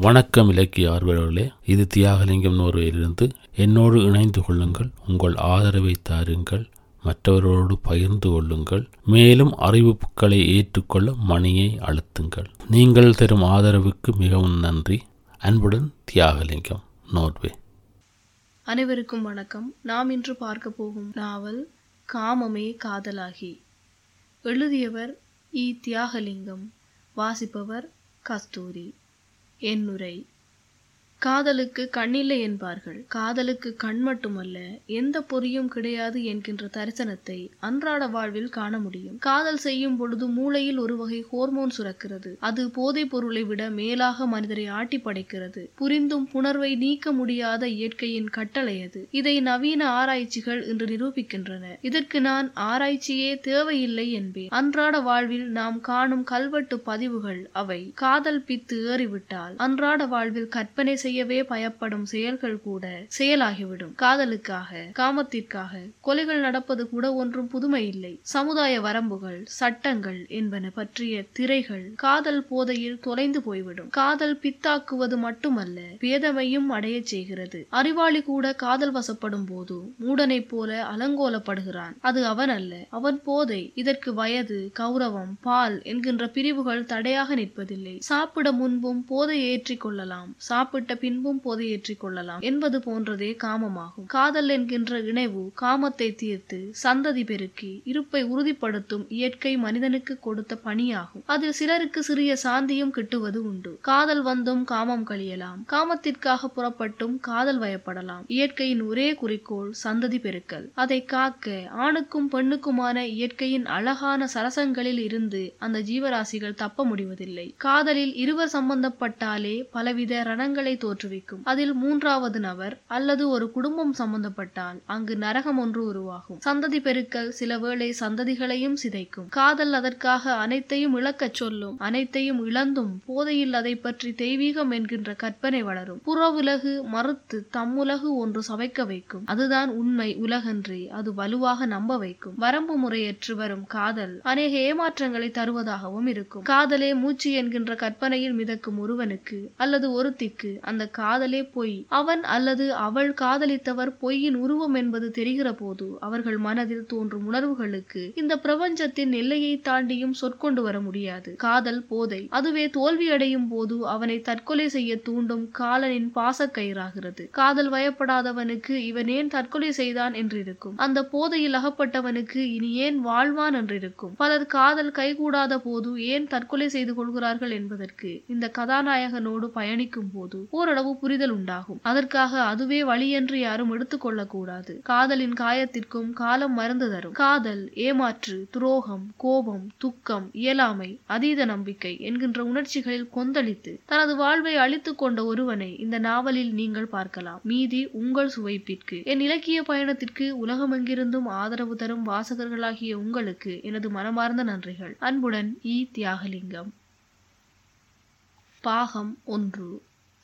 வணக்கம் இலக்கிய ஆர்வலர்களே இது தியாகலிங்கம் நோர்வையிலிருந்து என்னோடு இணைந்து கொள்ளுங்கள் உங்கள் ஆதரவை தாருங்கள் மற்றவர்களோடு பகிர்ந்து கொள்ளுங்கள் மேலும் அறிவிப்புகளை ஏற்றுக்கொள்ள மணியை அழுத்துங்கள். நீங்கள் தரும் ஆதரவுக்கு மிகவும் நன்றி. அன்புடன் தியாகலிங்கம் நோர்வே அனைவருக்கும் வணக்கம். நாம் இன்று பார்க்க போகும் நாவல் காமமே காதலாகி. எழுதியவர் இ தியாகலிங்கம் வாசிப்பவர் கஸ்தூரி. என்னுரை காதலுக்கு கண்ணில்லை என்பார்கள். காதலுக்கு கண் மட்டுமல்ல எந்த பொறியும் கிடையாது என்கின்ற தரிசனத்தை அன்றாட வாழ்வில் காண முடியும். காதல் செய்யும் பொழுது மூளையில் ஒரு வகை ஹோர்மோன் சுரக்கிறது. அது போதைப் பொருளை விட மேலாக மனிதரை ஆட்டி படைக்கிறது. புரிந்தும் புணர்வை நீக்க முடியாத இயற்கையின் கட்டளை அது. இதை நவீன ஆராய்ச்சிகள் இன்று நிரூபிக்கின்றன. இதற்கு நான் ஆராய்ச்சியே தேவையில்லை என்பேன். அன்றாட வாழ்வில் நாம் காணும் கல்வெட்டு பதிவுகள் அவை. காதல் பித்து ஏறிவிட்டால் அன்றாட வாழ்வில் கற்பனை செய்யவே பயப்படும் செயல்கள் கூட செயலாகிவிடும். காதலுக்காக காமத்திற்காக கொலைகள் நடப்பது கூட ஒன்றும் புதுமை இல்லை. சமுதாய வரம்புகள் சட்டங்கள் என்பன பற்றிய திரைகள் காதல் போதையில் தொலைந்து போய்விடும். காதல் பித்தாக்குவது மட்டுமல்ல பேதமையும் அடைய செய்கிறது. அறிவாளி கூட காதல் வசப்படும் போது மூடனைப் போல அலங்கோலப்படுகிறான். அது அவன் அல்ல அவன் போதை. இதற்கு வயது கௌரவம் பால் என்கின்ற பிரிவுகள் தடையாக நிற்பதில்லை. சாப்பிட முன்பும் போதை ஏற்றிக் கொள்ளலாம். சாப்பிட்ட பின்பும் பொதையேற்றிக் கொள்ளலாம் என்பது போன்றதே காமமாகும். காதல் என்கின்ற இணைவு காமத்தை தீர்த்து சந்ததி பெருக்கி இருப்பை உறுதிப்படுத்தும் இயற்கை மனிதனுக்கு கொடுத்த பணியாகும். அதில் சிலருக்கு சிறிய சாந்தியும் கிட்டுவது உண்டு. காதல் வந்தும் காமம் கழியலாம். காமத்திற்காக புறப்பட்டும் காதல் வயப்படலாம். இயற்கையின் ஒரே குறிக்கோள் சந்ததி பெருக்கல். அதை காக்க ஆணுக்கும் பெண்ணுக்குமான இயற்கையின் அழகான சரசங்களில் இருந்து அந்த ஜீவராசிகள் தப்ப முடிவதில்லை. காதலில் இருவர் சம்பந்தப்பட்டாலே பலவித ரணங்களை தோற்றுவிக்கும். அதில் மூன்றாவது நபர் அல்லது ஒரு குடும்பம் சம்பந்தப்பட்டால் அங்கு நரகம் ஒன்று உருவாகும். சந்ததி பெருக்கல் சில வேளை சந்ததிகளையும் சிதைக்கும். காதல் அதற்காக அனைத்தையும் இழக்கச் சொல்லும் அனைத்தையும் இழந்தும் போதையில் அதை பற்றி தெய்வீகம் என்கின்ற கற்பனை வளரும். புற உலகு மறுத்து தம்முலகு ஒன்று சமைக்க வைக்கும். அதுதான் உண்மை உலகன்றி அது வலுவாக நம்ப வைக்கும். வரம்பு முறையற்று வரும் காதல் அநேக ஏமாற்றங்களை தருவதாகவும் இருக்கும். காதலே மூச்சு என்கின்ற கற்பனையில் மிதக்கும் ஒருவனுக்கு அல்லது ஒருத்திக்கு அந்த காதலே பொய். அவன் அல்லது அவள் காதலித்தவர் பொய்யின் உருவம் என்பது தெரிகிற போது அவர்கள் மனதில் தோன்றும் உணர்வுகளுக்கு இந்த பிரபஞ்சத்தின் எல்லையை தாண்டியும் சொற்கொண்டு வர முடியாது. காதல் போதை. அதுவே தோல்வியடையும் போது அவனை தற்கொலை செய்ய தூண்டும் காலனின் பாசக்கயிறாகிறது. காதல் வயப்படாதவனுக்கு இவன் ஏன் தற்கொலை செய்தான் என்றிருக்கும். அந்த போதையில் அகப்பட்டவனுக்கு இனி ஏன் வாழ்வான் என்றிருக்கும். பலர் காதல் கைகூடாத போது ஏன் தற்கொலை செய்து கொள்கிறார்கள் என்பதற்கு இந்த கதாநாயகனோடு பயணிக்கும் போது ஓரளவு புரிதல் உண்டாகும். அதற்காக அதுவே வழி என்று யாரும் எடுத்துக்கொள்ளக் கூடாது காதலின் காயத்திற்கும் காலம் மருந்து தரும். காதல் ஏமாற்று துரோகம் கோபம் துக்கம் இயலாமை அதீத நம்பிக்கை என்கின்ற உணர்ச்சிகளில் கொந்தளித்து தனது வாழ்வை அழித்துக் கொண்ட ஒருவனை இந்த நாவலில் நீங்கள் பார்க்கலாம். மீதி உங்கள் சுவைப்பிற்கு. என் இலக்கிய பயணத்திற்கு உலகமெங்கிருந்தும் ஆதரவு தரும் வாசகர்களாகிய உங்களுக்கு எனது மனமார்ந்த நன்றிகள். அன்புடன் இ. தியாகலிங்கம். பாகம் ஒன்று.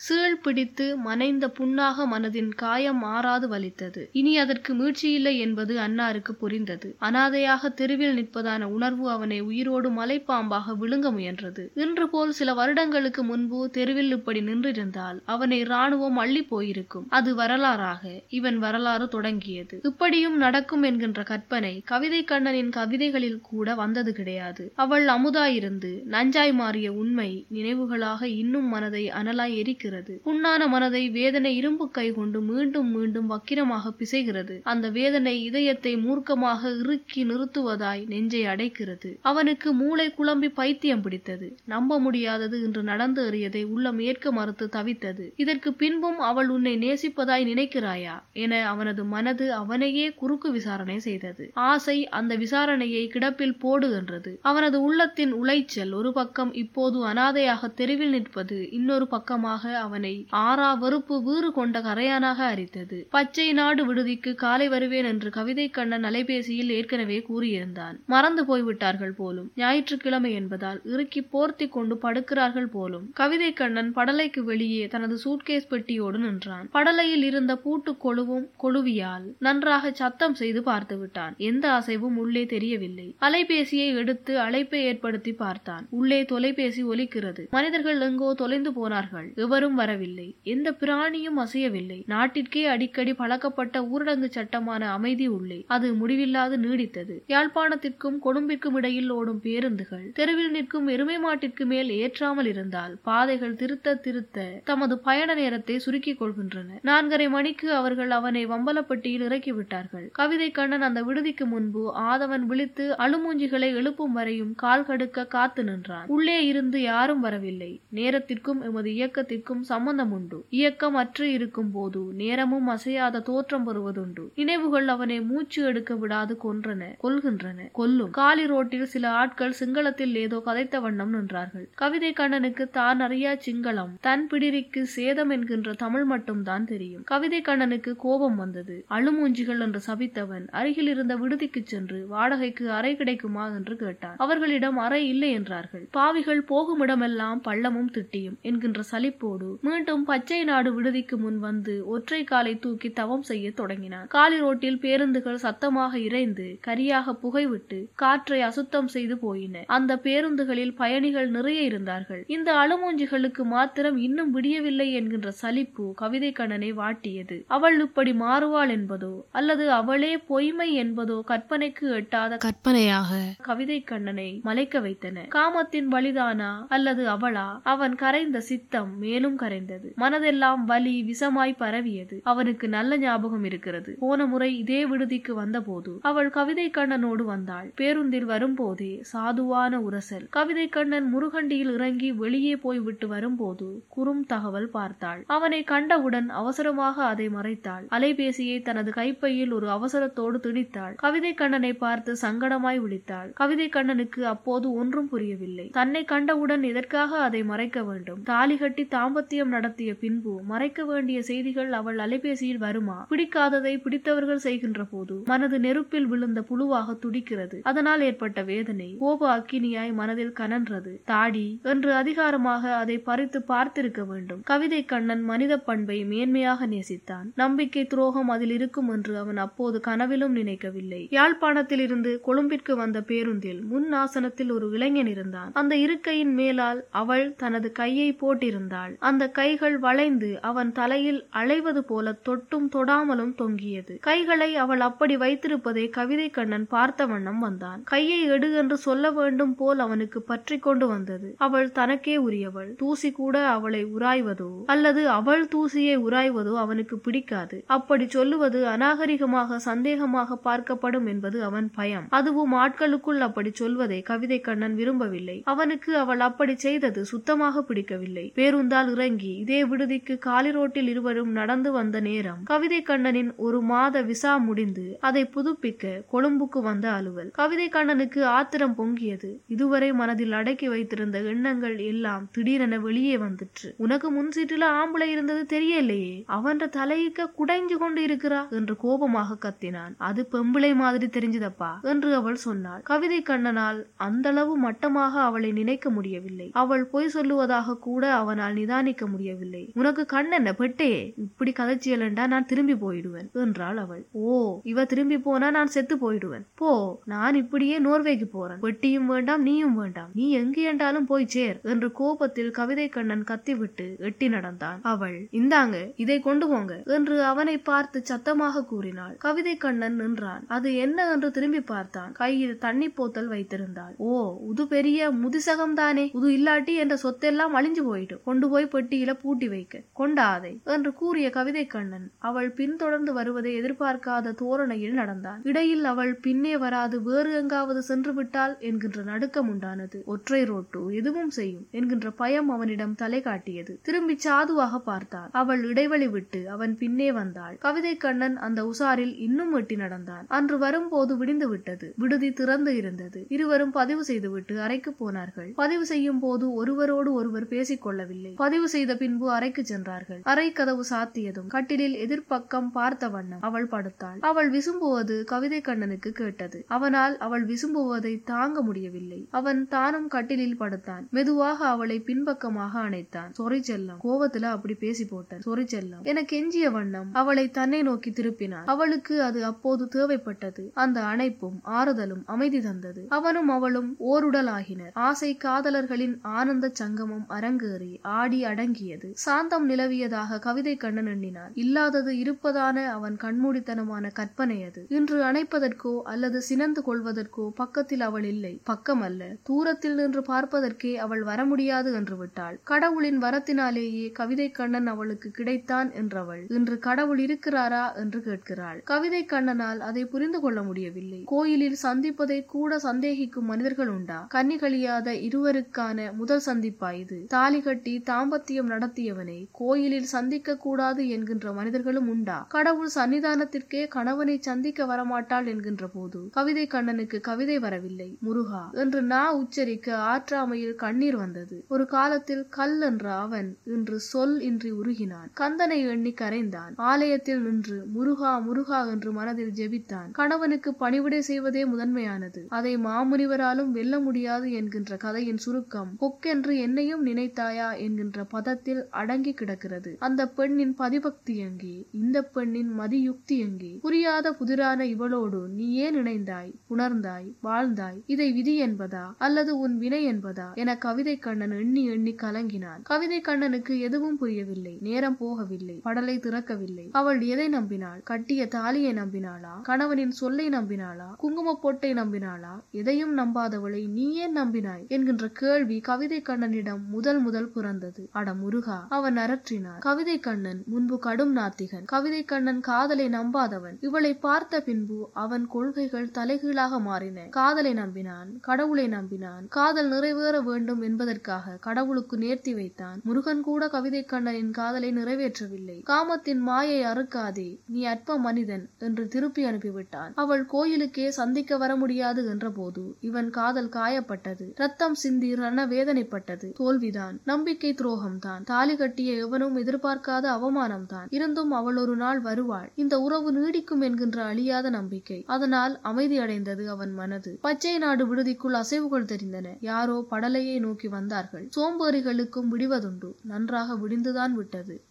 சீழ் பிடித்து மனைந்த புண்ணாக மனதின் காயம் மாறாது வலித்தது. இனி அதற்கு மீழ்ச்சியில்லை என்பது அன்னாருக்கு புரிந்தது. அனாதையாக தெருவில் நிற்பதான உணர்வு அவனை உயிரோடு மலைப்பாம்பாக விழுங்க முயன்றது. இன்று போல் சில வருடங்களுக்கு முன்பு தெருவில் இப்படி நின்றிருந்தால் அவனை இராணுவம் அள்ளி போயிருக்கும். அது வரலாறாக இவன் வரலாறு தொடங்கியது. இப்படியும் நடக்கும் என்கின்ற கற்பனை கவிதை கண்ணனின் கவிதைகளில் கூட வந்தது கிடையாது. அவள் அமுதாயிருந்து நஞ்சாய் மாறிய உண்மை நினைவுகளாக இன்னும் மனதை அனலாய் எரிக்கிறது. பிசைகிறது. புண்ணான மனதை வேதனை இரும்பு கை கொண்டு மீண்டும் மீண்டும் வக்கிரமாக பிசைகிறது. அந்த வேதனை இதயத்தை மூர்க்கமாக இறுக்கி நிறுத்துவதாய் நெஞ்சை அடைக்கிறது. அவனுக்கு மூளை குழம்பி பைத்தியம் பிடித்தது. நம்ப முடியாதது என்று நடந்து அறியதை உள்ளம் ஏற்க மறுத்து தவித்தது. இதற்கு பின்பும் அவள் உன்னை நேசிப்பதாய் நினைக்கிறாயா? என அவனது மனது அவனையே குறுக்கு விசாரணை செய்தது. ஆசை அந்த விசாரணையை கிடப்பில் போடு என்றது. அவனது உள்ளத்தின் உளைச்சல் ஒரு பக்கம் இப்போது அனாதையாக தெருவில் நிற்பது இன்னொரு பக்கமாக அவனை ஆறா வெறுப்பு வீறு கொண்ட கரையானாக அரித்தது. பச்சை நாடு விடுதிக்கு காலை வருவேன் என்று கவிதை கண்ணன் அலைபேசியில் ஏற்கனவே கூறியிருந்தான். மறந்து போய்விட்டார்கள் போலும். ஞாயிற்றுக்கிழமை என்பதால் இறுக்கி போர்த்தி கொண்டு படுக்கிறார்கள் போலும். கவிதை கண்ணன் படலைக்கு வெளியே தனது சூட்கேஸ் பெட்டியோடு நின்றான். படலையில் இருந்த பூட்டு கொழுவும் கொழுவியால் நன்றாக சத்தம் செய்து பார்த்து விட்டான். எந்த அசைவும் உள்ளே தெரியவில்லை. அலைபேசியை எடுத்து அழைப்பை ஏற்படுத்தி பார்த்தான். உள்ளே தொலைபேசி ஒலிக்கிறது. மனிதர்கள் எங்கோ தொலைந்து போனார்கள். எவரும் எவரும் வரவில்லை. எந்த பிராணியும் அசையவில்லை. நாட்டிற்கே அடிக்கடி பழக்கப்பட்ட ஊரடங்கு சட்டமான அமைதி உள்ளே. அது முடிவில்லாது நீடித்தது. யாழ்ப்பாணத்திற்கும் கொழும்பிற்கும் இடையில் ஓடும் பேருந்துகள் தெருவில் நிற்கும் எருமை மாட்டிற்கு மேல் ஏற்றாமல் இருந்தால் பாதைகள் திருத்த திருத்த தமது பயண நேரத்தை சுருக்கிக் கொள்கின்றன. நான்கரை மணிக்கு அவர்கள் அவனை வம்பலப்பட்டியில் இறக்கிவிட்டார்கள். கவிதை கண்ணன் அந்த விடுதிக்கு முன்பு ஆதவன் விழித்து அழுமூஞ்சிகளை எழுப்பும் வரையும் கால் கடுக்க காத்து நின்றான். உள்ளே இருந்து யாரும் வரவில்லை. நேரத்திற்கும் எமது இயக்கத்திற்கும் சம்பந்தம் உண்டு இயக்கம் அற்று இருக்கும் போது நேரமும் அசையாத தோற்றம் வருவதுண்டு நினைவுகள் அவனை மூச்சு எடுக்க விடாது கொன்றன கொல்கின்றன கொல்லும். காலி ரோட்டில் சில ஆட்கள் சிங்களத்தில் ஏதோ கதைத்த வண்ணம் நின்றார்கள். கவிதை கண்ணனுக்கு தான் அறியா சிங்களம். தன் பிடிரிக்கு சேதம் என்கின்ற தமிழ் மட்டும்தான் தெரியும். கவிதை கண்ணனுக்கு கோபம் வந்தது. அழுமூஞ்சிகள் என்று சபித்தவன் அருகில் இருந்த விடுதிக்கு சென்று வாடகைக்கு அறை கிடைக்குமா என்று கேட்டான். அவர்களிடம் அறை இல்லை என்றார்கள். பாவிகள் போகும் இடமெல்லாம் பள்ளமும் திட்டியும் என்கின்ற சலிப்போடு மீண்டும் பச்சை நாடு விடுதிக்கு முன் வந்து ஒற்றை காலை தூக்கி தவம் செய்ய தொடங்கினான் காலி ரோட்டில் பேருந்துகள் சத்தமாக இறைந்து கரியாக புகைவிட்டு காற்றை அசுத்தம் செய்து போயின. அந்த பேருந்துகளில் பயணிகள் நிறைய இருந்தார்கள். இந்த அழுமூஞ்சிகளுக்கு மாத்திரம் இன்னும் விடியவில்லை என்கின்ற சலிப்பு கவிதை கண்ணனை வாட்டியது. அவள் இப்படி மாறுவாள் என்பதோ அல்லது அவளே பொய்மை என்பதோ கற்பனைக்கு எட்டாத கற்பனையாக கவிதை கண்ணனை மலைக்க வைத்தன. காமத்தின் வழிதானா அல்லது அவளா? அவன் கரைந்த சித்தம் மேலும் கரைந்தது. மனதெல்லாம் வலி விஷமாய் பரவியது. அவனுக்கு நல்ல ஞாபகம் இருக்கிறது. போன முறை இதே விடுதிக்கு வந்தபோது அவள் கவிதை கண்ணனோடு வந்தாள். பேருந்தில் வரும்போதே சாதுவான உரசல். கவிதை கண்ணன் முருகண்டியில் இறங்கி வெளியே போய் விட்டு வரும்போது குறும் தகவல் பார்த்தாள். அவனை கண்டவுடன் அவசரமாக அதை மறைத்தாள். அலைபேசியை தனது கைப்பையில் ஒரு அவசரத்தோடு திணித்தாள். கவிதை கண்ணனை பார்த்து சங்கடமாய் விழித்தாள். கவிதை கண்ணனுக்கு அப்போது ஒன்றும் புரியவில்லை. தன்னை கண்டவுடன் எதற்காக அதை மறைக்க வேண்டும்? தாலி கட்டி தாம்பத்தியம் நடத்திய பின்பு மறைக்க வேண்டிய செய்திகள் அவள் அலைபேசியில் வருமா? பிடிக்காததை பிடித்தவர்கள் செய்கின்ற போது மனது நெருப்பில் விழுந்த புழுவாக துடிக்கிறது. அதனால் ஏற்பட்ட வேதனை கோப அக்கினியாய் மனதில் கனன்றது. தாடி என்று அதிகாரமாக அதை பறித்து பார்த்திருக்க வேண்டும். கவிதை கண்ணன் மனித பண்பை மேன்மையாக நேசித்தான். நம்பிக்கை துரோகம் அதில் இருக்கும் என்று அவன் அப்போது கனவிலும் நினைக்கவில்லை. யாழ்ப்பாணத்தில் இருந்து கொழும்பிற்கு வந்த பேருந்தில் முன் ஆசனத்தில் ஒரு இளைஞன் இருந்தான். அந்த இருக்கையின் மேலால் அவள் தனது கையை போட்டிருந்தாள். அந்த கைகள் வளைந்து அவன் தலையில் அலைவது போல தொட்டும் தொடாமலும் தொங்கியது. கைகளை அவள் அப்படி வைத்திருப்பதை கவிதை கண்ணன் பார்த்த வண்ணம் வந்தான். கையை எடு என்று சொல்ல வேண்டும் போல் அவனுக்கு பற்றி கொண்டு வந்தது. அவள் தனக்கே உரியவள். தூசி கூட அவளை உராய்வதோ அல்லது அவள் தூசியை உராய்வதோ அவனுக்கு பிடிக்காது. அப்படி சொல்லுவது அநாகரிகமாக சந்தேகமாக பார்க்கப்படும் என்பது அவன் பயம். அதுவும் ஆட்களுக்குள் அப்படி சொல்வதை கவிதை கண்ணன் விரும்பவில்லை. அவனுக்கு அவள் அப்படி செய்தது சுத்தமாக பிடிக்கவில்லை. பேருந்தால் உறங்கி இதே விடுதிக்கு காலி ரோட்டில் இருவரும் நடந்து வந்த நேரம் கவிதை கண்ணனின் ஒரு மாத விசா முடிந்து அதை புதுப்பிக்க கொழும்புக்கு வந்த அலுவல். கவிதை கண்ணனுக்கு ஆத்திரம் பொங்கியது. இதுவரை மனதில் அடக்கி வைத்திருந்த எண்ணங்கள் எல்லாம் திடீரென வெளியே வந்துற்று. உனக்கு முன் சீட்டுல ஆம்பளை இருந்தது தெரியலையே. அவன்ற தலையிக்க குடைஞ்சு கொண்டு இருக்கிறா என்று கோபமாக கத்தினான். அது பெம்பிளை மாதிரி தெரிஞ்சதப்பா என்று அவள் சொன்னாள். கவிதை கண்ணனால் அந்த அளவு மட்டமாக அவளை நினைக்க முடியவில்லை. அவள் பொய் சொல்லுவதாக கூட அவனால் நிதானி நிதானிக்க முடியவில்லை. உனக்கு கண் என்ன பெட்டே இப்படி கதைச்சியலண்டா நான் திரும்பி போயிடுவேன் என்றாள் அவள். ஓ இவ திரும்பி போனா நான் செத்து போயிடுவேன். போ நான் இப்படியே நோர்வேக்கு போறேன். பெட்டியும் வேண்டாம் நீயும் வேண்டாம். நீ எங்கேண்டாலும் போய் சேர் என்று கோபத்தில் கவிதை கண்ணன் கத்திவிட்டு எட்டி நடந்தான் அவள். இந்தாங்க இதை கொண்டு போங்க என்று அவனை பார்த்து சத்தமாக கூறினாள். கவிதை கண்ணன் நின்றான். அது என்ன? என்று திரும்பி பார்த்தான். கையில் தண்ணி போத்தல் வைத்திருந்தாள் ஓ உது பெரிய முதிசகம் தானே உது இல்லாட்டி என்ற சொத்தெல்லாம் அழிஞ்சு போயிடும். கொண்டு போய் பெட்டியில பூட்டி வைக்க கொண்டாதை என்று கூறிய கவிதை கண்ணன் அவள் பின்தொடர்ந்து வருவதை எதிர்பார்க்காத தோரணையில் நடந்தான். இடையில் அவள் பின்னே வராது வேறு எங்காவது சென்று விட்டாள் என்கின்ற நடுக்கம் உண்டானது. ஒற்றை ரோட்டு எதுவும் செய்யும் என்கின்ற பயம் அவனிடம் தலை காட்டியது. திரும்பி சாதுவாக பார்த்தான். அவள் இடைவெளி விட்டு அவன் பின்னே வந்தாள். கவிதை கண்ணன் அந்த உசாரில் இன்னும் வெட்டி நடந்தான். அன்று வரும்போது விடிந்து விட்டது. விடுதி திறந்து இருந்தது. இருவரும் பதிவு செய்துவிட்டு அறைக்கு போனார்கள். பதிவு செய்யும் போது ஒருவரோடு ஒருவர் பேசிக் கொள்ளவில்லை. பதிவு செய்த பின்பு அறைக்கு சென்றார்கள். அறை கதவு சாத்தியதும் கட்டிலில் எதிர்ப்பக்கம் பார்த்த வண்ணம் அவள் படுத்தாள். அவள் விசும்புவது கவிதை கண்ணனுக்கு கேட்டது. அவனால் அவள் விசும்புவதை தாங்க முடியவில்லை. அவன் தானும் கட்டிலில் படுத்தான். மெதுவாக அவளை பின்பக்கமாக அணைத்தான். சொறி செல்லம். கோவத்துல அப்படி பேசி போட்டான். சொறி செல்லம். என கெஞ்சிய வண்ணம் அவளை தன்னை நோக்கி திருப்பினான். அவளுக்கு அது அப்போது தேவைப்பட்டது. அந்த அணைப்பும் ஆறுதலும் அமைதி தந்தது. அவனும் அவளும் ஓருடல் ஆகினர் ஆசை காதலர்களின் ஆனந்த சங்கமம் அரங்கேறி ஆடி அடங்கியது. சாந்தம் நிலவியதாக கவிதை கண்ணன் எண்ணினான். இல்லாதது இருப்பதான அவன் கண்மூடித்தனமான கற்பனை அது இன்று அணைப்பதற்கோ அல்லது சினந்து கொள்வதற்கோ பக்கத்தில் அவள் இல்லை. பக்கம் அல்ல தூரத்தில் நின்று பார்ப்பதற்கே அவள் வர முடியாது என்று விட்டாள். கடவுளின் வரத்தினாலேயே கவிதை கண்ணன் அவளுக்கு கிடைத்தான் என்றவள். இன்று கடவுள் இருக்கிறாரா என்று கேட்கிறாள். கவிதை கண்ணனால் அதை புரிந்து கொள்ள முடியவில்லை. கோயிலில் சந்திப்பதை கூட சந்தேகிக்கும் மனிதர்கள் உண்டா? கன்னிகளியாத இருவருக்கான முதல் சந்திப்பா இது? தாலி கட்டி தாம்பத்தியம் நடத்தியவனை கோயிலில் சந்திக்க கூடாது என்கின்ற மனிதர்களும் உண்டா? கடவுள் சன்னிதானத்திற்கே கணவனை சந்திக்க வரமாட்டாள் என்கின்ற போது கவிதை கண்ணனுக்கு கவிதை வரவில்லை. முருகா என்று நா உச்சரிக்க ஆற்றாமையில் கண்ணீர் வந்தது. ஒரு காலத்தில் கல் என்ற அவன் இன்று சொல் இன்றி உருகினான். கந்தனை எண்ணி கரைந்தான். ஆலயத்தில் நின்று முருகா முருகா என்று மனதில் ஜெபித்தான். கணவனுக்கு பணிவிடை செய்வதே முதன்மையானது. அதை மாமுனிவராலும் வெல்ல முடியாது என்கின்ற கதையின் சுருக்கம் கொக்கென்று என்னையும் நினைத்தாயா? என்கின்ற பதத்தில் அடங்கி கிடக்கிறது. அந்த பெண்ணின் பதிபக்தி எங்கே? இந்த பெண்ணின் மதியுக்தி எங்கே? புரியாத புதிரான இவளோடு நீ ஏன் இணைந்தாய்? உணர்ந்தாய்? வாழ்ந்தாய்? இதை விதி என்பதா? அல்லது உன் வினை என்பதா? என கவிதை கண்ணன் எண்ணி எண்ணி கலங்கினான். கவிதை கண்ணனுக்கு எதுவும் புரியவில்லை. நேரம் போகவில்லை. படலை திறக்கவில்லை. அவள் எதை நம்பினாள்? கட்டிய தாலியை நம்பினாளா? கணவனின் சொல்லை நம்பினாளா? குங்கும பொட்டை நம்பினாளா? எதையும் நம்பாதவளை நீ ஏன் நம்பினாய்? என்கின்ற கேள்வி கவிதை கண்ணனிடம் முதல் முதல் பிறந்தது. அட முருகா அவன் அரற்றினான் கவிதை கண்ணன் முன்பு கடும் நாத்திகன். கவிதை கண்ணன் காதலை நம்பாதவன். இவளை பார்த்த பின்பு அவன் கொள்கைகள் தலைகீழாக மாறின. காதலை நம்பினான். கடவுளை நம்பினான். காதல் நிறைவேற வேண்டும் என்பதற்காக கடவுளுக்கு நேர்த்தி வைத்தான். முருகன் கூட கவிதை கண்ணனின் காதலை நிறைவேற்றவில்லை. காமத்தின் மாயை அறுக்காதே நீ அற்ப மனிதன் என்று திருப்பி அனுப்பிவிட்டான். அவள் கோயிலுக்கே சந்திக்க வர முடியாது என்ற போது இவன் காதல் காயப்பட்டது. ரத்தம் சிந்தி ரண வேதனைப்பட்டது. தோல்விதான். நம்பிக்கை துரோகம் அவமானம்தான். தாலி கட்டிய எவனும் எதிர்பார்க்காத அவமானம்தான். இருந்தும் அவள் ஒரு நாள் வருவாள். இந்த உறவு நீடிக்கும் என்கின்ற அழியாத நம்பிக்கை. அதனால் அமைதி அடைந்தது அவன் மனது. பச்சை நாடு விடுதிக்குள் அசைவுகள் தெரிந்தன. யாரோ படலையை நோக்கி வந்தார்கள். சோம்பேறிகளுக்கும் விடிவதுண்டு. நன்றாக விடிந்துதான் விட்டது.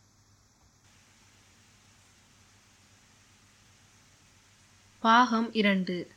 பாகம் இரண்டு.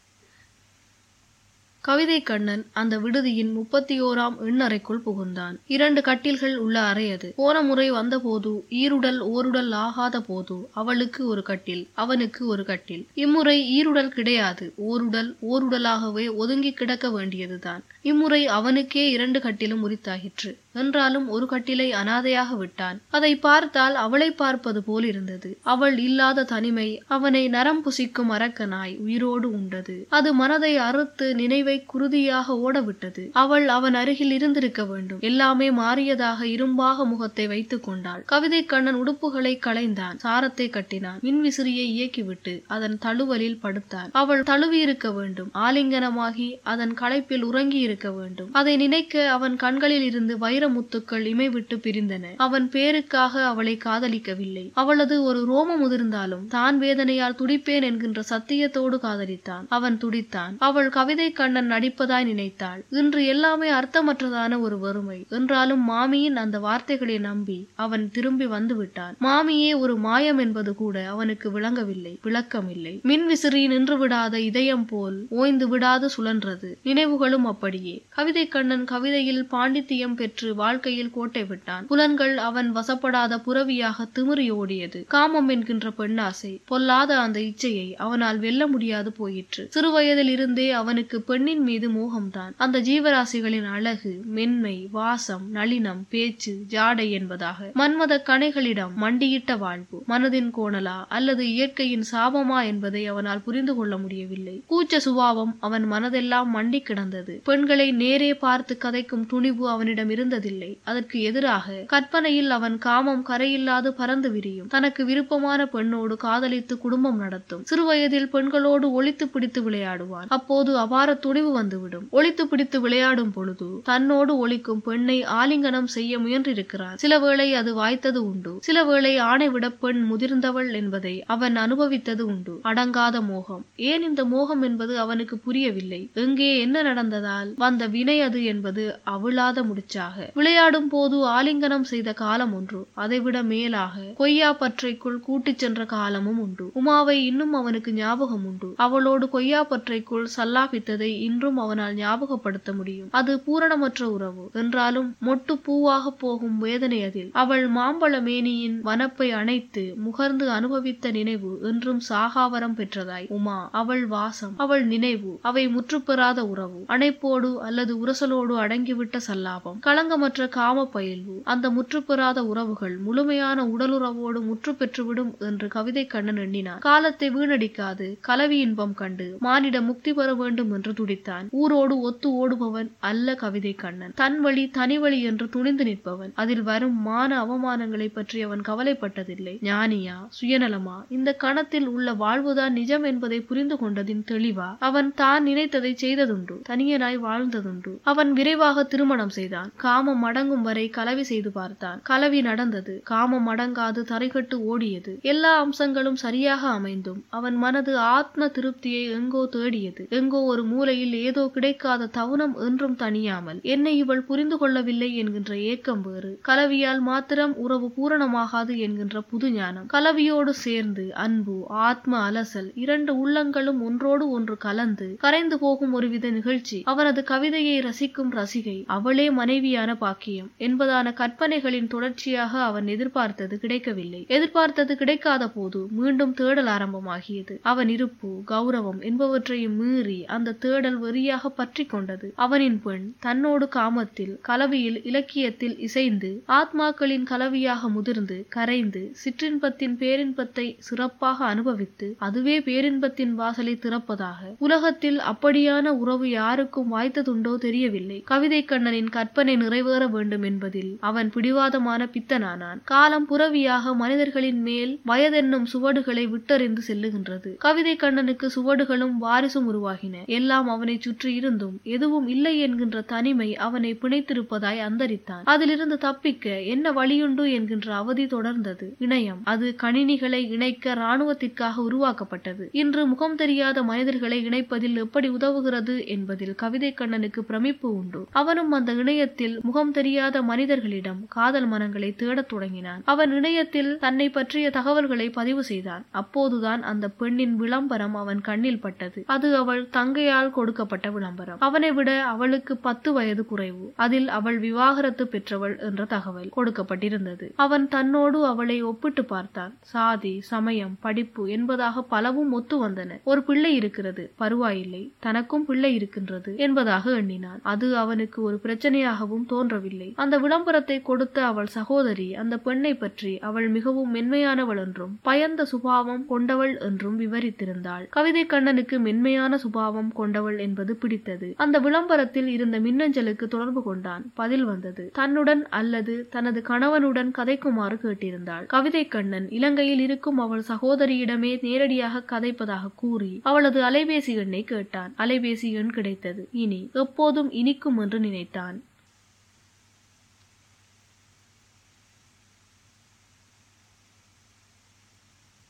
கவிதை கண்ணன் அந்த விடுதியின் முப்பத்தி ஓராம் எண்ணறைக்குள் புகுந்தான். இரண்டு கட்டில்கள் உள்ள அறை அது. போன முறை வந்தபோது ஈருடல் ஓருடல் ஆகாத போது அவளுக்கு ஒரு கட்டில் அவனுக்கு ஒரு கட்டில். இம்முறை ஈருடல் கிடையாது ஓருடல் ஓருடலாகவே ஒதுங்கி கிடக்க வேண்டியதுதான். இம்முறை அவனுக்கே இரண்டு கட்டிலும் உரித்தாகிற்று. என்றாலும் ஒரு கட்டிலை அனாதையாக விட்டான். அதை பார்த்தால் அவளை பார்ப்பது போல் இருந்தது. அவள் இல்லாத தனிமை அவனை நரம் புசிக்கும் அரக்கனாய் உயிரோடு உண்டது. அது மனதை அறுத்து நினைவை குருதியாக ஓடவிட்டது. அவள் அவன் அருகில் இருந்திருக்க வேண்டும். எல்லாமே மாறியதாக இரும்பாக முகத்தை வைத்துக் கொண்டாள். கவிதை கண்ணன் உடுப்புகளை களைந்தான். சாரத்தை கட்டினான். மின்விசிறியை இயக்கிவிட்டு அதன் தழுவலில் படுத்தான் அவள் தழுவியிருக்க வேண்டும். ஆலிங்கனமாகி அதன் களைப்பில் உறங்கி இருக்க வேண்டும். அதை நினைக்க அவன் கண்களில் இருந்து வைர முத்துக்கள் இமை விட்டு பிரிந்தன. அவன் பேருக்காக அவளை காதலிக்கவில்லை. அவளது ஒரு ரோமம் முதிர்ந்தாலும் தான் வேதனையால் துடிப்பேன் என்கின்ற சத்தியத்தோடு காதலித்தான். அவன் துடித்தான். அவள் கவிதை கண்ணன் நடிப்பதாய் நினைத்தாள். இன்று எல்லாமே அர்த்தமற்றதான ஒரு வறுமை. என்றாலும் மாமியின் அந்த வார்த்தைகளை நம்பி அவன் திரும்பி வந்து விட்டான் மாமியே ஒரு மாயம் என்பது கூட அவனுக்கு விளங்கவில்லை. விளக்கமில்லை. மின் விசிறி நின்று விடாத இதயம் போல் ஓய்ந்து விடாது சுழன்றது. நினைவுகளும் அப்படியே. கவிதை கண்ணன் கவிதையில் பாண்டித்தியம் பெற்று வாழ்க்கையில் கோட்டை விட்டான். புலன்கள் அவன் வசப்படாத புறவியாக திமிறி ஓடியது. காமம் என்கின்ற பெண்ணாசை பொல்லாத அந்த இச்சையை அவனால் வெல்ல முடியாது போயிற்று. சிறுவயதில் இருந்தே அவனுக்கு பெண்ணின் மீது மோகம்தான். அந்த ஜீவராசிகளின் அழகு மென்மை வாசம் நளினம் பேச்சு ஜாடை என்பதாக மன்மத கணைகளிடம் மண்டியிட்ட வாழ்வு மனதின் கோணலா அல்லது இயற்கையின் சாபமா என்பதை அவனால் புரிந்து கொள்ள முடியவில்லை. கூச்ச சுபாவம் அவன் மனதெல்லாம் மண்டி கிடந்தது. பெண்களை நேரே பார்த்து கதைக்கும் துணிவு அவனிடம் இருந்ததில்லை. அதற்கு எதிராக கற்பனையில் அவன் காமம் கரையில்லாது பறந்து விரியும். தனக்கு விருப்பமான பெண்ணோடு காதலித்து குடும்பம் நடத்தும். சிறுவயதில் பெண்களோடு ஒளித்து பிடித்து விளையாடுவான். அப்போது அபார துணிவு வந்துவிடும். ஒழித்து பிடித்து விளையாடும் பொழுது தன்னோடு ஒழிக்கும் பெண்ணை ஆலிங்கனம் செய்ய முயன்றிருக்கிறான் சில வேளை அது வாய்த்தது உண்டு. சில வேளை ஆணை விட பெண் முதிர்ந்தவள் என்பதை அவன் அனுபவித்தது உண்டு. அடங்காத மோகம். ஏன் இந்த மோகம் என்பது அவனுக்கு புரியவில்லை. எங்கே என்ன நடந்ததால்? வந்த வினை அது என்பது அவிழாத முடிச்சாக. விளையாடும் போது ஆலிங்கனம் செய்த காலம் ஒன்று. அதைவிட மேலாக கொய்யா பற்றைக்குள் கூட்டிச் சென்ற காலமும் உண்டு. உமாவை இன்னும் அவனுக்கு ஞாபகம் உண்டு. அவளோடு கொய்யா பற்றைக்குள் சல்லாபித்ததை இன்றும் அவனால் ஞாபகப்படுத்த முடியும். அது பூரணமற்ற உறவு. என்றாலும் மொட்டு பூவாக போகும் வேதனை அதில். அவள் மாம்பழ மேனியின் வனப்பை அணைத்து முகர்ந்து அனுபவித்த நினைவு என்றும் சாகாவரம் பெற்றதாய். உமா அவள் வாசம். அவள் நினைவு. அவை முற்றுப்பெறாத உறவு. அணைப்போடு அல்லது உரசலோடு அடங்கிவிட்ட சல்லாபம். களங்கமற்ற காம பயில்வு. அந்த முற்றுப்பெறாத உறவுகள் முழுமையான உடலுறவோடு முற்று பெற்றுவிடும் என்று கவிதை கண்ணன் எண்ணினார் காலத்தை வீணடிக்காது. கலவி இன்பம் கண்டு மானிட முக்தி பெற வேண்டும் என்று துடித்தான் ஊரோடு ஒத்து ஓடுபவன் அல்ல கவிதை கண்ணன். தன் வழி தனி வழி என்று துணிந்து நிற்பவன். அதில் வரும் மான அவமானங்களை பற்றி அவன் கவலைப்பட்டதில்லை. ஞானியா சுயநலமா? இந்த கணத்தில் உள்ள வாழ்வுதான் நிஜம் என்பதை புரிந்து கொண்டதின் தெளிவா? அவன் தான் நினைத்ததை செய்ததுண்டு. தனியனாய் வாழ்ந்ததுண்டு. அவன் விரைவாக திருமணம் செய்தான். காமம் அடங்கும் வரை கலவி செய்து பார்த்தான். கலவி நடந்தது. காமம் அடங்காது தரைகட்டு ஓடியது. எல்லா அம்சங்களும் சரியாக அமைந்தும். அவன் மனது ஆத்ம திருப்தியை எங்கோ தேடியது. எங்கோ ஒரு மூலையில் ஏதோ கிடைக்காத தவுனம் என்றும் தணியாமல் என்னை இவள் புரிந்து கொள்ளவில்லை என்கின்ற ஏக்கம் வேறு. கலவியால் மாத்திரம் உறவு பூரணமாகாது என்கின்ற புது ஞானம். கலவியோடு சேர்ந்து அன்பு ஆத்ம அலசல் இரண்டு உள்ளங்களும் ஒன்றோடு ஒன்று கலந்து கரைந்து போகும் ஒருவித நிகழ்ச்சி. அவனது கவிதையை ரசிக்கும் ரசிகை அவளே மனைவியான பாக்கியம் என்பதான கற்பனைகளின் தொடர்ச்சியாக அவன் எதிர்பார்த்தது கிடைக்கவில்லை. எதிர்பார்த்தது கிடைக்காத போது மீண்டும் தேடல் ஆரம்பமாகியது. அவன் இருப்பு கௌரவம் என்பவற்றையும் மீறி அந்த தேடல் வெறியாக பற்றி கொண்டது. அவனின் பெண் தன்னோடு காமத்தில் கலவியில் இலக்கியத்தில் இசைந்து ஆத்மாக்களின் கலவியாக முதிர்ந்து கரைந்து சிற்றின்பத்தின் பேரின்பத்தை சிறப்பாக அனுபவித்து அதுவே பேரின்பத்தின் வாசலை திறப்பதாக. உலகத்தில் அப்படியான உறவு யாருக்கும் வாய்த்ததுண்டோ தெரியவில்லை. கவிதை கண்ணனின் கற்பனை நிறைவேற வேண்டும் என்பதில் அவன் பிடிவாதமான பித்தனானான். காலம் புறவியாக மனிதர்களின் மேல் வயதென்னும் சுவடுகளை விட்டறிந்து செல்லுகின்றது. கவிதை கண்ணனுக்கு சுவடுகளும் வாரிசும் உருவாகின. எல்லாம் அவன் சுற்றி இருந்தும் எதுவும் இல்லை என்கின்ற தனிமை அவனை பிணைத்திருப்பதாய் அந்தரித்தான். அதிலிருந்து தப்பிக்க என்ன வழியுண்டு என்கின்ற அவதி தொடர்ந்தது. இணையம். அது கணினிகளை இணைக்க இராணுவத்திற்காக உருவாக்கப்பட்டது. இன்று முகம் தெரியாத மனிதர்களை இணைப்பதில் எப்படி உதவுகிறது என்பதில் கவிதை கண்ணனுக்கு பிரமிப்பு உண்டு. அவனும் அந்த இணையத்தில் முகம் தெரியாத மனிதர்களிடம் காதல் மனங்களை தேடத் தொடங்கினான். அவன் இணையத்தில் தன்னை பற்றிய தகவல்களை பதிவு செய்தான். அப்போதுதான் அந்த பெண்ணின் விளம்பரம் அவன் கண்ணில் பட்டது. அது அவள் தங்கையால் கொடுக்கப்பட்ட விளம்பரம். அவனை விட அவளுக்கு பத்து வயது குறைவு. அதில் அவள் விவாகரத்து பெற்றவள் என்ற தகவல் கொடுக்கப்பட்டிருந்தது. அவன் தன்னோடு அவளை ஒப்பிட்டு பார்த்தான். சாதி சமயம் படிப்பு என்பதாக பலவும் ஒத்து வந்தன. ஒரு பிள்ளை இருக்கிறது. பருவாயில்லை. தனக்கும் பிள்ளை இருக்கின்றது என்பதாக எண்ணினான். அது அவனுக்கு ஒரு பிரச்சனையாகவும் தோன்றவில்லை. அந்த விளம்பரத்தை கொடுத்த அவள் சகோதரி அந்த பெண்ணை பற்றி அவள் மிகவும் மென்மையானவள் என்றும் பயந்த சுபாவம் கொண்டவள் என்றும் விவரித்திருந்தாள். கவிதை கண்ணனுக்கு மென்மையான சுபாவம் கொண்டவள் என்பது பிடித்தது. அந்த விளம்பரத்தில் இருந்த மின்னஞ்சலுக்கு தொடர்பு கொண்டான். பதில் வந்தது. தன்னுடன் அல்லது தனது கணவனுடன் கதைக்குமாறு கேட்டிருந்தாள். கவிதை கண்ணன் இலங்கையில் இருக்கும் அவள் சகோதரியிடமே நேரடியாக கதைப்பதாக கூறி அவளது அலைபேசி எண்ணை கேட்டான். அலைபேசி எண் கிடைத்தது. இனி எப்போதும் இனிக்கும் என்று நினைத்தான்.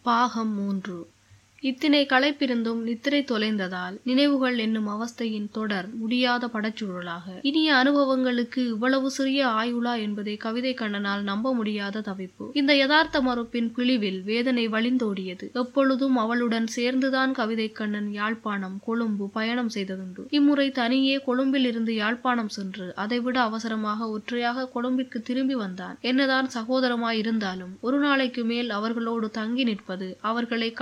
பாகம் மூன்று. இத்தினை களைப்பிருந்தும் நித்திரை தொலைந்ததால் நினைவுகள் என்னும் அவஸ்தையின் தொடர் முடியாத படச்சுழலாக. இனிய அனுபவங்களுக்கு இவ்வளவு சிறிய ஆயுளா என்பதை கவிதை கண்ணனால் நம்ப முடியாத தவிப்பு. இந்த யதார்த்த மறுப்பின் பிழிவில் வேதனை வழிந்தோடியது. எப்பொழுதும் அவளுடன் சேர்ந்துதான் கவிதை கண்ணன் யாழ்ப்பாணம் கொழும்பு பயணம் செய்ததுண்டு. இம்முறை தனியே கொழும்பில் இருந்து யாழ்ப்பாணம் சென்று அதைவிட அவசரமாக ஒற்றையாக கொழும்பிற்கு திரும்பி வந்தான். என்னதான் சகோதரமாய் இருந்தாலும் ஒரு நாளைக்கு மேல் அவர்களோடு தங்கி நிற்பது அவர்களை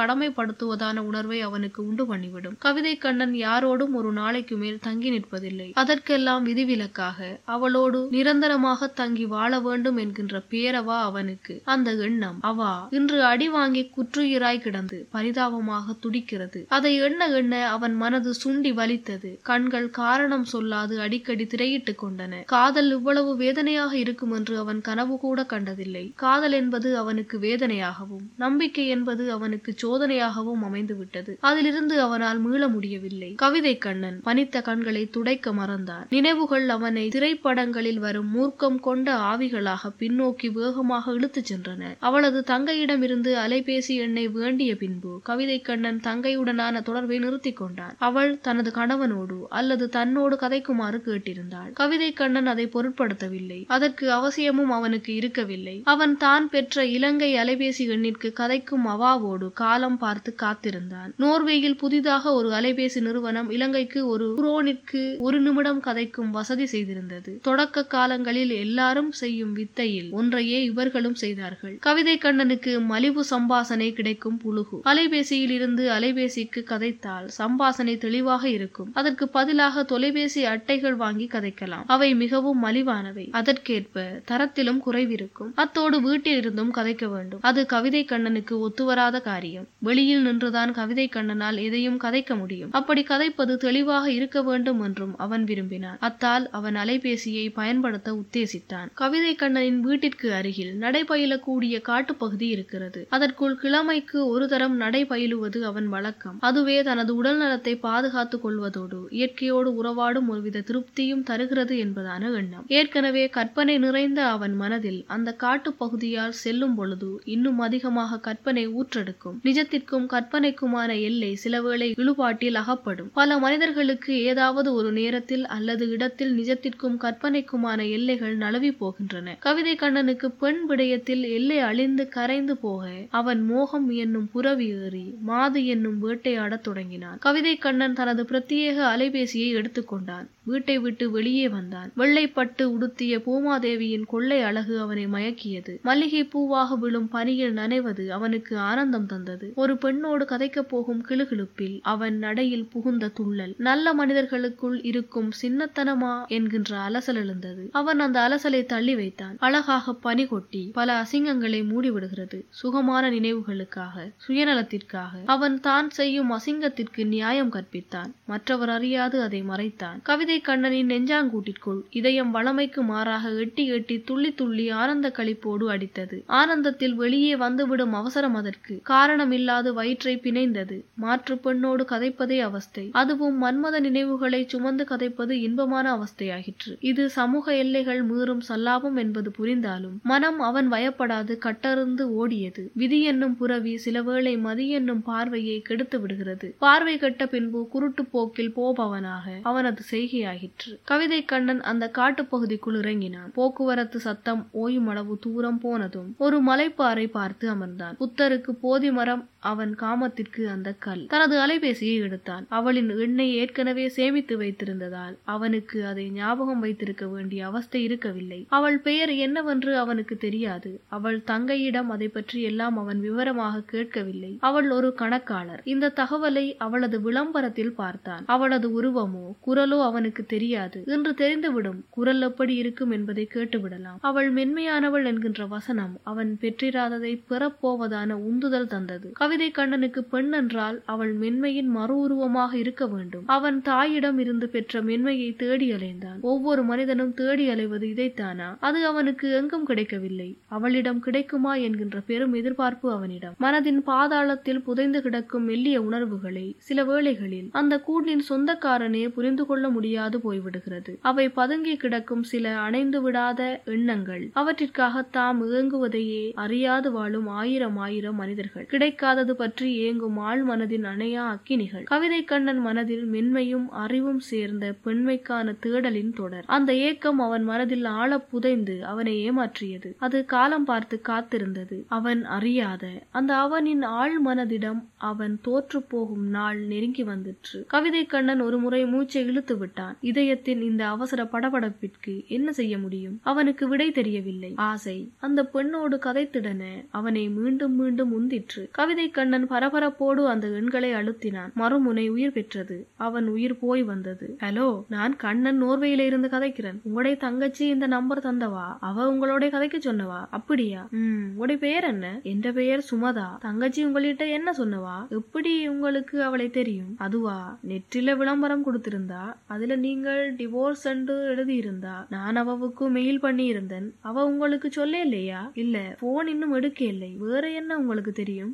கடமைப்படுத்துவதான உணர்வை அவனுக்கு உண்டு பண்ணிவிடும். கவிதை கண்ணன் யாரோடும் ஒரு நாளைக்கு மேல் தங்கி நிற்பதில்லை. அதற்கெல்லாம் விதிவிலக்காக அவளோடு நிரந்தரமாக தங்கி வாழ வேண்டும் என்கின்ற பேரவா அவனுக்கு. அந்த எண்ணம் அவா இன்று அடி வாங்கி குற்றுயிராய் கிடந்து பரிதாபமாக துடிக்கிறது. அதை எண்ண எண்ண அவன் மனது சுண்டி வலித்தது. கண்கள் காரணம் சொல்லாது அடிக்கடி திரையிட்டுக் கொண்டன. காதல் இவ்வளவு வேதனையாக இருக்கும் என்று அவன் கனவு கூட கண்டதில்லை. காதல் என்பது அவனுக்கு வேதனையாகவும் நம்பிக்கை என்பது அவனுக்கு சோதனையாகவும் ஞாபகம் அமைந்து விட்டது. அதிலிருந்து அவனால் மீள முடியவில்லை. கவிதை கண்ணன் பனித்த கண்களை துடைக்க மறந்தான் நினைவுகள் அவனை திரைப்படங்களில் வரும் மூர்க்கம் கொண்ட ஆவிகளாக பின்னோக்கி வேகமாக இழுத்துச் சென்றன. அவளது தங்கையிடமிருந்து அலைபேசி எண்ணை வேண்டிய பின்பு கவிதை கண்ணன் தங்கையுடனான தொடர்பை நிறுத்திக் கொண்டான். அவள் தனது கணவனோடு அல்லது தன்னோடு கதைக்குமாறு கேட்டிருந்தாள். கவிதை கண்ணன் அதை பொருட்படுத்தவில்லை. அதற்கு அவசியமும் அவனுக்கு இருக்கவில்லை. அவன் தான் பெற்ற இலங்கை அலைபேசி எண்ணிற்கு கதைக்கும் அவாவோடு காலம் பார்த்து காத்திருந்தான். நோர்வேயில் புதிதாக ஒரு அலைபேசி நிறுவனம் இலங்கைக்கு ஒரு குரோனிற்கு ஒரு நிமிடம் கதைக்கும் வசதி செய்திருந்தது. தொடக்க காலங்களில் எல்லாரும் செய்யும் வித்தையில் ஒன்றையே இவர்களும் செய்தார்கள். கவிதை கண்ணனுக்கு மலிவு சம்பாசனை கிடைக்கும் புழுகு. அலைபேசியில் இருந்து அலைபேசிக்கு கதைத்தால் சம்பாசனை தெளிவாக இருக்கும். அதற்கு பதிலாக தொலைபேசி அட்டைகள் வாங்கி கதைக்கலாம். அவை மிகவும் மலிவானவை. அதற்கேற்ப தரத்திலும் குறைவிருக்கும். அத்தோடு வீட்டில் இருந்தும் கதைக்க வேண்டும். அது கவிதை கண்ணனுக்கு ஒத்துவராத காரியம். வெளியில் நின்றுதான் கவிதை கண்ணனால் எதையும் கதைக்க முடியும். அப்படி கதைப்பது தெளிவாக இருக்க வேண்டும் என்றும் அவன் விரும்பினான். அத்தால் அவன் அலைபேசியை பயன்படுத்த உத்தேசித்தான். கவிதை கண்ணனின் வீட்டிற்கு அருகில் நடைபயிலக்கூடிய காட்டுப்பகுதி இருக்கிறது. அதற்குள் கிழமைக்கு ஒரு தரம் நடைபயிலுவது அவன் வழக்கம். அதுவே தனது உடல் நலத்தை பாதுகாத்துக் கொள்வதோடு இயற்கையோடு உறவாடும் ஒருவித திருப்தியும் தருகிறது என்பதான எண்ணம். ஏற்கனவே கற்பனை நிறைந்த அவன் மனதில் அந்த காட்டுப் பகுதியால் செல்லும் பொழுது இன்னும் அதிகமாக கற்பனை ஊற்றெடுக்கும். நிஜத்திற்கும் கற்பனைக்குமான எல்லை சிலவேளை இழுபாட்டில் அகப்படும். பல மனிதர்களுக்கு ஏதாவது ஒரு நேரத்தில் அல்லது இடத்தில் நிஜத்திற்கும் கற்பனைக்குமான எல்லைகள் நழுவி போகின்றன. கவிதை கண்ணனுக்கு பெண் விடயத்தில் எல்லை அழிந்து கரைந்து போக அவன் மோகம் என்னும் புறவி ஏறி மாது என்னும் வேட்டையாடத் தொடங்கினான். கவிதை கண்ணன் தனது பிரத்யேக அலைபேசியை எடுத்துக்கொண்டான் வீட்டை விட்டு வெளியே வந்தான். வெள்ளைப்பட்டு உடுத்திய பூமாதேவியின் கொள்ளை அழகு அவனை மயக்கியது. மல்லிகை பூவாக விழும் பனியில் நனைவது அவனுக்கு ஆனந்தம் தந்தது. ஒரு பெண்ணோடு கதைக்கப் போகும் கிளுகிழுப்பில் அவன் நடையில் புகுந்த துள்ளல். நல்ல மனிதர்களுக்குள் இருக்கும் சின்னத்தனமா என்கின்ற அலசல் எழுந்தது. அவன் அந்த அலசலை தள்ளி வைத்தான். அழகாக பனி கொட்டி பல அசிங்கங்களை மூடிவிடுகிறது. சுகமான நினைவுகளுக்காக சுயநலத்திற்காக அவன் தான் செய்யும் அசிங்கத்திற்கு நியாயம் கற்பித்தான். மற்றவர் அறியாது அதை மறைத்தான். கவிதை கண்ணனின் நெஞ்சாங்கூட்டிற்குள் இதயம் வளமைக்கு மாறாக எட்டி எட்டி துள்ளி துள்ளி ஆனந்த களிப்போடு அடித்தது. ஆனந்தத்தில் வெளியே வந்துவிடும் அவசரம் அதற்கு. காரணமில்லாது வயிற்று பிணைந்தது. மாற்று பெண்ணோடு கதைப்பதே அவஸ்தை. அதுவும் மன்மத நினைவுகளை சுமந்து கதைப்பது இன்பமான அவஸ்தையாகிற்று இது சமூக எல்லைகள் மீறும் சல்லாபம் என்பது புரிந்தாலும் மனம் அவன் வயப்படாது கட்டறிந்து ஓடியது. விதி என்னும் புறவி சிலவேளை மதி என்னும் பார்வையை கெடுத்து விடுகிறது. பார்வை கெட்ட பின்பு குருட்டு போக்கில் போபவனாக அவனது செய்கையாகிற்று கவிதை கண்ணன் அந்த காட்டுப்பகுதிக்குள் இறங்கினான். போக்குவரத்து சத்தம் ஓயுமளவு தூரம் போனதும் ஒரு மலைப்பாறை பார்த்து அமர்ந்தான். புத்தருக்கு போதி மரம் அவன் காமத்திற்கு அந்த கல். தனது அலைபேசியை எடுத்தான். அவளின் எண்ணை ஏற்கனவே சேமித்து வைத்திருந்ததால் அவனுக்கு அதை ஞாபகம் வைத்திருக்க வேண்டிய அவஸ்தை இருக்கவில்லை. அவள் பெயர் என்னவென்று அவனுக்கு தெரியாது. அவள் தங்கையிடம் அதை பற்றி எல்லாம் அவன் விவரமாக கேட்கவில்லை. அவள் ஒரு கணக்காளர். இந்த தகவலை அவளது விளம்பரத்தில் பார்த்தான். அவளது உருவமோ குரலோ அவனுக்கு தெரியாது. என்று தெரிந்துவிடும். குரல் எப்படி இருக்கும் என்பதை கேட்டுவிடலாம். அவள் மென்மையானவள் என்கின்ற வசனம் அவன் பெற்றிராததை பெறப்போவதான உந்துதல் தந்தது. கவிதை கண்ணனுக்கு பெண் என்றால் அவள் மென்மையின் மறு உருவமாக இருக்க வேண்டும். அவன் தாயிடம் இருந்து பெற்ற மென்மையை தேடி அலைந்தான். ஒவ்வொரு மனிதனும் தேடி அலைவது இதைத்தானா? அது அவனுக்கு எங்கும் கிடைக்கவில்லை. அவளிடம் கிடைக்குமா என்கின்ற பெரும் எதிர்பார்ப்பு அவனிடம். மனதின் பாதாளத்தில் புதைந்து கிடக்கும் மெல்லிய உணர்வுகளை சில வேளைகளில் அந்த கூண்டின் சொந்தக்காரனே புரிந்து கொள்ள முடியாது போய்விடுகிறது. அவை பதுங்கி கிடக்கும் சில அணைந்து விடாத எண்ணங்கள். அவற்றிற்காக தாம் இயங்குவதையே அறியாது வாழும் ஆயிரம் ஆயிரம் மனிதர்கள். கிடைக்காத கிடைக்காதது பற்றி ஏங்கும் ஆள் மனதின் அணையா அக்கினிகள். கவிதை கண்ணன் மனதில் மென்மையும் அறிவும் சேர்ந்த பெண்மைக்கான தேடலின் தொடர். அந்த ஏக்கம் அவன் மனதில் ஆழ புதைந்து அவனை ஏமாற்றியது. அது காலம் பார்த்து காத்திருந்தது. அவன் அறியாத அந்த அவனின் ஆள் மனதிடம் அவன் தோற்று போகும் நாள் நெருங்கி வந்துற்று. கவிதை கண்ணன் ஒரு முறை மூச்சை இழுத்து விட்டான். இதயத்தின் இந்த அவசர படபடப்பிற்கு என்ன செய்ய முடியும்? அவனுக்கு விடை தெரியவில்லை. ஆசை அந்த பெண்ணோடு கதைத்திடன. அவனை மீண்டும் மீண்டும் உந்திற்று. கவிதை கண்ணன் பரபரப்போடு அந்த எண்களை அழுத்தினான். மறுமுனை உயிர் பெற்றது. அவன் உயிர் போய் வந்தது. ஹலோ நான் கண்ணன் நோர்வேயில இருந்து கதைக்கிறேன். உங்களுடைய தங்கச்சி இந்த நம்பர் தந்தவா? அவ உங்களோட கதைக்க சொன்னவா? அப்படியா? உம் உங்களுடைய பெயர் என்ன? என்ற பெயர் சுமதா. தங்கச்சி உங்கள்கிட்ட என்ன சொன்னவா? எப்படி உங்களுக்கு அவளை தெரியும்? அதுவா? நெற்றில விளம்பரம் கொடுத்திருந்தா? அதுல நீங்கள் டிவோர்ஸ் என்று எழுதியிருந்தா? நான் அவவுக்கு மெயில் பண்ணி இருந்தேன் அவ உங்களுக்கு சொல்ல இல்லையா இல்ல போன் இன்னும் எடுக்க இல்லை வேற என்ன உங்களுக்கு தெரியும்?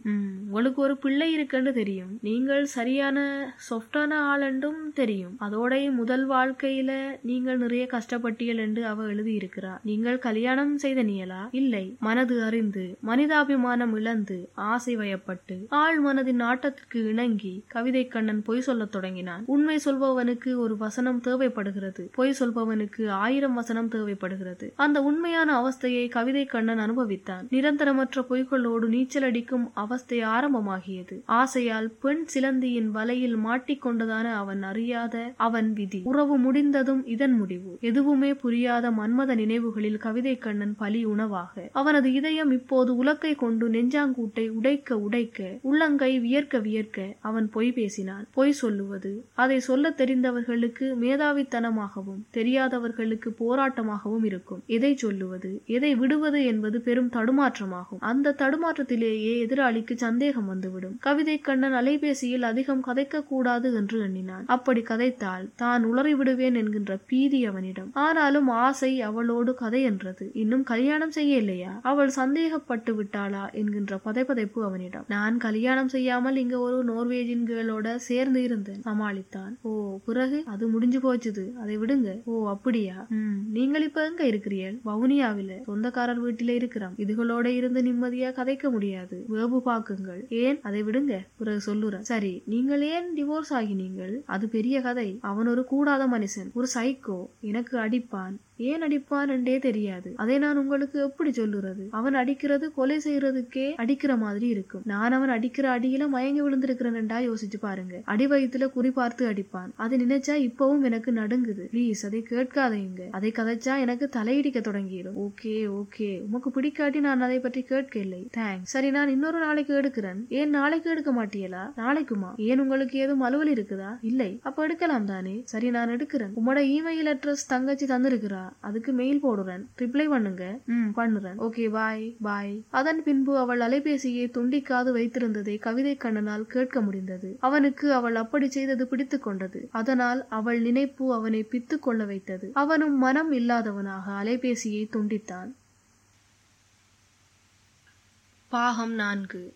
உங்களுக்கு ஒரு பிள்ளை இருக்குன்னு தெரியும். நீங்கள் சரியான சொஃப்டான ஆளென்றும் தெரியும். அதோடைய முதல் வாழ்க்கையில நீங்கள் நிறைய கஷ்டப்பட்டீர்கள் என்று அவ எழுதி இருக்கிறார் நீங்கள் கல்யாணம் செய்த நியலா? இல்லை. மனது அறிந்து மனிதாபிமானம் இழந்து ஆசை வயப்பட்டு ஆள் மனதின் நாட்டத்திற்கு இணங்கி கவிதை கண்ணன் பொய் சொல்லத் தொடங்கினான். உண்மை சொல்பவனுக்கு ஒரு வசனம் தேவைப்படுகிறது. பொய் சொல்பவனுக்கு ஆயிரம் வசனம் தேவைப்படுகிறது. அந்த உண்மையான அவஸ்தையை கவிதை கண்ணன் அனுபவித்தான். நிரந்தரமற்ற பொய்களோடு நீச்சல் அடிக்கும் அவஸ்தையால் ஆரம்பமாகியது. ஆசையால் பெண் சிலந்தியின் வலையில் மாட்டிக்கொண்டதான அவன் அறியாத அவன் விதி. உறவு முடிந்ததும் இதன் முடிவு. எதுவுமே புரியாத மன்மத நினைவுகளில் கவிதை கண்ணன் பலி உணவாக. அவனது இதயம் இப்போது உலக்கை கொண்டு நெஞ்சாங்கூட்டை உடைக்க உடைக்க உள்ளங்கை வியர்க்க வியர்க்க அவன் பொய் பேசினான். பொய் சொல்லுவது. அதை சொல்ல தெரிந்தவர்களுக்கு மேதாவித்தனமாகவும் தெரியாதவர்களுக்கு போராட்டமாகவும் இருக்கும். எதை சொல்லுவது? எதை விடுவது என்பது பெரும் தடுமாற்றமாகும். அந்த தடுமாற்றத்திலேயே எதிராளிக்கு சந்த சந்தேகம் வந்துவிடும். கவிதை கண்ணன் அலைபேசியில் அதிகம் கதைக்க கூடாது என்று எண்ணினான். அப்படி கதைத்தால் தான் உளறிவிடுவேன் என்கின்ற பீதி அவனிடம். ஆனாலும் ஆசை அவளோடு கதை என்றது. இன்னும் கல்யாணம் செய்ய இல்லையா? அவள் சந்தேகப்பட்டு விட்டாளா என்கின்ற பதைப்பதைப்பு அவனிடம். நான் கல்யாணம் செய்யாமல் இங்க ஒரு நோர்வேஜின் கேளோட சேர்ந்து இருந்தேன். சமாளித்தான். ஓ பிறகு? அது முடிஞ்சு போச்சுது. அதை விடுங்க. ஓ அப்படியா? உம் நீங்கள் இப்ப எங்க இருக்கிறீர்கள்? வவுனியாவில. சொந்தக்காரர் வீட்டில இருக்கிறோம் இதுகளோட இருந்து நிம்மதியா கதைக்க முடியாது. வேபு சொல்லுங்கள். ஏன் அதை விடுங்க? பிறகு சொல்லுறேன் சரி நீங்கள் ஏன் டிவோர்ஸ் ஆகினீங்கள் அது பெரிய கதை. அவன் ஒரு கூடாத மனுஷன். ஒரு சைக்கோ எனக்கு அடிப்பான். ஏன் அடிப்பான் என்றே தெரியாது. அதை நான் உங்களுக்கு எப்படி சொல்லுறது? அவன் அடிக்கிறது கொலை செய்யறதுக்கே அடிக்கிற மாதிரி இருக்கும். நான் அவன் அடிக்கிற அடியில மயங்கி விழுந்திருக்கிறேன்டா யோசிச்சு பாருங்க. அடி வயிற்றுல குறி பார்த்து அடிப்பான். அதை நினைச்சா இப்பவும் எனக்கு நடுங்குது. ப்ளீஸ் அதை கேட்காதீங்க. அதை கதைச்சா எனக்கு தலையிடிக்க தொடங்கிடும். ஓகே ஓகே உமக்கு பிடிக்காட்டி நான் அதை பற்றி கேட்க இல்லை தேங்க்ஸ் சரி நான் இன்னொரு நாளைக்கு எடுக்கிறேன். ஏன் நாளைக்கு எடுக்க மாட்டியலா நாளைக்குமா? ஏன் உங்களுக்கு ஏதும் அலுவல் இருக்குதா? இல்லை. அப்ப எடுக்கலாம் தானே. சரி நான் எடுக்கிறேன். உமோட இமெயில் அட்ரஸ் தங்கச்சி தந்திருக்கிறா? அதுக்கு மெயில் போடுறேன். ரிப்ளை பண்ணுங்க. ம். பண்ணுறேன். ஓகே பாய் பாய் அதன் பின்பு அவள் அலைபேசியை துண்டிக்காது வைத்திருந்ததை கவிதை கண்ணனால் கேட்க முடிந்தது. அவனுக்கு அவள் அப்படி செய்தது பிடித்து கொண்டது. அதனால் அவள் நினைப்பு அவனை பித்து கொள்ள வைத்தது. அவனும் மனம் இல்லாதவனாக அலைபேசியை துண்டித்தான். பாகம் நான்கு.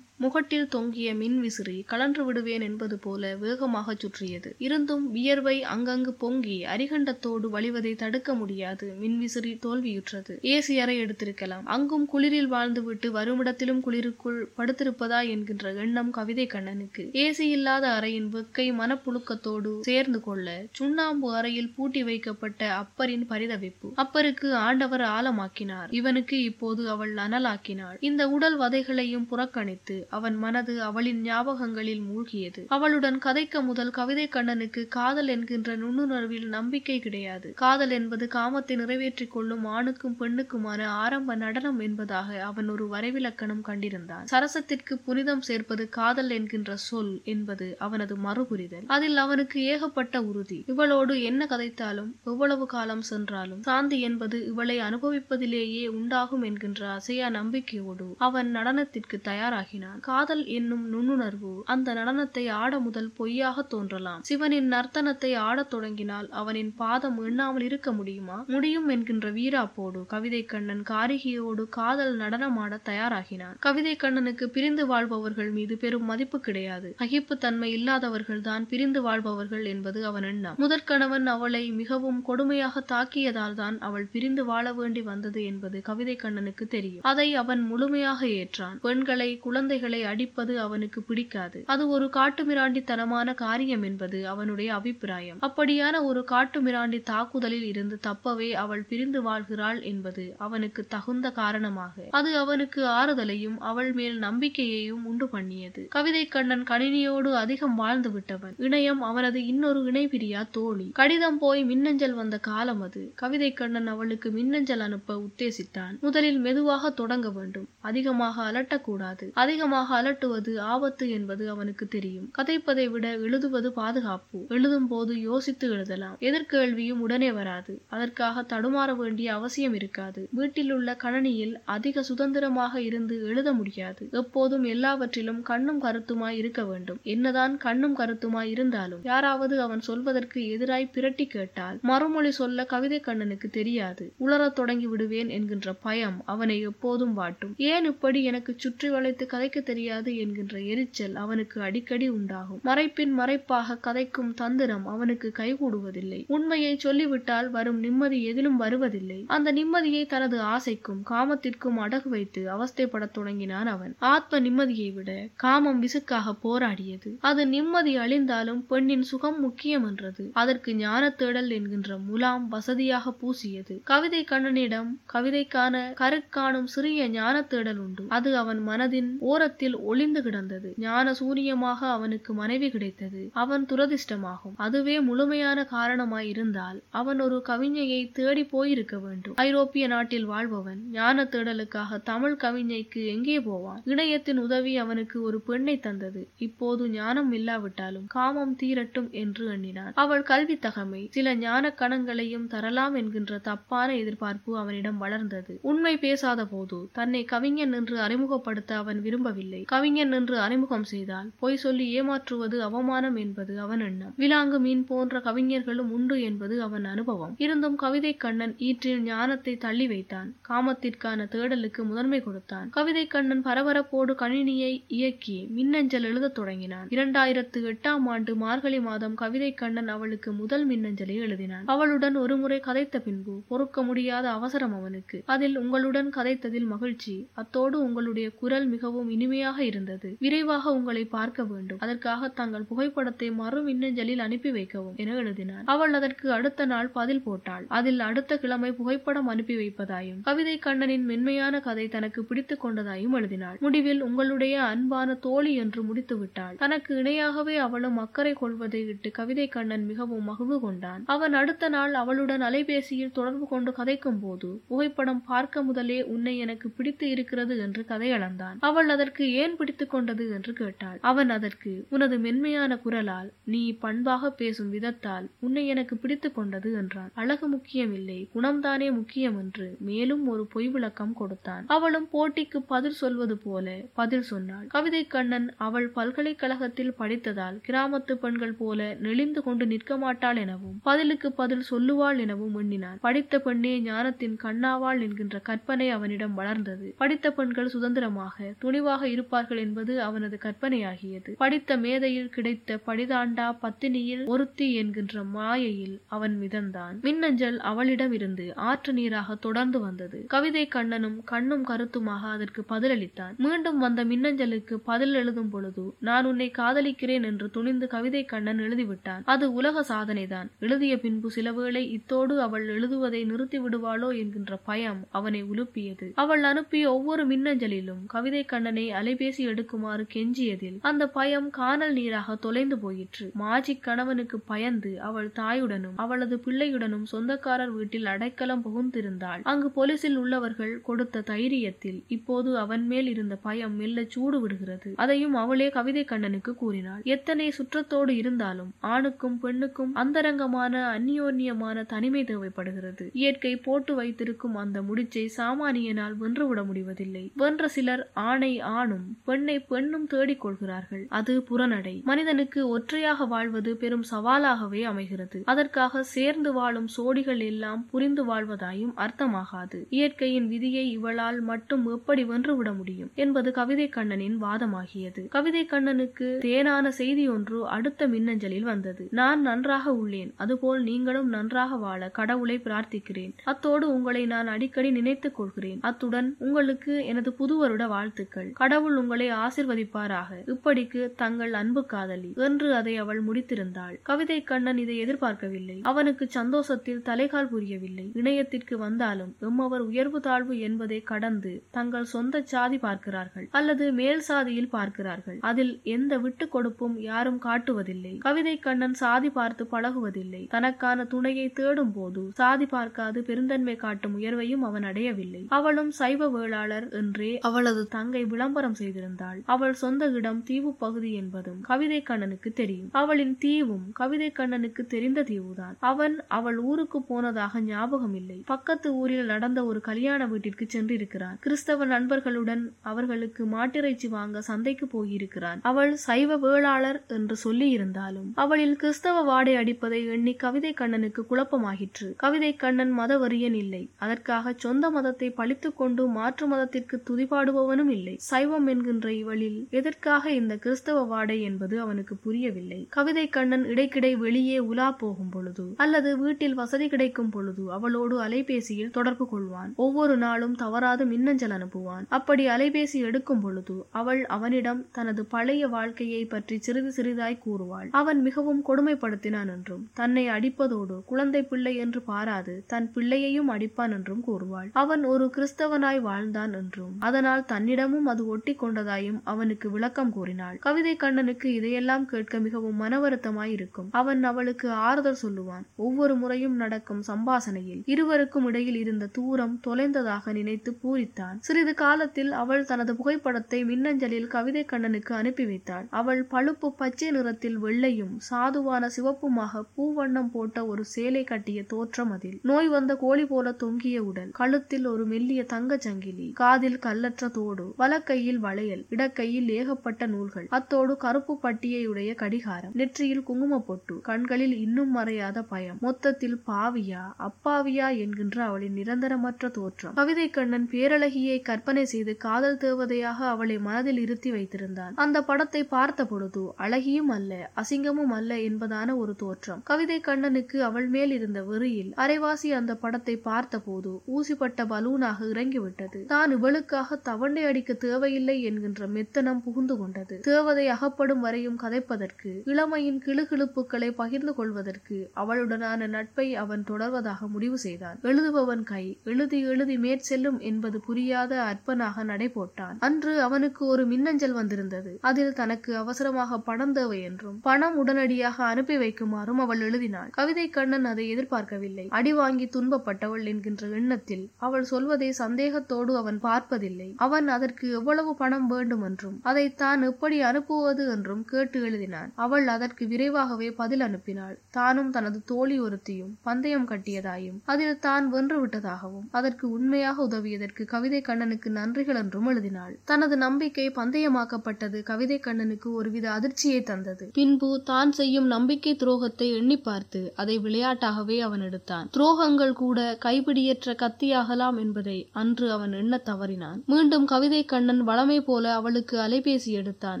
முகட்டில் தொங்கிய மின் விசிறி கலன்று விடுவேன் என்பது போல வேகமாக சுற்றியது. இருந்தும் வியர்வை அங்கங்கு பொங்கி அரிகண்டத்தோடு வழிவதை தடுக்க முடியாது மின்விசிறி தோல்வியுற்றது. ஏசி அறை எடுத்திருக்கலாம். அங்கும் குளிரில் வாழ்ந்துவிட்டு வருமிடத்திலும் குளிருக்குள் படுத்திருப்பதா என்கின்ற எண்ணம் கவிதை கண்ணனுக்கு. ஏசி இல்லாத அறையின் வெக்கை மனப்புழுக்கத்தோடு சேர்ந்து கொள்ள சுண்ணாம்பு அறையில் பூட்டி வைக்கப்பட்ட அப்பரின் பரிதவிப்பு. அப்பருக்கு ஆண்டவர் ஆழமாக்கினார். இவனுக்கு இப்போது அவள் அனலாக்கினாள் இந்த உடல் வதைகளையும் புறக்கணித்து அவன் மனது அவளின் ஞாபகங்களில் மூழ்கியது. அவளுடன் கதைக்க முதல் கவிதை கண்ணனுக்கு காதல் என்கின்ற நுண்ணுணர்வில் நம்பிக்கை கிடையாது. காதல் என்பது காமத்தை நிறைவேற்றிக் கொள்ளும் ஆணுக்கும் பெண்ணுக்குமான ஆரம்ப நடனம் என்பதாக அவன் ஒரு வரைவிலக்கணம் கண்டிருந்தான். சரசத்திற்கு புனிதம் சேர்ப்பது காதல் என்கின்ற சொல் என்பது அவனது மறுபுரிதல். அதில் அவனுக்கு ஏகப்பட்ட உறுதி. இவளோடு என்ன கதைத்தாலும் எவ்வளவு காலம் சென்றாலும் சாந்தி என்பது இவளை அனுபவிப்பதிலேயே உண்டாகும் என்கின்ற அசையா நம்பிக்கையோடு அவன் நடனத்திற்கு தயாராகினான். காதல் என்னும் நுண்ணுணர்வு அந்த நடனத்தை ஆட முதல் பொய்யாக தோன்றலாம். சிவனின் நர்த்தனத்தை ஆடத் தொடங்கினால் அவனின் பாதம் எண்ணாமல் இருக்க முடியுமா? முடியும் என்கின்ற வீராப்போடு கவிதை கண்ணன் காரிகையோடு காதல் நடனமாட தயாராகினான். கவிதை கண்ணனுக்கு பிரிந்து வாழ்பவர்கள் மீது பெரும் மதிப்பு கிடையாது. சகிப்புத்தன்மை இல்லாதவர்கள் தான் பிரிந்து வாழ்பவர்கள் என்பது அவன் எண்ணம். முதற்கணவன் அவளை மிகவும் கொடுமையாக தாக்கியதால் தான் அவள் பிரிந்து வாழ வேண்டி வந்தது என்பது கவிதை கண்ணனுக்கு தெரியும். அதை அவன் முழுமையாக ஏற்றான். பெண்களை குழந்தைகள் அடிப்பது அவனுக்கு பிடிக்காது. அது ஒரு காட்டுமிராண்டித்தனமான காரியம் என்பது அவனுடைய அபிப்பிராயம். அப்படியான ஒரு காட்டுமிராண்டி தாக்குதலில் இருந்து தப்பவே அவள் பிரிந்து வாழ்கிறாள் என்பது அவனுக்கு தகுந்த காரணமாக. அது அவனுக்கு ஆறுதலையும் அவள் மேல் நம்பிக்கையையும் உண்டு பண்ணியது. கவிதை கண்ணன் கணினியோடு அதிகம் வாழ்ந்து விட்டவன். இணையம் அவனது இன்னொரு இணைபிரியா தோழி. கடிதம் போய் மின்னஞ்சல் வந்த காலம் அது. கவிதை கண்ணன் அவளுக்கு மின்னஞ்சல் அனுப்ப உத்தேசித்தான். முதலில் மெதுவாக தொடங்க வேண்டும். அதிகமாக அலட்டக்கூடாது. அதிகமாக அலட்டுவது ஆபத்து என்பது அவனுக்கு தெரியும். கதைப்பதை விட எழுதுவது பாதுகாப்பு. எழுதும் போது யோசித்து எழுதலாம். எதிர்கேள்வியும் உடனே வராது. அதற்காக தடுமாற வேண்டிய அவசியம் இருக்காது. வீட்டில் உள்ள கணனியில் அதிக சுதந்திரமாக இருந்து எழுத முடியாது. எப்போதும் எல்லாவற்றிலும் கண்ணும் கருத்துமாய் இருக்க வேண்டும். என்னதான் கண்ணும் கருத்துமாய் இருந்தாலும் யாராவது அவன் சொல்வதற்கு எதிராய் பிரட்டி கேட்டால் மறுமொழி சொல்ல கவிதை கண்ணனுக்கு தெரியாது. உளரத் தொடங்கி விடுவேன் என்கின்ற பயம் அவனை எப்போதும் வாட்டும். ஏன் இப்படி எனக்கு சுற்றி வளைத்து கதைக்க தெரியாது என்கின்ற எரிச்சல் அவனுக்கு அடிக்கடி உண்டாகும். மறைப்பின் மறைப்பாக கதைக்கும் தந்திரம் அவனுக்கு கைகூடுவதில்லை. உண்மையை சொல்லிவிட்டால் வரும் நிம்மதி எதிலும் வருவதில்லை. அந்த நிம்மதியை தனது ஆசைக்கும் காமத்திற்கும் அடகு வைத்து அவஸ்தைப்படத் தொடங்கினான் அவன். ஆத்ம நிம்மதியை விட காமம் விசுக்காக போராடியது. அது நிம்மதி அழிந்தாலும் பெண்ணின் சுகம் முக்கியம் என்றது அதற்கு ஞான தேடல் என்கின்ற முலாம் வசதியாக பூசியது. கவிதை கண்ணனிடம் கவிதைக்கான கருக்காணும் சிறிய ஞான தேடல் உண்டு. அது அவன் மனதின் ஓரத்தில் ஒளிந்து கிடந்தது. ஞான சூரியமாக அவனுக்கு மனைவி கிடைத்தது. அவன் துரதிர்ஷ்டமாகும். அதுவே முழுமையான காரணமாய் இருந்தால் அவன் ஒரு கவிஞையை தேடி போயிருக்க வேண்டும். ஐரோப்பிய நாட்டில் வாழ்பவன் ஞான தேடலுக்காக தமிழ் கவிஞைக்கு எங்கே போவான்? இணையத்தின் உதவி அவனுக்கு ஒரு பெண்ணை தந்தது. இப்போது ஞானம் இல்லாவிட்டாலும் காமம் தீரட்டும் என்று எண்ணினான். அவள் கல்வி தகமை சில ஞான கணங்களையும் தரலாம் என்கின்ற தப்பான எதிர்பார்ப்பு அவனிடம் வளர்ந்தது. உண்மை பேசாத போது தன்னை கவிஞன் என்று அறிமுகப்படுத்த அவன் விரும்பவில்லை. இல்லை. கவிஞன் என்று அறிமுகம் செய்தால் பொய் சொல்லி ஏமாற்றுவது அவமானம் என்பது அவன் எண்ணம். விலாங்கு மீன் போன்ற கவிஞர்களும் உண்டு என்பது அவன் அனுபவம். இருந்தும் கவிதை கண்ணன் ஈற்றில் ஞானத்தை தள்ளி வைத்தான். காமத்திற்கான தேடலுக்கு முதன்மை கொடுத்தான். கவிதை கண்ணன் பரபரப்போடு கணினியை இயக்கி மின்னஞ்சல் எழுதத் தொடங்கினான். இரண்டாயிரத்து எட்டாம் ஆண்டு மார்கழி மாதம் கவிதை கண்ணன் அவளுக்கு முதல் மின்னஞ்சலை எழுதினான். அவளுடன் ஒருமுறை கதைத்த பின்பு பொறுக்க முடியாத அவசரம் அவனுக்கு. அதில் உங்களுடன் கதைத்ததில் மகிழ்ச்சி. அத்தோடு உங்களுடைய குரல் மிகவும் இனி இனிமையாக இருந்தது. விரைவாக உங்களை பார்க்க வேண்டும். அதற்காக தங்கள் புகைப்படத்தை மறு மின்னஞ்சலில் அனுப்பி வைக்கவும் என எழுதினார். அவள் அதற்கு அடுத்த நாள் பதில் போட்டாள். அதில் அடுத்த கிழமை புகைப்படம் அனுப்பி வைப்பதாயும் கவிதை கண்ணனின் மென்மையான கதை தனக்கு பிடித்துக் கொண்டதாயும் எழுதினாள். முடிவில் உங்களுடைய அன்பான தோழி என்று முடித்து விட்டாள். தனக்கு இணையாகவே அவளும் அக்கறை கொள்வதை இட்டு கவிதை கண்ணன் மிகவும் மகிழ்வு கொண்டான். அவன் அடுத்த நாள் அவளுடன் அலைபேசியில் தொடர்பு கொண்டு கதைக்கும் போது புகைப்படம் பார்க்க முதலே உன்னை எனக்கு பிடித்து இருக்கிறது என்று கதை அளந்தான் அவள் அதற்கு ஏன் பிடித்துக் கொண்டது என்று கேட்டாள். அவன் அதற்கு உனது மென்மையான குரலால் நீ பண்பாக பேசும் விதத்தால் உன்னை எனக்கு பிடித்துக் கொண்டது என்றான். அழகு முக்கியமில்லை குணம்தானே முக்கியம் என்று மேலும் ஒரு பொய் விளக்கம் கொடுத்தான். அவளும் போட்டிக்கு பதில் சொல்வது போல பதில் சொன்னாள். கவிதை கண்ணன் அவள் பல்கலைக்கழகத்தில் படித்ததால் கிராமத்து பெண்கள் போல நெளிந்து கொண்டு நிற்க மாட்டாள் எனவும் பதிலுக்கு பதில் சொல்லுவாள் எனவும் எண்ணினான். படித்த பெண்ணே ஞானத்தின் கண்ணாவாள் என்கின்ற கற்பனை அவனிடம் வளர்ந்தது. படித்த பெண்கள் சுதந்திரமாக துணிவாக இருப்பார்கள் என்பது அவனது கற்பனையாகியது. படித்த மேதையில் கிடைத்த படிதாண்டா பத்தினியில் ஒருத்தி என்கின்ற மாயையில் அவன் மிதந்தான். மின்னஞ்சல் அவளிடம் இருந்து ஆற்று நீராக தொடர்ந்து வந்தது. கவிதை கண்ணனும் கண்ணும் கருத்துமாக அதற்கு பதிலளித்தான். மீண்டும் வந்த மின்னஞ்சலுக்கு பதில் எழுதும் பொழுது நான் உன்னை காதலிக்கிறேன் என்று துணிந்து கவிதை கண்ணன் எழுதிவிட்டான். அது உலக சாதனைதான். எழுதிய பின்பு சிலவேளை இத்தோடு அவள் எழுதுவதை நிறுத்தி விடுவாளோ என்கின்ற பயம் அவனை உலுப்பியது. அவள் அனுப்பிய ஒவ்வொரு மின்னஞ்சலிலும் கவிதை கண்ணனை அலைபேசி எடுக்குமாறு கெஞ்சியதில் அந்த பயம் காணல் நீராக தொலைந்து போயிற்று. மாஜி கணவனுக்கு பயந்து அவள் தாயுடனும் அவளது பிள்ளையுடனும் சொந்தக்காரர் வீட்டில் அடைக்கலம் புகுந்திருந்தாள். அங்கு போலீசில் உள்ளவர்கள் கொடுத்த தைரியத்தில் இப்போது அவன் மேல் இருந்த பயம் மெல்ல சூடு விடுகிறது. அதையும் அவளே கவிதை கண்ணனுக்கு கூறினாள். எத்தனை சுற்றத்தோடு இருந்தாலும் ஆணுக்கும் பெண்ணுக்கும் அந்தரங்கமான அந்நியோன்யமான தனிமை தேவைப்படுகிறது. இயற்கை போட்டு வைத்திருக்கும் அந்த முடிச்சை சாமானியனால் வென்றுவிட முடிவதில்லை. வென்ற சிலர் ஆணை ஆணும் பெண்ணை பெண்ணும் தேடிக் கொள்கிறார்கள். அது புறநடை. மனிதனுக்கு ஒற்றையாக வாழ்வது பெரும் சவாலாகவே அமைகிறது. அதற்காக சேர்ந்து வாழும் சோடிகள் எல்லாம் புரிந்து வாழ்வதாயும் அர்த்தமாகாது. இயற்கையின் விதியை இவளால் மட்டும் எப்படி வென்றுவிட முடியும் என்பது கவிதை கண்ணனின் வாதமாகியது. கவிதை கண்ணனுக்கு தேனான செய்தி ஒன்று அடுத்த மின்னஞ்சலில் வந்தது. நான் நன்றாக உள்ளேன். அதுபோல் நீங்களும் நன்றாக வாழ கடவுளை பிரார்த்திக்கிறேன். அத்தோடு உங்களை நான் அடிக்கடி நினைத்துக் கொள்கிறேன். அத்துடன் உங்களுக்கு எனது புதுவருட வாழ்த்துக்கள். கடவுள் உங்களை ஆசிர்வதிப்பாராக. இப்படிக்கு தங்கள் அன்பு காதலி என்று அதை அவள் முடித்திருந்தாள். கவிதை கண்ணன் இதை எதிர்பார்க்கவில்லை. அவனுக்கு சந்தோஷத்தில் தலைகால் புரியவில்லை. இணையத்திற்கு வந்தாலும் எம்மவர் உயர்வு தாழ்வு என்பதை கடந்து தங்கள் சொந்த சாதி பார்க்கிறார்கள் அல்லது மேல் சாதியில் பார்க்கிறார்கள். அதில் எந்த விட்டு கொடுப்பும் யாரும் காட்டுவதில்லை. கவிதை கண்ணன் சாதி பார்த்து பழகுவதில்லை. தனக்கான துணையை தேடும் போது சாதி பார்க்காது பெருந்தன்மை காட்டும் உயர்வையும் அவன் அடையவில்லை. அவளும் சைவ வேளாளர் என்றே அவளது தங்கை விளம்பரம் செய்திருந்தாள். அவள் சொந்த இடம் தீவு பகுதி என்பதும் கவிதை கண்ணனுக்கு தெரியும். அவளின் தீவும் கவிதை கண்ணனுக்கு தெரிந்த தீவுதான். அவன் அவள் ஊருக்கு போனதாக ஞாபகம் இல்லை பக்கத்து ஊரில் நடந்த ஒரு கல்யாண வீட்டிற்கு சென்றிருக்கிறான். கிறிஸ்தவ நண்பர்களுடன் அவர்களுக்கு மாட்டிறைச்சி வாங்க சந்தைக்கு போயிருக்கிறான். அவள் சைவ வேளாளர் என்று சொல்லி இருந்தாலும் அவளில் கிறிஸ்தவ வாடை அடிப்பதை எண்ணி கவிதை கண்ணனுக்கு குழப்பமாகிற்று. கவிதை கண்ணன் மதவரியன் இல்லை. அதற்காக சொந்த மதத்தை பழித்துக் கொண்டு மாற்று மதத்திற்கு துதிபாடுபவனும் இல்லை. சைவ கிறிஸ்தவம் என்கின்ற இவளில் எதற்காக இந்த கிறிஸ்தவ வாடை என்பது அவனுக்கு புரியவில்லை. கவிதை கண்ணன் இடைக்கிடை வெளியே உலா போகும் பொழுது அல்லது வீட்டில் வசதி கிடைக்கும் பொழுது அவளோடு அலைபேசியில் தொடர்பு கொள்வான். ஒவ்வொரு நாளும் தவறாது மின்னஞ்சல் அனுப்புவான். அப்படி அலைபேசி எடுக்கும் பொழுது அவள் அவனிடம் தனது பழைய வாழ்க்கையை பற்றி சிறிது சிறிதாய் கூறுவாள். அவன் மிகவும் கொடுமைப்படுத்தினான் என்றும் தன்னை அடிப்பதோடு குழந்தை பிள்ளை என்று பாராது தன் பிள்ளையையும் அடிப்பான் என்றும் கூறுவாள். அவன் ஒரு கிறிஸ்தவனாய் வாழ்ந்தான் என்றும் அதனால் தன்னிடமும் அது ஒட்டி கொண்டதாயும் அவனுக்கு விளக்கம் கூறினாள். கவிதை கண்ணனுக்கு இதையெல்லாம் கேட்க மிகவும் மனவருத்தமாய் இருக்கும் அவன் அவளுக்கு ஆறுதல் சொல்லுவான். ஒவ்வொரு முறையும் நடக்கும் சம்பாசனையில் இருவருக்கும் இடையில் இருந்த தூரம் தொலைந்ததாக நினைத்து பூரித்தான். சிறிது காலத்தில் அவள் தனது புகைப்படத்தை மின்னஞ்சலில் கவிதை கண்ணனுக்கு அனுப்பி வைத்தாள். அவள் பழுப்பு பச்சை நிறத்தில் வெள்ளையும் சாதுவான சிவப்புமாக பூவண்ணம் போட்ட ஒரு சேலை கட்டிய தோற்றம் அதில். நோய் வந்த கோழி போல தொங்கிய உடல். கழுத்தில் ஒரு மெல்லிய தங்கச் சங்கிலி. காதில் கல்லற்ற தோடு. வலக்கையில் வளையல் இடக்கையில் ஏகப்பட்ட நூல்கள். அத்தோடு கருப்பு பட்டியையுடைய கடிகாரம் நெற்றியில் குங்கும பொட்டு கண்களில் இன்னும் மறையாத பயம். மொத்தத்தில் பாவியா அப்பாவியா என்கின்ற அவளின் நிரந்தரமற்ற தோற்றம். கவிதை கண்ணன் பேரழகியை கற்பனை செய்து காதல் தேவதையாக அவளை மனதில் இருத்தி வைத்திருந்தான். அந்த படத்தை பார்த்த பொழுது அழகியும் அல்ல அசிங்கமும் அல்ல என்பதான ஒரு தோற்றம். கவிதை கண்ணனுக்கு அவள் மேல் இருந்த வெறியில் அரைவாசி அந்த படத்தை பார்த்தபோது ஊசிப்பட்ட பலூனாக இறங்கிவிட்டது. தான் இவளுக்காக தவண்டை அடிக்க தேவையில்லை என்கின்ற மெத்தனம் புகுந்து கொண்டது. தேவதை அகப்படும் வரையும் கதைப்பதற்கு இளமையின் கிளுகிழுப்புகளை பகிர்ந்து கொள்வதற்கு அவளுடனான நட்பை அவன் தொடர்வதாக முடிவு செய்தான். எழுதுபவன் கை எழுதி எழுதி மேற்செல்லும் என்பது புரியாத அற்பனாக நடைபோட்டான். அன்று அவனுக்கு ஒரு மின்னஞ்சல் வந்திருந்தது. அதில் தனக்கு அவசரமாக பணம் தேவை என்றும் பணம் உடனடியாக அனுப்பி வைக்குமாறும் அவள் எழுதினாள். கவிதை கண்ணன் அதை எதிர்பார்க்கவில்லை. அடி வாங்கி துன்பப்பட்டவள் என்கின்ற எண்ணத்தில் அவள் சொல்வதை சந்தேகத்தோடு அவன் பார்ப்பதில்லை. அவன் அதற்கு எவ்வளவு பணம் வேண்டும் என்றும் அதை தான் எப்படி அனுப்புவது என்றும் கேட்டு எழுதினான். அவள் அதற்கு விரைவாகவே பதில் அனுப்பினாள். தானும் தனது தோழி ஒருத்தியும் பந்தயம் கட்டியதாயும் அதில் தான் வென்று விட்டதாகவும் அதற்கு உண்மையாக உதவியதற்கு கவிதை கண்ணனுக்கு நன்றிகள் என்றும் எழுதினாள். தனது நம்பிக்கை பந்தயமாக்கப்பட்டது கவிதை கண்ணனுக்கு ஒருவித அதிர்ச்சியை தந்தது. பின்பு தான் செய்யும் நம்பிக்கை துரோகத்தை எண்ணி பார்த்து அதை விளையாட்டாகவே அவன் எடுத்தான். துரோகங்கள் கூட கைப்பிடியற்ற கத்தியாகலாம் என்பதை அன்று அவன் எண்ண தவறினான். மீண்டும் கவிதை கண்ணன் வளமை போல அவளுக்கு அலைபேசி எடுத்தான்.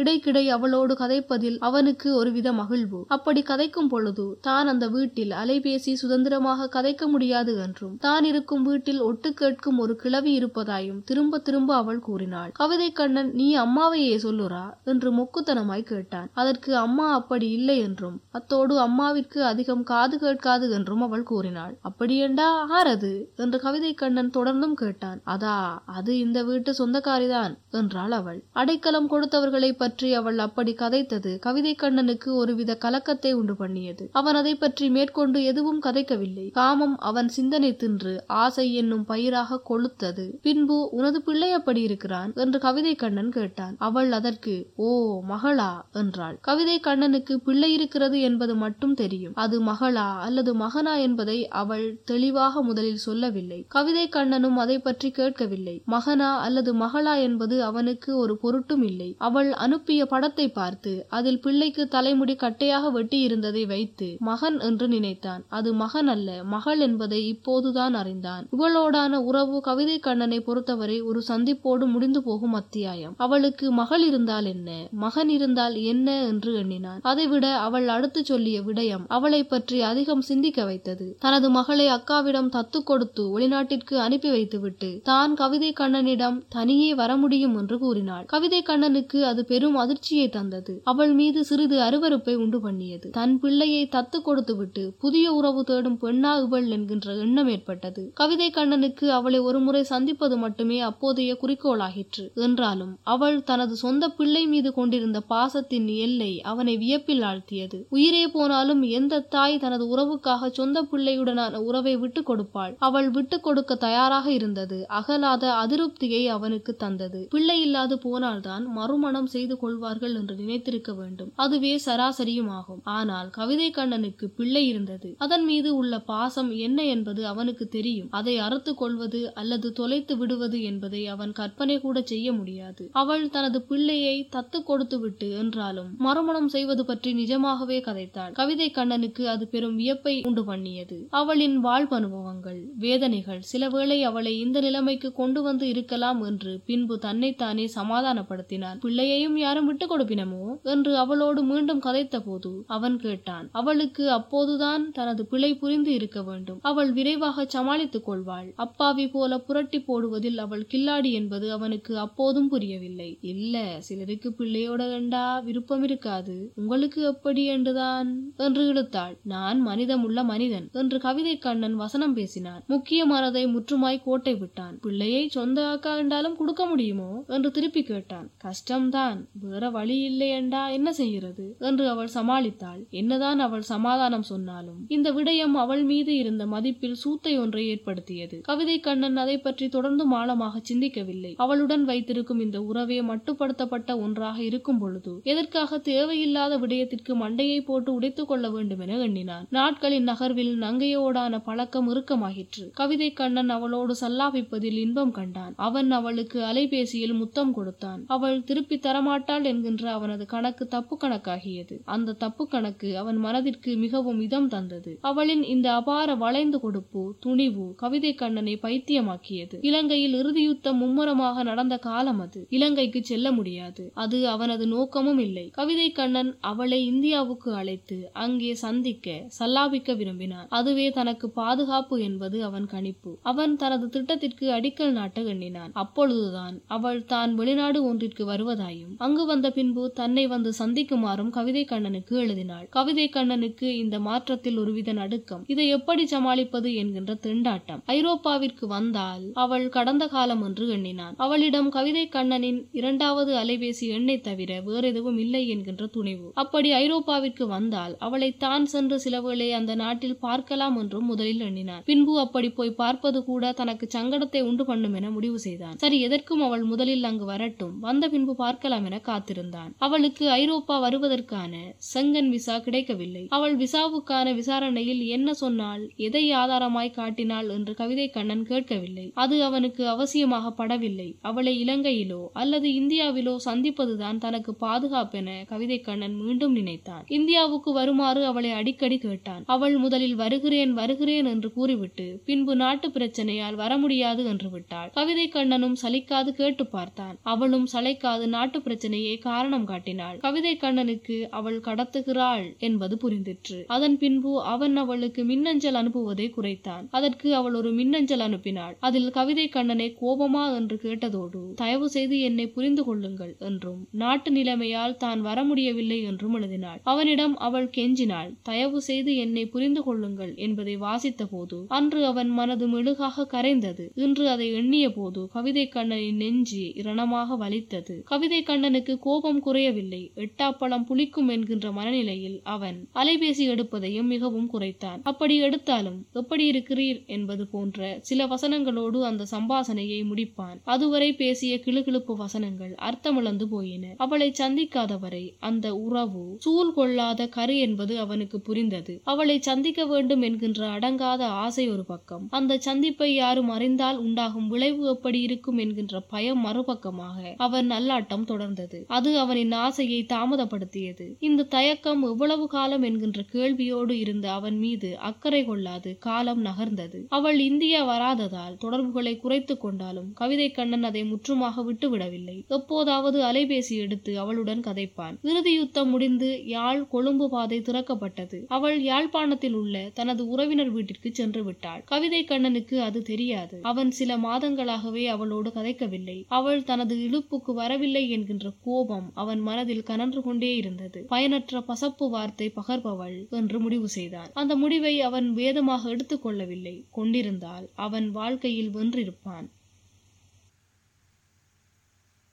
இடைக்கிடை அவளோடு கதைப்பதில் அவனுக்கு ஒருவித மகிழ்வு. அப்படி கதைக்கும் பொழுது தான் அந்த வீட்டில் அலைபேசி சுதந்திரமாக கதைக்க முடியாது என்றும் தான் இருக்கும் வீட்டில் ஒட்டு கேட்கும் ஒரு கிழவி இருப்பதாயும் திரும்ப திரும்ப அவள் கூறினாள். கவிதை கண்ணன் நீ அம்மாவையே சொல்லுறா? என்று மொக்குத்தனமாய் கேட்டான். அதற்கு அம்மா அப்படி இல்லை என்றும் அத்தோடு அம்மாவிற்கு அதிகம் காது கேட்காது என்றும் அவள் கூறினாள். அப்படியேண்டா ஆறது என்று கவிதை கண்ணன் தொடர்ந்தும் கேட்டான். அதா அது இந்த வீட்டு சொந்தக்காரிதான் என்றாள் அவள். அடைக்கலம் கொடுத்தவர்களை பற்றி அவள் அப்படி கதைத்தது கவிதை கண்ணனுக்கு ஒருவித கலக்கத்தை உண்டு பண்ணியது. அவன் அதை பற்றி மேற்கொண்டு எதுவும் கதைக்கவில்லை. காமம் அவன் சிந்தனை தின்று ஆசை என்னும் பயிராக கொளுத்தது. பின்பு உனது பிள்ளை அப்படி இருக்கிறான் என்று கவிதை கண்ணன் கேட்டான். அவள் அதற்கு ஓ மகளா என்றாள். கவிதை கண்ணனுக்கு பிள்ளை இருக்கிறது என்பது மட்டும் தெரியும். அது மகளா அல்லது மகனா என்பதை அவள் தெளிவாக முதலில் சொல்லவில்லை. கவிதை கண்ணனும் அதை பற்றி கேட்கவில்லை. மகனா அல்லது மகளா என்பது அவனுக்கு ஒரு பொருட்டும் இல்லை. அவள் அனுப்பிய படத்தை பார்த்து அதில் பிள்ளைக்கு தலைமுடி கட்டையாக வெட்டி இருந்ததை வைத்து மகன் என்று நினைத்தான். அது மகன் அல்ல மகள் என்பதை இப்போதுதான் அறிந்தான். இவளோடான உறவு கவிதை கண்ணனை பொறுத்தவரை ஒரு சந்திப்போடு முடிந்து போகும் அத்தியாயம். அவளுக்கு மகள் இருந்தால் என்ன மகன் இருந்தால் என்ன என்று எண்ணினான். அதைவிட அவள் அடுத்து சொல்லிய விடயம் அவளை பற்றி அதிகம் சிந்திக்க வைத்தது. தனது மகளை அக்காவிடம் தத்து கொடுத்து வெளிநாட்டிற்கு அனுப்பி வைத்துவிட்டு தான் கவிதை கண்ணனிடம் தனியே வர முடியும் என்று கூறினாள். கவிதை கண்ணனுக்கு அது பெரும் அதிர்ச்சியை தந்தது. அவள் மீது சிறிது அருவருப்பை உண்டு பண்ணியது. தன் பிள்ளையை தத்து கொடுத்துவிட்டு புதிய உறவு தேடும் பெண்ணா இவள் என்கின்ற எண்ணம் ஏற்பட்டது. கவிதை கண்ணனுக்கு அவளை ஒருமுறை சந்திப்பது மட்டுமே அப்போதைய குறிக்கோளாகிற்று என்றாலும் அவள் தனது சொந்த பிள்ளை மீது கொண்டிருந்த பாசத்தின் எல்லை அவனை வியப்பில் ஆழ்த்தியது. உயிரே போனாலும் எந்த தாய் தனது உறவுக்காக சொந்த பிள்ளையுடனான உறவை விட்டுக் கொடுப்பாள்? அவள் விட்டுக் கொடுக்க தயாராக இருந்தது. அகலாத அதிருப்தியை அவனுக்கு தந்தது. பிள்ளை இல்லாது போனால்தான் மறுமணம் செய்து கொள்வார்கள் என்று நினைத்திருக்க வேண்டும். அதுவே சராசரியும் ஆகும் ஆனால் கவிதை கண்ணனுக்கு பிள்ளை இருந்தது. அதன் மீது உள்ள பாசம் என்ன என்பது அவனுக்கு தெரியும். அதை அறுத்து கொள்வது அல்லது தொலைத்து விடுவது என்பதை அவன் கற்பனை கூட செய்ய முடியாது. அவள் தனது பிள்ளையை தத்து கொடுத்து விட்டு என்றாலும் மறுமணம் செய்வது பற்றி நிஜமாகவே கதைத்தாள். கவிதை கண்ணனுக்கு அது பெரும் வியப்பை உண்டு பண்ணியது. அவளின் வாழ்வு அனுபவங்கள் வேதனைகள் சில வேளை அவளை இந்த நிலைமைக்கு கொண்டு வந்து இருக்கலாம் என்று பின்பு தன்னை தன்னைத்தானே சமாதானப்படுத்தினான். பிள்ளையையும் யாரும் விட்டு கொடுப்பினமோ? என்று அவளோடு மீண்டும் கதைத்த போது அவன் கேட்டான். அவளுக்கு அப்போதுதான் தனது பிழை புரிந்து இருக்க வேண்டும். அவள் விரைவாக சமாளித்துக் கொள்வாள். அப்பாவி போல புரட்டி போடுவதில் அவள் கில்லாடி என்பது அவனுக்கு அப்போதும் புரியவில்லை. இல்ல சிலருக்கு பிள்ளையோட கண்டா விருப்பம் இருக்காது. உங்களுக்கு எப்படி என்றுதான்? என்று இழுத்தாள். நான் மனிதமுள்ள மனிதன் என்று கவிதை கண்ணன் வசனம் பேசினான். முக்கியமானதை முற்றுமாய் கோட்டை விட்டான். பிள்ளையை சொந்த அக்கா என்றாலும் கொடுக்க முடியுமோ? என்று திருப்பி கேட்டான். கஷ்டம்தான். வேற வழி இல்லை என்றா என்ன செய்கிறது? என்று அவள் சமாளித்தாள். என்னதான் அவள் சமாதானம் சொன்னாலும் இந்த விடயம் அவள் மீது இருந்த மதிப்பில் சூத்தை ஒன்றை ஏற்படுத்தியது. கவிதை கண்ணன் அதை பற்றி தொடர்ந்து ஆழமாக சிந்திக்கவில்லை. அவளுடன் வைத்திருக்கும் இந்த உறவே மட்டுப்படுத்தப்பட்ட ஒன்றாக இருக்கும் பொழுது எதற்காக தேவையில்லாத விடயத்திற்கு மண்டையை போட்டு உடைத்துக் கொள்ள வேண்டும் என எண்ணினான். நாட்களின் நகர்வில் நங்கையோடான பழக்கம் இறுக்கமாகிற்று. கவிதை கண்ணன் அவளோடு சல்லாபிப்பதில் இன்பம் கண்டான். அவன் அவளுக்கு அலைபேசியில் முத்தம் கொடுத்தான். அவள் திருப்பி தரமாட்டாள் என்கின்ற அவனது கணக்கு தப்பு கணக்காகியது. அந்த தப்பு கணக்கு அவன் மனதிற்கு மிகவும் இதம் தந்தது. அவளின் இந்த அபார வளைந்து கொடுப்பு துணிவு கவிதை கண்ணனை பைத்தியமாக்கியது. இலங்கையில் இறுதியுத்தம் மும்முரமாக நடந்த காலம் அது. இலங்கைக்கு செல்ல முடியாது. அது அவனது நோக்கமும் இல்லை. கவிதை கண்ணன் அவளை இந்தியாவுக்கு அழைத்து அங்கே சந்திக்க சல்லாபிக்க விரும்பினான். அதுவே தனக்கு பாதுகாப்பு என்பது அவன் கணிப்பு. அவன் தனது திட்டத்திற்கு அடிக்கல் நாட்ட எண்ணினான். அப்பொழுதுதான் அவள் தான் வெளிநாடு ஒன்றிற்கு வருவதாயும் அங்கு வந்த பின்பு தன்னை வந்து சந்திக்குமாறும் கவிதை கண்ணனுக்கு எழுதினாள். கவிதை கண்ணனுக்கு இந்த மாற்றத்தில் ஒருவித நடுக்கம். இதை எப்படி சமாளிப்பது என்கின்ற திண்டாட்டம். ஐரோப்பாவிற்கு வந்தால் அவள் கடந்த காலம் என்று எண்ணினான். அவளிடம் கவிதை கண்ணனின் இரண்டாவது அலைபேசி எண்ணை தவிர வேறெதுவும் இல்லை என்கின்ற துணிவு. அப்படி ஐரோப்பாவிற்கு வந்தால் அவளை தான் சென்று சில வேளை அந்த நாட்டில் பார்க்கலாம் என்றும் முதலில் எண்ணினான். பின்பு அப்படி போய் பார்ப்பது கூட தனக்கு சங்கடத்தை உண்டு பண்ணும் என முடிவு செய்தான். சரி எதற்கும் அவள் முதலில் அங்கு வரட்டும். வந்த பின்பு பார்க்கலாம் என காத்திருந்தான். அவளுக்கு ஐரோப்பா வருவதற்கான செங்கன் விசா கிடைக்கவில்லை. அவள் விசாவுக்கான விசாரணையில் என்ன சொன்னால் எதை ஆதாரமாய் காட்டினாள் என்று கவிதை கண்ணன் கேட்கவில்லை. அது அவனுக்கு அவசியமாக படவில்லை. அவளை இலங்கையிலோ அல்லது இந்தியாவிலோ சந்திப்பதுதான் தனக்கு பாதுகாப்பென கவிதை கண்ணன் மீண்டும் நினைத்தான். இந்தியாவுக்கு வருமாறு அவளை அடிக்கடி கேட்டான். அவள் முதலில் வருகிறேன் வருகிறேன் என்று கூறிவிட்டு பின்பு நாட்டு பிரச்சனையால் வர முடியாது என்று விட்டாள். கவிதை கண்ணனும் சலிக்காது கேட்டு பார்த்தான். அவளும் சளைக்காது நாட்டு பிரச்சனையை காரணம் காட்டினாள். கவிதை கண்ணனுக்கு அவள் கடத்துகிறாள் என்பது புரிந்திற்று. அதன் பின்பு அவன் அவளுக்கு மின்னஞ்சல் அனுப்புவதை குறைத்தான். அதற்கு அவள் ஒரு மின்னஞ்சல் அனுப்பினாள். அதில் கவிதை கண்ணனை கோபமா என்று கேட்டதோடு தயவு செய்து என்னை புரிந்து கொள்ளுங்கள் என்றும் நாட்டு நிலைமையால் தான் வர முடியவில்லை என்றும் எழுதினாள். அவனிடம் அவள் கெஞ்சினாள் தயவு செய்து என்னை புரிந்து கொள்ளுங்கள் என்பதை வாசித்த போது அன்று அவன் மனது மெழுகாக கரைந்தது. இன்று அதை எண்ணிய போது கவிதை கண்ணனின் நெஞ்சு இரணமாக வலித்தது. கவிதை கண்ணனுக்கு கோபம் குறையவில்லை. எட்டாப்பழம் புளிக்கும் என்கின்ற மனநிலையில் அவன் அலைபேசி எடுப்பதையும் மிகவும் குறைத்தான். அப்படி எடுத்தாலும் எப்படி இருக்கிறீர்? என்பது போன்ற சில வசனங்களோடு அந்த சம்பாசனையை முடிப்பான். அதுவரை பேசிய கிளுகிளுப்பு வசனங்கள் அர்த்தமிழந்து போயின. அவளை சந்திக்காதவரை அந்த உறவு சூழ் கொள்ளாத கரு என்பது அவனுக்கு புரிந்தது. அவளை சந்திக்க வேண்டும் என்கின்ற அடங்காத ஆசை ஒரு பக்கம். அந்த சந்திப்பை யாரும் அறிந்தால் உண்டாகும் விளைவு எப்படி இருக்கும்? என்கின்ற பயம் மறு மறுபக்கமாக அவர் நல்லாட்டம் தொடர்ந்தது. அது அவனின் ஆசையை தாமதப்படுத்தியது. இந்த தயக்கம் எவ்வளவு காலம் என்கின்ற கேள்வியோடு இருந்த அவன் மீது அக்கறை கொள்ளாது காலம் நகர்ந்தது. அவள் இந்தியா வராததால் தொடர்புகளை குறைத்து கொண்டாலும் கவிதை கண்ணன் அதை முற்றுமாக விட்டுவிடவில்லை. எப்போதாவது அலைபேசி எடுத்து அவளுடன் கதைப்பான். இறுதி யுத்தம் முடிந்து யாழ் கொழும்பு பாதை திறக்கப்பட்டது. அவள் யாழ்ப்பாணத்தில் உள்ள தனது உறவினர் வீட்டிற்கு சென்று விட்டாள். கவிதை கண்ணனுக்கு அது தெரியாது. அவன் சில மாதங்களாகவே அவளோடு கதைக்கவில்லை. அவள் தனது இழுப்புக்கு வரவில்லை என்கின்ற கோபம் அவன் மனதில் கனன்று கொண்டே இருந்தது. பயனற்ற பசப்பு வார்த்தை பகர்பவள் என்று முடிவு செய்தான் அந்த முடிவை அவன் வேதமாக எடுத்துக்கொள்ளவில்லை கொண்டிருந்தால் அவன் வாழ்க்கையில் வென்றிருப்பான்.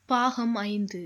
பாகம் ஐந்து.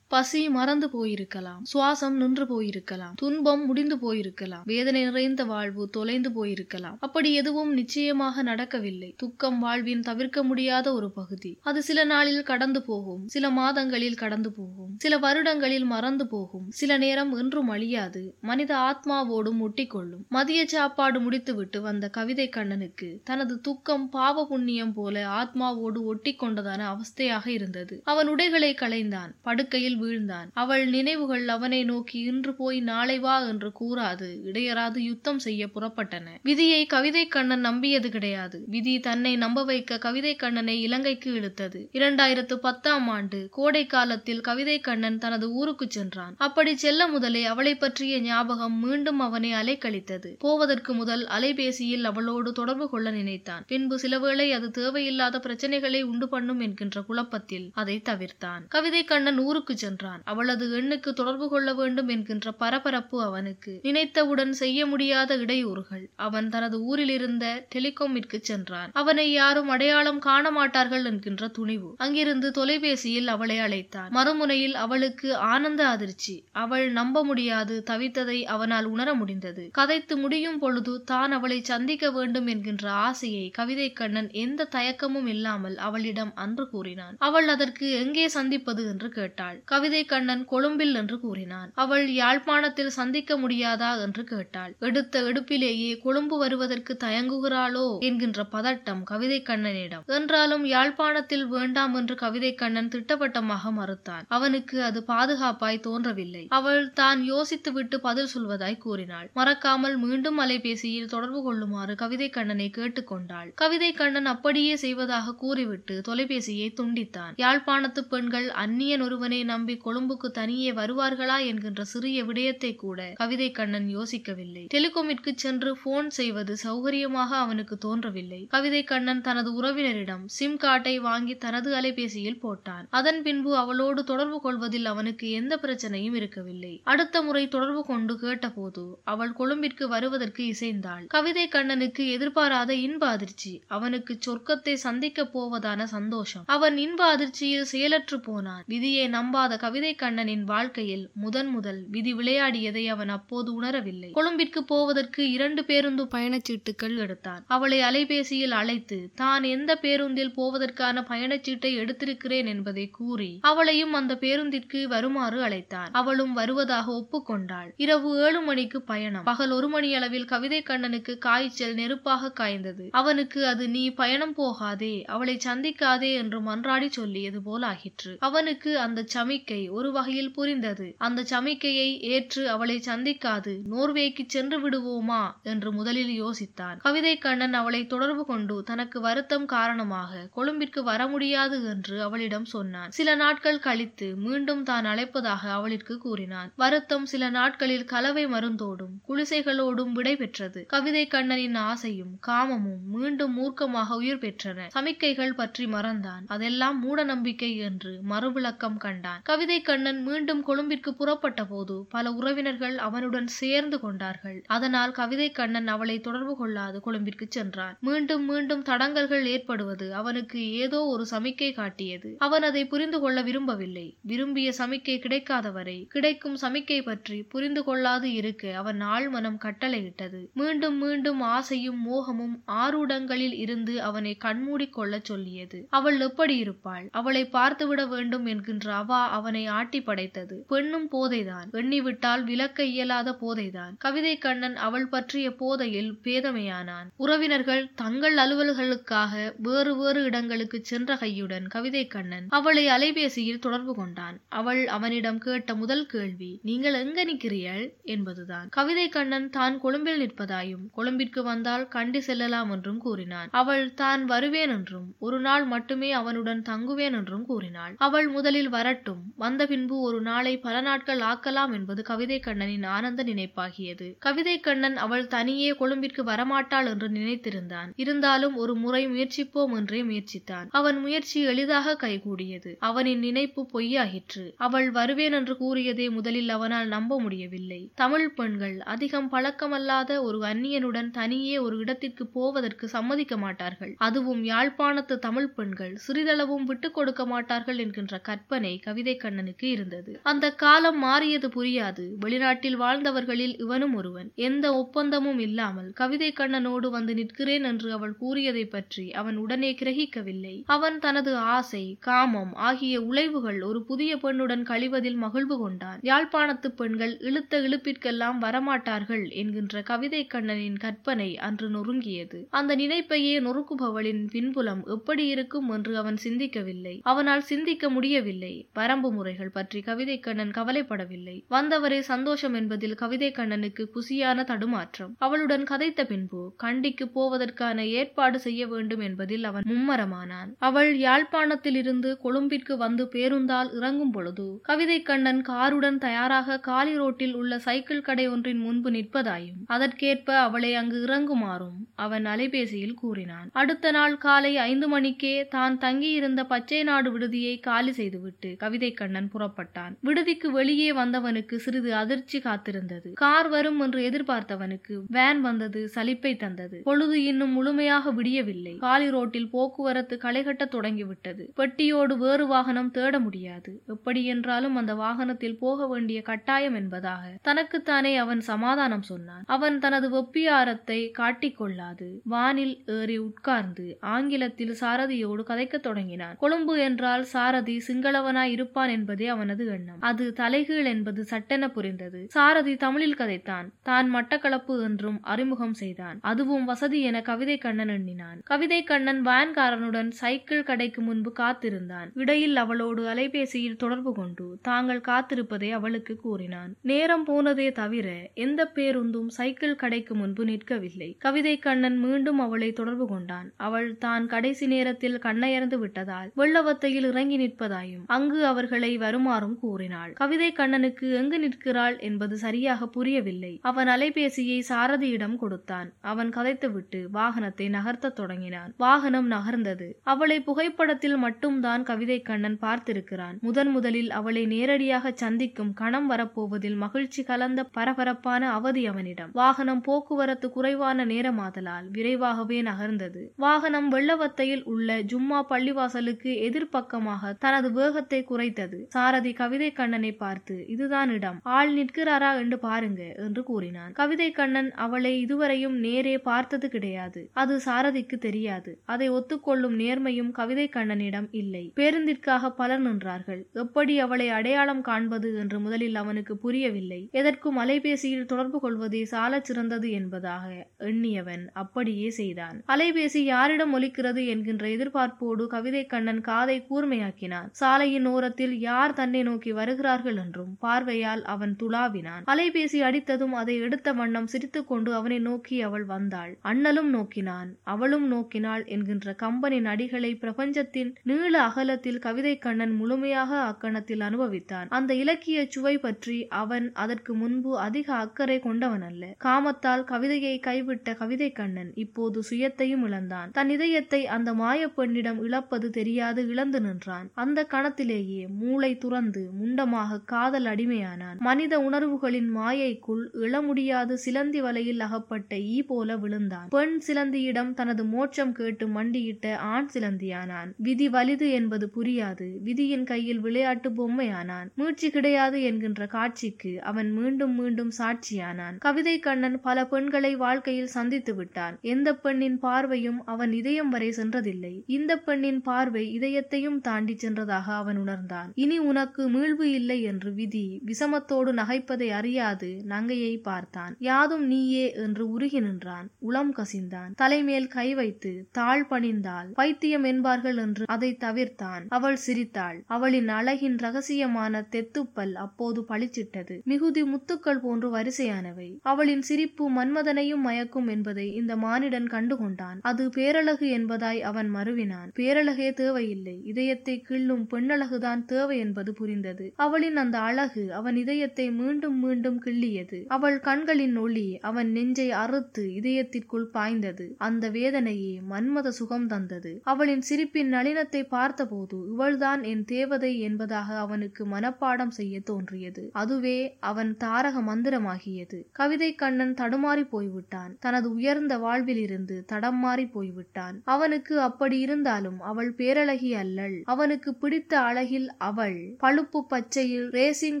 பசி மறந்து போயிருக்கலாம் சுவாசம் நின்று போயிருக்கலாம் துன்பம் முடிந்து போயிருக்கலாம் வேதனை நிறைந்த வாழ்வு தொலைந்து போயிருக்கலாம். அப்படி எதுவும் நிச்சயமாக நடக்கவில்லை. துக்கம் வாழ்வின் தவிர்க்க முடியாத ஒரு பகுதி. அது சில நாளில் கடந்து போகும் சில மாதங்களில் கடந்து போகும் சில வருடங்களில் மறந்து போகும் சில நேரம் என்றும் அழியாது. மனித ஆத்மாவோடும் ஒட்டிக்கொள்ளும். மதிய சாப்பாடு முடித்துவிட்டு வந்த கவிதை கண்ணனுக்கு தனது துக்கம் பாவ புண்ணியம் போல ஆத்மாவோடு ஒட்டி கொண்டதான அவஸ்தையாக இருந்தது. அவன் உடைகளை களைந்தான். படுக்கையில் வீழ்ந்தான். அவள் நினைவுகள் அவனை நோக்கி இன்று போய் நாளை வா என்று கூறாது. இடையராது யுத்தம் செய்ய புறப்பட்டன. விதியை கவிதை கண்ணன் நம்பியது கிடையாது. விதி தன்னை நம்ப வைக்க கவிதை கண்ணனை இலங்கைக்கு இழுத்தது. இரண்டாயிரத்து பத்தாம் ஆண்டு கோடை காலத்தில் கவிதை கண்ணன் தனது ஊருக்கு சென்றான். அப்படி செல்ல முதலே அவளை பற்றிய ஞாபகம் மீண்டும் அவனை அலைக்கழித்தது. போவதற்கு முதல் அலைபேசியில் அவளோடு தொடர்பு கொள்ள நினைத்தான். பின்பு சிலவேளை அது தேவையில்லாத பிரச்சனைகளை உண்டு பண்ணும் என்கின்ற குழப்பத்தில் அதை தவிர்த்தான். கவிதை கண்ணன் ஊருக்கு சென்றான் சென்றான். அவளது எண்ணுக்கு தொடர்பு கொள்ள வேண்டும் என்கின்ற பரபரப்பு அவனுக்கு. நினைத்தவுடன் செய்ய முடியாத இடையூறுகள். அவன் தனது ஊரில் இருந்த டெலிகாமிற்கு சென்றான். அவனை யாரும் அடையாளம் காண மாட்டார்கள் என்கின்ற துணிவு. அங்கிருந்து தொலைபேசியில் அவளை அழைத்தான். மறுமுனையில் அவளுக்கு ஆனந்த அதிர்ச்சி. அவள் நம்ப முடியாது தவித்ததை அவனால் உணர முடிந்தது. கதைத்து முடியும் பொழுது தான் அவளை சந்திக்க வேண்டும் என்கின்ற ஆசையை கவிதை கண்ணன் எந்த தயக்கமும் இல்லாமல் அவளிடம் அன்று கூறினான். அவள் அதற்கு எங்கே சந்திப்பது என்று கேட்டாள். கவிதை கண்ணன் கொழும்பில் என்று கூறினான். அவள் யாழ்ப்பாணத்தில் சந்திக்க முடியாதா என்று கேட்டாள். எடுத்த எடுப்பிலேயே கொழும்பு வருவதற்கு தயங்குகிறாளோ என்கின்ற பதட்டம் கவிதை கண்ணனிடம். என்றாலும் யாழ்ப்பாணத்தில் வேண்டாம் என்று கவிதை கண்ணன் திட்டவட்டமாக மறுத்தான். அவனுக்கு அது பாதுகாப்பாய் தோன்றவில்லை. அவள் தான் யோசித்துவிட்டு பதில் சொல்வதாய் கூறினாள். மறக்காமல் மீண்டும் அலைபேசியில் தொடர்பு கொள்ளுமாறு கவிதை கண்ணனை கேட்டுக்கொண்டாள். கவிதை கண்ணன் அப்படியே செய்வதாக கூறிவிட்டு தொலைபேசியை துண்டித்தான். யாழ்ப்பாணத்து பெண்கள் அந்நியன் ஒருவனை நம் நம்பி கொழும்புக்கு தனியே வருவார்களா என்கின்ற சிறிய விடயத்தை கூட கவிதை கண்ணன் யோசிக்கவில்லை. டெலிகாமிற்கு சென்று போன் செய்வது சௌகரியமாக அவனுக்கு தோன்றவில்லை. கவிதை கண்ணன் தனது உறவினரிடம் சிம் கார்டை வாங்கி தனது அலைபேசியில் போட்டான். அதன் பின்பு அவளோடு தொடர்பு கொள்வதில் அவனுக்கு எந்த பிரச்சனையும் இருக்கவில்லை. அடுத்த முறை தொடர்பு கொண்டு கேட்டபோது அவள் கொழும்பிற்கு வருவதற்கு இசைந்தாள். கவிதை கண்ணனுக்கு எதிர்பாராத இன்ப அதிர்ச்சி அவனுக்கு சொர்க்கத்தை சந்திக்க போவதான சந்தோஷம். அவன் இன்ப அதிர்ச்சியில் செயலற்று போனான். விதியை நம்பாத கவிதை கண்ணனின் வாழ்க்கையில் முதன் முதல் விதி விளையாடியதை அவன் அப்போது உணரவில்லை. கொழும்பிற்கு போவதற்கு இரண்டு பேருந்து பயணச்சீட்டுகள் எடுத்தான். அவளை அலைபேசியில் அழைத்து தான் எந்த பேருந்தில் போவதற்கான பயணச்சீட்டை எடுத்திருக்கிறேன் என்பதை கூறி அவளையும் அந்த பேருந்திற்கு வருமாறு அழைத்தான். அவளும் வருவதாக ஒப்புக்கொண்டாள் இரவு ஏழு மணிக்கு பயணம். பகல் ஒரு மணி அளவில் கவிதை கண்ணனுக்கு காய்ச்சல் நெருப்பாக காய்ந்தது. அவனுக்கு அது நீ பயணம் போகாதே அவளை சந்திக்காதே என்று மன்றாடி சொல்லியது போல் ஆகிற்று அவனுக்கு அந்த சமிக்கை ஒரு வகையில் புரிந்தது. அந்த சமிக்கையை ஏற்று அவளை சந்திக்காது நோர்வேக்கு சென்று விடுவோமா? என்று முதலில் யோசித்தான். கவிதை கண்ணன் அவளை தொடர்பு கொண்டு தனக்கு வருத்தம் காரணமாக கொழும்பிற்கு வர முடியாது என்று அவளிடம் சொன்னான். சில நாட்கள் கழித்து மீண்டும் தான் அழைப்பதாக அவளிற்கு கூறினான். வருத்தம் சில நாட்களில் கலவை மருந்தோடும் குளிசைகளோடும் விடை பெற்றது. கவிதை கண்ணனின் ஆசையும் காமமும் மீண்டும் மூர்க்கமாக உயிர் பெற்றன. சமிக்கைகள் பற்றி மறந்தான். அதெல்லாம் மூட நம்பிக்கை என்று மறுவிளக்கம் கண்டான். கவிதை கண்ணன் மீண்டும் கொழும்பிற்கு புறப்பட்ட போது பல உறவினர்கள் அவனுடன் சேர்ந்து கொண்டார்கள். அதனால் கவிதை கண்ணன் அவளை தொடர்பு கொள்ளாது கொழும்பிற்கு சென்றான். மீண்டும் மீண்டும் தடங்கல்கள் ஏற்படுவது அவனுக்கு ஏதோ ஒரு சமிக்கை காட்டியது. அவன் அதை புரிந்து கொள்ள விரும்பவில்லை. விரும்பிய சமிக்கை கிடைக்காதவரை கிடைக்கும் சமிக்கை பற்றி புரிந்து கொள்ளாது இருக்க அவன் ஆழ்மனம் கட்டளையிட்டது. மீண்டும் மீண்டும் ஆசையும் மோகமும் ஆரூடங்களில் இருந்து அவனை கண்மூடிக்கொள்ள சொல்லியது. அவள் எப்படி இருப்பாள்? அவளை பார்த்துவிட வேண்டும் என்கின்ற அவா அவனை ஆட்டி படைத்தது. பெண்ணும் போதைதான். எண்ணிவிட்டால் விளக்க இயலாத போதைதான். கவிதை கண்ணன் அவள் பற்றிய போதையில் பேதமையானான். உறவினர்கள் தங்கள் அலுவல்களுக்காக வேறு வேறு இடங்களுக்கு சென்ற கையுடன் கவிதை கண்ணன் அவளை அலைபேசியில் தொடர்பு கொண்டான். அவள் அவனிடம் கேட்ட முதல் கேள்வி நீங்கள் எங்க நிற்கிறீள் என்பதுதான். கவிதை கண்ணன் தான் கொழும்பில் நிற்பதாயும் கொழும்பிற்கு வந்தால் கண்டி செல்லலாம் என்றும் கூறினான். அவள் தான் வருவேன் என்றும் ஒரு நாள் மட்டுமே அவனுடன் தங்குவேன் என்றும் கூறினாள். அவள் முதலில் வரட்டும் வந்த பின்பு ஒரு நாளை பல நாட்கள் ஆக்கலாம் என்பது கவிதை கண்ணனின் ஆனந்த நினைப்பாகியது. கவிதை கண்ணன் அவள் தனியே கொழும்பிற்கு வரமாட்டாள் என்று நினைத்திருந்தான். இருந்தாலும் ஒரு முறை முயற்சிப்போம் என்றே முயற்சித்தான். அவன் முயற்சி எளிதாக கைகூடியது. அவனின் நினைப்பு பொய்யாகிற்று. அவள் வருவேன் என்று கூறியதே முதலில் அவனால் நம்ப முடியவில்லை. தமிழ் பெண்கள் அதிகம் பழக்கமல்லாத ஒரு அந்நியனுடன் தனியே ஒரு இடத்திற்கு போவதற்கு சம்மதிக்க மாட்டார்கள். அதுவும் யாழ்ப்பாணத்து தமிழ் பெண்கள் சிறிதளவும் விட்டுக் கொடுக்க மாட்டார்கள் என்கின்ற கற்பனை கவிதை கண்ணனுக்கு இருந்தது. அந்த காலம் மாறியது புரியாது. வெளிநாட்டில் வாழ்ந்தவர்களில் இவனும் ஒருவன். எந்த ஒப்பந்தமும் இல்லாமல் கவிதை கண்ணனோடு வந்து நிற்கிறேன் என்று அவள் கூறியதை பற்றி அவன் உடனே கிரகிக்கவில்லை. அவன் தனது ஆசை காமம் ஆகிய உழைவுகள் ஒரு புதிய பெண்ணுடன் கழிவதில் மகிழ்வு கொண்டான். யாழ்ப்பாணத்து பெண்கள் இழுத்த இழுப்பிற்கெல்லாம் வரமாட்டார்கள் என்கின்ற கவிதை கண்ணனின் கற்பனை அன்று நொறுங்கியது. அந்த நினைப்பையே நொறுக்குபவளின் பின்புலம் எப்படி இருக்கும் என்று அவன் சிந்திக்கவில்லை. அவனால் சிந்திக்க முடியவில்லை. வரம்பு முறைகள் பற்றி கவிதை கண்ணன் கவலைப்படவில்லை. வந்தவரே சந்தோஷம் என்பதில் கவிதை கண்ணனுக்கு குசியான தடுமாற்றம். அவளுடன் கதைத்த பின்பு கண்டிக்கு போவதற்கான ஏற்பாடு செய்ய வேண்டும் என்பதில் அவன் மும்மரமானான். அவள் யாழ்ப்பாணத்திலிருந்து கொழும்பிற்கு வந்து பேருந்தால் இறங்கும் பொழுது கவிதை கண்ணன் காருடன் தயாராக காலி ரோட்டில் உள்ள சைக்கிள் கடை ஒன்றின் முன்பு நிற்பதாயும் அதற்கேற்ப அவளை அங்கு இறங்குமாறும் அவன் அலைபேசியில் கூறினான். அடுத்த நாள் காலை ஐந்து மணிக்கே தான் தங்கியிருந்த பச்சை நாடு விடுதியை காலி செய்துவிட்டு கவிதை கண்ணன் புறப்பட்டான். விடுதிக்கு வெளியே வந்தவனுக்கு சிறிது அதிர்ச்சி காத்திருந்தது. கார் வரும் என்று எதிர்பார்த்தவனுக்கு வேன் வந்தது சலிப்பை தந்தது. பொழுது இன்னும் முழுமையாக விடியவில்லை. காலி ரோட்டில் போக்குவரத்து களைகட்ட தொடங்கிவிட்டது. பெட்டியோடு வேறு வாகனம் தேட முடியாது. எப்படி என்றாலும் அந்த வாகனத்தில் போக வேண்டிய கட்டாயம் என்பதாக தனக்குத்தானே அவன் சமாதானம் சொன்னான். அவன் தனது வெப்பியாரத்தை காட்டிக்கொள்ளாது வானில் ஏறி உட்கார்ந்து ஆங்கிலத்தில் சாரதியோடு கதைக்கத் தொடங்கினான். கொழும்பு என்றால் சாரதி சிங்களவனாய் இருப்பான் என்பதே அவனது எண்ணம். அது தலைகீழ் என்பது சட்டென புரிந்தது. சாரதி தமிழில் கதைத்தான். தான் மட்டக்களப்பு என்றும் அறிமுகம் செய்தான். அதுவும் வசதி என கவிதை கண்ணன் எண்ணினான். கவிதை கண்ணன் வேன்காரனுடன் சைக்கிள் கடைக்கு முன்பு காத்திருந்தான். இடையில் அவளோடு அலைபேசியில் தொடர்பு கொண்டு தாங்கள் காத்திருப்பதை அவளுக்கு கூறினான். நேரம் போனதே தவிர எந்த பேருந்தும் சைக்கிள் கடைக்கு முன்பு நிற்கவில்லை. கவிதை கண்ணன் மீண்டும் அவளை தொடர்பு கொண்டான். அவள் தான் கடைசி நேரத்தில் கண்ணையர்ந்து விட்டதால் வெள்ளவத்தையில் இறங்கி நிற்பதாயும் அங்கு அவர் வருமாறும் கூறினாள். கவிதை கண்ணனுக்கு எங்கு நிற்கிறாள் என்பது சரியாக புரியவில்லை. அவன் அலைபேசியை சாரதியிடம் கொடுத்தான். அவன் கதைத்துவிட்டு வாகனத்தை நகர்த்தத் தொடங்கினான். வாகனம் நகர்ந்தது. அவளை புகைப்படத்தில் மட்டும்தான் கவிதை கண்ணன் பார்த்திருக்கிறான். முதன் முதலில் அவளை நேரடியாக சந்திக்கும் கணம் வரப்போவதில் மகிழ்ச்சி கலந்த பரபரப்பான அவதி அவனிடம். வாகனம் போக்குவரத்து குறைவான நேரமாதலால் விரைவாகவே நகர்ந்தது. வாகனம் வெள்ளவத்தையில் உள்ள ஜும்மா பள்ளிவாசலுக்கு எதிர்ப்பக்கமாக தனது வேகத்தை குறைத்தது. சாரதி கவிதை கண்ணனை பார்த்து இதுதான் இடம். ஆள் நிற்கிறாரா என்று பாருங்க என்று கூறினான். கவிதை கண்ணன் அவளை இதுவரையும் நேரே பார்த்தது கிடையாது. அது சாரதிக்கு தெரியாது. அதை ஒத்துக்கொள்ளும் நேர்மையும் கவிதை கண்ணனிடம் இல்லை. பேருந்திற்காக பலர் நின்றார்கள். எப்படி அவளை அடையாளம் காண்பது என்று முதலில் அவனுக்கு புரியவில்லை. எதற்கும் அலைபேசியில் தொடர்பு கொள்வதே சாலச் சிறந்தது என்பதாக எண்ணியவன் அப்படியே செய்தான். அலைபேசி யாரிடம் ஒலிக்கிறது என்கின்ற எதிர்பார்ப்போடு கவிதை கண்ணன் காதை கூர்மையாக்கினான். சாலையின் ஓரத்தில் யார் தன்னை நோக்கி வருகிறார்கள் என்றும் பார்வையால் அவன் துளாவினான். அலைபேசி அடித்ததும் அதை எடுத்த வண்ணம் சிரித்துக்கொண்டு அவனை நோக்கி அவள் வந்தாள். அண்ணலும் நோக்கினான். அவளும் நோக்கினாள் என்கின்ற கம்பனின் அடிகளை பிரபஞ்சத்தின் நீள அகலத்தில் கவிதை கண்ணன் முழுமையாக அக்கணத்தில் அனுபவித்தான். அந்த இலக்கிய சுவை பற்றி அவன் அதற்கு முன்பு அதிக அக்கறை கொண்டவன் அல்ல காமத்தால் கவிதையை கைவிட்ட கவிதை கண்ணன் இப்போது சுயத்தையும் இழந்தான். தன் இதயத்தை அந்த மாய பெண்ணிடம் இழப்பது தெரியாது இழந்து நின்றான். அந்த கணத்திலேயே மூளை துறந்து முண்டமாக காதல் அடிமையானான். மனித உணர்வுகளின் மாயைக்குள் இழமுடியாது சிலந்தி வலையில் அகப்பட்ட ஈ போல விழுந்தான். பெண் சிலந்தியிடம் தனது மோட்சம் கேட்டு மண்டியிட்ட ஆண் சிலந்தியானான். விதி வலிது என்பது புரியாது. விதியின் கையில் விளையாட்டு பொம்மையானான். மீட்சி கிடையாது என்கின்ற காட்சிக்கு அவன் மீண்டும் மீண்டும் சாட்சியானான். கவிதை கண்ணன் பல பெண்களை வாழ்க்கையில் சந்தித்து விட்டான். எந்த பெண்ணின் பார்வையும் அவன் இதயம் வரை சென்றதில்லை. இந்த பெண்ணின் பார்வை இதயத்தையும் தாண்டி சென்றதாக அவன் உணர்ந்தான். இனி உனக்கு மீள்வு இல்லை என்று விதி. விஷமத்தோடு நகைப்பதை அறியாது நங்கையை பார்த்தான். யாதும் நீயே என்று உருகி நின்றான். உளம் கசிந்தான். தலைமேல் கை வைத்து தாழ் பணிந்தாள். பைத்தியம் என்பார்கள் என்று அதை தவிர்த்தான். அவள் சிரித்தாள். அவளின் அழகின் ரகசியமான தெத்துப்பல் அப்போது பளிச்சிட்டது. மிகுதி முத்துக்கள் போன்று வரிசையானவை. அவளின் சிரிப்பு மன்மதனையும் மயக்கும் என்பதை இந்த மானிடன் கண்டுகொண்டான். அது பேரழகு என்பதாய் அவன் மறுவினான் பேரழகே தேவையில்லை. இதயத்தை கிள்ளும் பெண்ணழகுதான் தேவை தேவை என்பது புரிந்தது. அவளின் அந்த அழகு அவன் இதயத்தை மீண்டும் மீண்டும் கிள்ளியது. அவள் கண்களின் ஒளி அவன் நெஞ்சை அறுத்து இதயத்திற்குள் பாய்ந்தது. அந்த வேதனையே மன்மத சுகம் தந்தது. அவளின் சிரிப்பின் நளினத்தை பார்த்தபோது இவள்தான் என் தேவதை என்பதாக அவனுக்கு மனப்பாடம் செய்ய தோன்றியது. அதுவே அவன் தாரக மந்திரமாகியது. கவிதை கண்ணன் தடுமாறி போய்விட்டான். தனது உயர்ந்த வாழ்வில் இருந்து தடம் மாறி போய்விட்டான். அவனுக்கு அப்படி இருந்தாலும் அவள் பேரழகி அல்லள். அவனுக்கு பிடித்த அழகில் அவள் பழுப்பு பச்சையில் ரேசிங்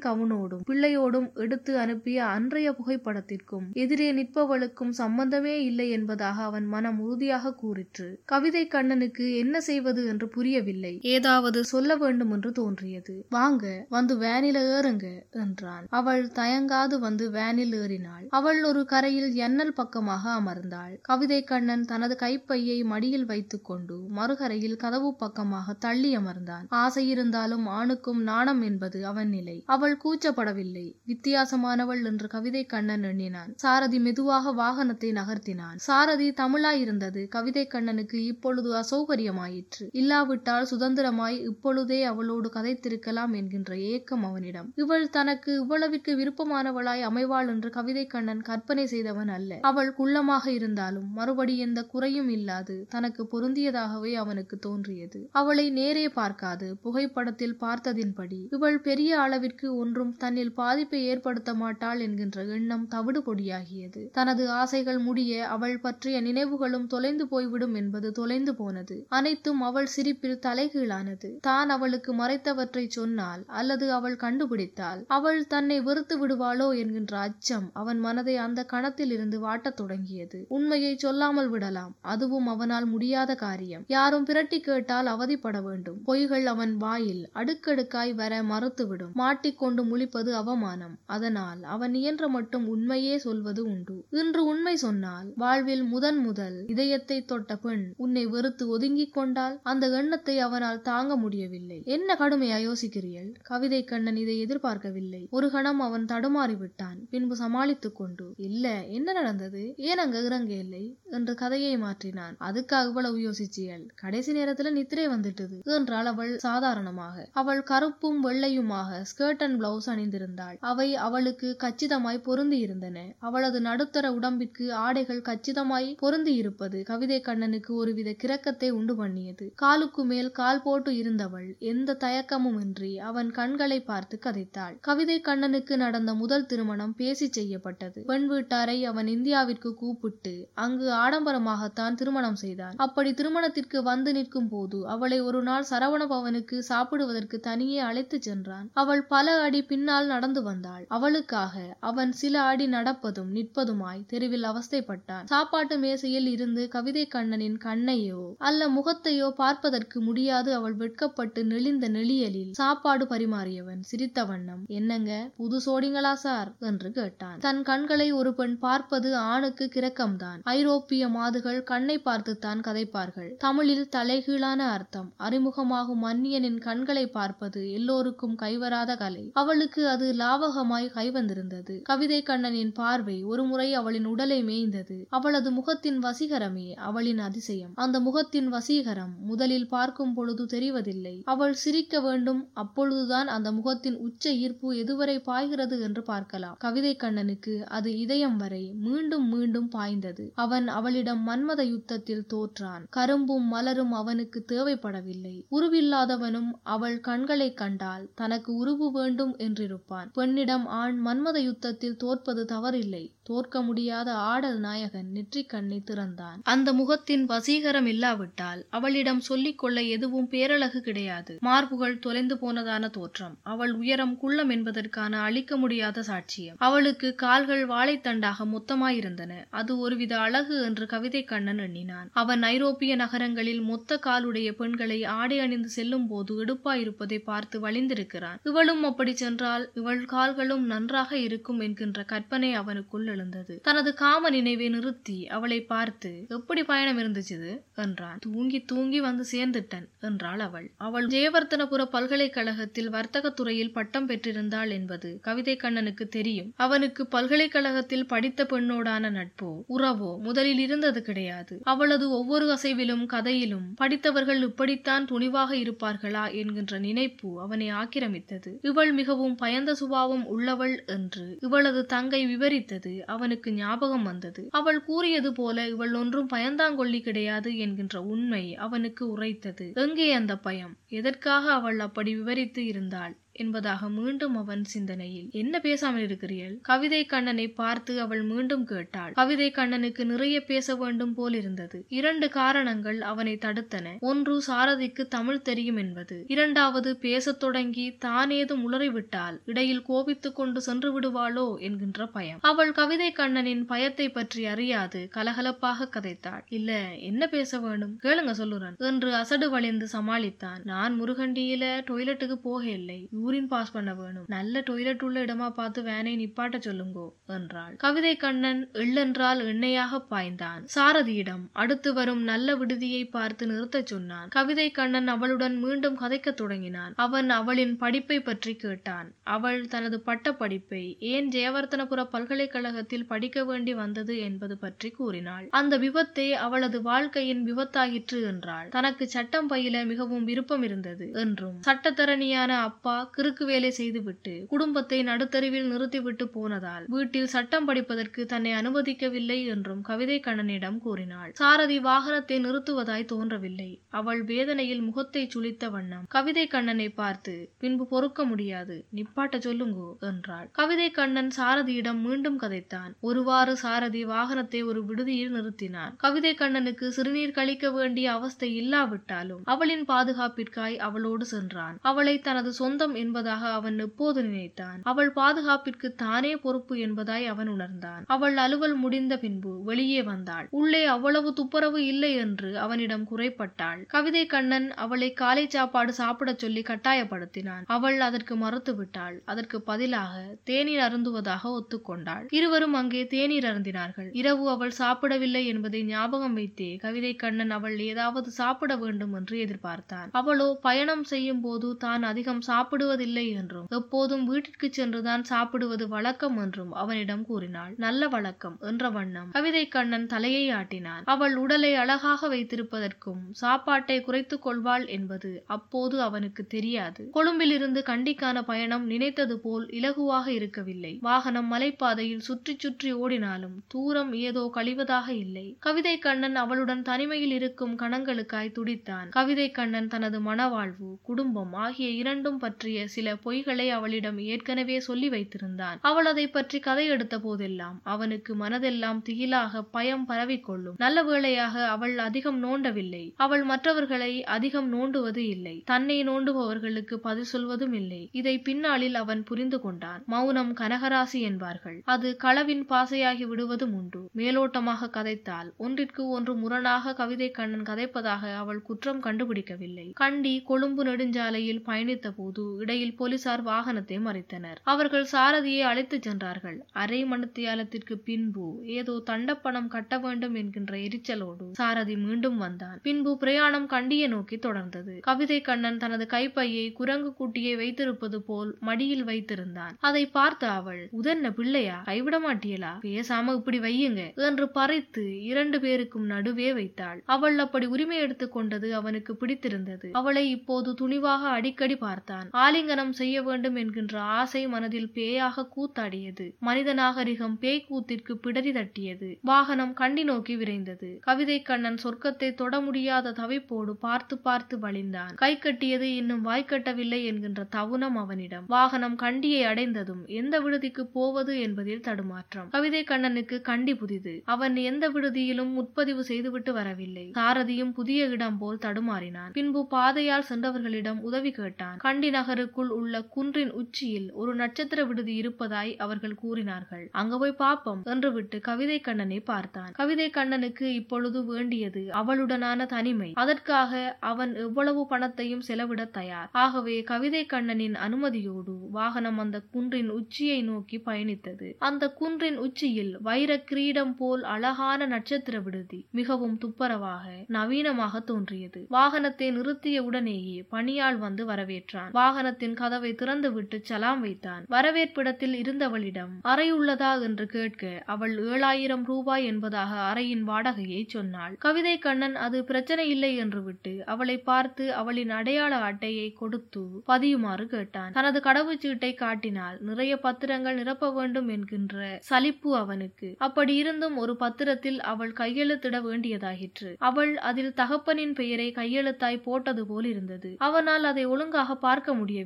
கவுனோடும் பிள்ளையோடும் எடுத்து அனுப்பிய அன்றைய புகைப்படத்திற்கும் எதிரே நிற்பவளுக்கும் சம்பந்தமே இல்லை என்பதாக அவன் மனம் உறுதியாக கூறிற்று. கவிதை கண்ணனுக்கு என்ன செய்வது என்று புரியவில்லை. ஏதாவது சொல்ல வேண்டும் என்று தோன்றியது. வாங்க வந்து வேனில ஏறுங்க என்றான். அவள் தயங்காது வந்து வேனில் ஏறினாள். அவள் ஒரு கரையில் எண்ணல் பக்கமாக அமர்ந்தாள். கவிதை கண்ணன் தனது கைப்பையை மடியில் வைத்துக் கொண்டு மறுகரையில் கதவு பக்கமாக தள்ளி அமர்ந்தான். ஆசை இருந்தாலும் ஆணுக்கும் நாணம் என்பது அவன் நிலை. அவள் கூச்சப்படவில்லை. வித்தியாசமானவள் என்று கவிதை கண்ணன் எண்ணினான். சாரதி மெதுவாக வாகனத்தை நகர்த்தினான். சாரதி தமிழாயிருந்தது. கவிதை கண்ணனுக்கு இப்பொழுது அசௌகரியமாயிற்று. இல்லாவிட்டால் சுதந்திரமாய் இப்பொழுதே அவளோடு கதைத்திருக்கலாம் என்கின்ற ஏக்கம் அவனிடம். இவள் தனக்கு இவ்வளவிற்கு விருப்பமானவளாய் அமைவாள் என்று கவிதை கண்ணன் கற்பனை செய்தவன் அல்ல. அவள் குள்ளமாக இருந்தாலும் மறுபடி எந்த குறையும் இல்லாது தனக்கு பொருந்தியதாகவே அவனுக்கு தோன்றியது. அவளை நேரே பார்க்காது. புகைப்படத்தில் பார்த்ததின்படி இவள் பெரிய அளவிற்கு ஒன்றும் தன்னில் பாதிப்பை ஏற்படுத்த மாட்டாள் என்கின்ற எண்ணம் தவிடு பொடியாகியது. தனது ஆசைகள் முடிய அவள் பற்றிய நினைவுகளும் தொலைந்து போய்விடும் என்பது தொலைந்து போனது. அனைத்தும் அவள் சிரிப்பில் தலைகீழானது. தான் அவளுக்கு மறைத்தவற்றை சொன்னால் அல்லது அவள் கண்டுபிடித்தால் அவள் தன்னை வெறுத்து விடுவாளோ என்கின்ற அச்சம் அவன் மனதை அந்த கணத்தில் இருந்து வாட்டத் தொடங்கியது. உண்மையை சொல்லாமல் விடலாம் அதுவும் அவனால் முடியாத காரியம். யாரும் பிரட்டி கேட்டால் அவதிப்பட வேண்டும். பொய்கள் அவன் வாயில் அடுக்கடுக்காய் வர மறுத்துவிடும். மாட்டிக்கொண்டு முழிப்பது அவமானம். அதனால் அவன் இயன்ற மட்டும் உண்மையே சொல்வது உண்டு. இன்று உண்மை சொன்னால் வாழ்வில் முதன் முதல் இதயத்தை தொட்ட பெண் உன்னை வெறுத்து ஒதுங்கிக் கொண்டால் அந்த எண்ணத்தை அவனால் தாங்க முடியவில்லை. என்ன கடுமையா யோசிக்கிறீர்கள்? கவிதை கண்ணன் இதை எதிர்பார்க்கவில்லை. ஒரு கணம் அவன் தடுமாறி விட்டான் பின்பு சமாளித்துக் கொண்டு இல்ல என்ன நடந்தது? ஏன் அங்க இறங்க இல்லை? என்று கதையை மாற்றினான். அதுக்காக அவ்வளவு யோசிச்சியல் கடைசி நேரத்துல நித்திரை வந்துட்டது என்றால் அவள் சாதாரணமாக. அவள் கருப்பும் வெள்ளையுமாக ஸ்கர்ட் அண்ட் பிளவுஸ் அணிந்திருந்தாள். அவை அவளுக்கு கச்சிதமாய் பொருந்தி இருந்தன அவளது நடுத்தர உடம்பிற்கு ஆடைகள் கச்சிதமாய் பொருந்தி இருப்பது கவிதை கண்ணனுக்கு ஒருவித கிரக்கத்தை உண்டு பண்ணியது. காலுக்கு மேல் கால் போட்டு இருந்தவள் எந்த தயக்கமும் இன்றி அவன் கண்களை பார்த்து கதைத்தாள். கவிதை கண்ணனுக்கு நடந்த முதல் திருமணம் பேசி செய்யப்பட்டது. பெண் வீட்டாரை அவன் இந்தியாவிற்கு கூப்பிட்டு அங்கு ஆடம்பரமாகத்தான் திருமணம் செய்தான். அப்படி திருமணத்திற்கு வந்து நிற்கும் போது அவளை ஒரு நாள் சரவண பவனுக்கு சாப்பிடுவதற்கு தனியே அழைத்து சென்றான். அவள் பல அடி பின்னால் நடந்து வந்தாள். அவளுக்காக அவன் சில அடி நடப்பதும் நிற்பதுமாய் தெருவில் அவஸ்தைப்பட்டான். சாப்பாட்டு மேசையில் இருந்து கவிதை கண்ணனின் கண்ணையோ அல்ல முகத்தையோ பார்ப்பதற்கு முடியாது. அவள் வெட்கப்பட்டு நெளிந்த நெளியலில் சாப்பாடு பரிமாறியவன் சிரித்த வண்ணம் என்னங்க புது சோடிங்களா சார்? என்று கேட்டான். தன் கண்களை ஒரு பெண் பார்ப்பது ஆணுக்கு கிரக்கம்தான் ஐரோப்பிய மாதுகள் கண்ணை பார்த்துத்தான் கதைப்பார்கள். தமிழில் தலைகீழான அர்த்தம் அறிமுகமாகும் அந்நியனின் கண்களை பார்ப்பது எல்லோருக்கும் கைவராத கலை. அவளுக்கு அது லாவகமாய் கைவந்திருந்தது கவிதை கண்ணனின் பார்வை ஒருமுறை அவளின் உடலை மேய்ந்தது. அவளது முகத்தின் வசீகரமே அவளின் அதிசயம். அந்த முகத்தின் வசீகரம் முதலில் பார்க்கும் பொழுது தெரிவதில்லை. அவள் சிரிக்க வேண்டும். அப்பொழுதுதான் அந்த முகத்தின் உச்ச ஈர்ப்பு எதுவரை பாய்கிறது என்று பார்க்கலாம். கவிதை கண்ணனுக்கு அது இதயம் வரை மீண்டும் மீண்டும் பாய்ந்தது. அவன் அவளிடம் மன்மத யுத்தத்தில் தோற்றான். கரும்பும் மலரும் அவனுக்கு தேவைப்படவில்லை. உருவில்லாதவனும் அவள் கண்களை கண்டால் தனக்கு உருவு வேண்டும் என்றிருப்பான். பெண்ணிடம் ஆண் மன்மத யுத்தத்தில் தோற்பது தவறில்லை. தோற்க முடியாத ஆடல் நாயகன் நெற்றிக் கண்ணை திறந்தான். அந்த முகத்தின் வசீகரம் இல்லாவிட்டால் அவளிடம் சொல்லிக் கொள்ள எதுவும் பேரழகு கிடையாது. மார்புகள் தொலைந்து போனதான தோற்றம். அவள் உயரம் குள்ளம் என்பதற்கான அழிக்க முடியாத சாட்சியம். அவளுக்கு கால்கள் வாழைத்தண்டாக மொத்தமாயிருந்தன. அது ஒருவித அழகு என்று கவிதை கண்ணன் எண்ணினான். அவன் ஐரோப்பிய நகரங்களில் மொத்த காலுடைய பெண்களை ஆடை அணிந்து செல்லும் போது எடுப்பாயிருப்பதை பார்த்து வழிந்திருக்கிறான் இவளும் அப்படி சென்றால் இவள் கால்களும் நன்றாக இருக்கும் என்கின்ற கற்பனை அவனுக்குள் எழுந்தது. தனது காம நினைவை நிறுத்தி அவளை பார்த்து எப்படி பயணம் இருந்துச்சு என்றான். தூங்கி தூங்கி வந்து சேர்ந்துட்டன் என்றாள் அவள். அவள் ஜெயவர்த்தனபுர பல்கலைக்கழகத்தில் வர்த்தகத் துறையில் பட்டம் பெற்றிருந்தாள் என்பது கவிதை கண்ணனுக்கு தெரியும். அவனுக்கு பல்கலைக்கழகத்தில் படித்த பெண்ணோடான நட்போ உறவோ முதலில் இருந்தது கிடையாது. அவளது ஒவ்வொரு அசைவிலும் கதையிலும் படித்தவர்கள் இப்படித்தான் துணிவாக இருப்பார்களா என்கின்ற நினைப்பு அவனை ஆக்கிரமித்தது. இவள் மிகவும் பயந்த சுபாவம் உள்ளவள் என்று இவளது தங்கை விவரித்தது அவனுக்கு ஞாபகம் வந்தது. அவள் கூறியது போல இவள் ஒன்றும் பயந்தாங்கொள்ளி கிடையாது என்கின்ற உண்மை அவனுக்கு உரைத்தது. எங்கே அந்த பயம்? எதற்காக அவள் அப்படி விவரித்து இருந்தாள்? என்பதாக மீண்டும் அவன் சிந்தனையில் என்ன பேசாமல் இருக்கிறீர்கள்? கவிதை கண்ணனை பார்த்து அவள் மீண்டும் கேட்டாள். கவிதை கண்ணனுக்கு நிறைய பேச வேண்டும் போல் இருந்தது. இரண்டு காரணங்கள் அவனை தடுத்தன. ஒன்று சாரதிக்கு தமிழ் தெரியும் என்பது. இரண்டாவது பேசத் தொடங்கி தானேதும் உளறிவிட்டால் இடையில் கோபித்துக் கொண்டு சென்று விடுவாளோ என்கின்ற பயம். அவள் கவிதை கண்ணனின் பயத்தை பற்றி அறியாது கலகலப்பாக கதைத்தாள். இல்ல என்ன பேச வேண்டும் கேளுங்க சொல்லுறன் என்று அசடு வளைந்து சமாளித்தான். நான் முருகண்டியில டொய்லெட்டுக்கு போக இல்லை யூரின் பாஸ் பண்ண வேணும். நல்ல டொய்லெட் உள்ள இடமா பார்த்து வேனை நிப்பாட்ட சொல்லுங்கோ என்றாள். கவிதை கண்ணன் எள்ளென்றால் எண்ணெயாக பாய்ந்தான். சாரதியிடம் அடுத்து வரும் நல்ல விடுதியை பார்த்து நிறுத்தச் சொன்னான். கவிதை கண்ணன் அவளுடன் மீண்டும் கதைக்கத் தொடங்கினான். அவன் அவளின் படிப்பை பற்றி கேட்டான். அவள் தனது பட்ட படிப்பை ஏன் ஜெயவர்த்தனபுர பல்கலைக்கழகத்தில் படிக்க வேண்டி வந்தது என்பது பற்றி கூறினாள். அந்த விபத்தே அவளது வாழ்க்கையின் விபத்தாயிற்று என்றாள். தனக்கு சட்டம் பயில மிகவும் விருப்பம் இருந்தது என்றும் சட்டத்தரணியான அப்பா கிறுக்கு வேலை செய்துவிட்டு குடும்பத்தை நடுத்தருவில் நிறுத்திவிட்டு போனதால் வீட்டில் சட்டம் படிப்பதற்கு தன்னை அனுமதிக்கவில்லை என்றும் கவிதை கண்ணனிடம் கூறினாள். சாரதி வாகனத்தை நிறுத்துவதாய் தோன்றவில்லை. அவள் வேதனையில் முகத்தை சுளித்த வண்ணம் கவிதை கண்ணனை பார்த்து பின்பு பொறுக்க முடியாது. நிப்பாட்ட சொல்லுங்கோ என்றாள். கவிதை கண்ணன் சாரதியிடம் மீண்டும் கதைத்தான். ஒருவாறு சாரதி வாகனத்தை ஒரு விடுதியில் நிறுத்தினான். கவிதை கண்ணனுக்கு சிறுநீர் கழிக்க வேண்டிய அவஸ்தை இல்லாவிட்டாலும் அவளின் பாதுகாப்பிற்காய் அவளோடு சென்றான். அவளை தனது சொந்தம் என்பதாக அவன் எப்போது நினைத்தான்? அவள் பாதுகாப்பிற்கு தானே பொறுப்பு என்பதாய் அவன் உணர்ந்தான். அவள் அலுவல் முடிந்த பின்பு வெளியே வந்தாள். உள்ளே அவ்வளவு துப்புரவு இல்லை என்று அவனிடம் குறைப்பட்டாள். கவிதை கண்ணன் அவளை காலை சாப்பாடு சாப்பிடச் சொல்லி கட்டாயப்படுத்தினான். அவள் அதற்கு மறுத்து விட்டாள். அதற்கு பதிலாக தேநீர் அருந்துவதாக ஒத்துக்கொண்டாள். இருவரும் அங்கே தேநீர் அருந்தினார்கள். இரவு அவள் சாப்பிடவில்லை என்பதை ஞாபகம் வைத்தே கவிதை கண்ணன் அவள் ஏதாவது சாப்பிட வேண்டும் என்று எதிர்பார்த்தான். அவளோ பயணம் செய்யும் போது தான் அதிகம் சாப்பிடுவதில்லை என்றும் எப்போதும் வீட்டிற்கு சென்றுதான் சாப்பிடுவது வழக்கம் என்றும் அவனிடம் கூறினாள். நல்ல வழக்கம் என்ற வண்ணம் கவிதை கண்ணன் தலையை ஆட்டினான். அவள் உடலை அழகாக வைத்திருப்பதற்கும் சாப்பாட்டை குறைத்துக் கொள்வாள் என்பது அப்போது அவனுக்கு தெரியாது. கொழும்பிலிருந்து கண்டிக்கான பயணம் நினைத்தது போல் இலகுவாக இருக்கவில்லை. வாகனம் மலைப்பாதையில் சுற்றி சுற்றி ஓடினாலும் தூரம் ஏதோ கழிவதாக இல்லை. கவிதை கண்ணன் அவளுடன் தனிமையில் இருக்கும் கணங்களுக்காய் துடித்தான். கவிதை கண்ணன் தனது மனவாழ்வு குடும்பம் ஆகிய இரண்டும் பற்றிய சில பொய்களை அவளிடம் ஏற்கனவே சொல்லி வைத்திருந்தான். அவள் அதை பற்றி கதை எடுத்த போதெல்லாம் அவனுக்கு மனதெல்லாம் திகிலாக பயம் பரவிக்கொள்ளும். நல்ல வேளையாக அவள் அதிகம் நோண்டவில்லை. அவள் மற்றவர்களை அதிகம் நோண்டுவது இல்லை. தன்னை நோண்டுபவர்களுக்கு பதில் சொல்வதும் இல்லை. இதை பின்னாளில் அவன் புரிந்து கொண்டான். மௌனம் கனகராசி என்பார்கள். அது களவின் பாசையாகி விடுவதும் உண்டு. மேலோட்டமாக கதைத்தால் ஒன்றிற்கு ஒன்று முரணாக கவிதை கண்ணன் கதைப்பதாக அவள் குற்றம் கண்டுபிடிக்கவில்லை. கண்டி கொழும்பு நெடுஞ்சாலையில் பயணித்த போது இடையில் போலீசார் வாகனத்தை மறைத்தனர். அவர்கள் சாரதியை அழைத்துச் சென்றார்கள். அரை மணித்தியாலத்திற்கு பின்பு ஏதோ தண்டப்பணம் கட்ட வேண்டும் என்கின்ற எரிச்சலோடு சாரதி மீண்டும் வந்தான். பின்பு பிரயாணம் கண்டிய நோக்கி தொடர்ந்தது. கவிதை கண்ணன் தனது கைப்பையை குரங்கு குட்டியை வைத்திருப்பது போல் மடியில் வைத்திருந்தான். அதை பார்த்த அவள் உதன்ன பிள்ளையா? கைவிட மாட்டியலா பேசாம இப்படி வையுங்க என்று பறைத்து இரண்டு பேருக்கும் நடுவே வைத்தாள். அவள் அப்படி உரிமை எடுத்துக் கொண்டது அவனுக்கு பிடித்திருந்தது. அவளை இப்போது துணிவாக அடிக்கடி பார்த்தான். ஆலிங்கனம் செய்ய வேண்டும் என்கின்ற ஆசை மனதில் பேயாக கூத்தாடியது. மனித நாகரிகம் பேய் கூத்திற்கு பிடரி தட்டியது. வாகனம் கண்டி நோக்கி விரைந்தது. கவிதை கண்ணன் சொர்க்கத்தை தொட முடியாத தவிப்போடு பார்த்து பார்த்து வழிந்தான். கை கட்டியது இன்னும் வாய்க்கட்டவில்லை என்கின்ற தவுனம் அவனிடம். வாகனம் கண்டியை அடைந்ததும் எந்த விடுதிக்கு போவது என்பதில் தடுமாற்றம். கவிதை கண்ணனுக்கு கண்டி புதிது. அவன் எந்த விடுதியிலும் முற்பதிவு செய்துவிட்டு வரவில்லை. சாரதியும் புதிய இடம் போல் தடுமாறினான். பின்பு பாதையால் சென்றவர்களிடம் உதவி கேட்டான். கண்டி நகருக்குள் உள்ள குன்றின் உச்சியில் ஒரு நட்சத்திர விடுதி இருப்பதாய் அவர்கள் கூறினார்கள். அங்க போய் பாப்போம் என்று விட்டு கவிதை கண்ணனை பார்த்தான். கவிதை கண்ணனுக்கு இப்பொழுது வேண்டியது அவளுடனான தனிமை. அதற்காக அவன் எவ்வளவு பணத்தையும் செலவிட தயார். ஆகவே கவிதை கண்ணனின் அனுமதியோடு வாகனம் அந்த குன்றின் உச்சியை நோக்கி பயணித்தது. அந்த குன்றின் உச்சியில் வைர கிரீடம் போல் அழகான நட்சத்திர விடுதி மிகவும் துப்பரவாக நவீனமாக தோன்றியது. வாகனத்தை நிறுத்திய உடனேயே பணியாள் வந்து வரவேற்றான். வாகனத்தை வாகனத்தின் கதவை திறந்துவிட்டு சலாம் வைத்தான். வரவேற்பிடத்தில் இருந்தவளிடம் அறை உள்ளதா என்று கேட்க அவள் ஏழாயிரம் ரூபாய் என்பதாக அறையின் வாடகையை சொன்னாள். கவிதை கண்ணன் அது பிரச்சனை இல்லை என்று விட்டு அவளை பார்த்து அவளின் அடையாள அட்டையை கொடுத்து பதியுமாறு கேட்டான். தனது கடவுச்சீட்டை காட்டினால் நிறைய பத்திரங்கள் நிரப்ப வேண்டும் என்கின்ற சலிப்பு அவனுக்கு. அப்படி இருந்தும் ஒரு பத்திரத்தில் அவள் கையெழுத்திட வேண்டியதாயிற்று. அவள் அதில் தகப்பனின் பெயரை கையெழுத்தாய் போட்டது போல் இருந்தது அவனால் அதை ஒழுங்காக பார்க்க முடியவில்லை.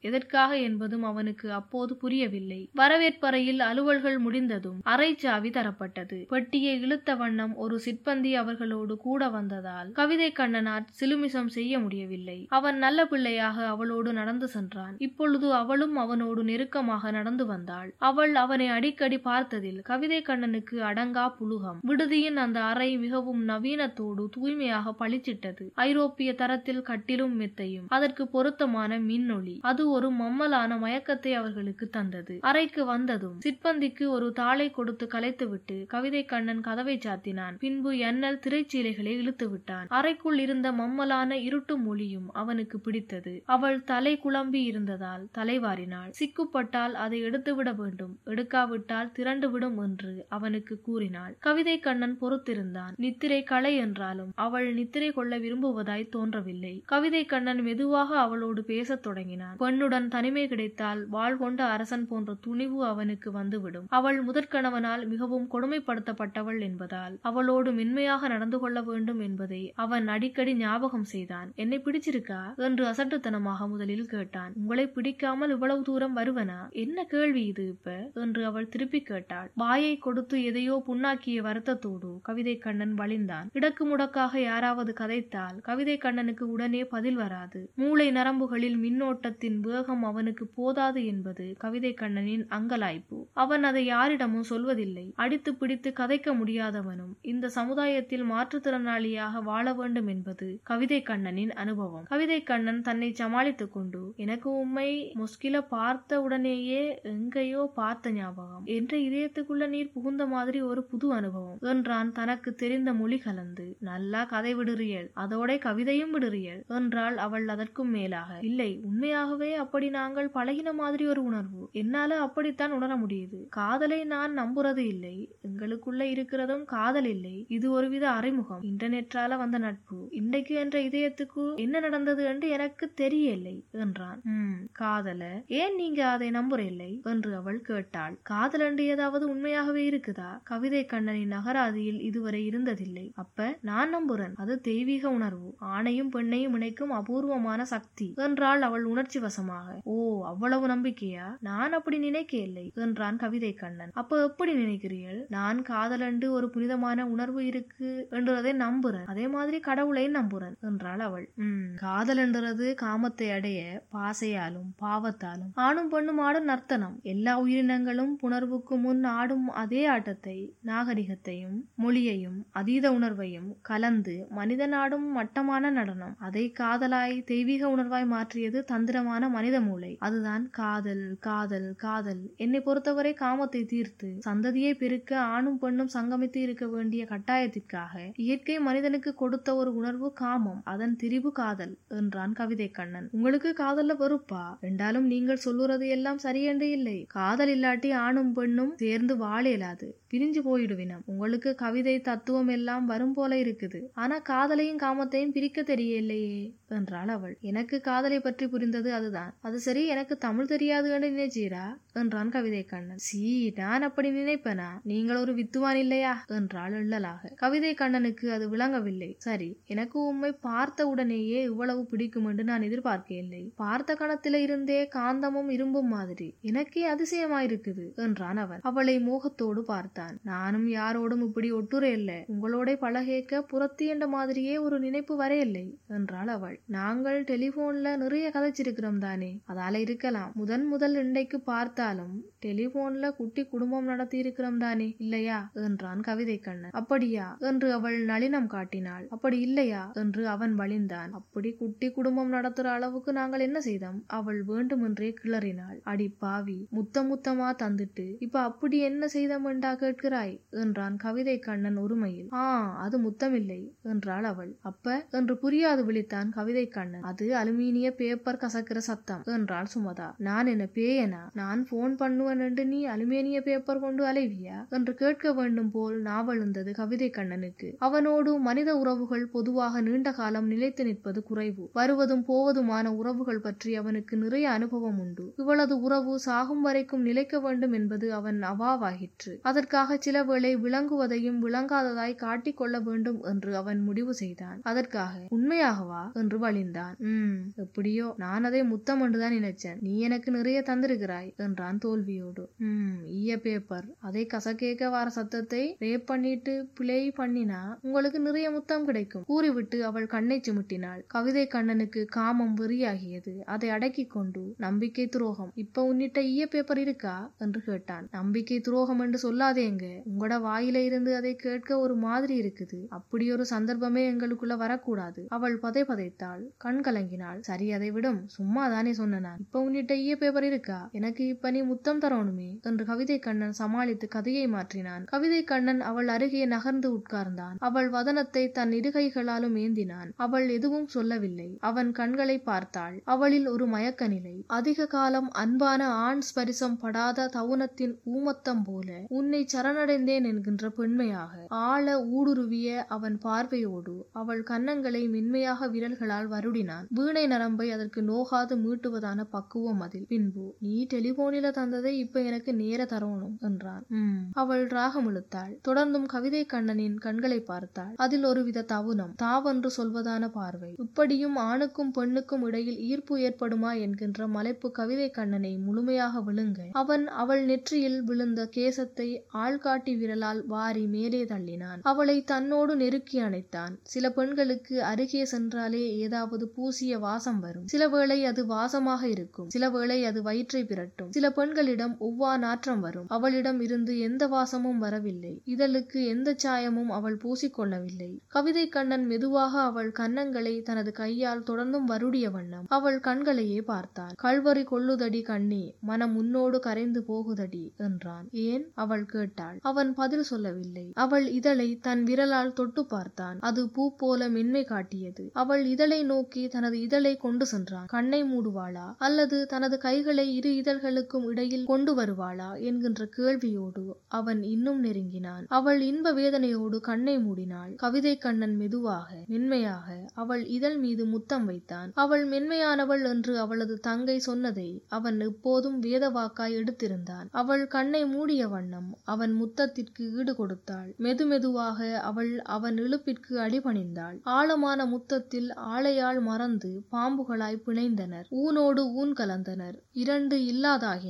எதற்காக என்பதும் அவனுக்கு அப்போது புரியவில்லை. வரவேற்பறையில் அலுவல்கள் முடிந்ததும் அறைச்சாவி தரப்பட்டது. பெட்டியை இழுத்த வண்ணம் ஒரு சிற்பந்தி அவர்களோடு கூட வந்ததால் கவிதை கண்ணனார் சிலுமிசம் செய்ய முடியவில்லை. அவன் நல்ல பிள்ளையாக அவளோடு நடந்து சென்றான். இப்பொழுது அவளும் அவனோடு நெருக்கமாக நடந்து வந்தாள். அவள் அவனை அடிக்கடி பார்த்ததில் கவிதை கண்ணனுக்கு அடங்கா புலுகம் விடுதியின் அந்த அறை மிகவும் நவீனத்தோடு தூய்மையாக பளிச்சிட்டது. ஐரோப்பிய தரத்தில் கட்டிலும் மெத்தையும். அதற்கு பொருத்தமான மின்னொளி. வானொலி அது ஒரு மம்மலான மயக்கத்தை அவர்களுக்கு தந்தது. அறைக்கு வந்ததும் சிற்பந்திக்கு ஒரு தாளை கொடுத்து கலைத்துவிட்டு கவிதை கண்ணன் கதவை சாத்தினான். பின்பு எண்ணல் திரைச்சீலைகளை இழுத்து விட்டான் அறைக்குள் இருந்த மம்மலான இருட்டு மொழியும் அவனுக்கு பிடித்தது. அவள் தலை குழம்பி இருந்ததால் தலைவாரினாள். சிக்குப்பட்டால் அதை எடுத்துவிட வேண்டும். எடுக்காவிட்டால் திரண்டுவிடும் என்று அவனுக்கு கூறினாள். கவிதை கண்ணன் பொறுத்திருந்தான். நித்திரை களை என்றாலும் அவள் நித்திரை கொள்ள விரும்புவதாய் தோன்றவில்லை. கவிதை கண்ணன் மெதுவாக அவளோடு பேசத் தொடங்கி தொடங்கினான் பெண்ணுடன் தனிமை கிடைத்தால் வாழ்கொண்ட அரசன் போன்ற துணிவு அவனுக்கு வந்துவிடும். அவள் முதற்கணவனால் மிகவும் கொடுமைப்படுத்தப்பட்டவள் என்பதால் அவளோடு மென்மையாக நடந்து கொள்ள வேண்டும் என்பதை அவன் அடிக்கடி ஞாபகம் செய்தான். என்னை பிடிச்சிருக்கா? என்று அசட்டுத்தனமாக முதலில் கேட்டான். உங்களை பிடிக்காமல் இவ்வளவு தூரம் வருவனா? என்ன கேள்வி இது இப்ப? என்று அவள் திருப்பி கேட்டாள். வாயை கொடுத்து எதையோ புண்ணாக்கிய வருத்தத்தோடு கவிதை கண்ணன் வழிந்தான். இடக்கு முடக்காக யாராவது கதைத்தால் கவிதை கண்ணனுக்கு உடனே பதில் வராது. மூளை நரம்புகளில் மின்னோட்டத்தின் வேகம் அவனுக்கு போதாது என்பது கவிதை கண்ணனின் அங்கலாய்ப்பு. அவன் அதை யாரிடமும் சொல்வதில்லை. அடித்து பிடித்து கதைக்க முடியாதவனும் இந்த சமுதாயத்தில் மாற்றுத்திறனாளியாக வாழ வேண்டும் என்பது கவிதை கண்ணனின் அனுபவம். கவிதை கண்ணன் தன்னை சமாளித்துக் கொண்டு எனக்கு உண்மை முஸ்கில பார்த்த உடனேயே எங்கேயோ பார்த்த ஞாபகம். என்ற இதயத்துக்குள்ள நீர் புகுந்த மாதிரி ஒரு புது அனுபவம் என்றான் தனக்கு தெரிந்த மொழி கலந்து நல்லா கதை விடுறியல் அதோட கவிதையும் விடுறியல் என்றால் அவள் அதற்கும் மேலாக. இல்லை உண்மை உண்மையாகவே அப்படி நாங்கள் பழகின மாதிரி ஒரு உணர்வு. என்னால அப்படித்தான் உணர முடியுது. காதலை நான் நம்புறது இல்லை. எங்களுக்குள்ள இருக்கிறதும் காதல் இல்லை. இது ஒருவித அறிமுகம். இன்டர்நெட்டால வந்த நட்பு. இன்றைக்கு என்ற இதயத்துக்கு என்ன நடந்தது என்று எனக்கு தெரியலை என்றான். உம் காதல ஏன் நீங்க அதை நம்புறில்லை? என்று அவள் கேட்டாள். காதல் என்று ஏதாவது உண்மையாகவே இருக்குதா? கவிதை கண்ணனின் நகராதியில் இதுவரை இருந்ததில்லை. அப்ப நான் நம்புறேன். அது தெய்வீக உணர்வு. ஆணையும் பெண்ணையும் இணைக்கும் அபூர்வமான சக்தி என்றாள் அவள் உணர்ச்சி வசமாக. ஓ அவ்வளவு நம்பிக்கையா? நான் அப்படி நினைக்கவில்லை என்றான் கவிதை கண்ணன். அப்ப எப்படி நினைக்கிறீர்கள்? நான் காதலண்டு ஒரு புனிதமான உணர்வு இருக்கு என்றதை நம்புறேன். அதே மாதிரி கடவுளையும் நம்புறேன் என்றாள் அவள். உம் காதலன்றது காமத்தை அடைய பாசையாலும் பாவத்தாலும் ஆணும் பெண்ணும் ஆடும் நர்த்தனம். எல்லா உயிரினங்களும் புணர்வுக்கு முன் ஆடும் அதே ஆட்டத்தை நாகரிகத்தையும் மொழியையும் அதீத உணர்வையும் கலந்து மனிதனாடும் மட்டமான நடனம். அதை காதலாய் தெய்வீக உணர்வாய் மாற்றியது தந்திரமான மனித மூளை. அதுதான் காதல் காதல் காதல். என்னை பொறுத்தவரை காமத்தை தீர்த்து சந்ததியை பெருக்க ஆணும் பெண்ணும் சங்கமித்து இருக்க வேண்டிய கட்டாயத்திற்காக இயற்கை மனிதனுக்கு கொடுத்த ஒரு உணர்வு காமம். அதன் திரிவு காதல் என்றான் கவிதை கண்ணன். உங்களுக்கு காதல்ல வெறுப்பா? என்றாலும் நீங்கள் சொல்லுறது எல்லாம் சரியென்று இல்லை. காதல் இல்லாட்டி ஆணும் பெண்ணும் சேர்ந்து வாழ இயலாது. பிரிஞ்சு போயிடுவினம். உங்களுக்கு கவிதை தத்துவம் எல்லாம் வரும் போல இருக்குது. ஆனா காதலையும் காமத்தையும் பிரிக்க தெரியலையே என்றாள் அவள். எனக்கு காதலை பற்றி புரிந்தது அதுதான். அது சரி எனக்கு தமிழ் தெரியாது என்று நினைச்சீரா? என்றான் கவிதை கண்ணன். சீ நான் அப்படி நினைப்பனா? நீங்கள் ஒரு வித்துவான் இல்லையா? என்றாள் எள்ளலாக. கவிதை கண்ணனுக்கு அது விளங்கவில்லை. சரி எனக்கு உண்மை பார்த்த உடனேயே இவ்வளவு பிடிக்கும் என்று நான் எதிர்பார்க்கவில்லை பார்த்த கணத்தில இருந்தே காந்தமும் இரும்பும் மாதிரி. எனக்கே அதிசயமாயிருக்குது என்றான் அவன். அவளை மோகத்தோடு பார்த்தான். நானும் யாரோடும் இப்படி ஒட்டுரை இல்ல உங்களோட பழகேக்க புறத்தி என்ற மாதிரியே ஒரு நினைப்பு வரையில்லை என்றாள் அவள். நாங்கள் டெலிபோன்ல நிறைய கதைச்சிருக்கிறோம் தானே. அதால இருக்கலாம். முதன் முதல் இன்றைக்கு பார்த்தாலும் டெலிபோன்ல குட்டி குடும்பம் நடத்தி இருக்கிறோம் தானே இல்லையா? என்றான் கவிதை கண்ணன். அப்படியா? என்று அவள் நளினம் காட்டினாள். அப்படி இல்லையா? என்று அவன் வழிந்தான் அப்படி குட்டி குடும்பம் நடத்துற அளவுக்கு நாங்கள் என்ன செய்தோம்? அவள் வேண்டுமென்றே கிளறினாள். அடி பாவி முத்த முத்தமா தந்துட்டு இப்ப அப்படி என்ன செய்தோம்டா கேட்கிறாய்? என்றான் கவிதை கண்ணன் ஒருமையில் ஆ அது முத்தமில்லை என்றாள் அவள். அப்ப? என்று புரியாது விழித்தான் கவிதை கண்ணன். அது அலுமினிய பேப்பர் கசக்கிற சத்தம் என்றாள் சுமதா. நான் என்ன பேயனா? நான் போன் பண்ணுவன் என்று நீ அலுமினிய பேப்பர் கொண்டு அலைவியா? என்று கேட்க வேண்டும் போல் நாவழுந்தது கவிதை கண்ணனுக்கு. அவனோடு மனித உறவுகள் பொதுவாக நீண்ட காலம் நிலைத்து நிற்பது குறைவு. வருவதும் போவதுமான உறவுகள் பற்றி அவனுக்கு நிறைய அனுபவம் உண்டு. இவளது உறவு சாகும் வரைக்கும் நிலைக்க வேண்டும் என்பது அவன் அவாவாகிற்று அதற்காக சில வேளை விளங்குவதையும் விளங்காததாய் காட்டிக்கொள்ள வேண்டும் என்று அவன் முடிவு செய்தான். அதற்காக உண்மையாகவா? என்று வழிந்தான். உம் எப்படியோ நான் அதை முத்தம் என்றுதான் நினைச்சேன். நீ எனக்கு நிறைய தந்திருக்கிறாய் என்று என்றான் தோல்வியோடு. ம் ஈய பேப்பர். அதை கசக்கேக்க வார சத்தத்தை ரேப் பண்ணிட்டு பிளே பண்ணினா உங்களுக்கு நிறைய முத்தம் கிடைக்கும். கூறிவிட்டு அவள் கண்ணை சிமிட்டினாள். கவிதை கண்ணனுக்கு காமம் வெறியாகியது. அதை அடக்கி கொண்டு நம்பிக்கை துரோகம். இப்ப உன்னிட்ட ஈய பேப்பர் இருக்கா? என்று கேட்டான். நம்பிக்கை துரோகம் என்று சொல்லாதேங்க. உங்களோட வாயில இருந்து அதை கேட்க ஒரு மாதிரி இருக்குது. அப்படி ஒரு சந்தர்ப்பமே எங்களுக்குள்ள வரக்கூடாது. அவள் பதை பதைத்தாள். கண் கலங்கினாள். சரி அதை விடும். சும்மா தானே சொன்ன நான் இப்ப உன்னிட்ட ஈய பேப்பர் இருக்கா? எனக்கு இப்ப பண்ணி முத்தம் தரணுமே என்று கவிதை கண்ணன் சமாளித்து கதையை மாற்றினான். கவிதை கண்ணன் அவள் அருகே நகர்ந்து உட்கார்ந்தான். அவள் வதனத்தை தன் இருகைகளாலும் ஏந்தினான். அவள் எதுவும் சொல்லவில்லை. அவன் கண்களை பார்த்தாள். அவளில் ஒரு மயக்க நிலை அதிக காலம் அன்பான ஆண் ஸ்பரிசம் படாத தவுனத்தின் ஊமத்தம் போல உன்னை சரணடைந்தேன் என்கின்ற பெண்மையாக ஆழ ஊடுருவிய அவன் பார்வையோடு அவள் கன்னங்களை மென்மையாக விரல்களால் வருடினான். வீணை நரம்பை அதற்கு நோகாது மீட்டுவதான பக்குவம் அதில். பின்பு நீ டெலிபோனில் தந்ததை இப்ப எனக்கு நேர தரணும் என்றான். அவள் ராகம் இழுத்தாள். தொடர்ந்தும் கவிதை கண்ணனின் கண்களை பார்த்தாள். அதில் ஒருவித தவுனம் தாவென்று சொல்வதான பார்வை. இப்படியும் ஆணுக்கும் பெண்ணுக்கும் இடையில் ஈர்ப்பு ஏற்படுமா என்கின்ற மலைப்பு கவிதை கண்ணனை முழுமையாக விழுங்க அவன் அவள் நெற்றியில் விழுந்த கேசத்தை ஆள்காட்டி விரலால் வாரி மேலே தள்ளினான். அவளை தன்னோடு நெருக்கி அணைத்தான். சில பெண்களுக்கு அருகே சென்றாலே ஏதாவது பூசிய வாசம் வரும். சில வேளை அது வாசமாக இருக்கும். சில வேளை அது வயிற்றை பிரட்டும். சில பெண்களிடம் ஒவ்வா நாற்றம் வரும். அவளிடம் இருந்து எந்த வாசமும் வரவில்லை. இதழுக்கு எந்த சாயமும் அவள் பூசிக்கொள்ளவில்லை. கவிதை கண்ணன் மெதுவாக அவள் கன்னங்களை தனது கையால் தொடர்ந்தும் வருடிய வண்ணம் அவள் கண்களையே பார்த்தான் கல்வரி கொள்ளுதடி கண்ணே மனம் உன்னோடு கரைந்து போகுதடி என்றான். ஏன்? அவள் கேட்டாள். அவன் பதில் சொல்லவில்லை. அவள் இதழை தன் விரலால் தொட்டு பார்த்தான். அது பூ போல மென்மை காட்டியது. அவள் இதழை நோக்கி தனது இதழை கொண்டு சென்றான். கண்ணை மூடுவாளா? அல்லது தனது கைகளை இரு இதழ்களுக்கும் இடையில் கொண்டு வருவாளா என்கின்ற கேள்வியோடு அவன் இன்னும் நெருங்கினான். அவள் இன்ப வேதனையோடு கண்ணை மூடினாள். கவிதை கண்ணன் மெதுவாக மென்மையாக அவள் இதழ் மீது முத்தம் வைத்தான். அவள் மென்மையானவள் என்று அவளது தங்கை சொன்னதை அவன் எப்போதும் வேதவாக்காய் எடுத்திருந்தான். அவள் கண்ணை மூடிய வண்ணம் அவன் முத்தத்திற்கு ஈடு கொடுத்தாள். மெதுமெதுவாக அவள் அவன் இழுப்பிற்கு அடிபணிந்தாள். ஆழமான முத்தத்தில் ஆளையால் மறந்து பாம்புகளாய் பிணைந்தனர். ஊனோடு ஊன் கலந்தனர். இரண்டு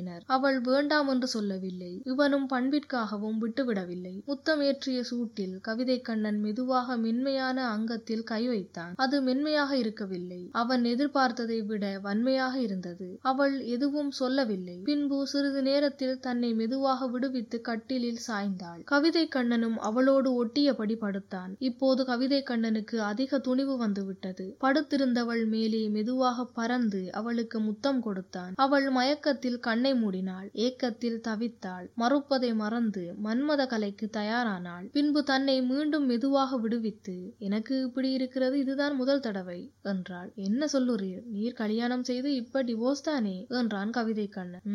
தொடங்கினர் அவள் வேண்டாம் என்று சொல்லவில்லை. இவனும் பண்பிற்காகவும் விட்டுவிடவில்லை. முத்தம் ஏற்றிய சூட்டில் கவிதை கண்ணன் மெதுவாக மென்மையான அங்கத்தில் கை வைத்தான். அது மென்மையாக இருக்கவில்லை. அவன் எதிர்பார்த்ததை விட வன்மையாக இருந்தது. அவள் எதுவும் சொல்லவில்லை. பின்பு சிறிது நேரத்தில் தன்னை மெதுவாக விடுவித்து கட்டிலில் சாய்ந்தாள். கவிதை கண்ணனும் அவளோடு ஒட்டியபடி படுத்தான். இப்போது கவிதை கண்ணனுக்கு அதிக துணிவு வந்துவிட்டது. படுத்திருந்தவள் மேலே மெதுவாக பறந்து அவளுக்கு முத்தம் கொடுத்தான். அவள் மயக்கத்தில் கண் கண்ணை மூடினாள் ஏக்கத்தில் தவித்தாள் மறுப்பதை மறந்து மன்மத கலைக்கு தயாரானாள். பின்பு தன்னை மீண்டும் மெதுவாக விடுவித்து எனக்கு இப்படி இருக்கிறது இதுதான் முதல் தடவை என்றாள். என்ன சொல்லுறீர்? நீர் கல்யாணம் செய்து இப்ப டிவோர்ஸ் தானே? என்றான் கவிதை கண்ணன்.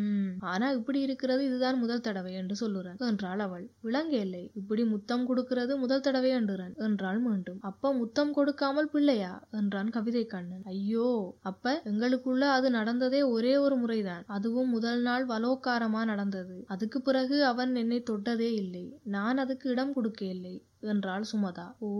ஆனா இப்படி இருக்கிறது இதுதான் முதல் தடவை என்று சொல்லுறன் என்றாள் அவள். விளங்க இல்லை இப்படி முத்தம் கொடுக்கிறது முதல் தடவை என்றுறன் என்றாள் மீண்டும். அப்ப முத்தம் கொடுக்காமல் பிள்ளையா? என்றான் கவிதை கண்ணன். ஐயோ அப்ப எங்களுக்குள்ள அது நடந்ததே ஒரே ஒரு முறைதான். அதுவும் முதல் நாள் வலோக்காரமா நடந்தது. அதுக்கு பிறகு அவன் என்னை தொட்டதே இல்லை. நான் அதுக்கு இடம் கொடுக்க இல்லை என்றாள் சுமதா. ஓ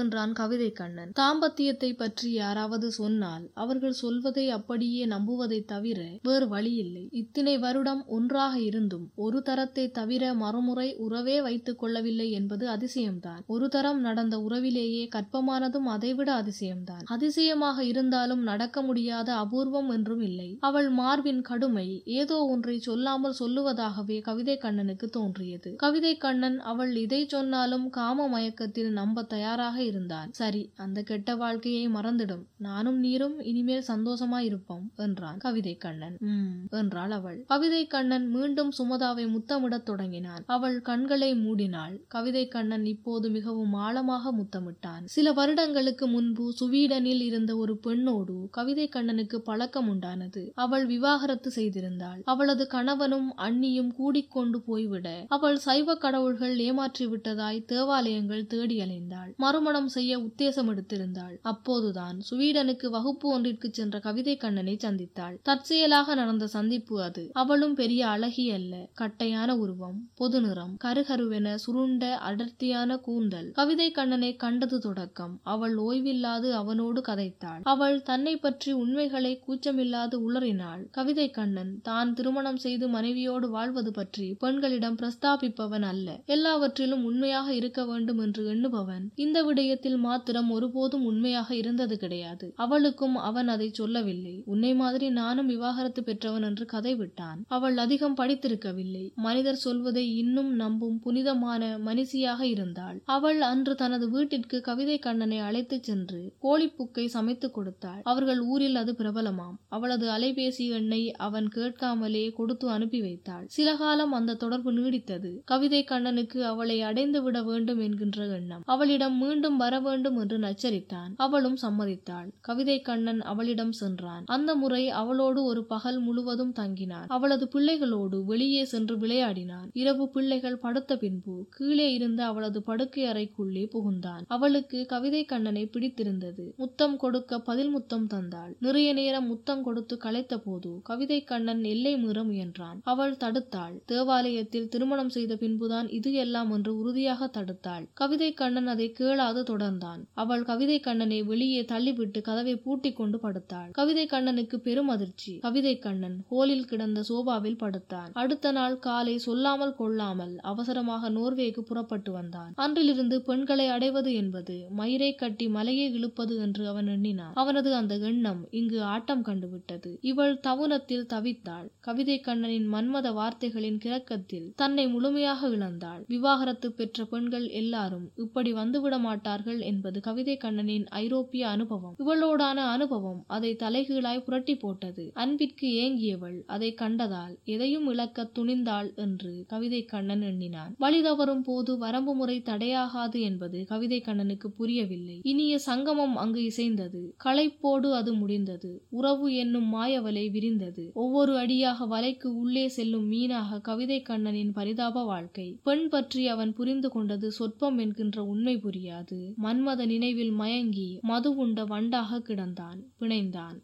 என்றான் கவிதை கண்ணன். தாம்பத்தியத்தை பற்றி யாராவது சொன்னால் அவர்கள் சொல்வதை அப்படியே நம்புவதை தவிர வேறு வழியில்லை. இத்தனை வருடம் ஒன்றாக இருந்தும் ஒரு தரத்தை தவிர மறுமுறை உறவே வைத்துக் கொள்ளவில்லை என்பது அதிசயம்தான். ஒரு தரம் நடந்த உறவிலேயே கற்பமானதும் அதைவிட அதிசயம்தான். அதிசயமாக இருந்தாலும் நடக்க முடியாத அபூர்வம் என்றும் இல்லை. அவள் மார்பின் கடுமை ஏதோ ஒன்றை சொல்லாமல் சொல்லுவதாகவே கவிதை கண்ணனுக்கு தோன்றியது. கவிதை கண்ணன் அவள் இதை சொன்னாலும் காம மயக்கத்தில் நம்ப தயாராக இருந்தான். சரி அந்த கெட்ட வாழ்க்கையை மறந்திடும். நானும் நீரும் இனிமேல் சந்தோஷமா இருப்போம் என்றான் கவிதை கண்ணன். உம் என்றாள் அவள். கவிதை கண்ணன் மீண்டும் சுமதாவை முத்தமிடத் தொடங்கினான். அவள் கண்களை மூடினாள். கவிதை கண்ணன் இப்போது மிகவும் ஆழமாக முத்தமிட்டான். சில வருடங்களுக்கு முன்பு சுவீடனில் இருந்த ஒரு பெண்ணோடு கவிதை கண்ணனுக்கு பழக்கம் உண்டானது. அவள் விவாகரத்து செய்திருந்தாள். அவளது கணவனும் அண்ணியும் கூடிக்கொண்டு போய்விட அவள் சைவ கடவுள்கள் ஏமாற்றி விட்டதாய் தேவா தேவாலயங்கள் தேடி அலைந்தாள். மறுமணம் செய்ய உத்தேசம் எடுத்திருந்தாள். அப்போதுதான் சுவீடனுக்கு வகுப்பு ஒன்றிற்கு சென்ற கவிதை கண்ணனை சந்தித்தாள். தற்செயலாக நடந்த சந்திப்பு அது. அவளும் பெரிய அழகி அல்ல. கட்டையான உருவம் பொது நிறம் கருகருவென சுருண்ட அடர்த்தியான கூந்தல். கவிதை கண்ணனை கண்டது தொடக்கம். அவள் ஓய்வில்லாது அவனோடு கதைத்தாள். அவள் தன்னை பற்றி உண்மைகளை கூச்சமில்லாது உளறினாள். கவிதை கண்ணன் தான் திருமணம் செய்து மனைவியோடு வாழ்வது பற்றி பெண்களிடம் பிரஸ்தாபிப்பவன் அல்ல. எல்லாவற்றிலும் உண்மையாக இருக்க வேண்டும் என்று எண்ணுபவன். இந்த விடயத்தில் மாத்திரம் ஒருபோதும் உண்மையாக இருந்தது கிடையாது. அவளுக்கும் அவன் அதை சொல்லவில்லை. உன்னை மாதிரி நானும் விவாகரத்து பெற்றவன் என்று கதை விட்டான். அவள் அதிகம் படித்திருக்கவில்லை. மனிதர் சொல்வதை இன்னும் நம்பும் புனிதமான மனுஷியாக இருந்தாள். அவள் அன்று தனது வீட்டிற்கு கவிதை கண்ணனை அழைத்துச் சென்று கோழிப்புக்கை சமைத்துக் கொடுத்தாள். அவர்கள் ஊரில் அது பிரபலமாம். அவளது அலைபேசி எண்ணை அவன் கேட்காமலே கொடுத்து அனுப்பி வைத்தாள். சில காலம் அந்த தொடர்பு நீடித்தது. கவிதை கண்ணனுக்கு அவளை அடைந்து விட வேண்டும் என்கின்ற எண்ணம். அவளிடம் மீண்டும் வர வேண்டும் என்று நச்சரித்தான். அவளும் சம்மதித்தாள். கவிதை கண்ணன் அவளிடம் சென்றான். அந்த முறை அவளோடு ஒரு பகல் முழுவதும் தங்கினான். அவளது பிள்ளைகளோடு வெளியே சென்று விளையாடினான். இரவு பிள்ளைகள் படுத்த பின்பு கீழே இருந்த அவளது படுக்கை அறைக்குள்ளே புகுந்தான். அவளுக்கு கவிதை கண்ணனை பிடித்திருந்தது. முத்தம் கொடுக்க பதில் முத்தம் தந்தாள். நிறைய நேரம் முத்தம் கொடுத்து களைத்த போது கவிதை கண்ணன் எல்லை மீற முயன்றான். அவள் தடுத்தாள். தேவாலயத்தில் திருமணம் செய்த பின்புதான் இது எல்லாம் என்று உறுதியாக தடுத்தாள். கவிதை கண்ணன் அதை கேளாது தொடர்ந்தான். அவள் கவிதை கண்ணனை வெளியே தள்ளிவிட்டு கதவை பூட்டிக் கொண்டு படுத்தாள். கவிதை கண்ணனுக்கு பெரும் அதிர்ச்சி. கவிதை கண்ணன் ஹோலில் கிடந்த சோபாவில் படுத்தான். அடுத்த நாள் காலை சொல்லாமல் கொள்ளாமல் அவசரமாக நோர்வேக்கு புறப்பட்டு வந்தான். அன்றிலிருந்து பெண்களை அடைவது என்பது மயிரை கட்டி மலையை இழுப்பது என்று அவன் எண்ணினான். அவனது அந்த எண்ணம் இங்கு ஆட்டம் கண்டுவிட்டது. இவள் தவுனத்தில் தவித்தாள். கவிதை கண்ணனின் மன்மத வார்த்தைகளின் கிரக்கத்தில் தன்னை முழுமையாக இழந்தாள். விவாகரத்து பெற்ற பெண்கள் எல்லாரும் இப்படி வந்துவிட மாட்டார்கள் என்பது கவிதை கண்ணனின் ஐரோப்பிய அனுபவம். இவளோடான அனுபவம் அதை தலைகீழாய் புரட்டி போட்டது. அன்பிற்கு ஏங்கியவள் அதை கண்டதால் எதையும் இழக்க துணிந்தாள் என்று கவிதை கண்ணன் எண்ணினான். வழி தவறும் போது வரம்பு முறை தடையாகாது என்பது கவிதை கண்ணனுக்கு புரியவில்லை. இனிய சங்கமம் அங்கு இசைந்தது. களைப்போடு அது முடிந்தது. உறவு என்னும் மாயவலை விரிந்தது. ஒவ்வொரு அடியாக வலைக்கு உள்ளே செல்லும் மீனாக கவிதை கண்ணனின் பரிதாப வாழ்க்கை. பெண் பற்றி அவன் புரிந்து கொண்டது சொற்பம் என்கின்ற உண்மை புரியாது. மன்மத நினைவில் மயங்கி மது உண்ட வண்டாக கிடந்தான் பிணைந்தான்.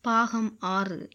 பாகம் ஆறு.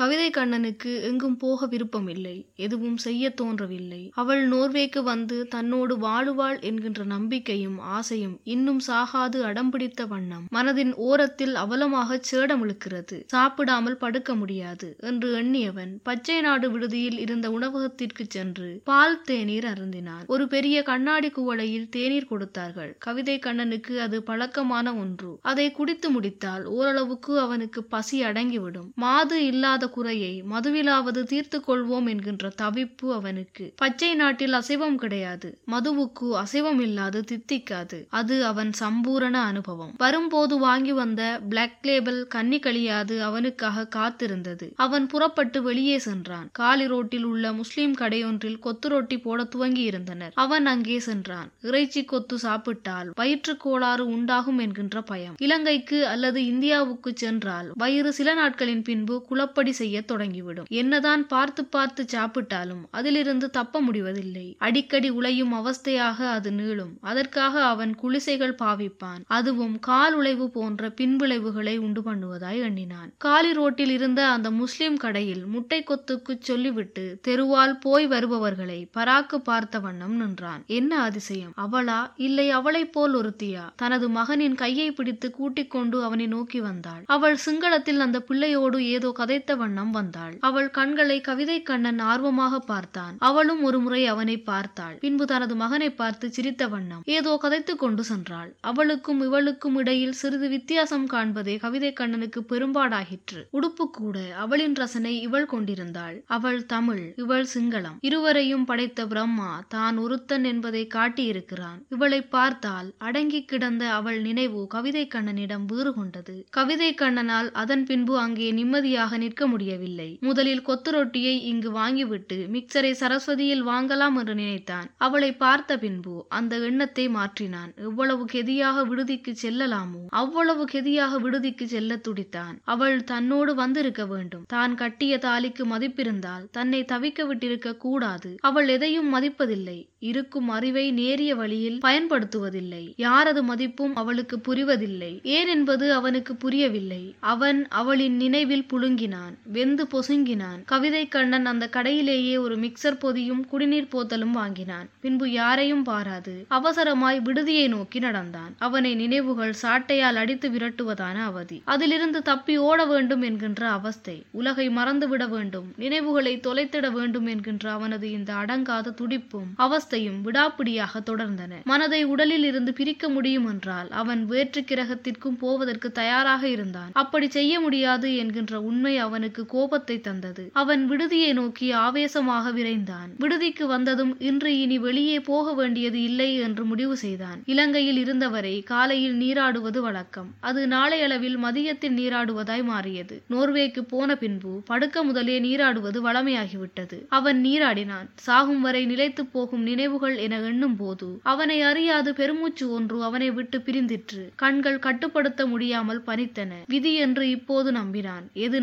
கவிதை கண்ணனுக்கு எங்கும் போக விருப்பமில்லை எதுவும் செய்ய தோன்றவில்லை. அவள் நோர்வேக்கு வந்து தன்னோடு வாழுவாள் என்கின்ற நம்பிக்கையும் ஆசையும் இன்னும் சாகாது அடம்பிடித்த வண்ணம். மனதின் ஓரத்தில் அவலமாக சேடமிழுக்கிறது. சாப்பிடாமல் படுக்க முடியாது என்று எண்ணியவன் பச்சை நாடு விடுதியில் இருந்த உணவகத்திற்கு சென்று பால் தேநீர் அருந்தினான். ஒரு பெரிய கண்ணாடி குவளையில் தேநீர் கொடுத்தார்கள். கவிதை கண்ணனுக்கு அது பழக்கமான ஒன்று. அதை குடித்து முடித்தால் ஓரளவுக்கு அவனுக்கு பசி அடங்கிவிடும். மாது இல்லாத குறையை மதுவிலாவது தீர்த்து கொள்வோம் என்கின்ற தவிப்பு அவனுக்கு. பச்சை நாட்டில் அசைவம் கிடையாது. மதுவுக்கு அசைவம் இல்லாது தித்திக்காது. அது அவன் சம்பூரண அனுபவம். வரும்போது வாங்கி வந்த பிளாக் லேபிள் கன்னி கழியாது அவனுக்காக காத்திருந்தது. அவன் புறப்பட்டு வெளியே சென்றான். காலி ரோட்டில் உள்ள முஸ்லிம் கடையொன்றில் கொத்து ரொட்டி போட துவங்கி இருந்தனர் அவன் அங்கே சென்றான். இறைச்சி கொத்து சாப்பிட்டால் வயிற்று கோளாறு உண்டாகும் என்கின்ற பயம். இலங்கைக்கு அல்லது இந்தியாவுக்கு சென்றால் வயிறு சில நாட்களின் பின்பு குளப்படி செய்ய தொடங்கிவிடும். என்னதான் பார்த்து பார்த்து சாப்பிட்டாலும் அதிலிருந்து தப்ப முடிவதில்லை. அடிக்கடி உழையும் அவஸ்தையாக அது நீளும். அதற்காக அவன் குளிசைகள் பாவிப்பான். அதுவும் கால் உழைவு போன்ற பின்விளைவுகளை உண்டு பண்ணுவதாய் எண்ணினான். காலி ரோட்டில் இருந்த அந்த முஸ்லிம் கடையில் முட்டை கொத்துக்கு சொல்லிவிட்டு தெருவால் போய் வருபவர்களை பராக்கு பார்த்த வண்ணம் நின்றான். என்ன அதிசயம்? அவளா? இல்லை அவளைப் போல் ஒருத்தியா? தனது மகனின் கையை பிடித்து கூட்டிக் கொண்டு அவனை நோக்கி வந்தாள். அவள் சிங்களத்தில் அந்த பிள்ளையோடு ஏதோ கதைத்த வண்ணம் வந்தாள். அவள் கண்களை கவிதை கண்ணன் ஆர்வமாக பார்த்தான். அவளும் ஒரு முறை அவனை பார்த்தாள். பின்பு தனது மகனை பார்த்து சிரித்த வண்ணம் ஏதோ கதைத்துக் கொண்டு சென்றாள். அவளுக்கும் இவளுக்கும் இடையில் சிறிது வித்தியாசம் காண்பதே கவிதை கண்ணனுக்கு பெரும்பாடாகிற்று உடுப்பு கூட அவளின் ரசனை இவள் கொண்டிருந்தாள். அவள் தமிழ் இவள் சிங்களம். இருவரையும் படைத்த பிரம்மா தான் ஒருத்தன் என்பதை காட்டியிருக்கிறான். இவளை பார்த்தால் அடங்கி கிடந்த அவள் நினைவு கவிதை கண்ணனிடம் வீறு கொண்டது. கவிதை கண்ணனால் அதன் பின்பு அங்கே நிம்மதியாக நிற்க முடியவில்லை. முதலில் கொத்து ரொட்டியை இங்கு வாங்கிவிட்டு மிக்சரை சரஸ்வதியில் வாங்கலாம் என்று நினைத்தான். அவளை பார்த்த பின்பு அந்த எண்ணத்தை மாற்றினான். எவ்வளவு கெதியாக விடுதிக்கு செல்லலாமோ? அவ்வளவு கெதியாக விடுதிக்கு செல்ல துடித்தான். அவள் தன்னோடு வந்திருக்க வேண்டும். தான் கட்டிய தாலிக்கு மதிப்பிருந்தால் தன்னை தவிக்க விட்டிருக்க கூடாது. அவள் எதையும் மதிப்பதில்லை. இருக்கும் அறிவை நேரிய வழியில் பயன்படுத்துவதில்லை. யாரது மதிப்பும் அவளுக்கு புரிவதில்லை. ஏன் என்பது அவனுக்கு புரியவில்லை. அவன் அவளின் நினைவில் புழுங்கினான். வெந்து பொசுங்கினான். கவிதை கண்ணன் அந்த கடையிலேயே ஒரு மிக்சர் பொதியும் குடிநீர் போத்தலும் வாங்கினான். பின்பு யாரையும் பாராது. அவசரமாய் விடுதியை நோக்கி நடந்தான். அவனை நினைவுகள் சாட்டையால் அடித்து விரட்டுவதான அவதி. அதிலிருந்து தப்பி ஓட வேண்டும் என்கின்ற அவஸ்தை. உலகை மறந்துவிட வேண்டும். நினைவுகளை தொலைத்திட வேண்டும் என்கின்ற அவனது இந்த அடங்காத துடிப்பும் அவஸ்தையும் விடாப்பிடியாக தொடர்ந்தன. மனதை உடலில் இருந்து பிரிக்க முடியும் என்றால் அவன் வேற்று கிரகத்திற்கும் போவதற்கு தயாராக இருந்தான். அப்படி செய்ய முடியாது என்கின்ற உண்மை அவனுக்கு கோபத்தை தந்தது. அவன் விடுதியை நோக்கி ஆவேசமாக விரைந்தான். விடுதிக்கு வந்ததும் இன்று இனி வெளியே போக வேண்டியது இல்லை என்று முடிவு செய்தான். இலங்கையில் இருந்தவரை காலையில் நீராடுவது வழக்கம். அது நாளையளவில் மதியத்தில் நீராடுவதாய் மாறியது. நோர்வேக்கு போன பின்பு படுக்க முதலே நீராடுவது வளமையாகிவிட்டது அவன் நீராடினான். சாகும் வரை நிலைத்து போகும் நினைவுகள் என எண்ணும் போது அவனை அறியாது பெருமூச்சு ஒன்று அவனை விட்டு பிரிந்திற்று. கண்கள் கட்டுப்படுத்த முடியாமல் பனித்தன. விதி என்று இப்போது நம்பினான். எது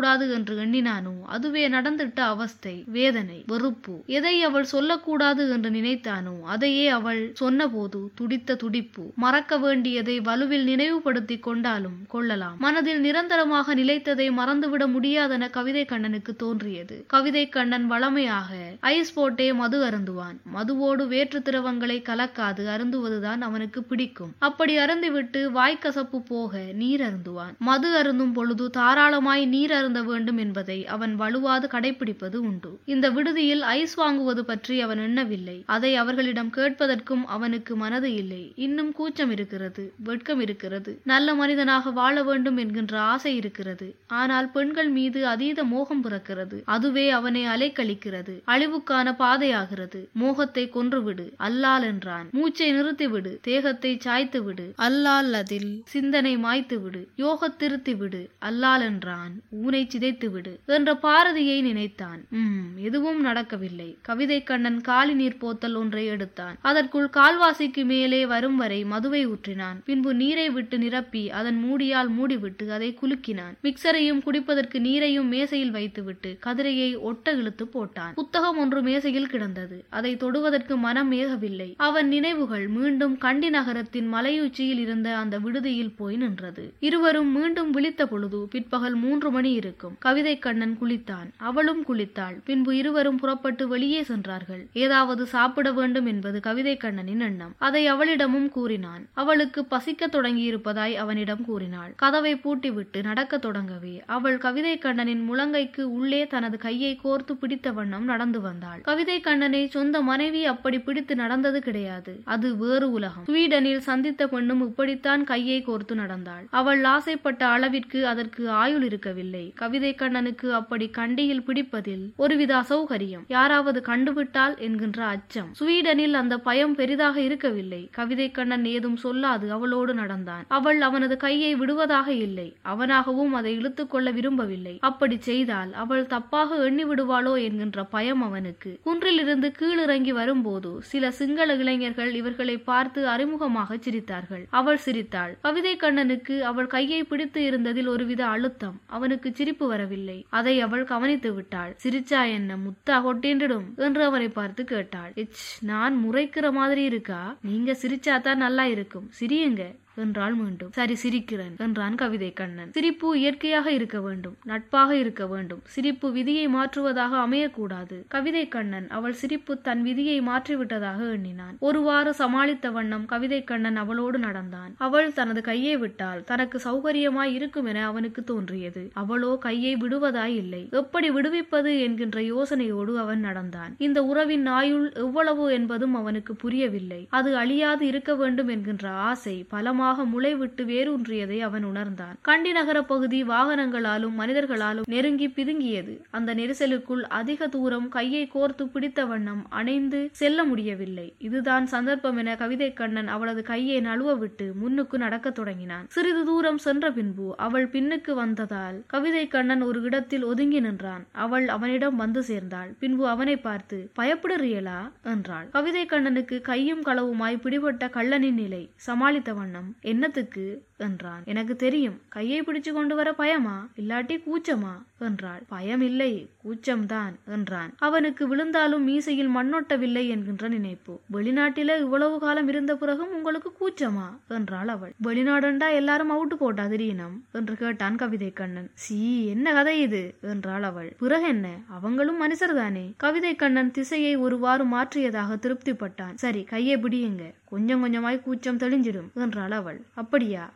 சொல்லக்கூடாது என்று எண்ணினானோ? அதுவே நடந்திட்ட அவஸ்தை வேதனை வெறுப்பு. எதை அவள் சொல்லக்கூடாது என்று நினைத்தானோ அதையே அவள் சொன்னபோது துடித்த துடிப்பு. மறக்க வேண்டியதை வலுவில் நினைவுபடுத்தி கொண்டாலும் கொள்ளலாம். மனதில் நிரந்தரமாக நிலைத்ததை மறந்துவிட முடியாதென கவிதை கண்ணனுக்கு தோன்றியது. கவிதை கண்ணன் வளமையாக ஐஸ் போட்டே மது அருந்துவான். மதுவோடு வேற்று திரவங்களை கலக்காது அருந்துவதுதான் அவனுக்கு பிடிக்கும். அப்படி அருந்துவிட்டு வாய்க்கசப்பு போக நீர் அருந்துவான். மது அருந்தும் பொழுது தாராளமாய் நீர் அருந்து வேண்டும் என்பதை அவன் வலுவாது கடைபிடிப்பது உண்டு. இந்த விடுதியில் ஐஸ் வாங்குவது பற்றி அவன் எண்ணவில்லை. அதை அவர்களிடம் கேட்பதற்கும் அவனுக்கு மனது இல்லை. இன்னும் கூச்சம் இருக்கிறது வெட்கம் இருக்கிறது. நல்ல மனிதனாக வாழ வேண்டும் என்கின்ற ஆசை இருக்கிறது. ஆனால் பெண்கள் மீது அதீத மோகம் பிறக்கிறது. அதுவே அவனை அலைக்கழிக்கிறது. அழிவுக்கான பாதையாகிறது. மோகத்தை கொன்றுவிடு அல்லால் என்றான். மூச்சை நிறுத்திவிடு தேகத்தை சாய்த்து விடு அல்லால் அதில் சிந்தனை மாய்த்து விடு யோக திருத்தி விடு அல்லால் என்றான். ஊனை சிதைத்து சிதைத்துவிடு என்ற பாரதியை நினைத்தான். உம் எதுவும் நடக்கவில்லை. கவிதை கண்ணன் காலி நீர் போத்தல் ஒன்றை எடுத்தான். அதற்குள் கால்வாசிக்கு மேலே வரும் வரை மதுவை ஊற்றினான். பின்பு நீரை விட்டு நிரப்பி அதன் மூடியால் மூடிவிட்டு அதை குலுக்கினான். மிக்சரையும் குடிப்பதற்கு நீரையும் மேசையில் வைத்துவிட்டு கதிரையை ஒட்ட இழுத்து போட்டான். புத்தகம் ஒன்று மேசையில் கிடந்தது. அதை தொடுவதற்கு மனம் ஏகவில்லை. அவன் நினைவுகள் மீண்டும் கண்டி நகரத்தின் மலையுச்சியில் இருந்த அந்த விடுதியில் போய் நின்றது. இருவரும் மீண்டும் விழித்த பொழுது பிற்பகல் மூன்று மணி இருக்கும். கவிதை கண்ணன் குளித்தான். அவளும் குளித்தாள். பின்பு இருவரும் புறப்பட்டு வெளியே சென்றார்கள். ஏதாவது சாப்பிட வேண்டும் என்பது கவிதை கண்ணனின் எண்ணம். அதை அவளிடமும் கூறினான். அவளுக்கு பசிக்க தொடங்கியிருப்பதாய் அவனிடம் கூறினாள். கதவை பூட்டிவிட்டு நடக்கத் தொடங்கவே அவள் கவிதை கண்ணனின் முழங்கைக்கு உள்ளே தனது கையை கோர்த்து பிடித்த வண்ணம் நடந்து வந்தாள். கவிதை கண்ணனை சொந்த மனைவி அப்படி பிடித்து நடந்தது கிடையாது. அது வேறு உலகம். ஸ்வீடனில் சந்தித்த பெண்ணும் இப்படித்தான் கையை கோர்த்து நடந்தாள். அவள் ஆசைப்பட்ட அளவிற்கு அதற்கு ஆயுள் இருக்கவில்லை. கவிதை கண்ணனுக்கு அப்படி கண்டியில் பிடிப்பதில் ஒருவித அசௌகரியம். யாராவது கண்டுவிட்டால் என்கின்ற அச்சம். ஸ்வீடனில் அந்த பயம் பெரிதாக இருக்கவில்லை. கவிதை கண்ணன் ஏதும் சொல்லாது அவளோடு நடந்தான். அவள் அவனது கையை விடுவதாக இல்லை. அவனாகவும் அதை இழுத்துக்கொள்ள விரும்பவில்லை. அப்படி செய்தால் அவள் தப்பாக எண்ணி விடுவாளோ என்கின்ற பயம் அவனுக்கு. குன்றிலிருந்து கீழிறங்கி வரும்போது சில சிங்கள இளைஞர்கள் இவர்களை பார்த்து அறிமுகமாக சிரித்தார்கள். அவள் சிரித்தாள். கவிதை கண்ணனுக்கு அவள் கையை பிடித்து இருந்ததில் ஒருவித அழுத்தம். அவனுக்கு சிரி சிரிப்பு வரவில்லை. அதை அவள் கவனித்து விட்டாள். சிரிச்சா என்ன முத்தா கொட்டின்றிடும் என்று அவனை பார்த்து கேட்டாள். இச் நான் முறைக்கிற மாதிரி இருக்கா? நீங்க சிரிச்சாதான் நல்லா இருக்கும். சிரியுங்க. என்றாள் மீண்டும். சரி சிரிக்கிறேன் என்றான் கவிதை கண்ணன். சிரிப்பு இயற்கையாக இருக்க வேண்டும் நட்பாக இருக்க வேண்டும். சிரிப்பு விதியை மாற்றுவதாக அமையக்கூடாது. கவிதை கண்ணன் அவள் சிரிப்பு தன் விதியை மாற்றிவிட்டதாக எண்ணினான். ஒருவாறு சமாளித்த வண்ணம் கவிதை கண்ணன் அவளோடு நடந்தான். அவள் தனது கையை விட்டால் தனக்கு சௌகரியமாய் இருக்கும் என அவனுக்கு தோன்றியது. அவளோ கையை விடுவதாய் இல்லை. எப்படி விடுவிப்பது? என்கின்ற யோசனையோடு அவன் நடந்தான். இந்த உறவின் ஆயுள் எவ்வளவு என்பதும் அவனுக்கு புரியவில்லை. அது அழியாது இருக்க வேண்டும் என்கின்ற ஆசை பலமாக ஆழமாக முளைவிட்டு வேரூன்றியதை அவன் உணர்ந்தான். கண்டி நகர பகுதி வாகனங்களாலும் மனிதர்களாலும் நெருங்கி பிதுங்கியது. அந்த நெரிசலுக்குள் அதிக தூரம் கையை கோர்த்து பிடித்த வண்ணம் அணைந்து செல்ல முடியவில்லை. இதுதான் சந்தர்ப்பம் என கவிதை கண்ணன் அவளது கையை நழுவ விட்டு முன்னுக்கு நடக்கத் தொடங்கினான். சிறிது தூரம் சென்ற பின்பு அவள் பின்னுக்கு வந்ததால் கவிதை கண்ணன் ஒரு இடத்தில் ஒதுங்கி நின்றான். அவள் அவனிடம் வந்து சேர்ந்தாள். பின்பு அவனை பார்த்து பயப்படுறியலா? என்றாள். கவிதை கண்ணனுக்கு கையும் களவுமாய் பிடிபட்ட கள்ளனின் நிலை சமாளித்த வண்ணம் என்னத்துக்கு? என்றான். எனக்கு தெரியும். கையை பிடிச்சு கொண்டு வர பயமா? இல்லாட்டி கூச்சமா? என்றாள். பயம் இல்லை கூச்சம்தான் என்றான். அவனுக்கு விழுந்தாலும் மீசையில் மண்ணொட்டவில்லை என்கின்ற நினைப்பு. வெளிநாட்டில இவ்வளவு காலம் இருந்த பிறகும் உங்களுக்கு கூச்சமா? என்றாள் அவள். வெளிநாடுண்டா எல்லாரும் அவுட்டு போட்டா திடீனம் என்று கேட்டான் கவிதை கண்ணன் சீ என்ன கதை இது? என்றாள் அவள். பிறகு என்ன? அவங்களும் மனுஷர் தானே கவிதை கண்ணன் திசையை ஒருவாறு மாற்றியதாக திருப்திப்பட்டான். சரி கையை பிடியுங்க. கொஞ்சம் கொஞ்சமாய் கூச்சம் தெளிஞ்சிடும் என்றாள் அவள். அப்படியா?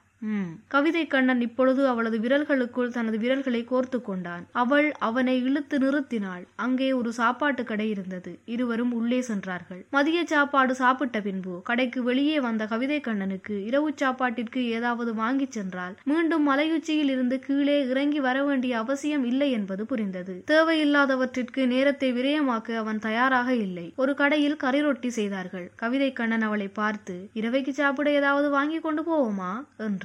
கவிதை கண்ணன் இப்பொழுது அவளது விரல்களுக்குள் தனது விரல்களை கோர்த்து கொண்டான். அவள் அவனை இழுத்து நிறுத்தினாள். அங்கே ஒரு சாப்பாட்டு கடை இருந்தது. இருவரும் உள்ளே சென்றார்கள். மதிய சாப்பாடு சாப்பிட்ட பின்பு கடைக்கு வெளியே வந்த கவிதை கண்ணனுக்கு இரவு சாப்பாட்டிற்கு ஏதாவது வாங்கிச் சென்றால் மீண்டும் மலையுச்சியில் இருந்து கீழே இறங்கி வர வேண்டிய அவசியம் இல்லை என்பது புரிந்தது. தேவையில்லாதவற்றிற்கு நேரத்தை விரயமாக்க அவன் தயாராக இல்லை. ஒரு கடையில் கறி ரொட்டி செய்தார்கள். கவிதை கண்ணன் அவளை பார்த்து இரவைக்கு சாப்பிட ஏதாவது வாங்கி கொண்டு போவோமா?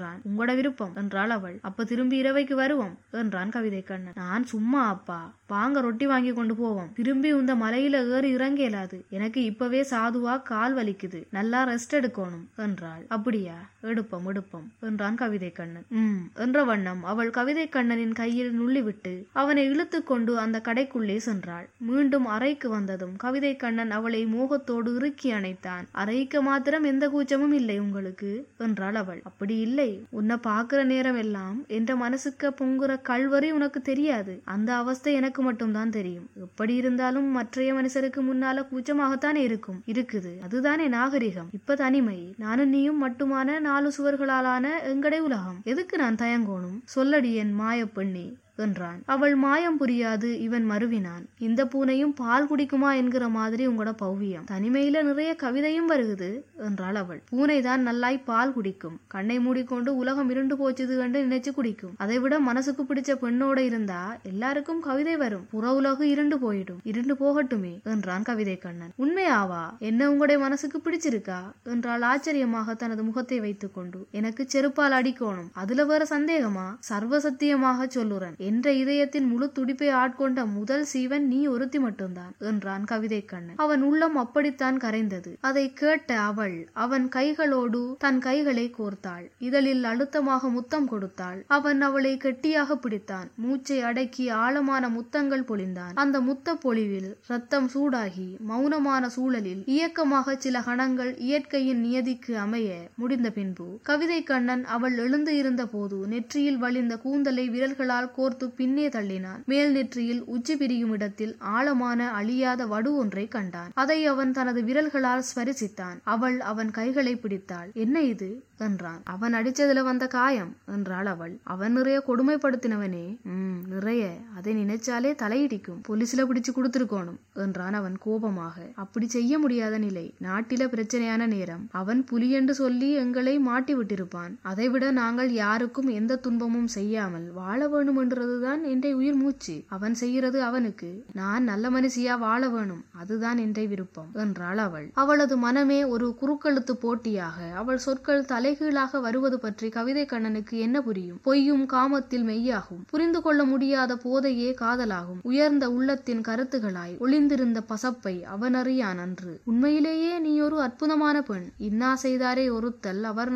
என்றான். உங்களோட விருப்பம் என்றாள் அவள். அப்ப திரும்பி இரவைக்கு வருவோம் என்றான் கவிதை கண்ணன். நான் சும்மா அப்பா. வாங்க ரொட்டி வாங்கி கொண்டு போவோம். திரும்பி இந்த மலையில ஏறி இறங்க இயலாது எனக்கு இப்பவே சாதுவா கால் வலிக்குது. நல்லா ரெஸ்ட் எடுக்கணும் என்றாள். அப்படியா? எடுப்பம் எடுப்பம் என்றான் கவிதை கண்ணன். உம் என்ற வண்ணம் அவள் கவிதை கண்ணனின் கையில் நுள்ளிவிட்டு அவனை இழுத்து கொண்டு அந்த கடைக்குள்ளே சென்றாள். மீண்டும் அறைக்கு வந்ததும் கவிதை கண்ணன் அவளை மோகத்தோடு இறுக்கி அணைத்தான். அறைக்கு மாத்திரம் எந்த கூச்சமும் இல்லை உங்களுக்கு என்றாள் அவள். அப்படி இல்லை. உன்னை பாக்குற நேரம் எல்லாம் என்ற மனசுக்கு பொங்குற கல்வரி உனக்கு தெரியாது. அந்த அவஸ்தை எனக்கு மட்டும்தான் தெரியும். எப்படி இருந்தாலும் மற்றைய மனுஷருக்கு முன்னால கூச்சமாகத்தானே இருக்கும். இருக்குது. அதுதானே நாகரிகம். இப்ப தனிமை. நானும் நீயும் மட்டுமான நாலு சுவர்களாலான எங்கடை உலகம்? எதுக்கு நான் தயங்கோணும்? சொல்லடி என் மாயப் பெண்ணே. என்றான். அவள் மாயம் புரியாது இவன் மறுவினான் இந்த பூனையும் பால் குடிக்குமா என்கிற மாதிரி உங்களோட பௌவியம் தனிமையில நிறைய கவிதையும் வருகுது என்றாள் அவள். பூனைதான் நல்லாய் பால் குடிக்கும். கண்ணை மூடிக்கொண்டு உலகம் இருண்டு போச்சுது கண்டு நினைச்சு குடிக்கும். அதை விட மனசுக்கு பிடிச்ச பெண்ணோட இருந்தா எல்லாருக்கும் கவிதை வரும். புற உலகு இருண்டு போயிடும். இருண்டு போகட்டுமே என்றான் கவிதை கண்ணன். உண்மையாவா? என்ன உங்களுடைய மனசுக்கு பிடிச்சிருக்கா? என்றால் ஆச்சரியமாக தனது முகத்தை வைத்துக் கொண்டு எனக்கு செருப்பால் அடிக்கோணும். அதுல வேற சந்தேகமா? சர்வசத்தியமாக சொல்லுறன். என்ற இதயத்தின் முழு துடிப்பை ஆட்கொண்ட முதல் சீவன் நீ ஒருத்தி மட்டும்தான் என்றான் கவிதை கண்ணன். அவன் உள்ளம் அப்படித்தான் கரைந்தது. அதை கேட்ட அவள் அவன் கைகளோடு தன் கைகளை கோர்த்தாள். இதழில் அழுத்தமாக முத்தம் கொடுத்தாள். அவன் அவளை கெட்டியாக பிடித்தான். மூச்சை அடக்கி ஆழமான முத்தங்கள் பொழிந்தான். அந்த முத்த பொழிவில் ரத்தம் சூடாகி மௌனமான சூழலில் இயக்கமாக சில கணங்கள் இயற்கையின் நியதிக்கு அமைய முடிந்த பின்பு கவிதை கண்ணன் அவள் எழுந்து இருந்த போது நெற்றியில் வழிந்த கூந்தலை விரல்களால் கோர்த்து பின்னே தள்ளினான். மேல் நெற்றியில் உச்சி பிரியும் இடத்தில் ஆழமான அழியாத வடு ஒன்றை கண்டான். அதை அவன் தனது விரல்களால் ஸ்பரிசித்தான். அவள் அவன் கைகளை பிடித்தாள். என்ன இது? என்றான். அவன் அடிச்சதுல வந்த காயம் என்றாள் அவள். அவன் நிறைய கொடுமைப்படுத்தினவனே. உம் நிறைய. அதை நினைச்சாலே தலையிடிக்கும். போலீஸ்ல பிடிச்சு கொடுத்துருக்கோணும் என்றான் அவன் கோபமாக. அப்படி செய்ய முடியாத நிலை. நாட்டில பிரச்சனையான நேரம். அவன் புலி என்று சொல்லி எங்களை மாட்டி விட்டிருப்பான். அதைவிட நாங்கள் யாருக்கும் எந்த துன்பமும் செய்யாமல் வாழ வேணும் என்றதுதான் என்ற உயிர் மூச்சு. அவன் செய்கிறது அவனுக்கு. நான் நல்ல மனுஷியா வாழ வேணும். அதுதான் என்ற விருப்பம் என்றாள் அவள். அவளது மனமே ஒரு குறுக்கெழுத்து போட்டியாக அவள் சொற்கள் தலைகீழாக வருவது பற்றி கவிதை கண்ணனுக்கு என்ன புரியும்? பொய்யும் காமத்தில் மெய்யாகும். புரிந்து கொள்ள முடியாத போதையே காதலாகும். உயர்ந்த உள்ளத்தின் கருத்துகளாய் ஒளிந்திருந்த பசப்பை அவனறியான் அன்று. உண்மையிலேயே நீ ஒரு அற்புதமான பெண். இன்னா செய்தாரே ஒருத்தல் அவர்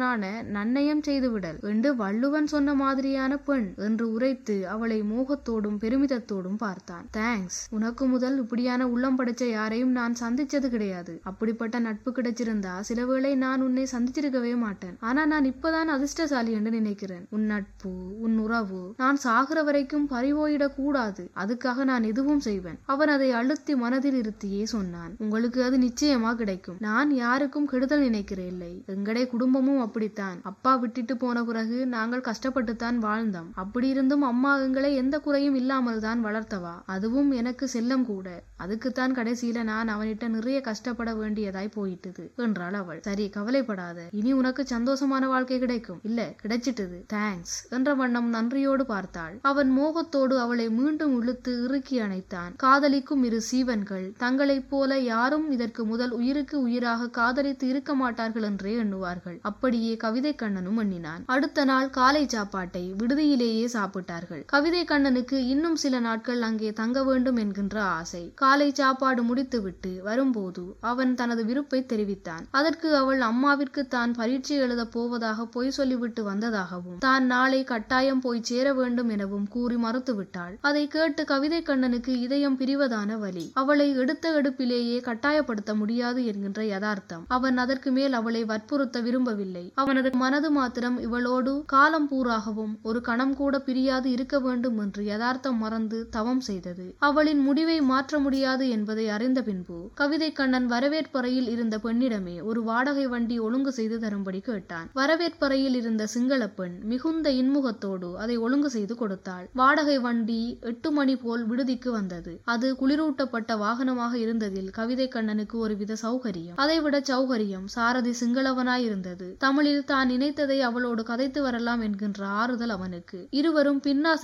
நன்னயம் செய்துவிடல். என்று வள்ளுவன் சொன்ன மாதிரியான பெண் என்று உரைத்து அவள் அவளை மோகத்தோடும் பெருமிதத்தோடும் பார்த்தான். தேங்க்ஸ் உனக்கு முதல் இப்படியான உள்ளம் படைச்ச யாரையும் நான் சந்திச்சது கிடையாது. அப்படிப்பட்ட நட்பு கிடைச்சிருந்தா சில வேளை நான் உன்னை சந்திச்சிருக்கவே மாட்டேன். ஆனா நான் இப்பதான் அதிர்ஷ்டசாலி என்று நினைக்கிறேன். உன் நட்பு உன் உறவு நான் சாகிற வரைக்கும் பறிவோயிடக் கூடாது. அதுக்காக நான் எதுவும் செய்வேன். அவன் அதை அழுத்தி மனதில் இருத்தியே சொன்னான். உங்களுக்கு அது நிச்சயமா கிடைக்கும். நான் யாருக்கும் கெடுதல் நினைக்கிறேன் இல்லை. எங்கடைய குடும்பமும் அப்படித்தான். அப்பா விட்டுட்டு போன பிறகு நாங்கள் கஷ்டப்பட்டுத்தான் வாழ்ந்தோம். அப்படி இருந்தும் அம்மா பாகங்களை எந்த குறையும் இல்லாமல் தான் வளர்த்தவா? அதுவும் எனக்கு செல்லம் கூட. அதுக்குத்தான் கடைசியில நான் அவனிட்ட நிறைய கஷ்டப்பட வேண்டியதாய் போயிட்டது என்றாள் அவள். சரி கவலைப்படாத. இனி உனக்கு சந்தோஷமான வாழ்க்கை கிடைக்கும். இல்ல கிடைச்சிட்டது. தேங்க்ஸ் என்ற வண்ணம் நன்றியோடு பார்த்தாள். அவன் மோகத்தோடு அவளை மீண்டும் இழுத்து இறுக்கி அணைத்தான். காதலிக்கும் இரு சீவன்கள் தங்களைப் போல யாரும் இதற்கு முதல் உயிருக்கு உயிராக காதலித்து இருக்க மாட்டார்கள் என்றே எண்ணுவார்கள். அப்படியே கவிதை கண்ணனும் எண்ணினான். அடுத்த நாள் காலை சாப்பாட்டை விடுதியிலேயே சாப்பிட்டார்கள். கவிதை கண்ணனுக்கு இன்னும் சில நாட்கள் அங்கே தங்க வேண்டும் என்கின்ற ஆசை. காலை சாப்பாடு முடித்துவிட்டு வரும்போது அவன் தனது விருப்பை தெரிவித்தான். அதற்கு அவள் அம்மாவிற்கு தான் பரீட்சை எழுதப் போவதாக பொய் சொல்லிவிட்டு வந்ததாகவும் தான் நாளை கட்டாயம் போய் சேர வேண்டும் எனவும் கூறி மறுத்துவிட்டாள். அதை கேட்டு கவிதை கண்ணனுக்கு இதயம் பிரிவதான வழி அவளை எடுத்த எடுப்பிலேயே கட்டாயப்படுத்த முடியாது என்கின்ற யதார்த்தம். அவன் அதற்கு மேல் அவளை வற்புறுத்த விரும்பவில்லை. அவனது மனது மாத்திரம் இவளோடு காலம் பூராகவும் ஒரு கணம் கூட பிரியாது இருக்க வேண்டும் என்று யதார்த்தம் மறந்து தவம் செய்தது. அவளின் முடிவை மாற்ற முடியாது என்பதை அறிந்த பின்பு கவிதை கண்ணன் வரவேற்பறையில் இருந்த பெண்ணிடமே ஒரு வாடகை வண்டி ஒழுங்கு செய்து தரும்படி கேட்டான். வரவேற்பறையில் இருந்த சிங்கள பெண் மிகுந்த இன்முகத்தோடு அதை ஒழுங்கு செய்து கொடுத்தாள். வாடகை வண்டி எட்டு மணி போல் விடுதிக்கு வந்தது. அது குளிரூட்டப்பட்ட வாகனமாக இருந்ததில் கவிதை கண்ணனுக்கு ஒருவித சௌகரியம். அதைவிட சௌகரியம் சாரதி சிங்களவனாயிருந்தது தமிழில் தான் நினைத்ததை அவளோடு கதைத்து வரலாம் என்கின்ற ஆறுதல் அவனுக்கு. இருவரும்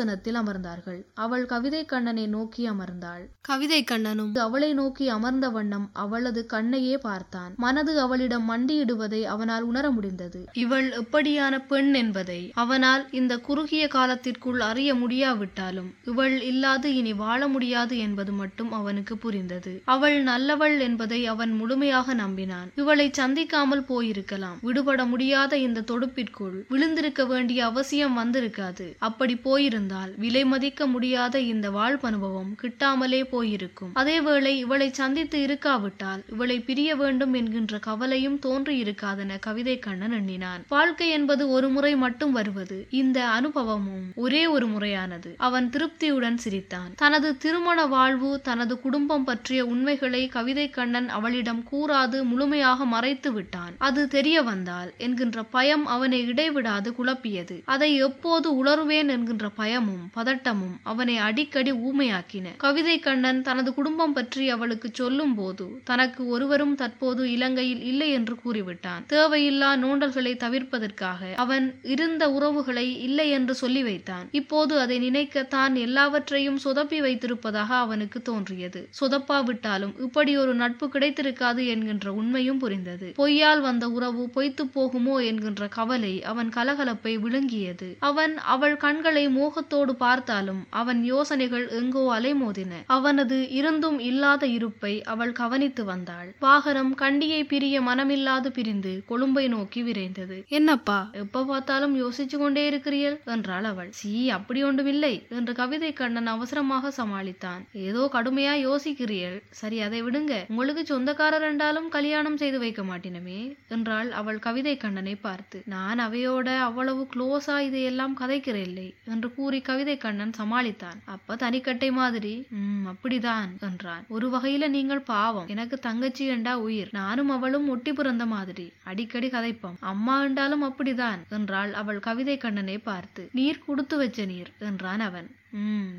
பின்னாசனத்தில் அமர்ந்தார்கள். அவள் கவிதை கண்ணனை நோக்கி அமர்ந்தாள். கவிதை கண்ணனும் அவளை நோக்கி அமர்ந்த வண்ணம் அவளது கண்ணையே பார்த்தான். மனது அவளிடம் மண்டியிடுவதை அவனால் உணர முடிந்தது. இவள் எப்படியான பெண் என்பதை அவனால் இந்த குறுகிய காலத்திற்குள் அறிய முடியாவிட்டாலும் இவள் இல்லாது இனி வாழ முடியாது என்பது மட்டும் அவனுக்கு புரிந்தது. அவள் நல்லவள் என்பதை அவன் முழுமையாக நம்பினான். இவளை சந்திக்காமல் போயிருக்கலாம். விடுபட முடியாத இந்த தொடுப்பிற்குள் விழுந்திருக்க வேண்டிய அவசியம் வந்திருக்காது. அப்படி போயிருந்தால் விலை மதிக்க முடியாத இந்த வாழ்வனுபவம் கிட்டாமலே போயிருக்கும். அதேவேளை இவளை சந்தித்து இருக்காவிட்டால் இவளை பிரிய வேண்டும் என்கின்ற கவலையும் தோன்றி இருக்காதென கவிதை கண்ணன் எண்ணினான். வாழ்க்கை என்பது ஒரு முறை மட்டும் வருவது இந்த அனுபவமும் ஒரே ஒரு முறையானது. அவன் திருப்தியுடன் சிரித்தான். தனது திருமண வாழ்வு தனது குடும்பம் பற்றிய உண்மைகளை கவிதை கண்ணன் அவளிடம் கூறாது முழுமையாக மறைத்து விட்டான். அது தெரிய வந்தால் என்கின்ற பயம் அவனை இடைவிடாது குழப்பியது. அதை எப்போது உணர்வேன்? என்கின்ற பயமும் பதட்டமும் அவனை அடிக்கடி ஊமையாக்கின. கவிதை கண்ணன் தனது குடும்பம் பற்றி அவளுக்கு சொல்லும் போது தனக்கு ஒருவரும் தற்போது இலங்கையில் இல்லை என்று கூறிவிட்டான். தேவையில்லா நோண்டல்களை தவிர்ப்பதற்காக அவன் இருந்த உறவுகளை இல்லை என்று சொல்லி வைத்தான். இப்போது அதை நினைக்க தான் எல்லாவற்றையும் சொதப்பி வைத்திருப்பதாக அவனுக்கு தோன்றியது. சொதப்பாவிட்டாலும் இப்படி ஒரு நட்பு கிடைத்திருக்காது என்கின்ற உண்மையும் புரிந்தது. பொய்யால் வந்த உறவு பொய்த்து போகுமோ என்கின்ற கவலை அவன் கலகலப்பை விழுங்கியது. அவன் அவள் கண்களை மோகத்தோடு பார்த்தாலும் அவன் யோசனைகள் எங்கோ அலைமோதின. அவனது இருந்தும் இல்லாத இருப்பை அவள் கவனித்து வந்தாள். வாகனம் கண்டியை பிரிய மனமில்லாது பிரிந்து கொழும்பை நோக்கி விரைந்தது. என்னப்பா? எப்ப பார்த்தாலும் யோசிச்சு கொண்டே இருக்கிறீள் என்றாள் அவள். சீ அப்படி ஒன்றுமில்லை என்று கவிதை கண்ணன் அவசரமாக சமாளித்தான். ஏதோ கடுமையா யோசிக்கிறீள் சரி அதை விடுங்க. உங்களுக்கு சொந்தக்காரர் என்றாலும் கல்யாணம் செய்து வைக்க மாட்டினமே? என்றாள் அவள் கவிதை கண்ணனை பார்த்து. நான் அவையோட அவ்வளவு க்ளோஸா இதையெல்லாம் கதைக்கிறேன் என்று கூறி கவிதை கண்ணன் சமாளித்தான். அப்ப தனிக்கட்டை மாதிரி? உம் அப்படிதான் என்றான். ஒரு வகையில நீங்கள் பாவம். எனக்கு தங்கச்சி என்றா உயிர். நானும் அவளும் ஒட்டி பிறந்த மாதிரி. அடிக்கடி கதைப்போம். அம்மா என்றாலும் அப்படிதான் என்றாள் அவள் கவிதை கண்ணனை பார்த்து. நீர் கொடுத்து வச்ச நீர் என்றான் அவன்.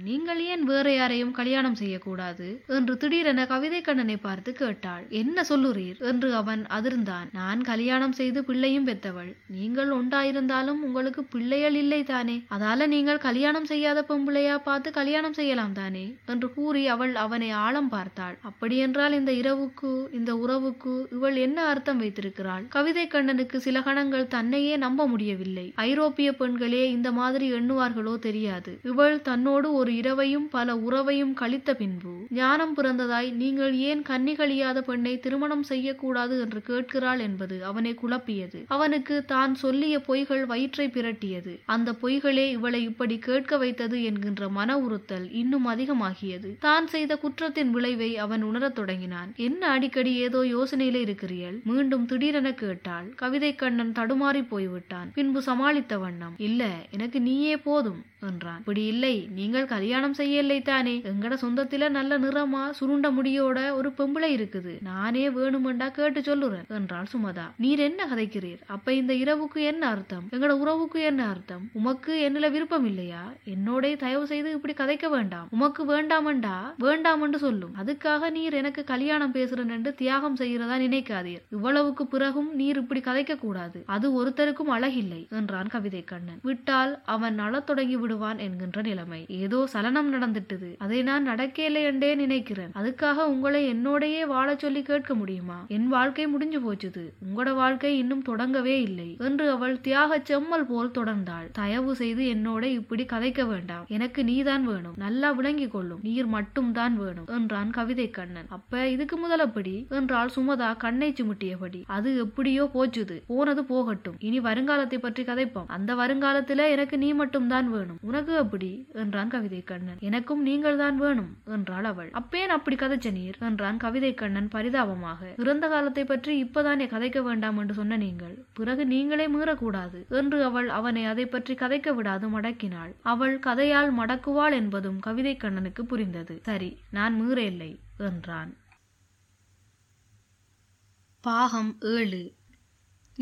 நீங்கள் ஏன் வேற யாரையும் கல்யாணம் செய்யக்கூடாது? என்று திடீரென கவிதை கண்ணனை பார்த்து கேட்டாள். என்ன சொல்லுறீர்? என்று அவன் அதிர்ந்தான். நான் கல்யாணம் செய்து பிள்ளையும் பெத்தவள் நீங்கள் உண்டாயிருந்தாலும் உங்களுக்கு பிள்ளைகள் இல்லை தானே? அதால நீங்கள் கல்யாணம் செய்யாத பொம்பிளையா பார்த்து கல்யாணம் செய்யலாம் தானே? என்று கூறி அவள் அவனை ஆழம் பார்த்தாள். அப்படியென்றால் இந்த இரவுக்கு இந்த உறவுக்கு இவள் என்ன அர்த்தம் வைத்திருக்கிறாள்? கவிதை கண்ணனுக்கு சில கணங்கள் தன்னையே நம்ப முடியவில்லை. ஐரோப்பிய பெண்களே இந்த மாதிரி எண்ணுவார்களோ தெரியாது. இவள் தன் தன்னோடு ஒரு இரவையும் பல உறவையும் கழித்த பின்பு ஞானம் பிறந்ததாய் நீங்கள் ஏன் கன்னிகழியாத பெண்ணை திருமணம் செய்யக்கூடாது என்று கேட்கிறாள் என்பது அவனை குழப்பியது. அவனுக்கு தான் சொல்லிய பொய்கள் வயிற்றை பிரட்டியது. அந்த பொய்களே இவளை இப்படி கேட்க வைத்தது என்கின்ற மன உறுத்தல் இன்னும் அதிகமாகியது. தான் செய்த குற்றத்தின் விளைவை அவன் உணரத் தொடங்கினான். என்ன அடிக்கடி ஏதோ யோசனையில இருக்கிறீள் மீண்டும் திடீரென கேட்டாள். கவிதை கண்ணன் தடுமாறி போய்விட்டான். பின்பு சமாளித்த வண்ணம் இல்ல எனக்கு நீயே போதும். என்றான். இப்படி இல்லை நீங்கள் கல்யாணம் செய்யலை தானே. எங்கட சொந்தத்தில நல்ல நிறமா சுருண்ட முடியோட ஒரு பெம்பிளை இருக்குது. நானே வேணுமெண்டா கேட்டு சொல்லுறேன் என்றாள் சுமதா. நீர் என்ன கதைக்கிறீர்? அப்ப இந்த இரவுக்கு என்ன அர்த்தம்? எங்கட உறவுக்கு என்ன அர்த்தம்? உமக்கு என்னல விருப்பம் இல்லையா? என்னோட தயவு செய்து இப்படி கதைக்க வேண்டாம். உமக்கு வேண்டாமண்டா? வேண்டாம் என்று சொல்லும். அதுக்காக நீர் எனக்கு கல்யாணம் பேசுறேன் என்று தியாகம் செய்கிறதா நினைக்காதீர். இவ்வளவுக்கு பிறகும் நீர் இப்படி கதைக்க கூடாது. அது ஒருத்தருக்கும் அழகில்லை என்றான் கவிதை கண்ணன் விட்டால் அவன் அழத் தொடங்கி விடுவான் என்கின்ற நிலைமை. ஏதோ சலனம் நடந்துட்டது. அதை நான் நடக்கலை என்றே நினைக்கிறேன். அதுக்காக உங்களை என்னோடையே வாழச் சொல்லி கேட்க முடியுமா? என் வாழ்க்கை முடிஞ்சு போச்சுது. உங்களோட வாழ்க்கை இன்னும் தொடங்கவே இல்லை. என்று அவள் தியாக செம்மல் போல் தொடர்ந்தாள். தயவு செய்து என்னோட இப்படி கதைக்க வேண்டாம். எனக்கு நீதான் வேணும். நல்லா விளங்கி கொள்ளும். நீர் மட்டும் தான் வேணும் என்றான் கவிதை கண்ணன். அப்ப இதுக்கு முதலப்படி? என்றாள் சுமதா கண்ணை சுமிட்டியபடி. அது எப்படியோ போச்சுது. போனது போகட்டும். இனி வருங்காலத்தை பற்றி கதைப்போம். அந்த வருங்காலத்துல எனக்கு நீ மட்டும் தான் வேணும். உனக்கு அப்படி என்றான் கவிதை கண்ணன். எனக்கும் நீங்கள் தான் வேணும் என்றாள் அவள். அப்பேன் அப்படி கதைச்ச நீர் என்றான் கவிதை கண்ணன் பரிதாபமாக. இறந்த காலத்தை பற்றி இப்பதானே கதைக்க வேண்டாம் என்று சொன்ன நீங்கள். பிறகு நீங்களே மீறக்கூடாது என்று அவள் அவனை அதை பற்றி கதைக்க விடாது மடக்கினாள். அவள் கதையால் மடக்குவாள் என்பதும் கவிதை கண்ணனுக்கு புரிந்தது. சரி நான் மீற இல்லை என்றான். பாகம் ஏழு.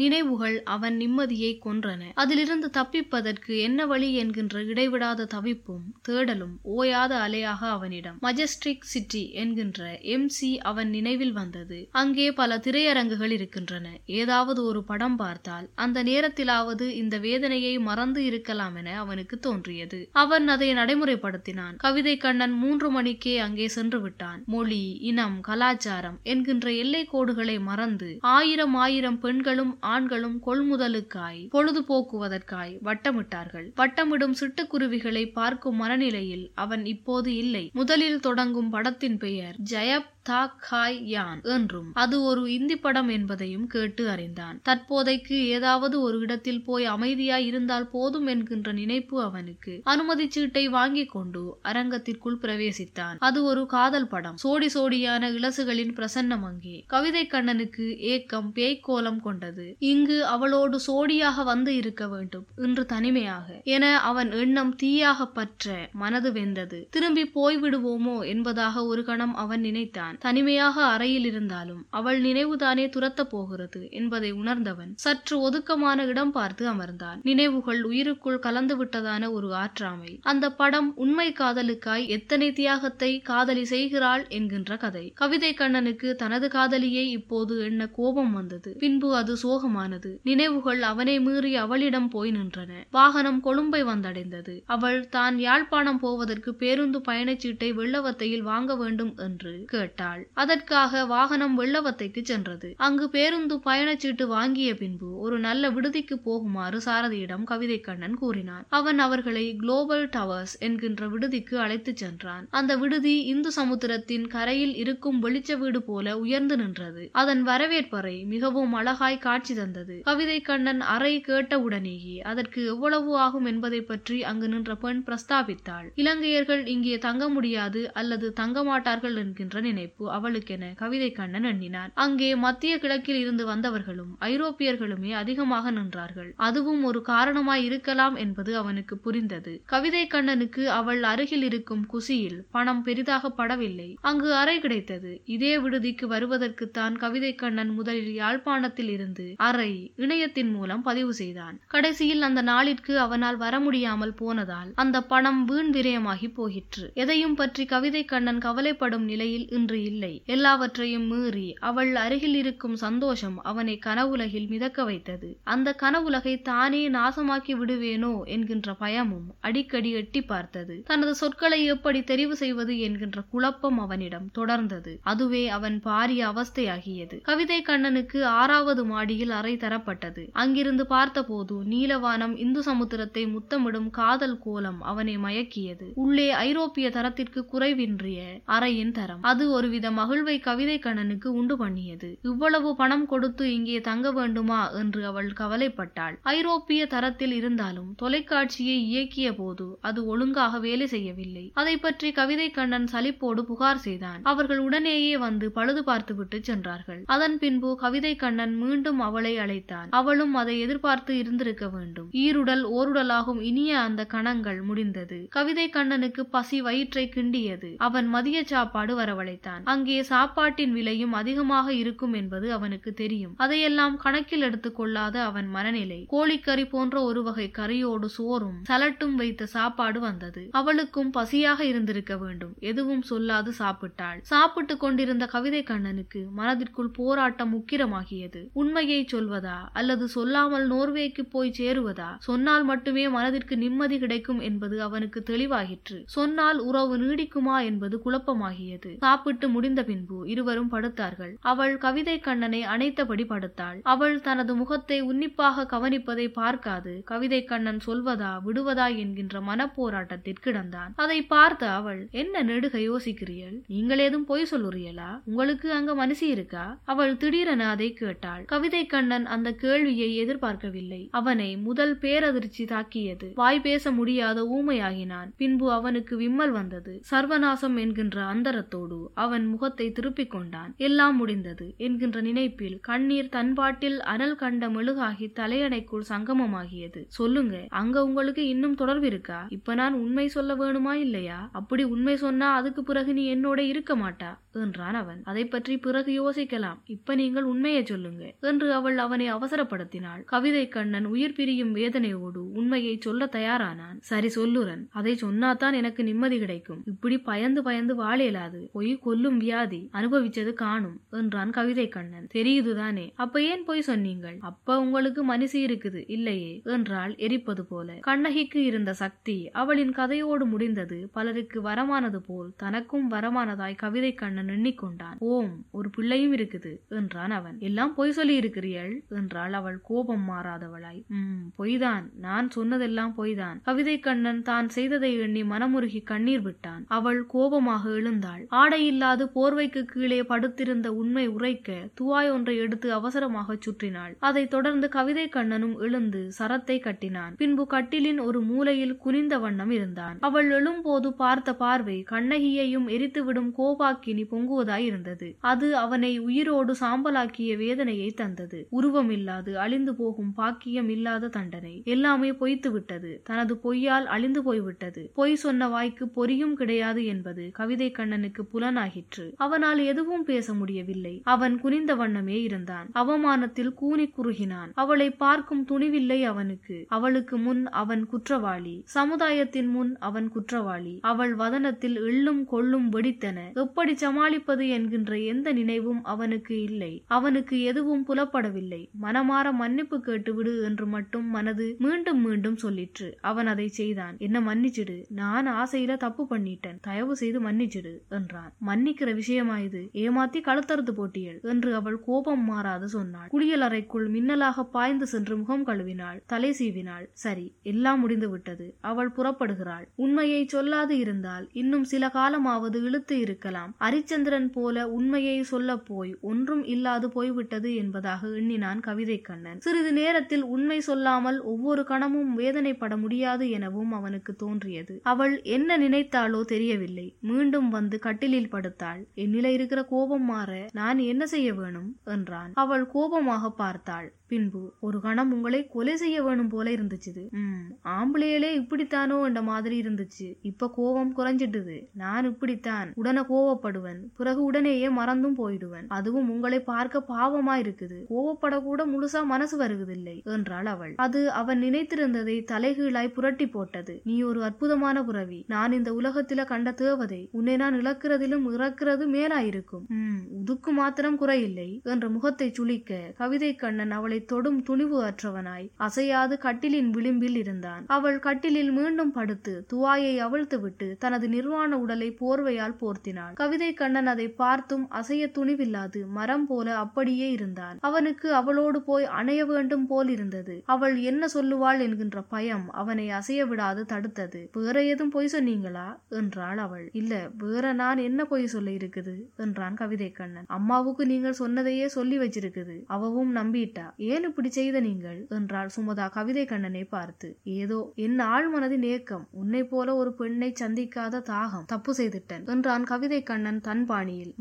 நினைவுகள் அவன் நிம்மதியை கொன்றன. அதிலிருந்து தப்பிப்பதற்கு என்ன வழி என்கின்ற இடைவிடாத தவிப்பும் தேடலும் ஓயாத அலையாக அவனிடம். மஜஸ்டிக் சிட்டி என்கின்ற எம்சி அவன் நினைவில் வந்தது. அங்கே பல திரையரங்குகள் இருக்கின்றன. ஏதாவது ஒரு படம் பார்த்தால் அந்த நேரத்திலாவது இந்த வேதனையை மறந்து இருக்கலாம் என அவனுக்கு தோன்றியது. அவன் அதை நடைமுறைப்படுத்தினான். கவிதை கண்ணன் மூன்று மணிக்கே அங்கே சென்று விட்டான். மொழி இனம் கலாச்சாரம் என்கின்ற எல்லை கோடுகளை மறந்து ஆயிரம் ஆயிரம் பெண்களும் ஆண்களும் கொள்முதலுக்காய் பொழுது போக்குவதற்காய் வட்டமிட்டார்கள். வட்டமிடும் சிட்டுக்குருவிகளை பார்க்கும் மனநிலையில் அவன் இப்போது இல்லை. முதலில் தொடங்கும் படத்தின் பெயர் ஜெயப் தாக் ஹாய் யான் என்றும். அது ஒரு இந்தி படம் என்பதையும் கேட்டு அறிந்தான். தற்போதைக்கு ஏதாவது ஒரு இடத்தில் போய் அமைதியாய் இருந்தால் போதும் என்கின்ற நினைப்பு அவனுக்கு. அனுமதி சீட்டை வாங்கிக் கொண்டு அரங்கத்திற்குள் பிரவேசித்தான். அது ஒரு காதல் படம். சோடி சோடியான இளசுகளின் பிரசன்னம் அங்கே. கவிதை கண்ணனுக்கு ஏக்கம் பேய்க்கோலம் கொண்டது. இங்கு அவளோடு சோடியாக வந்து இருக்க வேண்டும் இன்று தனிமையாக. என அவன் எண்ணம் தீயாக பற்ற மனது வெந்தது திரும்பி போய்விடுவோமோ என்பதாக ஒரு கணம் அவன் நினைத்தான். தனிமையாக அறையில் இருந்தாலும் அவள் நினைவுதானே துரத்தப் போகிறது என்பதை உணர்ந்தவன் சற்று ஒதுக்கமான இடம் பார்த்து அமர்ந்தான். நினைவுகள் உயிருக்குள் கலந்து விட்டதான ஒரு ஆற்றாமை. அந்த படம் உண்மை காதலுக்காய் எத்தனை தியாகத்தை காதலி செய்கிறாள் என்கின்ற கதை. கவிதை கண்ணனுக்கு தனது காதலியை இப்போது எண்ண கோபம் வந்தது. பின்பு அது சோகமானது. நினைவுகள் அவனை மீறி அவளிடம் போய் நின்றன. வாகனம் கொழும்பை வந்தடைந்தது. அவள் தான் யாழ்ப்பாணம் போவதற்கு பேருந்து பயணச்சீட்டை வெள்ளவத்தையில் வாங்க வேண்டும் என்று விட்டாள். அதற்காக வாகனம் வெள்ளவத்தைக்கு சென்றது. அங்கு பேருந்து பயணச்சீட்டு வாங்கிய பின்பு ஒரு நல்ல விடுதிக்கு போகுமாறு சாரதியிடம் கவிதை கண்ணன் கூறினான். அவன் அவர்களை குளோபல் டவர்ஸ் என்கின்ற விடுதிக்கு அழைத்துச் சென்றான். அந்த விடுதி இந்து சமுத்திரத்தின் கரையில் இருக்கும் வெளிச்ச வீடு போல உயர்ந்து நின்றது. அதன் வரவேற்பறை மிகவும் அழகாய் காட்சி தந்தது. கவிதை கண்ணன் அறை கேட்டவுடனேயே அதற்கு எவ்வளவு ஆகும் என்பதை பற்றி அங்கு நின்ற பெண் பிரஸ்தாபித்தாள். இலங்கையர்கள் இங்கே தங்க முடியாது அல்லது தங்க மாட்டார்கள் என்கின்ற அழைப்பு அவளுக்கென கவிதை கண்ணன் எண்ணினான். அங்கே மத்திய கிழக்கில் இருந்து வந்தவர்களும் ஐரோப்பியர்களுமே அதிகமாக நின்றார்கள். அதுவும் ஒரு காரணமாய் இருக்கலாம் என்பது அவனுக்கு புரிந்தது. கவிதை கண்ணனுக்கு அவள் அருகில் இருக்கும் குசியில் பணம் பெரிதாக படவில்லை. அங்கு அறை கிடைத்தது. இதே விடுதிக்கு வருவதற்குத்தான் கவிதை கண்ணன் முதலில் யாழ்ப்பாணத்தில் இருந்து அறை இணையத்தின் மூலம் பதிவு செய்தான். கடைசியில் அந்த நாளிற்கு அவனால் வர முடியாமல் போனதால் அந்த பணம் வீண் விரயமாகி போயிற்று. எதையும் பற்றி கவிதை கண்ணன் கவலைப்படும் நிலையில் இன்று இல்லை. எல்லாவற்றையும் மீறி அவள் அருகில் இருக்கும் சந்தோஷம் அவனை கனவுலகில் மிதக்க வைத்தது. அந்த கனவுலகை தானே நாசமாக்கி விடுவேனோ என்கின்ற பயமும் அடிக்கடி எட்டி பார்த்தது. தனது சொற்களை எப்படி தெரிவு செய்வது என்கின்ற குழப்பம் அவனிடம் தொடர்ந்தது. அதுவே அவன் பாரிய அவஸ்தையாகியது. கவிதை கண்ணனுக்கு ஆறாவது மாடியில் அறை தரப்பட்டது. அங்கிருந்து பார்த்தபோது நீலவானம் இந்து சமுத்திரத்தை முத்தமிடும் காதல் கோலம் அவனை மயக்கியது. உள்ளே ஐரோப்பிய தரத்திற்கு குறைவின்றிய அறையின் தரம். அது ஒரு ஒருவித மகிழ்வை கவிதை கண்ணனுக்கு உண்டு பண்ணியது. இவ்வளவு பணம் கொடுத்து இங்கே தங்க வேண்டுமா? என்று அவள் கவலைப்பட்டாள். ஐரோப்பிய தரத்தில் இருந்தாலும் தொலைக்காட்சியை இயக்கிய போது அது ஒழுங்காக வேலை செய்யவில்லை. அதை பற்றி கவிதை கண்ணன் சலிப்போடு புகார் செய்தான். அவர்கள் உடனேயே வந்து பழுது பார்த்துவிட்டு சென்றார்கள். அதன் பின்பு கவிதை கண்ணன் மீண்டும் அவளை அழைத்தான். அவளும் அதை எதிர்பார்த்து இருந்திருக்க வேண்டும். ஈருடல் ஓருடலாகும் இனிய அந்த கணங்கள் முடிந்தது. கவிதை கண்ணனுக்கு பசி வயிற்றை கிண்டியது. அவன் மதிய சாப்பாடு வரவழைத்தான். அங்கே சாப்பாட்டின் விலையும் அதிகமாக இருக்கும் என்பது அவனுக்கு தெரியும். அதையெல்லாம் கணக்கில் எடுத்துக் கொள்ளாத அவன் மனநிலை. கோழிக்கறி போன்ற ஒரு வகை கறியோடு சோறும் சலட்டும் வைத்த சாப்பாடு வந்தது. அவளுக்கும் பசியாக இருந்திருக்க வேண்டும். எதுவும் சொல்லாது சாப்பிட்டாள். சாப்பிட்டு கொண்டிருந்த கவிதை கண்ணனுக்கு மனதிற்குள் போராட்டம் உக்கிரமாகியது. உண்மையை சொல்வதா அல்லது சொல்லாமல் நோர்வேக்கு போய் சேருவதா? சொன்னால் மட்டுமே மனதிற்கு நிம்மதி கிடைக்கும் என்பது அவனுக்கு தெளிவாகிற்று சொன்னால் உறவு நீடிக்குமா என்பது குழப்பமாகியது. சாப்பிட்டு முடிந்த பின்பு இருவரும் படுத்தார்கள். அவள் கவிதை கண்ணனை அணைத்தபடி படுத்தாள். அவள் தனது முகத்தை உன்னிப்பாக கவனிப்பதை பார்க்காது. கவிதை கண்ணன் சொல்வதா விடுவதா என்கின்ற மனப்போராட்டத்தில் கிடந்தான். அதை பார்த்த அவள் என்ன நெடுக யோசிக்கிறீள் நீங்கள் ஏதும் பொய் சொல்லுறீங்களா உங்களுக்கு அங்க மனசி இருக்கா? அவள் திடீரென அதை கேட்டாள். கவிதை கண்ணன் அந்த கேள்வியை எதிர்பார்க்கவில்லை. அவனை முதல் பேரதிர்ச்சி தாக்கியது. வாய் பேச முடியாத ஊமையாகினான். பின்பு அவனுக்கு விம்மல் வந்தது. சர்வநாசம் என்கின்ற அந்தரத்தோடு அவன் முகத்தை திருப்பிக் கொண்டான். எல்லாம் முடிந்தது. என்கின்ற நினைப்பில் கண்ணீர் தன்பாட்டில் அனல் கண்ட மெழுகாகி தலையணைக்குள் சங்கமமாகியது. சொல்லுங்க அங்க உங்களுக்கு இன்னும் தொடர்பு இருக்கா? இப்ப நான் உண்மை சொல்ல வேணுமா இல்லையா? அப்படி உண்மை சொன்னா அதுக்கு பிறகு நீ என்னோட இருக்க மாட்டா? என்றான் அவன். அதை பற்றி பிறகு யோசிக்கலாம். இப்ப நீங்கள் உண்மையை சொல்லுங்க. என்று அவள் அவனை அவசரப்படுத்தினாள். கவிதை கண்ணன் உயிர் பிரியும் வேதனையோடு உண்மையை சொல்ல தயாரானான். சரி சொல்லுறன். அதை சொன்னாதான் எனக்கு நிம்மதி கிடைக்கும். இப்படி பயந்து பயந்து வாழ இயலாது பொய் கொல்லும் வியாதி அனுபவிச்சது காணும் என்றான் கவிதை கண்ணன். தெரியுதுதானே அப்ப ஏன் பொய் சொன்னீங்கள்? அப்ப உங்களுக்கு மனசு இருக்குது. இல்லையே என்றாள் எரிப்பது போல. கண்ணகிக்கு இருந்த சக்தி அவளின் கதையோடு முடிந்தது. பலருக்கு வரமானது போல் தனக்கும் வரமானதாய் கவிதை கண்ணன் எண்ணிக்கொண்டான் ஓம் ஒரு பிள்ளையும் இருக்குது என்றான் அவன். எல்லாம் பொய் சொல்லி இருக்கிறீள் என்றாள் அவள் கோபம் மாறாதவளாய். உம் பொய்தான். நான் சொன்னதெல்லாம் பொய்தான். கவிதை கண்ணன் தான் செய்ததை எண்ணி மனமுருகி கண்ணீர் விட்டான். அவள் கோபமாக எழுந்தாள். ஆடையில்லாது போர்வைக்கு கீழே படுத்திருந்த உண்மை உரைக்க துவாய் ஒன்றை எடுத்து அவசரமாக சுற்றினாள். அதைத் தொடர்ந்து கவிதை கண்ணனும் எழுந்து சரத்தை கட்டினான். பின்பு கட்டிலின் ஒரு மூலையில் குனிந்த வண்ணம் இருந்தான். அவள் எழும்போது பார்த்த பார்வை கண்ணகியையும் எரித்துவிடும் கோபாக்கினி பொங்குவதாய் இருந்தது அது அவனை உயிரோடு சாம்பலாக்கிய வேதனையை தந்தது. உருவம் இல்லாது அழிந்து போகும் பாக்கியம் இல்லாத தண்டனை. எல்லாமே பொய்த்து விட்டது தனது பொய்யால் அழிந்து போய்விட்டது. பொய் சொன்ன வாய்க்கு பொறியும் கிடையாது என்பது கவிதை கண்ணனுக்கு புலனாகிற்று அவனால் எதுவும் பேச முடியவில்லை. அவன் குனிந்த வண்ணமே இருந்தான். அவமானத்தில் கூனி குறுகினான். அவளை பார்க்கும் துணிவில்லை அவனுக்கு. அவளுக்கு முன் அவன் குற்றவாளி. சமுதாயத்தின் முன் அவன் குற்றவாளி. அவள் வதனத்தில் எள்ளும் கொள்ளும் வெடித்தன. எப்படி சமாளிப்பது என்கின்ற எந்த நினைவும் அவனுக்கு இல்லை. அவனுக்கு எதுவும் புலப்படவில்லை. மனமாற மன்னிப்பு கேட்டுவிடு என்று மட்டும் மனது மீண்டும் மீண்டும் சொல்லிற்று. அவன் அதை செய்தான். என்ன மன்னிச்சிடு. நான் ஆசையில தப்பு பண்ணிட்டேன். தயவு செய்து மன்னிச்சிடு என்றான். மன்னிக்கிற விஷயமா இது ஏமாத்தி கழுத்தறுத்து போட்டியல் என்று அவள் கோபம் மாறாது சொன்னாள். குளியலறைக்குள் மின்னலாக பாய்ந்து சென்று முகம் கழுவினாள். தலை சீவினாள். சரி எல்லாம் முடிந்து விட்டது. அவள் புறப்படுகிறாள். உண்மையை சொல்லாது இருந்தால் இன்னும் சில காலமாவது இழுத்து இருக்கலாம். அரிச்சந்திரன் போல உண்மையை சொல்ல போய் ஒன்றும் இல்லாது போய்விட்டது என்பதாக எண்ணினான் கவிதை கண்ணன். சிறிது நேரத்தில் உண்மை சொல்லாமல் ஒவ்வொரு கணமும் வேதனைப்பட முடியாது எனவும் அவனுக்கு தோன்றியது. அவள் என்ன நினைத்தாளோ தெரியவில்லை. மீண்டும் வந்து கட்டிலில் படுத்தாள். என்னில இருக்கிற கோபம் மாற நான் என்ன செய்ய வேணும்? என்றான். அவள் கோபமாக பார்த்தாள். பின்பு ஒரு கணம் உங்களை கொலை செய்ய வேணும் போல இருந்துச்சு உம் ஆம்பளையிலே இப்படித்தானோ என்ற மாதிரி இருந்துச்சு. இப்ப கோபம் குறைஞ்சிட்டுது. நான் இப்படித்தான். உடனே கோவப்படுவன். பிறகு உடனேயே மறந்தும் போயிடுவன். அதுவும் உங்களை பார்க்க பாவமா இருக்குது. கோவப்படக்கூட முழுசா மனசு வருவதில்லை என்றாள் அவள். அது அவன் நினைத்திருந்ததை தலைகீழாய் புரட்டி போட்டது. நீ ஒரு அற்புதமான புறவி. நான் இந்த உலகத்தில கண்ட தேவதை. உன்னை நான் இழக்கிறதிலும் இறக்கிறது மேலாயிருக்கும். உம் உதுக்கு மாத்திரம் குறையில்லை என்ற முகத்தை சுளிக்க கவிதை கண்ணன் அவளை அவளை தொடும் துணிவு அற்றவனாய். அசையாது கட்டிலின் விளிம்பில் இருந்தான். அவள் கட்டிலில் மீண்டும் படுத்து துவாயை அவிழ்த்துவிட்டு தனது நிர்வாண உடலை போர்வையால் போர்த்தினாள். கவிதை கண்ணன் அதை பார்த்தும் அசைய துணிவில்லாது மரம் போல அப்படியே இருந்தான். அவனுக்கு அவளோடு போய் அணைய வேண்டும் போல் இருந்தது. அவள் என்ன சொல்லுவாள் என்கின்ற பயம் அவனை அசைய விடாது தடுத்தது. வேற ஏதும் பொய் சொன்னீங்களா? என்றாள் அவள். இல்ல வேற நான் என்ன பொய் சொல்ல இருக்குது? என்றான் கவிதை கண்ணன். அம்மாவுக்கு நீங்கள் சொன்னதையே சொல்லி வச்சிருக்குது. அவவும் நம்பிட்டா. ஏன் இப்படி செய்த நீங்கள்? என்றாள் சுமதா கவிதை கண்ணனை பார்த்து. ஏதோ என் ஆள் மனதின் ஏக்கம். உன்னை போல ஒரு பெண்ணை சந்திக்காத தாகம். தப்பு செய்துட்டேன் என்றான் கவிதை கண்ணன் தன் பாணியில்.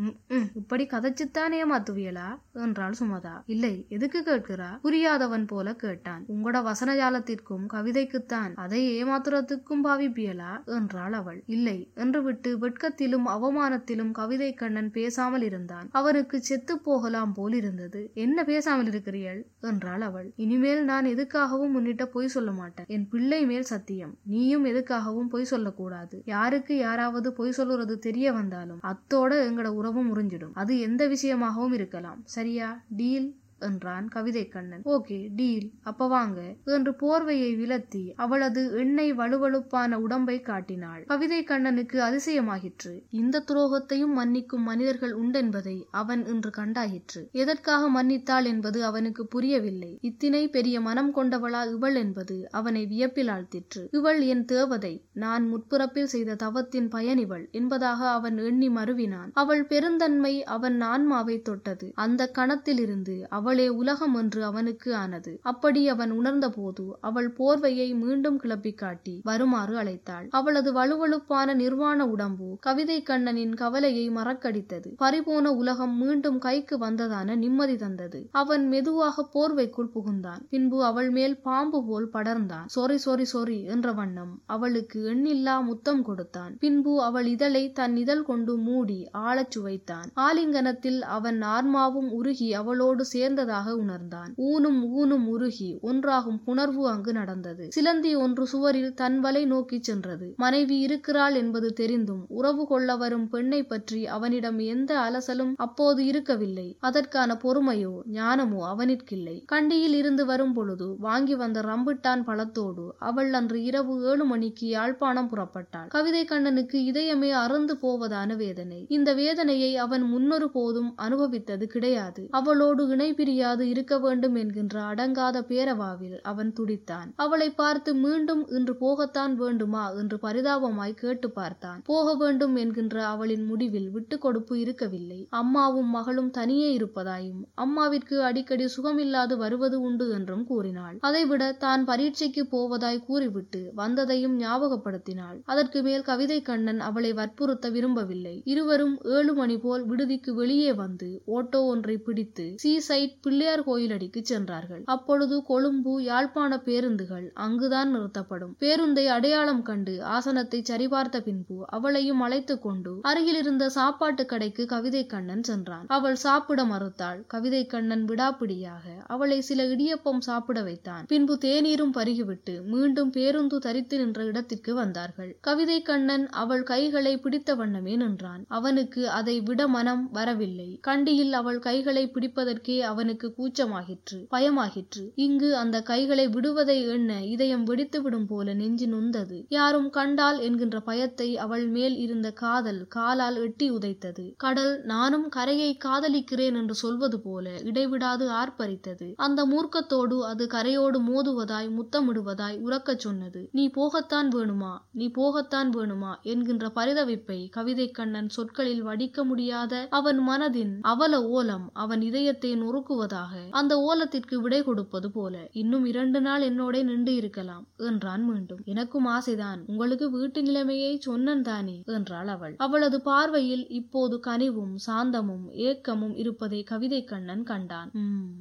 இப்படி கதைச்சுத்தான் ஏமாத்துவியலா என்றாள் சுமதா. இல்லை எதுக்கு கேட்கிறா? புரியாதவன் போல கேட்டான். உங்களோட வசனஜாலத்திற்கும் கவிதைக்குத்தான் அதை ஏமாத்துறதுக்கும் பாவிப்பியலா? என்றாள் அவள். இல்லை என்று விட்டு வெட்கத்திலும் அவமானத்திலும் கவிதை கண்ணன் பேசாமல் இருந்தான். அவருக்கு செத்து போகலாம் போல் இருந்தது என்ன பேசாமல் இருக்கிறீள் என்றாள் அவள். இனிமேல் நான் எதுக்காகவும் முன்னிட்ட பொய் சொல்ல மாட்டேன். என் பிள்ளை மேல் சத்தியம். நீயும் எதுக்காகவும் பொய் சொல்லக்கூடாது. யாருக்கு யாராவது பொய் சொல்லுறது தெரிய வந்தாலும் அத்தோட எங்கட உறவும் முறிஞ்சிடும். அது எந்த விஷயமாகவும் இருக்கலாம். சரியா? டீல்? என்றான் கவிதை கண்ணன். Okay deal. அப்ப வாங்க. என்று போர்வையை விலத்தி அவளது எண்ணெய் வலுவழுப்பான உடம்பை காட்டினாள். கவிதை கண்ணனுக்கு அதிசயமாகிற்று. இந்த துரோகத்தையும் மன்னிக்கும் மனிதர்கள் உண்டென்பதை அவன் இன்று கண்டாயிற்று எதற்காக மன்னித்தாள் என்பது அவனுக்கு புரியவில்லை. இத்தினை பெரிய மனம் கொண்டவளா இவள் என்பது அவனை வியப்பில் ஆழ்த்திற்று. இவள் என் தேவதை நான் முற்புறப்பில் செய்த தவத்தின் பயன் இவள் என்பதாக அவன் எண்ணி மருவினான். அவள் பெருந்தன்மை அவன் ஆன்மாவை தொட்டது. அந்த கணத்திலிருந்து அவள் அவளே உலகம் என்று அவனுக்கு ஆனது. அப்படி அவன் உணர்ந்தபோது அவள் போர்வையை மீண்டும் கிளப்பி காட்டி வருமாறு அழைத்தாள். அவளது வலுவழுப்பான நிர்வாண உடம்பு கவிதை கண்ணனின் கவலையை மறக்கடித்தது. பறிபோன உலகம் மீண்டும் கைக்கு வந்ததான நிம்மதி தந்தது. அவன் மெதுவாக போர்வைக்குள் புகுந்தான். பின்பு அவள் மேல் பாம்பு போல் படர்ந்தான். சொரி சொரி சொரி என்ற வண்ணம் அவளுக்கு எண்ணில்லா முத்தம் கொடுத்தான். பின்பு அவள் இதழை தன் இதழ் கொண்டு மூடி ஆளச் சுவைத்தான். ஆலிங்கனத்தில் அவன் ஆன்மாவும் உருகி அவளோடு சேர்ந்து சிதைந்ததாக உணர்ந்தான். ஊனும் ஊனும் உருகி ஒன்றாகும் புணர்வு அங்கு நடந்தது. சிலந்தி ஒன்று சுவரில் தன் வலை நோக்கி சென்றது. மனைவி இருக்கிறாள் என்பது தெரிந்தும் உறவு கொள்ள வரும் பெண்ணை பற்றி அவனிடம் எந்த அலசலும் அப்போது இருக்கவில்லை. அதற்கான பொறுமையோ ஞானமோ அவனிற்கில்லை. கண்டியில் இருந்து வரும் பொழுது வாங்கி வந்த ரம்பிட்டான் பழத்தோடு அவள் அன்று இரவு ஏழு மணிக்கு யாழ்ப்பாணம் புறப்பட்டாள். கவிதை கண்ணனுக்கு இதயமே அறுந்து போவதான வேதனை இந்த வேதனையை அவன் முன்னொரு போதும் அனுபவித்தது கிடையாது. அவளோடு இணை பிரியாது இருக்க வேண்டும் என்கின்ற அடங்காத பேரவாவில் அவன் துடித்தான். அவளை பார்த்து மீண்டும் இன்று போகத்தான் வேண்டுமா என்று பரிதாபமாய் கேட்டு பார்த்தான். போக வேண்டும் என்கின்ற அவளின் முடிவில் விட்டு கொடுப்பு இருக்கவில்லை. அம்மாவும் மகளும் தனியே இருப்பதாயும் அம்மாவிற்கு அடிக்கடி சுகமில்லாது வருவது உண்டு என்றும் கூறினாள். அதைவிட தான் பரீட்சைக்கு போவதாய் கூறிவிட்டு வந்ததையும் ஞாபகப்படுத்தினாள். அதற்கு மேல் கவிதை கண்ணன் அவளை வற்புறுத்த விரும்பவில்லை. இருவரும் ஏழு மணி போல் விடுதிக்கு வெளியே வந்து ஓட்டோ ஒன்றை பிடித்து சீசைட் பிள்ளையார் கோயிலடிக்கு சென்றார்கள். அப்பொழுது கொழும்பு யாழ்ப்பாண பேருந்துகள் அங்குதான் நிறுத்தப்படும். பேருந்தை அடையாளம் கண்டு ஆசனத்தை சரிபார்த்த பின்பு அவளையும் அழைத்துக் கொண்டு அருகில் இருந்த சாப்பாட்டு கடைக்கு கவிதை கண்ணன் சென்றான். அவள் சாப்பிட மறுத்தாள். கவிதை கண்ணன் விடாப்பிடியாக அவளை சில இடியப்பம் சாப்பிட வைத்தான். பின்பு தேநீரும் பருகிவிட்டு மீண்டும் பேருந்து தரித்து நின்ற இடத்திற்கு வந்தார்கள். கவிதை கண்ணன் அவள் கைகளை பிடித்த வண்ணமே நின்றான். அவனுக்கு அதை விட மனம் வரவில்லை. கண்டியில் அவள் கைகளை பிடிப்பதற்கே அவன் அவனுக்கு கூச்சமாகிற்று பயமாகிற்று. இங்கு அந்த கைகளை விடுவதை எண்ண இதயம் வெடித்து விடும் போல நெஞ்சு நொந்தது. யாரும் கண்டால் என்கின்ற பயத்தை அவள் மேல் இருந்த காதல் காலால் எட்டி உதைத்தது. கடல் நானும் கரையை காதலிக்கிறேன் என்று சொல்வது போல இடைவிடாது ஆர்ப்பரித்தது. அந்த மூர்க்கத்தோடு அது கரையோடு மோதுவதாய் முத்தமிடுவதாய் உறக்கச் சொன்னது. நீ போகத்தான் வேணுமா? நீ போகத்தான் வேணுமா? என்கின்ற பரிதவிப்பை கவிதை கண்ணன் சொற்களில் வடிக்க முடியாத அவன் மனதின் அவல ஓலம் அவன் இதயத்தை நொறுக்கு நொறுக்குவதாக அந்த ஓலத்திற்கு விடை கொடுப்பது போல இன்னும் இரண்டு நாள் என்னோட நின்று இருக்கலாம் என்றான் மீண்டும். எனக்கும் ஆசைதான். உங்களுக்கு வீட்டு நிலைமையை சொன்னன் தானே என்றாள் அவள். அவளது பார்வையில் இப்போது கனிவும் சாந்தமும் ஏக்கமும் இருப்பதை கவிதை கண்ணன் கண்டான்.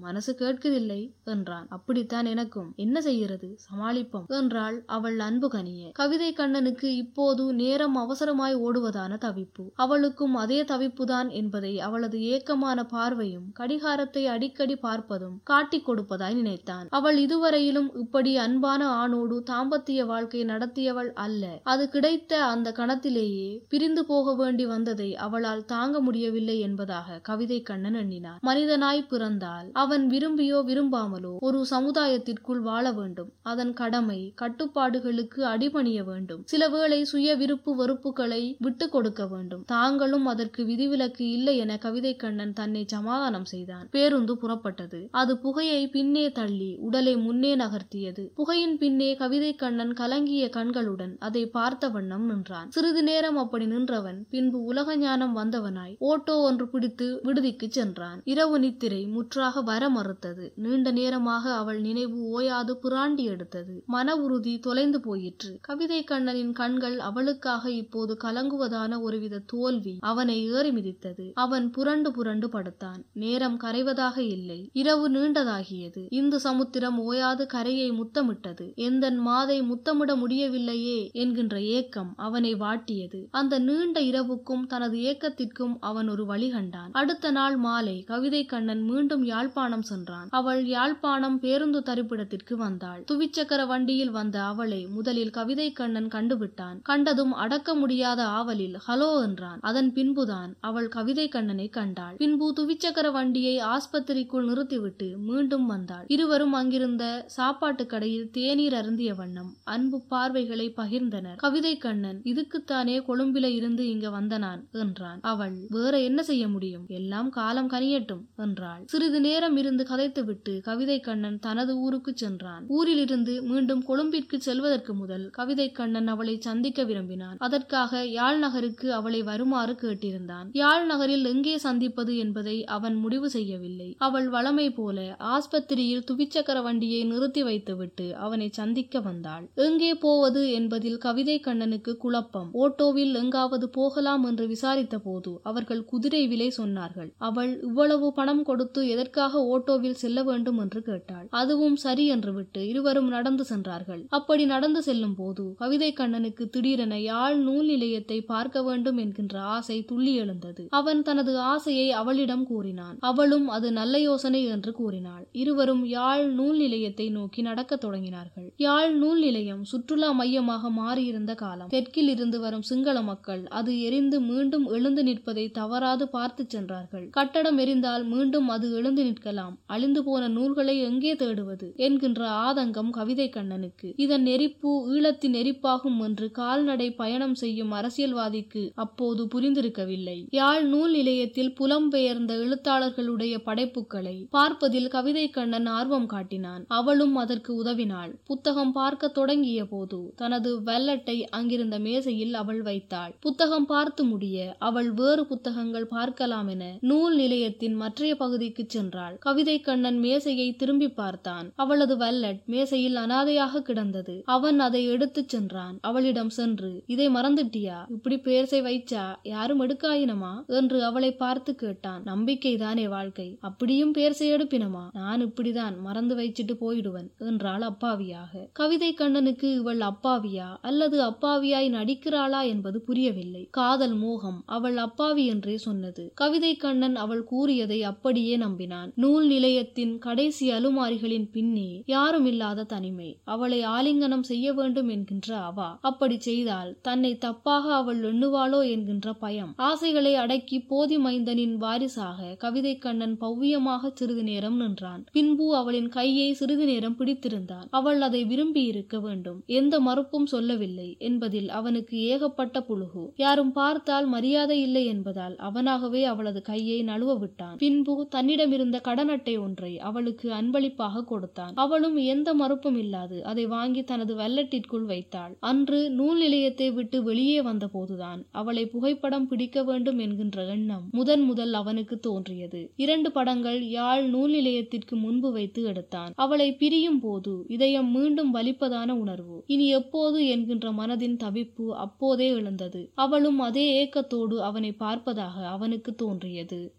மனசு கேட்கவில்லை என்றான். அப்படித்தான் எனக்கும். என்ன செய்கிறது? சமாளிப்போம் என்றாள் அவள் அன்பு கனிய. கவிதை கண்ணனுக்கு இப்போது நேரம் அவசரமாய் ஓடுவதான தவிப்பு. அவளுக்கும் அதே தவிப்புதான் என்பதை அவளது ஏக்கமான பார்வையும் கடிகாரத்தை அடிக்கடி பார்ப்பதும் காட்டிக் கொடுப்பதாய் நினைத்தான். அவள் இதுவரையிலும் இப்படி அன்பான ஆணோடு தாம்பத்திய வாழ்க்கை நடத்தியவள் அல்ல. அது கிடைத்த அந்த கணத்திலேயே பிரிந்து போக வேண்டி வந்ததை அவளால் தாங்க முடியவில்லை என்பதாக கவிதை கண்ணன் எண்ணினார். மனிதனாய் பிறந்தால் அவன் விரும்பியோ விரும்பாமலோ ஒரு சமுதாயத்திற்குள் வாழ வேண்டும். அதன் கடமை கட்டுப்பாடுகளுக்கு அடிபணிய வேண்டும். சில வேளை சுய விருப்பு வெறுப்புகளை விட்டு கொடுக்க வேண்டும். தாங்களும் அதற்கு விதிவிலக்கு இல்லை என கவிதை கண்ணன் தன்னை சமாதானம் செய்தான். பேருந்து புறப்பட்டது. அது புகையை பின்னே தள்ளி உடலை முன்னே நகர்த்தியது. புகையின் பின்னே கவிதை கண்ணன் கலங்கிய கண்களுடன் அதை பார்த்த வண்ணம் நின்றான். சிறிது நேரம் அப்படி நின்றவன் பின்பு உலக ஞானம் வந்தவனாய் ஓட்டோ ஒன்று பிடித்து விடுதிக்கு சென்றான். இரவு நித்திரை முற்றாக வர மறுத்தது. நீண்ட நேரமாக அவள் நினைவு ஓயாது புராண்டி எடுத்தது. மன உறுதி தொலைந்து போயிற்று. கவிதை கண்ணனின் கண்கள் அவளுக்காக இப்போது கலங்குவதான ஒருவித தோல்வி அவனை ஏறி மிதித்தது. அவன் புரண்டு புரண்டு படுத்தான். நேரம் கரைவதாக இல்லை. இரவு நீண்டதாகியது. இந்து சமுத்திரம் ஓயாது கரையை முத்தமிட்டது. எந்தன் மாதை முத்தமிட முடியவில்லையே என்கின்ற ஏக்கம் அவனை வாட்டியது. அந்த நீண்ட இரவுக்கும் தனது ஏக்கத்திற்கும் அவன் ஒரு வழி கண்டான். அடுத்த நாள் மாலை கவிதை கண்ணன் மீண்டும் யாழ்ப்பாணம் சென்றான். அவள் யாழ்ப்பாணம் பேருந்து தரிப்பிடத்திற்கு வந்தாள். துவிச்சக்கர வண்டியில் வந்த அவளை முதலில் கவிதை கண்ணன் கண்டுவிட்டான். கண்டதும் அடக்க முடியாத ஆவலில் ஹலோ என்றான். அதன் பின்புதான் அவள் கவிதை கண்ணனை கண்டாள். பின்பு துவிச்சக்கர வண்டியை ஆஸ்பத்திரிக்குள் நிறுத்திவிட்டு மீண்டும் வந்தாள். இருவரும் அங்கிருந்த சாப்பாட்டு கடையில் தேநீர் அருந்திய வண்ணம் அன்பு பார்வைகளை பகிர்ந்தனர். கவிதை கண்ணன் இதுக்குத்தானே கொழும்பில இருந்து இங்க வந்தனான் என்றான். அவள் வேற என்ன செய்ய முடியும்? எல்லாம் காலம் கனியட்டும் என்றாள். சிறிது நேரம் இருந்து கதைத்துவிட்டு கவிதை கண்ணன் தனது ஊருக்கு சென்றான். ஊரிலிருந்து மீண்டும் கொழும்பிற்கு செல்வதற்கு முதல் கவிதை கண்ணன் அவளை சந்திக்க விரும்பினான். அதற்காக யாழ் நகருக்கு அவளை வருமாறு கேட்டிருந்தான். யாழ் நகரில் எங்கே சந்திப்பது என்பதை அவன் முடிவு செய்யவில்லை. அவள் வளமை போல ஆஸ்பத்திரியில் துவிச்சக்கர வண்டியை நிறுத்தி வைத்துவிட்டு அவனை சந்திக்க வந்தாள். எங்கே போவது? என்பதில் கவிதை கண்ணனுக்கு குழப்பம். ஓட்டோவில் எங்காவது போகலாம்? என்று விசாரித்த போது அவர்கள் குதிரை விலை சொன்னார்கள். அவள் இவ்வளவு பணம் கொடுத்து எதற்காக ஓட்டோவில் செல்ல வேண்டும்? என்று கேட்டாள். அதுவும் சரி என்று விட்டு இருவரும் நடந்து சென்றார்கள். அப்படி நடந்து செல்லும் போது கவிதை கண்ணனுக்கு திடீரென யாழ் நூல் நிலையத்தை பார்க்க வேண்டும் என்கின்ற ஆசை துள்ளி எழுந்தது அவன் தனது ஆசையை அவளிடம் கூறினான். அவளும் அது நல்ல யோசனை என்று கூறினாள். இருவரும் யாழ் நூல் நிலையத்தை நோக்கி நடக்கத் தொடங்கினார்கள். யாழ் நூல் நிலையம் சுற்றுலா மையமாக மாறியிருந்த காலம். தெற்கில் இருந்து வரும் சிங்கள மக்கள் அது எரிந்து மீண்டும் எழுந்து நிற்பதை தவறாது பார்த்து சென்றார்கள். கட்டடம் எரிந்தால் மீண்டும் அது எழுந்து நிற்கலாம். அழிந்து போன நூல்களை எங்கே தேடுவது? என்கின்ற ஆதங்கம் கவிதை கண்ணனுக்கு. இதன் நெரிப்பு ஈழத்தின் நெரிப்பாகும் என்று கால்நடை பயணம் செய்யும் அரசியல்வாதிக்கு அப்போது புரிந்திருக்கவில்லை. யாழ் நூல் நிலையத்தில் புலம்பெயர்ந்த எழுத்தாளர்களுடைய படைப்புகளை பார்ப்பதில் கவிதை கண்ணன் ஆர்வம் காட்டினான். அவளும் அதற்கு உதவினாள். புத்தகம் பார்க்க தொடங்கிய போது தனது வெல்லட்டை அங்கிருந்த மேசையில் அவள் வைத்தாள். புத்தகம் பார்த்து முடிய அவள் வேறு புத்தகங்கள் பார்க்கலாம் என நூல் நிலையத்தின் மற்றைய பகுதிக்கு சென்றாள். கவிதை கண்ணன் மேசையை திரும்பி பார்த்தான். அவளது வல்லட் மேசையில் அனாதையாக கிடந்தது. அவன் அதை எடுத்துச் சென்றான். அவளிடம் சென்று இதை மறந்துட்டியா? இப்படி பேர்சை வைச்சா யாரும் எடுக்காயினமா? என்று அவளை பார்த்து கேட்டான். நம்பிக்கைதானே வாழ்க்கை. இப்படியும் பேர்சை எடுப்பினமா நான் இப்படிதான் மறந்து வைச்சிட்டு போயிடுவன் என்றாள் அப்பாவியாக. கவிதை கண்ணனுக்கு இவள் அப்பாவியா? அல்லது அப்பாவியாய் நடிக்கிறாளா என்பது புரியவில்லை. காதல் மோகம் அவள் அப்பாவி என்றே சொன்னது. கவிதை கண்ணன் அவள் கூறியதை அப்படியே நம்பினான். நூல் நிலையத்தின் கடைசி அலுமாரிகளின் பின்னே யாரும் இல்லாத தனிமை. அவளை ஆலிங்கனம் செய்ய வேண்டும் என்கின்ற அவா. அப்படி செய்தால் தன்னை தப்பாக அவள் எண்ணுவாளோ என்கின்ற பயம். ஆசைகளை அடக்கி போதி மைந்தனின் வாரிசாக கவிதை கண்ணன் பவ்யமாக சிறிது நேரம் நின்றான். பின்பு அவளின் கையை சிறிது நேரம் பிடித்திருந்தான். அவள் அதை விரும்பி இருக்க வேண்டும். எந்த மறுப்பும் சொல்லவில்லை என்பதில் அவனுக்கு ஏகப்பட்ட புழுகு. யாரும் பார்த்தால் மரியாதை இல்லை என்பதால் அவனாகவே அவளது கையை நழுவ விட்டான். பின்பு தன்னிடமிருந்த கடன் அட்டை ஒன்றை அவளுக்கு அன்பளிப்பாக கொடுத்தான். அவளும் எந்த மறுப்பும் இல்லாது அதை வாங்கி தனது வெள்ளட்டிற்குள் வைத்தாள். அன்று நூல் நிலையத்தை விட்டு வெளியே வந்தபோதுதான் அவளை புகைப்படம் பிடிக்க வேண்டும் என்கின்ற எண்ணம் முதன் முதல் அவனுக்கு தோன்றியது. இரண்டு படங்கள் யாழ் நூல் நிலையத்திற்கு முன்பு வைத்து எடுத்தான். அவளை பிரியும் போது இதயம் மீண்டும் வலிப்பதான உணர்வு. இனி எப்போது என்கின்ற மனதின் தவிப்பு அப்போதே எழுந்தது. அவளும் அதே ஏக்கத்தோடு அவனை பார்ப்பதாக அவனுக்கு தோன்றியது.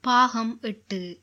பாகம் எட்டு.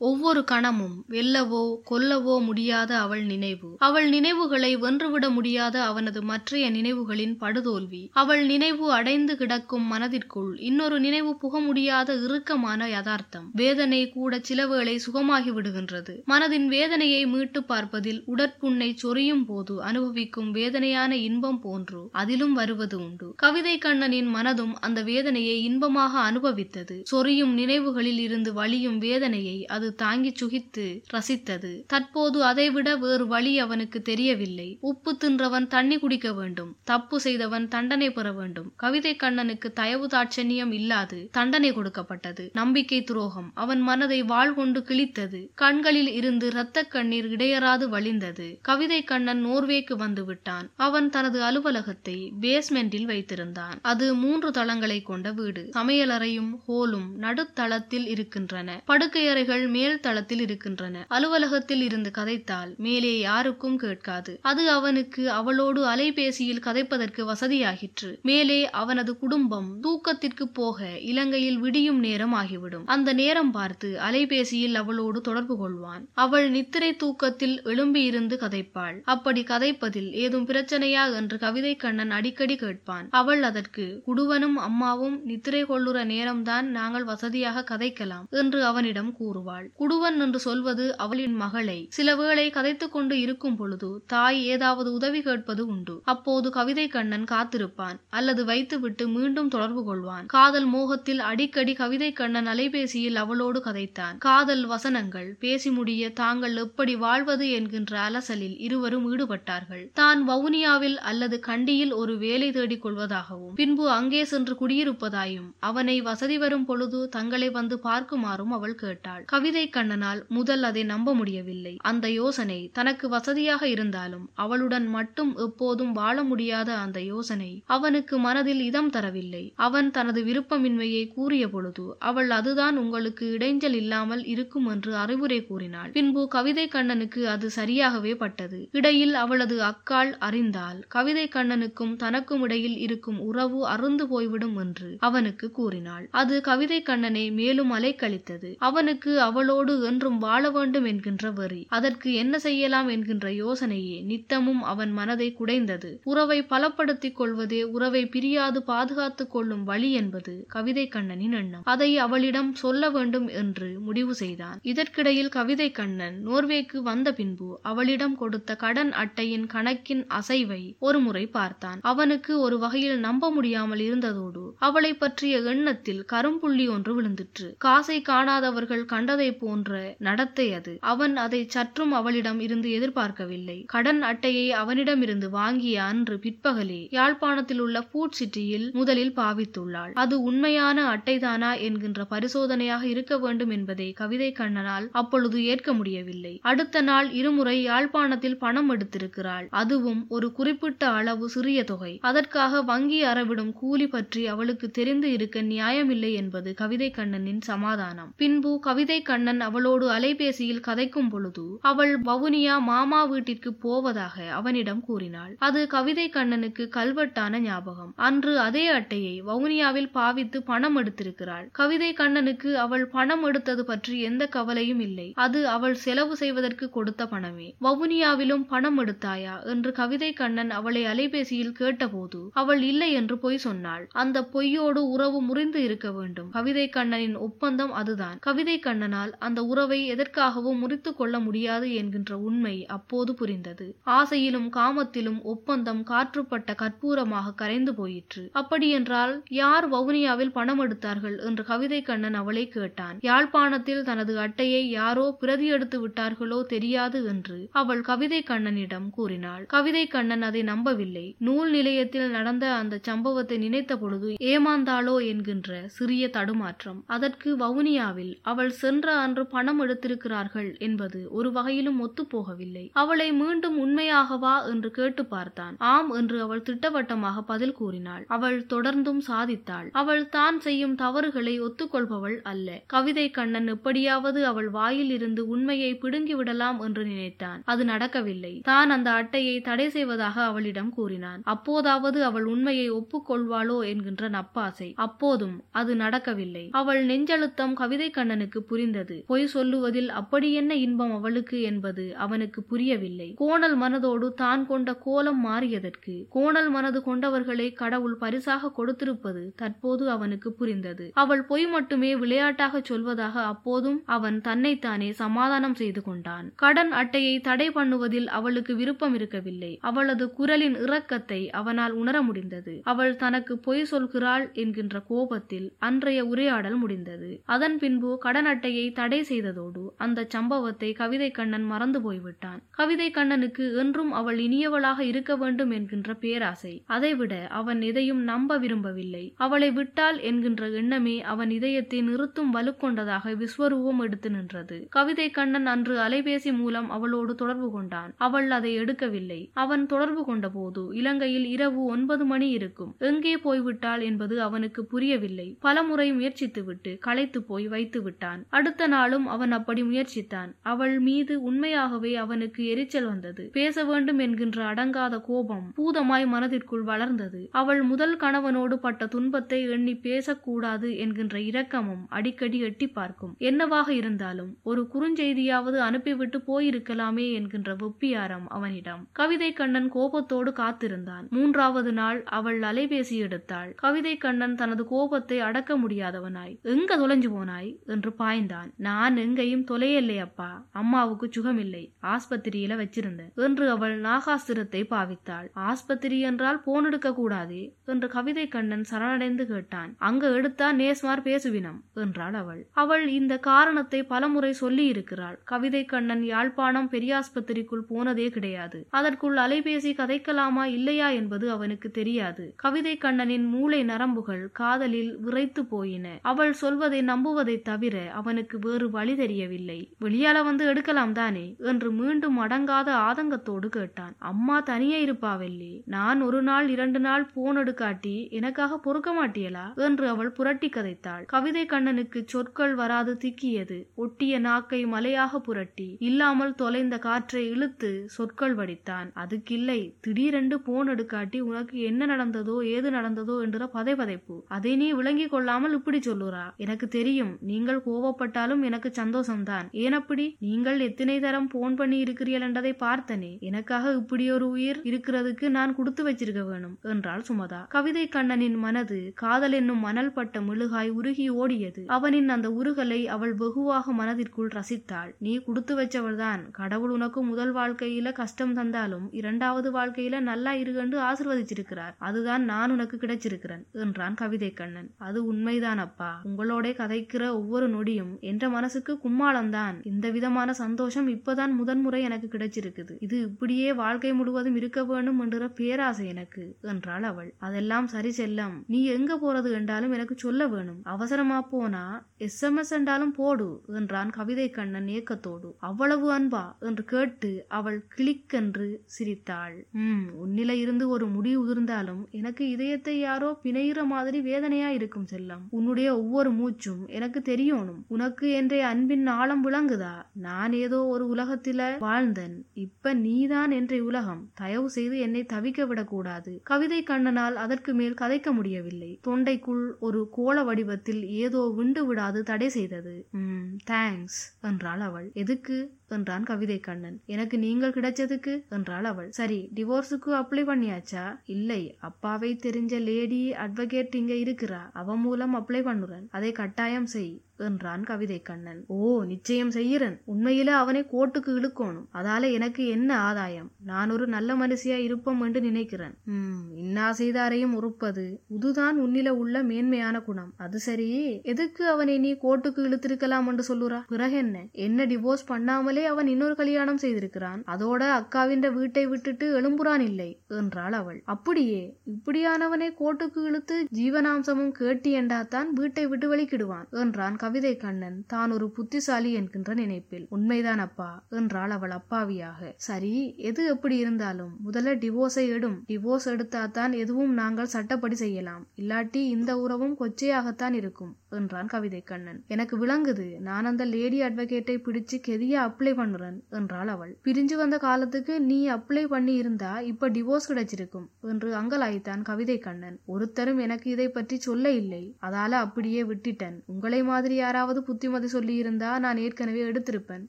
ஒவ்வொரு கணமும் வெல்லவோ கொல்லவோ முடியாத அவள் நினைவு. அவள் நினைவுகளை வென்றுவிட முடியாத அவனது மற்றைய நினைவுகளின் படுதோல்வி. அவள் நினைவு அடைந்து கிடக்கும் மனதிற்குள் இன்னொரு நினைவு புக முடியாத இறுக்கமான யதார்த்தம். வேதனை கூட சிலவேளை சுகமாகி விடுகின்றது. மனதின் வேதனையை மீட்டு பார்ப்பதில் உடற்புண்ணை சொரியும் போது அனுபவிக்கும் வேதனையான இன்பம் போன்று அதிலும் வருவது உண்டு. கவிதை கண்ணனின் மனதும் அந்த வேதனையை இன்பமாக அனுபவித்தது. சொரியும் நினைவுகளில் இருந்து வழியும் வேதனையை அது தாங்கி சுகித்து ரசித்தது. தற்போது அதைவிட வேறு வழி அவனுக்கு தெரியவில்லை. உப்பு தின்றவன் தண்ணி குடிக்க வேண்டும். தப்பு செய்தவன் தண்டனை பெற வேண்டும். கவிதை கண்ணனுக்கு தயவு தாட்சண்யம் இல்லாது தண்டனை கொடுக்கப்பட்டது. நம்பிக்கை துரோகம். அவன் மனதை வாழ் கொண்டு கிழித்தது. கண்களில் இருந்து இரத்த கண்ணீர் இடையறாது வழிந்தது. கவிதை கண்ணன் நோர்வேக்கு வந்து விட்டான். அவன் தனது அலுவலகத்தை பேஸ்மெண்டில் வைத்திருந்தான். அது மூன்று தளங்களை கொண்ட வீடு. சமையலறையும் ஹோலும் நடுத்தளத்தில் இருக்கின்றன. படுக்கையறைகள் மேல் தளத்தில் இருக்கின்றன. அலுவலகத்தில் இருந்து கதைத்தால் மேலே யாருக்கும் கேட்காது. அது அவனுக்கு அவளோடு அலைபேசியில் கதைப்பதற்கு வசதியாகிற்று. மேலே அவனது குடும்பம் தூக்கத்திற்கு போக இலங்கையில் விடியும் நேரம் ஆகிவிடும். அந்த நேரம் பார்த்து அலைபேசியில் அவளோடு தொடர்பு கொள்வான். அவள் நித்திரை தூக்கத்தில் எழும்பியிருந்து கதைப்பாள். அப்படி கதைப்பதில் ஏதும் பிரச்சனையா என்று கவிதை கண்ணன் அடிக்கடி கேட்பான். அவள் அதற்கு குடுவனும் அம்மாவும் நித்திரை கொள்ளுற நேரம்தான் நாங்கள் வசதியாக கதைக்கலாம் என்று அவனிடம் கூறுவாள். குடுவன் என்று சொல்வது அவளின் மகளை. சில வேளை கதைத்துக் கொண்டு இருக்கும் பொழுது தாய் ஏதாவது உதவி கேட்பது உண்டு. அப்போது கவிதை கண்ணன் காத்திருப்பான். அல்லது வைத்துவிட்டு மீண்டும் தொடர்பு கொள்வான். காதல் மோகத்தில் அடிக்கடி கவிதை கண்ணன் அலைபேசியில் அவளோடு கதைத்தான். காதல் வசனங்கள் பேசி முடிய தாங்கள் எப்படி வாழ்வது என்கின்ற அலசலில் இருவரும் ஈடுபட்டார்கள். தான் வவுனியாவில் அல்லது கண்டியில் ஒரு வேலை தேடிக் கொள்வதாகவும் பின்பு அங்கே சென்று குடியிருப்பதாயும் அவனை வசதி வரும் பொழுது தங்களை வந்து பார்க்குமாறும் அவள் கேட்டாள். கவிதை கண்ணனால் முதல் அதை நம்ப முடியவில்லை. அந்த யோசனை தனக்கு வசதியாக இருந்தாலும் அவளுடன் மட்டும் எப்போதும் வாழ முடியாத அந்த யோசனை அவனுக்கு மனதில் இதம் தரவில்லை. அவன் தனது விருப்பமின்மையை கூறிய பொழுது அவள் அதுதான் உங்களுக்கு இடைஞ்சல் இல்லாமல் இருக்கும் என்று அறிவுரை கூறினாள். பின்பு கவிதை கண்ணனுக்கு அது சரியாகவே பட்டது. இடையில் அவளது அக்காள் அறிந்தால் கவிதை கண்ணனுக்கும் தனக்கும் இடையில் இருக்கும் உறவு அருந்து போய்விடும் என்று அவனுக்கு கூறினாள். அது கவிதை கண்ணனை மேலும் அலைக்கழித்தது. அவனுக்கு அவளோடு என்றும் வாழ வேண்டும் என்கின்ற வரி அதற்கு என்ன செய்யலாம் என்கின்ற யோசனையே நித்தமும் அவன் மனதை குடைந்தது. உறவை பலப்படுத்திக் கொள்வதே உறவை பிரியாது பாதுகாத்துக் கொள்ளும் வழி என்பது கவிதை கண்ணனின் எண்ணம். அதை அவளிடம் சொல்ல வேண்டும் என்று முடிவு செய்தான். இதற்கிடையில் கவிதை கண்ணன் நோர்வேக்கு வந்த பின்பு அவளிடம் கொடுத்த கடன் அட்டையின் கணக்கின் அசைவை ஒருமுறை பார்த்தான். அவனுக்கு ஒரு வகையில் நம்ப முடியாமல் இருந்ததோடு அவளை பற்றிய எண்ணத்தில் கரும்புள்ளி ஒன்று விழுந்துற்று. காசை காணாதவர்கள் கண்டதை போன்ற நடத்தை அது. அவன் அதை சற்றும் அவளிடம் இருந்து எதிர்பார்க்கவில்லை. கடன் அட்டையை அவனிடமிருந்து வாங்கிய அன்று பிற்பகலே யாழ்ப்பாணத்தில் உள்ள பூட் சிட்டியில் முதலில் பாவித்துள்ளாள். அது உண்மையான அட்டைதானா என்கின்ற பரிசோதனையாக இருக்க வேண்டும் என்பதை கவிதை கண்ணனால் அப்பொழுது ஏற்க முடியவில்லை. அடுத்த நாள் இருமுறை யாழ்ப்பாணத்தில் பணம் எடுத்திருக்கிறாள். அதுவும் ஒரு குறிப்பிட்ட அளவு சிறிய தொகை. அதற்காக வங்கி அறவிடும் கூலி பற்றி அவளுக்கு தெரிந்து இருக்க நியாயமில்லை என்பது கவிதை கண்ணனின் சமாதானம். பின்பு கவிதை கண்ணன் அவளோடு அலைபேசியில் கதைக்கும் பொழுது அவள் வவுனியா மாமா வீட்டிற்கு போவதாக அவனிடம் கூறினாள். அது கவிதை கண்ணனுக்கு கல்வெட்டான ஞாபகம். அன்று அதே அட்டையை வவுனியாவில் பாவித்து பணம் எடுத்திருக்கிறாள். கவிதை கண்ணனுக்கு அவள் பணம் எடுத்தது பற்றி எந்த கவலையும் இல்லை. அது அவள் செலவு செய்வதற்கு கொடுத்த பணமே. வவுனியாவிலும் பணம் எடுத்தாயா என்று கவிதை கண்ணன் அவளை அலைபேசியில் கேட்டபோது அவள் இல்லை என்று பொய் சொன்னாள். அந்த பொய்யோடு உறவு முறிந்து இருக்க வேண்டும். கவிதை கண்ணனின் ஒப்பந்தம் அதுதான். கவிதை கண்ணனால் அந்த உறவை எதற்காகவும் முறித்து கொள்ள முடியாது என்கின்ற உண்மை அப்போது புரிந்தது. ஆசையிலும் காமத்திலும் ஒப்பந்தம் காற்றுப்பட்ட கற்பூரமாக கரைந்து போயிற்று. அப்படியென்றால் யார் வவுனியாவில் பணம் எடுத்தார்கள் என்று கவிதை கண்ணன் அவளை கேட்டான். யாழ்ப்பாணத்தில் தனது அட்டையை யாரோ பிரதி எடுத்து விட்டார்களோ தெரியாது என்று அவள் கவிதை கண்ணனிடம் கூறினாள். கவிதை கண்ணன் அதை நம்பவில்லை. நூல் நிலையத்தில் நடந்த அந்த சம்பவத்தை நினைத்த பொழுது ஏமாந்தாளோ என்கின்ற சிறிய தடுமாற்றம். அதற்கு வவுனியாவில் அவள் சென்ற அன்று பணம் எடுத்திருக்கிறார்கள் என்பது ஒரு வகையிலும் ஒத்துப்போகவில்லை. அவளை மீண்டும் உண்மையாகவா என்று கேட்டு பார்த்தான். ஆம் என்று அவள் திட்டவட்டமாக பதில் கூறினாள். அவள் தொடர்ந்தும் சாதித்தாள். அவள் தான் செய்யும் தவறுகளை ஒத்துக்கொள்பவள் அல்ல. கவிதை கண்ணன் எப்படியாவது அவள் வாயில் இருந்து உண்மையை பிடுங்கி விடலாம் என்று நினைத்தான். அது நடக்கவில்லை. தான் அந்த அட்டையை தடை செய்வதாக அவளிடம் கூறினான். அப்போதாவது அவள் உண்மையை ஒப்புக்கொள்வாளோ என்கின்ற நப்பாசை. அப்போதும் அது நடக்கவில்லை. அவள் நெஞ்சழுத்தம் கவிதை கண்ணனுக்கு புரிந்தது. புரிந்தது பொய் சொல்லுவதில் அப்படி என்ன இன்பம் அவளுக்கு என்பது அவனுக்கு புரியவில்லை. கோணல் மனதோடு தான் கொண்ட கோலம் மாறியதற்கு கோணல் மனது கொண்டவர்களை கடவுள் பரிசாக கொடுத்திருப்பது தற்போது அவனுக்கு புரிந்தது. அவள் பொய் மட்டுமே விளையாட்டாக சொல்வதாக அப்போதும் அவன் தன்னைத்தானே சமாதானம் செய்து கொண்டான். கடன் அட்டையை தடை பண்ணுவதில் அவளுக்கு விருப்பம் இருக்கவில்லை. அவளது குரலின் இரக்கத்தை அவனால் உணர முடிந்தது. அவள் தனக்கு பொய் சொல்கிறாள் என்கின்ற கோபத்தில் அன்றைய உரையாடல் முடிந்தது. அதன் பின்பு கடன் அட்டையை தடை செய்ததோடு அந்த சம்பவத்தை கவிதை கண்ணன் மறந்து போய்விட்டான். கவிதை கண்ணனுக்கு என்றும் அவள் இனியவளாக இருக்க வேண்டும் என்கின்ற பேராசை. அதைவிட அவன் எதையும் நம்ப விரும்பவில்லை. அவளை விட்டால் என்கின்ற எண்ணமே அவன் இதயத்தை நிறுத்தும் வலுக்கொண்டதாக விஸ்வரூபம் எடுத்து நின்றது. கவிதை கண்ணன் அன்று அலைபேசி மூலம் அவளோடு தொடர்பு கொண்டான். அவள் அதை எடுக்கவில்லை. அவன் தொடர்பு கொண்டபோது இலங்கையில் இரவு ஒன்பது மணி இருக்கும். எங்கே போய்விட்டாள் என்பது அவனுக்கு புரியவில்லை. பலமுறை முயற்சித்துவிட்டு களைத்து போய் வைத்து விட்டான் அடுத்த நாளும் அவன் அப்படி முயற்சித்தான். அவள் மீது உண்மையாகவே அவனுக்கு எரிச்சல் வந்தது. பேச வேண்டும் என்கின்ற அடங்காத கோபம் பூதமாய் மனதிற்குள் வளர்ந்தது. அவள் முதல் கணவனோடு பட்ட துன்பத்தை எண்ணி பேசக்கூடாது என்கின்ற இரக்கமும் அடிக்கடி எட்டி பார்க்கும். என்னவாக இருந்தாலும் ஒரு குறுஞ்செய்தியாவது அனுப்பிவிட்டு போயிருக்கலாமே என்கின்ற ஒப்பியாரம் அவனிடம். கவிதை கண்ணன் கோபத்தோடு காத்திருந்தான். மூன்றாவது நாள் அவள் அலைபேசி எடுத்தாள். கவிதை கண்ணன் தனது கோபத்தை அடக்க முடியாதவனாய். எங்க தொலைஞ்சு போனாய்? என்று பாய்ந்தான். நான் எங்கேயும் தொலையல்லை அப்பா அம்மாவுக்கு சுகமில்லை. ஆஸ்பத்திரியில வச்சிருந்தேன் என்று அவள் நாகாஸ்திரத்தை பாவித்தாள். ஆஸ்பத்திரி என்றால் போன் எடுக்க கூடாது என்று கவிதை கண்ணன் சரணடைந்து கேட்டான். அங்க எடுத்தா நேஸ்மார் பேசுவினம் என்றாள் அவள். அவள் இந்த காரணத்தை பலமுறை சொல்லி இருக்கிறாள் கவிதை கண்ணன் யாழ்ப்பாணம் பெரியாஸ்பத்திரிக்குள் போனதே கிடையாது. அதற்குள் அலைபேசி கதைக்கலாமா இல்லையா என்பது அவனுக்கு தெரியாது. கவிதை கண்ணனின் மூளை நரம்புகள் காதலில் விரைத்து போயின. அவள் சொல்வதை நம்புவதை தவிர அவனுக்கு வேறு வழி தெரியவில்லை. வெளியால வந்து எடுக்கலாம் தானே? என்று மீண்டும் அடங்காத ஆதங்கத்தோடு கேட்டான். அம்மா தனியே இருப்பாவெல்லி. நான் ஒரு நாள் இரண்டு நாள் போன் எடுக்காட்டி எனக்காக பொறுக்க மாட்டியலா? என்று அவள் புரட்டி கதைத்தாள். கவிதை கண்ணனுக்கு சொற்கள் வராது திக்கியது. ஒட்டிய நாக்கை மலையாக புரட்டி இல்லாமல் தொலைந்த காற்றை இழுத்து சொற்கள் வடித்தான். அதுக்கில்லை திடீரென்று போன் எடுக்காட்டி உனக்கு என்ன நடந்ததோ ஏது நடந்ததோ என்ற பதை பதைப்பு அதை நீ விளங்கிக் கொள்ளாமல் இப்படி சொல்லுறா? எனக்கு தெரியும் நீங்கள் கோவப்பட்டால் இருந்தாலும் எனக்கு சந்தோஷம்தான். ஏனப்படி நீங்கள் எத்தனை தரம் போன் பண்ணி இருக்கிறீர்கள் என்றதை பார்த்தனே. எனக்காக இப்படி ஒரு உயிர் இருக்கிறதுக்கு நான் கொடுத்து வச்சிருக்க வேணும் என்றாள் சுமதா. கவிதை கண்ணனின் மனது காதல் என்னும் மணல் பட்ட மெழுகாய் உருகி ஓடியது. அவனின் அந்த உருகலை அவள் வெகுவாக மனதிற்குள் ரசித்தாள். நீ கொடுத்து வச்சவள்தான். கடவுள் உனக்கு முதல் வாழ்க்கையில கஷ்டம் தந்தாலும் இரண்டாவது வாழ்க்கையில நல்லா இருகண்டு ஆசிர்வதிச்சிருக்கிறார். அதுதான் நான் உனக்கு கிடைச்சிருக்கிறேன் என்றான் கவிதை கண்ணன். அது உண்மைதான் அப்பா உங்களோட கதைக்கிற ஒவ்வொரு நொடியும் என் என்ற மனசுக்கு கும்மாளம்தான். இந்த விதமான சந்தோஷம் இப்பதான் முதன்முறை எனக்கு கிடைச்சிருக்குது. இது இப்படியே வாழ்க்கை முழுவதும் இருக்க வேண்டும் என்ற பேராசை எனக்கு என்றாள் அவள். அதெல்லாம் சரி செல்லம். நீ எங்க போறது என்றாலும் எனக்கு சொல்ல வேணும். அவசரமா போனா எஸ்எம்எஸ் என்றாலும் போடு என்றான் கவிதை கண்ணன் ஏக்கத்தோடு. அவ்வளவு அன்பா என்று கேட்டு அவள் கிளிக்கென்று சிரித்தாள். உம் உன்னில இருந்து ஒரு முடி உதிர்ந்தாலும் எனக்கு இதயத்தை யாரோ பிணையிற மாதிரி வேதனையா இருக்கும் செல்லம். உன்னுடைய ஒவ்வொரு மூச்சும் எனக்கு தெரியணும். உனக்கு என்றே அன்பின் ஆழம் விளங்குதா? நான் ஏதோ ஒரு உலகத்தில வாழ்ந்தன். இப்ப நீதான் என்ற உலகம் தயவு செய்து என்னை தவிக்க விடக்கூடாது. கவிதை கண்ணனால் அதற்கு மேல் கதைக்க முடியவில்லை. தொண்டைக்குள் ஒரு கோள வடிவத்தில் ஏதோ விண்டு விடாது தடை செய்தது. உம் தேங்க்ஸ் என்றாள் அவள். எதுக்கு? என்றான் கவிதை கண்ணன். எனக்கு நீங்கள் கிடைச்சதுக்கு? என்றாள் அவள். சரி டிவோர்ஸுக்கு அப்ளை பண்ணியாச்சா? இல்லை. அப்பாவை தெரிஞ்ச லேடி அட்வொகேட் இங்க இருக்கிறா. அவ மூலம் அப்ளை பண்ணுறேன். அதை கட்டாயம் செய். என்றான் கவிதை கண்ணன். ஓ நிச்சயம் செய்கிறன். உண்மையில அவனை கோட்டுக்கு இழுக்கணும். அதால எனக்கு என்ன ஆதாயம்? நான் ஒரு நல்ல மனுஷியா இருப்போம் என்று நினைக்கிறேன். உம் இன்னா செய்தாரையும் உறுப்பது. உதுதான் உன்னில உள்ள மேன்மையான குணம். அது சரி. எதுக்கு அவனை நீ கோட்டுக்கு இழுத்திருக்கலாம் என்று சொல்லுறா? பிறகு என்ன? என்ன டிவோர்ஸ் பண்ணாமலே அவன் இன்னொரு கல்யாணம் செய்திருக்கிறான்? அதோட அக்காவின் வீட்டை விட்டுட்டு எழும்புறான் இல்லை? என்றாள் அவள். அப்படியே. இப்படியானவனை கோட்டுக்கு இழுத்து ஜீவனாம்சமும் கேட்டி என்றாத்தான் வீட்டை விட்டு வெளிக்கிடுவான். என்றான் கவிதை கண்ணன் தான் ஒரு புத்திசாலி என்கின்ற நினைப்பில். உண்மைதான் அப்பா என்றாள் அவள் அப்பாவியாக. சரி எது எப்படி இருந்தாலும் முதல்ல டிவோர்ஸை எடும். டிவோர்ஸ் எடுத்தாதான் எதுவும் நாங்கள் சட்டப்படி செய்யலாம். இல்லாட்டி இந்த உறவும் கொச்சையாகத்தான் இருக்கும் என்றான் கவிதை கண்ணன். எனக்கு விளங்குது நான் அந்த லேடி அட்வொகேட்டை பிடிச்சு கெதிய அப்ளை பண்ணுறேன் என்றாள் அவள். பிரிஞ்சு வந்த காலத்துக்கு நீ அப்ளை பண்ணி இருந்தா இப்ப டிவோர்ஸ் கிடைச்சிருக்கும் என்று அங்கலாய்த்தான் கவிதை கண்ணன். ஒருத்தரும் எனக்கு இதை பற்றி சொல்ல இல்லை அதால அப்படியே விட்டுட்டேன். உங்களை மாதிரி யாராவது புத்திமதி சொல்லி இருந்தா நான் ஏற்கனவே எடுத்திருப்பேன்.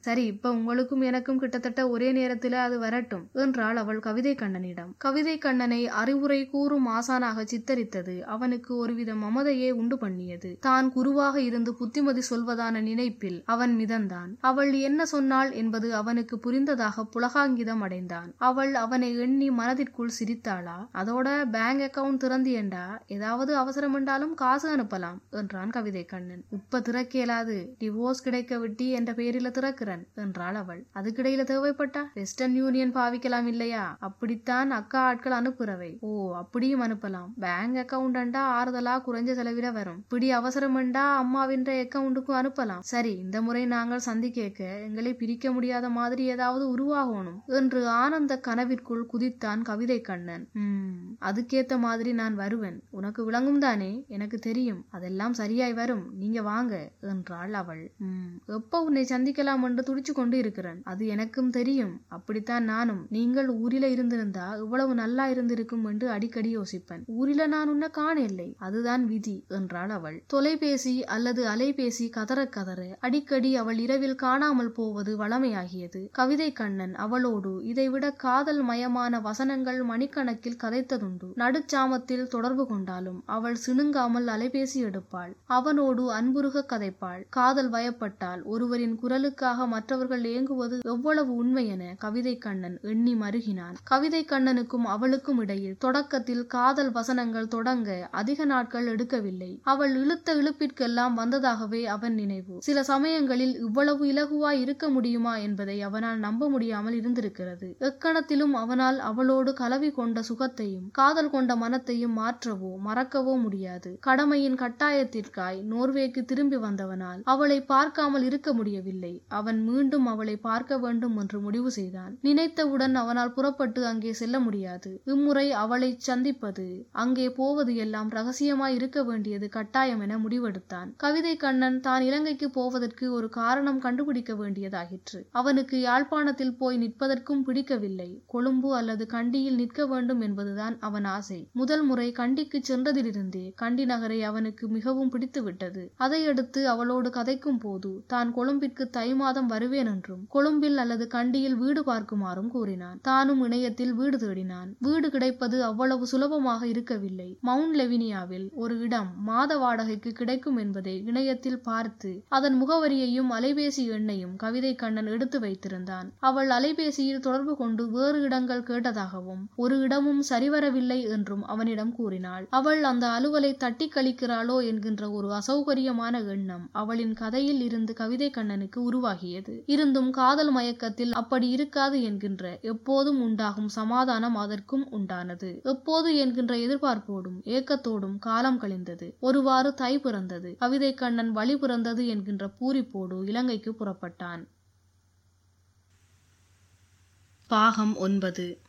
சரி இப்ப உங்களுக்கும் எனக்கும் கிட்டத்தட்ட ஒரே நேரத்தில் அது வரட்டும் என்றாள் அவள் கவிதை கண்ணனிடம். கவிதை கண்ணனை அறிவுரை கூறும் ஆசானாக சித்தரித்தது அவனுக்கு ஒருவித மமதையே உண்டு பண்ணியது. தான் குருவாக இருந்து புத்திமதி சொல்வதான நினைப்பில் அவன் மிதந்தான். அவள் என்ன சொன்னாள் என்பது அவனுக்கு புரிந்ததாக புலகாங்கிதம் அடைந்தான். அவள் அவனை எண்ணி மனதிற்குள் சிரித்தாளா? அதோட பேங்க் அக்கவுண்ட் திறந்தியண்டா? ஏதாவது அவசரம் என்றாலும் காசு அனுப்பலாம் என்றான் கவிதை கண்ணன். இப்ப திறக்க இயலாது டிவோர்ஸ் கிடைக்க விட்டி என்ற பெயரில திறக்கிறேன் என்றாள் அவள். அதுக்கிடையில தேவைப்பட்டா வெஸ்டர்ன் யூனியன் பாவிக்கலாம் இல்லையா? அப்படித்தான் அக்கா ஆட்கள் அனுப்புறவை. ஓ அப்படியும் அனுப்பலாம். பேங்க் அக்கவுண்டா ஆறுதலா குறைஞ்ச செலவில வரும். இப்படி அவசரமெண்டா அம்மாவின்ற அக்கவுண்டுக்கும் அனுப்பலாம். சரி இந்த முறை நாங்கள் சந்திக்க எங்களை பிரிக்க முடியாத மாதிரி ஏதாவது உருவாகணும் என்று ஆனந்த கனவிற்குள் குதித்தான் கவிதை கண்ணன். உம் அதுக்கேத்த மாதிரி நான் வருவேன். உனக்கு விளங்கும் தானே? எனக்கு தெரியும். அதெல்லாம் சரியாய் வரும். நீங்க வாங்க. என்றாள் அவள். எப்ப உன்னை சந்திக்கலாம் என்று துடிச்சு கொண்டு இருக்கிறேன் அது எனக்கும் தெரியும். அப்படித்தான் நானும். நீங்கள் ஊரில இருந்திருந்தா இவ்வளவு நல்லா இருந்திருக்கும் என்று அடிக்கடி யோசிப்பேன். ஊரில நான் உன்னை காணவில்லை. அதுதான் விதி என்றாள் அவள். தொலைபேசி அல்லது அலைபேசி கதற கதற அடிக்கடி அவள் இரவில் காணாமல் போவது வளமையாகியது கவிதை கண்ணன் அவளோடு இதைவிட காதல் மயமான வசனங்கள் மணிக்கணக்கில் கதைத்ததுண்டு. நடுச்சாமத்தில் தொடர்பு கொண்டாலும் அவள் சிணுங்காமல் அலைபேசி எடுப்பாள். அவனோடு அன்புருக கதைப்பாள். காதல் வயப்பட்டால் ஒருவரின் குரலுக்காக மற்றவர்கள் ஏங்குவது எவ்வளவு உண்மை என கவிதை கண்ணன் எண்ணி மருகினான். கவிதை கண்ணனுக்கும் அவளுக்கும் இடையில் தொடக்கத்தில் காதல் வசனங்கள் தொடங்க அதிக நாட்கள் எடுக்கவில்லை. அவள் இழுத்த இழுப்பிற்கெல்லாம் வந்ததாகவே அவன் நினைவு. சில சமயங்களில் இவ்வளவு இலகுவாய் இருக்க முடியுமா என்பதை அவனால் நம்ப முடியாமல் இருந்திருக்கிறது. எக்கணத்திலும் அவனால் அவளோடு கலவி கொண்ட சுகத்தையும் காதல் கொண்ட மனத்தையும் மாற்றவோ மறக்கவோ முடியாது. கடமையின் கட்டாயத்திற்காய் நோர்வேக்கு திரும்பி வந்தவனால் அவளை பார்க்காமல் இருக்க முடியவில்லை. அவன் மீண்டும் அவளை பார்க்க வேண்டும் என்று முடிவு செய்தான். நினைத்தவுடன் அவனால் புறப்பட்டு அங்கே செல்ல முடியாது. இம்முறை அவளை சந்திப்பது அங்கே போவது எல்லாம் ரகசியமாய் இருக்க வேண்டியது கட்டாயம் என முடிவெடுத்தான். கவிதை கண்ணன் தான் இலங்கைக்கு போவதற்கு ஒரு காரணம் கண்டுபிடிக்க வேண்டியதாயிற்று. அவனுக்கு யாழ்ப்பாணத்தில் போய் நிற்பதற்கும் பிடிக்கவில்லை. கொழும்பு அல்லது கண்டியில் நிற்க வேண்டும் என்பதுதான் அவன் ஆசை. முதல் முறை கண்டிக்கு சென்றதிலிருந்தே கண்டி நகரை அவனுக்கு மிகவும் பிடித்துவிட்டது. அதையடுத்து அவளோடு கதைக்கும் போது தான் கொழும்பிற்கு தை மாதம் வருவேன் என்றும் கொழும்பில் அல்லது கண்டியில் வீடு பார்க்குமாறும் கூறினான். தானும் இணையத்தில் வீடு தேடினான். வீடு கிடைப்பது அவ்வளவு சுலபமாக இருக்கவில்லை. மவுண்ட் லெவினியாவில் ஒரு இடம் மாத வாடகைக்கு கிடைக்கும் என்பதை இணையத்தில் பார்த்து அதன் முகவரியையும் அலைபேசி எண்ணையும் கவிதை கண்ணன் எடுத்து வைத்திருந்தான். அவள் அலைபேசியில் தொடர்பு கொண்டு வேறு இடங்கள் கேட்டதாகவும் ஒரு இடமும் சரிவரவில்லை என்றும் அவனிடம் கூறினாள். அவள் அந்த அலுவலை தட்டி கழிக்கிறாளோ என்கின்ற ஒரு அசௌகரியமான எண்ணம் அவளின் கதையில் இருந்து கவிதை கண்ணனுக்கு உருவாகியது. இருந்தும் காதல் மயக்கத்தில் அப்படி இருக்காது என்கின்ற எப்போதும் உண்டாகும் சமாதானம் அதற்கும் உண்டானது. எப்போது என்கின்ற எதிர்பார்ப்போடும் ஏக்கத்தோடும் காலம் கழிந்தது. ஒருவாறு தை பிறந்தது. கவிதை கண்ணன் வழி பிறந்தது என்கின்ற பூரிப்போடு இலங்கைக்கு புறப்பட்டான். பாகம் ஒன்பது.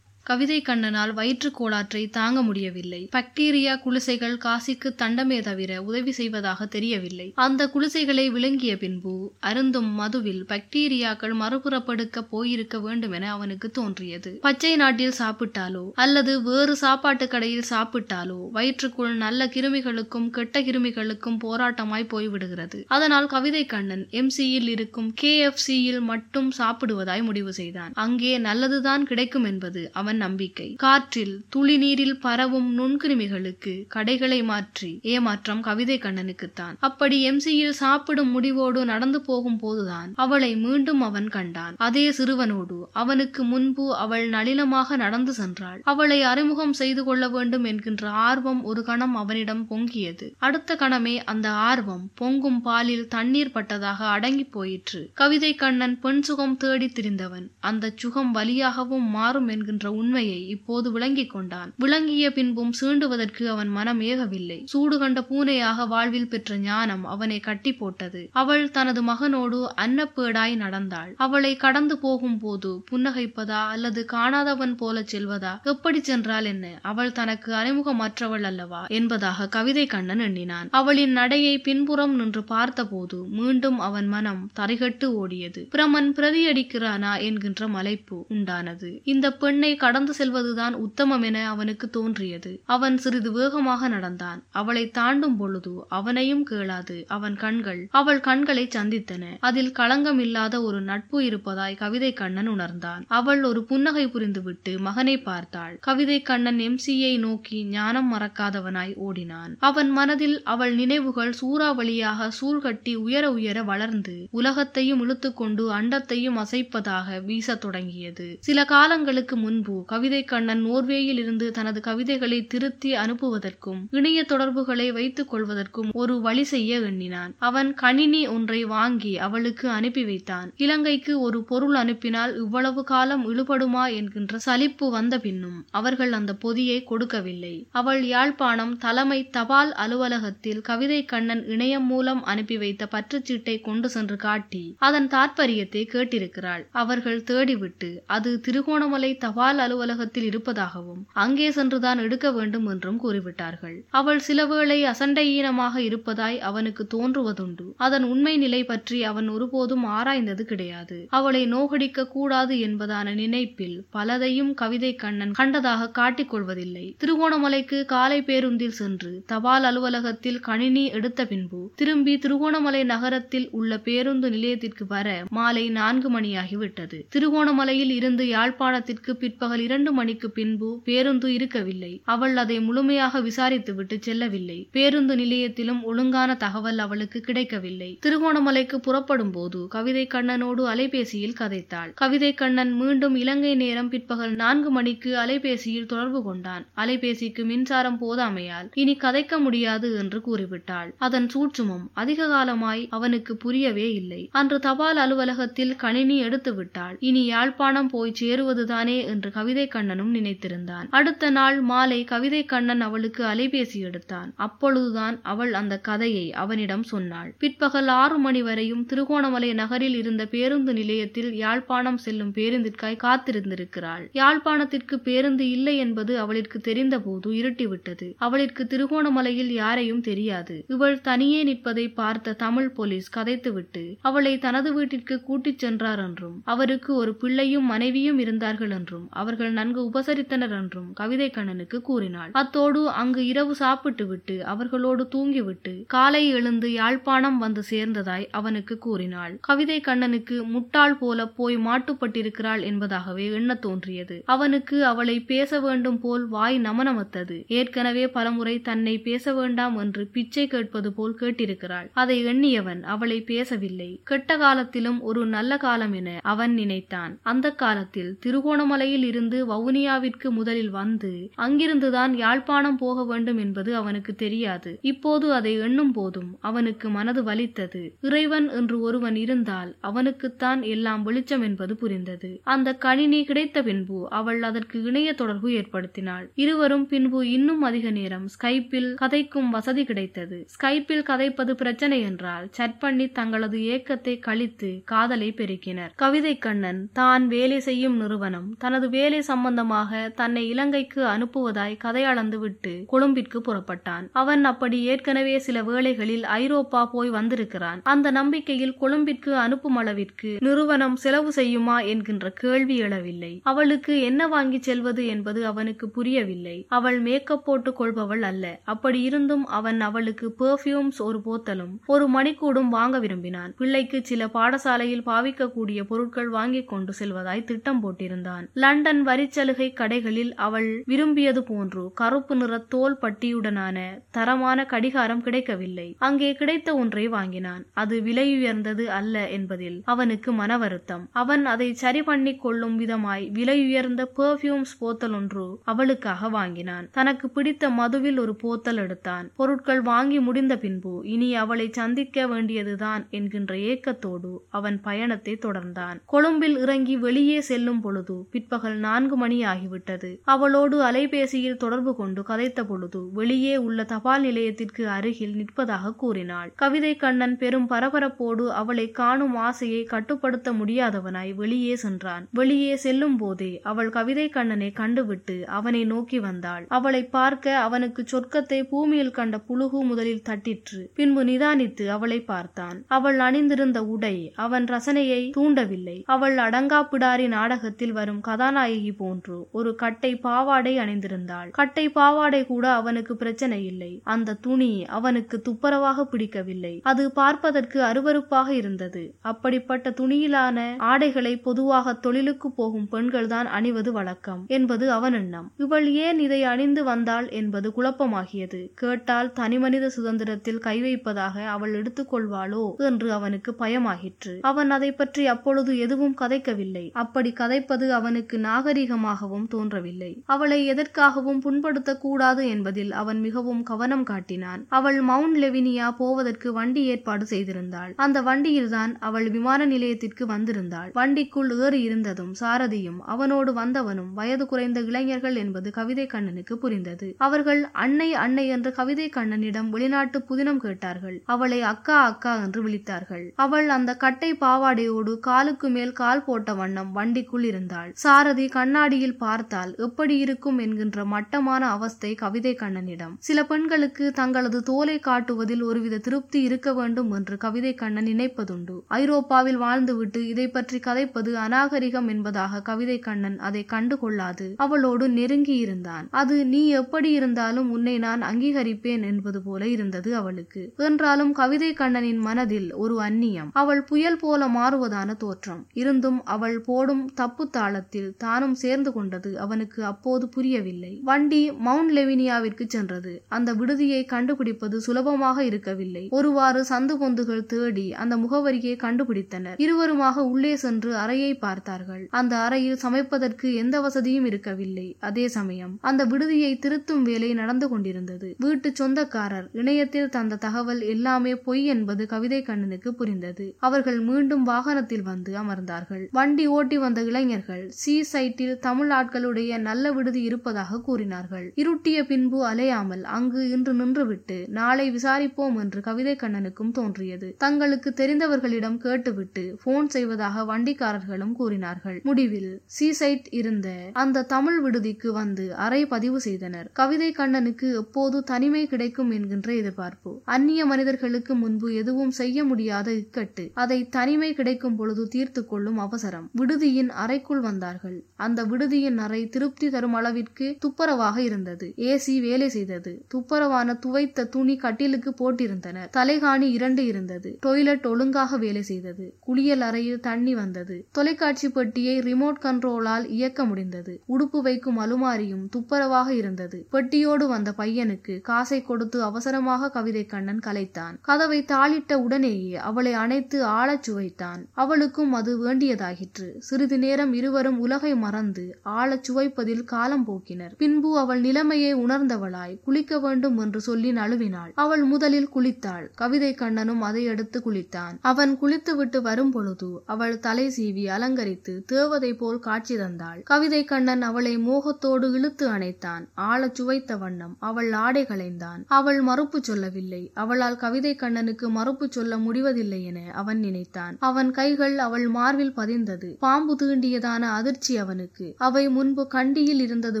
கவிதை கண்ணனால் வயிற்றுக் கோளாற்றை தாங்க முடியவில்லை. பாக்டீரியா குளிசைகள் காசிக்கு தண்டமே தவிர உதவி செய்வதாக தெரியவில்லை. அந்த குளிசைகளை விளங்கிய பின்பு அருந்தும் மதுவில் பாக்டீரியாக்கள் மறுபுறப்படுக்க போயிருக்க வேண்டும் என அவனுக்கு தோன்றியது. பச்சை நாட்டில் சாப்பிட்டாலோ அல்லது வேறு சாப்பாட்டு கடையில் சாப்பிட்டாலோ வயிற்றுக்குள் நல்ல கிருமிகளுக்கும் கெட்ட கிருமிகளுக்கும் போராட்டமாய் போய்விடுகிறது. அதனால் கவிதை கண்ணன் எம்சியில் இருக்கும் கே எஃப் சியில் மட்டும் சாப்பிடுவதாய் முடிவு செய்தான். அங்கே நல்லதுதான் கிடைக்கும் என்பது அவன் நம்பிக்கை. காற்றில் துளி நீரில் பரவும் நுண்கிருமிகளுக்கு கடைகளை மாற்றி ஏமாற்றம் கவிதை கண்ணனுக்குத்தான். அப்படி எம்சியில் சாப்பிடும் முடிவோடு நடந்து போகும் போதுதான் அவளை மீண்டும் அவன் கண்டான். அதே சிறுவனோடு அவனுக்கு முன்பு அவள் நளினமாக நடந்து சென்றாள். அவளை அறிமுகம் செய்து கொள்ள வேண்டும் என்கின்ற ஆர்வம் ஒரு கணம் அவனிடம் பொங்கியது. அடுத்த கணமே அந்த ஆர்வம் பொங்கும் பாலில் தண்ணீர் பட்டதாக அடங்கி போயிற்று. கவிதை கண்ணன் பெண் சுகம் தேடி திரிந்தவன். அந்த சுகம் வலியாகவும் மாறும் என்கின்ற உண்மையை இப்போது விளங்கிக் கொண்டான். விளங்கிய பின்பும் சீண்டுவதற்கு அவன் மனம் ஏகவில்லை. சூடு கண்ட பூனையாக வாழ்வில் பெற்ற ஞானம் அவனை கட்டி போட்டது. அவள் தனது மகனோடு அன்னப்பேடாய் நடந்தாள். அவளை கடந்து போகும் போது புன்னகைப்பதா அல்லது காணாதவன் போல செல்வதா? எப்படி சென்றால் என்ன? அவள் தனக்கு அறிமுகமற்றவள் அல்லவா? என்பதாக கவிதை கண்ணன் எண்ணினான். அவளின் நடையை பின்புறம் நின்று பார்த்தபோது மீண்டும் அவன் மனம் தரைகட்டு ஓடியது. பிரமன் பிரதியடிக்கிறானா என்கின்ற மலைப்பு உண்டானது. இந்த பெண்ணை கடந்து நடந்து செல்வதுதான் உத்தமம் என அவனுக்கு தோன்றியது. அவன் சிறிது வேகமாக நடந்தான். அவளை தாண்டும் பொழுது அவனையும் கேளாது. அவன் கண்கள் அவள் கண்களை சந்தித்தன. அதில் களங்கம் இல்லாத ஒரு நட்பு இருப்பதாய் கவிதை கண்ணன் உணர்ந்தான். அவள் ஒரு புன்னகை புரிந்துவிட்டு மகனை பார்த்தாள். கவிதை கண்ணன் எம்சியை நோக்கி ஞானம் மறக்காதவனாய் ஓடினான். அவன் மனதில் அவள் நினைவுகள் சூறாவளியாக சூழ்கட்டி உயர உயர வளர்ந்து உலகத்தையும் இழுத்துக்கொண்டு அண்டத்தையும் அசைப்பதாக வீசத் தொடங்கியது. சில காலங்களுக்கு முன்பு கவிதை கண்ணன் நோர்வேயில் இருந்து தனது கவிதைகளை திருத்தி அனுப்புவதற்கும் இணைய தொடர்புகளை வைத்துக் கொள்வதற்கும் ஒரு வழி செய்ய எண்ணினான். அவன் கணினி ஒன்றை வாங்கி அவளுக்கு அனுப்பி வைத்தான். இலங்கைக்கு ஒரு பொருள் அனுப்பினால் இவ்வளவு காலம் இழுபடுமா என்கின்ற சலிப்பு வந்த பின்னும் அவர்கள் அந்த பொதியை கொடுக்கவில்லை. அவள் யாழ்ப்பாணம் தலைமை தபால் அலுவலகத்தில் கவிதை கண்ணன் இணையம் மூலம் அனுப்பி வைத்த பற்றுச்சீட்டை கொண்டு சென்று காட்டி அதன் தாற்பயத்தை கேட்டிருக்கிறாள். அவர்கள் தேடிவிட்டு அது திருகோணமலை தபால் அலுவலகத்தில் இருப்பதாகவும் அங்கே சென்றுதான் எடுக்க வேண்டும் என்றும் கூறிவிட்டார்கள். அவள் சிலவேளை அசண்டையீனமாக இருப்பதாய் அவனுக்கு தோன்றுவதுண்டு. அதன் உண்மை நிலை பற்றி அவன் ஒருபோதும் ஆராய்ந்தது கிடையாது. அவளை நோகடிக்க கூடாது என்பதான நினைப்பில் பலதையும் கவிதை கண்ணன் கண்டதாக காட்டிக் கொள்வதில்லை. திருகோணமலைக்கு காலை பேருந்தில் சென்று தபால் அலுவலகத்தில் கணினி எடுத்த பின்பு திரும்பி திருகோணமலை நகரத்தில் உள்ள பேருந்து நிலையத்திற்கு வர மாலை நான்கு மணியாகிவிட்டது. திருகோணமலையில் இருந்து யாழ்ப்பாணத்திற்கு பிற்பகல் இரண்டு மணிக்கு பின்பு பேருந்து இருக்கவில்லை. அவள் அதை முழுமையாக விசாரித்துவிட்டு செல்லவில்லை. பேருந்து நிலையத்திலும் ஒழுங்கான தகவல் அவளுக்கு கிடைக்கவில்லை. திருகோணமலைக்கு புறப்படும் போது கவிதை கண்ணனோடு அலைபேசியில் கதைத்தாள். கவிதை கண்ணன் மீண்டும் இலங்கை நேரம் பிற்பகல் நான்கு மணிக்கு அலைபேசியில் தொடர்பு கொண்டான். அலைபேசிக்கு மின்சாரம் போதாமையால் இனி கதைக்க முடியாது என்று கூறிவிட்டாள். அதன் சூட்சுமம் அதிக காலமாய் அவனுக்கு புரியவே இல்லை. அன்று தபால் அலுவலகத்தில் கணினி எடுத்து விட்டாள் இனி யாழ்ப்பாணம் போய் சேருவதுதானே என்று கவிதை கண்ணனும் நினைத்திருந்தான். அடுத்த நாள் மாலை கவிதை கண்ணன் அவளுக்கு அலைபேசி எடுத்தான். அப்பொழுதுதான் அவள் அந்த கதையை அவனிடம் சொன்னாள். பிற்பகல் ஆறு மணி வரையும் திருகோணமலை நகரில் இருந்த பேருந்து நிலையத்தில் யாழ்ப்பாணம் செல்லும் பேருந்திற்காய் காத்திருந்திருக்கிறாள். யாழ்ப்பாணத்திற்கு பேருந்து இல்லை என்பது அவளிற்கு தெரிந்தபோது இருட்டிவிட்டது. அவளிற்கு திருகோணமலையில் யாரையும் தெரியாது. இவள் தனியே நிற்பதை பார்த்த தமிழ் போலீஸ் கதைத்துவிட்டு அவளை தனது வீட்டிற்கு கூட்டிச் சென்றார் என்றும் அவருக்கு ஒரு பிள்ளையும் மனைவியும் இருந்தார்கள் என்றும் அவர்கள் நன்கு உபசரித்தனர் என்றும் கவிதை கண்ணனுக்கு கூறினாள். அத்தோடு அங்கு இரவு சாப்பிட்டு விட்டு அவர்களோடு தூங்கிவிட்டு காலை எழுந்து யாழ்ப்பாணம் வந்து சேர்ந்ததாய் அவனுக்கு கூறினாள். கவிதை கண்ணனுக்கு முட்டாள் போல போய் மாட்டுப்பட்டிருக்கிறாள் என்பதாகவே எண்ணத் தோன்றியது. அவனுக்கு அவளை பேச வேண்டும் போல் வாய் நமனமத்தது. ஏற்கனவே பலமுறை தன்னை பேச வேண்டாம் என்று பிச்சை கேட்பது போல் கேட்டிருக்கிறாள். அதை எண்ணியவன் அவளை பேசவில்லை. கெட்ட காலத்திலும் ஒரு நல்ல காலம் என அவன் நினைத்தான். அந்த காலத்தில் திருகோணமலையில் இருந்து வவுனியாவிற்கு முதலில் வந்து அங்கிருந்துதான் யாழ்ப்பாணம் போக வேண்டும் என்பது அவனுக்கு தெரியாது. இப்போது அதை எண்ணும் போதும் அவனுக்கு மனது வலித்தது. இறைவன் என்று ஒருவன் இருந்தால் அவனுக்குத்தான் எல்லாம் வெளிச்சம் என்பது புரிந்தது. அந்த கணினி கிடைத்த பின்பு அவள் அதற்கு இணைய தொடர்பு ஏற்படுத்தினாள். இருவரும் பின்பு இன்னும் அதிக நேரம் ஸ்கைப்பில் கதைக்கும் வசதி கிடைத்தது. ஸ்கைப்பில் கதைப்பது பிரச்சனை என்றால் சட் பண்ணி தங்களது ஏக்கத்தை கழித்து காதலை பெருக்கினர். கவிதை கண்ணன் தான் வேலை செய்யும் நிறுவனம் தனது வேலை சம்பந்தமாக தன்னை இலங்கைக்கு அனுப்புவதாய் கதையாளந்து விட்டு கொழும்பிற்கு புறப்பட்டான். அவன் அப்படி ஏற்கனவே சில வேளைகளில் ஐரோப்பா போய் வந்திருக்கிறான். அந்த நம்பிக்கையில் கொழும்பிற்கு அனுப்பும் அளவிற்கு நிறுவனம் செலவு செய்யுமா என்கின்ற கேள்வி எழவில்லை. அவளுக்கு என்ன வாங்கி செல்வது என்பது அவனுக்கு புரியவில்லை. அவள் மேக்கப் போட்டுக் கொள்பவள் அல்ல. அப்படி இருந்தும் அவன் அவளுக்கு பெர்ஃபியூம்ஸ் ஒரு போத்தலும் ஒரு மணிக்கூடும் வாங்க விரும்பினான். பிள்ளைக்கு சில பாடசாலையில் பாவிக்கக்கூடிய பொருட்கள் வாங்கிக் கொண்டு செல்வதாய் திட்டம் போட்டிருந்தான். லண்டன் வரிச்சலுகை கடைகளில் அவள் விரும்பியது போன்று கருப்பு நிற தோல் பட்டியுடனான தரமான கடிகாரம் கிடைக்கவில்லை. அங்கே கிடைத்த ஒன்றை வாங்கினான். அது விலையுயர்ந்தது அல்ல என்பதில் அவனுக்கு மன வருத்தம். அவன் அதை சரி பண்ணி கொள்ளும் விதமாய் விலையுயர்ந்த பெர்ஃபியூம்ஸ் போத்தல் ஒன்று அவளுக்காக வாங்கினான். தனக்கு பிடித்த மதுவில் ஒரு போத்தல் எடுத்தான். பொருட்கள் வாங்கி முடிந்த பின்பு இனி அவளை சந்திக்க வேண்டியதுதான் என்கின்ற ஏக்கத்தோடு அவன் பயணத்தை தொடர்ந்தான். கொழும்பில் இறங்கி வெளியே செல்லும் பொழுது பிற்பகல் நான்கு மணி ஆகிவிட்டது அவளோடு அலைபேசியில் தொடர்பு கொண்டு கதைத்த பொழுது வெளியே உள்ள தபால் நிலையத்திற்கு அருகில் நிற்பதாக கூறினாள். கவிதை கண்ணன் பெரும் பரபரப்போடு அவளை காணும் ஆசையை கட்டுப்படுத்த முடியாதவனாய் வெளியே சென்றான். வெளியே செல்லும் போதே அவள் கவிதை கண்ணனை கண்டுவிட்டு அவனை நோக்கி வந்தாள். அவளை பார்க்க அவனுக்கு சொர்க்கத்தை பூமியில் கண்ட புழுகு முதலில் தட்டிற்று. பின்பு நிதானித்து அவளை பார்த்தான். அவள் அணிந்திருந்த உடை அவன் ரசனையை தூண்டவில்லை. அவள் அடங்கா பிடாரி நாடகத்தில் வரும் கதாநாயகி தியாகலிங்கி போன்று ஒரு கட்டை பாவாடை அணிந்திருந்தாள். கட்டை பாவாடை கூட அவனுக்கு பிரச்சனை இல்லை. அந்த துணி அவனுக்கு துப்பரவாக பிடிக்கவில்லை. அது பார்ப்பதற்கு அருவருப்பாக இருந்தது. அப்படிப்பட்ட துணியிலான ஆடைகளை பொதுவாக தொழிலுக்கு போகும் பெண்கள் தான் அணிவது வழக்கம் என்பது அவன் எண்ணம். இவள் ஏன் இதை அணிந்து வந்தாள் என்பது குழப்பமாகியது. கேட்டால் தனிமனித சுதந்திரத்தில் கை வைப்பதாக அவள் எடுத்துக்கொள்வாளோ என்று அவனுக்கு பயமாகிற்று. அவன் அதை பற்றி அப்பொழுது எதுவும் கதைக்கவில்லை. அப்படி கதைப்பது அவனுக்கு நாக நாகரிகமாகவும் தோன்றவில்லை. அவளை எதற்காகவும் புண்படுத்தக் கூடாது என்பதில் அவன் மிகவும் கவனம் காட்டினான். அவள் மவுண்ட் லெவினியா போவதற்கு வண்டி ஏற்பாடு செய்திருந்தாள். அந்த வண்டியில்தான் அவள் விமான நிலையத்திற்கு வந்திருந்தாள். வண்டிக்குள் ஏறி இருந்ததும் சாரதியும் அவனோடு வந்தவனும் வயது குறைந்த இளைஞர்கள் என்பது கவிதை கண்ணனுக்கு புரிந்தது. அவர்கள் அன்னை அன்னை என்று கவிதை கண்ணனிடம் வெளிநாட்டு புதினம் கேட்டார்கள். அவளை அக்கா அக்கா என்று விழித்தார்கள். அவள் அந்த கட்டை பாவாடையோடு காலுக்கு மேல் கால் போட்ட வண்ணம் வண்டிக்குள் இருந்தாள். சாரதி கண்ணாடியில் பார்த்தால் எப்படி இருக்கும் என்கின்ற மட்டமான அவஸ்தை கவிதை கண்ணனிடம். சில பெண்களுக்கு தங்களது தோலை காட்டுவதில் ஒருவித திருப்தி இருக்க வேண்டும் என்று கவிதை கண்ணன் நினைப்பதுண்டு. ஐரோப்பாவில் வாழ்ந்துவிட்டு இதை பற்றி கதைப்பது அநாகரிகம் என்பதாக கவிதை கண்ணன் அதை கண்டு கொள்ளாது அவளோடு நெருங்கி இருந்தான். அது நீ எப்படி இருந்தாலும் உன்னை நான் அங்கீகரிப்பேன் என்பது போல இருந்தது அவளுக்கு. என்றாலும் கவிதை கண்ணனின் மனதில் ஒரு அந்நியம். அவள் புயல் போல மாறுவதான தோற்றம். இருந்தும் அவள் போடும் தப்பு தாளத்தில் தானும் சேர்ந்து கொண்டது அவனுக்கு அப்போது புரியவில்லை. வண்டி மவுண்ட் லெவினியாவிற்கு சென்றது. அந்த விடுதியை கண்டுபிடிப்பது சுலபமாக இருக்கவில்லை. ஒருவாறு சந்து பொந்துகள் தேடி அந்த முகவரியை கண்டுபிடித்தனர். இருவருமாக உள்ளே சென்று அறையை பார்த்தார்கள். அந்த அறையில் சமைப்பதற்கு எந்த வசதியும் இருக்கவில்லை. அதே சமயம் அந்த விடுதியை திருத்தும் வேலை நடந்து கொண்டிருந்தது. வீட்டு சொந்தக்காரர் இணையத்தில் தந்த தகவல் எல்லாமே பொய் என்பது கவிதை கண்ணனுக்கு புரிந்தது. அவர்கள் மீண்டும் வாகனத்தில் வந்து அமர்ந்தார்கள். வண்டி ஓட்டி வந்த இளைஞர்கள் சி சைட் வீட்டில் தமிழ் ஆட்களுடைய நல்ல விடுதி இருப்பதாக கூறினார்கள். இருட்டிய பின்பு அலையாமல் அங்கு இன்று நின்றுவிட்டு நாளை விசாரிப்போம் என்று கவிதை கண்ணனுக்கும் தோன்றியது. தங்களுக்கு தெரிந்தவர்களிடம் கேட்டுவிட்டு போன் செய்வதாக வண்டிக்காரர்களும் கூறினார்கள். முடிவில் சீசைட் இருந்த அந்த தமிழ் விடுதிக்கு வந்து அறை பதிவு செய்தனர். கவிதை கண்ணனுக்கு எப்போது தனிமை கிடைக்கும் என்கின்ற எதிர்பார்ப்பு. அந்நிய மனிதர்களுக்கு முன்பு எதுவும் செய்ய முடியாத இக்கட்டு. அதை தனிமை கிடைக்கும் பொழுது தீர்த்து கொள்ளும் அவசரம். விடுதியின் அறைக்குள் வந்தார்கள். அந்த விடுதியின் அறை திருப்தி தரும் அளவிற்கு துப்புரவாக இருந்தது. ஏசி வேலை செய்தது. துப்புரவான துவைத்த துணி கட்டிலுக்கு போட்டிருந்தனர் தலைகாணி இரண்டு இருந்தது. டொய்லெட் ஒழுங்காக வேலை செய்தது. குளியல் அறையில் தண்ணி வந்தது. தொலைக்காட்சி பெட்டியை ரிமோட் கண்ட்ரோலால் இயக்க முடிந்தது. உடுப்பு வைக்கும் அலுமாரியும் துப்புரவாக இருந்தது. பெட்டியோடு வந்த பையனுக்கு காசை கொடுத்து அவசரமாக கவிதை கண்ணன் கலைத்தான். கதவை தாளிட்ட உடனேயே அவளை அணைத்து ஆழச் சுவைத்தான். அவளுக்கும் அது வேண்டியதாகிற்று சிறிது நேரம் இருவரும் உலகை மறந்து ஆழச் சுவைப்பதில் காலம் போக்கினர். பின்பு அவள் நிலைமையை உணர்ந்தவளாய் குளிக்க வேண்டும் என்று சொல்லி நழுவினாள். அவள் முதலில் குளித்தாள். கவிதை கண்ணனும் அதை எடுத்து குளித்தான். அவன் குளித்துவிட்டு வரும் பொழுது அவள் தலை சீவி அலங்கரித்து தேவதை போல் காட்சி தந்தாள். கவிதை கண்ணன் அவளை மோகத்தோடு இழுத்து அணைத்தான். ஆழச் சுவைத்த வண்ணம் அவள் ஆடை களைந்தான். அவள் மறுப்பு சொல்லவில்லை. அவளால் கவிதை கண்ணனுக்கு மறுப்பு சொல்ல முடிவதில்லை என அவன் நினைத்தான். அவன் கைகள் அவள் மார்பில் பதிந்தது. பாம்பு தீண்டியதான அதிர்ச்சி அவன் அவனுக்கு. அவை முன்பு கண்டியில் இருந்தது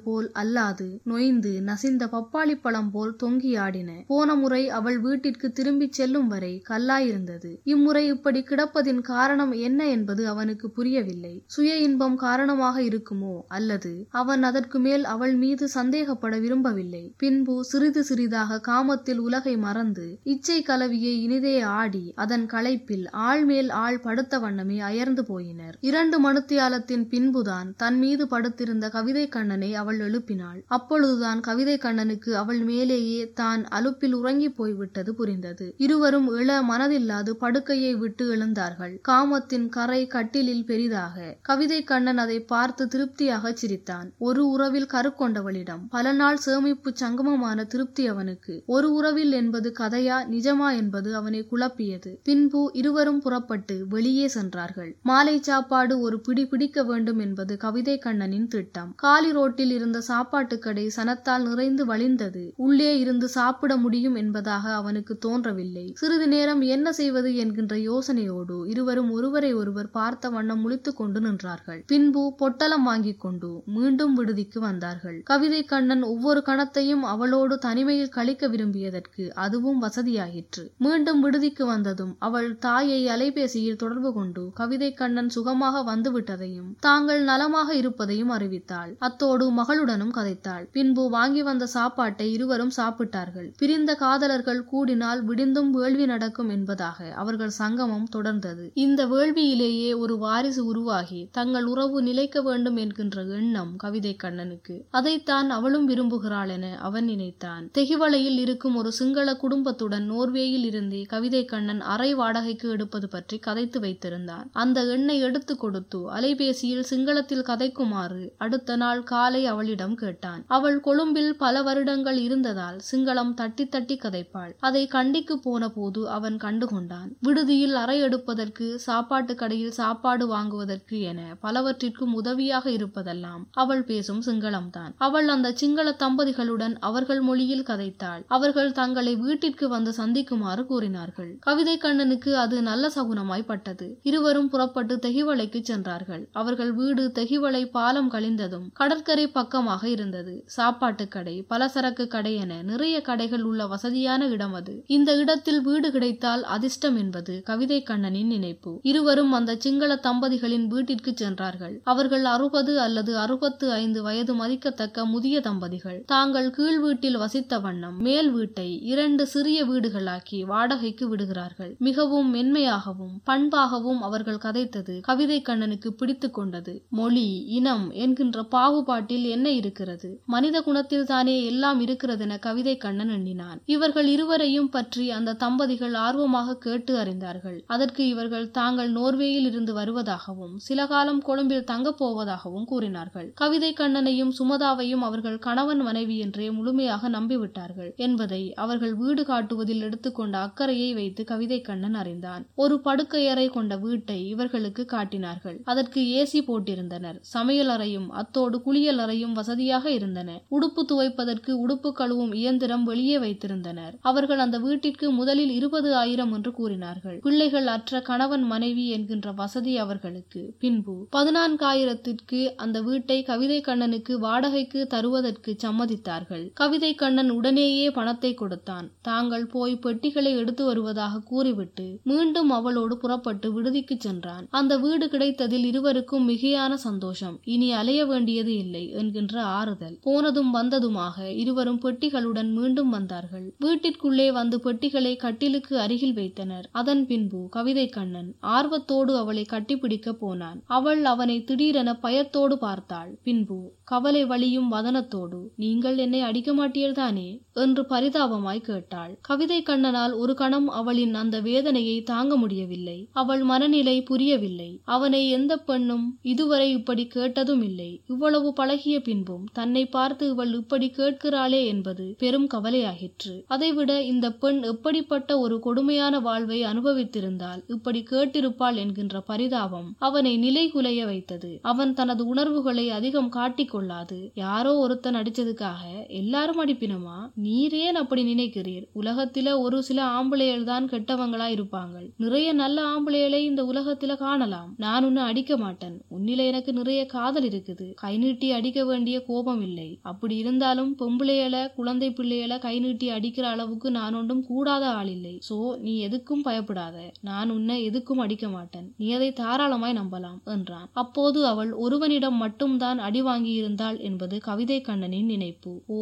போல் அல்லாது நொய்ந்து நசிந்த பப்பாளி பழம் போல் தொங்கி ஆடின போன முறை அவள் வீட்டிற்கு திரும்பிச் செல்லும் வரை கல்லாயிருந்தது. இம்முறை இப்படி கிடப்பதின் காரணம் என்ன என்பது அவனுக்கு புரியவில்லை. சுய இன்பம் காரணமாக இருக்குமோ அல்லது அவன் அதற்கு மேல் அவள் மீது சந்தேகப்பட விரும்பவில்லை. பின்பு சிறிது சிறிதாக காமத்தில் உலகை மறந்து இச்சை கலவியை இனிதே ஆடி அதன் களைப்பில் ஆள் மேல் ஆள் படுத்த வண்ணமே அயர்ந்து போயினர். இரண்டு மனுத்தியாலத்தின் பின்புதான் தன் மீது படுத்திருந்த கவிதை கண்ணனை அவள் எழுப்பினாள். அப்பொழுதுதான் கவிதை கண்ணனுக்கு அவள் மேலேயே தான் அலுப்பில் உறங்கி போய்விட்டது புரிந்தது. இருவரும் இள மனதில்லாது படுக்கையை விட்டு எழுந்தார்கள். காமத்தின் கரை கட்டிலில் பெரிதாக கவிதை கண்ணன் அதை பார்த்து திருப்தியாக சிரித்தான். ஒரு உறவில் கருக்கொண்டவளிடம் பல நாள் சேமிப்பு சங்கமமான திருப்தி அவனுக்கு. ஒரு உறவில் என்பது கதையா நிஜமா என்பது அவனை குழப்பியது. பின்பு இருவரும் புறப்பட்டு வெளியே சென்றார்கள். மாலை சாப்பாடு ஒரு பிடி பிடிக்க வேண்டும் என்பது கவிதை கண்ணனின் திட்டம். காலி ரோட்டில் இருந்த சாப்பாட்டு கடை சனத்தால் நிறைந்து வழிந்தது. உள்ளே இருந்து சாப்பிட முடியும் என்பதாக அவனுக்கு தோன்றவில்லை. சிறிது நேரம் என்ன செய்வது என்கின்ற யோசனையோடு இருவரும் ஒருவரை ஒருவர் பார்த்த வண்ணம் முழித்துக் கொண்டு நின்றார்கள். பின்பு பொட்டலம் வாங்கிக் கொண்டு மீண்டும் விடுதிக்கு வந்தார்கள். கவிதை கண்ணன் ஒவ்வொரு கணத்தையும் அவளோடு தனிமையில் கழிக்க விரும்பியதற்கு அதுவும் வசதியாயிற்று. மீண்டும் விடுதிக்கு வந்ததும் அவள் தாயை அலைபேசியில் தொடர்பு கொண்டு கவிதை கண்ணன் சுகமாக வந்துவிட்டதையும் தாங்கள் நலமாக சுகமாக இருப்பதையும் அறிவித்தாள். அத்தோடு மகளுடனும் கதைத்தாள். பின்பு வாங்கி வந்த சாப்பாட்டை இருவரும் சாப்பிட்டார்கள். பிரிந்த காதலர்கள் கூடினால் விடிந்தும் வேள்வி நடக்கும் என்பதாக அவர்கள் சங்கமம் தொடர்ந்தது. இந்த வேள்வியிலேயே ஒரு வாரிசு உருவாகி தங்கள் உறவு நிலைக்க வேண்டும் என்கின்ற எண்ணம் கவிதை கண்ணனுக்கு. அதைத்தான் அவளும் விரும்புகிறாள் என அவன் நினைத்தான். தெகிவளையில் இருக்கும் ஒரு சிங்கள குடும்பத்துடன் நோர்வேயில் இருந்தே கவிதை கண்ணன் அரை வாடகைக்கு எடுப்பது பற்றி கதைத்து வைத்திருந்தான். அந்த எண்ணை எடுத்து கொடுத்து அலைபேசியில் சிங்களத்தில் கதைக்குமாறு அடுத்த நாள் காலை அவளிடம் கேட்டான். அவள் கொழும்பில் பல வருடங்கள் இருந்ததால் சிங்களம் தட்டி தட்டி கதைப்பாள். அதை கண்டிக்கு போன போது அவன் கண்டுகொண்டான். விடுதியில் அறை எடுப்பதற்கு சாப்பாட்டு கடையில் சாப்பாடு வாங்குவதற்கு என பலவற்றிற்கும் உதவியாக இருப்பதெல்லாம் அவள் பேசும் சிங்களம்தான். அவள் அந்த சிங்கள தம்பதிகளுடன் அவர்கள் மொழியில் கதைத்தாள். அவர்கள் தங்களை வீட்டிற்கு வந்து சந்திக்குமாறு கூறினார்கள். கவிதை கண்ணனுக்கு அது நல்ல சகுனமாய் பட்டது இருவரும் புறப்பட்டு தெகிவலைக்கு சென்றார்கள். அவர்கள் வீடு தெகிவளை பாலம் கழிந்ததும் கடற்கரை பக்கமாக இருந்தது. சாப்பாட்டு கடை பலசரக்கு கடை என நிறைய கடைகள் உள்ள வசதியான இடம் அது. இந்த இடத்தில் வீடு கிடைத்தால் அதிர்ஷ்டம் என்பது கவிதை கண்ணனின் நினைப்பு. இருவரும் அந்த சிங்கள தம்பதிகளின் வீட்டிற்கு சென்றார்கள். அவர்கள் அறுபது அல்லது அறுபத்து ஐந்து வயது மதிக்கத்தக்க முதிய தம்பதிகள். தாங்கள் கீழ் வீட்டில் வசித்த வண்ணம் மேல் வீட்டை இரண்டு சிறிய வீடுகளாக்கி வாடகைக்கு விடுகிறார்கள். மிகவும் மென்மையாகவும் பண்பாகவும் அவர்கள் கதைத்தது கவிதை கண்ணனுக்கு பிடித்து கொண்டது. மொழி இனம் என்கின்ற பாகுபாட்டில் என்ன இருக்கிறது? மனித குணத்தில் தானே எல்லாம் இருக்கிறதென கவிதை கண்ணன் எண்ணினான். இவர்கள் இருவரையும் பற்றி அந்த தம்பதிகள் ஆர்வமாக கேட்டு அறிந்தார்கள். அதற்கு இவர்கள் தாங்கள் நோர்வேயில் இருந்து வருவதாகவும் சில காலம் கொழும்பில் தங்கப் போவதாகவும் கூறினார்கள். கவிதை கண்ணனையும் சுமதாவையும் அவர்கள் கணவன் மனைவி என்றே முழுமையாக நம்பிவிட்டார்கள் என்பதை அவர்கள் வீடு காட்டுவதில் எடுத்துக்கொண்ட அக்கறையை வைத்து கவிதை கண்ணன் அறிந்தான். ஒரு படுக்கையறை கொண்ட வீட்டை இவர்களுக்கு காட்டினார்கள். அதற்கு ஏசி போட்டிருந்தனர். சமையலறையும் அத்தோடு குளியல் அறையும் வசதியாக இருந்தன. உடுப்பு துவைப்பதற்கு உடுப்பு கழுவும் இயந்திரம் வெளியே வைத்திருந்தனர். அவர்கள் அந்த வீட்டிற்கு முதலில் இருபது ஆயிரம் என்று கூறினார்கள். பிள்ளைகள் அற்ற கணவன் மனைவி என்கின்ற வசதி அவர்களுக்கு. பின்பு பதினான்காயிரத்திற்கு அந்த வீட்டை கவிதை கண்ணனுக்கு வாடகைக்கு தருவதற்கு சம்மதித்தார்கள். கவிதை கண்ணன் உடனேயே பணத்தை கொடுத்தான். தாங்கள் போய் பெட்டிகளை எடுத்து வருவதாக கூறிவிட்டு மீண்டும் அவளோடு புறப்பட்டு விடுதிக்கு சென்றான். அந்த வீடு கிடைத்ததில் இருவருக்கும் மிகையான சந்தோஷம். இனி அலைய வேண்டியது இல்லை என்கின்ற ஆறுதல். போனதும் வந்ததுமாக இருவரும் பெட்டிகளுடன் மீண்டும் வந்தார்கள். வீட்டிற்குள்ளே வந்து பெட்டிகளை கட்டிலுக்கு அருகில் வைத்தனர். அதன் பின்பு கவிதை கண்ணன் ஆர்வத்தோடு அவளை கட்டிப்பிடிக்க போனான். அவள் அவனை திடீரென பயத்தோடு பார்த்தாள். பின்பு கவலை வழியும் வதனத்தோடு நீங்கள் என்னை அடிக்க மாட்டீர்தானே என்று பரிதாபமாய் கேட்டாள். கவிதை கண்ணனால் ஒரு கணம் அவளின் அந்த வேதனையை தாங்க முடியவில்லை. அவள் மனநிலை புரியவில்லை. அவனை எந்த பெண்ணும் இதுவரை இப்படி கேட்டதும் இல்லை இவ்வளவு பழகிய பின்பும் தன்னை பார்த்து இவள் இப்படி கேட்கிறாளே என்பது பெரும் கவலையாகிற்று அதைவிட இந்த பெண் எப்படிப்பட்ட ஒரு கொடுமையான வாழ்வை அனுபவித்திருந்தால் இப்படி கேட்டிருப்பாள் என்கின்ற பரிதாபம் அவனை நிலைகுலைய வைத்தது. அவன் தனது உணர்வுகளை அதிகம் காட்டிக் கொள்ளாது. யாரோ ஒருத்தன் அடிச்சதுக்காக எல்லாரும் அடிப்பினமா? நீரேன் அப்படி நினைக்கிறீர்? உலகத்தில ஒரு சில ஆம்பளைகள் தான் கெட்டவங்களா இருப்பாங்க நிறைய நல்ல ஆம்பளைகளை இந்த உலகத்தில காணலாம். நான் உன்னை அடிக்க மாட்டேன். உன்னில எனக்கு நிறைய காதல் இருக்குது. கை நீட்டி அடிக்க வேண்டிய கோபம் இல்லை. அப்படி இருந்தாலும் பொம்பளையல குழந்தை பிள்ளைகளை கை நீட்டி அடிக்கிற அளவுக்கு நான் ஒன்றும் கூடாத ஆள் இல்லை. சோ நீ எதுக்கும் பயப்படாத. நான் உன்னை எதுக்கும் அடிக்க மாட்டேன். நீ அதை தாராளமாய் நம்பலாம் என்றான். அப்போது அவள் ஒருவனிடம் மட்டும்தான் அடி இருந்தாள் என்பது கவிதை கண்ணனின் நினைப்பு. ஓ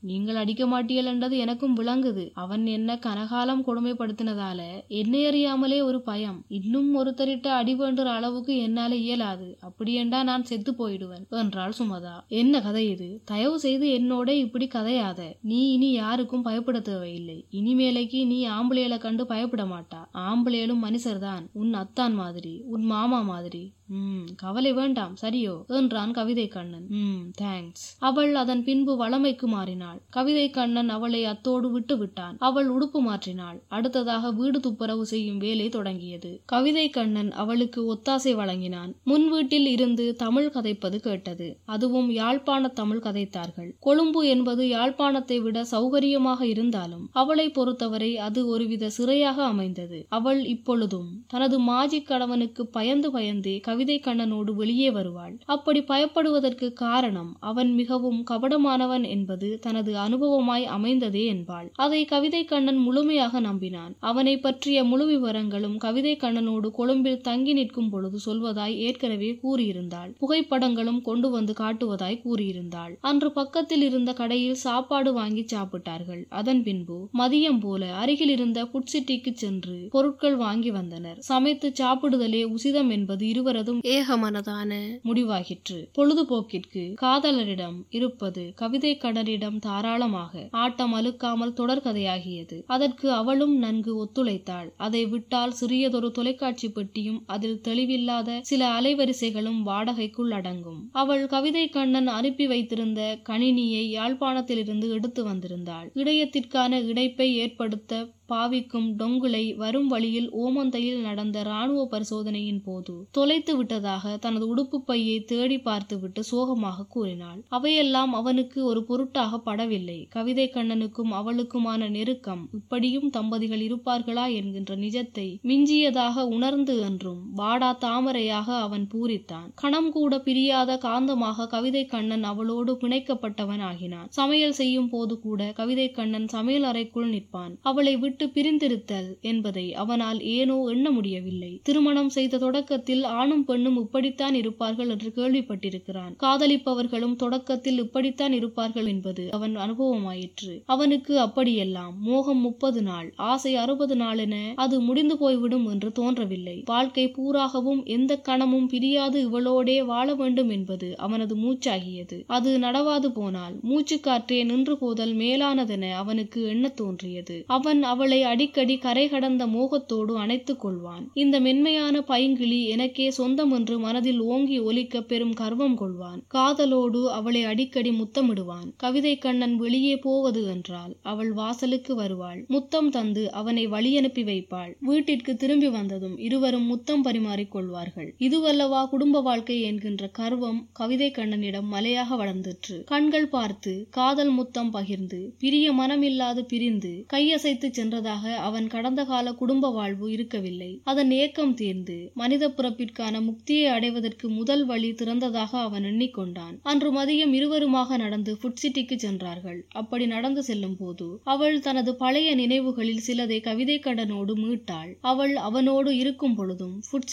நீங்கள் அடிக்க மாட்டீர்கள் என்றது எனக்கும் விளங்குது. அவன் என்ன கனகாலம் கொடுமைப்படுத்தினதால? என்னை அறியாமலே ஒரு பயம். இன்னும் ஒருத்தரிட்ட அடி வேண்டுற அளவுக்கு என்னால இயலாது. அப்படியெண்டா நான் செத்து போயிடுவேன் என்றாள் சுமதா. என்ன கதை இது? தயவு செய்து என்னோட இப்படி கதையாத. நீ இனி யாருக்கும் பயப்பட தேவையில்லை. இனிமேலைக்கு நீ ஆம்பளையில கண்டு பயப்பட மாட்டா. ஆம்பளையலும் மனுஷர்தான். உன் அத்தான் மாதிரி. உன் மாமா மாதிரி. ம் கவலை வேண்டாம் சரியோ என்றான் கவிதை கண்ணன் ம் தேங்க்ஸ் அவள் அதன் பின்பு வளமைக்கு மாறினாள். கவிதை கண்ணன் அவளை அத்தோடு விட்டு விட்டான் அவள் உடுப்பு மாற்றினாள். அடுத்ததாக வீடு துப்புரவு செய்யும் வேலை தொடங்கியது. கவிதை கண்ணன் அவளுக்கு ஒத்தாசை வழங்கினான். முன் வீட்டில் இருந்து தமிழ் கதைப்பது கேட்டது. அதுவும் யாழ்ப்பாண தமிழ் கதைத்தார்கள். கொழும்பு என்பது யாழ்ப்பாணத்தை விட சௌகரியமாக இருந்தாலும் அவளை பொறுத்தவரை அது ஒருவித சிறையாக அமைந்தது. அவள் இப்பொழுதும் தனது மாஜி கணவனுக்கு பயந்து பயந்தே கவிதை கவிதை கண்ணனோடு வெளியே வருவாள். அப்படி பயப்படுவதற்கு காரணம் அவன் மிகவும் கபடமானவன் என்பது தனது அனுபவமாய் அமைந்ததே என்பாள். அதை கவிதை கண்ணன் முழுமையாக நம்பினான். அவனை பற்றிய முழு விவரங்களும் கவிதை கண்ணனோடு கொழும்பில் தங்கி நிற்கும் பொழுது சொல்வதாய் ஏற்கனவே கூறியிருந்தாள். புகைப்படங்களும் கொண்டு வந்து காட்டுவதாய் கூறியிருந்தாள். அன்று பக்கத்தில் இருந்த கடையில் சாப்பாடு வாங்கி சாப்பிட்டார்கள். அதன் பின்பு மதியம் போல அருகில் இருந்த புட்சிட்டிக்கு சென்று பொருட்கள் வாங்கி வந்தனர். சமைத்து சாப்பிடுதலே உசிதம் என்பது இருவரது முழுவதும் ஏகமனதான முடிவாகிற்று பொழுதுபோக்கிற்கு காதலரிடம் இருப்பது கவிதை கடனிடம் தாராளமாக ஆட்டம் அழுக்காமல் தொடர்கதையாகியது. அதற்கு அவளும் நன்கு ஒத்துழைத்தாள். அதை விட்டால் சிறியதொரு தொலைக்காட்சி பெட்டியும் அதில் தெளிவில்லாத சில அலைவரிசைகளும் வாடகைக்குள் அடங்கும். அவள் கவிதை கண்ணன் அனுப்பி வைத்திருந்த கணினியை யாழ்ப்பாணத்திலிருந்து எடுத்து வந்திருந்தாள். இடையத்திற்கான இணைப்பை ஏற்படுத்த பாவிக்கும் டொங்குலை வரும் வழியில் ஓமந்தையில் நடந்த ராணுவ பரிசோதனையின் போது தொலைத்து விட்டதாக தனது உடுப்பு பையை தேடி பார்த்துவிட்டு சோகமாக கூறினாள். அவையெல்லாம் அவனுக்கு ஒரு பொருட்டாக படவில்லை. கவிதை கண்ணனுக்கும் அவளுக்குமான நெருக்கம் இப்படியும் தம்பதிகள் இருப்பார்களா என்கின்ற நிஜத்தை மிஞ்சியதாக உணர்ந்து என்றும் வாடா தாமரையாக அவன் பூரித்தான். கணம் கூட பிரியாத காந்தமாக கவிதை கண்ணன் அவளோடு பிணைக்கப்பட்டவன் ஆகினான் சமையல் செய்யும் போது கூட கவிதை கண்ணன் சமையல் அறைக்குள் நிற்பான். அவளை விட்டு விட்டு பிரிந்திருத்தல் என்பதை அவனால் ஏனோ எண்ண முடியவில்லை. திருமணம் செய்த தொடக்கத்தில் ஆணும் பெண்ணும் இப்படித்தான் இருப்பார்கள் என்று கேள்விப்பட்டிருக்கிறான். காதலிப்பவர்களும் தொடக்கத்தில் இப்படித்தான் இருப்பார்கள் என்பது அவன் அனுபவமாயிற்று. அவனுக்கு அப்படியெல்லாம் மோகம் முப்பது நாள் ஆசை அறுபது நாள் என அது முடிந்து போய்விடும் என்று தோன்றவில்லை. வாழ்க்கை பூராகவும் எந்த கணமும் பிரியாது இவளோடே வாழ வேண்டும் என்பது அவனது மூச்சாகியது. அது நடவாது போனால் மூச்சு காற்றே நின்று போதல் மேலானதென அவனுக்கு எண்ண தோன்றியது. அவன் அவள் அவளை அடிக்கடி கரை கடந்த மோகத்தோடு அணைத்துக் கொள்வான். இந்த மென்மையான பைங்கிளி எனக்கே சொந்தம் என்று மனதில் ஓங்கி ஒலிக்க பெரும் கர்வம் கொள்வான். காதலோடு அவளை அடிக்கடி முத்தமிடுவான். கவிதை கண்ணன் வெளியே போவது என்றால் அவள் வாசலுக்கு வருவாள். முத்தம் தந்து அவனை வழியனுப்பி வைப்பாள். வீட்டிற்கு திரும்பி வந்ததும் இருவரும் முத்தம் பரிமாறிக் கொள்வார்கள். இதுவல்லவா குடும்ப வாழ்க்கை என்கின்ற கர்வம் கவிதை கண்ணனிடம் மலையாக வளர்ந்துற்று. கண்கள் பார்த்து காதல் முத்தம் பகிர்ந்து பிரிய மனமில்லாது பிரிந்து கையசைத்து சென்று சென்றதாக அவன் கடந்த கால குடும்ப வாழ்வு இருக்கவில்லை. அதன் ஏக்கம் தீர்ந்து மனித பிறப்பிற்கான முக்தியை அடைவதற்கு முதல் வழி திறந்ததாக அவன் எண்ணிக்கொண்டான். அன்று மதியம் இருவருமாக நடந்து ஃபுட் சிட்டிக்கு சென்றார்கள். அப்படி நடந்து செல்லும் போது அவள் தனது பழைய நினைவுகளில் சிலதை கவிதை கடனோடு மீட்டாள். அவள் அவனோடு இருக்கும் பொழுதும் ஃபுட்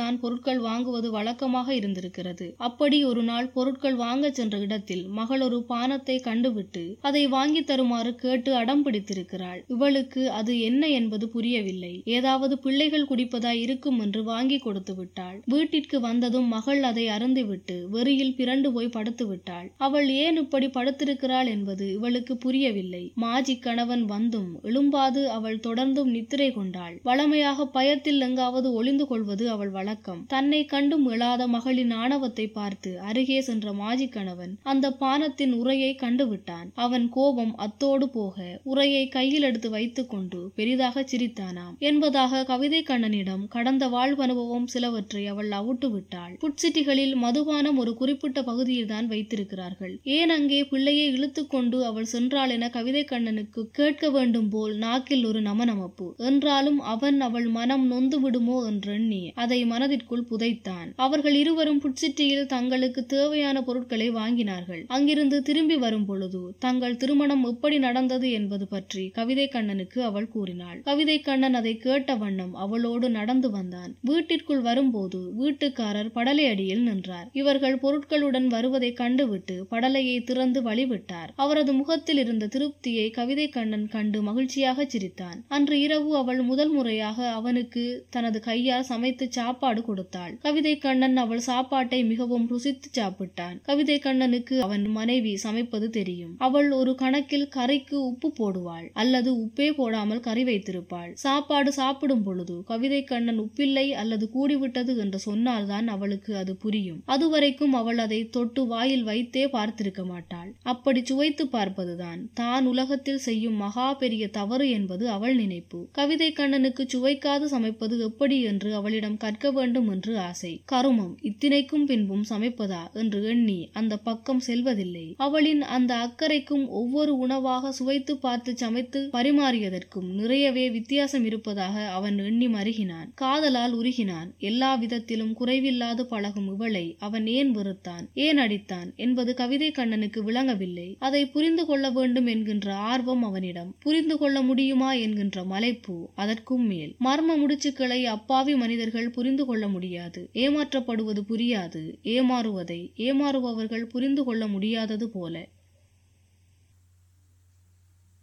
தான் பொருட்கள் வாங்குவது வழக்கமாக இருந்திருக்கிறது. அப்படி ஒரு நாள் பொருட்கள் வாங்க சென்ற இடத்தில் மகள் ஒரு பானத்தை கண்டுவிட்டு அதை வாங்கி தருமாறு கேட்டு அடம் பிடித்திருக்கிறாள். இவளுக்கு அது என்ன என்பது புரியவில்லை. ஏதாவது பிள்ளைகள் குடிப்பதாய் இருக்கும் என்று வாங்கி கொடுத்து விட்டாள். வீட்டிற்கு வந்ததும் மகள் அதை அருந்துவிட்டு வெறியில் பிறண்டு போய் படுத்து விட்டாள். அவள் ஏன் இப்படி படுத்திருக்கிறாள் என்பது இவளுக்கு புரியவில்லை. மாஜி கணவன் வந்தும் எழும்பாது அவள் தொடர்ந்தும் நித்திரை கொண்டாள். வளமையாக பயத்தில் எங்காவது ஒளிந்து கொள்வது அவள் வழக்கம். தன்னை கண்டும் எழாத மகளின் ஆணவத்தை பார்த்து அருகே சென்ற மாஜி கணவன் அந்த பானத்தின் உரையை கண்டுவிட்டான் அவன் கோபம் அத்தோடு போக உரையை கையில் எடுத்து வைத்துக் கொண்டு பெரிதாக சிரித்தானாம். என்பதாக கவிதை கண்ணனிடம் கடந்த வாழ்வனுபவம் சிலவற்றை அவள் அவுட்டு விட்டாள் புட்சிட்டிகளில் மதுபானம் ஒரு குறிப்பிட்ட பகுதியில்தான் வைத்திருக்கிறார்கள். ஏன் அங்கே பிள்ளையை இழுத்து கொண்டு அவள் சென்றாள் என கவிதை கண்ணனுக்கு கேட்க வேண்டும் போல் நாக்கில் ஒரு நமநமப்பு என்றாலும் அவன் அவள் மனம் நொந்து விடுமோ என்றெண்ணி அதை மனதிற்குள் புதைத்தான். அவர்கள் இருவரும் புட்சிட்டியில் தங்களுக்கு தேவையான பொருட்களை வாங்கினார்கள். அங்கிருந்து திரும்பி வரும் பொழுது தங்கள் திருமணம் எப்படி நடந்தது என்பது பற்றி கவிதை கண்ணனுக்கு அவள் கூறினாள். கவிதை கண்ணன் அதை கேட்ட வண்ணம் அவளோடு நடந்து வந்தான். வீட்டிற்குள் வரும்போது வீட்டுக்காரர் படலை அடியில் நின்றார். இவர்கள் பொருட்களுடன் வருவதை கண்டுவிட்டு படலையை திறந்து வழிவிட்டார். அவரது முகத்தில் இருந்த திருப்தியை கவிதை கண்ணன் கண்டு மகிழ்ச்சியாக சிரித்தான். அன்று இரவு அவள் முதல் முறையாக அவனுக்கு தனது கையால் சமைத்து சாப்பாடு கொடுத்தாள். கவிதை கண்ணன் அவள் சாப்பாட்டை மிகவும் ருசித்து சாப்பிட்டான். கவிதை கண்ணனுக்கு அவன் மனைவி சமைப்பது தெரியும். அவள் ஒரு கணக்கில் கரைக்கு உப்பு போடுவாள் அல்லது உப்பே போடாமல் கறி வைத்திருப்பாள். சாப்பாடு சாப்பிடும் பொழுது கவிதை கண்ணன் உப்பில்லை அல்லது கூடிவிட்டது என்று சொன்னால்தான் அவளுக்கு அது புரியும். அதுவரைக்கும் அவள் அதை தொட்டு வாயில் வைத்தே பார்த்திருக்க மாட்டாள். அப்படி சுவைத்து பார்ப்பதுதான். தான் உலகத்தில் செய்யும் மகா பெரிய தவறு என்பது அவள் நினைப்பு. கவிதை கண்ணனுக்கு சுவைக்காது சமைப்பது எப்படி என்று அவளிடம் கற்க வேண்டும் என்று ஆசை. கருமம் இத்தினைக்கும் பின்பும் சமைப்பதா என்று எண்ணி அந்த பக்கம் செல்வதில்லை. அவளின் அந்த அக்கறைக்கும் ஒவ்வொரு உணவாக சுவைத்து பார்த்து சமைத்து பரிமாறியதற்கு என்பதற்கும் நிறையவே வித்தியாசம் இருப்பதாக அவன் எண்ணி மருகினான். காதலால் உருகினான். எல்லா விதத்திலும் குறைவில்லாது பழகும் இவளை அவன் ஏன் வெறுத்தான்? ஏன் அடித்தான்? என்பது கவிதை கண்ணனுக்கு விளங்கவில்லை. அதை புரிந்து கொள்ள வேண்டும் என்கின்ற ஆர்வம் அவனிடம். புரிந்து கொள்ள முடியுமா என்கின்ற மலைப்பு அதற்கும் மேல். மர்ம முடிச்சுக்களை அப்பாவி மனிதர்கள் புரிந்து கொள்ள முடியாது. ஏமாற்றப்படுவது புரியாது. ஏமாறுவதை ஏமாறுபவர்கள் புரிந்து கொள்ள முடியாதது போல.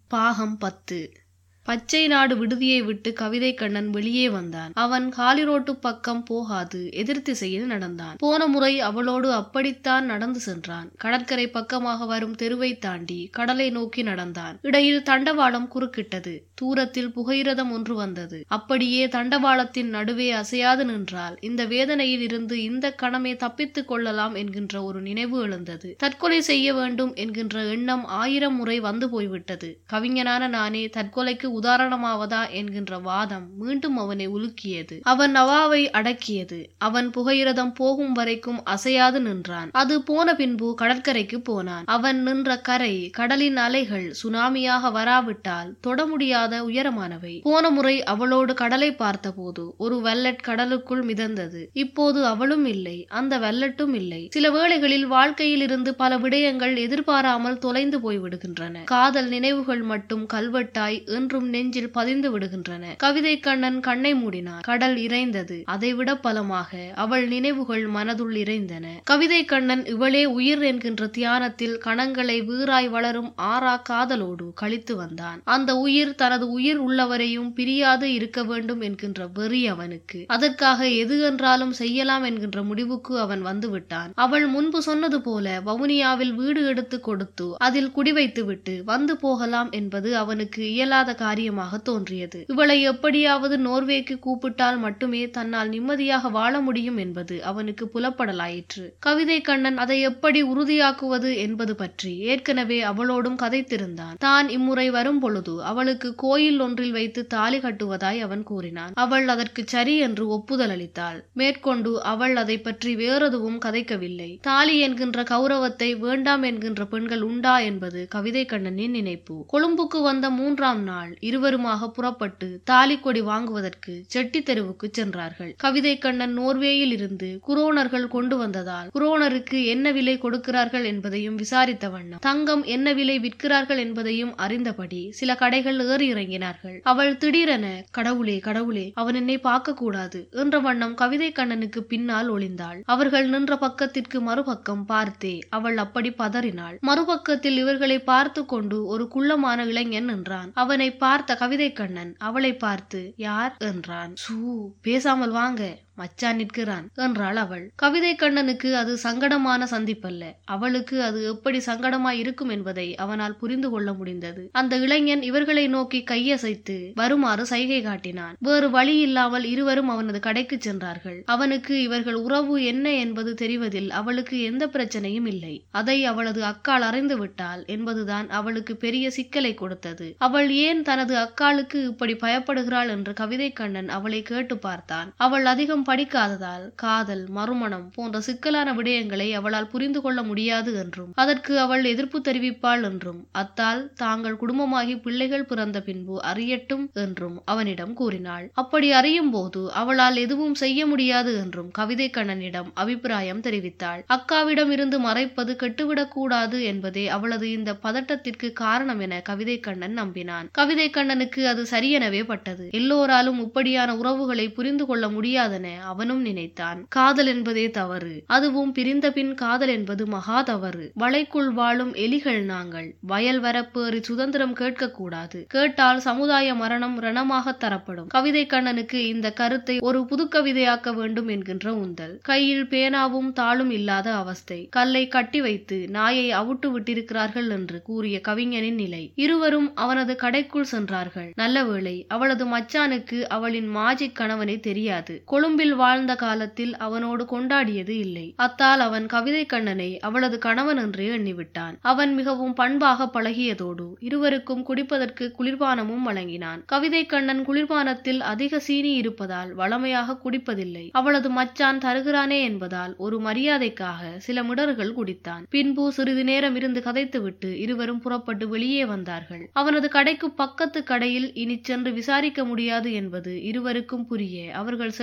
பாகம் பத்து. பச்சை நாடு விடுதியை விட்டு கவிதை கண்ணன் வெளியே வந்தான். அவன் காலிரோட்டு பக்கம் போகாது எதிர் திசையில் நடந்தான். போன முறை அவளோடு அப்படித்தான் நடந்து சென்றான். கடற்கரை பக்கமாக வரும் தெருவை தாண்டி கடலை நோக்கி நடந்தான். இடையில் தண்டவாளம் குறுக்கிட்டது. தூரத்தில் புகையிரதம் ஒன்று வந்தது. அப்படியே தண்டவாளத்தின் நடுவே அசையாது நின்றால் இந்த வேதனையில் இருந்து இந்த கணமே தப்பித்துக் கொள்ளலாம் என்கின்ற ஒரு நினைவு எழுந்தது. தற்கொலை செய்ய வேண்டும் என்கின்ற எண்ணம் ஆயிரம் முறை வந்து போய்விட்டது. கவிஞனான நானே தற்கொலைக்கு உதாரணமாவதா என்கின்ற வாதம் மீண்டும் அவனை உலுக்கியது. அவன் நவாவை அடக்கியது. அவன் புகையிரதம் போகும் வரைக்கும் அசையாது நின்றான். அது போன பின்பு கடற்கரைக்கு போனான். அவன் நின்ற கரை கடலின் அலைகள் சுனாமியாக வராவிட்டால் தொட முடியாத உயரமானவை. போன முறை அவளோடு கடலை பார்த்தபோது ஒரு வெல்லட் கடலுக்குள் மிதந்தது. இப்போது அவளும் இல்லை. அந்த வெல்லட்டும் இல்லை. சில வேளைகளில் வாழ்க்கையில் இருந்து பல விடயங்கள் எதிர்பாராமல் தொலைந்து போய்விடுகின்றன. காதல் நினைவுகள் மட்டும் கல்வெட்டாய் என்றும் நெஞ்சில் பதிந்து விடுகின்றன. கவிதை கண்ணன் கண்ணை மூடினார். கடல் இறைந்தது. அதைவிட பலமாக அவள் நினைவுகள் மனதுள் இறைந்தன கவிதை கண்ணன் இவளே உயிர் என்கின்ற தியானத்தில் கணங்களை வீராய் வளரும் ஆறா காதலோடு கழித்து வந்தான். அந்த உயிர் தனது உயிர் உள்ளவரையும் பிரியாது இருக்க வேண்டும் என்கின்ற வெறி அவனுக்கு. அதற்காக எது என்றாலும் செய்யலாம் என்கின்ற முடிவுக்கு அவன் வந்து விட்டான் அவள் முன்பு சொன்னது போல வவுனியாவில் வீடு எடுத்து கொடுத்து அதில் குடிவைத்து விட்டு வந்து போகலாம் என்பது அவனுக்கு இயலாத காரியமாக தோன்றியது. இவளை எப்படியாவது நோர்வேக்கு கூப்பிட்டால் மட்டுமே தன்னால் நிம்மதியாக வாழ முடியும் என்பது அவனுக்கு புலப்படலாயிற்று. கவிதை கண்ணன் அதை எப்படி உறுதியாக்குவது என்பது பற்றி ஏற்கனவே அவளோடும் கதைத்திருந்தான். தான் இம்முறை வரும் பொழுது அவளுக்கு கோயில் ஒன்றில் வைத்து தாலி கட்டுவதாய் அவன் கூறினான். அவள் அதற்கு சரி என்று ஒப்புதல் அளித்தாள். மேற்கொண்டு அவள் அதை பற்றி வேறெதுவும் கதைக்கவில்லை. தாலி என்கின்ற கௌரவத்தை வேண்டாம் என்கின்ற பெண்கள் உண்டா என்பது கவிதை கண்ணனின் நினைப்பு. கொழும்புக்கு வந்த மூன்றாம் நாள் இருவருமாக புறப்பட்டு தாலிக்கொடி வாங்குவதற்கு செட்டி தெருவுக்கு சென்றார்கள். கவிதை கண்ணன் நோர்வேயில் இருந்து குரோனர்கள் கொண்டு வந்ததால் குரோனருக்கு என்ன விலை கொடுக்கிறார்கள் என்பதையும் விசாரித்த வண்ணம் தங்கம் என்ன விலை விற்கிறார்கள் என்பதையும் அறிந்தபடி சில கடைகள் ஏறி இறங்கினார்கள். அவள் திடீரென கடவுளே கடவுளே அவன் என்னை பார்க்க கூடாது என்ற வண்ணம் கவிதை கண்ணனுக்கு பின்னால் ஒளிந்தாள். அவர்கள் நின்ற பக்கத்திற்கு மறுபக்கம் பார்த்தே அவள் அப்படி பதறினாள். மறுபக்கத்தில் இவர்களை பார்த்து கொண்டு ஒரு குள்ளமான இளைஞன் நின்றான். அவனை பார்த்த கவிதை கண்ணன் அவளை பார்த்து யார்? என்றான். சூ பேசாமல் வாங்க. மச்சான் நிற்கிறான் என்றாள் அவள். கவிதை கண்ணனுக்கு அது சங்கடமான சந்திப்பல்ல. அவளுக்கு அது எப்படி சங்கடமாய் இருக்கும் என்பதை அவனால் புரிந்து கொள்ள முடிந்தது. அந்த இளைஞன் இவர்களை நோக்கி கையசைத்து வருமாறு சைகை காட்டினான். வேறு வழி இல்லாமல் இருவரும் அவனது கடைக்கு சென்றார்கள். அவனுக்கு இவர்கள் உறவு என்ன என்பது தெரிவதில் அவளுக்கு எந்த பிரச்சனையும் இல்லை. அதை அவளது அக்காள் அறிந்து விட்டாள் என்பதுதான் அவளுக்கு பெரிய சிக்கலை கொடுத்தது. அவள் ஏன் தனது அக்காளுக்கு இப்படி பயப்படுகிறாள் என்று கவிதை கண்ணன் அவளை கேட்டு பார்த்தான். அவள் அதிகம் படிக்காததால் காதல் மறுமணம் போன்ற சிக்கலான விடயங்களை அவளால் புரிந்து கொள்ள முடியாது என்றும் அதற்கு அவள் எதிர்ப்பு தெரிவிப்பாள் என்றும் அத்தால் தாங்கள் குடும்பமாகி பிள்ளைகள் பிறந்த பின்பு அறியட்டும் என்றும் அவனிடம் கூறினாள். அப்படி அறியும் போது அவளால் எதுவும் செய்ய முடியாது என்றும் கவிதை கண்ணனிடம் அபிப்பிராயம் தெரிவித்தாள். அக்காவிடம் இருந்து மறைப்பது கெட்டுவிடக்கூடாது என்பதே அவளது இந்த பதட்டத்திற்கு காரணம் என கவிதை கண்ணன் நம்பினான். கவிதை கண்ணனுக்கு அது சரியெனவே பட்டது. எல்லோராலும் இப்படியான உறவுகளை புரிந்து கொள்ள முடியாதென அவனும் நினைத்தான் காதல் என்பதே தவறு. அதுவும் பிரிந்த பின் காதல் என்பது மகா தவறு. வளைக்குள் வாழும் எலிகள் நாங்கள். வயல் வரப்பேறி சுதந்திரம் கேட்கக்கூடாது. கேட்டால் சமுதாய மரணம் ரணமாக தரப்படும். கவிதை கண்ணனுக்கு இந்த கருத்தை ஒரு புதுக்கவிதையாக்க வேண்டும் என்கின்ற உந்தல். கையில் பேனாவும் தாளும் இல்லாத அவஸ்தை. கல்லை கட்டி வைத்து நாயை அவுட்டு விட்டிருக்கிறார்கள் என்று கூறிய கவிஞனின் நிலை. இருவரும் அவனது கடைக்குள் சென்றார்கள். நல்ல வேளை அவளது மச்சானுக்கு அவளின் மாஜிக் கணவனை தெரியாது. கொழும்பில் கொழும்பில் வாழ்ந்த காலத்தில் அவனோடு கொண்டாடியது இல்லை. அத்தால் அவன் கவிதை கண்ணனை அவளது கணவன் என்று எண்ணிவிட்டான். அவன் மிகவும் பண்பாக பழகியதோடு இருவருக்கும் குடிப்பதற்கு குளிர்பானமும் வழங்கினான். கவிதை கண்ணன் குளிர்பானத்தில் அதிக சீனி இருப்பதால் வளமையாக குடிப்பதில்லை. அவளது மச்சான் தருகிறானே என்பதால் ஒரு மரியாதைக்காக சில மிடர்கள் குடித்தான். பின்பு சிறிது நேரம் இருந்து கதைத்துவிட்டு இருவரும் புறப்பட்டு வெளியே வந்தார்கள். அவனது கடைக்கு பக்கத்து கடையில் இனி சென்று விசாரிக்க முடியாது என்பது இருவருக்கும் புரிய. அவர்கள்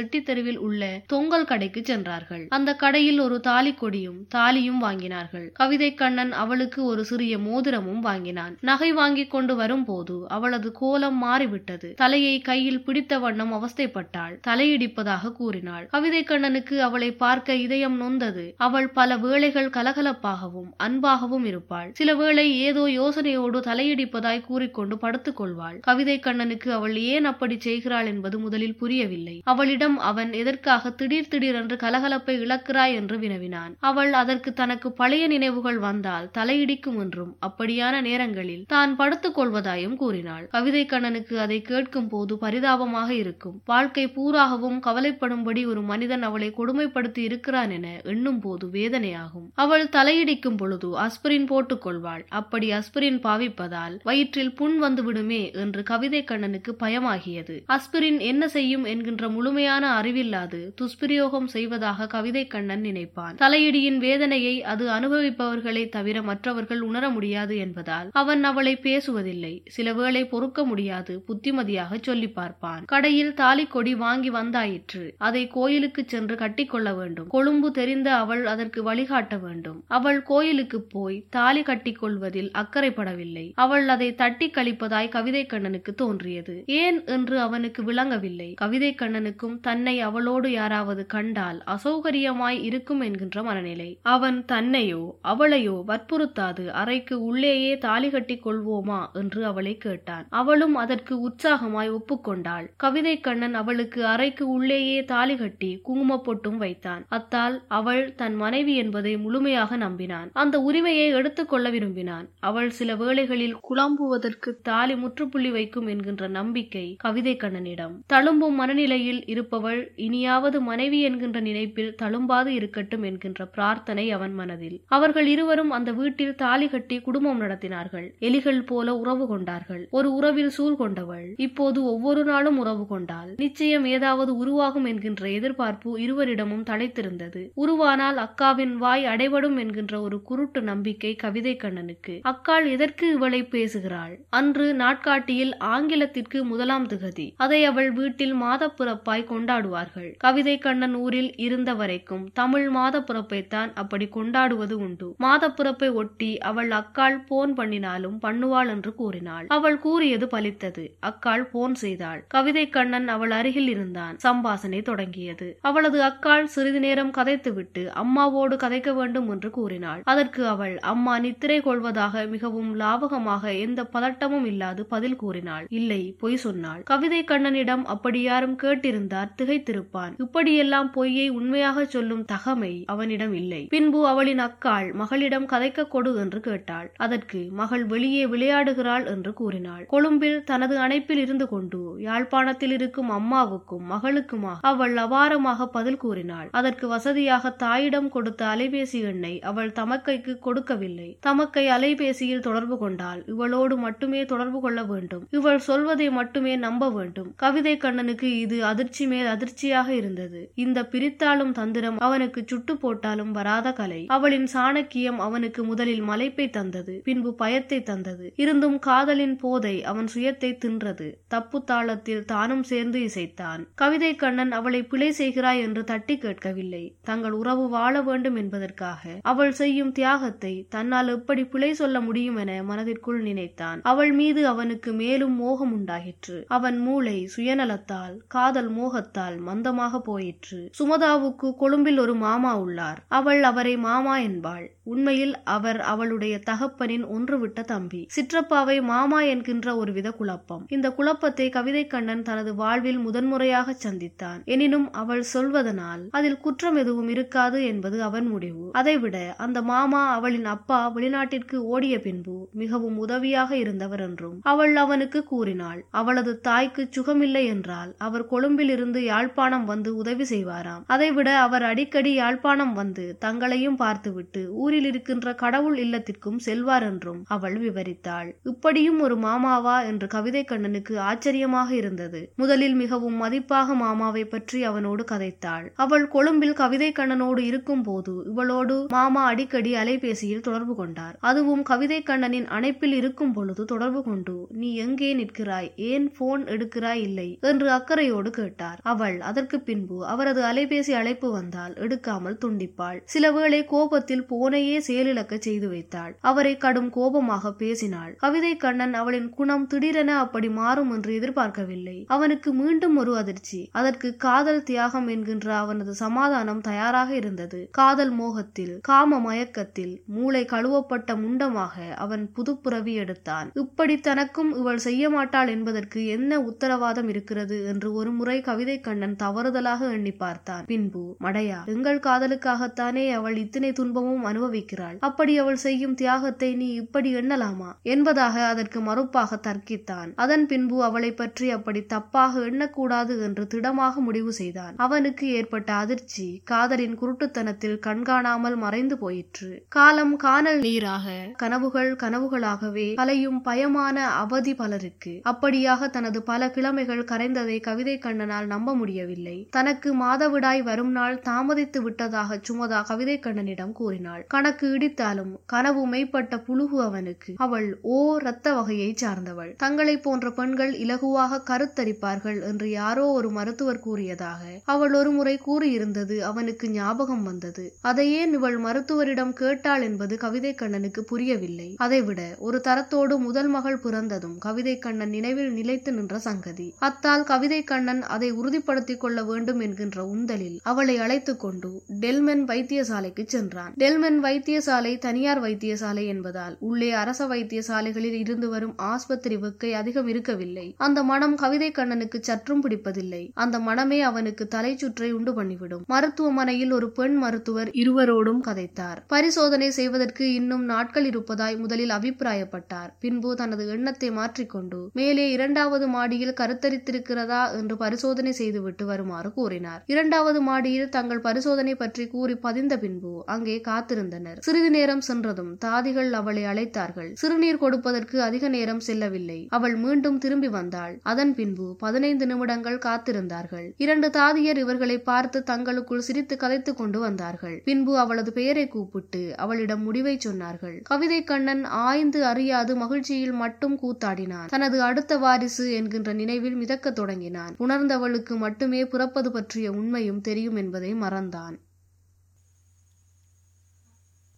செட்டித்தெருவில் உள்ள தொங்கல் கடைக்கு சென்றார்கள். அந்த கடையில் ஒரு தாலி கொடியும் தாலியும் வாங்கினார்கள். கவிதை கண்ணன் அவளுக்கு ஒரு சிறிய மோதிரமும் வாங்கினான். நகை வாங்கி கொண்டு வரும்போது அவளது கோலம் மாறிவிட்டது. தலையை கையில் பிடித்த வண்ணம் அவஸ்தைப்பட்டாள். தலையிடிப்பதாக கூறினாள். கவிதை கண்ணனுக்கு அவளை பார்க்க இதயம் நொந்தது. அவள் பல வேளைகள் கலகலப்பாகவும் அன்பாகவும் இருப்பாள். சில வேளை ஏதோ யோசனையோடு தலையிடிப்பதாய் கூறிக்கொண்டு படுத்துக் கொள்வாள். கவிதை கண்ணனுக்கு அவள் ஏன் அப்படி செய்கிறாள் என்பது முதலில் புரியவில்லை. அவளிடம் அவன் எதற்காக திடீர் திடீரென்று கலகலப்பை இழக்கிறாய் என்று வினவினான். அவள் அதற்கு தனக்கு பழைய நினைவுகள் வந்தால் தலையிடிக்கும் என்றும் அப்படியான நேரங்களில் தான் படுத்துக் கொள்வதாயும் கூறினாள். கவிதை கண்ணனுக்கு அதை கேட்கும் போது பரிதாபமாக இருக்கும். வாழ்க்கை பூராகவும் கவலைப்படும்படி ஒரு மனிதன் அவளை கொடுமைப்படுத்தி இருக்கிறான் என எண்ணும் போது வேதனையாகும். அவள் தலையிடிக்கும் பொழுது அஸ்பிரின் போட்டுக் கொள்வாள். அப்படி அஸ்பிரின் பாவிப்பதால் வயிற்றில் புண் வந்து விடுமே என்று கவிதை கண்ணனுக்கு பயமாகியது. அஸ்பிரின் என்ன செய்யும் என்கின்ற முழுமையான அறிவில்லாது துஷ்பிரயோகம் செய்வதாக கவிதை கண்ணன் நினைப்பான். தலையிடியின் வேதனையை அது அனுபவிப்பவர்களை தவிர மற்றவர்கள் உணர முடியாது என்பதால் அவன் அவளை பேசுவதில்லை. சில வேளை பொறுக்க முடியாது புத்திமதியாக சொல்லி பார்ப்பான். கடையில் தாலி கொடி வாங்கி வந்தாயிற்று. அதை கோயிலுக்கு சென்று கட்டிக்கொள்ள வேண்டும். கொழும்பு தெரிந்த அவள் அதற்கு வழிகாட்ட வேண்டும். அவள் கோயிலுக்கு போய் தாலி கட்டிக்கொள்வதில் அக்கறைப்படவில்லை. அவள் அதை தட்டி கழிப்பதாய் கவிதை கண்ணனுக்கு தோன்றியது. ஏன் என்று அவனுக்கு விளங்கவில்லை. கவிதை கண்ணனுக்கும் தன்னை அவளோடு யாராவது கண்டால் அசௌகரியமாய் இருக்கும் என்கின்ற மனநிலை. அவன் தன்னையோ அவளையோ வற்புறுத்தாது அறைக்கு உள்ளேயே தாலி கட்டி கொள்வோமா என்று அவளை கேட்டான். அவளும் அதற்கு உற்சாகமாய் ஒப்புக்கொண்டாள். கவிதை கண்ணன் அவளுக்கு அறைக்கு உள்ளேயே தாலி கட்டி குங்கும பொட்டும் வைத்தான். அத்தால் அவள் தன் மனைவி என்பதை முழுமையாக நம்பினான். அந்த உரிமையை எடுத்துக்கொள்ள விரும்பினான். அவள் சில வேளைகளில் குழம்புவதற்கு தாலி முற்றுப்புள்ளி வைக்கும் என்கின்ற நம்பிக்கை கவிதை கண்ணனிடம். தழும்பும் மனநிலையில் இருப்பவள் இனியாவது மனைவி என்கின்ற நினைப்பில் தழும்பாது இருக்கட்டும் என்கின்ற பிரார்த்தனை அவன் மனதில். அவர்கள் இருவரும் அந்த வீட்டில் தாலி கட்டி குடும்பம் நடத்தினார்கள். எலிகள் போல உறவு கொண்டார்கள். ஒரு உறவில் சூழ் கொண்டவள். இப்போது ஒவ்வொரு நாளும் உறவு கொண்டாள். நிச்சயம் ஏதாவது உருவாகும் என்கின்ற எதிர்பார்ப்பு இருவரிடமும் தலைத்திருந்தது உருவானால் அக்காவின் வாய் அடைபடும் என்கின்ற ஒரு குருட்டு நம்பிக்கை கவிதை கண்ணனுக்கு. அக்காள் எதற்கு இவளை பேசுகிறாள்? அன்று நாட்காட்டியில் ஆங்கிலத்திற்கு முதலாம் திகதி. அதை அவள் வீட்டில் மாதப்பிறப்பாய் கொண்டாடுவார்கள். கவிதை கண்ணன் ஊரில் இருந்த வரைக்கும் தமிழ் மாதப்பிறப்பைத்தான் அப்படி கொண்டாடுவது உண்டு. மாதப்பிறப்பை ஒட்டி அவள் அக்காள் போன் பண்ணினாலும் பண்ணுவாள் என்று கூறினாள். அவள் கூறியது பலித்தது. அக்காள் போன் செய்தாள். கவிதை கண்ணன் அவள் அருகில் இருந்தான். சம்பாசனை தொடங்கியது. அவளது அக்காள் சிறிது நேரம் கதைத்துவிட்டு அம்மாவோடு கதைக்க வேண்டும் என்று கூறினாள். அதற்கு அவள் அம்மா நித்திரை கொள்வதாக மிகவும் லாபகமாக எந்த பதட்டமும் இல்லாது பதில் கூறினாள். இல்லை பொய் சொன்னாள். கவிதை கண்ணனிடம் அப்படி யாரும் கேட்டிருந்தார். திகைத்திரு கொண்டிருப்பான் இப்படியெல்லாம் பொய்யை உண்மையாக சொல்லும் தகமை அவனிடம் இல்லை. பின்பு அவளின் அக்காள் மகளிடம் கதைக்க கொடு என்று கேட்டாள். அதற்கு மகள் வெளியே விளையாடுகிறாள் என்று கூறினாள். கொழும்பில் தனது அணைப்பில் இருந்து கொண்டு யாழ்ப்பாணத்தில் இருக்கும் அம்மாவுக்கும் மகளுக்குமாக அவள் அபாரமாக பதில் கூறினாள். அதற்கு வசதியாக தாயிடம் கொடுத்த அலைபேசி எண்ணை அவள் தமக்கைக்கு கொடுக்கவில்லை. தமக்கை அலைபேசியில் தொடர்பு கொண்டால் இவளோடு மட்டுமே தொடர்பு கொள்ள வேண்டும். இவள் சொல்வதை மட்டுமே நம்ப வேண்டும். கவிதை கண்ணனுக்கு இது அதிர்ச்சி மேல் அதிர்ச்சி அதிர்ச்சியாக இருந்தது. இந்த பிரித்தாளும் தந்திரம் அவனுக்கு சுட்டு போட்டாலும் வராத கலை. அவளின் சாணக்கியம் அவனுக்கு முதலில் மலைப்பை தந்தது பின்பு பயத்தை தந்தது. இருந்தும் காதலின் போதை அவன் சுயத்தை தின்றது. தப்பு தாளத்தில் தானும் சேர்ந்து இசைத்தான். கவிதை கண்ணன் அவளை பிழை செய்கிறாய் என்று தட்டி கேட்கவில்லை. தங்கள் உறவு வாழ வேண்டும் என்பதற்காக. அவள் செய்யும் தியாகத்தை தன்னால் எப்படி பிழை சொல்ல முடியும் என மனதிற்குள் நினைத்தான். அவள் மீது அவனுக்கு மேலும் மோகம் உண்டாயிற்று. அவன் மூளை சுயநலத்தால் காதல் மோகத்தால் சொந்தமாக போயிற்று. சுமதாவுக்கு கொழும்பில் ஒரு மாமா உள்ளார். அவள் அவரை மாமா என்பாள். உண்மையில் அவர் அவளுடைய தகப்பனின் ஒன்றுவிட்ட தம்பி. சிற்றப்பாவை மாமா என்கின்ற ஒருவித குழப்பம். இந்த குழப்பத்தை கவிதை கண்ணன் தனது வாழ்வில் முதன்முறையாக சந்தித்தான். எனினும் அவள் சொல்வதனால் அதில் குற்றம் எதுவும் இருக்காது என்பது அவன் முடிவு. அதைவிட அந்த மாமா அவளின் அப்பா வெளிநாட்டிற்கு ஓடிய பின்பு மிகவும் உதவியாக இருந்தவர் என்றும் அவள் அவனுக்கு கூறினாள். அவளது தாய்க்கு சுகமில்லை என்றால் அவர் கொழும்பில் இருந்து யாழ்ப்பாணம் வந்து உதவி செய்வாராம். அதைவிட அவர் அடிக்கடி யாழ்ப்பாணம் வந்து தங்களையும் பார்த்துவிட்டு ஊரில் இருக்கின்ற கடவுள் இல்லத்திற்கும் செல்வார் என்றும் அவள் விவரித்தாள். இப்படியும் ஒரு மாமாவா? என்று கவிதை கண்ணனுக்கு ஆச்சரியமாக இருந்தது. முதலில் மிகவும் மதிப்பாக மாமாவை பற்றி அவனோடு கதைத்தாள். அவள் கொழும்பில் கவிதை கண்ணனோடு இருக்கும் போது இவளோடு மாமா அடிக்கடி அலைபேசியில் தொடர்பு கொண்டார். அதுவும் கவிதை கண்ணனின் அணைப்பில் இருக்கும் பொழுது தொடர்பு கொண்டு நீ எங்கே நிற்கிறாய்? ஏன் போன் எடுக்கிறாய் இல்லை? என்று அக்கறையோடு கேட்டார். அவள் அதற்கு பின்பு அவரது அலைபேசி அழைப்பு வந்தால் எடுக்காமல் துண்டிப்பாள். சில வேளை கோபத்தில் போனையே செயலிழக்க செய்து வைத்தாள். அவரை கடும் கோபமாக பேசினாள். கவிதை கண்ணன் அவளின் குணம் திடீரென அப்படி மாறும் என்று எதிர்பார்க்கவில்லை. அவனுக்கு மீண்டும் ஒரு அதிர்ச்சி. அதற்கு காதல் தியாகம் என்கின்ற அவனது சமாதானம் தயாராக இருந்தது. காதல் மோகத்தில் காம மயக்கத்தில் மூளை கழுவப்பட்ட முண்டமாக அவன் புதுப்புறவி எடுத்தான். இப்படி தனக்கும் இவள் செய்ய மாட்டாள் என்பதற்கு என்ன உத்தரவாதம் இருக்கிறது என்று ஒரு முறை கவிதை கண்ணன் தவறுதலாக எண்ணி பார்த்தான். பின்பு மடையா எங்கள் காதலுக்காகத்தானே அவள் இத்தனை துன்பமும் அனுபவிக்கிறாள். அப்படி அவள் செய்யும் தியாகத்தை நீ இப்படி எண்ணலாமா? என்பதாக அதற்கு மறுப்பாக தர்க்கித்தான். அதன் பின்பு அவளை பற்றி அப்படி தப்பாக எண்ணக்கூடாது என்று திடமாக முடிவு செய்தான். அவனுக்கு ஏற்பட்ட அதிர்ச்சி காதலின் குருட்டுத்தனத்தில் கண்காணாமல் மறைந்து போயிற்று. காலம் காணல் நீராக கனவுகள் கனவுகளாகவே கலையும் பயமான அவதி பலருக்கு. அப்படியாக தனது பல கிழமைகள் கரைந்ததை கவிதை கண்ணனால் நம்ப முடியவில்லை. தனக்கு மாதவிடாய் வரும் நாள் தாமதித்து விட்டதாக சுமதா கவிதை கண்ணனிடம் கூறினாள். கணக்கு இடித்தாலும் கனவு மெய்ப்பட்ட புழுகு அவனுக்கு. அவள் ஓ இரத்த வகையை சார்ந்தவள். தங்களை போன்ற பெண்கள் இலகுவாக கருத்தரிப்பார்கள் என்று யாரோ ஒரு மருத்துவர் கூறியதாக அவள் ஒரு முறை கூறியிருந்தது அவனுக்கு ஞாபகம் வந்தது. அதையே இவள் மருத்துவரிடம் கேட்டாள் என்பது கவிதை கண்ணனுக்கு புரியவில்லை. அதைவிட ஒரு தரத்தோடு முதல் மகள் பிறந்ததும் கவிதை கண்ணன் நினைவில் நிலைத்து நின்ற சங்கதி. அத்தால் கவிதை கண்ணன் அதை உறுதிப்படுத்திக் கொள்ள வேண்டும் என்கின்ற உந்தலில் அவளை அழைத்துக் கொண்டு டெல்மென் வைத்தியசாலைக்கு சென்றான். டெல்மென் வைத்தியசாலை தனியார் வைத்தியசாலை என்பதால் உள்ளே அரச வைத்தியசாலைகளில் இருந்து வரும் ஆஸ்பத்திரி வெக்கை அதிகம் இருக்கவில்லை. அந்த மனம் கவிதை கண்ணனுக்கு சற்றும் பிடிப்பதில்லை. அந்த மனமே அவனுக்கு தலை சுற்றை உண்டு பண்ணிவிடும். மருத்துவமனையில் ஒரு பெண் மருத்துவர் இருவரோடும் கதைத்தார். பரிசோதனை செய்வதற்கு இன்னும் நாட்கள் இருப்பதாய் முதலில் அபிப்பிராயப்பட்டார். பின்பு தனது எண்ணத்தை மாற்றிக்கொண்டு மேலே இரண்டாவது மாடியில் கருத்தரித்திருக்கிறதா என்று பரிசோதனை செய்துவிட்டு வருமாறு கூறினார். இரண்டாவது மாடியில் தங்கள் பரிசோதனை பற்றி கூறி பதிந்த பின்பு அங்கே காத்திருந்தனர். சிறிது நேரம் சென்றதும் தாதிகள் அவளை அழைத்தார்கள். சிறுநீர் கொடுப்பதற்கு அதிக நேரம் செல்லவில்லை. அவள் மீண்டும் திரும்பி வந்தாள். அதன் பின்பு பதினைந்து நிமிடங்கள் காத்திருந்தார்கள். இரண்டு தாதியர் இவர்களை பார்த்து தங்களுக்குள் சிரித்து கதைத்துக் கொண்டு வந்தார்கள். பின்பு அவளது பெயரை கூப்பிட்டு அவளிடம் முடிவை சொன்னார்கள். கவிதை கண்ணன் ஆய்ந்து அறியாது மகிழ்ச்சியில் மட்டும் கூத்தாடினான். தனது அடுத்த வாரிசு என்கின்ற நினைவில் மிதக்க தொடங்கினான். உணர்ந்தவளுக்கு மட்டுமே பிறப்பது பற்றிய உண்மையும் தெரியும் என்பதை மறந்தான்.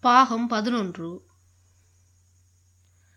பாகம் பதினொன்று.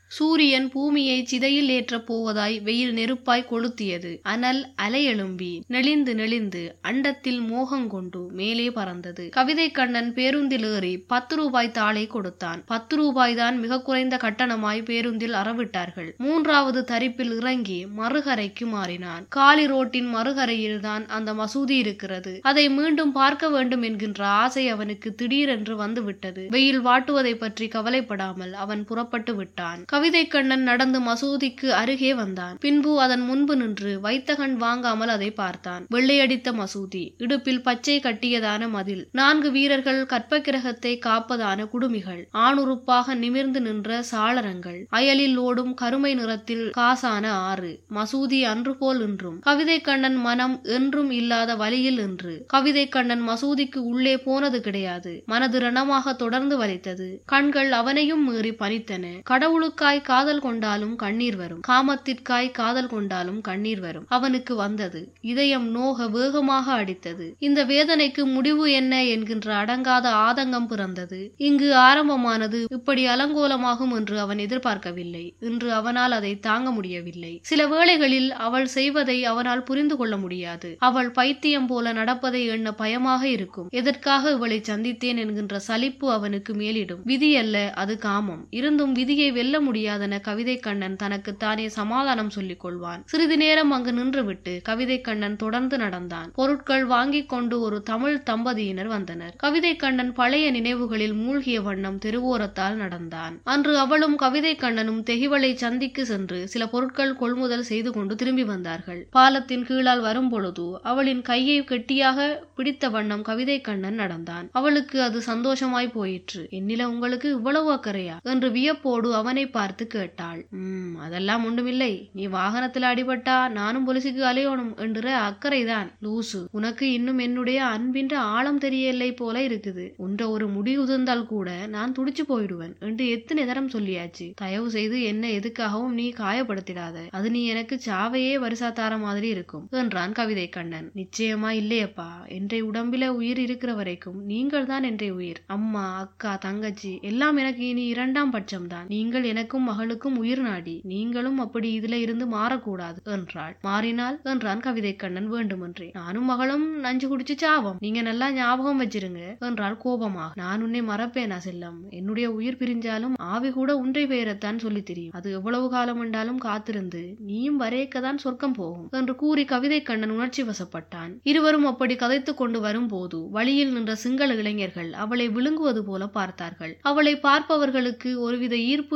சூரியன் பூமியை சிதையில் ஏற்றப் போவதாய் வெயில் நெருப்பாய் கொளுத்தியது. அனல் அலையெழும்பி நெளிந்து நெளிந்து அண்டத்தில் மோகங்கொண்டு மேலே பறந்தது. கவிதை கண்ணன் பேருந்தில் ஏறி பத்து ரூபாய் தாளை கொடுத்தான். பத்து ரூபாய் தான் மிக குறைந்த கட்டணமாய் பேருந்தில் அறவிட்டார்கள். மூன்றாவது தரிப்பில் இறங்கி மறுகரைக்கு மாறினான். காலி ரோட்டின் மறுகரையில்தான் அந்த மசூதி இருக்கிறது. அதை மீண்டும் பார்க்க வேண்டும் என்கின்ற ஆசை அவனுக்கு திடீரென்று வந்துவிட்டது. வெயில் வாட்டுவதை பற்றி கவலைப்படாமல் அவன் புறப்பட்டு விட்டான். கவிதை கண்ணன் நடந்து மசூதிக்கு அருகே வந்தான். பின்பு அதன் முன்பு நின்று வைத்தகன் வாங்காமல் அதை பார்த்தான். வெள்ளையடித்த மசூதி இடுப்பில் பச்சை கட்டியதான மதில் நான்கு வீரர்கள் கற்பக்கிரகத்தை காப்பதான குடுமிகள் ஆணுறுப்பாக நிமிர்ந்து நின்ற சாளரங்கள் அயலில் ஓடும் கருமை நிறத்தில் காசான ஆறு. மசூதி அன்று போல் இன்றும் கவிதை கண்ணன் மனம் என்றும் இல்லாத வழியில் நின்று. கவிதை கண்ணன் மசூதிக்கு உள்ளே போனது கிடையாது. மனது ரணமாக தொடர்ந்து வலித்தது. கண்கள் அவனையும் மீறி பனித்தன. கடவுளுக்கு காமத்திற்காய் காதல் கொண்டாலும் கண்ணீர் வரும். காமத்திற்காய் காதல் கொண்டாலும் கண்ணீர் வரும். அவனுக்கு வந்தது. இதயம் நோக வேகமாக அடித்தது. இந்த வேதனைக்கு முடிவு என்ன என்கின்ற அடங்காத ஆதங்கம் பிறந்தது. இங்கு ஆரம்பமானது இப்படி அலங்கோலமாகும் என்று அவன் எதிர்பார்க்கவில்லை. இன்று அவனால் அதை தாங்க முடியவில்லை. சில வேளைகளில் அவள் செய்வதை அவனால் புரிந்து கொள்ள முடியாது. அவள் பைத்தியம் போல நடப்பதை எண்ண பயமாக இருக்கும். எதற்காக இவளை சந்தித்தேன் என்கின்ற சலிப்பு அவனுக்கு மேலிடும். விதி அல்ல அது காமம். இருந்தும் விதியை வெல்ல முடியும். முடியாதென கவிதை கண்ணன் தனக்கு தானே சமாதானம் சொல்லிக் கொள்வான். சிறிது நேரம் அங்கு நின்றுவிட்டு கவிதை கண்ணன் தொடர்ந்து நடந்தான். பொருட்கள் வாங்கிக் கொண்டு ஒரு தமிழ் தம்பதியினர் வந்தனர். கவிதை கண்ணன் பழைய நினைவுகளில் மூழ்கிய வண்ணம் தெருவோரத்தால் நடந்தான். அன்று அவளும் கவிதை கண்ணனும் தெகிவளை சந்திக்கு சென்று சில பொருட்கள் கொள்முதல் செய்து கொண்டு திரும்பி வந்தார்கள். பாலத்தின் கீழால் வரும்பொழுது அவளின் கையை கெட்டியாக பிடித்த வண்ணம் கவிதை கண்ணன் நடந்தான். அவளுக்கு அது சந்தோஷமாய் போயிற்று. என்னில உங்களுக்கு இவ்வளவு அக்கறையா? என்று வியப்போடு அவனை பார்த்து கேட்டாள். உம் அதெல்லாம் ஒன்றுமில்லை. நீ வாகனத்தில் அடிபட்டா நானும் பொலிசுக்கு அலையோணும் என்ற அக்கறைதான். லூசு உனக்கு இன்னும் என்னுடைய அன்பின்ற ஆழம் தெரியலை போல இருக்குது. உன்ற ஒரு முடி உதிர்ந்தால் கூட நான் துடிச்சு போயிடுவேன் என்று எத்தனை தரம் சொல்லியாச்சு. தயவு செய்து என்ன எதுக்காகவும் நீ காயப்படுத்திடாத. அது நீ எனக்கு சாவையே வரிசா தார மாதிரி இருக்கும் என்றான் கவிதை கண்ணன். நிச்சயமா இல்லையப்பா. என்றை உடம்பில உயிர் இருக்கிற வரைக்கும் நீங்கள் தான் என்றை உயிர். அம்மா அக்கா தங்கச்சி எல்லாம் எனக்கு இனி இரண்டாம் பட்சம்தான். நீங்கள் எனக்கு எனக்கும் மகளுக்கும் உயிர் நாடி நீங்களும் அப்படி இதுல இருந்து மாறக்கூடாது என்றாள். மாறினால் என்றான் கவிதை கண்ணன் வேண்டுமென்றே. நானும் மகளும் நஞ்சு குடிச்சு சாவம். நீங்க நல்லா ஞாபகம் வச்சிருங்க என்றால் கோபமாக. நான் உன்னை மறப்பேனா செல்லம்? என்னுடைய உயிர் பிரிஞ்சாலும் ஆவி கூட உன்றை பெயரத்தான் சொல்லி தெரியும். அது எவ்வளவு காலம் என்றாலும் காத்திருந்து நீயும் வரையக்கதான் சொர்க்கம் போகும் என்று கூறி கவிதை கண்ணன் உணர்ச்சி வசப்பட்டான். இருவரும் அப்படி கதைத்துக் கொண்டு வரும்போது வழியில் நின்ற சிங்கள இளைஞர்கள் அவளை விழுங்குவது போல பார்த்தார்கள். அவளை பார்ப்பவர்களுக்கு ஒருவித ஈர்ப்பு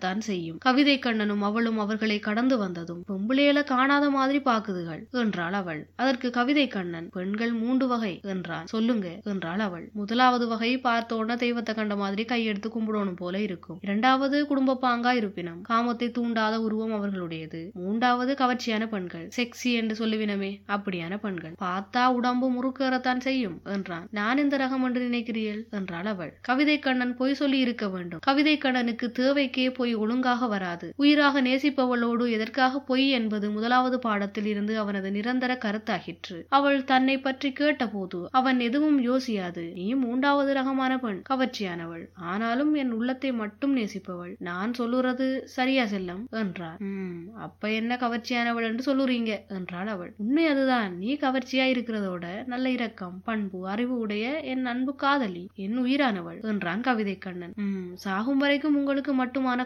ஏற்படத்தான் செய்யும். கவிதை கண்ணனும் அவளும் அவர்களை கடந்து வந்ததும் பொம்பளையில காணாத மாதிரி பாக்குதுகள் என்றாள் அவள். அதற்கு கவிதை கண்ணன் பெண்கள் மூன்று வகை என்றான். சொல்லுங்க என்றாள் அவள். முதலாவது வகை பார்த்தோன்ன தெய்வத்தை கண்ட மாதிரி கையெடுத்து கும்பிடணும் போல இருக்கும். இரண்டாவது குடும்ப பாங்கா இருப்பினம் காமத்தை தூண்டாத உருவம் அவர்களுடையது. மூன்றாவது கவர்ச்சியான பெண்கள் செக்ஸி என்று சொல்லுவினமே அப்படியான பெண்கள். பார்த்தா உடம்பு முறுக்கேறத்தான் செய்யும் என்றான். நான் இந்த ரகம் என்று நினைக்கிறீள் என்றாள் அவள். கவிதை கண்ணன் பொய் சொல்லி இருக்க வேண்டும். கவிதை கண்ணனுக்கு தேவைக்கே பொய் ஒழுங்காக வராது. உயிராக நேசிப்பவளோடு எதற்காக பொய் என்பது முதலாவது பாடத்தில் இருந்து அவனது நிரந்தர கருத்தாகிற்று. அவள் தன்னை பற்றி கேட்டபோது அவன் எதுவும் யோசியாது. நீ மூன்றாவது ரகமான பெண் கவர்ச்சியானவள். ஆனாலும் என் உள்ளத்தை மட்டும் நேசிப்பவள். நான் சொல்லுறது சரியா செல்லம்? என்றார் உம் அப்ப என்ன கவர்ச்சியானவள் என்று சொல்லுறீங்க? என்றாள் அவள். உண்மை அதுதான். நீ கவர்ச்சியா இருக்கிறதோட நல்ல இரக்கம் பண்பு அறிவு உடைய என் அன்பு காதலி என் உயிரானவள் என்றான் கவிதை கண்ணன் உம் சாகும் வரைக்கும் உங்களுக்கு மட்டுமான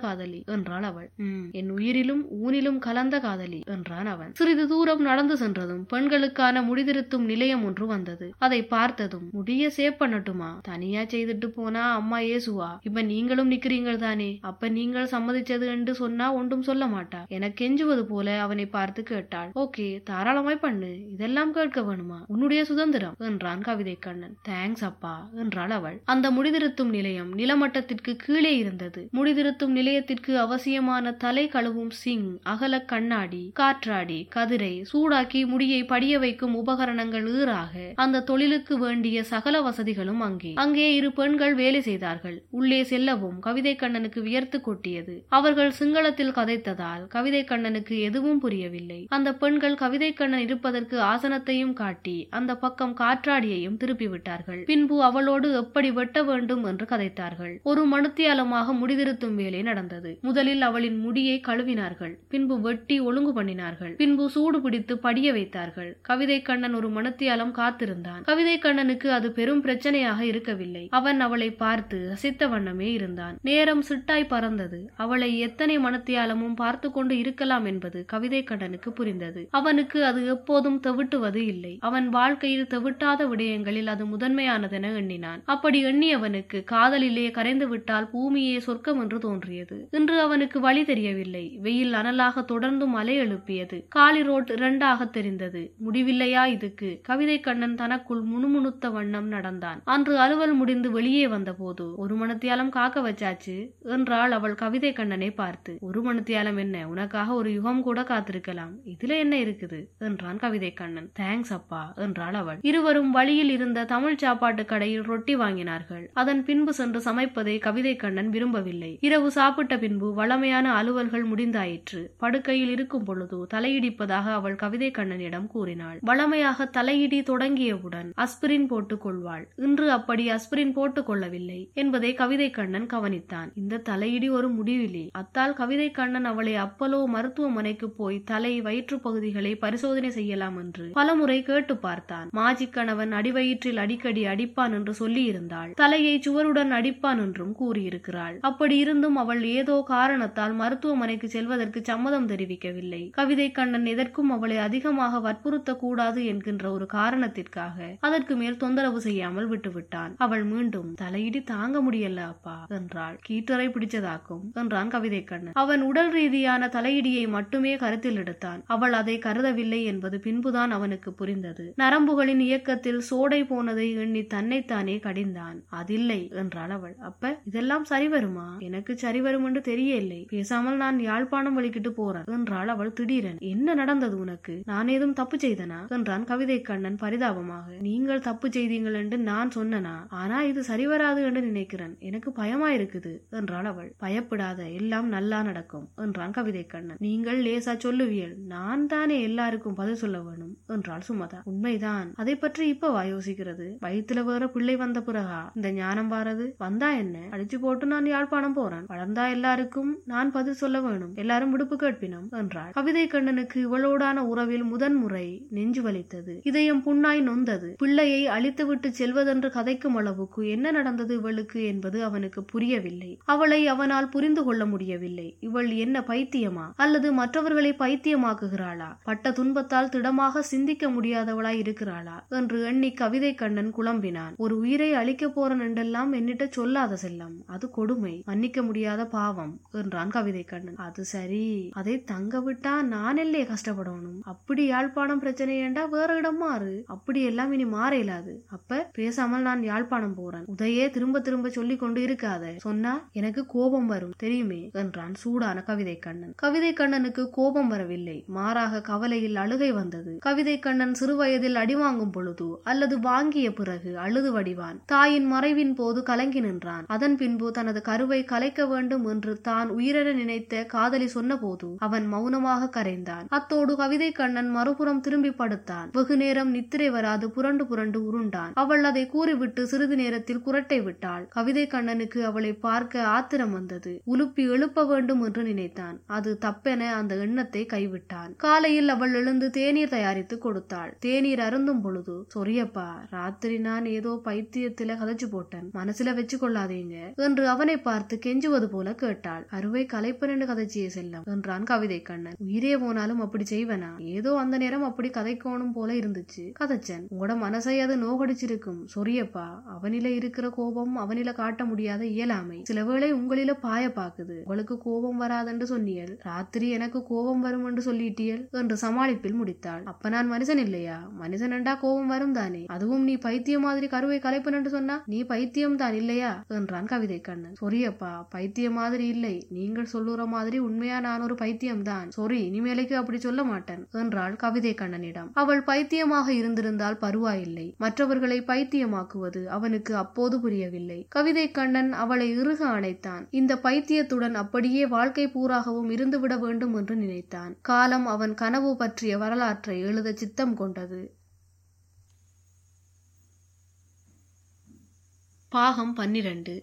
என்றாள் அவள். என் உயிரிலும் ஊனிலும் கலந்த காதலி என்றான் அவன். சிறிது தூரம் நடந்து சென்றதும் பெண்களுக்கான முடிதிருத்தும் நிலையம் ஒன்று வந்தது. அதை பார்த்ததும் முடிய சேவ் பண்ணட்டுமா? தனியா செய்துட்டு போனா அம்மா ஏசுவா இப்ப நீங்களும் நிக்கிறீங்கள் தானே? அப்ப நீங்கள் சம்மதிச்சது என்று சொன்னா ஒன்றும் சொல்ல மாட்டா? எனக்கு கெஞ்சுவது போல அவனை பார்த்து கேட்டாள். ஓகே தாராளமாய் பண்ணு. இதெல்லாம் கேட்க வேணுமா? உன்னுடைய சுதந்திரம் என்றான் கவிதை கண்ணன். தேங்க்ஸ் அப்பா என்றாள் அவள். அந்த முடிதிருத்தும் நிலையம் நிலமட்டத்திற்கு கீழே இருந்தது. முடிதிருத்தும் நிலையத்திற்கு அவசியமான தலை கழுவும் சிங் அகல கண்ணாடி காற்றாடி கதிரை சூடாக்கி முடியை படிய வைக்கும் உபகரணங்கள் ஈறாக அந்த தொழிலுக்கு வேண்டிய சகல வசதிகளும் அங்கே. அங்கே இரு பெண்கள் வேலை செய்தார்கள். உள்ளே செல்லவும் கவிதை கண்ணனுக்கு வியர்த்து கொட்டியது. அவர்கள் சிங்களத்தில் கதைத்ததால் கவிதை கண்ணனுக்கு எதுவும் புரியவில்லை. அந்த பெண்கள் கவிதை கண்ணன் இருப்பதற்கு ஆசனத்தையும் காட்டி அந்த பக்கம் காற்றாடியையும் திருப்பி விட்டார்கள் பின்பு அவளோடு எப்படி வெட்ட வேண்டும் என்று கதைத்தார்கள். ஒரு மனுத்தியாலமாக முடிதிருத்தும் வேலை நடந்தது. முதலில் அவளின் முடியை கழுவினார்கள். பின்பு வெட்டி ஒழுங்கு பண்ணினார்கள். பின்பு சூடு பிடித்து படிய வைத்தார்கள். கவிதை கண்ணன் ஒரு மனத்தியாலம் காத்திருந்தான். கவிதை கண்ணனுக்கு அது பெரும் பிரச்சனையாக இருக்கவில்லை. அவன் அவளை பார்த்து ரசித்த வண்ணமே இருந்தான். நேரம் சிட்டாய் பறந்தது. அவளை எத்தனை மனத்தியாலமும் பார்த்து கொண்டு இருக்கலாம் என்பது கவிதை கண்ணனுக்கு புரிந்தது. அவனுக்கு அது எப்போதும் தெவிட்டுவது இல்லை. அவன் வாழ்க்கையில் தெவிட்டாத விடயங்களில் அது முதன்மையானதென எண்ணினான். அப்படி எண்ணியவனுக்கு காதலிலே கரைந்து விட்டால் பூமியே சொர்க்கம் என்று தோன்றியது. இன்று அவனுக்கு வழி தெரியவில்லை. வெயில் அனலாக தொடர்ந்து மலை எழுப்பியது. காலி ரோட் இரண்டாக தெரிந்தது. முடிவில்லையா இதுக்கு? கவிதை கண்ணன் தனக்குள் முணுமுணுத்த வண்ணம் நடந்தான். அன்று அலுவல் முடிந்து வெளியே வந்தபோது ஒரு மணத்தியாலம் காக்க வச்சாச்சு? என்றாள் அவள் கவிதை கண்ணனை பார்த்து. ஒரு மணத்தியாலம் என்ன? உனக்காக ஒரு யுகம் கூட காத்திருக்கலாம். இதுல என்ன இருக்குது? என்றான் கவிதை கண்ணன். தேங்க்ஸ் அப்பா என்றாள் அவள். இருவரும் வழியில் இருந்த தமிழ் சாப்பாட்டு கடையில் ரொட்டி வாங்கினார்கள். அதன் பின்பு சென்று சமைப்பதை கவிதை கண்ணன் விரும்பவில்லை. இரவு சாப்பிட்டு புறப்பட்ட பின்பு வளமையான அலுவல்கள் முடிந்தாயிற்று. படுக்கையில் இருக்கும் பொழுது தலையிடிப்பதாக அவள் கவிதை கண்ணனிடம் கூறினாள். வளமையாக தலையிடி தொடங்கியவுடன் அஸ்பிரின் போட்டுக் கொள்வாள். இன்று அப்படி அஸ்பிரின் போட்டுக் கொள்ளவில்லை என்பதை கவிதை கண்ணன் கவனித்தான். இந்த தலையிடி ஒரு முடிவிலே. அத்தால் கவிதை கண்ணன் அவளை அப்பலோ மருத்துவமனைக்கு போய் தலை வயிற்று பகுதிகளை பரிசோதனை செய்யலாம் என்று பலமுறை கேட்டு பார்த்தான். மாஜி கணவன் அடிவயிற்றில் அடிக்கடி அடிப்பான் என்று சொல்லியிருந்தாள். தலையை சுவருடன் அடிப்பான் என்றும் கூறியிருக்கிறாள். அப்படி இருந்தும் அவள் ஏதோ காரணத்தால் மருத்துவமனைக்கு செல்வதற்கு சம்மதம் தெரிவிக்கவில்லை. கவிதை கண்ணன் எதற்கும் அவளை அதிகமாக வற்புறுத்த கூடாது என்கின்ற ஒரு காரணத்திற்காக அதற்கு மேல் தொந்தரவு செய்யாமல் விட்டுவிட்டான். அவள் மீண்டும் தலையிடி தாங்க முடியல அப்பா என்றாள். கீட்டரை பிடிச்சதாக்கும் என்றான் கவிதை கண்ணன். அவன் உடல் ரீதியான தலையிடியை மட்டுமே கருத்தில் எடுத்தான். அவள் அதை கருதவில்லை என்பது பின்புதான் அவனுக்கு புரிந்தது. நரம்புகளின் இயக்கத்தில் சோடை போனதை எண்ணி தன்னைத்தானே கடிந்தான். அதில்லை என்றாள் அவள். அப்ப இதெல்லாம் சரி வருமா? எனக்கு சரிவரும் என்று தெரியவில்லை. பேசாமல் நான் யாழ்ப்பாணம் வலிக்கிட்டு போறேன் என்றாள் அவள் திடீரென். என்ன நடந்தது உனக்கு? நான் ஏதும் தப்பு செய்தனா? என்றான் கவிதை கண்ணன் பரிதாபமாக. நீங்கள் தப்பு செய்தீங்கள் என்று நான் சொன்னனா? ஆனா இது சரிவராது என்று நினைக்கிறேன். எனக்கு பயமா இருக்குது என்றாள் அவள். பயப்படாத எல்லாம் நல்லா நடக்கும் என்றான் கவிதை கண்ணன். நீங்கள் லேசா சொல்லுவியல். நான் தானே எல்லாருக்கும் பதில் சொல்ல வேணும் என்றாள் சுமதா. உண்மைதான். அதை பற்றி இப்பவா யோசிக்கிறது. வயிற்றுல வேற பிள்ளை வந்த பிறகா? இந்த ஞானம் வாரது? வந்தா என்ன? அடிச்சு போட்டு நான் யாழ்ப்பாணம் போறேன். வளர்ந்தா எல்லாருக்கும் நான் பதில் சொல்ல வேணும். எல்லாரும் விடுப்பு கேட்பினம் என்றாள். கவிதை கண்ணனுக்கு இவளோடான உறவில் முதன்முறை நெஞ்சு வலித்தது. இதயம் புண்ணாய் நொந்தது. பிள்ளையை அழித்துவிட்டு செல்வதென்று கதைக்கும் அளவுக்கு என்ன நடந்தது இவளுக்கு என்பது அவனுக்கு புரியவில்லை. அவளை அவனால் புரிந்து கொள்ள முடியவில்லை. இவள் என்ன பைத்தியமா? அல்லது மற்றவர்களை பைத்தியமாக்குகிறாளா? பட்ட துன்பத்தால் திடமாக சிந்திக்க முடியாதவளாய் இருக்கிறாளா? என்று எண்ணி கவிதை கண்ணன் குழம்பினான். ஒரு உயிரை அழிக்கப் போற என்றெல்லாம் என்னிட்ட சொல்லாத செல்லம். அது கொடுமை. மன்னிக்க முடியாத பா பாவம் என்றான் கவிதை கண்ணன் அது சரி அதை தங்க விட்டா நான் இல்லையே கஷ்டப்படணும். அப்படி யாழ்ப்பாணம் பிரச்சனை ஏண்டா வேற இடம் மாறு? அப்படி எல்லாம் இனி மாற இயலாது. அப்ப பேசாமல் நான் யாழ்ப்பாணம் போறேன். உதையே திரும்ப திரும்ப சொல்லி கொண்டு இருக்காத. சொன்னா எனக்கு கோபம் வரும் தெரியுமே? என்றான் சூடான கவிதை கண்ணன் கவிதை கண்ணனுக்கு கோபம் வரவில்லை. மாறாக கவலையில் அழுகை வந்தது. கவிதை கண்ணன் சிறுவயதில் அடிவாங்கும் பொழுது அல்லது வாங்கிய பிறகு அழுது வடிவான். தாயின் மறைவின் போது கலங்கி நின்றான். அதன் பின்பு தனது கருவை கலைக்க வேண்டும் என்று தான் உயிரென நினைத்த காதலி சொன்னபோது அவன் மௌனமாக கரைந்தான். அத்தோடு கவிதை கண்ணன் மறுபுறம் திரும்பி படுத்தான். வெகு நேரம் நித்திரை வராது புரண்டு புரண்டு உருண்டான். அவள் அதை கூறிவிட்டு சிறிது நேரத்தில் குரட்டை விட்டாள். கவிதை கண்ணனுக்கு அவளை பார்க்க ஆத்திரம் வந்தது. உலுப்பி எழுப்ப வேண்டும் என்று நினைத்தான். அது தப்பென அந்த எண்ணத்தை கைவிட்டான். காலையில் அவள் எழுந்து தேநீர் தயாரித்து கொடுத்தாள். தேநீர் அருந்தும் பொழுது சொரியப்பா ராத்திரி நான் ஏதோ பைத்தியத்தில கதைச்சு போட்டேன். மனசுல வச்சு கொள்ளாதீங்க என்று அவனை பார்த்து கெஞ்சுவது போல கேட்டாள் அறுவை கலைப்பனு கதைச்சியே செல்லம் என்றான் கவிதை கண்ணன். உயிரே போனாலும் அப்படி செய்வனா? ஏதோ அந்த நேரம் அப்படி கதைக்கோணும் போல இருந்துச்சு கதைச்சன். உங்களோட மனசை அது நோகடிச்சிருக்கும் சொரியப்பா. அவனில இருக்கிற கோபம் அவனில காட்ட முடியாத இயலாமை. சில வேளை உங்களில பாய பாக்குது. உங்களுக்கு கோபம் வராதென்று சொன்னியல். ராத்திரி எனக்கு கோபம் வரும் என்று சொல்லிட்டியல் என்று சமாளிப்பில் முடித்தாள். அப்ப நான் மனுஷன் இல்லையா? மனுஷன் என்றா கோபம் வரும் தானே? அதுவும் நீ பைத்தியம் மாதிரி கருவை கலைப்பன் என்று சொன்னா நீ பைத்தியம் தான் இல்லையா? என்றான் கவிதை கண்ணன். சொரியப்பா பைத்தியமா மாதிரி இல்லை. நீங்கள் சொல்லுற மாதிரி உண்மையா நான் ஒரு பைத்தியம்தான். சாரி சொரி இனிமேலைக்கு அப்படி சொல்ல மாட்டேன் என்றாள் கவிதை கண்ணனிடம். அவள் பைத்தியமாக இருந்திருந்தால் பருவாயில்லை மற்றவர்களை பைத்தியமாக்குவது அவனுக்கு அப்போது புரியவில்லை. கவிதை கண்ணன் அவளை இறுக அணைத்தான். இந்த பைத்தியத்துடன் அப்படியே வாழ்க்கை பூராகவும் இருந்துவிட வேண்டும் என்று நினைத்தான். காலம் அவன் கனவு பற்றிய வரலாற்றை எழுத சித்தம் கொண்டது. பாகம் பன்னிரண்டு.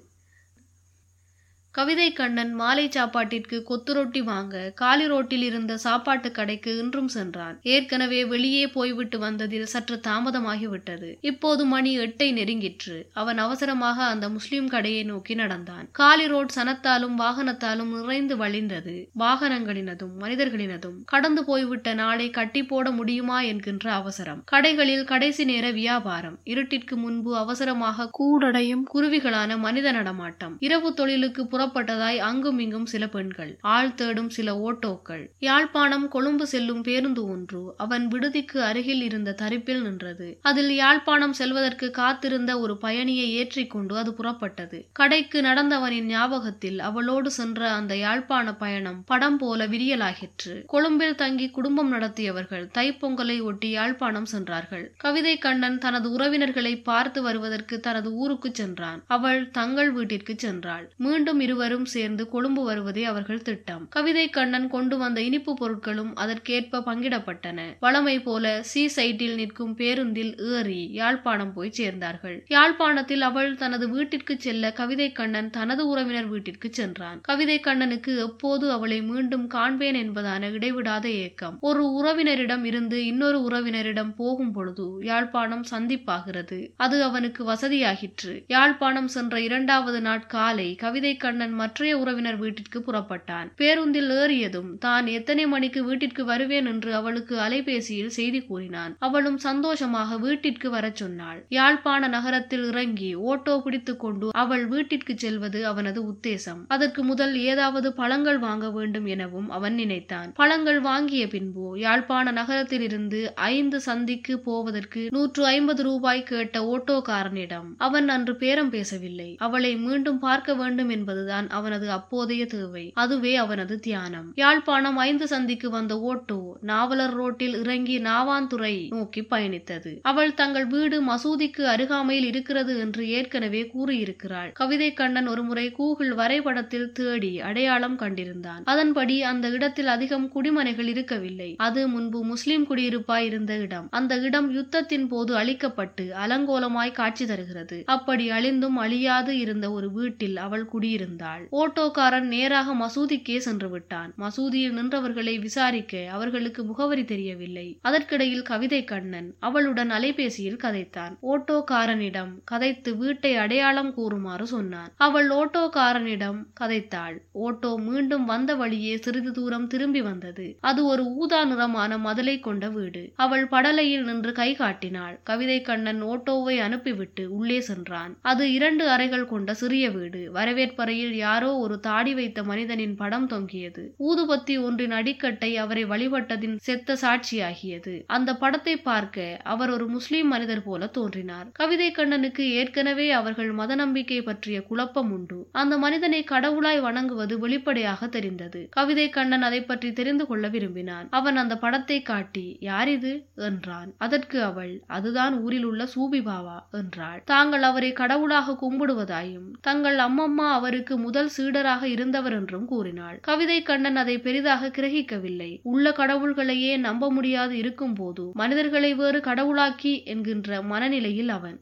கவிதை கண்ணன் மாலை சாப்பாட்டிற்கு கொத்து ரொட்டி வாங்க காலி ரோட்டில் இருந்த சாப்பாட்டு கடைக்கு இன்றும் சென்றான். ஏற்கனவே வெளியே போய்விட்டு வந்ததில் சற்று தாமதமாகிவிட்டது. இப்போது மணி எட்டை நெருங்கிற்று. அவன் அவசரமாக அந்த முஸ்லிம் கடையை நோக்கி நடந்தான். காலி ரோட் சனத்தாலும் வாகனத்தாலும் நிறைந்து வழிந்தது. வாகனங்களினதும் மனிதர்களினதும் கடந்து போய்விட்ட நாளை கட்டி போட முடியுமா என்கின்ற அவசரம். கடைகளில் கடைசி நேர வியாபாரம். இருட்டிற்கு முன்பு அவசரமாக கூடடையும் குருவிகளான மனித நடமாட்டம். இரவு தொழிலுக்கு புறப்பட்டதாய் அங்குமிங்கும் சில பெண்கள் ஆள் தேடும் சில ஓட்டோக்கள். யாழ்ப்பாணம் கொழும்பு செல்லும் பேருந்து ஒன்று அவன் விடுதிக்கு அருகில் இருந்த தரிப்பில் நின்றது. அதில் யாழ்ப்பாணம் செல்வதற்கு காத்திருந்த ஒரு பயணியை ஏற்றிக்கொண்டு அது புறப்பட்டது. கடைக்கு நடந்தவனின் ஞாபகத்தில் அவளோடு சென்ற அந்த யாழ்ப்பாண பயணம் படம் போல விரியலாகிற்று. கொழும்பில் தங்கி குடும்பம் நடத்தியவர்கள் தைப்பொங்கலை ஒட்டி யாழ்ப்பாணம் சென்றார்கள். கவிதை கண்ணன் தனது உறவினர்களை பார்த்து வருவதற்கு தனது ஊருக்கு சென்றான். அவள் தங்கள் வீட்டிற்கு சென்றாள். மீண்டும் இருவரும் சேர்ந்து கொழும்பு வருவதே அவர்கள் திட்டம். கவிதை கண்ணன் கொண்டு வந்த இனிப்பு பொருட்களும் அதற்கேற்ப பங்கிடப்பட்டன. வளமை போல சி சைட்டில் நிற்கும் பேருந்தில் ஏறி யாழ்ப்பாணம் போய் சேர்ந்தார்கள். யாழ்ப்பாணத்தில் அவள் தனது வீட்டிற்கு செல்ல கவிதை கண்ணன் தனது உறவினர் வீட்டிற்கு சென்றான். கவிதை கண்ணனுக்கு எப்போது அவளை மீண்டும் காண்பேன் என்பதான இடைவிடாத ஏக்கம். ஒரு உறவினரிடம் இருந்து இன்னொரு உறவினரிடம் போகும் பொழுது யாழ்ப்பாணம் சந்திப்பாகிறது. அது அவனுக்கு வசதியாகிற்று. யாழ்ப்பாணம் சென்ற இரண்டாவது நாட்காலை கவிதை கண்ணன் மற்றைய உறவினர் வீட்டிற்கு புறப்பட்டான். பேருந்தில் ஏறியதும் தான் எத்தனை மணிக்கு வீட்டிற்கு வருவேன் என்று அவளுக்கு அலைபேசியில் செய்தி கூறினான். அவளும் சந்தோஷமாக வீட்டிற்கு வரச் சொன்னாள். யாழ்ப்பாண நகரத்தில் இறங்கி ஓட்டோ பிடித்துக் கொண்டு அவள் வீட்டிற்கு செல்வது அவனது உத்தேசம். அதற்கு முதல் ஏதாவது பழங்கள் வாங்க வேண்டும் எனவும் அவன் நினைத்தான். பழங்கள் வாங்கிய பின்பு யாழ்ப்பாண நகரத்தில் இருந்து ஐந்து சந்திக்கு போவதற்கு நூற்று ஐம்பது ரூபாய் கேட்ட ஓட்டோக்காரனிடம் அவன் அன்று பேரம் பேசவில்லை. அவளை மீண்டும் பார்க்க வேண்டும் என்பதுதான் அவனது அப்போதைய தேவை. அதுவே அவனது தியானம். யாழ்ப்பாணம் ஐந்து சந்திக்கு வந்த ஓட்டோ நாவலர் ரோட்டில் இறங்கி நாவாந்துறை நோக்கி பயணித்தது. அவள் தங்கள் வீடு மசூதிக்கு அருகாமையில் இருக்கிறது என்று ஏற்கனவே கூறியிருக்கிறாள். கவிதை கண்ணன் ஒருமுறை கூகுள் வரைபடத்தில் தேடி அடையாளம் கண்டிருந்தான். அதன்படி அந்த இடத்தில் அதிகம் குடிமனைகள் இருக்கவில்லை. அது முன்பு முஸ்லிம் குடியிருப்பாய் இருந்த இடம். அந்த இடம் யுத்தத்தின் போது அழிக்கப்பட்டு அலங்கோலமாய் காட்சி தருகிறது. அப்படி அழிந்தும் அழியாது இருந்த ஒரு வீட்டில் அவள் குடியிருந்தாள். ஓட்டோக்காரன் நேராக மசூதிக்கே சென்று விட்டான். மசூதியில் நின்றவர்களை விசாரிக்க அவர்களுக்கு முகவரி தெரியவில்லை. அதற்கிடையில் கவிதை கண்ணன் அவளுடன் அலைபேசியில் கதைத்தான். ஓட்டோக்காரனிடம் கதைத்து வீட்டை அடையாளம் கூறுமாறு சொன்னான். அவள் ஓட்டோக்காரனிடம் கதைத்தாள். ஓட்டோ மீண்டும் வந்த வழியே சிறிது தூரம் திரும்பி வந்தது. அது ஒரு ஊதா நிறமான மதலை கொண்ட வீடு. அவள் படலையில் நின்று கை காட்டினாள். கவிதை கண்ணன் ஓட்டோவை அனுப்பிவிட்டு உள்ளே சென்றான். அது இரண்டு அறைகள் கொண்ட சிறிய வீடு. வரவேற்பறையில் யாரோ ஒரு தாடி வைத்த மனிதனின் படம் தொங்கியது. ஊதுபத்தி ஒன்றின் அடிக்கட்டை அவரை வழிபட்டதின் செத்த சாட்சியாகியது. அந்த படத்தை பார்க்க அவர் ஒரு முஸ்லிம் மனிதர் போல தோன்றினார். கவிதை கண்ணனுக்கு ஏற்கனவே அவர்கள் மத நம்பிக்கை பற்றிய குழப்பம் உண்டு. அந்த மனிதனை கடவுளாய் வணங்குவது வெளிப்படையாக தெரிந்தது. கவிதை கண்ணன் அதை பற்றி தெரிந்து கொள்ள விரும்பினான். அவன் அந்த படத்தை காட்டி யார் இது என்றான். அதற்கு அவள் அதுதான் ஊரில் உள்ள சூபி பாவா என்றாள். தாங்கள் அவரை கடவுளாக கும்பிடுவதாயும் தங்கள் அம்மம்மா அவருக்கு முதல் சீடராக இருந்தவர் என்றும் கூறினாள். கவிதை கண்ணன் அதை பெரிதாக கிரகிக்கவில்லை. உள்ள கடவுள்களையே நம்ப முடியாது இருக்கும் போது மனிதர்களை வேறு கடவுளாக்கி என்கின்ற மனநிலையில் அவன்.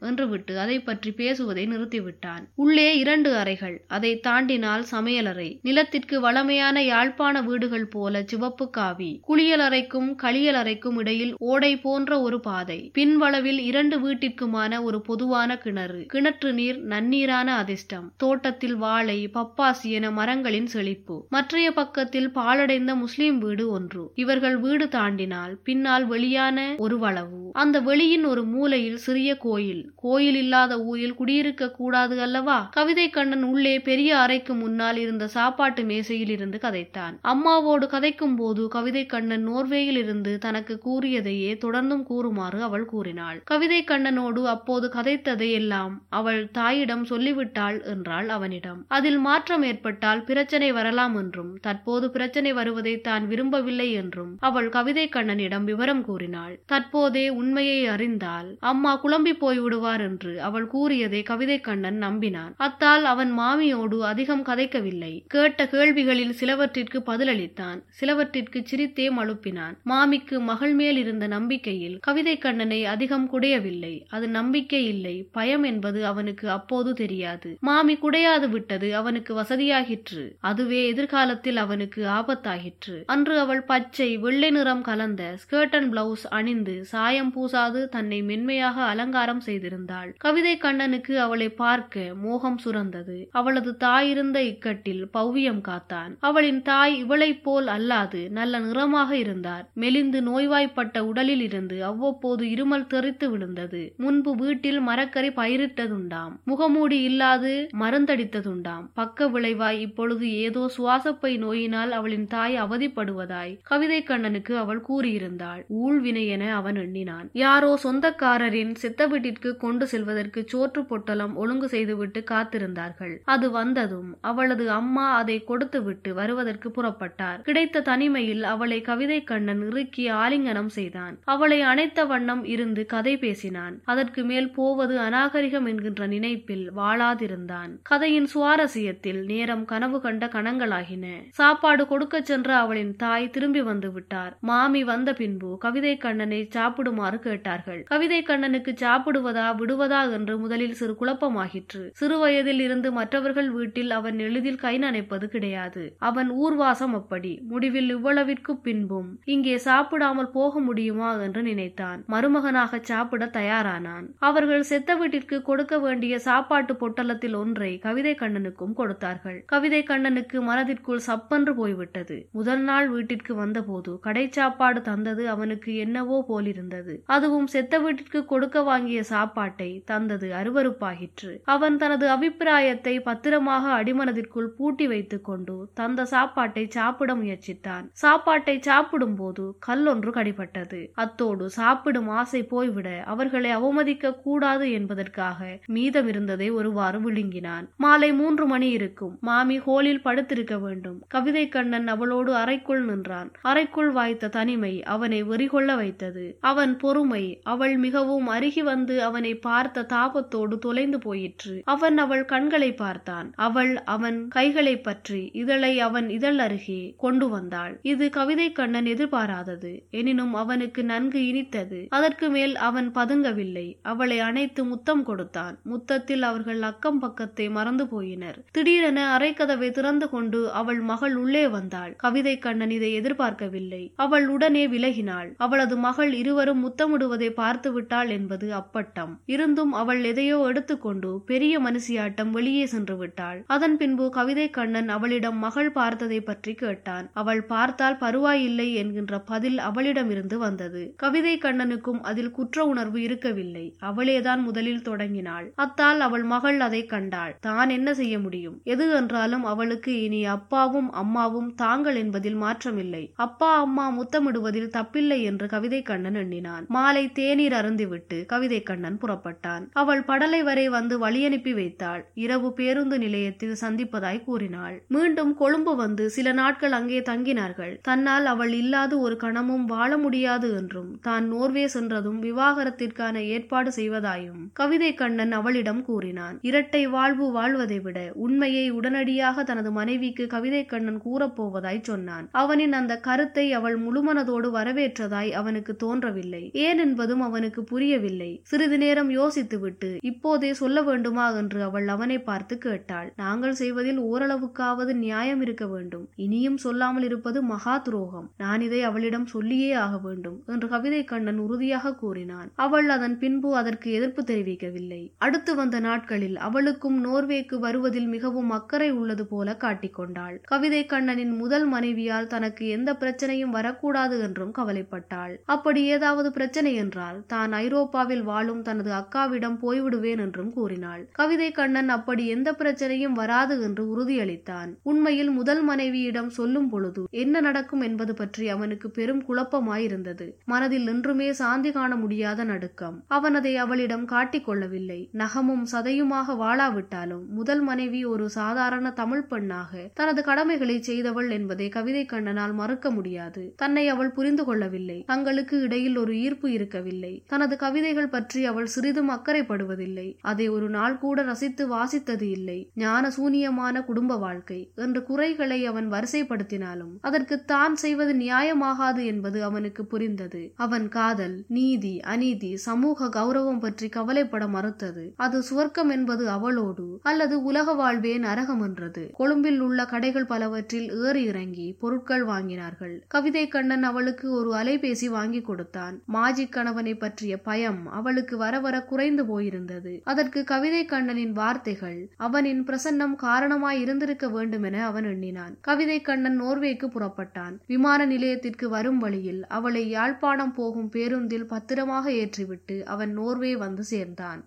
என்று விட்டு அதை பற்றி பேசுவதை நிறுத்திவிட்டான். உள்ளே இரண்டு அறைகள். அதை தாண்டினால் சமையலறை நிலத்திற்கு வளமையான யாழ்ப்பாண வீடுகள் போல சிவப்பு காவி. குளியலறைக்கும் களியலறைக்கும் இடையில் ஓடை போன்ற ஒரு பாதை. பின்வளவில் இரண்டு வீட்டிற்குமான ஒரு பொதுவான கிணறு. கிணற்று நீர் நன்னீரான அதிர்ஷ்டம். தோட்டத்தில் வாழை பப்பாசி என மரங்களின் செழிப்பு. மற்றைய பக்கத்தில் பாழடைந்த முஸ்லிம் வீடு ஒன்று. இவர்கள் வீடு தாண்டினால் பின்னால் வெளியான ஒரு வளவு. அந்த வெளியின் ஒரு மூலையில் சிறிய கோயில். கோயில் இல்லாத ஊரில் குடியிருக்க கூடாது அல்லவா? கவிதை கண்ணன் உள்ளே பெரிய அறைக்கு முன்னால் இருந்த சாப்பாட்டு மேசையில் இருந்து கதைத்தான். அம்மாவோடு கதைக்கும் போது கவிதை கண்ணன் நோர்வேயில் இருந்து தனக்கு கூறியதையே தொடர்ந்தும் கூறுமாறு அவள் கூறினாள். கவிதை கண்ணனோடு அப்போது கதைத்ததை எல்லாம் அவள் தாயிடம் சொல்லிவிட்டாள் என்றாள் அவனிடம் அதில் மாற்றம் ஏற்பட்டால் பிரச்சனை வரலாம் என்றும் தற்போது பிரச்சனை வருவதை தான் விரும்பவில்லை என்றும் அவள் கவிதை கண்ணனிடம் விவரம் கூறினாள். தற்போதே உண்மையை அறிந்தால் அம்மா குழம்பி போய் விடுவார் என்று அவள் கூறியதை கவிதை கண்ணன் நம்பினான். அத்தால் அவன் மாமியோடு அதிகம் கதைக்கவில்லை. கேட்ட கேள்விகளில் சிலவற்றிற்கு பதிலளித்தான். சிலவற்றிற்கு சிரித்தே மழுப்பினான். மாமிக்கு மகள் மேல் இருந்த நம்பிக்கையில் கவிதை கண்ணனை அதிகம் குடையவில்லை. அது நம்பிக்கை இல்லை. பயம் என்பது அவனுக்கு அப்போது தெரியாது. மாமி குடையாத விட்டது அவனுக்கு வசதியாகிற்று. அதுவே எதிர்காலத்தில் அவனுக்கு ஆபத்தாகிற்று. அன்று அவள் பச்சை வெள்ளை நிறம் கலந்த ஸ்கர்ட் அண்ட் பிளவுஸ் அணிந்து சாயம் பூசாது தன்னை மென்மையாக அலங்காரம் செய்திருந்தாள். கவிதை கண்ணனுக்கு அவளை பார்க்க மோகம் சுரந்தது. அவளது தாய் இருந்த இக்கட்டில் பௌவியம் காத்தான். அவளின் தாய் இவளைப் போல் அல்லாது நல்ல நிறமாக இருந்தார். மெலிந்து நோய்வாய்ப்பட்ட உடலில் இருந்து அவ்வப்போது இருமல் தெறித்து விழுந்தது. முன்பு வீட்டில் மரக்கறி பயிரிட்டதுண்டாம். முகமூடி இல்லாது மருந்தடி எடுத்ததுண்டாம் பக்க விளைவாய் இப்பொழுது ஏதோ சுவாசப்பை நோயினால் அவளின் தாய் அவதிப்படுவதாய் கவிதை கண்ணனுக்கு அவள் கூறியிருந்தாள். ஊழ்வினை என அவன் எண்ணினான். யாரோ சொந்தக்காரரின் சித்த வீட்டிற்கு கொண்டு செல்வதற்கு சோற்று பொட்டலம் ஒழுங்கு செய்துவிட்டு காத்திருந்தார்கள். அது வந்ததும் அவளது அம்மா அதை கொடுத்துவிட்டு வருவதற்கு புறப்பட்டார். கிடைத்த தனிமையில் அவளை கவிதை கண்ணன் இறுக்கி ஆலிங்கனம் செய்தான். அவளை அணைத்த வண்ணம் இருந்து கதை பேசினான். அதற்கு மேல் போவது அநாகரிகம் என்கின்ற நினைப்பில் வாழாதிருந்தான். கதையின் சுவாரஸ்யத்தில் நேரம் கனவு கண்ட கணங்களாகின. சாப்பாடு கொடுக்கச் சென்ற அவளின் தாய் திரும்பி வந்து விட்டார். மாமி வந்த பின்பு கவிதை கண்ணனை சாப்பிடுமாறு கேட்டார்கள். கவிதை கண்ணனுக்கு சாப்பிடுவதா விடுவதா என்று முதலில் சிறு குழப்பமாகிற்று. சிறு வயதில் இருந்து மற்றவர்கள் வீட்டில் அவன் எளிதில் கை நனைப்பது கிடையாது. அவன் ஊர்வாசம் அப்படி. முடிவில் இவ்வளவிற்கு பின்பும் இங்கே சாப்பிடாமல் போக முடியுமா என்று நினைத்தான். மருமகனாக சாப்பிட தயாரானான். அவர்கள் செத்த வீட்டிற்கு கொடுக்க வேண்டிய சாப்பாட்டு பொட்டலத்தில் ஒன்றை கவிதை கண்ணனுக்கும் கொடுத்தார்கள். கவிதை கண்ணனுக்கு மனதிற்குள் சப்பென்று போய்விட்டது. முதல் நாள் வீட்டிற்கு வந்தபோது கடை சாப்பாடு தந்தது அவனுக்கு என்னவோ போலிருந்தது. அதுவும் செத்த வீட்டிற்கு கொடுக்க வாங்கிய சாப்பாட்டை தந்தது அருவறுப்பாகிற்று அவன் தனது அபிப்பிராயத்தை பத்திரமாக அடிமனதிற்குள் பூட்டி வைத்துக் கொண்டு தந்த சாப்பாட்டை சாப்பிட முயற்சித்தான். சாப்பாட்டை சாப்பிடும் போது கல்லொன்று கடிபட்டது. அத்தோடு சாப்பிடும் ஆசை போய்விட அவர்களை அவமதிக்க கூடாது என்பதற்காக மீதம் இருந்ததை ஒருவாறு விழுங்கினான். மாலை மூன்று மணி இருக்கும். மாமி ஹோலில் படுத்திருக்க வேண்டும். கவிதை கண்ணன் அவளோடு அறைக்குள் நின்றான். அறைக்குள் வாய்த்த தனிமை அவனை வெறிகொள்ள வைத்தது. அவன் பொறுமை அவள் மிகவும் அருகி வந்து அவனை பார்த்த தாபத்தோடு தொலைந்து போயிற்று. அவன் அவள் கண்களை பார்த்தான். அவள் அவன் கைகளை பற்றி இதழை அவன் இதழ் அருகே கொண்டு வந்தாள். இது கவிதை கண்ணன் எதிர்பாராதது. எனினும் அவனுக்கு நன்கு இனித்தது. அதற்கு மேல் அவன் பதுங்கவில்லை. அவளை அணைத்து முத்தம் கொடுத்தான். முத்தத்தில் அவர்கள் அக்கம் பக்கத்தை மறந்து போயினர். திடீரென அரைக்கதவை திறந்து கொண்டு அவள் மகள் உள்ளே வந்தாள். கவிதை கண்ணன் இதை எதிர்பார்க்கவில்லை. அவள் உடனே விலகினாள். அவளது மகள் இருவரும் முத்தமிடுவதை பார்த்து விட்டாள் என்பது அப்பட்டம். இருந்தும் அவள் எதையோ எடுத்துக்கொண்டு பெரிய மனுஷியாட்டம் வெளியே சென்று விட்டாள். அதன் பின்பு கவிதை கண்ணன் அவளிடம் மகள் பார்த்ததை பற்றி கேட்டான். அவள் பார்த்தால் பருவாயில்லை என்கின்ற பதில் அவளிடமிருந்து வந்தது. கவிதை கண்ணனுக்கும் அதில் குற்ற உணர்வு இருக்கவில்லை. அவளேதான் முதலில் தொடங்கினாள். அத்தால் அவள் மகள் அதை கண்டாள். தான் என்ன செய்ய முடியும்? எது என்றாலும் அவளுக்கு இனி அப்பாவும் அம்மாவும் தாங்கள் என்பதில் மாற்றமில்லை. அப்பா அம்மா முத்தமிடுவதில் தப்பில்லை என்று கவிதை கண்ணன் எண்ணினான். மாலை தேநீர் அருந்திவிட்டு கவிதை கண்ணன் புறப்பட்டான். அவள் படலை வரை வந்து வழியனுப்பி வைத்தாள். இரவு பேருந்து நிலையத்தில் சந்திப்பதாய் கூறினாள். மீண்டும் கொழும்பு வந்து சில நாட்கள் அங்கே தங்கினார்கள். தன்னால் அவள் இல்லாது ஒரு கணமும் வாழ முடியாது என்றும் தான் நோர்வே சென்றதும் விவாகரத்திற்கான ஏற்பாடு செய்வதாயும் கவிதை கண்ணன் அவளிடம் கூறினான். இரட்டை வாழ்வு வாழ்வதை விட உண்மையை உடனடியாக தனது மனைவிக்கு கவிதை கண்ணன் கூறப்போவதாய் சொன்னான். அவனின் அந்த கருத்தை அவள் முழுமனதோடு வரவேற்றதாய் அவனுக்கு தோன்றவில்லை. ஏன் என்பதும் அவனுக்கு புரியவில்லை. சிறிது நேரம் யோசித்துவிட்டு இப்போதே சொல்ல வேண்டுமா என்று அவள் அவனை பார்த்து கேட்டாள். நாங்கள் செய்வதில் ஓரளவுக்காவது நியாயம் இருக்க வேண்டும். இனியும் சொல்லாமல் இருப்பது மகா துரோகம். நான் இதை அவளிடம் சொல்லியே ஆக வேண்டும் என்று கவிதை கண்ணன் உறுதியாக கூறினான். அவள் அதன் பின்பு அதற்கு எதிர்ப்பு தெரிவிக்கவில்லை. அடுத்து வந்த நாட்களில் அவளுக்கும் நோர்வே நோர்வேக்கு வருவதில் மிகவும் அக்கறை உள்ளது போல காட்டிக்கொண்டாள் கவிதை கண்ணனின் முதல் மனைவியால் தனக்கு எந்த பிரச்சனையும் வரக்கூடாது என்றும் கவலைப்பட்டாள். அப்படி ஏதாவது பிரச்சனை என்றால் தான் ஐரோப்பாவில் வாழும் தனது அக்காவிடம் போய்விடுவேன் என்றும் கூறினாள். கவிதை கண்ணன் அப்படி எந்த பிரச்சனையும் வராது என்று உறுதியளித்தான். உண்மையில் முதல் மனைவியிடம் சொல்லும் பொழுது என்ன நடக்கும் என்பது பற்றி அவனுக்கு பெரும் குழப்பமாயிருந்தது. மனதில் என்றுமே சாந்தி காண முடியாத நடுக்கம். அவன் அதை அவளிடம் காட்டிக் கொள்ளவில்லை. நகமும் சதையுமாக வாழாவிட்டாலும் முதல் மனைவி ஒரு சாதாரண தமிழ் பெண்ணாக தனது கடமைகளை செய்தவள் என்பதை கவிதை கண்ணனால் மறுக்க முடியாது. தன்னை அவள் புரிந்து கொள்ளவில்லை. தங்களுக்கு இடையில் ஒரு ஈர்ப்பு இருக்கவில்லை. தனது கவிதைகள் பற்றி அவள் சிறிதும் அக்கறைப்படுவதில்லை. அதை ஒரு நாள் கூட ரசித்து வாசித்தது இல்லை. ஞான சூனியமான குடும்ப வாழ்க்கை என்ற குறைகளை அவன் வரிசைப்படுத்தினாலும் அதற்கு தான் செய்வது நியாயமாகாது என்பது அவனுக்கு புரிந்தது. அவன் காதல் நீதி அநீதி சமூக கௌரவம் பற்றி கவலைப்பட மறுத்தது. அது சுவர்க்கம் என்பது அவளோடு அல்லது உலக வாழ்வே நரகமன்றது கொழும்பில் உள்ள கடைகள் பலவற்றில் ஏறி இறங்கி பொருட்கள் வாங்கினார்கள். கவிதை கண்ணன் அவளுக்கு ஒரு அலைபேசி வாங்கி கொடுத்தான். மாஜி கணவனை பற்றிய பயம் அவளுக்கு வர வர குறைந்து போயிருந்தது. அதற்கு கவிதை கண்ணனின் வார்த்தைகள் அவனின் பிரசன்னம் காரணமாய் இருந்திருக்க வேண்டும் என அவன் எண்ணினான். கவிதை கண்ணன் நோர்வேக்கு புறப்பட்டான். விமான நிலையத்திற்கு வரும் வழியில் அவளை யாழ்ப்பாணம் போகும் பேருந்தில் பத்திரமாக ஏற்றிவிட்டு அவன் நோர்வே வந்து சேர்ந்தான்.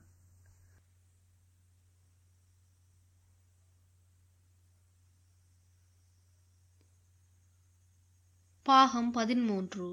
பாகம் பதிமூன்று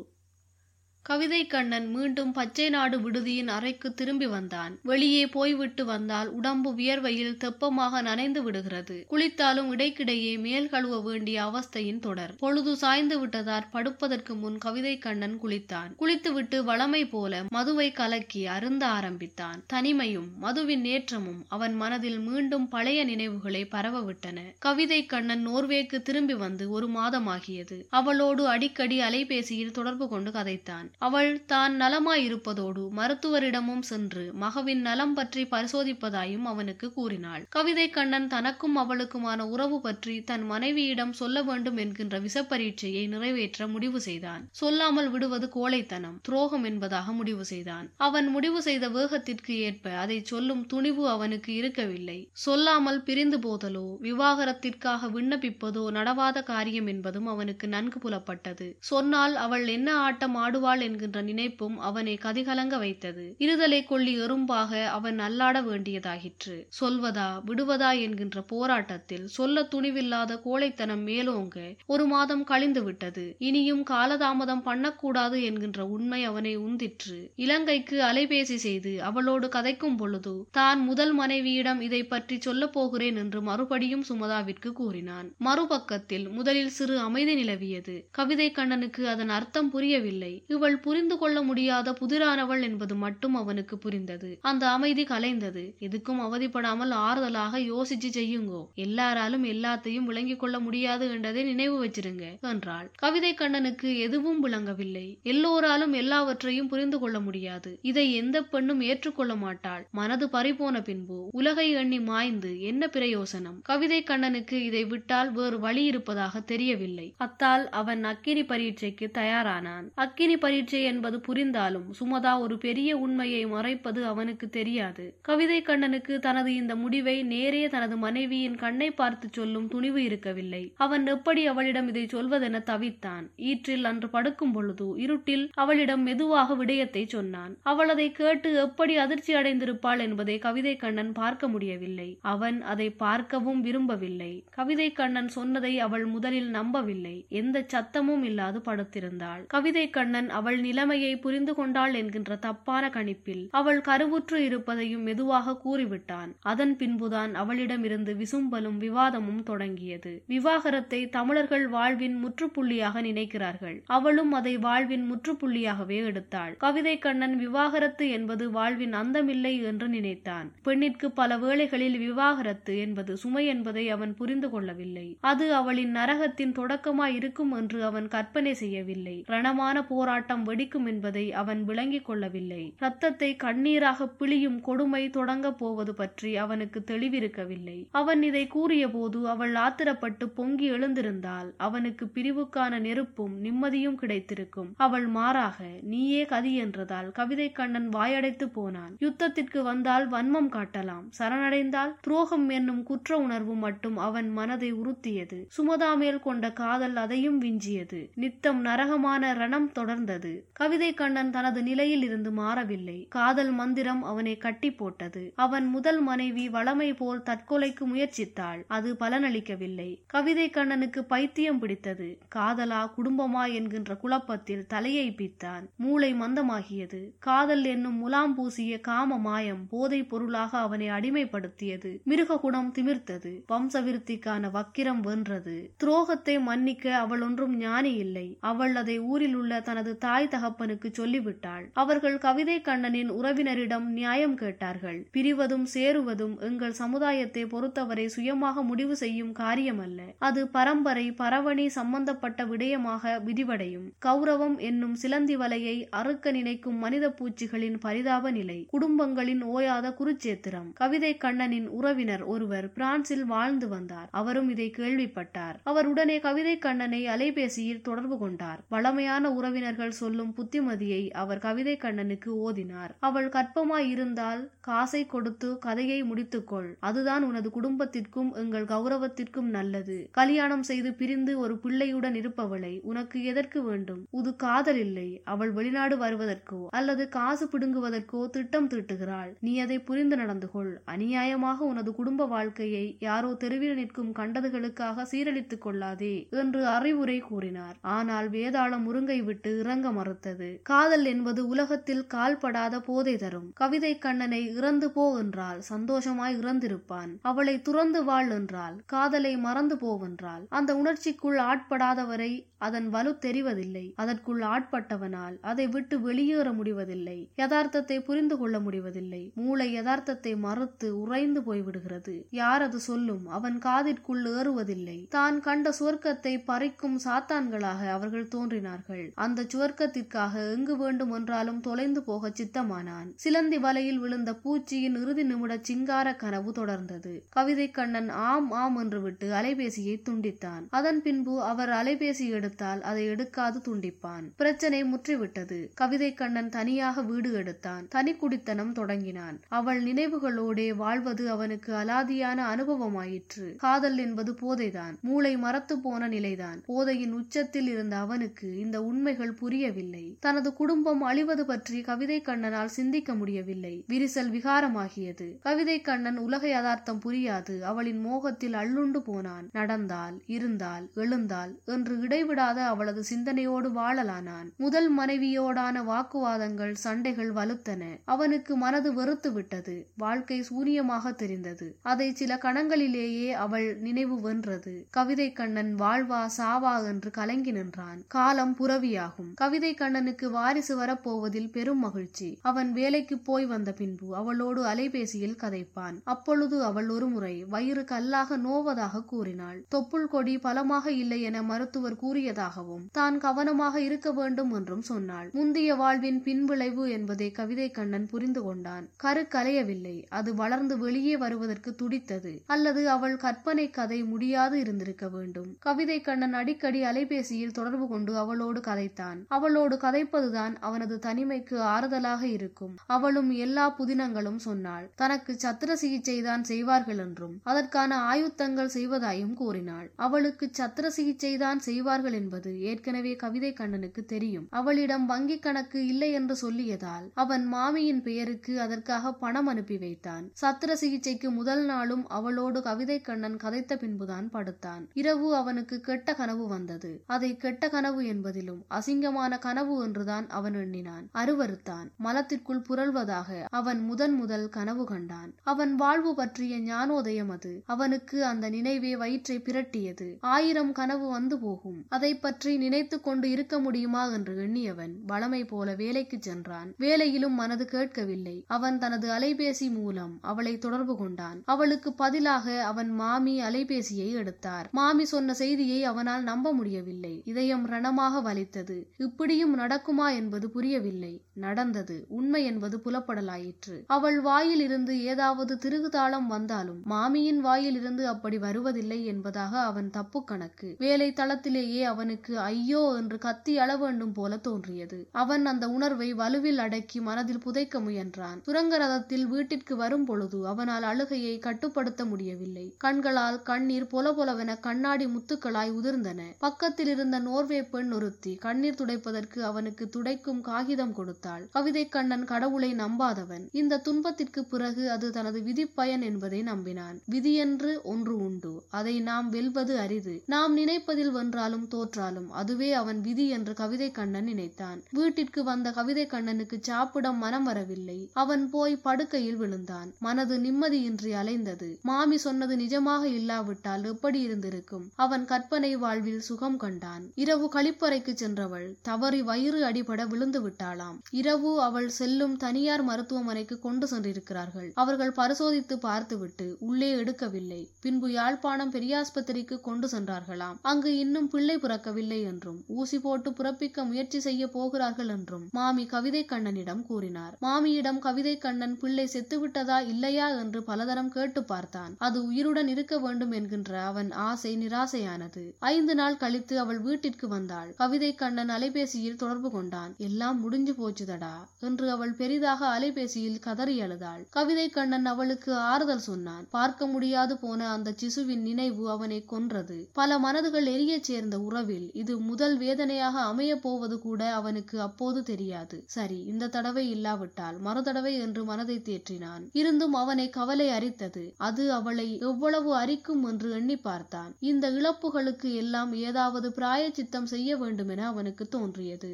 கவிதை கண்ணன் மீண்டும் பச்சை நாடு விடுதியின் அறைக்கு திரும்பி வந்தான். வெளியே போய்விட்டு வந்தால் உடம்பு வியர்வையில் தெப்பமாக நனைந்து விடுகிறது. குளித்தாலும் இடைக்கிடையே மேல் கழுவ வேண்டிய அவஸ்தையின் தொடர். பொழுது சாய்ந்து விட்டதால் படுப்பதற்கு முன் கவிதை கண்ணன் குளித்தான். குளித்துவிட்டு வளமை போல மதுவை கலக்கி அருந்த ஆரம்பித்தான். தனிமையும் மதுவின் நேற்றமும் அவன் மனதில் மீண்டும் பழைய நினைவுகளை பரவவிட்டன. கவிதை கண்ணன் நோர்வேக்கு திரும்பி வந்து ஒரு மாதமாகியது. அவளோடு அடிக்கடி அலைபேசியில் தொடர்பு கொண்டு கதைத்தான். அவள் தான் நலமாயிருப்பதோடு மருத்துவரிடமும் சென்று மகவின் நலம் பற்றி பரிசோதிப்பதாயும் அவனுக்கு கூறினாள். கவிதை கண்ணன் தனக்கும் அவளுக்குமான உறவு பற்றி தன் மனைவியிடம் சொல்ல வேண்டும் என்கின்ற விசப்பரீட்சையை நிறைவேற்ற முடிவு செய்தான். சொல்லாமல் விடுவது கோழைத்தனம் துரோகம் என்பதாக முடிவு செய்தான். அவன் முடிவு செய்த வேகத்திற்கு ஏற்ப அதை சொல்லும் துணிவு அவனுக்கு இருக்கவில்லை. சொல்லாமல் பிரிந்து போதலோ விவாகரத்திற்காக விண்ணப்பிப்பதோ நடவாத காரியம் என்பதும் அவனுக்கு நன்கு புலப்பட்டது. சொன்னால் அவள் என்ன ஆட்டம் ஆடுவாள் என்கின்ற நினைப்பும் அவனை கதிகலங்க வைத்தது. இருதலை கொள்ளி எறும்பாக அவன் அல்லாட வேண்டியதாகிற்று சொல்வதா விடுவதா என்கின்ற போராட்டத்தில் சொல்ல துணிவில்லாத கோழைத்தனம் மேலோங்க ஒரு மாதம் கழிந்து விட்டது. இனியும் காலதாமதம் பண்ணக்கூடாது என்கின்ற உண்மை அவனை உந்திற்று. இலங்கைக்கு அலைபேசி செய்து அவளோடு கதைக்கும் பொழுது தான் முதல் மனைவியிடம் இதை பற்றி சொல்லப் போகிறேன் என்று மறுபடியும் சுமதாவிற்கு கூறினான். மறுபக்கத்தில் முதலில் சிறு அமைதி நிலவியது. கவிதை கண்ணனுக்கு அதன் அர்த்தம் புரியவில்லை. இவள் புரிந்து கொள்ள முடியாத புதிரானவள் என்பது மட்டும் அவனுக்கு புரிந்தது. அந்த அமைதி கலைந்தது. எதுக்கும் அவதிப்படாமல் ஆறுதலாக யோசிச்சு செய்யுங்கோ. எல்லாராலும் எல்லாத்தையும் விளங்கிக் கொள்ள முடியாது என்றதை நினைவு வச்சிருங்க என்றாள். கவிதை கண்ணனுக்கு எதுவும் விளங்கவில்லை. எல்லோராலும் எல்லாவற்றையும் புரிந்து கொள்ள முடியாது. இதை எந்த பெண்ணும் ஏற்றுக்கொள்ள மாட்டாள். மனது பறிபோன பின்பு உலகை எண்ணி மாய்ந்து என்ன பிரயோசனம்? கவிதை கண்ணனுக்கு இதை விட்டால் வேறு வழி இருப்பதாக தெரியவில்லை. அத்தால் அவன் அக்கினி பரீட்சைக்கு தயாரானான். அக்கினி பரீட்சை என்பது புரிந்தாலும் சுமதா ஒரு பெரிய உண்மையை மறைப்பது அவனுக்கு தெரியாது. கவிதை கண்ணனுக்கு தனது இந்த முடிவை நேரே தனது மனைவியின் கண்ணை பார்த்து சொல்லும் துணிவு இருக்கவில்லை. அவன் எப்படி அவளிடம் இதை சொல்வதென தவித்தான். ஈற்றில் அன்று படுக்கும் பொழுது இருட்டில் அவளிடம் மெதுவாக விடயத்தை சொன்னான். அவள் அதை கேட்டு எப்படி அதிர்ச்சி அடைந்திருப்பாள் என்பதை கவிதை கண்ணன் பார்க்க முடியவில்லை. அவன் அதை பார்க்கவும் விரும்பவில்லை. கவிதை கண்ணன் சொன்னதை அவள் முதலில் நம்பவில்லை. எந்த சத்தமும் இல்லாது படுத்திருந்தாள். கவிதை கண்ணன் அவள் நிலைமையை புரிந்து கொண்டாள் என்கின்ற தப்பான கணிப்பில் அவள் கருவுற்று இருப்பதையும் மெதுவாக கூறிவிட்டான். அதன் பின்புதான் அவளிடமிருந்து விசும்பலும் விவாதமும் தொடங்கியது. விவாகரத்தை தமிழர்கள் வாழ்வின் முற்றுப்புள்ளியாக நினைக்கிறார்கள். அவளும் அதை வாழ்வின் முற்றுப்புள்ளியாகவே எடுத்தாள். கவிதை கண்ணன் விவாகரத்து என்பது வாழ்வின் அந்தமில்லை என்று நினைத்தான். பெண்ணிற்கு பல வேளைகளில் விவாகரத்து என்பது சுமை என்பதை அவன் புரிந்து கொள்ளவில்லை. அது அவளின் நரகத்தின் தொடக்கமாய் இருக்கும் என்று அவன் கற்பனை செய்யவில்லை. ரணமான போராட்டம் வெடிக்கும் என்பதை அவன் விளங்கிக் கொள்ளவில்லை. ரத்தத்தை கண்ணீராக பிழியும் கொடுமை தொடங்கப் போவது பற்றி அவனுக்கு தெளிவிருக்கவில்லை. அவன் இதை கூறிய போது அவள் ஆத்திரப்பட்டு பொங்கி எழுந்திருந்தால் அவனுக்கு பிரிவுக்கான நெருப்பும் நிம்மதியும் கிடைத்திருக்கும். அவள் மாறாக நீயே கதி என்றதால் கவிதை கண்ணன் வாயடைத்து போனான். யுத்தத்திற்கு வந்தால் வன்மம் காட்டலாம். சரணடைந்தால் துரோகம் என்னும் குற்ற உணர்வு மட்டும் அவன் மனதை உறுத்தியது. சுமதா மேல் கொண்ட காதல் அதையும் விஞ்சியது. நித்தம் நரகமான ரணம் தொடர்ந்தது. கவிதை கண்ணன் தனது நிலையில் இருந்து மாறவில்லை. காதல் மந்திரம் அவனை கட்டி போட்டது. அவன் முதல் மனைவி வளமை போல் தற்கொலைக்கு முயற்சித்தாள். அது பலனளிக்கவில்லை. கவிதை கண்ணனுக்கு பைத்தியம் பிடித்தது. காதலா குடும்பமா என்கின்ற குழப்பத்தில் தலையை பித்தான். மூளை மந்தமாகியது. காதல் என்னும் முலாம் பூசிய காம மாயம் போதை பொருளாக அவனை அடிமைப்படுத்தியது. மிருக குணம் திமிர்த்தது. வம்சவிருத்திக்கான வக்கிரம் வென்றது. துரோகத்தை மன்னிக்க அவள் ஒன்றும் ஞானி இல்லை. அவள் அதை ஊரில் உள்ள தனது தாய் தகப்பனுக்கு சொல்லிவிட்டாள். அவர்கள் கவிதை கண்ணனின் உறவினரிடம் நியாயம் கேட்டார்கள். பிரிவதும் சேருவதும் எங்கள் சமுதாயத்தை பொறுத்தவரை சுயமாக முடிவு செய்யும் காரியமல்ல. அது பரம்பரை பரவணி சம்பந்தப்பட்ட விடயமாக விதிவடையும். கௌரவம் என்னும் சிலந்தி வலையை அறுக்க நினைக்கும் மனித பூச்சிகளின் பரிதாப நிலை. குடும்பங்களின் ஓயாத குருச்சேத்திரம். கவிதை கண்ணனின் உறவினர் ஒருவர் பிரான்சில் வாழ்ந்து வந்தார். அவரும் இதை கேள்விப்பட்டார். அவர் உடனே கவிதை கண்ணனை அலைபேசியில் தொடர்பு கொண்டார். வளமையான உறவினர்கள் சொல்லும் புத்திமதியை அவர் கவிதை கண்ணனுக்கு ஓதினார். அவள் கற்பமாய் இருந்தால் காசை கொடுத்து கதையை முடித்துக்கொள். அதுதான் உனது குடும்பத்திற்கும் எங்கள் கௌரவத்திற்கும் நல்லது. கல்யாணம் செய்து பிரிந்து ஒரு பிள்ளையுடன் இருப்பவளை உனக்கு எதற்கு வேண்டும்? உது காதல் இல்லை. அவள் வெளிநாடு வருவதற்கோ அல்லது காசு பிடுங்குவதற்கோ திட்டம் தீட்டுகிறாள். நீ அதை புரிந்து நடந்து கொள். அநியாயமாக உனது குடும்ப வாழ்க்கையை யாரோ தெருவில் நிற்கும் கண்டதுகளுக்காக சீரழித்துக் கொள்ளாதே என்று அறிவுரை கூறினார். ஆனால் வேதாளம் முருங்கை விட்டு இறங்க மறுத்தது. காதல் என்பது உலகத்தில் கால்படாத போதை தரும். கவிதை கண்ணனை இறந்து போ என்றால் சந்தோஷமாய் இறந்திருப்பான். அவளை துறந்து வாழ் என்றால் காதலை மறந்து போவென்றால் அந்த உணர்ச்சிக்குள் ஆட்படாதவரை அதன் வலு தெரிவதில்லை. அதற்குள் ஆட்பட்டவனால் அதை விட்டு வெளியேற முடிவதில்லை. யதார்த்தத்தை புரிந்து கொள்ள முடிவதில்லை. மூளை யதார்த்தத்தை மறுத்து உறைந்து போய்விடுகிறது. யார் அது சொல்லும்? அவன் காதிற்குள் ஏறுவதில்லை. தான் கண்ட சுவர்க்கத்தை பறிக்கும் சாத்தான்களாக அவர்கள் தோன்றினார்கள். அந்த சுவர்க்கத்திற்காக எங்கு வேண்டும் என்றாலும் தொலைந்து போக சித்தமானான். சிலந்தி வலையில் விழுந்த பூச்சியின் இறுதி நிமிட சிங்கார கனவு தொடர்ந்தது. கவிதை கண்ணன் ஆம் ஆம் என்று விட்டு அலைபேசியை துண்டித்தான். அதன் பின்பு அவர் அலைபேசி எடுத்தால் அதை எடுக்காது துண்டிப்பான். பிரச்சனை முற்றிவிட்டது. கவிதை கண்ணன் தனியாக வீடு எடுத்தான். தனி குடித்தனம் தொடங்கினான். அவள் நினைவுகளோடே வாழ்வது அவனுக்கு அலாதியான அனுபவமாயிற்று. காதல் என்பது போதைதான். மூளை மரத்து போன நிலைதான். போதையின் உச்சத்தில் இருந்த அவனுக்கு இந்த உண்மைகள் புரியவில்லை. தனது குடும்பம் அழிவது பற்றி கவிதை கண்ணனால் சிந்திக்க முடியவில்லை. விரிசல் விகாரமாகியது. கவிதை கண்ணன் உலக யதார்த்தம் புரியாது. அவளின் மோகத்தில் அள்ளுண்டு போனான். நடந்தால் இருந்தால் எழுந்தால் என்று இடைவிட இடைவிடாத அவளது சிந்தனையோடு வாழலானான். முதல் மனைவியோடான வாக்குவாதங்கள் சண்டைகள் வலுத்தன. அவனுக்கு மனது வெறுத்து விட்டது. வாழ்க்கை சூரியமாக தெரிந்தது. அதை சில கணங்களிலேயே அவள் நினைவு வென்றது. கவிதை கண்ணன் வாழ்வா சாவா என்று கலங்கி நின்றான். காலம் புறவியாகும் கவிதை கண்ணனுக்கு வாரிசு வரப்போவதில் பெரும் மகிழ்ச்சி. அவன் வேலைக்கு போய் வந்த பின்பு அவளோடு அலைபேசியில் கதைப்பான். அப்பொழுது அவள் ஒருமுறை வயிறு கல்லாக நோவதாக கூறினாள். தொப்புள் கொடி பலமாக இல்லை என மருத்துவர் கூறிய கூறியதாகவும் தான் கவனமாக இருக்க வேண்டும் என்றும் சொன்னாள். முந்தைய வாழ்வின் பின்விளைவு என்பதை கவிதை கண்ணன் புரிந்து கொண்டான். கரு கலையவில்லை. அது வளர்ந்து வெளியே வருவதற்கு துடித்தது. அல்லது அவள் கற்பனை கதை முடியாது இருந்திருக்க வேண்டும். கவிதை கண்ணன் அடிக்கடி அலைபேசியில் தொடர்பு கொண்டு அவளோடு கதைத்தான். அவளோடு கதைப்பதுதான் அவனது தனிமைக்கு ஆறுதலாக இருக்கும். அவளும் எல்லா புதினங்களும் சொன்னாள். தனக்கு சத்திர சிகிச்சை தான் செய்வார்கள் என்றும் அதற்கான ஆயுத்தங்கள் செய்வதாயும் கூறினாள். அவளுக்கு சத்திர சிகிச்சை தான் செய்வார்கள் என்பது ஏற்கனவே கவிதை கண்ணனுக்கு தெரியும். அவளிடம் வங்கிக் கணக்கு இல்லை என்று சொல்லியதால் அவன் மாமியின் பெயருக்கு அதற்காக பணம் அனுப்பி வைத்தான். சத்திர சிகிச்சைக்கு முதல் நாளும் அவளோடு கவிதை கண்ணன் கதைத்த பின்புதான் படுத்தான். இரவு அவனுக்கு கெட்ட கனவு வந்தது. அதை கெட்ட கனவு என்பதிலும் அசிங்கமான கனவு என்றுதான் அவன் எண்ணினான். அருவருத்தான். மலத்திற்குள் புரள்வதாக அவன் முதன் முதல் கனவு கண்டான். அவன் வாழ்வு பற்றிய ஞானோதயம் அது. அவனுக்கு அந்த நினைவே வயிற்றை பிரட்டியது. ஆயிரம் கனவு வந்து போகும். அதை அதை பற்றி நினைத்து கொண்டு இருக்க முடியுமா என்று எண்ணியவன் வளமை போல வேலைக்கு சென்றான். வேலையிலும் மனது கேட்கவில்லை. அவன் தனது அலைபேசி மூலம் அவளை தொடர்பு கொண்டான். அவளுக்கு பதிலாக அவன் மாமி அலைபேசியை எடுத்தார். மாமி சொன்ன செய்தியை அவனால் நம்ப முடியவில்லை. இதயம் ரணமாக வலித்தது. இப்படியும் நடக்குமா என்பது புரியவில்லை. நடந்தது. உண்மை என்பது புலப்படலாயிற்று. அவள் வாயில் இருந்து ஏதாவது திருகுதாளம் வந்தாலும் மாமியின் வாயில் இருந்து அப்படி வருவதில்லை என்பதாக அவன் தப்பு கணக்கு. வேலை தளத்திலேயே அவனுக்கு ஐயோ என்று கத்தி அழ வேண்டும் போல தோன்றியது. அவன் அந்த உணர்வை வலுவில் அடக்கி மனதில் புதைக்க முயன்றான். சுரங்க ரதத்தில் வீட்டிற்கு வரும் பொழுது அவனால் அழுகையை கட்டுப்படுத்த முடியவில்லை. கண்களால் கண்ணீர் பொல பொலவென கண்ணாடி முத்துக்களாய் உதிர்ந்தன. பக்கத்தில் இருந்த நோர்வே பெண் ஒருத்தி கண்ணீர் துடைப்பதற்கு அவனுக்கு துடைக்கும் காகிதம் கொடுத்தாள். கவிதை கண்ணன் கடவுளை நம்பாதவன். இந்த துன்பத்திற்கு பிறகு அது தனது விதிப்பயன் என்பதை நம்பினான். விதியென்று ஒன்று உண்டு. அதை நாம் வெல்வது அரிது. நாம் நினைப்பதில் வென்றாலும் தோற்றாலும் அதுவே அவன் விதி என்று கவிதை கண்ணன் நினைத்தான். வீட்டிற்கு வந்த கவிதை கண்ணனுக்கு சாப்பிட மனம் வரவில்லை. அவன் போய் படுக்கையில் விழுந்தான். மனது நிம்மதியின்றி அலைந்தது. மாமி சொன்னது நிஜமாக இல்லாவிட்டால் எப்படி இருந்திருக்கும்? அவன் கற்பனை வாழ்வில் சுகம் கண்டான். இரவு கழிப்பறைக்கு சென்றவள் தவறி வயிறு அடிபட விழுந்து விட்டாளாம். இரவு அவள் செல்லும் தனியார் மருத்துவமனைக்கு கொண்டு சென்றிருக்கிறார்கள். அவர்கள் பரிசோதித்து பார்த்துவிட்டு உள்ளே எடுக்கவில்லை. பின்பு யாழ்ப்பாணம் பெரியாஸ்பத்திரிக்கு கொண்டு சென்றார்களாம். அங்கு இன்னும் பிள்ளை பிறக்கவில்லை என்றும் ஊசி போட்டு பிறப்பிக்க முயற்சி செய்ய போகிறார்கள் என்றும் மாமி கவிதை கண்ணனிடம் கூறினார். மாமியிடம் கவிதை கண்ணன் பிள்ளை செத்துவிட்டதா இல்லையா என்று பலதரம் கேட்டு பார்த்தான். அது உயிருடன் இருக்க வேண்டும் என்கின்ற அவன் ஆசை நிராசையானது. ஐந்து நாள் கழித்து அவள் வீட்டிற்கு வந்தாள். கவிதை கண்ணன் அலைபேசியில் தொடர்பு கொண்டான். எல்லாம் முடிஞ்சு போச்சுதடா என்று அவள் பெரிதாக அலைபேசியில் கதறி அழுதாள். கவிதை கண்ணன் அவளுக்கு ஆறுதல் சொன்னான். பார்க்க முடியாது போன அந்த சிசுவின் நினைவு அவனை கொன்றது. பல மனதுகள் எரியச் சேர்ந்த உறவில் இது முதல் வேதனையாக அமைய போவது கூட அவனுக்கு அப்போது தெரியாது. சரி இந்த தடவை இல்லாவிட்டால் மறுதடவை என்று மனதை தேற்றினான். இருந்தும் அவனை கவலை அரித்தது. அது அவளை எவ்வளவு அரிக்கும் என்று எண்ணி பார்த்தான். இந்த இழப்புகளுக்கு எல்லாம் ஏதாவது பிராயச்சித்தம் செய்ய வேண்டுமென அவனுக்கு தோன்றியது.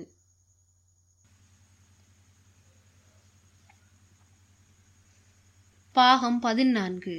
பாகம் பதினான்கு.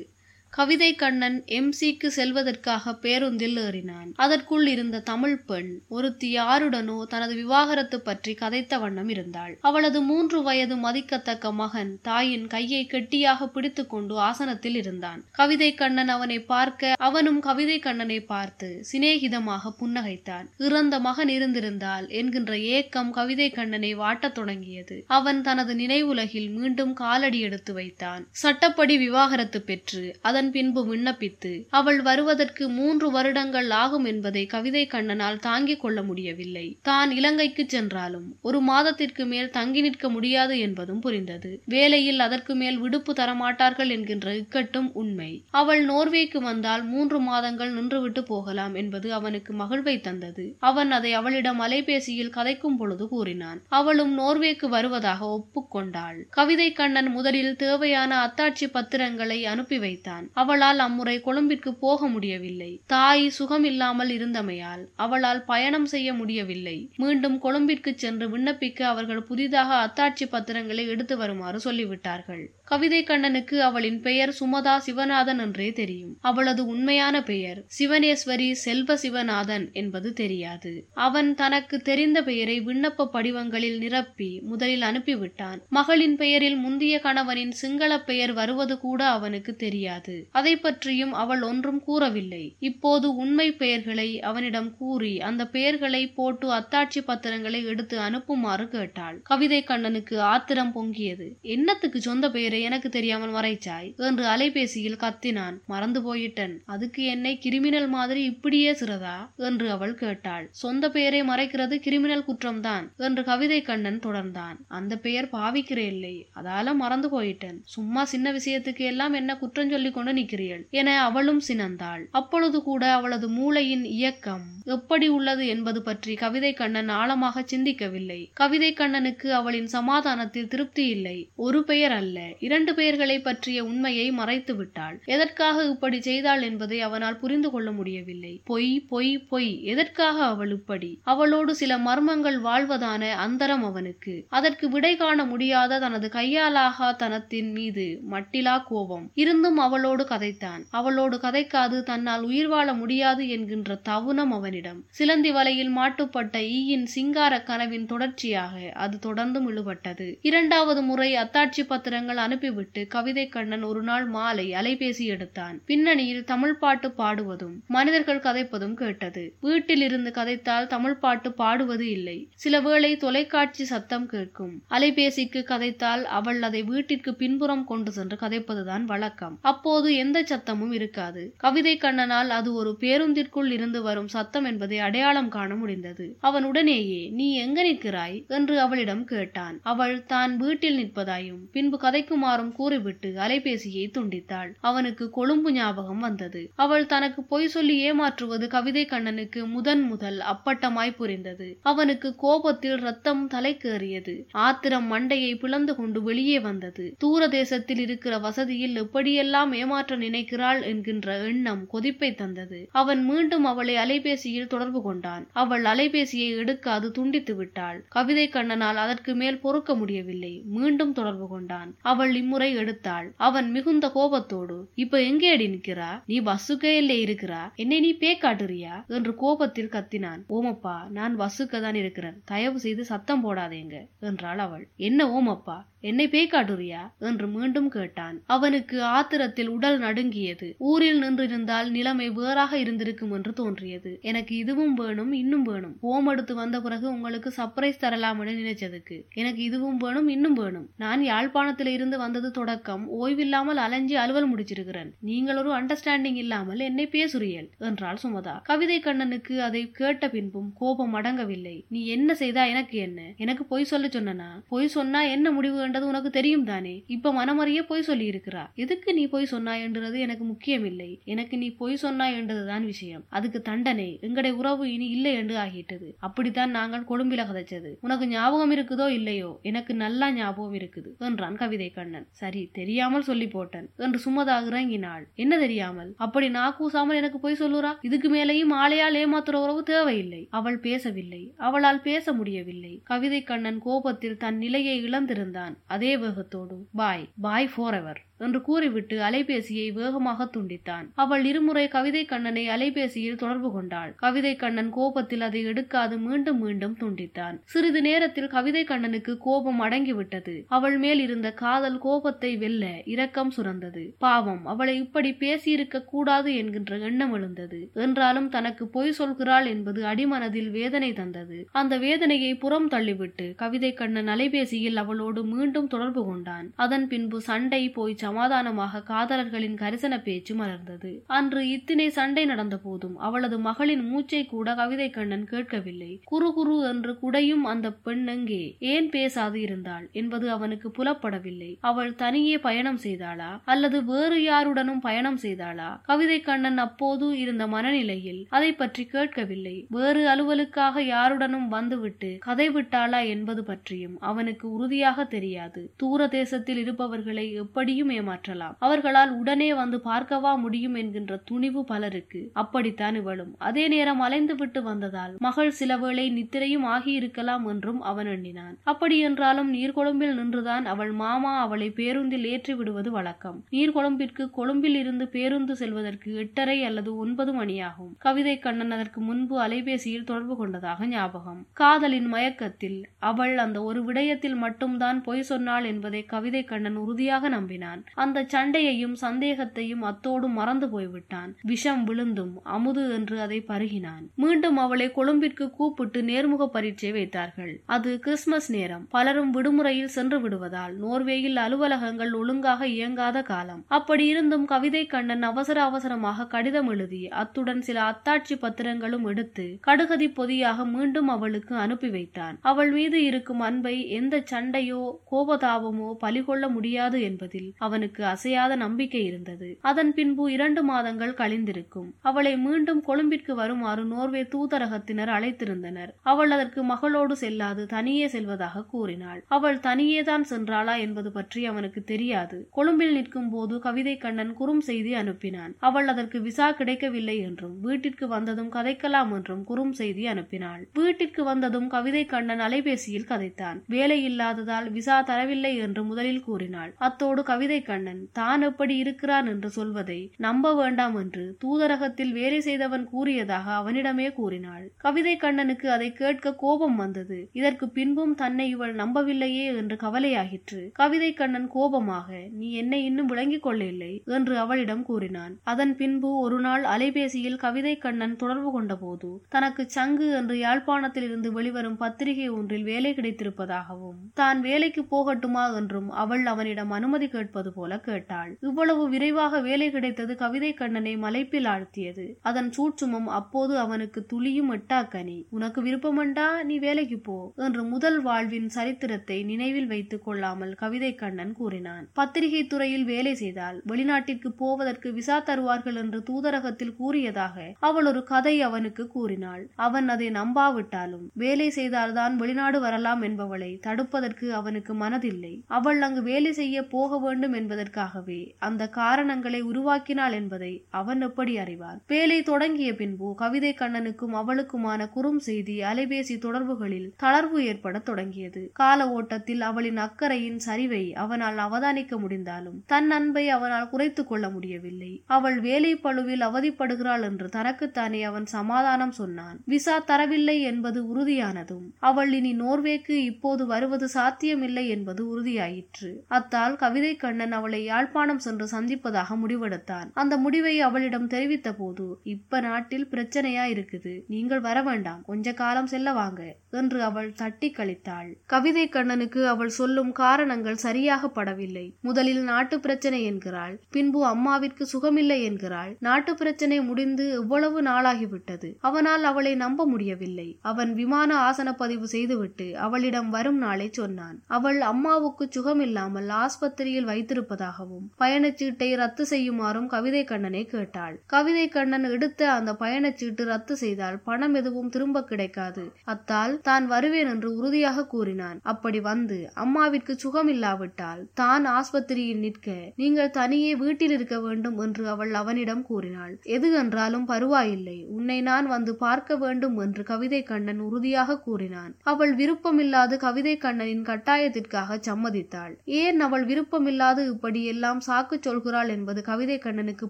கவிதை கண்ணன் எம்சிக்கு செல்வதற்காக பேருந்தில் ஏறினான். அதற்குள் இருந்த தமிழ் பெண் ஒருத்தி யாருடனோ தனது விவாகரத்து பற்றி கதைத்த வண்ணம் இருந்தாள். அவளது மூன்று வயது மதிக்கத்தக்க மகன் தாயின் கையை கெட்டியாக பிடித்துக்கொண்டு ஆசனத்தில் இருந்தான். கவிதை கண்ணன் அவனை பார்க்க அவனும் கவிதை கண்ணனை பார்த்து சிநேகிதமாக புன்னகைத்தான். இறந்த மகன் இருந்திருந்தால் என்கின்ற ஏக்கம் கவிதை கண்ணனை வாட்டத் தொடங்கியது. அவன் தனது நினைவுலகில் மீண்டும் காலடி எடுத்து வைத்தான். சட்டப்படி விவாகரத்து பெற்று அதன் பின்பு விண்ணப்பித்து அவள் வருவதற்கு மூன்று வருடங்கள் ஆகும் என்பதை கவிதை கண்ணனால் தாங்கிக் கொள்ள முடியவில்லை. தான் இலங்கைக்கு சென்றாலும் ஒரு மாதத்திற்கு மேல் தங்கி நிற்க முடியாது என்பதும் புரிந்தது. வேலையில் அதற்கு மேல் விடுப்பு தரமாட்டார்கள் என்கின்ற இக்கட்டும் உண்மை. அவள் நோர்வேக்கு வந்தால் மூன்று மாதங்கள் நின்றுவிட்டு போகலாம் என்பது அவனுக்கு மகிழ்வை தந்தது. அவன் அதை அவளிடம் அலைபேசியில் கதைக்கும் பொழுது கூறினான். அவளும் நோர்வேக்கு வருவதாக ஒப்புக்கொண்டாள். கவிதை கண்ணன் முதலில் தேவையான அத்தாட்சி பத்திரங்களை அனுப்பி வைத்தான். அவளால் அம்முறை கொழும்பிற்கு போக முடியவில்லை. தாய் சுகமில்லாமல் இருந்தமையால் அவளால் பயணம் செய்ய முடியவில்லை. மீண்டும் கொழும்பிற்கு சென்று விண்ணப்பிக்க அவர்கள் புதிதாக அத்தாட்சி பத்திரங்களை எடுத்து வருமாறு சொல்லிவிட்டார்கள். கவிதை கண்ணனுக்கு அவளின் பெயர் சுமதா சிவநாதன் என்றே தெரியும். அவளது உண்மையான பெயர் சிவனேஸ்வரி செல்வ சிவநாதன் என்பது தெரியாது. அவன் தனக்கு தெரிந்த பெயரை விண்ணப்ப படிவங்களில் நிரப்பி முதலில் அனுப்பிவிட்டான். மகளின் பெயரில் முந்திய கணவனின் சிங்கள பெயர் வருவது கூட அவனுக்கு தெரியாது. அதை பற்றியும் அவள் ஒன்றும் கூறவில்லை. இப்போது உண்மை பெயர்களை அவனிடம் கூறி அந்த பெயர்களை போட்டு அத்தாட்சி பத்திரங்களை எடுத்து அனுப்புமாறு கேட்டாள். கவிதை கண்ணனுக்கு ஆத்திரம் பொங்கியது. என்னத்துக்கு சொந்த பெயரை எனக்கு தெரியாமல் மறைச்சாய். என்று அலைபேசியில் கத்தினான். மறந்து போயிட்டன். அதுக்கு என்னை கிரிமினல் மாதிரி இப்படியே சிறதா? என்று அவள் கேட்டாள். சொந்த பெயரை மறைக்கிறது கிரிமினல் குற்றம்தான் என்று கவிதை கண்ணன் தொடர்ந்தான். அந்த பெயர் பாவிக்கிற இல்லை. அதால மறந்து போயிட்டேன். சும்மா சின்ன விஷயத்துக்கு எல்லாம் என்ன குற்றம் சொல்லி கொண்டு நிற்கிறீள் என அவளும் சினந்தாள். அப்பொழுது கூட அவளது மூளையின் இயக்கம் எப்படி உள்ளது என்பது பற்றி கவிதை கண்ணன் ஆழமாக சிந்திக்கவில்லை. கவிதை கண்ணனுக்கு அவளின் சமாதானத்தில் திருப்தி இல்லை. ஒரு பெயர் அல்ல. இரண்டு பெயர்களை பற்றிய உண்மையை மறைத்து விட்டாள் எதற்காக இப்படி செய்தாள் என்பதை அவனால் புரிந்து கொள்ள முடியவில்லை. பொய் பொய் பொய். எதற்காக அவள் இப்படி? அவளோடு சில மர்மங்கள் வாழ்வதான அந்தரம் அவனுக்கு. அதற்கு விடை காண முடியாத தனது கையாலாகா தனத்தின் மீது மட்டிலா கோபம். இருந்தும் அவளோடு கதைத்தான். அவளோடு கதைக்காது தன்னால் உயிர் வாழ முடியாது என்கின்ற தவுனம் அவனிடம். சிலந்தி வலையில் மாட்டுப்பட்ட ஈயின் சிங்கார கனவின் தொடர்ச்சியாக அது தொடர்ந்தும் இழுபட்டது இரண்டாவது முறை அத்தாட்சி பத்திரங்கள் அனுப்பிவிட்டு கவிதை கண்ணன் ஒரு நாள் மாலை அலைபேசி எடுத்தான். பின்னணியில் தமிழ் பாட்டு பாடுவதும் மனிதர்கள் கதைப்பதும் கேட்டது. வீட்டில் இருந்து கதைத்தால் தமிழ் பாட்டு பாடுவது இல்லை. சில வேளை தொலைக்காட்சி சத்தம் கேட்கும். அலைபேசிக்கு கதைத்தால் அவள் அதை வீட்டிற்கு பின்புறம் கொண்டு சென்று கதைப்பதுதான் வழக்கம். அப்போது எந்த சத்தமும் இருக்காது. கவிதை கண்ணனால் அது ஒரு பேருந்திற்குள் இருந்து வரும் சத்தம் என்பதை அடையாளம் காண முடிந்தது. அவன் உடனேயே நீ எங்க நிற்கிறாய்? என்று அவளிடம் கேட்டான். அவள் தான் வீட்டில் நிற்பதாயும் பின்பு கதைக்குமாறும் கூறிவிட்டு அலைபேசியை துண்டித்தாள். அவனுக்கு கொழும்பு ஞாபகம் வந்தது. அவள் தனக்கு பொய் சொல்லி ஏமாற்றுவது கவிதை கண்ணனுக்கு முதன் முதல் அப்பட்டமாய் புரிந்தது. அவனுக்கு கோபத்தில் ரத்தம் தலைக்கேறியது. ஆத்திரம் மண்டையை பிளந்து கொண்டு வெளியே வந்தது. தூர தேசத்தில் இருக்கிற வசதியில் எப்படியெல்லாம் ஏமாற்ற நினைக்கிறாள் என்கின்ற எண்ணம் கொதிப்பை தந்தது. அவன் மீண்டும் அவளை அலைபேசியில் தொடர்பு கொண்டான். அவள் அலைபேசியை எடுக்காது துண்டித்து விட்டாள். கவிதை கண்ணனால் அதற்கு மேல் பொறுக்க முடியவில்லை. மீண்டும் தொடர்பு கொண்டான். அவள் இம்முறை எடுத்தாள். அவன் மிகுந்த கோபத்தோடு இப்ப எங்கே அடி நிற்கிறா? நீ பஸ்ஸுக்கே இல்லே இருக்கிறா? என்னை நீ பே காட்டுறியா? என்று கோபத்தில் கத்தினான். ஓமப்பா நான் பஸ்ஸுக்கு தான் இருக்கிறேன். தயவு செய்து சத்தம் போடாதேங்க என்றாள் அவள். என்ன ஓமப்பா? என்னை பேய் காட்டுறியா? என்று மீண்டும் கேட்டான். அவனுக்கு ஆத்திரத்தில் உடல் நடுங்கியது. ஊரில் நின்றிருந்தால் நிலைமை வேறாக இருந்திருக்கும் என்று தோன்றியது. எனக்கு இதுவும் வேணும் இன்னும் வேணும். ஹோம் எடுத்து வந்த பிறகு உங்களுக்கு சர்ப்ரைஸ் தரலாம் என நினைச்சதுக்கு எனக்கு இதுவும் வேணும் இன்னும் வேணும். நான் யாழ்ப்பாணத்தில் இருந்து வந்தது தொடக்கம். ஓய்வில்லாமல் அலைஞ்சி அலுவல் முடிச்சிருக்கிறேன். நீங்கள் ஒரு அண்டர்ஸ்டாண்டிங் இல்லாமல் என்னை பேசுறியல் என்றாள் சுமதா. கவிதை கண்ணனுக்கு அதை கேட்ட பின்பும் கோபம் அடங்கவில்லை. நீ என்ன செய்தா எனக்கு என்ன? எனக்கு பொய் சொல்ல சொன்னனா? பொய் சொன்னா என்ன முடிவு கண்டது உனக்கு தெரியும் தானே இப்ப மனமறிய பொய் சொல்லி இருக்கிறா எதுக்கு நீ பொய் சொன்னாய் என்றது எனக்கு முக்கியம் இல்லை எனக்கு நீ பொய் சொன்னாய் என்றதுதான் விஷயம். அதுக்கு தண்டனை. எங்களுடைய உறவு இனி இல்லை என்று ஆகிட்டது. அப்படித்தான் நாங்கள் கொழும்பில கதைச்சது உனக்கு ஞாபகம் இருக்குதோ இல்லையோ? எனக்கு நல்லா ஞாபகம் இருக்குது என்றான் கவிதை கண்ணன் சரி தெரியாமல் சொல்லி போட்டேன் என்று சுமதா இறங்கினாள். என்ன தெரியாமல்? அப்படி நான் கூசாமல் எனக்கு பொய் சொல்லுறா? இதுக்கு மேலேயும் ஆளையால் ஏமாத்துற உறவு தேவையில்லை. அவள் பேசவில்லை. அவளால் பேச முடியவில்லை. கவிதை கண்ணன் கோபத்தில் தன் நிலையை இழந்திருந்தான். அதே வேகத்தோடு பாய் பாய் ஃபார் எவர் என்று கூறிவிட்டு அலைபேசியை வேகமாக துண்டித்தான். அவள் இருமுறை கவிதை கண்ணனை அலைபேசியில் தொடர்பு கொண்டாள். கவிதை கண்ணன் கோபத்தில் அதை எடுக்காது மீண்டும் மீண்டும் துண்டித்தான். சிறிது நேரத்தில் கவிதை கண்ணனுக்கு கோபம் அடங்கிவிட்டது. அவள் மேல் இருந்த காதல் கோபத்தை வெல்ல இரக்கம் சுரந்தது. பாவம் அவளை இப்படி பேசியிருக்க கூடாது என்கின்ற எண்ணம் எழுந்தது. என்றாலும் தனக்கு பொய் சொல்கிறாள் என்பது அடிமனதில் வேதனை தந்தது. அந்த வேதனையை புறம் தள்ளிவிட்டு கவிதை கண்ணன் அலைபேசியில் அவளோடு மீண்டும் தொடர்பு கொண்டான். அதன் பின்பு சண்டை போய் சமாதானமாக காதலர்களின் கரிசன பேச்சு மலர்ந்தது. அன்று இத்தினை சண்டை நடந்த போதும் அவளது மகளின் மூச்சை கூட கவிதை கண்ணன் கேட்கவில்லை. குறு குறு என்று குடையும் அந்த பெண் எங்கே ஏன் பேசாது இருந்தாள் என்பது அவனுக்கு புலப்படவில்லை. அவள் தனியே பயணம் செய்தாளா? அல்லது வேறு யாருடனும் பயணம் செய்தாளா? கவிதை கண்ணன் அப்போது இருந்த மனநிலையில் அதை பற்றி கேட்கவில்லை. வேறு அலுவலுக்காக யாருடனும் வந்துவிட்டு கதை விட்டாளா என்பது பற்றியும் அவனுக்கு உறுதியாக தெரியாது. தூர தேசத்தில் இருப்பவர்களை எப்படியும் ஏமாற்றலாம். அவர்களால் உடனே வந்து பார்க்கவா முடியும் என்கின்ற துணிவு பலருக்கு அப்படித்தான் இவளும். அதே நேரம் அலைந்து விட்டு வந்ததால் மகள் சில வேளை நித்திரையும் ஆகியிருக்கலாம் என்றும் அவன் எண்ணினான். அப்படி என்றாலும் நீர்கொழும்பில் நின்றுதான் அவள் மாமா அவளை பேருந்தில் ஏற்றி விடுவது வழக்கம். நீர்கொழும்பிற்கு கொழும்பில் இருந்து பேருந்து செல்வதற்கு எட்டரை அல்லது ஒன்பது மணியாகும். கவிதை கண்ணன் அதற்கு முன்பு அலைபேசியில் தொடர்பு கொண்டதாக ஞாபகம். காதலின் மயக்கத்தில் அவள் அந்த ஒரு விடயத்தில் மட்டும்தான் பொய் சொன்னாள் என்பதை கவிதை கண்ணன் உறுதியாக நம்பினான். அந்த சண்டையையும் சந்தேகத்தையும் அத்தோடு மறந்து போய்விட்டான். விஷம் விழுந்தும் அமுது என்று அதை பருகினான். மீண்டும் அவளை கொழும்பிற்கு கூப்பிட்டு நேர்முக பரீட்சை வைத்தார்கள். அது கிறிஸ்துமஸ் நேரம். பலரும் விடுமுறையில் சென்று விடுவதால் நோர்வேயில் அலுவலகங்கள் ஒழுங்காக இயங்காத காலம். அப்படி இருந்தும் கவிதை கண்ணன் அவசர அவசரமாக கடிதம் எழுதி அத்துடன் சில அத்தாட்சி பத்திரங்களும் எடுத்து கடுகதி பொதியாக மீண்டும் அவளுக்கு அனுப்பி வைத்தான். அவள் மீது இருக்கும் அன்பை எந்த சண்டையோ கோபதாபமோ பலிகொள்ள முடியாது என்பதில் அவனுக்கு அசையாத நம்பிக்கை இருந்தது. அதன் பின்பு இரண்டு மாதங்கள் கழிந்திருக்கும். அவளை மீண்டும் கொழும்பிற்கு வருமாறு நோர்வே தூதரகத்தினர் அழைத்திருந்தனர். அவள் அதற்கு மகளோடு செல்லாது தனியே செல்வதாக கூறினாள். அவள் தனியே தான் சென்றாளா என்பது பற்றி அவனுக்கு தெரியாது. கொழும்பில் நிற்கும் போது கவிதை கண்ணன் குறும் செய்தி அனுப்பினான். அவள் அதற்கு விசா கிடைக்கவில்லை என்றும் வீட்டிற்கு வந்ததும் கதைக்கலாம் என்றும் குறும் செய்தி அனுப்பினாள். வீட்டிற்கு வந்ததும் கவிதை கண்ணன் அலைபேசியில் கதைத்தான். வேலை இல்லாததால் விசா தரவில்லை என்று முதலில் கூறினாள். அத்தோடு கவிதை கண்ணன் தான் எப்படி இருக்கிறான் என்று சொல்வதை நம்ப வேண்டாம் என்று தூதரகத்தில் வேலை செய்தவன் கூறியதாக அவனிடமே கூறினாள். கவிதை கண்ணனுக்கு அதை கேட்க கோபம் வந்தது. இதற்கு பின்பும் தன்னை இவள் நம்பவில்லையே என்று கவலையாகிற்று. கவிதை கண்ணன் கோபமாக நீ என்னை இன்னும் விளங்கிக் கொள்ளவில்லை என்று அவளிடம் கூறினான். அதன் பின்பு ஒரு நாள் அலைபேசியில் கவிதை கண்ணன் தொடர்பு கொண்டபோது தனக்கு சங்கு என்று யாழ்ப்பாணத்தில் இருந்து வெளிவரும் பத்திரிகை ஒன்றில் வேலை கிடைத்திருப்பதாகவும் தான் வேலைக்கு போகட்டுமா என்றும் அவள் அவனிடம் அனுமதி கேட்பது போல கேட்டாள். இவ்வளவு விரைவாக வேலை கிடைத்தது கவிதை கண்ணனை மலைப்பில் ஆழ்த்தியது. அதன் சூட்சுமம் அப்போது அவனுக்கு துளியும் எட்டாக்கனி. உனக்கு விருப்பமண்டா? நீ வேலைக்கு போ என்று முதல் வாழ்வின் சரித்திரத்தை நினைவில் வைத்துக் கொள்ளாமல் கவிதை கண்ணன் கூறினான். பத்திரிகை துறையில் வேலை செய்தால் வெளிநாட்டிற்கு போவதற்கு விசா தருவார்கள் என்று தூதரகத்தில் கூறியதாக அவள் ஒரு கதை அவனுக்கு கூறினாள். அவன் அதை நம்பாவிட்டாலும் வேலை செய்தால்தான் வெளிநாடு வரலாம் என்பவளை தடுப்பதற்கு அவனுக்கு மனதில்லை. அவள் அங்கு வேலை செய்ய போக வேண்டும் என்பதற்காகவே அந்த காரணங்களை உருவாக்கினாள் என்பதை அவன் எப்படி அறிவான்? வேலை தொடங்கிய பின்பு கவிதை கண்ணனுக்கும் அவளுக்குமான குறும் செய்தி அலைபேசி தொடர்புகளில் தளர்வு ஏற்பட தொடங்கியது. கால ஓட்டத்தில் அவளின் அக்கறையின் சரிவை அவனால் அவதானிக்க முடிந்தாலும் தன் அன்பை அவனால் குறைத்துக் கொள்ள முடியவில்லை. அவள் வேலை பழுவில் அவதிப்படுகிறாள் என்று தனக்குத்தானே அவன் சமாதானம் சொன்னான். விசா தரவில்லை என்பது உறுதியானதும் அவள் இனி நோர்வேக்கு இப்போது வருவது சாத்தியமில்லை என்பது உறுதியாயிற்று. அத்தால் கவிதை கண்ணன் அவளை யாழ்ப்பாணம் சென்று சந்திப்பதாக முடிவெடுத்தான். அந்த முடிவை அவளிடம் தெரிவித்த போது இப்ப நாட்டில் பிரச்சனையா இருக்குது. நீங்கள் வர வேண்டாம். கொஞ்ச காலம் செல்ல வாங்க என்று அவள் தட்டி கழித்தாள். கவிதை கண்ணனுக்கு அவள் சொல்லும் காரணங்கள் சரியாக படவில்லை முதலில் நாட்டு பிரச்சனை என்கிறாள். பின்பு அம்மாவிற்கு சுகமில்லை என்கிறாள். நாட்டு பிரச்சனை முடிந்து இவ்வளவு நாளாகிவிட்டது. அவனால் அவளை நம்ப முடியவில்லை. அவன் விமான ஆசன பதிவு செய்துவிட்டு அவளிடம் வரும் நாளை சொன்னான். அவள் அம்மாவுக்கு சுகமில்லாமல் ஆஸ்பத்திரியில் வைத்து வைத்திருப்பதாகவும் பயணச்சீட்டை ரத்து செய்யுமாறும் கவிதை கண்ணனை கேட்டாள். கவிதை கண்ணன் எடுத்த அந்த பயணச்சீட்டு ரத்து செய்தால் பணம் எதுவும் திரும்ப கிடைக்காது. அத்தால் தான் வருவேன் என்று உறுதியாக கூறினான். அப்படி வந்து அம்மாவிற்கு சுகம் இல்லாவிட்டால் தான் ஆஸ்பத்திரியில் நிற்க நீங்கள் தனியே வீட்டில் இருக்க வேண்டும் என்று அவள் அவனிடம் கூறினாள். எது என்றாலும் பருவாயில்லை. உன்னை நான் வந்து பார்க்க வேண்டும் என்று கவிதை கண்ணன் உறுதியாக கூறினான். அவள் விருப்பமில்லாது கவிதை கண்ணனின் கட்டாயத்திற்காக சம்மதித்தாள். ஏன் அவள் விருப்பமில்லாது இப்படி எல்லாம் சாக்கு சொல்கிறாள் என்பது கவிதை கண்ணனுக்கு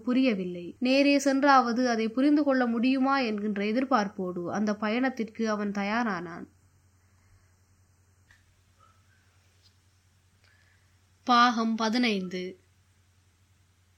புரியவில்லை. நேரே சென்றாவது அதை புரிந்து கொள்ள முடியுமா என்கின்ற எதிர்பார்ப்போடு அந்த பயணத்திற்கு அவன் தயாரானான். பாகம் பதினைந்து.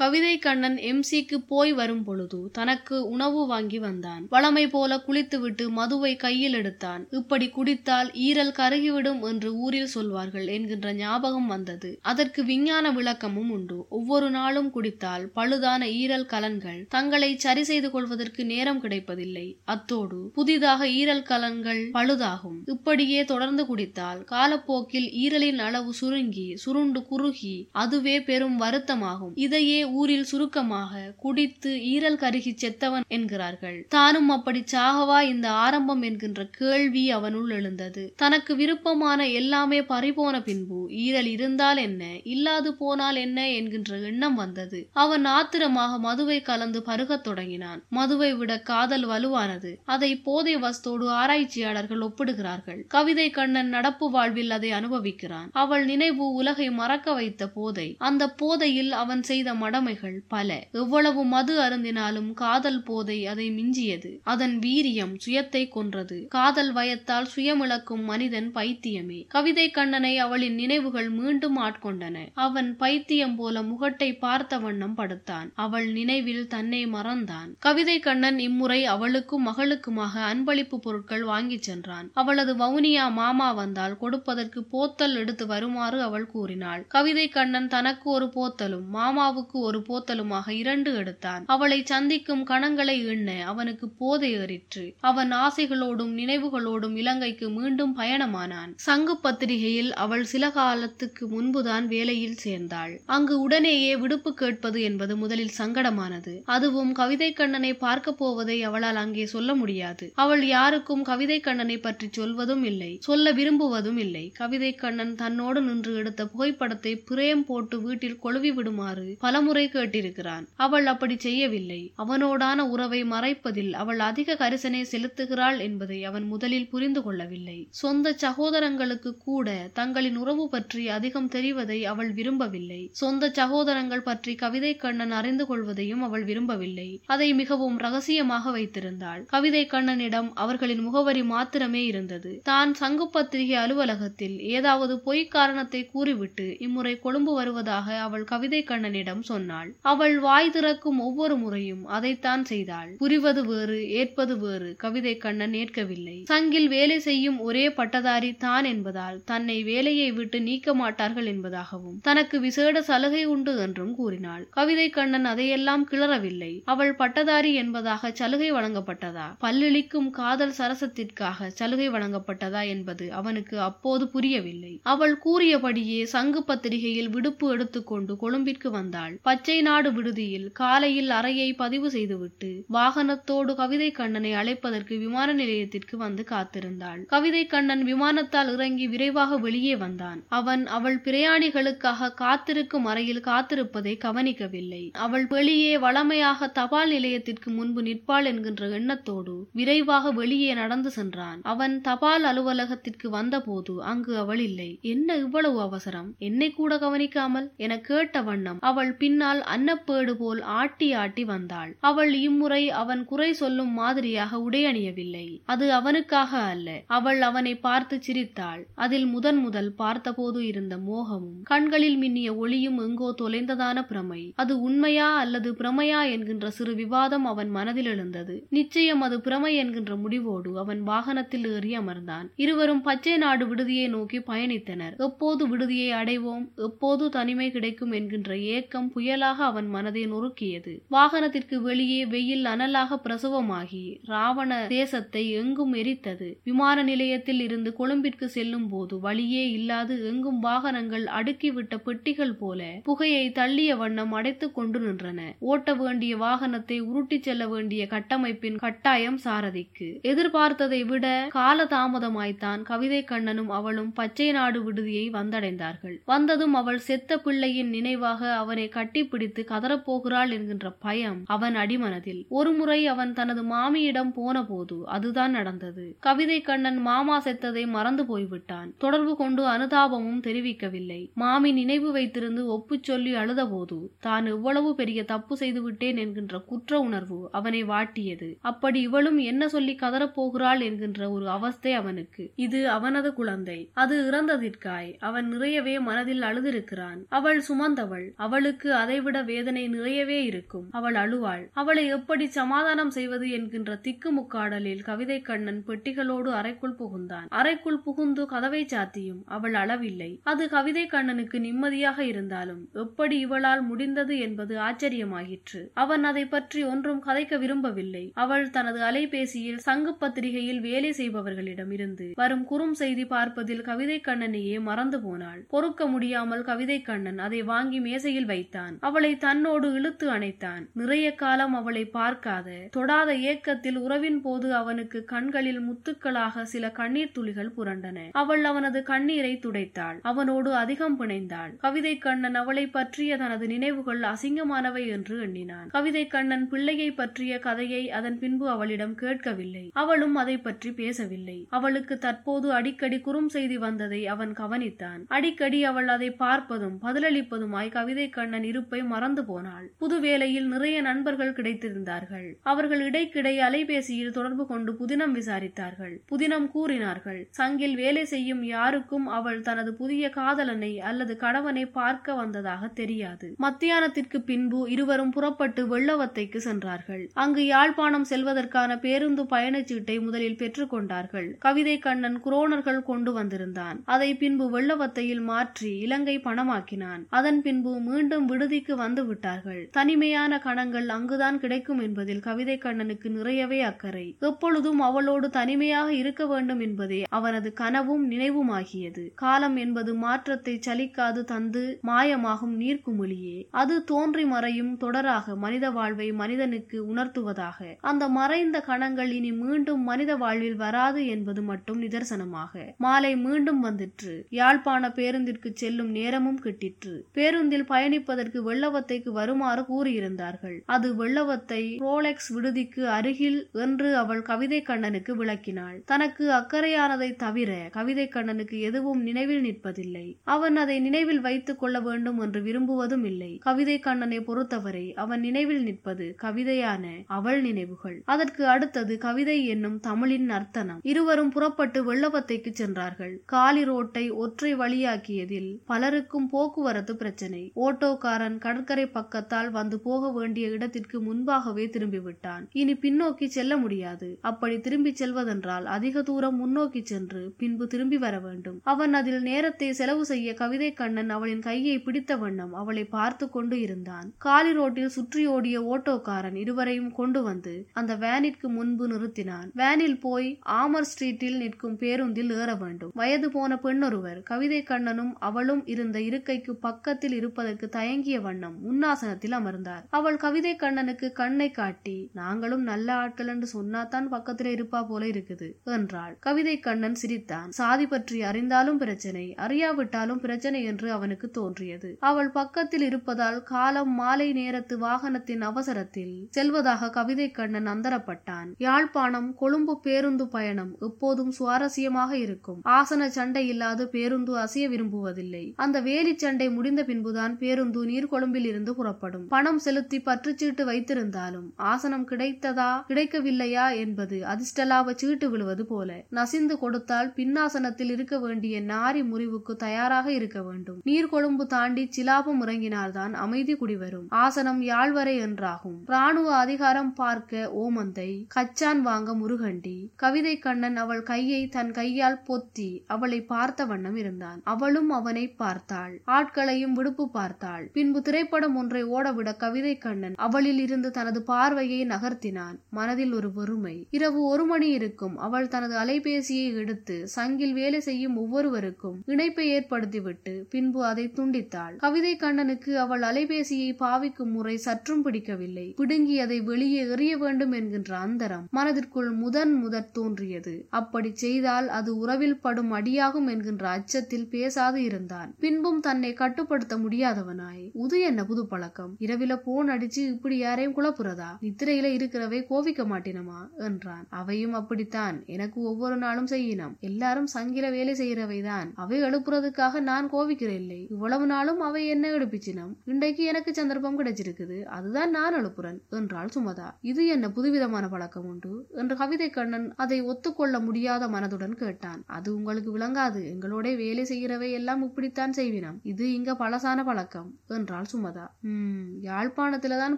கவிதை கண்ணன் எம்சிக்கு போய் வரும் பொழுது தனக்கு உணவு வாங்கி வந்தான். வளமை போல குளித்துவிட்டு மதுவை கையில் எடுத்தான். இப்படி குடித்தால் ஈரல் கருகிவிடும் என்று ஊரில் சொல்வார்கள் என்கின்ற ஞாபகம் வந்தது. அதற்கு விஞ்ஞான விளக்கமும் உண்டு. ஒவ்வொரு நாளும் குடித்தால் பழுதான ஈரல் கலன்கள் தங்களை சரி செய்து கொள்வதற்கு நேரம் கிடைப்பதில்லை. அத்தோடு புதிதாக ஈரல் கலன்கள் பழுதாகும். இப்படியே தொடர்ந்து குடித்தால் காலப்போக்கில் ஈரலின் அளவு சுருங்கி சுருண்டு குறுகி அதுவே பெரும் வருத்தமாகும். இதையே ஊரில் சுருக்கமாக குடித்து ஈரல் கருகி செத்தவன் என்கிறார்கள். தானும் அப்படி சாகவா இந்த ஆரம்பம் என்கின்ற கேள்வி அவனுள் எழுந்தது. தனக்கு விருப்பமான எல்லாமே பறிபோன பின்பு ஈரல் இருந்தால் என்ன இல்லாது போனால் என்ன என்கின்ற எண்ணம் வந்தது. அவன் ஆத்திரமாக மதுவை கலந்து பருகத் தொடங்கினான். மதுவை விட காதல் வலுவானது. அதை போதை வஸ்தோடு ஆராய்ச்சியாளர்கள் ஒப்பிடுகிறார்கள். கவிதை கண்ணன் நடப்பு வாழ்வில் அதை அனுபவிக்கிறான். அவள் நினைவு உலகை மறக்க வைத்த போதை. அந்த போதையில் அவன் செய்த மட கடமைகள் பல. எவ்வளவு மது அருந்தினாலும் காதல் போதை அதை மிஞ்சியது. அதன் வீரியம் சுயத்தை கொன்றது. காதல் வயத்தால் சுயமிழக்கும் மனிதன் பைத்தியமே. கவிதை கண்ணனை அவளின் நினைவுகள் மீண்டும் ஆட்கொண்டன. அவன் பைத்தியம் போல முகட்டை பார்த்த வண்ணம் படுத்தான். அவள் நினைவில் தன்னை மறந்தான். கவிதை கண்ணன் இம்முறை அவளுக்கும் மகளுக்குமாக அன்பளிப்பு பொருட்கள் வாங்கிச் சென்றான். அவளது வவுனியா மாமா வந்தால் கொடுப்பதற்கு போத்தல் எடுத்து வருமாறு அவள் கூறினாள். கவிதை கண்ணன் தனக்கு ஒரு போத்தலும் மாமாவுக்கு ஒரு போத்தலுமாக இரண்டு எடுத்தான். அவளை சந்திக்கும் கணங்களை எண்ண அவனுக்கு போதை ஏறிற்று அவன் ஆசைகளோடும் நினைவுகளோடும் இலங்கைக்கு மீண்டும் பயணமானான். சங்கு பத்திரிகையில் அவள் சில காலத்துக்கு முன்புதான் வேலையில் சேர்ந்தாள். அங்கு உடனேயே விடுப்பு கேட்பது என்பது முதலில் சங்கடமானது. அதுவும் கவிதை கண்ணனை பார்க்க போவதை அவளால் அங்கே சொல்ல முடியாது. அவள் யாருக்கும் கவிதை கண்ணனை பற்றி சொல்வதும் இல்லை. சொல்ல விரும்புவதும் இல்லை. கவிதை கண்ணன் தன்னோடு நின்று எடுத்த புகைப்படத்தை பிரேம் போட்டு வீட்டில் கொழுவி விடுமாறு பலமுறை கேட்டிருக்கிறான். அவள் அப்படி செய்யவில்லை. அவனோடான உறவை மறைப்பதில் அவள் அதிக கரிசனை செலுத்துகிறாள் என்பதை அவன் முதலில் புரிந்து கொள்ளவில்லை. சொந்த சகோதரங்களுக்கு கூட தங்களின் உறவு பற்றி அதிகம் தெரிவதை அவள் விரும்பவில்லை. சொந்த சகோதரங்கள் பற்றி கவிதை கண்ணன் அறிந்து கொள்வதையும் அவள் விரும்பவில்லை. அதை மிகவும் ரகசியமாக வைத்திருந்தாள். கவிதை கண்ணனிடம் அவர்களின் முகவரி மாத்திரமே இருந்தது. தான் சங்கு பத்திரிகை அலுவலகத்தில் ஏதாவது பொய் காரணத்தை கூறிவிட்டு இம்முறை கொழும்பு வருவதாக அவள் கவிதை கண்ணனிடம் சொன்னாள் அவள் வாய் திறக்கும் ஒவ்வொரு முறையும் அதைத்தான் செய்தாள். புரிவது வேறு ஏற்பது வேறு கவிதை கண்ணன் ஏற்கவில்லை. சங்கில் வேலை செய்யும் ஒரே பட்டதாரி தான் என்பதால் தன்னை வேலையை விட்டு நீக்க மாட்டார்கள் என்பதாகவும் தனக்கு விசேட சலுகை உண்டு என்றும் கூறினாள். கவிதை கண்ணன் அதையெல்லாம் கிளறவில்லை. அவள் பட்டதாரி என்பதாக சலுகை வழங்கப்பட்டதா? பல்லிழிக்கும் காதல் சரசத்திற்காக சலுகை வழங்கப்பட்டதா என்பது அவனுக்கு அப்போது புரியவில்லை. அவள் கூறியபடியே சங்கு பத்திரிகையில் விடுப்பு எடுத்துக்கொண்டு கொழும்பிற்கு வந்தாள். பச்சை நாடு விடுதியில் காலையில் அறையை பதிவு செய்துவிட்டு வாகனத்தோடு கவிதை கண்ணனை அழைப்பதற்கு விமான நிலையத்திற்கு வந்து காத்திருந்தாள். கவிதை கண்ணன் விமானத்தால் இறங்கி விரைவாக வெளியே வந்தான். அவன் அவள் பிரயாணிகளுக்காக காத்திருக்கும் அறையில் காத்திருப்பதை கவனிக்கவில்லை. அவள் வெளியே வளமையாக தபால் நிலையத்திற்கு முன்பு நிற்பாள் என்கின்ற எண்ணத்தோடு விரைவாக வெளியே நடந்து சென்றான். அவன் தபால் அலுவலகத்திற்கு வந்தபோது அங்கு அவள் இல்லை. என்ன இவ்வளவு அவசரம்? என்னை கூட கவனிக்காமல்? என கேட்ட வண்ணம் அவள் பின் பின்னால் அன்னப்பேடு போல் ஆட்டி ஆட்டி வந்தாள். அவள் இம்முறை அவன் குறை சொல்லும் மாதிரியாக உடையணியவில்லை அது அவனுக்காக அல்ல. அவள் அவனை பார்த்து சிரித்தாள். அதில் முதன் முதல் பார்த்தபோது இருந்த மோகமும் கண்களில் மின்னிய ஒளியும் எங்கோ தொலைந்ததான பிரமை. அது உண்மையா அல்லது பிரமையா என்கின்ற சிறு விவாதம் அவன் மனதில் எழுந்தது. நிச்சயம் அது பிரமை என்கின்ற முடிவோடு அவன் வாகனத்தில் ஏறி அமர்ந்தான். இருவரும் பச்சை நாடு விடுதியை நோக்கி பயணித்தனர். எப்போது விடுதியை அடைவோம்? எப்போது தனிமை கிடைக்கும் என்கின்ற ஏக்கம் புயல் புயலாக அவன் மனதை நொறுக்கியது. வாகனத்திற்கு வெளியே வெயில் அனலாக பிரசவமாகி ராவண தேசத்தை எங்கும் எரித்தது. விமான நிலையத்தில் இருந்து கொழும்பிற்கு செல்லும் போது வழியே இல்லாது எங்கும் வாகனங்கள் அடுக்கிவிட்ட பெட்டிகள் போல புகையை தள்ளிய வண்ணம் அடைத்துக் கொண்டு நின்றன. ஓட்ட வேண்டிய வாகனத்தை உருட்டி செல்ல வேண்டிய கட்டமைப்பின் கட்டாயம் சாரதிக்கு. எதிர்பார்த்ததை விட கால தாமதமாய்த்தான் கவிதை கண்ணனும் அவளும் பச்சை நாடு விடுதியை வந்தடைந்தார்கள். வந்ததும் அவள் செத்த பிள்ளையின் நினைவாக அவனை கட்டி கெட்டிப்பிடித்து கதறப்போகிறாள் என்கின்ற பயம் அவன் அடிமனதில். ஒருமுறை அவன் தனது மாமியிடம் போனபோது அதுதான் நடந்தது. கவிதை கண்ணன் மாமா செத்ததை மறந்து போய்விட்டான். தொடர்பு கொண்டு அனுதாபமும் தெரிவிக்கவில்லை. மாமி நினைவு வைத்திருந்து ஒப்புச் சொல்லி அழுதபோது தான் எவ்வளவு பெரிய தப்பு செய்து விட்டேன் என்கின்ற குற்ற உணர்வு அவனை வாட்டியது. அப்படி இவளும் என்ன சொல்லி கதறப்போகிறாள் என்கின்ற ஒரு அவஸ்தை அவனுக்கு. இது அவனது குழந்தை. அது இறந்ததிற்காய் அவன் நிறையவே மனதில் அழுதிருக்கிறான். அவள் சுமந்தவள். அவளுக்கு அதைவிட வேதனை நிறையவே இருக்கும். அவள் அழுவாள். அவளை எப்படி சமாதானம் செய்வது? என்கின்ற திக்குமுக்காடலில் கவிதை கண்ணன் பெட்டிகளோடு அறைக்குள் புகுந்தான். அறைக்குள் புகுந்து கதவை சாத்தியும். அவள் அளவில்லை அது கவிதை கண்ணனுக்கு நிம்மதியாக இருந்தாலும் எப்படி இவளால் முடிந்தது என்பது ஆச்சரியமாயிற்று. அவன் அதை பற்றி ஒன்றும் கதைக்க விரும்பவில்லை. அவள் தனது அலைபேசியில் சங்கு பத்திரிகையில் வேலை செய்பவர்களிடம் இருந்து வரும் குறும் செய்தி பார்ப்பதில் கவிதை கண்ணனையே மறந்து போனாள். பொறுக்க முடியாமல் கவிதை கண்ணன் அதை வாங்கி மேசையில் வைத்தான். அவளை தன்னோடு இழுத்து அணைத்தான். நிறைய காலம் அவளை பார்க்காத. தொடாத ஏக்கத்தில் உறவின் போது அவனுக்கு கண்களில் முத்துக்களாக சில கண்ணீர் துளிகள் புரண்டன. அவள் அவனது கண்ணீரை துடைத்தாள். அவனோடு அதிகம் பிணைந்தாள். கவிதை கண்ணன் அவளை பற்றிய தனது நினைவுகள் அசிங்கமானவை என்று எண்ணினான். கவிதை கண்ணன் பிள்ளையை பற்றிய கதையை அதன் பின்பு அவளிடம் கேட்கவில்லை. அவளும் அதை பற்றி பேசவில்லை. அவளுக்கு தற்போது அடிக்கடி குறும் செய்தி வந்ததை அவன் கவனித்தான். அடிக்கடி அவள் அதை பார்ப்பதும் பதிலளிப்பதுமாய் கவிதை கண்ணன் இருப்பை மறந்து போனாள். புது வேலையில் நிறைய நண்பர்கள் கிடைத்திருந்தார்கள். அவர்கள் இடைக்கிடை அலைபேசியில் தொடர்பு கொண்டு புதினம் விசாரித்தார்கள். புதினம் கூறினார்கள் சங்கில் வேலை செய்யும் யாருக்கும் அவள் தனது புதிய காதலனை அல்லது கணவனை பார்க்க வந்ததாக தெரியாது. மத்தியானத்திற்கு பின்பு இருவரும் புறப்பட்டு வெள்ளவத்தைக்கு சென்றார்கள். அங்கு யாழ்ப்பாணம் செல்வதற்கான பேருந்து பயணச்சீட்டை முதலில் பெற்றுக்கொண்டார்கள் கவிதை கண்ணன் குரோனர்கள் கொண்டு வந்திருந்தான். அதை பின்பு வெள்ளவத்தையில் மாற்றி இலங்கை பணமாக்கினான். அதன் பின்பு மீண்டும் விடுதிக்கு வந்து விட்டார்கள். தனிமையான கணங்கள் அங்குதான் கிடைக்கும் என்பதில் கவிதை கண்ணனுக்கு நிறையவே அக்கறை. எப்பொழுதும் அவளோடு தனிமையாக இருக்க வேண்டும் என்பதே அவனது கனவும் நினைவுமாகியது. காலம் என்பது மாற்றத்தை சலிக்காது தந்து மாயமாகும் நீர்க்குமிழியே அது தோன்றி மறையும் தொடராக மனித வாழ்வை மனிதனுக்கு உணர்த்துவதாக. அந்த மறைந்த கணங்கள் இனி மீண்டும் மனித வாழ்வில் வராது என்பது மட்டும் நிதர்சனமாக. மாலை மீண்டும் வந்திற்று. யாழ்ப்பாண பேருந்திற்கு செல்லும் நேரமும் கிட்டிற்று. பேருந்தில் பயணிப்பதற்கு வெள்ளவத்தைக்கு வருமாறு கூறியிருந்தார்கள். அது வெள்ளவத்தை ரோலெக்ஸ் விடுதிக்கு அருகில் என்று அவள் கவிதை கண்ணனுக்கு விளக்கினாள். தனக்கு அக்கறையானதை தவிர கவிதை கண்ணனுக்கு எதுவும் நினைவில் நிற்பதில்லை. அவன் அதை நினைவில் வைத்துக் கொள்ள வேண்டும் என்று விரும்புவதும் இல்லை. கவிதை கண்ணனை பொறுத்தவரை அவன் நினைவில் நிற்பது கவிதையான அவள் நினைவுகள். அதற்கு அடுத்தது கவிதை என்னும் தமிழின் நர்த்தனம் இருவரும் புறப்பட்டு வெள்ளவத்தைக்கு சென்றார்கள். காலி ரோட்டை ஒற்றை வழியாக்கியதில் பலருக்கும் போக்குவரத்து பிரச்சனை. ஓட்டோக்காரன் கடற்கரை பக்கத்தால் வந்து போக வேண்டிய இடத்திற்கு முன்பாகவே திரும்பிவிட்டான். இனி பின்னோக்கி செல்ல முடியாது. அப்படி திரும்பி செல்வதென்றால் அதிக தூரம் முன்னோக்கி சென்று பின்பு திரும்பி வர வேண்டும். அவன் அதில் நேரத்தை செலவு செய்ய கவிதை கண்ணன் அவளின் கையை பிடித்த வண்ணம் அவளை பார்த்து கொண்டு இருந்தான். காலி ரோட்டில் சுற்றியோடிய ஓட்டோக்காரன் இருவரையும் கொண்டு வந்து அந்த வேனிற்கு முன்பு நிறுத்தினான். வேனில் போய் ஆமர் ஸ்ட்ரீட்டில் நிற்கும் பேருந்தில் ஏற வேண்டும். வயது போன பெண்ணொருவர் கவிதை கண்ணனும் அவளும் இருந்த இருக்கைக்கு பக்கத்தில் இருப்பதற்கு தயங்கிய வண்ணம் முன்னாசனத்தில் அமர்ந்தார். அவள் கவிதை கண்ணனுக்கு கண்ணை காட்டி நாங்களும் நல்ல ஆட்கள் என்று சொன்னாதான் பக்கத்துல இருப்பா போல இருக்குது என்றாள். கவிதை கண்ணன் சிரித்தான். சாதி பற்றி அறிந்தாலும் பிரச்சனை அறியாவிட்டாலும் பிரச்சனை என்று அவனுக்கு தோன்றியது. அவள் பக்கத்தில் இருப்பதால் காலம் மாலை நேரத்து வாகனத்தின் அவசரத்தில் செல்வதாக கவிதை கண்ணன் அந்தரப்பட்டான். யாழ்ப்பாணம் கொழும்பு பேருந்து பயணம் எப்போதும் சுவாரஸ்யமாக இருக்கும். ஆசன சண்டை இல்லாது பேருந்து அசைய விரும்புவதில்லை. அந்த வேலி சண்டை முடிந்த பின்புதான் பேருந்து நீர் கொழும்பில் இருந்து புறப்படும். பணம் செலுத்தி பற்றுச்சீட்டு வைத்திருந்தாலும் ஆசனம் கிடைத்ததா கிடைக்கவில்லையா என்பது அதிர்ஷ்டலாப சீட்டு விழுவது போல. நசிந்து கொடுத்தால் பின்னாசனத்தில் இருக்க வேண்டிய நாரி முறிவுக்கு தயாராக இருக்க வேண்டும். நீர்கொழும்பு தாண்டி சிலாபம் இறங்கினால்தான் அமைதி குடிவரும். ஆசனம் யாழ்வரை என்றாகும். ராணுவ அதிகாரம் பார்க்க ஓமந்தை கச்சான் வாங்க முருகண்டி. கவிதை கண்ணன் அவள் கையை தன் கையால் பொத்தி அவளை பார்த்த வண்ணம் இருந்தான். அவளும் அவனை பார்த்தாள். ஆட்களையும் விடுப்பு பார்த்தாள். பின்பு திரைப்படம் ஒன்றை ஓடவிட கவிதை கண்ணன் அவளில் இருந்து தனது பார்வையை நகர்த்தினான். மனதில் ஒரு பொறுமை இரவு ஒரு மணி இருக்கும். அவள் தனது அலைபேசியை எடுத்து சங்கில் வேலை செய்யும் ஒவ்வொருவருக்கும் இணைப்பை ஏற்படுத்திவிட்டு பின்பு அதை துண்டித்தாள். கவிதை கண்ணனுக்கு அவள் அலைபேசியை பாவிக்கும் முறை சற்றும் பிடிக்கவில்லை. பிடுங்கி அதை வெளியே எறிய வேண்டும் என்கின்ற அந்தரம் மனதிற்குள் முதன் முதற் தோன்றியது. அப்படி செய்தால் அது உறவில் படும் அடியாகும் என்கின்ற அச்சத்தில் பேசாது இருந்தான். பின்பும் தன்னை கட்டுப்படுத்த முடியாதவனாய். புது என்ன புது பழக்கம்? இரவில போன் அடிச்சு இப்படி யாரையும் குழப்புறதா? நித்திரையில இருக்கிறவை கோவிக்க மாட்டினமா? என்றான். அவையும் அப்படித்தான். எனக்கு ஒவ்வொரு நாளும் செய்யினம். எல்லாரும் சங்கில வேலை செய்யறவைதான். அவை எழுப்புறதுக்காக நான் கோவிக்கிறதில்லை இவ்வளவு நாளும் அவை என்ன எழுப்பிச்சினம் இன்றைக்கு எனக்கு சந்தர்ப்பம் கிடைச்சிருக்குது. அதுதான் நான் எழுப்புறேன் என்றாள் சுமதா. இது என்ன புதுவிதமான பழக்கம் உண்டு? என்று கவிதை கண்ணன் அதை ஒத்துக்கொள்ள முடியாத மனதுடன் கேட்டான். அது உங்களுக்கு விளங்காது. எங்களோட வேலை செய்கிறவை எல்லாம் இப்படித்தான் செய்வினம். இது இங்க பழசான பழக்கம் என்றாள் சுமதா உம் யாழ்ப்பாணத்துலதான்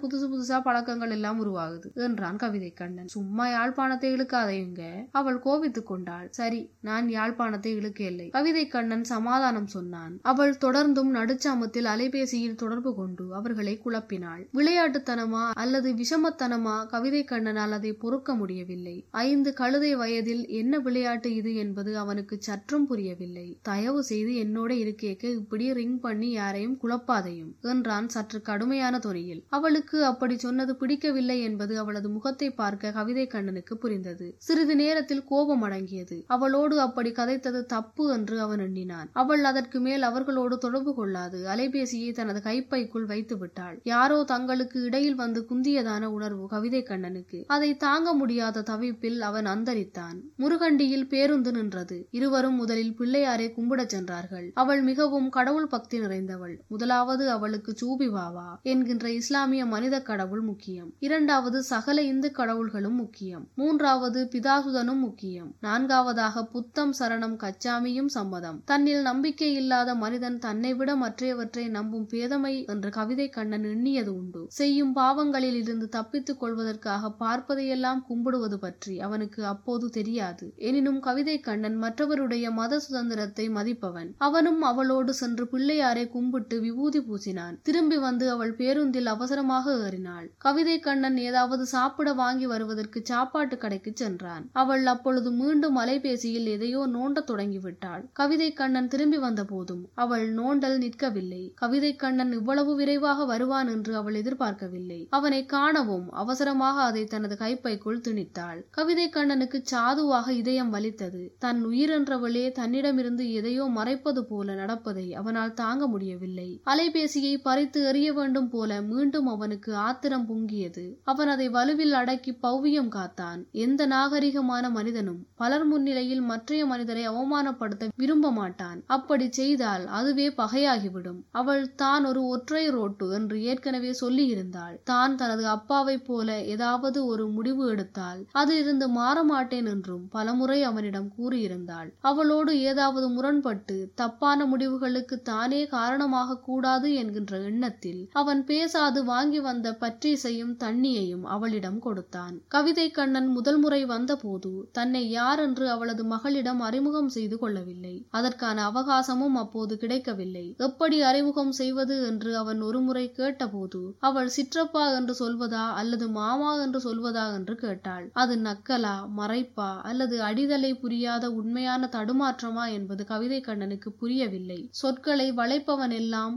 புதுசு புதுசா பழக்கங்கள் எல்லாம் உருவாகுது என்றான் கவிதை கண்ணன். சும்மா யாழ்ப்பாணத்தை இழுக்காதையுங்க. அவள் கோபித்துக் கொண்டாள். சரி நான் யாழ்ப்பாணத்தை இழுக்கவில்லை. கவிதை கண்ணன் சமாதானம் சொன்னான். அவள் தொடர்ந்தும் நடுச்சாமத்தில் அலைபேசியில் தொடர்பு கொண்டு அவர்களை குழப்பினாள். விளையாட்டுத்தனமா அல்லது விஷமத்தனமா கவிதை கண்ணனால் அதை பொறுக்க முடியவில்லை. ஐந்து கழுதை வயதில் என்ன விளையாட்டு இது என்பது அவனுக்கு சற்றும் புரியவில்லை. தயவு செய்து என்னோட இருக்கேக்க இப்படி ரிங் பண்ணி யாரையும் குழப்பாதையும். என்றான் சற்று கடுமையான துறையில் அவளுக்கு அப்படி சொன்னது பிடிக்கவில்லை என்பது அவளது முகத்தை பார்க்க கவிதை கண்ணனுக்கு புரிந்தது. சிறிது நேரத்தில் கோபம் அடங்கியது. அவளோடு அப்படி கதைத்தது தப்பு என்று அவன் எண்ணினான். அவள் அதற்கு மேல் அவர்களோடு தொடர்பு கொள்ளாது. அலைபேசியை தனது கைப்பைக்குள் வைத்து விட்டாள். யாரோ தங்களுக்கு இடையில் வந்து குந்தியதான உணர்வு கவிதை கண்ணனுக்கு. அதை தாங்க முடியாத தவிப்பில் அவன் அந்தரித்தான். முருகண்டியில் பேருந்து நின்றது. இருவரும் முதலில் பிள்ளையாரை கும்பிடச் சென்றார்கள். அவள் மிகவும் கடவுள் பக்தி நிறைந்தவள். முதலாவது அவள் சூபி சூபிவாவா என்கின்ற இஸ்லாமிய மனித கடவுள் முக்கியம். இரண்டாவது சகல இந்து கடவுள்களும் முக்கியம். மூன்றாவது பிதாசுதனும் முக்கியம். நான்காவதாக புத்தம் சரணம் கச்சாமியும் சம்மதம். தன்னில் நம்பிக்கை இல்லாத மனிதன் தன்னை விட மற்றையவற்றை நம்பும் பேதமை என்ற கவிதை கண்ணன் எண்ணியது உண்டு. செய்யும் பாவங்களில் இருந்து தப்பித்துக் கொள்வதற்காக பார்ப்பதையெல்லாம் கும்பிடுவது பற்றி அவனுக்கு அப்போது தெரியாது. எனினும் கவிதை கண்ணன் மற்றவருடைய மத சுதந்திரத்தை மதிப்பவன். அவனும் அவளோடு சென்று பிள்ளையாரை கும்பிட்டு விபூதி பூசினான். திரும்பி வந்து அவள் பேருந்தில் அவசரமாக ஏறினாள். கவிதை கண்ணன் ஏதாவது சாப்பிட வாங்கி வருவதற்கு சாப்பாட்டு கடைக்கு சென்றான். அவள் அப்பொழுது மீண்டும் அலைபேசியில் எதையோ நோண்ட தொடங்கிவிட்டாள். கவிதை கண்ணன் திரும்பி வந்த போதும் அவள் நோண்டல் நிற்கவில்லை. கவிதை கண்ணன் இவ்வளவு விரைவாக வருவான் என்று அவள் எதிர்பார்க்கவில்லை. அவனை காணவும் அவசரமாக அதை தனது கைப்பைக்குள் திணித்தாள். கவிதை கண்ணனுக்கு சாதுவாக இதயம் வலித்தது. தன் உயிரென்றவளே தன்னிடமிருந்து எதையோ மறைப்பது போல நடப்பதை அவனால் தாங்க முடியவில்லை. அலைபேசியை பறித்து எறிய வேண்டும் போல மீண்டும் அவனுக்கு ஆத்திரம் பொங்கியது. அவன் அதை வலுவில் அடக்கி பௌவியம் காத்தான். எந்த நாகரிகமான மனிதனும் பலர் முன்னிலையில் மற்றைய மனிதரை அவமானப்படுத்த விரும்ப மாட்டான். அப்படி செய்தால் அதுவே பகையாகிவிடும். அவள் தான் ஒரு ஒற்றை ரோட்டு என்று ஏற்கனவே சொல்லியிருந்தாள். தான் தனது அப்பாவைப் போல ஏதாவது ஒரு முடிவு எடுத்தால் அதிலிருந்து மாற மாட்டேன் என்றும் பலமுறை அவனிடம் கூறியிருந்தாள். அவளோடு ஏதாவது முரண்பட்டு தப்பான முடிவுகளுக்கு தானே காரணமாக கூடாது என்கின்ற எண்ணத்தில் அவன் பேசாது வாங்கி வந்த பற்றீசையும் தண்ணியையும் அவளிடம் கொடுத்தான். கவிதை கண்ணன் முதல் முறை வந்தபோது தன்னை யார் என்று அவளது மகளிடம் அறிமுகம் செய்து கொள்ளவில்லை. அதற்கான அவகாசமும் அப்போது கிடைக்கவில்லை. எப்படி அறிமுகம் செய்வது என்று அவன் ஒருமுறை கேட்டபோது அவள் சிற்றப்பா என்று சொல்வதா அல்லது மாமா என்று சொல்வதா என்று கேட்டாள். அது நக்கலா மறைப்பா அல்லது அடிதலை புரியாத உண்மையான தடுமாற்றமா என்பது கவிதை கண்ணனுக்கு புரியவில்லை. சொற்களை வளைப்பவன் எல்லாம்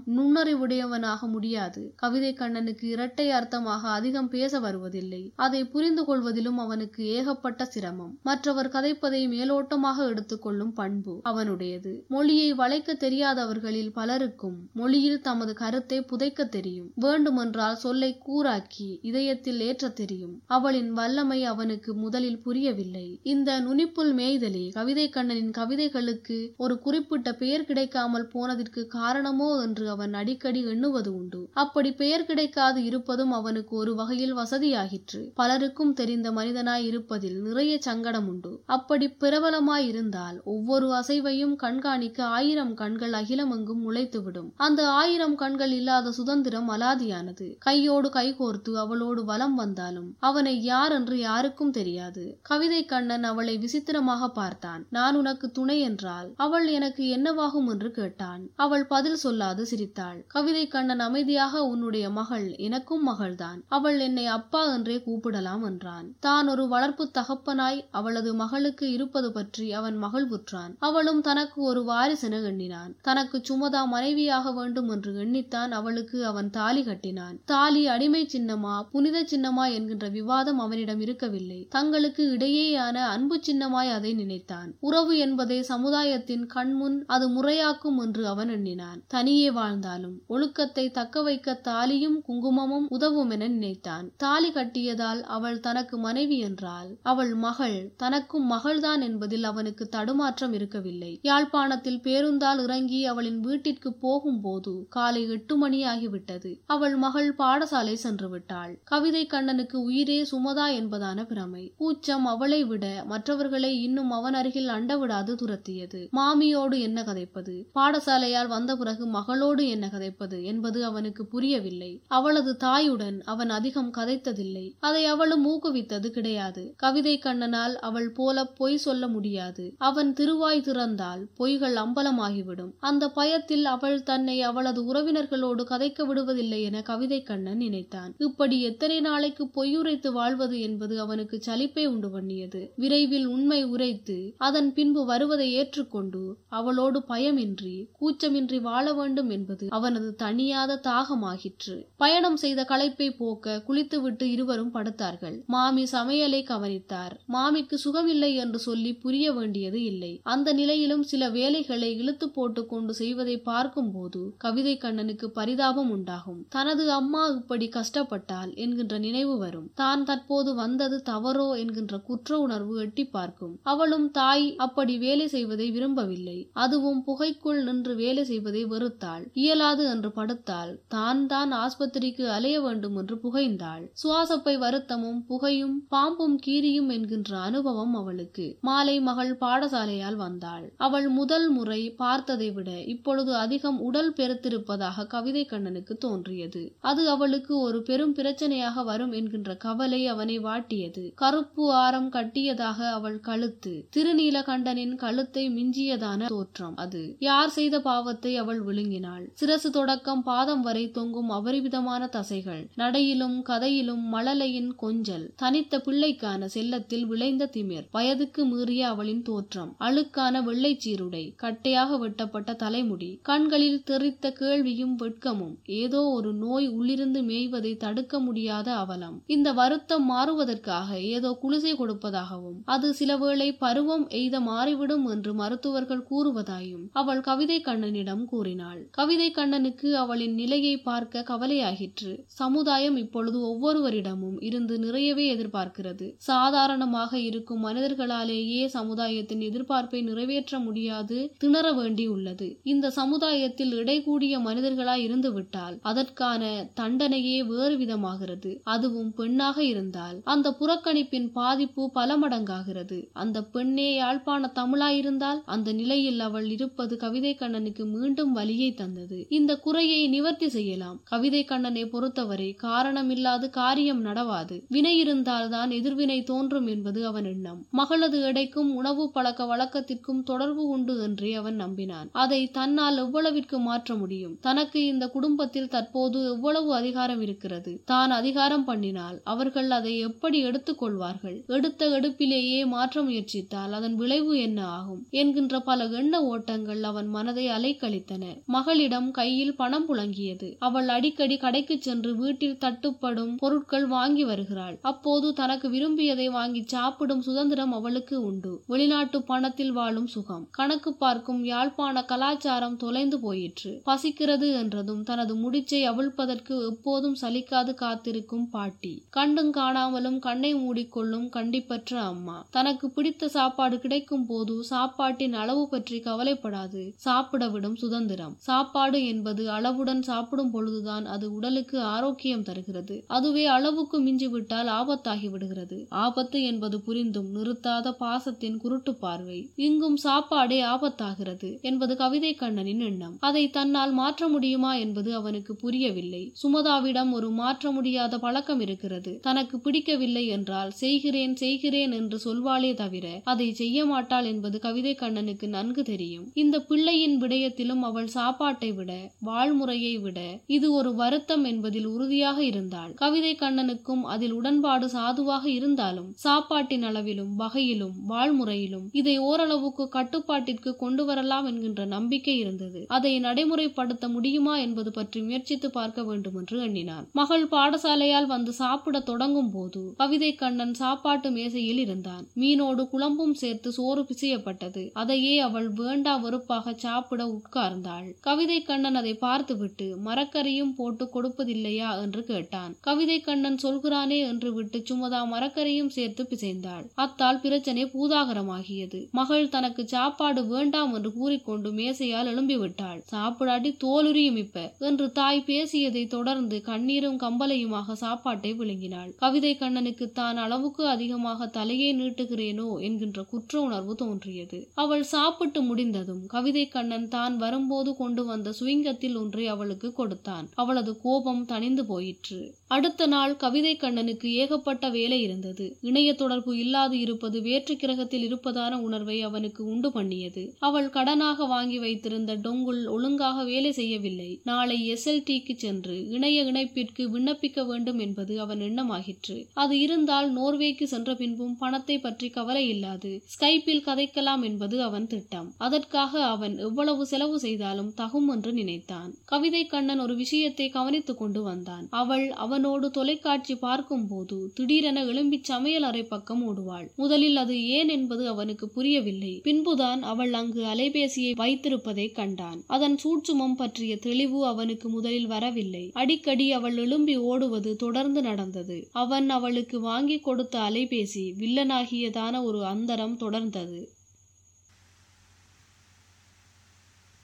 உடையவனாக முடியாது. கவிதை கண்ணனுக்கு இரட்டை அர்த்தமாக அதிகம் பேச வருவதில்லை. அதை புரிந்து கொள்வதிலும் அவனுக்கு ஏகப்பட்ட சிரமம். மற்றவர் கதைப்பதை மேலோட்டமாக எடுத்துக்கொள்ளும் பண்பு அவனுடையது. மொழியை வளைக்க தெரியாதவர்களில் பலருக்கும் மொழியில் தமது கருத்தை புதைக்க தெரியும். வேண்டுமென்றால் சொல்லை கூறாக்கி இதயத்தில் ஏற்ற தெரியும். அவளின் வல்லமை அவனுக்கு முதலில் புரியவில்லை. இந்த நுனிப்புல் மேய்தலே கவிதை கண்ணனின் கவிதைகளுக்கு ஒரு குறிப்பிட்ட பெயர் கிடைக்காமல் போனதற்கு காரணமோ என்று அவன் அடிக்கடி எண்ணுவது உண்டு. அப்படி பெயர் கிடைக்காது இருப்பதும் அவனுக்கு ஒரு வகையில் வசதியாகிற்று பலருக்கும் தெரிந்த மனிதனாய் இருப்பதில் நிறைய சங்கடம் உண்டு. அப்படி பிரபலமாய் இருந்தால் ஒவ்வொரு அசைவையும் கண்காணிக்க ஆயிரம் கண்கள் அகிலமெங்கும் முளைத்துவிடும். அந்த ஆயிரம் கண்கள் இல்லாத சுதந்திரம் அலாதியானது. கையோடு கைகோர்த்து அவளோடு வலம் வந்தாலும் அவனை யார் என்று யாருக்கும் தெரியாது. கவிதை கண்ணன் அவளை விசித்திரமாக பார்த்தான். நான் உனக்கு துணை என்றால் அவள் எனக்கு என்னவாகும்? என்று கேட்டான். அவள் பதில் சொல்லாது சிரித்தாள். கவிதை கண்ணன் அமைதியாக உன்னுடைய மகள் எனக்கும் மகள்தான். அவள் என்னை அப்பா என்றே கூப்பிடலாம் என்றான். தான் ஒரு வளர்ப்பு தகப்பனாய் அவளது மகளுக்கு இருப்பது பற்றி அவன் மகிழ்வுற்றான் அவளும் தனக்கு ஒரு வாரிசென எண்ணினான். தனக்கு சுமதா மனைவியாக வேண்டும் என்று எண்ணித்தான் அவளுக்கு அவன் தாலி கட்டினான். தாலி அடிமை சின்னமா புனித சின்னமா என்கின்ற விவாதம் அவனிடம் இருக்கவில்லை. தங்களுக்கு இடையேயான அன்பு சின்னமாய் அதை நினைத்தான். உறவு என்பதை சமுதாயத்தின் கண்முன் அது முறையாக்கும் என்று அவன் எண்ணினான். தனியே வாழ்ந்தாலும் ஒழுக்கத்தை தக்க வைக்க தாலியும் குங்குமமும் உதவும் என நினைத்தான். தாலி கட்டியதால் அவள் தனக்கு மனைவி என்றால் அவள் மகள் தனக்கும் மகள்தான் என்பதில் அவனுக்கு தடுமாற்றம் இருக்கவில்லை. யாழ்ப்பாணத்தில் பேருந்தால் இறங்கி அவளின் வீட்டிற்கு போகும்போது காலை எட்டு மணி ஆகிவிட்டது. அவள் மகள் பாடசாலை சென்று விட்டாள். கவிதை கண்ணனுக்கு உயிரே சுமதா என்பதான பிரமை. பூச்சம் அவளை விட மற்றவர்களை இன்னும் அவன் அருகில் அண்டவிடாது துரத்தியது. மாமியோடு என்ன கதைப்பது? பாடசாலையால் வந்த பிறகு மகளோடு என்ன கதைப்பது? என்பது அவனுக்கு புரியவில்லை. அவளது தாயுடன் அவன் அதிகம் கதைத்ததில்லை. அதை அவளும் ஊக்குவித்தது கிடையாது. கவிதை கண்ணனால் அவள் போல பொய் சொல்ல முடியாது. அவன் திருவாய் திறந்தால் பொய்கள் அம்பலமாகிவிடும். அந்த பயத்தில் அவள் தன்னை அவளது உறவினர்களோடு கதைக்க விடுவதில்லை என கவிதை கண்ணன் நினைத்தான். இப்படி எத்தனை நாளைக்கு பொய்யுரைத்து வாழ்வது என்பது அவனுக்கு சலிப்பை உண்டு பண்ணியது. விரைவில் உண்மை உரைத்து அதன் பின்பு வருவதை ஏற்றுக்கொண்டு அவளோடு பயமின்றி கூச்சமின்றி வாழ வேண்டும் என்பது அவனது தனியாத தாகமாகிற்று. பயணம் செய்த களைப்பை போக்க குளித்துவிட்டு இருவரும் படுத்தார்கள். மாமி சமையலை கவனித்தார். மாமிக்கு சுகமில்லை என்று சொல்லி புரிய வேண்டியது இல்லை. அந்த நிலையிலும் சில வேலைகளை இழுத்து போட்டு கொண்டு செய்வதை பார்க்கும்போது கவிதை கண்ணனுக்கு பரிதாபம் உண்டாகும். தனது அம்மா இப்படி கஷ்டப்பட்டால் என்கின்ற நினைவு வரும். தான் தற்போது வந்தது தவறோ என்கின்ற குற்ற உணர்வு எட்டி பார்க்கும். அவளும் தாய் அப்படி வேலை செய்வதை விரும்பவில்லை. அதுவும் புகைக்குள் நின்று வேலை செய்வதை வெறுத்தாள். இயலாது என்று படுத்தாள். தான் தான் ஆஸ்பத்திரிக்கு அலைய வேண்டும் என்று புகைந்தாள். சுவாசப்பை வருத்தமும் புகையும் பாம்பும் கீரியும் என்கின்ற அனுபவம் அவளுக்கு. மாலை மகள் பாடசாலையால் வந்தாள். அவள் முதல் முறை பார்த்ததை விட இப்பொழுது அதிகம் உடல் பெருத்திருப்பதாக கவிதை கண்ணனுக்கு தோன்றியது. அது அவளுக்கு ஒரு பெரும் பிரச்சனையாக வரும் என்கின்ற கவலை அவனை வாட்டியது. கருப்பு ஆரம் கட்டியதாக அவள் கழுத்து. திருநீலகண்டனின் கழுத்தை மிஞ்சியதான தோற்றம் அது. யார் செய்த பாவத்தை அவள் விழுங்கினாள். சிரசு தொட தொடக்கம் பாதம் வரை தொங்கும் அபரிவிதமான தசைகள். நடையிலும் கதையிலும் மழலையின் கொஞ்சல். தனித்த பிள்ளைக்கான செல்லத்தில் விளைந்த திமிர். வயதுக்கு மீறிய அவளின் தோற்றம். அழுக்கான வெள்ளை சீருடை. கட்டையாக வெட்டப்பட்ட தலைமுடி. கண்களில் தெரித்த கேள்வியும் வெட்கமும். ஏதோ ஒரு நோய் உள்ளிருந்து மேய்வதை தடுக்க முடியாத அவலம். இந்த வருத்தம் மாறுவதற்காக ஏதோ குளிசை கொடுப்பதாகவும் அது சிலவேளை பருவம் எய்த மாறிவிடும் என்று மருத்துவர்கள் கூறுவதாயும் அவள் கவிதை கண்ணனிடம் கூறினாள். கவிதை கண்ணனுக்கு அவளின் நிலையை பார்க்க கவலையாகிற்று சமுதாயம் இப்பொழுது ஒவ்வொருவரிடமும் இருந்து நிறையவே எதிர்பார்க்கிறது. சாதாரணமாக இருக்கும் மனிதர்களாலேயே சமுதாயத்தின் எதிர்பார்ப்பை நிறைவேற்ற முடியாது திணற வேண்டியுள்ளது. இந்த சமுதாயத்தில் இடைகூடிய மனிதர்களாய் இருந்துவிட்டால் அதற்கான தண்டனையே வேறு விதமாகிறது. அதுவும் பெண்ணாக இருந்தால் அந்த புறக்கணிப்பின் பாதிப்பு பல மடங்காகிறது. அந்த பெண்ணே யாழ்ப்பாண தமிழாயிருந்தால் அந்த நிலையில் அவள் இருப்பது கவிதை கண்ணனுக்கு மீண்டும் வழியை தந்தது. இந்த குறையை நிவர்த்தி செய்யலாம். கவிதை கண்ணனை பொறுத்தவரை காரணமில்லாது காரியம் நடவாது. வினை இருந்தால்தான் எதிர்வினை தோன்றும் என்பது அவன் எண்ணம். மகளது எடைக்கும் உணவு பழக்க வழக்கத்திற்கும் தொடர்பு உண்டு என்றே அவன் நம்பினான். அதை தன்னால் எவ்வளவிற்கு மாற்ற முடியும்? தனக்கு இந்த குடும்பத்தில் தற்போது எவ்வளவு அதிகாரம் இருக்கிறது? தான் அதிகாரம் பண்ணினால் அவர்கள் அதை எப்படி எடுத்துக் கொள்வார்கள்? எடுத்த எடுப்பிலேயே மாற்ற முயற்சித்தால் அதன் விளைவு என்ன ஆகும்? என்கின்ற பல எண்ண ஓட்டங்கள் அவன் மனதை அலைக்கழித்தன. மகளிடம் கையில் பணம் புழங்கியது. அவள் அடிக்கடி கடைக்கு சென்று வீட்டில் தட்டுப்படும் பொருட்கள் வாங்கி வருகிறாள். அப்போது தனக்கு விரும்பியதை வாங்கி சாப்பிடும் சுதந்திரம் அவளுக்கு உண்டு. வெளிநாட்டு பணத்தில் வாழும் சுகம். கணக்கு பார்க்கும் யாழ்ப்பாண கலாச்சாரம் தொலைந்து போயிற்று. பசிக்கிறது என்றதும் தனது முடிச்சை அவிழ்ப்பதற்கு எப்போதும் சலிக்காது காத்திருக்கும் பாட்டி. கண்டும் காணாமலும் கண்ணை மூடிக்கொள்ளும் கண்டிப்பற்ற அம்மா. தனக்கு பிடித்த சாப்பாடு கிடைக்கும் போது சாப்பாட்டின் அளவு பற்றி கவலைப்படாது. சாப்பிட விடும் சுதந்திரம். சாப்பாடு என்பது அளவுடன் சாப்பிடும் பொழுதுதான் அது உடலுக்கு ஆரோக்கியம் தருகிறது. அதுவே அளவுக்கு மிஞ்சிவிட்டால் ஆபத்தாகி விடுகிறது. ஆபத்து என்பது புரிந்தும் நிறுத்தாத பாசத்தின் குருட்டு பார்வை. இங்கும் சாப்பாடே ஆபத்தாகிறது என்பது கவிதை கண்ணனின் எண்ணம். அதை தன்னால் மாற்ற முடியுமா என்பது அவனுக்கு புரியவில்லை. சுமதாவிடம் ஒரு மாற்ற முடியாத பழக்கம் இருக்கிறது. தனக்கு பிடிக்கவில்லை என்றால் செய்கிறேன் செய்கிறேன் என்று சொல்வாளே தவிர அதை செய்ய மாட்டாள் என்பது கவிதை கண்ணனுக்கு நன்கு தெரியும். இந்த பிள்ளையின் விடயத்திலும் அவள் சாப்பாட்டை விட வாழ்முறையை விட இது ஒரு வருத்தம் என்பதில் உறுதியாக இருந்தாள். கவிதை கண்ணனுக்கும் அதில் உடன்பாடு சாதுவாக இருந்தாலும் சாப்பாட்டின் அளவிலும் வகையிலும் வாழ்முறையிலும் இதை ஓரளவுக்கு கட்டுப்பாட்டிற்கு கொண்டு வரலாம் என்கின்ற நம்பிக்கை இருந்தது. அதை நடைமுறைப்படுத்த முடியுமா என்பது பற்றி முயற்சித்து பார்க்க வேண்டும் என்று எண்ணினான். மகள் பாடசாலையால் வந்து சாப்பிட தொடங்கும் போது கவிதை கண்ணன் சாப்பாட்டு மேசையில் இருந்தான். மீனோடு குழம்பும் சேர்த்து சோறு பிசையப்பட்டது. அதையே அவள் வேண்டா வெறுப்பாக சாப்பிட உட்கார்ந்தாள். கவிதை கண்ணன் அதை பார்த்துவிட்டு மரக்கரையும் போட்டு கொடுப்பதில்லையா என்று கேட்டான். கவிதை கண்ணன் சொல்கிறானே என்று விட்டு சுமதா மரக்கரையும் சேர்த்து பிசைந்தாள். அத்தால் பிரச்சனை பூதாகரமாகியது. மகள் தனக்கு சாப்பாடு வேண்டாம் என்று கூறிக்கொண்டு மேசையால் எழும்பிவிட்டாள். சாப்பிடாட்டி தோலுரியும் இப்ப என்று தாய் பேசியதை தொடர்ந்து கண்ணீரும் கம்பலையுமாக சாப்பாட்டை விழுங்கினாள். கவிதை கண்ணனுக்கு தான் அளவுக்கு அதிகமாக தலையை நீட்டுகிறேனோ என்கின்ற குற்ற உணர்வு தோன்றியது. அவள் சாப்பிட்டு முடிந்ததும் கவிதை கண்ணன் தான் வரும்போது கொண்டு வந்த சுவிங்கத்தில் ஒன்றை அவளுக்கு கொடுத்தான். அவளது கோபம் தணிந்து போயிற்று. அடுத்த நாள் கவிதை கண்ணனுக்கு ஏகப்பட்ட வேலை இருந்தது. இணைய தொடர்பு இல்லாது இருப்பது வேற்று கிரகத்தில் இருப்பதான உணர்வை அவனுக்கு உண்டு பண்ணியது. அவள் கடனாக வாங்கி வைத்திருந்த டொங்குல் ஒழுங்காக வேலை செய்யவில்லை. நாளை எஸ்எல்டிக்கு சென்று இணைய இணைப்பிற்கு விண்ணப்பிக்க வேண்டும் என்பது அவன் எண்ணமாகிற்று. அது இருந்தால் நோர்வேக்கு சென்ற பின்பும் பணத்தை பற்றி கவலை இல்லாது ஸ்கைப்பில் கதைக்கலாம் என்பது அவன் திட்டம். அதற்காக அவன் எவ்வளவு செலவு செய்தாலும் தகும் என்று நினைத்தான். கவிதை கண்ணன் ஒரு விஷயத்தை கவனித்துக் கொண்டு வந்தான். அவள் அவனோடு தொலைக்காட்சி பார்க்கும் போது திடீரென எழும்பி சமையல் அறை பக்கம் ஓடுவாள். முதலில் அது ஏன் என்பது அவனுக்கு புரியவில்லை. பின்புதான் அவள் அங்கு அலைபேசியை வைத்திருப்பதை கண்டான். அதன் சூட்சுமம் பற்றிய தெளிவு அவனுக்கு முதலில் வரவில்லை. அடிக்கடி அவள் எழும்பி ஓடுவது தொடர்ந்து நடந்தது. அவன் அவளுக்கு வாங்கி கொடுத்த அலைபேசி வில்லனாகியதான ஒரு அந்தரம் தொடர்ந்தது.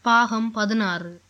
பாகம் பதினாறு.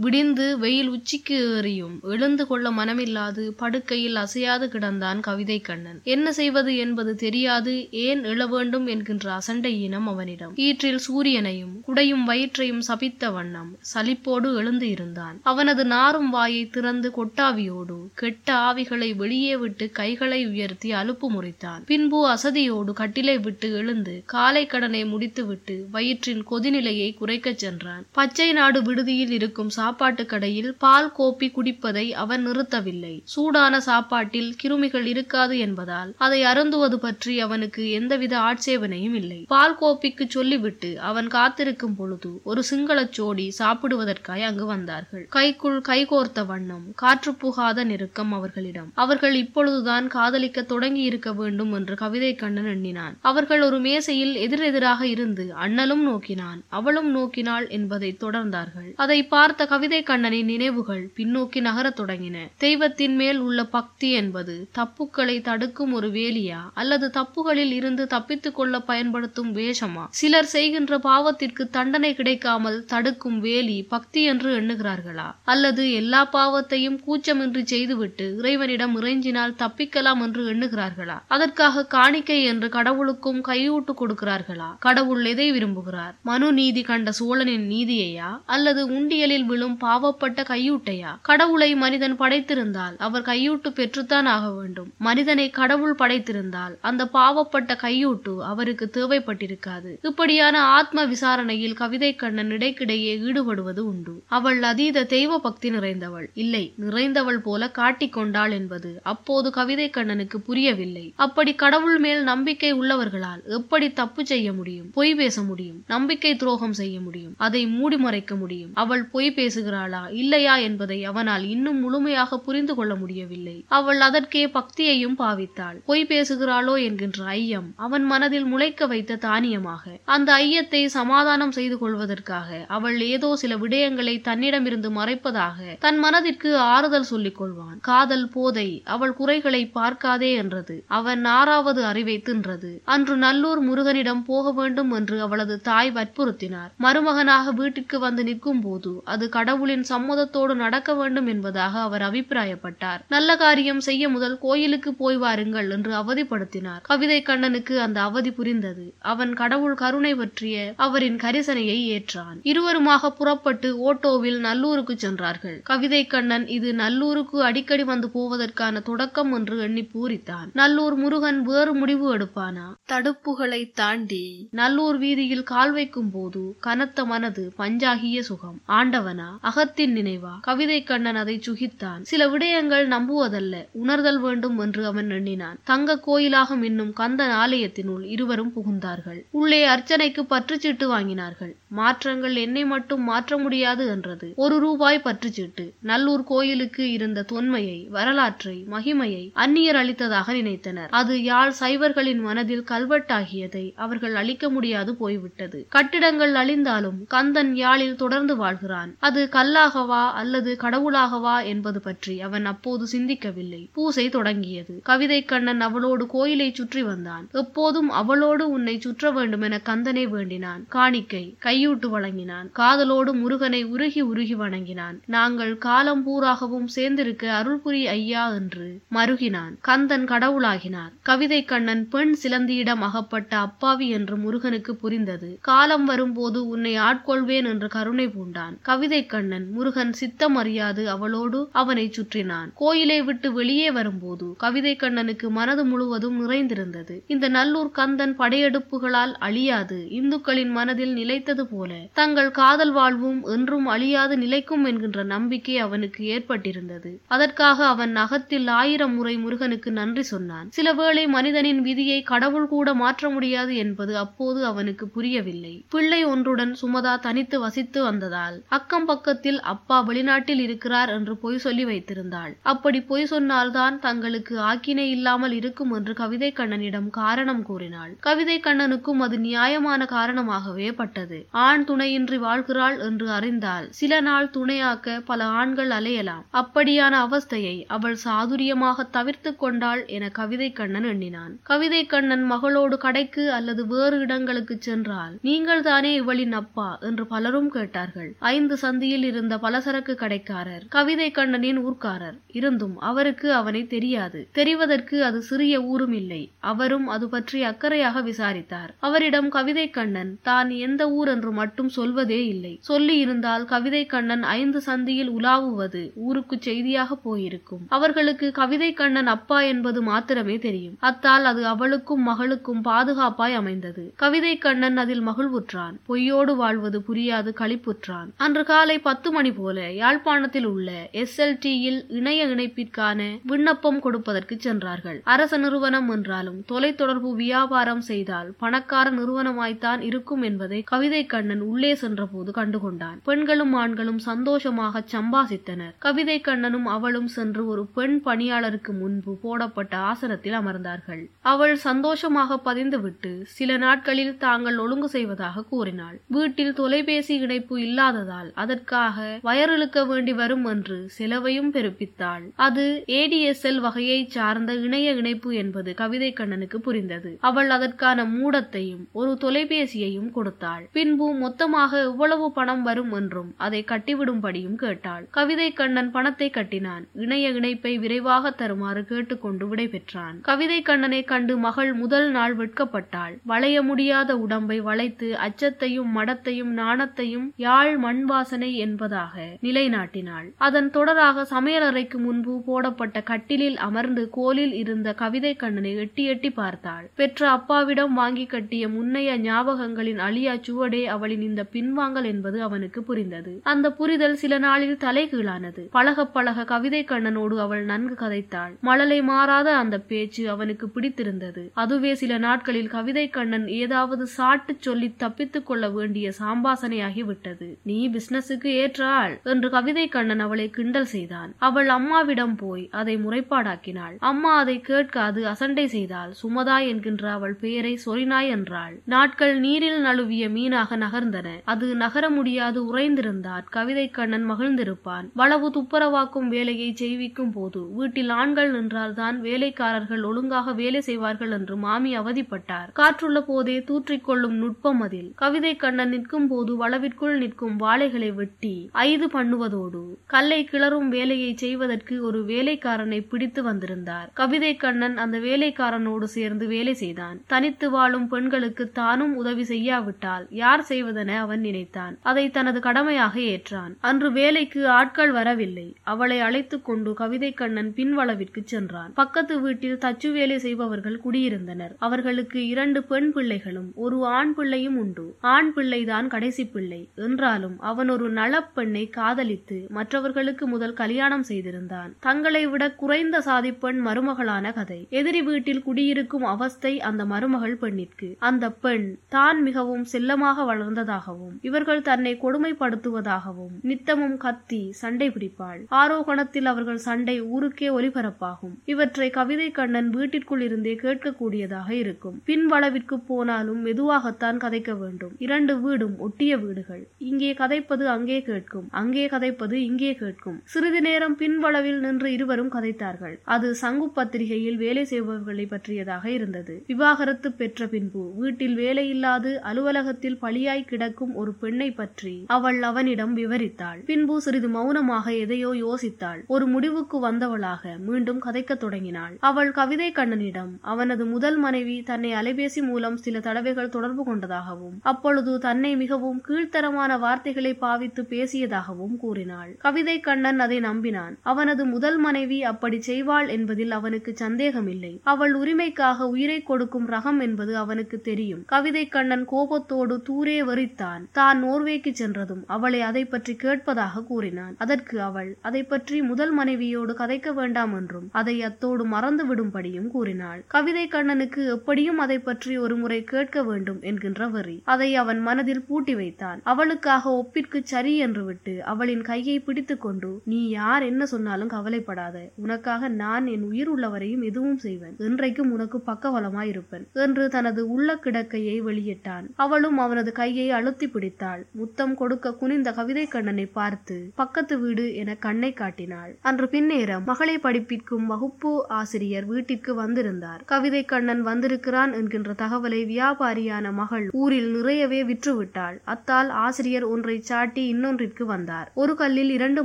விடிந்து வெயில் உச்சிக்கு ஏறியும் எழுந்து கொள்ள மனமில்லாது படுக்கையில் அசையாது கிடந்தான் கவிதை கண்ணன். என்ன செய்வது என்பது தெரியாது. ஏன் எழ வேண்டும் என்கின்ற அசண்டை இனம் அவனிடம். ஈற்றில் சூரியனையும் குடையும் வயிற்றையும் சபித்த வண்ணம் சலிப்போடு எழுந்து இருந்தான். அவனது நாரும் வாயை திறந்து கொட்டாவியோடு கெட்ட ஆவிகளை வெளியே விட்டு கைகளை உயர்த்தி அலுப்பு முறித்தான். பின்பு அசதியோடு கட்டிலை விட்டு எழுந்து காலை கடனை முடித்துவிட்டு வயிற்றின் கொதிநிலையை குறைக்கச் சென்றான். பச்சை நாடு விடுதியில் இருக்கும் சா சாப்பாட்டு கடையில் பால் கோப்பி குடிப்பதை அவன் நிறுத்தவில்லை. சூடான சாப்பாட்டில் கிருமிகள் இருக்காது என்பதால் அதை அருந்துவது பற்றி அவனுக்கு எந்தவித ஆட்சேபனையும் இல்லை. பால் கோப்பிக்கு சொல்லிவிட்டு அவன் காத்திருக்கும் பொழுது ஒரு சிங்களச் சோடி சாப்பிடுவதற்காய் அங்கு வந்தார்கள். கைக்குள் கைகோர்த்த வண்ணம் காற்று புகாத நெருக்கம் அவர்களிடம். அவர்கள் இப்பொழுதுதான் காதலிக்க தொடங்கி இருக்க வேண்டும் என்று கவிதை கண்ணன் எண்ணினான். அவர்கள் ஒரு மேசையில் எதிரெதிராக இருந்து அண்ணலும் நோக்கினான் அவளும் நோக்கினாள் என்பதை தொடர்ந்தார்கள். அதை பார்த்த கவிதை கண்ணனின் நினைவுகள் பின்னோக்கி நகரத் தொடங்கின. தெய்வத்தின் மேல் உள்ள பக்தி என்பது தப்புக்களை தடுக்கும் ஒரு வேலியா? அல்லது தப்புகளில் இருந்து தப்பித்துக் கொள்ள பயன்படுத்தும் வேஷமா? சிலர் செய்கின்ற பாவத்திற்கு தண்டனை கிடைக்காமல் தடுக்கும் வேலி பக்தி என்று எண்ணுகிறார்களா? அல்லது எல்லா பாவத்தையும் கூச்சமின்றி செய்துவிட்டு இறைவனிடம் இறைஞ்சினால் தப்பிக்கலாம் என்று எண்ணுகிறார்களா? அதற்காக காணிக்கை என்று கடவுளுக்கும் கையூட்டு கொடுக்கிறார்களா? கடவுள் எதை விரும்புகிறார்? மனு நீதி கண்ட சோழனின் நீதியையா? அல்லது உண்டியலில் கொள்ளும் பாவப்பட்ட கையூட்டையா? கடவுளை மனிதன் படைத்திருந்தால் அவர் கையூட்டு பெற்றுத்தான் ஆக வேண்டும். மனிதனை கடவுள் படைத்திருந்தால் அந்த பாவப்பட்ட கையூட்டு அவருக்கு தேவைப்பட்டிருக்காது. இப்படியான ஆத்ம விசாரணையில் கவிதை கண்ணன் இடைக்கிடையே ஈடுபடுவது உண்டு. அவள் அதீத தெய்வ பக்தி நிறைந்தவள். இல்லை நிறைந்தவள் போல காட்டிக்கொண்டாள் என்பது அப்போது கவிதை கண்ணனுக்கு புரியவில்லை. அப்படி கடவுள் மேல் நம்பிக்கை உள்ளவர்களால் எப்படி தப்பு செய்ய முடியும்? பொய் பேச முடியும். நம்பிக்கை துரோகம் செய்ய முடியும். அதை மூடி மறைக்க முடியும். அவள் பொய் பேச பேசுகிறாளா? இல்லையா என்பதை அவனால் இன்னும் முழுமையாக புரிந்து கொள்ள முடியவில்லை. அவள் அதற்கே பக்தியையும் பாவித்தாள். பொய் பேசுகிறாளோ என்கின்ற ஐயம் அவன் மனதில் முளைக்க வைத்த தானியமாக. அந்த ஐயத்தை சமாதானம் செய்து கொள்வதற்காக அவள் ஏதோ சில விடயங்களை தன்னிடமிருந்து மறைப்பதாக தன் மனதிற்கு ஆறுதல் சொல்லிக் கொள்வான். காதல் போதை அவள் குறைகளை பார்க்காதே என்றது. அவன் ஆறாவது அறிவை தின்றது. அன்று நல்லூர் முருகனிடம் போக வேண்டும் என்று அவளது தாய் வற்புறுத்தினார். மருமகனாக வீட்டிற்கு வந்து நிற்கும் போது அது கடவுளின் சம்மதத்தோடு நடக்க வேண்டும் என்பதாக அவர் அபிப்பிராயப்பட்டார். நல்ல காரியம் செய்ய முதல் கோயிலுக்கு போய் வாருங்கள் என்று அவதிப்படுத்தினார். கவிதை கண்ணனுக்கு அந்த அவதி புரிந்தது. அவன் கடவுள் கருணை பற்றிய அவரின் கரிசனையை ஏற்றான். இருவருமாக புறப்பட்டு ஓட்டோவில் நல்லூருக்கு சென்றார்கள். கவிதை கண்ணன் இது நல்லூருக்கு அடிக்கடி வந்து போவதற்கான தொடக்கம் என்று எண்ணி பூரித்தான். நல்லூர் முருகன் வேறு முடிவு எடுப்பானா? தடுப்புகளை தாண்டி நல்லூர் வீதியில் கால் வைக்கும் போது கனத்த மனது பஞ்சாகிய சுகம். ஆண்டவனா? அகத்தின் நினைவா? கவிதை கண்ணன் அதை சுகித்தான். சில விடயங்கள் நம்புவதல்ல உணர்தல் வேண்டும் என்று அவன் எண்ணினான். தங்க கோயிலாக மின்னும் கந்தன் ஆலயத்தினுள் இருவரும் புகுந்தார்கள். உள்ளே அர்ச்சனைக்கு பற்றுச்சீட்டு வாங்கினார்கள். மாற்றங்கள் என்னை மட்டும் மாற்ற முடியாது என்றது. ஒரு ரூபாய் பற்றுச்சீட்டு நல்லூர் கோயிலுக்கு இருந்த தொன்மையை வரலாற்றை மகிமையை அந்நியர் அளித்ததாக நினைத்தனர். அது யாழ் சைவர்களின் மனதில் கல்வெட்டாகியதை அவர்கள் அழிக்க முடியாது போய்விட்டது. கட்டிடங்கள் அழிந்தாலும் கந்தன் யாழில் தொடர்ந்து வாழ்கிறான். அது அது கல்லாகவா அல்லது கடவுளாகவா என்பது பற்றி அவன் அப்போது சிந்திக்கவில்லை. பூசை தொடங்கியது. கவிதை கண்ணன் அவளோடு கோயிலை சுற்றி வந்தான். எப்போதும் அவளோடு உன்னை சுற்ற வேண்டும் என கந்தனை வேண்டினான். காணிக்கை கையூட்டு வழங்கினான். காதலோடு முருகனை உருகி உருகி வணங்கினான். நாங்கள் காலம் பூராகவும் சேர்ந்திருக்க அருள்புரி ஐயா என்று மருகினான். கந்தன் கடவுளாகினார். கவிதை கண்ணன் பெண் சிலந்தியிடம் அகப்பட்ட அப்பாவி என்று முருகனுக்கு புரிந்தது. காலம் வரும்போது உன்னை ஆட்கொள்வேன் என்று கருணை பூண்டான். கவிதை கண்ணன். முருகன் சித்தம் அறியாது அவளோடு அவனை சுற்றினான். கோயிலை விட்டு வெளியே வரும்போது கவிதை கண்ணனுக்கு மனது முழுவதும் நிறைந்திருந்தது. இந்த நல்லூர் கந்தன் படையெடுப்புகளால் அழியாது இந்துக்களின் மனதில் நிலைத்தது போல தங்கள் காதல் வாழ்வும் என்றும் அழியாது நிலைக்கும் என்கின்ற நம்பிக்கை அவனுக்கு ஏற்பட்டிருந்தது. அதற்காக அவன் அகத்தில் ஆயிரம் முறை முருகனுக்கு நன்றி சொன்னான். சில வேளை மனிதனின் விதியை கடவுள் கூட மாற்ற முடியாது என்பது அப்போது அவனுக்கு புரியவில்லை. பிள்ளை ஒன்றுடன் சுமதா தனித்து வசித்து வந்ததால் அக்கம் பக்கத்தில் அப்பா வெளிநாட்டில் இருக்கிறார் என்று பொய் சொல்லி வைத்திருந்தாள். அப்படி பொய் சொன்னால்தான் தங்களுக்கு ஆக்கினை இல்லாமல் இருக்கும் என்று கவிதை கண்ணனிடம் காரணம் கூறினாள். கவிதை கண்ணனுக்கும் அது நியாயமான காரணமாகவே பட்டது. ஆண் துணையின்றி வாழ்கிறாள் என்று அறிந்தால் சில நாள் துணையாக்க பல ஆண்கள் அலையலாம். அப்படியான அவஸ்தையை அவள் சாதுரியமாக தவிர்த்து கொண்டாள் என கவிதை கண்ணன் எண்ணினான். கவிதை கண்ணன் மகளோடு கடைக்கு அல்லது வேறு இடங்களுக்கு சென்றால் நீங்கள் தானே இவளின் அப்பா? என்று பலரும் கேட்டார்கள். ஐந்து சந்தி சந்தியில் இருந்த பலசரக்கு கடைக்காரர் கவிதை கண்ணனின் ஊர்க்காரர். இருந்தும் அவருக்கு அவனை தெரியாது. தெரிவதற்கு அது சிறிய ஊரும் இல்லை. அவரும் அது பற்றி அக்கறையாக விசாரித்தார். அவரிடம் கவிதை கண்ணன் தான் எந்த ஊர் என்று மட்டும் சொல்வதே இல்லை. சொல்லி இருந்தால் கவிதை கண்ணன் ஐந்து சந்தியில் உலாவுவது ஊருக்கு செய்தியாக போயிருக்கும். அவர்களுக்கு கவிதை கண்ணன் அப்பா என்பது மாத்திரமே தெரியும். அத்தால் அது அவளுக்கும் மகளுக்கும் பாதுகாப்பாய் அமைந்தது. கவிதை கண்ணன் அதில் மகிழ்வுற்றான். பொய்யோடு வாழ்வது புரியாது களிப்புற்றான். அன்று காலை பத்து மணி போல யாழ்ப்பாணத்தில் உள்ள எஸ்எல்டியில் இணைய இணைப்பிற்கான விண்ணப்பம் கொடுப்பதற்கு சென்றார்கள். அரச நிறுவனம் என்றாலும் தொலைத்தொடர்பு வியாபாரம் செய்தால் பணக்கார நிறுவனமாய்த்தான் இருக்கும் என்பதை கவிதை கண்ணன் உள்ளே சென்றபோது கண்டுகொண்டான். பெண்களும் ஆண்களும் சந்தோஷமாக சம்பாசித்தனர். கவிதை கண்ணனும் அவளும் சென்று ஒரு பெண் பணியாளருக்கு முன்பு போடப்பட்ட ஆசனத்தில் அமர்ந்தார்கள். அவள் சந்தோஷமாக பதிந்துவிட்டு சில நாட்களில் தாங்கள் ஒழுங்கு செய்வதாக கூறினாள். வீட்டில் தொலைபேசி இணைப்பு இல்லாததால் அதற்கு அதற்காக வயரிழுக்க வேண்டி வரும் என்று செலவையும் பெருப்பித்தாள். அது ஏடிஎஸ்எல் வகையை சார்ந்த இணைய இணைப்பு என்பது கவிதை கண்ணனுக்கு புரிந்தது. அவள் அதற்கான மூடத்தையும் ஒரு தொலைபேசியையும் கொடுத்தாள். பின்பு மொத்தமாக எவ்வளவு பணம் வரும் என்றும் அதை கட்டிவிடும்படியும் கேட்டாள். கவிதை கண்ணன் பணத்தை கட்டினான். இணைய இணைப்பை விரைவாக தருமாறு கேட்டுக்கொண்டு விடைபெற்றான். கவிதை கண்ணனை கண்டு மகள் முதல் நாள் வெட்கப்பட்டாள். வளைய முடியாத உடம்பை வளைத்து அச்சத்தையும் மடத்தையும் நாணத்தையும் யாழ் மண் வாசனை என்பதாக நிலைநாட்டினாள். அதன் தொடராக சமையலறைக்கு முன்பு போடப்பட்ட கட்டிலில் அமர்ந்து கோலில் இருந்த கவிதை கண்ணனை எட்டி எட்டி பார்த்தாள். பெற்ற அப்பாவிடம் வாங்கி கட்டிய முன்னைய ஞாபகங்களின் அழியா சுவடே அவளின் இந்த பின்வாங்கல் என்பது அவனுக்கு புரிந்தது. அந்த புரிதல் சில நாளில் தலைகீழானது. பழக பழக கவிதை கண்ணனோடு அவள் நன்கு கதைத்தாள். மழலை மாறாத அந்த பேச்சு அவனுக்கு பிடித்திருந்தது. அதுவே சில நாட்களில் கவிதை கண்ணன் ஏதாவது சாட்டு சொல்லி தப்பித்துக் கொள்ள வேண்டிய சாம்பாசனையாகிவிட்டது நீ பிசினஸுக்கு ஏற்றாள் என்று கவிதை கண்ணன் அவளை கிண்டல் செய்தான். அவள் அம்மாவிடம் போய் அதை முறைப்பாடாக்கினாள். அம்மா அதை கேட்காது அசண்டை செய்தால் சுமதா என்கின்ற அவள் பெயரை சொரினாய் என்றாள். நாட்கள் நீரில் நழுவிய மீனாக நகர்ந்தன. அது நகர முடியாது உறைந்திருந்தால் கவிதை கண்ணன் மகிழ்ந்திருப்பான். வளவு துப்புரவாக்கும் வேலையை செய்விக்கும் போது வீட்டில் ஆண்கள் நின்றால்தான் வேலைக்காரர்கள் ஒழுங்காக வேலை செய்வார்கள் என்று மாமி அவதிப்பட்டார். காற்றுள்ள போதே தூற்றிக்கொள்ளும் நுட்பம் அதில். கவிதை கண்ணன் நிற்கும் போது வளவிற்குள் நிற்கும் வாழைகளை வெட்டி ஐது பண்ணுவதோடு கல்லை கிளறும் வேலையை செய்வதற்கு ஒரு வேலைக்காரனை பிடித்து வந்திருந்தார். கவிதை கண்ணன் அந்த வேலைக்காரனோடு சேர்ந்து வேலை செய்தான். தனித்து வாழும் பெண்களுக்கு தானும் உதவி செய்யாவிட்டால் யார் செய்வதென அவன் நினைத்தான். அதை தனது கடமையாக ஏற்றான். அன்று வேலைக்கு ஆட்கள் வரவில்லை. அவளை அழைத்துக் கொண்டு கவிதை கண்ணன் பின்வளவிற்கு சென்றான். பக்கத்து வீட்டில் தச்சு வேலை செய்பவர்கள் குடியிருந்தனர். அவர்களுக்கு இரண்டு பெண் பிள்ளைகளும் ஒரு ஆண் பிள்ளையும் உண்டு. ஆண் பிள்ளைதான் கடைசி பிள்ளை. என்றாலும் அவன் ஒரு நலப்பெண்ணை காதலித்து மற்றவர்களுக்கு முதல் கல்யாணம் செய்திருந்தான். தங்களை விட குறைந்த சாதிப்பெண் மருமகளான கதை. எதிரி வீட்டில் குடியிருக்கும் அவஸ்தை அந்த மருமகள் பெண்ணிற்கு. அந்த பெண் தான் மிகவும் செல்லமாக வளர்ந்ததாகவும் இவர்கள் தன்னை கொடுமைப்படுத்துவதாகவும் நித்தமும் கத்தி சண்டை பிடிப்பாள். ஆரோகணத்தில் அவர்கள் சண்டை ஊருக்கே ஒலிபரப்பாகும். இவற்றை கவிதை கண்ணன் வீட்டிற்குள் இருந்தே கேட்கக்கூடியதாக இருக்கும். பின்வளவிற்கு போனாலும் மெதுவாகத்தான் கதைக்க வேண்டும். இரண்டு வீடும் ஒட்டிய வீடுகள். இங்கே கதைப்பது அங்கே அங்கே கேட்கும். அங்கே கதைப்பது இங்கே கேட்கும். சிறிது நேரம் பின்வளவில் நின்று இருவரும் கதைத்தார்கள். அது சங்கு பத்திரிகையில் வேலை செய்பவர்களை பற்றியதாக இருந்தது. விவாகரத்து பெற்ற பின்பு வீட்டில் வேலையில்லாது அலுவலகத்தில் பழியாய் கிடக்கும் ஒரு பெண்ணை பற்றி அவள் அவனிடம் விவரித்தாள். பின்பு சிறிது மௌனமாக எதையோ யோசித்தாள். ஒரு முடிவுக்கு வந்தவளாக மீண்டும் கதைக்கத் தொடங்கினாள். அவள் கவிதை கண்ணனிடம் அவனது முதல் மனைவி தன்னை அலைபேசி மூலம் சில தடவைகள் தொடர்பு கொண்டதாகவும் அப்பொழுது தன்னை மிகவும் கீழ்த்தரமான வார்த்தைகளை பாவித்து பேசியதாகவும் கூறினாள். கவிதை கண்ணன் அதை நம்பினான். அவனது முதல் மனைவி அப்படி செய்வாள் என்பதில் அவனுக்கு சந்தேகமில்லை. அவள் உரிமைக்காக உயிரை கொடுக்கும் ரகம் என்பது அவனுக்கு தெரியும். கவிதை கண்ணன் கோபத்தோடு தூரே வரித்தான். தான் நோர்வேக்கு சென்றதும் அவளை அதை பற்றி கேட்பதாக கூறினான். அதற்கு அவள் அதை பற்றி முதல் மனைவியோடு கதைக்க வேண்டாம் என்றும் அதை அத்தோடு மறந்து விடும்படியும் கூறினாள். கவிதை கண்ணனுக்கு எப்படியும் அதை பற்றி ஒரு முறை கேட்க வேண்டும் என்கின்ற வரி. அதை அவன் மனதில் பூட்டி வைத்தான். அவளுக்காக ஒப்பிற்கு சரி என்று விட்டு அவளின் கையை பிடித்து கொண்டு நீ யார் என்ன சொன்னாலும் கவலைப்படாத. உனக்காக நான் என் உயிர் உள்ளவரையும் எதுவும் செய்வேன். என்றைக்கும் உனக்கு பக்கபலமாயிருப்பேன் என்று தனது உள்ள கிடக்கையை வெளியிட்டான். அவளும் அவனது கையை அழுத்தி பிடித்தாள். முத்தம் கொடுக்க குனிந்த கவிதை கண்ணனை பார்த்து பக்கத்து வீடு என கண்ணை காட்டினாள். அன்று பின்னேரம் மகளை படிப்பிக்கும் வகுப்பு ஆசிரியர் வீட்டிற்கு வந்திருந்தார். கவிதை கண்ணன் வந்திருக்கிறான் என்கின்ற தகவலை வியாபாரியான மகள் ஊரில் நிறையவே விற்றுவிட்டாள். அத்தால் ஆசிரியர் ஒன்றை சாட்டி இன்னொன்றிற்கு வந்தார். ஒரு கல்லில் இரண்டு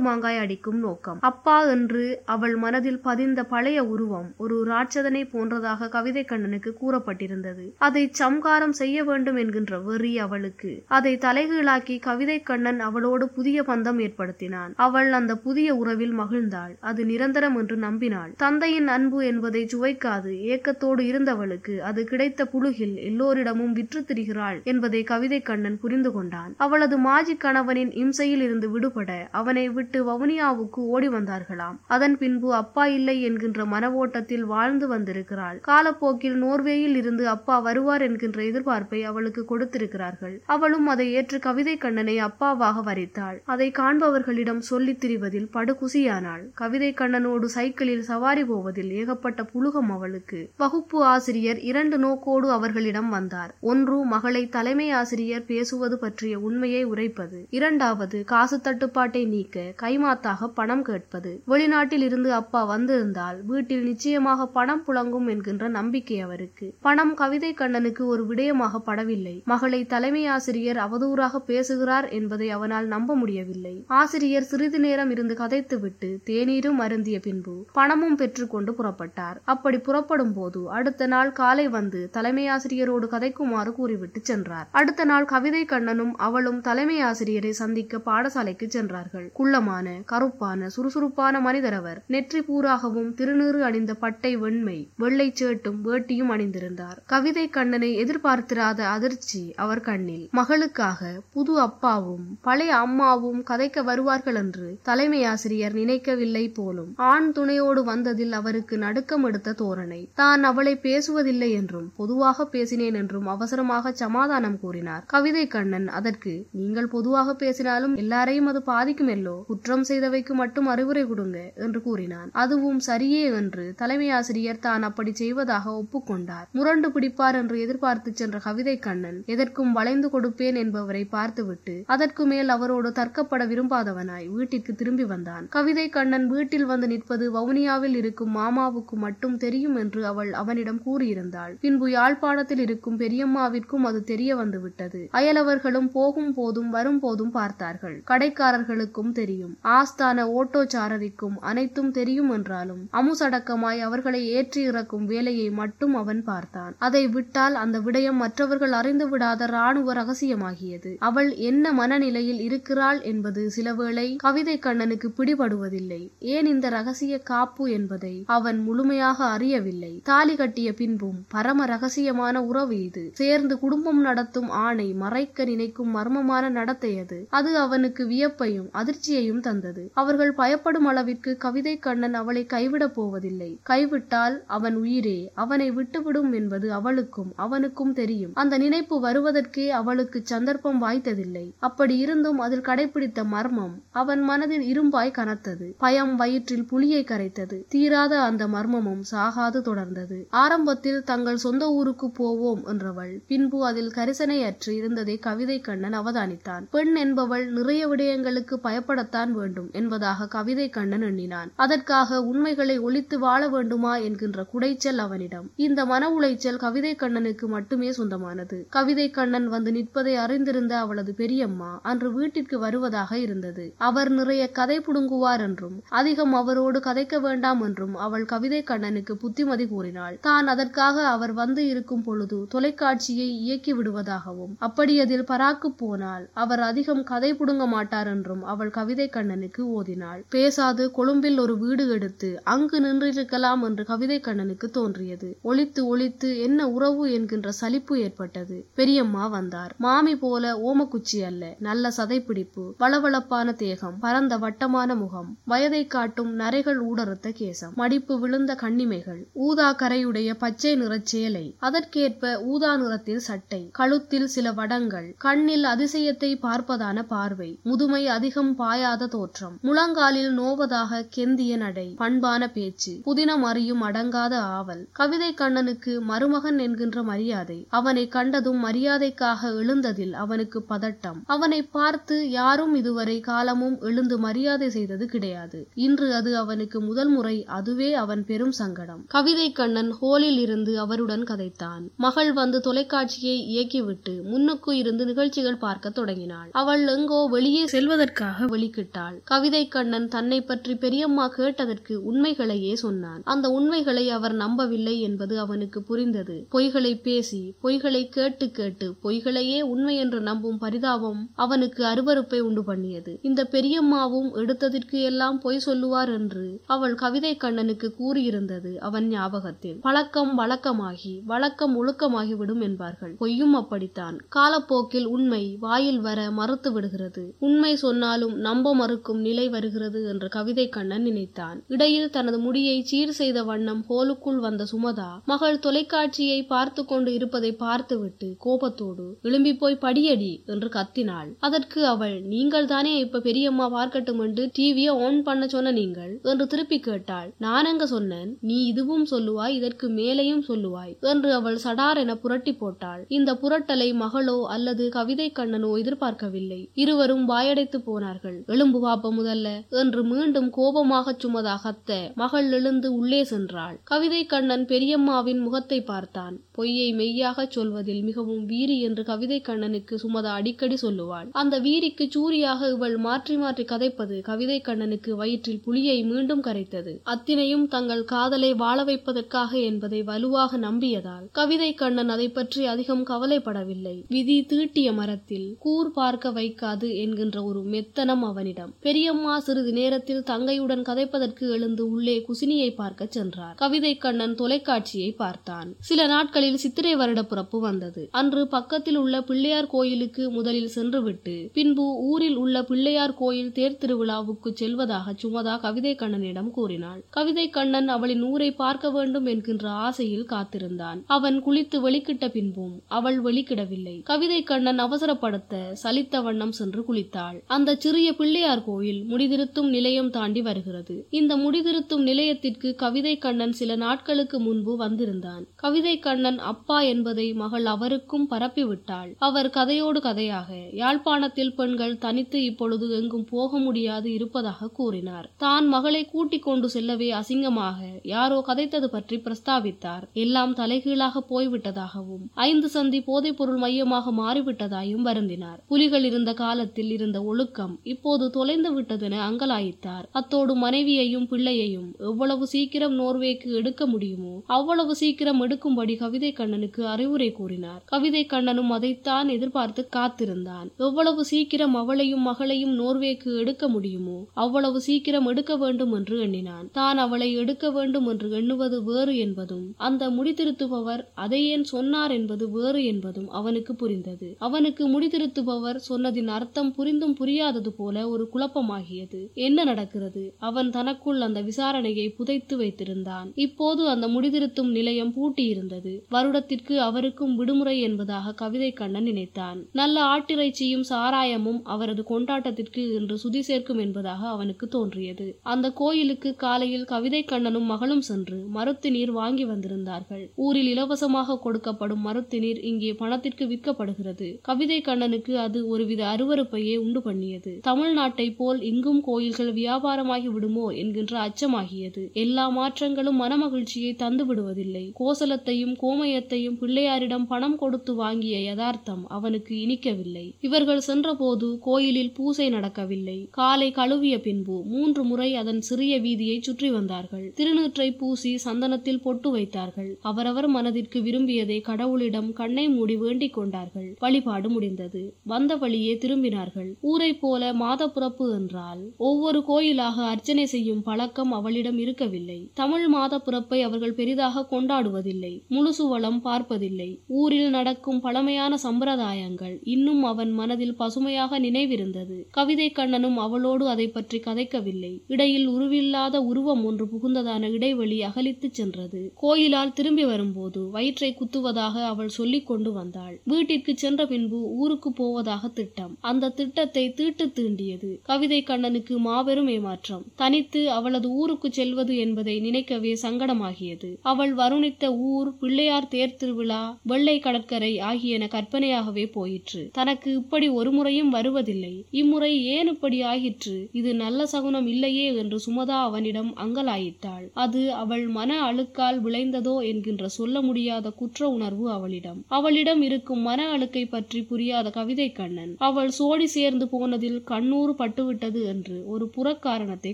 மாங்காய் அடிக்கும் நோக்கம். அப்பா என்று அவள் மனதில் பதிந்த பழைய உருவம் ஒரு ராட்சதனை போன்றதாக கவிதை கண்ணனுக்கு கூறப்பட்டிருந்தது. அதை சம்காரம் செய்ய வேண்டும் என்கின்ற வெறி அவளுக்கு. அதை தலைகீழாக்கி கவிதை கண்ணன் அவளோடு புதிய பந்தம் ஏற்படுத்தினான். அவள் அந்த புதிய உறவில் மகிழ்ந்தாள். அது நிரந்தரம் என்று நம்பினாள். தந்தையின் அன்பு என்பதை சுவைக்காது. ஏக்கத்தோடு இருந்தவளுக்கு அது கிடைத்த புழுகில் எல்லோரிடமும் விற்று திரிகிறாள் என்பதை கவிதை கண்ணன் புரிந்து கொண்டான். அவளது மாஜி கணவனின் இம்சையில் இருந்து விடுபட அவனை விட்டு வவுனியாவுக்கு ஓடி வந்தார்களாம். அதன் பின்பு அப்பா இல்லை என்கின்ற மனவோட்டத்தில் வாழ்ந்து வந்திருக்கிறாள். காலப்போக்கில் நோர்வேயில் இருந்து அப்பா வருவார் என்கின்ற எதிர்பார்ப்பை அவளுக்கு கொடுத்திருக்கிறார்கள். அவளும் அதை ஏற்று கவிதை கண்ணனை அப்பாவாக வரித்தாள். அதை காண்பவர்களிடம் சொல்லித் திரிவதில் படுகுசியானாள். கவிதை கண்ணனோடு சைக்கிளில் சவாரி போவதில் ஏகப்பட்ட புழுகம் அவளுக்கு. வகுப்பு ஆசிரியர் இரண்டு நோக்கோடு அவர்களிடம் வந்தார். ஒன்று மகளை தலைமை ஆசிரியர் பேசுவது பற்றிய உண்மையை உரைப்பது. இரண்டாவது காசு தட்டுப்பாட்டை நீக்க கைமாத்தாக பணம் கேட்பது. வெளிநாட்டில் இருந்து அப்பா வந்திருந்தால் வீட்டில் நிச்சயமாக பணம் புழங்கும் என்கின்ற நம்பிக்கை அவருக்கு. பணம் கவிதை கண்ணனுக்கு ஒரு விடயமாக படவில்லை. மகளை தலைமை ஆசிரியர் அவதூறாக பேசுகிறார் என்பதை அவனால் நம்ப முடியவில்லை. ஆசிரியர் சிறிது நேரம் இருந்து கதைத்துவிட்டு தேநீரும் அருந்திய பின்பு பணமும் பெற்றுக்கொண்டு புறப்பட்டார். அப்படி புறப்படும் போது அடுத்த நாள் காலை வந்து தலைமை ஆசிரியரோடு கதைக்குமாறு கூறிவிட்டு சென்றார். அடுத்த நாள் கவிதை கண்ணனும் அவளும் தலைமை ஆசிரியரை சந்திக்க பாடசாலைக்கு சென்றார்கள். குள்ளமான கருப்பான சுறுசுறுப்பான மனிதர் அவர் நெற்றி பூராகவும் திருநீறு அணிந்த பட்டை வெண்மை. வெள்ளை சேட்டும் வேட்டியும் அணிந்திருந்தார். கவிதை கண்ணனை எதிர்பார்த்திராத அதிர்ச்சி அவர் கண்ணில். மகளுக்காக புது அப்பாவும் பழைய அம்மாவும் கதைக்க வருவார்கள் என்று தலைமை ஆசிரியர் நினைக்கவில்லை போலும் ஆண் துணையோடு வந்ததில் அவருக்கு நடுக்கம் எடுத்த தோரணை. தான் அவளை பேசுவதில்லை என்றும் பொதுவாக பேசினேன் என்றும் அவசரமாக சமாதானம் கூறினார். கவிதை கண்ணன் அதற்கு நீங்கள் பொதுவாக பேசினாலும் எல்லாரையும் அது பாதிக்கும் எல்லோ குற்றம் செய்தவைக்கு மட்டும் அறிவுரை கொடுங்க என்று கூறினான். அதுவும் சரியே என்று தலைமை ஆசிரியர் தான் அப்படி செய்வதாக ஒப்புக்கொண்டார். முரண்டு பிடிப்பார் என்று எதிர்பார்த்து சென்ற கவிதை கண்ணன் எதற்கும் வளைந்து கொடுப்பேன் என்பவரை பார்த்துவிட்டு அதற்கு மேல் அவரோடு தர்க்கப்பட விரும்பாதவனாய் வீட்டிற்கு திரும்பி வந்தான். கவிதை கண்ணன் வீட்டில் வந்து நிற்பது வவுனியாவில் இருக்கும் மாமாவுக்கு மட்டும் தெரியும் என்று அவள் அவனிடம் கூறியிருந்தாள். பின்பு யாழ்ப்பாணத்தில் இருக்கும் பெரியம்மாவிற்கும் அது தெரிய வந்துவிட்டது. அயலவர்களும் போகும் போதும் வரும் போதும் பார்த்தார்கள். கடைக்காரர்களுக்கும் தெரியும். ஆஸ்தான ஓட்டோச்சாரரிக்கும் அனைத்தும் தெரியும் என்றாலும் அமுசடக்கமாய் அவர்களை ஏற்றி இறக்கும் வேலையை மட்டும் அவன் பார்த்தான். அதை விட்டால் அந்த விடயம் மற்றவர்கள் அறிந்து விடாத ராணுவ ரகசியமாகியது. அவள் என்ன மனநிலையில் இருக்கிறாள் என்பது சிலவேளை கவிதை கண்ணனுக்கு பிடிபடுவதில்லை. ஏன் இந்த ரகசிய காப்பு என்பதை அவன் முழுமையாக அறியவில்லை. தாலி கட்டிய பின்பும் பரம ரகசியமான உறவு இது. சேர்ந்து குடும்பம் நடத்தும் ஆணை மறைக்க நினைக்கும் மர்மமான நடத்தை அது. அது அவனுக்கு வியப்பையும் அதிர்ச்சியையும் தந்தது. அவர்கள் பயப்படும் அளவிற்கு கவிதை கண்ணன் அவளை கைவிடப் போவதில்லை. கைவிட்டால் அவன் உயிரே. அவனை விட்டுவிடும் என்பது அவளுக்கும் அவனுக்கும் தெரியும். அந்த நினைப்பு வருவதற்கே அவளுக்கு சந்தர்ப்பம் வாய்த்ததில்லை. அப்படி இருந்தும் அதில் கடைபிடித்த மர்மம் அவன் மனதில் இரும்பாய் கனத்தது. பயம் வயிற்றில் புலியை கரைத்தது. தீராத அந்த மர்மமும் சாகாது தொடர்ந்தது. ஆரம்பத்தில் தங்கள் சொந்த ஊருக்கு போவோம் என்றவள் பின்பு அதில் கரிசனையற்று இருந்ததை கவிதை கண்ணன் அவதானித்தான். பெண் என்பவள் இருப்பவள் நிறைய விடயங்களுக்கு பயப்படத்தான் வேண்டும் என்பதாக கவிதை கண்ணன் எண்ணினான். அதற்காக உண்மைகளை ஒழித்து வாழ வேண்டுமா என்கின்ற குடைச்சல் அவனிடம். இந்த மன உளைச்சல் கவிதை கண்ணனுக்கு மட்டுமே சொந்தமானது. கவிதை கண்ணன் வந்து நிற்பதை அறிந்திருந்த அவளது பெரியம்மா அன்று வீட்டிற்கு வருவதாக இருந்தது. அவர் நிறைய கதை புடுங்குவார் என்றும் அதிகம் அவரோடு கதைக்க வேண்டாம் என்றும் அவள் கவிதை கண்ணனுக்கு புத்திமதி கூறினாள். தான் அதற்காக அவர் வந்து இருக்கும் பொழுது தொலைக்காட்சியை இயக்கி விடுவதாகவும் அப்படி அதில் பராக்கு போனால் அவர் அதிகம் கதை புடுங்க மாட்டார் என்றும் அவள் கவிதை கண்ணனுக்கு ஓதினாள். பேசாது கொழும்பில் ஒரு வீடு எடுத்து அங்கு நின்றிருக்கலாம் என்று கவிதை கண்ணனுக்கு தோன்றியது. ஒளித்து ஒழித்து என்ன உறவு என்கின்ற சலிப்பு ஏற்பட்டது. பெரியம்மா வந்தார். மாமி போல ஓமக்குச்சி அல்ல. நல்ல சதைப்பிடிப்பு வளவளப்பான தேகம் பரந்த வட்டமான முகம் வயதை காட்டும் நரைகள் ஊடறுத்த கேசம் மடிப்பு விழுந்த கண்ணிமைகள் ஊதா கரையுடைய பச்சை நிறச் சேலை அதற்கேற்ப ஊதா நிறத்தில் சட்டை கழுத்தில் சில வடங்கள் கண்ணில் அதிசயத்தை பார்ப்பதான பார்வை. முதுமை அதிகம் பாயாத தோற்றம். முழங்காலில் நோவதாக கெந்திய நடை. பண்பான பேச்சு. புதினம் அறியும் அடங்காத ஆவல். கவிதை கண்ணனுக்கு மருமகன் என்கின்ற மரியாதை. அவனை கண்டதும் மரியாதைக்காக எழுந்ததில் அவனுக்கு பதட்டம். அவனை பார்த்து யாரும் இதுவரை காலமும் எழுந்து மரியாதை செய்தது கிடையாது. இன்று அது அவனுக்கு முதல் முறை. அதுவே அவன் பெரும் சங்கடம். கவிதை கண்ணன் ஹோலில் இருந்து அவருடன் கதைத்தான். மகள் வந்து தொலைக்காட்சியை இயக்கிவிட்டு முன்னுக்கு இருந்து நிகழ்ச்சிகள் பார்க்க தொடங்கினாள். அவள் எங்கோ வெளியே செல்வதற்காக வெளிக்கிட்டாள். கவிதை கண்ணன் தன்னை பற்றி பெரியம்மா கேட்டதற்கு உண்மைகளையே சொன்னான். அந்த உண்மைகளை அவர் நம்பவில்லை என்பது அவனுக்கு புரிந்தது. பொய்களை பேசி பொய்களை கேட்டு கேட்டு பொய்களையே உண்மை என்று நம்பும் பரிதாபம் அவனுக்கு அருவருப்பை உண்டு பண்ணியது. இந்த பெரியம்மாவும் எடுத்ததற்கு எல்லாம் பொய் சொல்லுவார் என்று அவள் கவிதை கண்ணனுக்கு கூறியிருந்தது அவன் ஞாபகத்தில். பழக்கம் வழக்கமாகி வழக்கம் ஒழுக்கமாகி விடும் என்பார்கள். பொய்யும் அப்படித்தான். காலப்போக்கில் உண்மை வாயில் வர மறுத்து வருகிறது உண்மை சொன்னாலும் நம்ப மறுக்கும் நிலை வருகிறது என்று கவிதை கண்ணன் நினைத்தான். இடையில் தனது முடியை சீர் செய்த வண்ணம் ஹோலுக்குள் வந்த சுமதா மகள் தொலைக்காட்சியை பார்த்து கொண்டு இருப்பதை பார்த்துவிட்டு கோபத்தோடு எழும்பி போய் படியடி என்று கத்தினாள். அதற்கு அவள் நீங்கள் தானே இப்ப பெரியம்மா பார்க்கட்டும் என்று டிவியை ஆன் பண்ண சொன்ன நீங்கள்? என்று திருப்பி கேட்டாள். நான் சொன்னேன்? நீ இதுவும் சொல்லுவாய் இதற்கு மேலேயும் சொல்லுவாய் என்று அவள் சடார் என புரட்டி போட்டாள். இந்த புரட்டலை மகளோ அல்லது கவிதை கண்ணனோ எதிர்பார்க்கவில்லை. இருவரும் வாயடைத்து போனார்கள். எழும்பு பாப்ப முதல்ல என்று மீண்டும் கோபமாக சுமதாக கத்த மகள் எழுந்து உள்ளே சென்றாள். கவிதை கண்ணன் பெரியம்மாவின் முகத்தை பார்த்தான். பொய்யை மெய்யாகச் சொல்வதில் மிகவும் வீரி என்று கவிதை கண்ணனுக்கு சுமதா அடிக்கடி சொல்லுவாள். அந்த வீரிக்கு சூரியாக இவள் மாற்றி மாற்றி கதைப்பது கவிதை கண்ணனுக்கு வயிற்றில் புலியை மீண்டும் கரைத்தது. அத்தினையும் தங்கள் காதலை வாழ வைப்பதற்காக என்பதை வலுவாக நம்பியதால் கவிதை கண்ணன் அதை பற்றி அதிகம் கவலைப்படவில்லை. விதி தீட்டிய மரத்தில் கூர் பார்க்க வைக்காது என்கின்ற ஒரு மெத்தனம் அவனிடம். பெரியம்மா சிறிது நேரத்தில் தங்கையுடன் கதைப்பதற்கு எழுந்து உள்ளே குசினியை பார்க்க சென்றார். கவிதை கண்ணன் தொலைக்காட்சியை பார்த்தான். சில நாட்களில் சித்திரை வருட பிறப்பு வந்தது. அன்று பக்கத்தில் உள்ள பிள்ளையார் கோயிலுக்கு முதலில் சென்றுவிட்டு பின்பு ஊரில் உள்ள பிள்ளையார் கோயில் தேர் திருவிழாவுக்கு செல்வதாக சுமதா கவிதை கண்ணனிடம் கூறினாள். கவிதை கண்ணன் அவளின் ஊரை பார்க்க வேண்டும் என்கின்ற ஆசையில் காத்திருந்தான். அவன் குளித்து வெளிக்கிட்ட பின்பும் அவள் வெளிக்கிடவில்லை. கவிதை கண்ணன் அவசரப்படுத்த சலித்த வண்ணம் சென்று குளித்தாள். அந்த சிறிய பிள்ளையார் கோயில் முடிதிருத்தும் நிலையம் தாண்டி வருகிறது. இந்த முடிதிருத்தும் நிலையத்திற்கு கவிதை கண்ணன் சில நாட்களுக்கு முன்பு வந்திருந்தான். கவிதை கண்ணன் அப்பா என்பதை மகள் அவருக்கும் பரப்பிவிட்டாள். அவர் கதையோடு கதையாக யாழ்ப்பாணத்தில் பெண்கள் தனித்து இப்பொழுது எங்கும் போக முடியாது இருப்பதாக கூறினார். தான் மகளை கூட்டிக் கொண்டு செல்லவே அசிங்கமாக யாரோ கதைத்தது பற்றி பிரஸ்தாவித்தார். எல்லாம் தலைகீழாக போய்விட்டதாகவும் ஐந்து சந்தி போதைப்பொருள் மையமாக மாறிவிட்டதாயும் வருந்தினார். புலிகள் இருந்த காலத்தில் இருந்த ஒழுக்கம் இப்போது தொலைந்து விட்டதென அங்கலாயித்தார். அத்தோடு மனைவியையும் பிள்ளையையும் எவ்வளவு சீக்கிரம் நோர்வேக்கு எடுக்க முடியுமோ அவ்வளவு சீக்கிரம் எடுக்கும்படி கவிதை கண்ணனுக்கு அறிவுரை கூறினார். கவிதை கண்ணனும் அதைத்தான் எதிர்பார்த்து காத்திருந்தான். எவ்வளவு சீக்கிரம் அவளையும் மகளையும் நோர்வேக்கு எடுக்க முடியுமோ அவ்வளவு சீக்கிரம் எடுக்க வேண்டும் என்று எண்ணினான். தான் அவளை எடுக்க வேண்டும் என்று எண்ணுவது வேறு என்பதும் அந்த முடித்திருத்துபவர் அதை ஏன் சொன்னார் என்பது வேறு என்பதும் அவனுக்கு புரிந்தது. அவனுக்கு முடித்திருத்துபவர் சொன்னதின் அர்த்தம் புரிந்தும் புரியாதது போல ஒரு குழப்பமாகியது. என்ன நடக்கிறது? அவன் தனக்குள் அந்த விசாரணையை புதைத்து வைத்திருந்தான். இப்போது அந்த முடிதிருத்தும் நிலையம் பூட்டியிருந்தது. வருடத்திற்கு அவருக்கும் விடுமுறை என்பதாக கவிதை கண்ணன் நினைத்தான். நல்ல ஆட்டிறைச்சியும் சாராயமும் அவரது கொண்டாட்டத்திற்கு இன்று சுதி சேர்க்கும் என்பதாக அவனுக்கு தோன்றியது. அந்த கோயிலுக்கு காலையில் கவிதை கண்ணனும் மகளும் சென்று மருத்து நீர் வாங்கி வந்திருந்தார்கள். ஊரில் இலவசமாக கொடுக்கப்படும் மருத்து நீர் இங்கே பணத்திற்கு விற்கப்படுகிறது. கவிதை கண்ணனுக்கு அது ஒருவித அருவறுப்பையே உண்டு பண்ணியது. தமிழ்நாட்டை போல் இங்கும் கோயில்கள் வியாபாரமாகி விடுமோ என்கின்ற அச்சமாகியது. எல்லா மாற்றங்களும் மனமகிழ்ச்சியை தந்து விடுவதில்லை கோசலத்தையும் கோமயத்தையும் பிள்ளையாரிடம் பணம் கொடுத்து வாங்கிய யதார்த்தம் அவனுக்கு இனிக்கவில்லை. இவர்கள் சென்றபோது கோயிலில் பூசை நடக்கவில்லை. காலை கழுவிய பின்பு மூன்று முறை அதன் சிறிய வீதியை சுற்றி வந்தார்கள். திருநீற்றை பூசி சந்தனத்தில் பொட்டு வைத்தார்கள். அவரவர் மனதிற்கு விரும்பியதை கடவுளிடம் கண்ணை மூடி வேண்டிக் கொண்டார்கள். வழிபாடு முடிந்தது. வந்த வழியே திரும்பினார்கள். ஊரை போல மாதப்புறப்பு என்றால் ஒவ்வொரு கோயிலாக அர்ச்சனை செய்யும் பழக்கம் அவளிடம் இருக்கவில்லை. தமிழ் மாதப்புறப்பை பிறப்பை அவர்கள் பெரிதாக கொண்டாடுவதில்லை. முழுசு முழுசுவளம் பார்ப்பதில்லை. ஊரில் நடக்கும் பழமையான சம்பிரதாயங்கள் இன்னும் அவன் மனதில் பசுமையாக நினைவிருந்தது. கவிதை கண்ணனும் அவளோடு அதை பற்றி கதைக்கவில்லை. இடையில் உருவில்லாத உருவம் ஒன்று புகுந்ததான இடைவெளி அகலித்துச் சென்றது. கோயிலால் திரும்பி வரும்போது வயிற்றை குத்துவதாக அவள் சொல்லிக் கொண்டு வந்தாள். வீட்டிற்கு சென்ற பின்பு ஊருக்கு போவதாக திட்டம். அந்த திட்டத்தை தீட்டு தீண்டியது. கவிதை கண்ணனுக்கு மாபெரும் ஏமாற்றம். தனித்து அவளது ஊருக்கு செல்வது என்பதை நினைக்கவே சங்கடமாகியது. அவள் வருணித்த ஊர் பிள்ளையார் தேர் திருவிழா வெள்ளை கடற்கரை ஆகியன கற்பனையாகவே போயிற்று. தனக்கு இப்படி ஒரு முறையும் வருவதில்லை. இம்முறை ஏன் இப்படி ஆயிற்று? இது நல்ல சகுனம் இல்லையே என்று சுமதா அவனிடம் அங்கலாயிட்டாள். அது அவள் மன அழுக்கால் விளைந்ததோ என்கின்ற சொல்ல முடியாத குற்ற உணர்வு அவளிடம். அவளிடம் இருக்கும் மன அழுக்கை பற்றி புரியாத கவிதை கண்ணன். அவள் சோடி சேர்ந்து போனதில் கண்ணூறு பட்டுவிட்டது என்று ஒரு புறக்காரணத்தை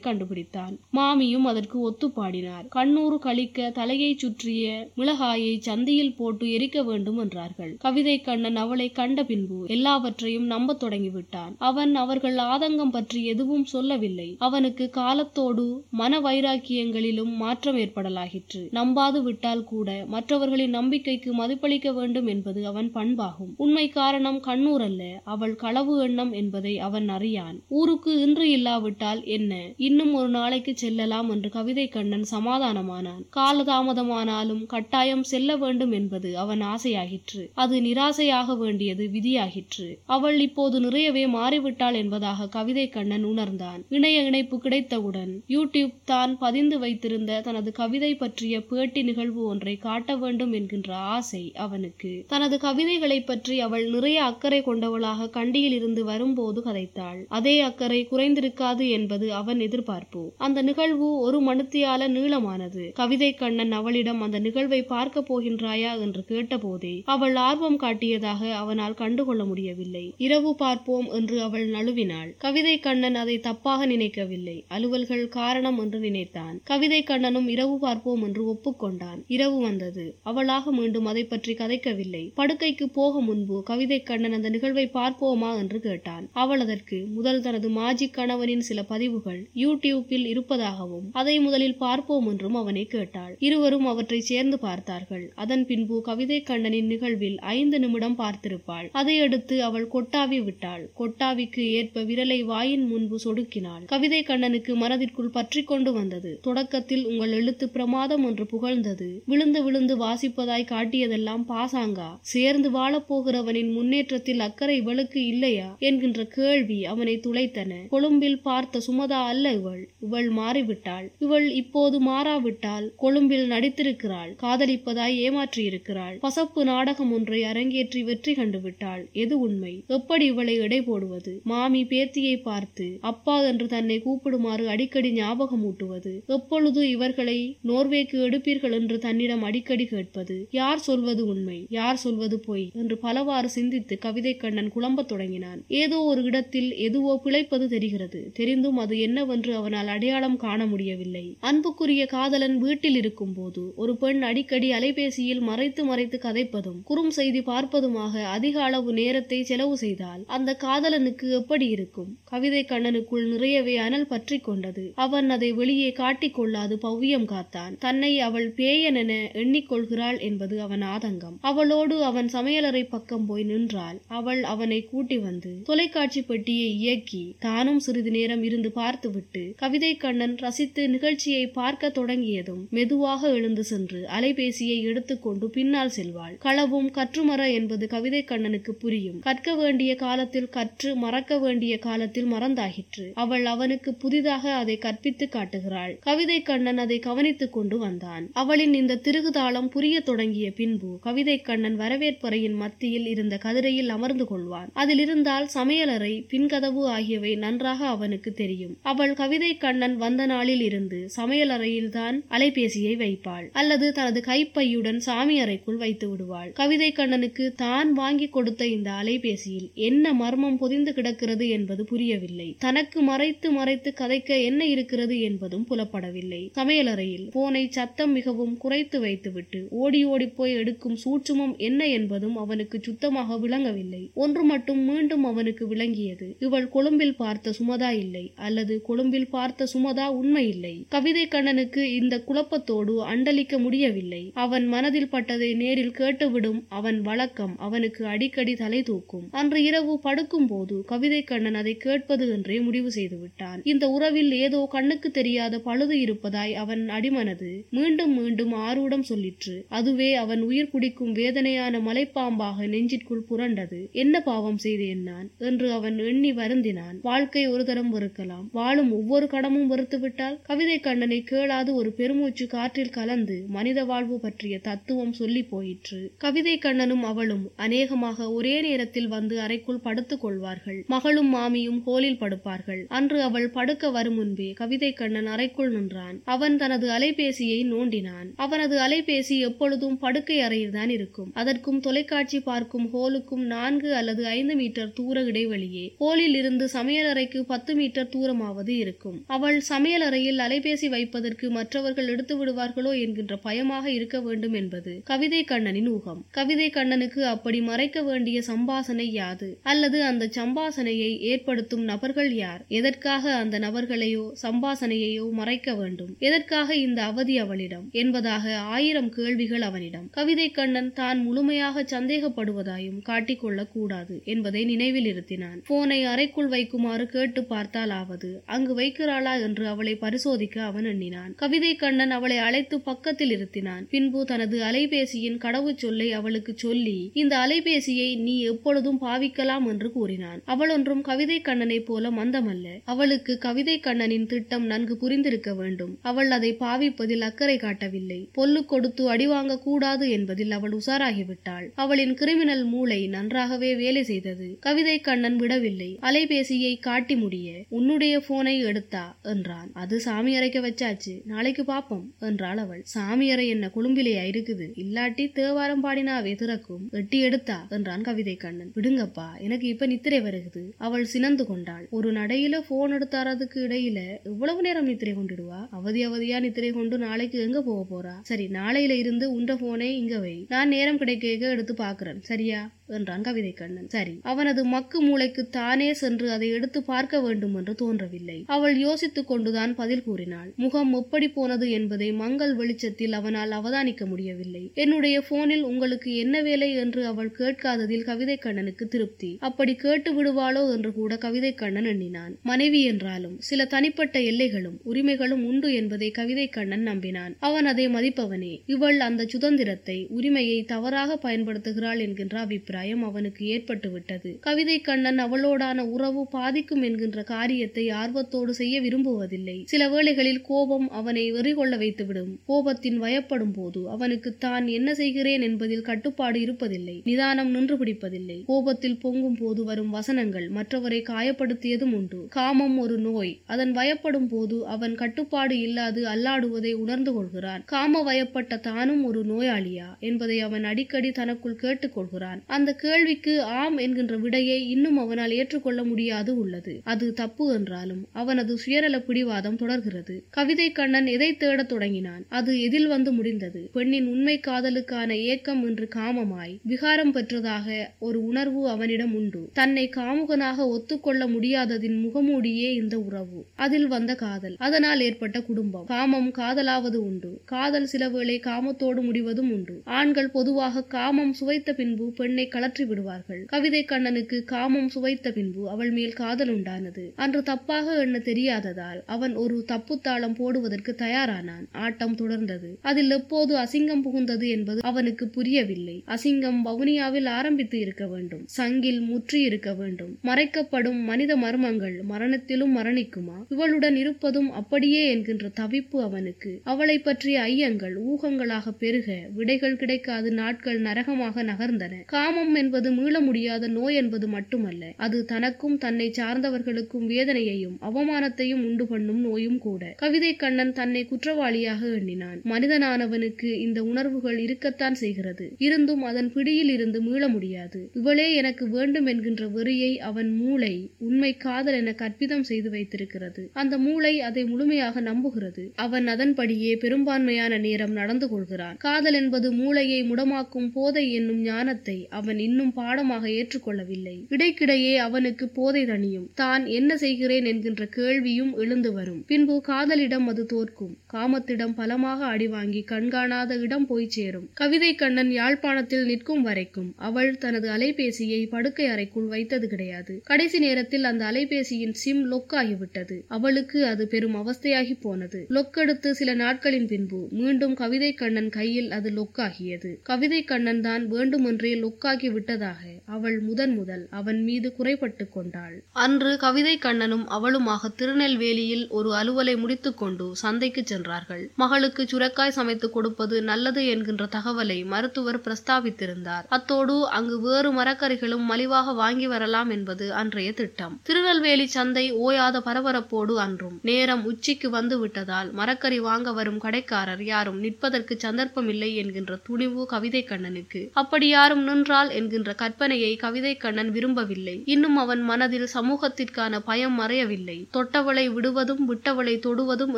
கண்டுபிடித்தான். மாமியும் அதற்கு ஒத்து பாடினார் கண்ணூறு கழிக்க தலையை சுற்றிய மிளகாயை சந்தியில் போட்டு எரிக்க வேண்டும் என்றார்கள். கவிதை கண்ணன் அவளை கண்ட பின்பு எல்லாவற்றையும் நம்பத் தொடங்கிவிட்டான். அவன் அவர்கள் ஆதங்கம் பற்றி எதுவும் சொல்லவில்லை. அவனுக்கு காலத்தோடு மன வைராக்கியங்களிலும் மாற்றம் ஏற்படலாகிற்று. நம்பாது விட்டால் கூட மற்றவர்களின் நம்பிக்கைக்கு மதிப்பளிக்க வேண்டும் என்பது அவன் பண்பாகும். உண்மை காரணம் கண்ணூர் அல்ல அவள் களவு எண்ணம் என்பதை அவன் அறியான். ஊருக்கு இன்று இல்லாவிட்டால் என்ன? இன்னும் ஒரு நாளைக்கு செல்லலாம் என்று கவிதை கண்ணன் சமாதானமானான். காலதாமதமானாலும் கட்டாயம் செல்ல வேண்டும் என்பது அவன் ஆசையாகிற்று. அது நிராசையாக வேண்டியது விதியாகிற்று. அவள் இப்போது நிறையவே மாறிவிட்டாள் என்பதாக கவிதை கண்ணன் உணர்ந்தான். இணைய இணைப்பு கிடைத்தவுடன் யூடியூப் தான் பதிந்து வைத்திருந்த தனது கவிதை பற்றிய பேட்டி நிகழ்வு ஒன்றை காட்ட வேண்டும் என்கின்ற ஆசை அவனுக்கு. தனது கவிதைகளை பற்றி அவள் நிறைய அக்கறை கொண்டவளாக கண்டியில் இருந்து வரும்போது கதைத்தாள். அதே அக்கறை குறைந்திருக்காது என்பது அவன் எதிர்பார்ப்பு. அந்த நிகழ்வு ஒரு மணித்தியால நீளமானது. கவிதை கண்ணன் அவளிடம் அந்த நிகழ்வை பார்க்க இருக்கின்றாயா என்று கேட்டபோதே அவள் ஆர்வம் காட்டியதாக அவனால் கண்டுகொள்ள முடியவில்லை. இரவு பார்ப்போம் என்று அவள் நழுவினாள். கவிதை கண்ணன் அதை தப்பாக நினைக்கவில்லை. அலுவல்கள் காரணம் என்று நினைத்தான். கவிதை கண்ணனும் இரவு பார்ப்போம் என்று ஒப்புக்கொண்டான். இரவு வந்தது. அவளாக மீண்டும் அதை பற்றி கதைக்கவில்லை. படுக்கைக்கு போக முன்பு கவிதை கண்ணன் அந்த நிகழ்வை பார்ப்போமா என்று கேட்டான். அவள் அதற்கு முதல் தனது மாஜி கணவனின் சில பதிவுகள் யூடியூப்பில் இருப்பதாகவும் அதை முதலில் பார்ப்போம் என்றும் அவனை கேட்டாள். இருவரும் அவற்றை சேர்ந்து பார்த்தார்கள். அதன் பின்பு கவிதை கண்ணனின் நிகழ்வில் ஐந்து நிமிடம் பார்த்திருப்பாள். அதையடுத்து அவள் கொட்டாவி விட்டாள். கொட்டாவிக்கு ஏற்ப விரலை வாயின் முன்பு சொடுக்கினாள். கவிதை கண்ணனுக்கு மனதிற்குள் பற்றி கொண்டு வந்தது. தொடக்கத்தில் உங்கள் எழுத்து பிரமாதம் என்று புகழ்ந்தது. விழுந்து விழுந்து வாசிப்பதாய் காட்டியதெல்லாம் பாசாங்கா? சேர்ந்து வாழப்போகிறவனின் முன்னேற்றத்தில் அக்கறை இவளுக்கு இல்லையா? என்கின்ற கேள்வி அவனை துளைத்தன. கொழும்பில் பார்த்த சுமதா அல்ல இவள். இவள் மாறிவிட்டாள். இவள் இப்போது மாறாவிட்டால் கொழும்பில் நடித்திருக்கிறாள். காதலிப்பதாய் ஏமாற்றியிருக்கிறாள். பசப்பு நாடகம் ஒன்றை அரங்கேற்றி வெற்றி கண்டுவிட்டாள். எது உண்மை? எப்படி இவளை எடை போடுவது? மாமி பேத்தியை பார்த்து அப்பா என்று தன்னை கூப்பிடுமாறு அடிக்கடி ஞாபகமூட்டுவது? எப்பொழுது இவர்களை நோர்வேக்கு எடுப்பீர்கள் என்று தன்னிடம் அடிக்கடி கேட்பது? யார் சொல்வது உண்மை? யார் சொல்வது பொய்? என்று பலவாறு சிந்தித்து கவிதை கண்ணன் குழம்பத் தொடங்கினான். ஏதோ ஒரு இடத்தில் எதுவோ பிழைப்பது தெரிகிறது. தெரிந்தும் அது என்னவென்று அவனால் அடையாளம் காண முடியவில்லை. அன்புக்குரிய காதலன் வீட்டில் இருக்கும் போது ஒரு பெண் அடிக்கடி அலைபேசி அலைபேசியில் மறைத்து மறைத்து கதைப்பதும் குறும் செய்தி பார்ப்பதுமாக அதிக அளவு நேரத்தை செலவு செய்தால் அந்த காதலனுக்கு எப்படி இருக்கும்? கவிதை கண்ணனுக்குள் நிறையவே அனல் பற்றி கொண்டது. அவன் அதை வெளியே காட்டிக்கொள்ளாது பவ்யம் காத்தான். தன்னை அவள் பேயனென எண்ணிக்கொள்கிறாள் என்பது அவன் ஆதங்கம். அவளோடு அவன் சமையலறை பக்கம் போய் நின்றாள் அவள் அவனை கூட்டி வந்து தொலைக்காட்சி பெட்டியை இயக்கி தானும் சிறிது நேரம் இருந்து பார்த்துவிட்டு கவிதை கண்ணன் ரசித்து நிகழ்ச்சியை பார்க்க தொடங்கியதும் மெதுவாக எழுந்து சென்று அலைபேசியை எடுத்து எடுத்துக்கொண்டு பின்னால் செல்வாள். களவும் கற்றுமற என்பது கவிதை கண்ணனுக்கு புரியும். கற்க வேண்டிய காலத்தில் கற்று மறக்க வேண்டிய காலத்தில் மறந்தாகிற்று. அவள் அவனுக்கு புதிதாக அதை கற்பித்து காட்டுகிறாள். கவிதை கண்ணன் அதை கவனித்துக் கொண்டு வந்தான். அவளின் இந்த திருகுதாளம் புரிய தொடங்கிய பின்பு கவிதை கண்ணன் வரவேற்பறையின் மத்தியில் இருந்த கதிரையில் அமர்ந்து கொள்வான். அதில் இருந்தால் சமையலறை பின்கதவு ஆகியவை நன்றாக அவனுக்கு தெரியும். அவள் கவிதை கண்ணன் வந்த நாளில் இருந்து சமையலறையில்தான் அலைபேசியை வைப்பாள். அல்லது தனது கைப்பையுடன் சாமி அறைக்குள் வைத்து விடுவாள். கவிதை கண்ணனுக்கு தான் வாங்கி கொடுத்த இந்த அலைபேசியில் என்ன மர்மம் பொதிந்து கிடக்கிறது என்பது புரியவில்லை. தனக்கு மறைத்து மறைத்து கதைக்க என்ன இருக்கிறது என்பதும் புலப்படவில்லை. சமையலறையில் போனை சத்தம் மிகவும் குறைத்து வைத்துவிட்டு ஓடி ஓடி போய் எடுக்கும் சூட்சுமம் என்ன என்பதும் அவனுக்கு சுத்தமாக விளங்கவில்லை. ஒன்று மட்டும் மீண்டும் அவனுக்கு விளங்கியது. இவள் கொழும்பில் பார்த்த சுமதா இல்லை அல்லது கொழும்பில் பார்த்த சுமதா உண்மை இல்லை. கவிதை கண்ணனுக்கு இந்த குழப்பத்தோடு அண்டலிக்க முடியவில்லை. அவன் மனதில் பட்டதை நேரில் கேட்டுவிடும் அவன் வழக்கம். அவனுக்கு அடிக்கடி தலை தூக்கும். அன்று இரவு படுக்கும் போது கவிதை கண்ணன் அதை கேட்பது என்றே முடிவு செய்து விட்டான் இந்த உறவில் ஏதோ கண்ணுக்கு தெரியாத பழுது இருப்பதாய் அவன் அடிமனது மீண்டும் மீண்டும் ஆரூடம் சொல்லிற்று. அதுவே அவன் உயிர் குடிக்கும் வேதனையான மலைப்பாம்பாக நெஞ்சிற்குள் புரண்டது. என்ன பாவம் செய்தேன் நான்? என்று அவன் எண்ணி வருந்தினான். வாழ்க்கை ஒரு தரம் வெறுக்கலாம். வாழும் ஒவ்வொரு கடமும் வெறுத்துவிட்டால்? கவிதை கண்ணனை கேளாது ஒரு பெருமூச்சு காற்றில் கலந்து மனித வாழ்வு பற்றிய தத்துவம் சொல்லி போயிற்று. கவிதை கண்ணனும் அவளும் அநேகமாக ஒரே நேரத்தில் வந்து அறைக்குள் படுத்துக் கொள்வார்கள். மகளும் மாமியும் ஹோலில் படுப்பார்கள். அன்று அவள் படுக்க வரும் முன்பே கவிதை கண்ணன் அறைக்குள் நின்றான். அவன் தனது அலைபேசியை நோண்டினான். அவனது அலைபேசி எப்பொழுதும் படுக்கை அறையில்தான் இருக்கும். அதற்கும் தொலைக்காட்சி பார்க்கும் ஹோலுக்கும் நான்கு அல்லது ஐந்து மீட்டர் தூர இடைவெளியே ஹோலில் இருந்து சமையலறைக்கு பத்து மீட்டர் தூரமாவது இருக்கும். அவள் சமையலறையில் அலைபேசி வைப்பதற்கு மற்றவர்கள் எடுத்து விடுவார்களோ என்கின்ற பயமாக இருக்க வேண்டும் என்பது கவிதை கண்ணனின் ஊகம். கவிதை கண்ணனுக்கு அப்படி மறைக்க வேண்டிய சம்பாசனை யாது? அல்லது அந்த சம்பாசனையை ஏற்படுத்தும் நபர்கள் யார்? எதற்காக அந்த நபர்களையோ சம்பாசனையையோ மறைக்க வேண்டும்? எதற்காக இந்த அவதி அவளிடம்? என்பதாக ஆயிரம் கேள்விகள் அவனிடம். கவிதை கண்ணன் தான் முழுமையாக சந்தேகப்படுவதாயும் காட்டிக்கொள்ளக் கூடாது என்பதை நினைவில் இருத்தினான். போனை அறைக்குள் வைக்குமாறு கேட்டு பார்த்தால் ஆவது அங்கு வைக்கிறாளா என்று அவளை பரிசோதிக்க அவன் எண்ணினான். கவிதை கண்ணன் அவளை அழைத்து பக்கத்தில் இருத்தினான். பின்பு தனது அலைபேசியின் கடவுச் சொல்லை அவளுக்கு சொல்லி இந்த அலைபேசியை நீ எப்பொழுதும் பாவிக்கலாம் என்று கூறினான். அவள் ஒன்றும் கவிதை கண்ணனைப் போல மந்தமல்ல. அவளுக்கு கவிதை கண்ணனின் திட்டம் நன்கு புரிந்திருக்க வேண்டும். அவள் அதை பாவிப்பதில் அக்கறை காட்டவில்லை. பொல்லு கொடுத்து அடிவாங்க கூடாது என்பதில் அவள் உசாராகிவிட்டாள் அவளின் கிரிமினல் மூளை நன்றாகவே வேலை செய்தது. கவிதை கண்ணன் விடவில்லை. அலைபேசியை காட்டி முடிய உன்னுடைய போனை எடுத்தா? என்றான். அது சாமி அறைக்க வச்சாச்சு. நாளைக்கு பாப்போம் என்றாள் அவள். சாமி அறை என்ன குழும்பிலையா இருக்குது இல்லாட்டி தேவாரம் பாடினாவே திறக்கும். வெட்டி எடுத்தா என்றான் கவிதை கண்ணன். விடுங்கப்பா எனக்கு இப்ப நித்திரை வருகுது. அவள் சினந்து கொண்டாள். ஒரு நடையில போன் எடுத்தாரதுக்கு இடையில இவ்வளவு நேரம் நித்திரை கொண்டுடுவா? அவதி அவதியா நித்திரை கொண்டு நாளைக்கு எங்க போக போறா? சரி நாளையில இருந்து உண்ட போனை இங்க வை. நான் நேரம் கிடைக்க எடுத்து பாக்குறேன் சரியா? என்றான் கவிதை கண்ணன். சரி அவனது மக்கு மூளைக்கு தானே சென்று அதை எடுத்து பார்க்க வேண்டும் என்று தோன்றவில்லை. அவள் யோசித்துக் கொண்டுதான் பதில் கூறினாள். முகம் எப்படி போனது என்பதை மங்கள் வெளிச்சத்தில் அவனால் அவதானிக்க முடியவில்லை. என்னுடைய போனில் உங்களுக்கு என்ன வேலை என்று அவள் கேட்காததில் கவிதை கண்ணனுக்கு திருப்தி. அப்படி கேட்டு விடுவாளோ என்று கூட கவிதை கண்ணன் எண்ணினான். மனைவி என்றாலும் சில தனிப்பட்ட எல்லைகளும் உரிமைகளும் உண்டு என்பதை கவிதை கண்ணன் நம்பினான். அவன் அதை மதிப்பவனே. இவள் அந்த சுதந்திரத்தை உரிமையை தவறாக பயன்படுத்துகிறாள் என்கின்ற அபிப்பிராயம் அவனுக்கு ஏற்பட்டுவிட்டது. கவிதை கண்ணன் அவளோடான உறவு பாதிக்கும் என்கின்ற காரியத்தை ஆர்வத்தோடு செய்ய விரும்புவதில்லை. சில வேளைகளில் கோபம் அவனை வெறிகொள்ள வைத்துவிடும். கோபத்தின் வயப்படும் போது அவனுக்கு தான் என்ன செய்கிறேன் என்பதில் கட்டுப்பாடு இருப்பதில்லை. நிதானம் நின்று பிடிப்பதில்லை. கோபத்தில் பொங்கும் போது வரும் வசனங்கள் மற்றவரை காயப்படுத்தியதும் உண்டு. காமம் ஒரு நோய். அதன் வயப்படும் போது அவன் கட்டுப்பாடு இல்லாது அல்லாடுவதை உணர்ந்து கொள்கிறான். காம வயப்பட்ட தானும் ஒரு நோயாளியா? என்பதை அவன் அடிக்கடி தனக்குள் கேட்டுக்கொள்கிறான். அந்த கேள்விக்கு ஆம் என்கின்ற விடையை இன்னும் அவனால் ஏற்றுக்கொள்ள முடியாது உள்ளது. அது தப்பு என்றாலும் அவனது சுயநல பிடிவாதம் தொடர்கிறது. கவிதை கண்ணன் எதை தேடத் தொடங்கினான்? அது எதில் வந்து முடிந்தது? பெண்ணின் உண்மை காதலுக்கான ஏக்கம் என்று காமமாய் விகாரம் பெற்றதாக ஒரு உணர்வு அவனிடம் உண்டு. தன்னை காமுகனாக ஒத்துக்கொள்ள முடியாததின் முகமூடியே இந்த உறவு. அதில் வந்த காதல். அதனால் ஏற்பட்ட குடும்பம். காமம் காதலாவது உண்டு. காதல் சில வேளை காமத்தோடு முடிவதும் உண்டு. ஆண்கள் பொதுவாக காமம் சுவைத்த பின்பு பெண்ணை கலற்றி விடுவார்கள். கவிதை கண்ணனுக்கு காமம் சுவைத்த பின்பு அவள் மேல் காதல் உண்டானது. அன்று தப்பாக எண்ண தெரியாததால் அவன் ஒரு தப்புத்தாளம் போடுவதற்கு தயாரானான். ஆட்டம் தொடர்ந்தது. அதில் எப்போது அசிங்கம் புகுந்தது என்பது அவனுக்கு புரியவில்லை. அசிங்கம் வவுனியாவில் ஆரம்பித்து இருக்க வேண்டும். சங்கில் முற்றி இருக்க வேண்டும். மறைக்கப்படும் மனித மர்மங்கள் மரணத்திலும் மரணிக்குமா? இவளுடன் இருப்பதும் அப்படியே என்கின்ற தவிப்பு அவனுக்கு. அவளை பற்றிய ஐயங்கள் ஊகங்களாக பெருக விடைகள் கிடைக்காது நாட்கள் நரகமாக நகர்ந்தன. காமம் காமம் என்பது மீள முடியாத நோய் என்பது மட்டுமல்ல அது தனக்கும் தன்னை சார்ந்தவர்களுக்கும் வேதனையையும் அவமானத்தையும் உண்டு பண்ணும் நோயும் கூட. கவிதை கண்ணன் தன்னை குற்றவாளியாக எண்ணினான். மனிதனானவனுக்கு இந்த உணர்வுகள் இருக்கத்தான் செய்கிறது. இருந்தும் அதன் பிடியில் இருந்து மீள முடியாது. இவளே எனக்கு வேண்டும் என்கின்ற வெறியை அவன் மூளை உண்மை காதல் என கற்பிதம் செய்து வைத்திருக்கிறது. அந்த மூளை அதை முழுமையாக நம்புகிறது. அவன் அதன்படியே பெரும்பான்மையான நேரம் நடந்து கொள்கிறான். காதல் என்பது மூளையை முடமாக்கும் போதை என்னும் ஞானத்தை அவன் இன்னும் பாடமாக ஏற்றுக்கொள்ளவில்லை. இடைக்கிடையே அவனுக்கு போதை தணியும். தான் என்ன செய்கிறேன்? என்கின்ற கேள்வியும் எழுந்து வரும். பின்பு காதலிடம் அது தோற்கும். காமத்திடம் பலமாக அடிவாங்கி கண்காணாத இடம் போய் சேரும். கவிதை கண்ணன் யாழ்ப்பாணத்தில் நிற்கும் வரைக்கும் அவள் தனது அலைபேசியை படுக்கை அறைக்குள் வைத்தது கிடையாது. கடைசி நேரத்தில் அந்த அலைபேசியின் சிம் லொக் ஆகிவிட்டது. அவளுக்கு அது பெரும் அவஸ்தையாகி போனது. லொக்கெடுத்து சில நாட்களின் பின்பு மீண்டும் கவிதை கண்ணன் கையில் அது லொக்காகியது கவிதை கண்ணன் தான் வேண்டுமென்றே லொக்காகி விட்டதாக அவள் முதன் முதல் அவன் மீது குறைபட்டு கொண்டாள். அன்று கவிதை கண்ணனும் அவளுமாக திருநெல்வேலியில் ஒரு அலுவலை முடித்துக்கொண்டு சந்தைக்கு சென்றார்கள். மகளுக்கு சுரக்காய் சமைத்து கொடுப்பது நல்லது என்கின்ற தகவலை மருத்துவர் பிரஸ்தாபித்திருந்தார் அத்தோடு அங்கு வேறு மரக்கறிகளும் மலிவாக வாங்கி வரலாம் என்பது அன்றைய திட்டம். திருநெல்வேலி சந்தை ஓயாத பரபரப்போடு அன்றும் நேரம் உச்சிக்கு வந்து விட்டதால் மரக்கறி வாங்க வரும் கடைக்காரர் யாரும் நிற்பதற்கு சந்தர்ப்பமில்லை என்கின்ற துணிவு கவிதை கண்ணனுக்கு. அப்படி யாரும் நின்றால் என்கின்ற கற்பனையை கவிதை கண்ணன் விரும்பவில்லை. இன்னும் அவன் மனதில் சமூகத்திற்கான பயம் மறையவில்லை. தொட்டவளை விடுவதும் விட்டவளை தொடுவதும்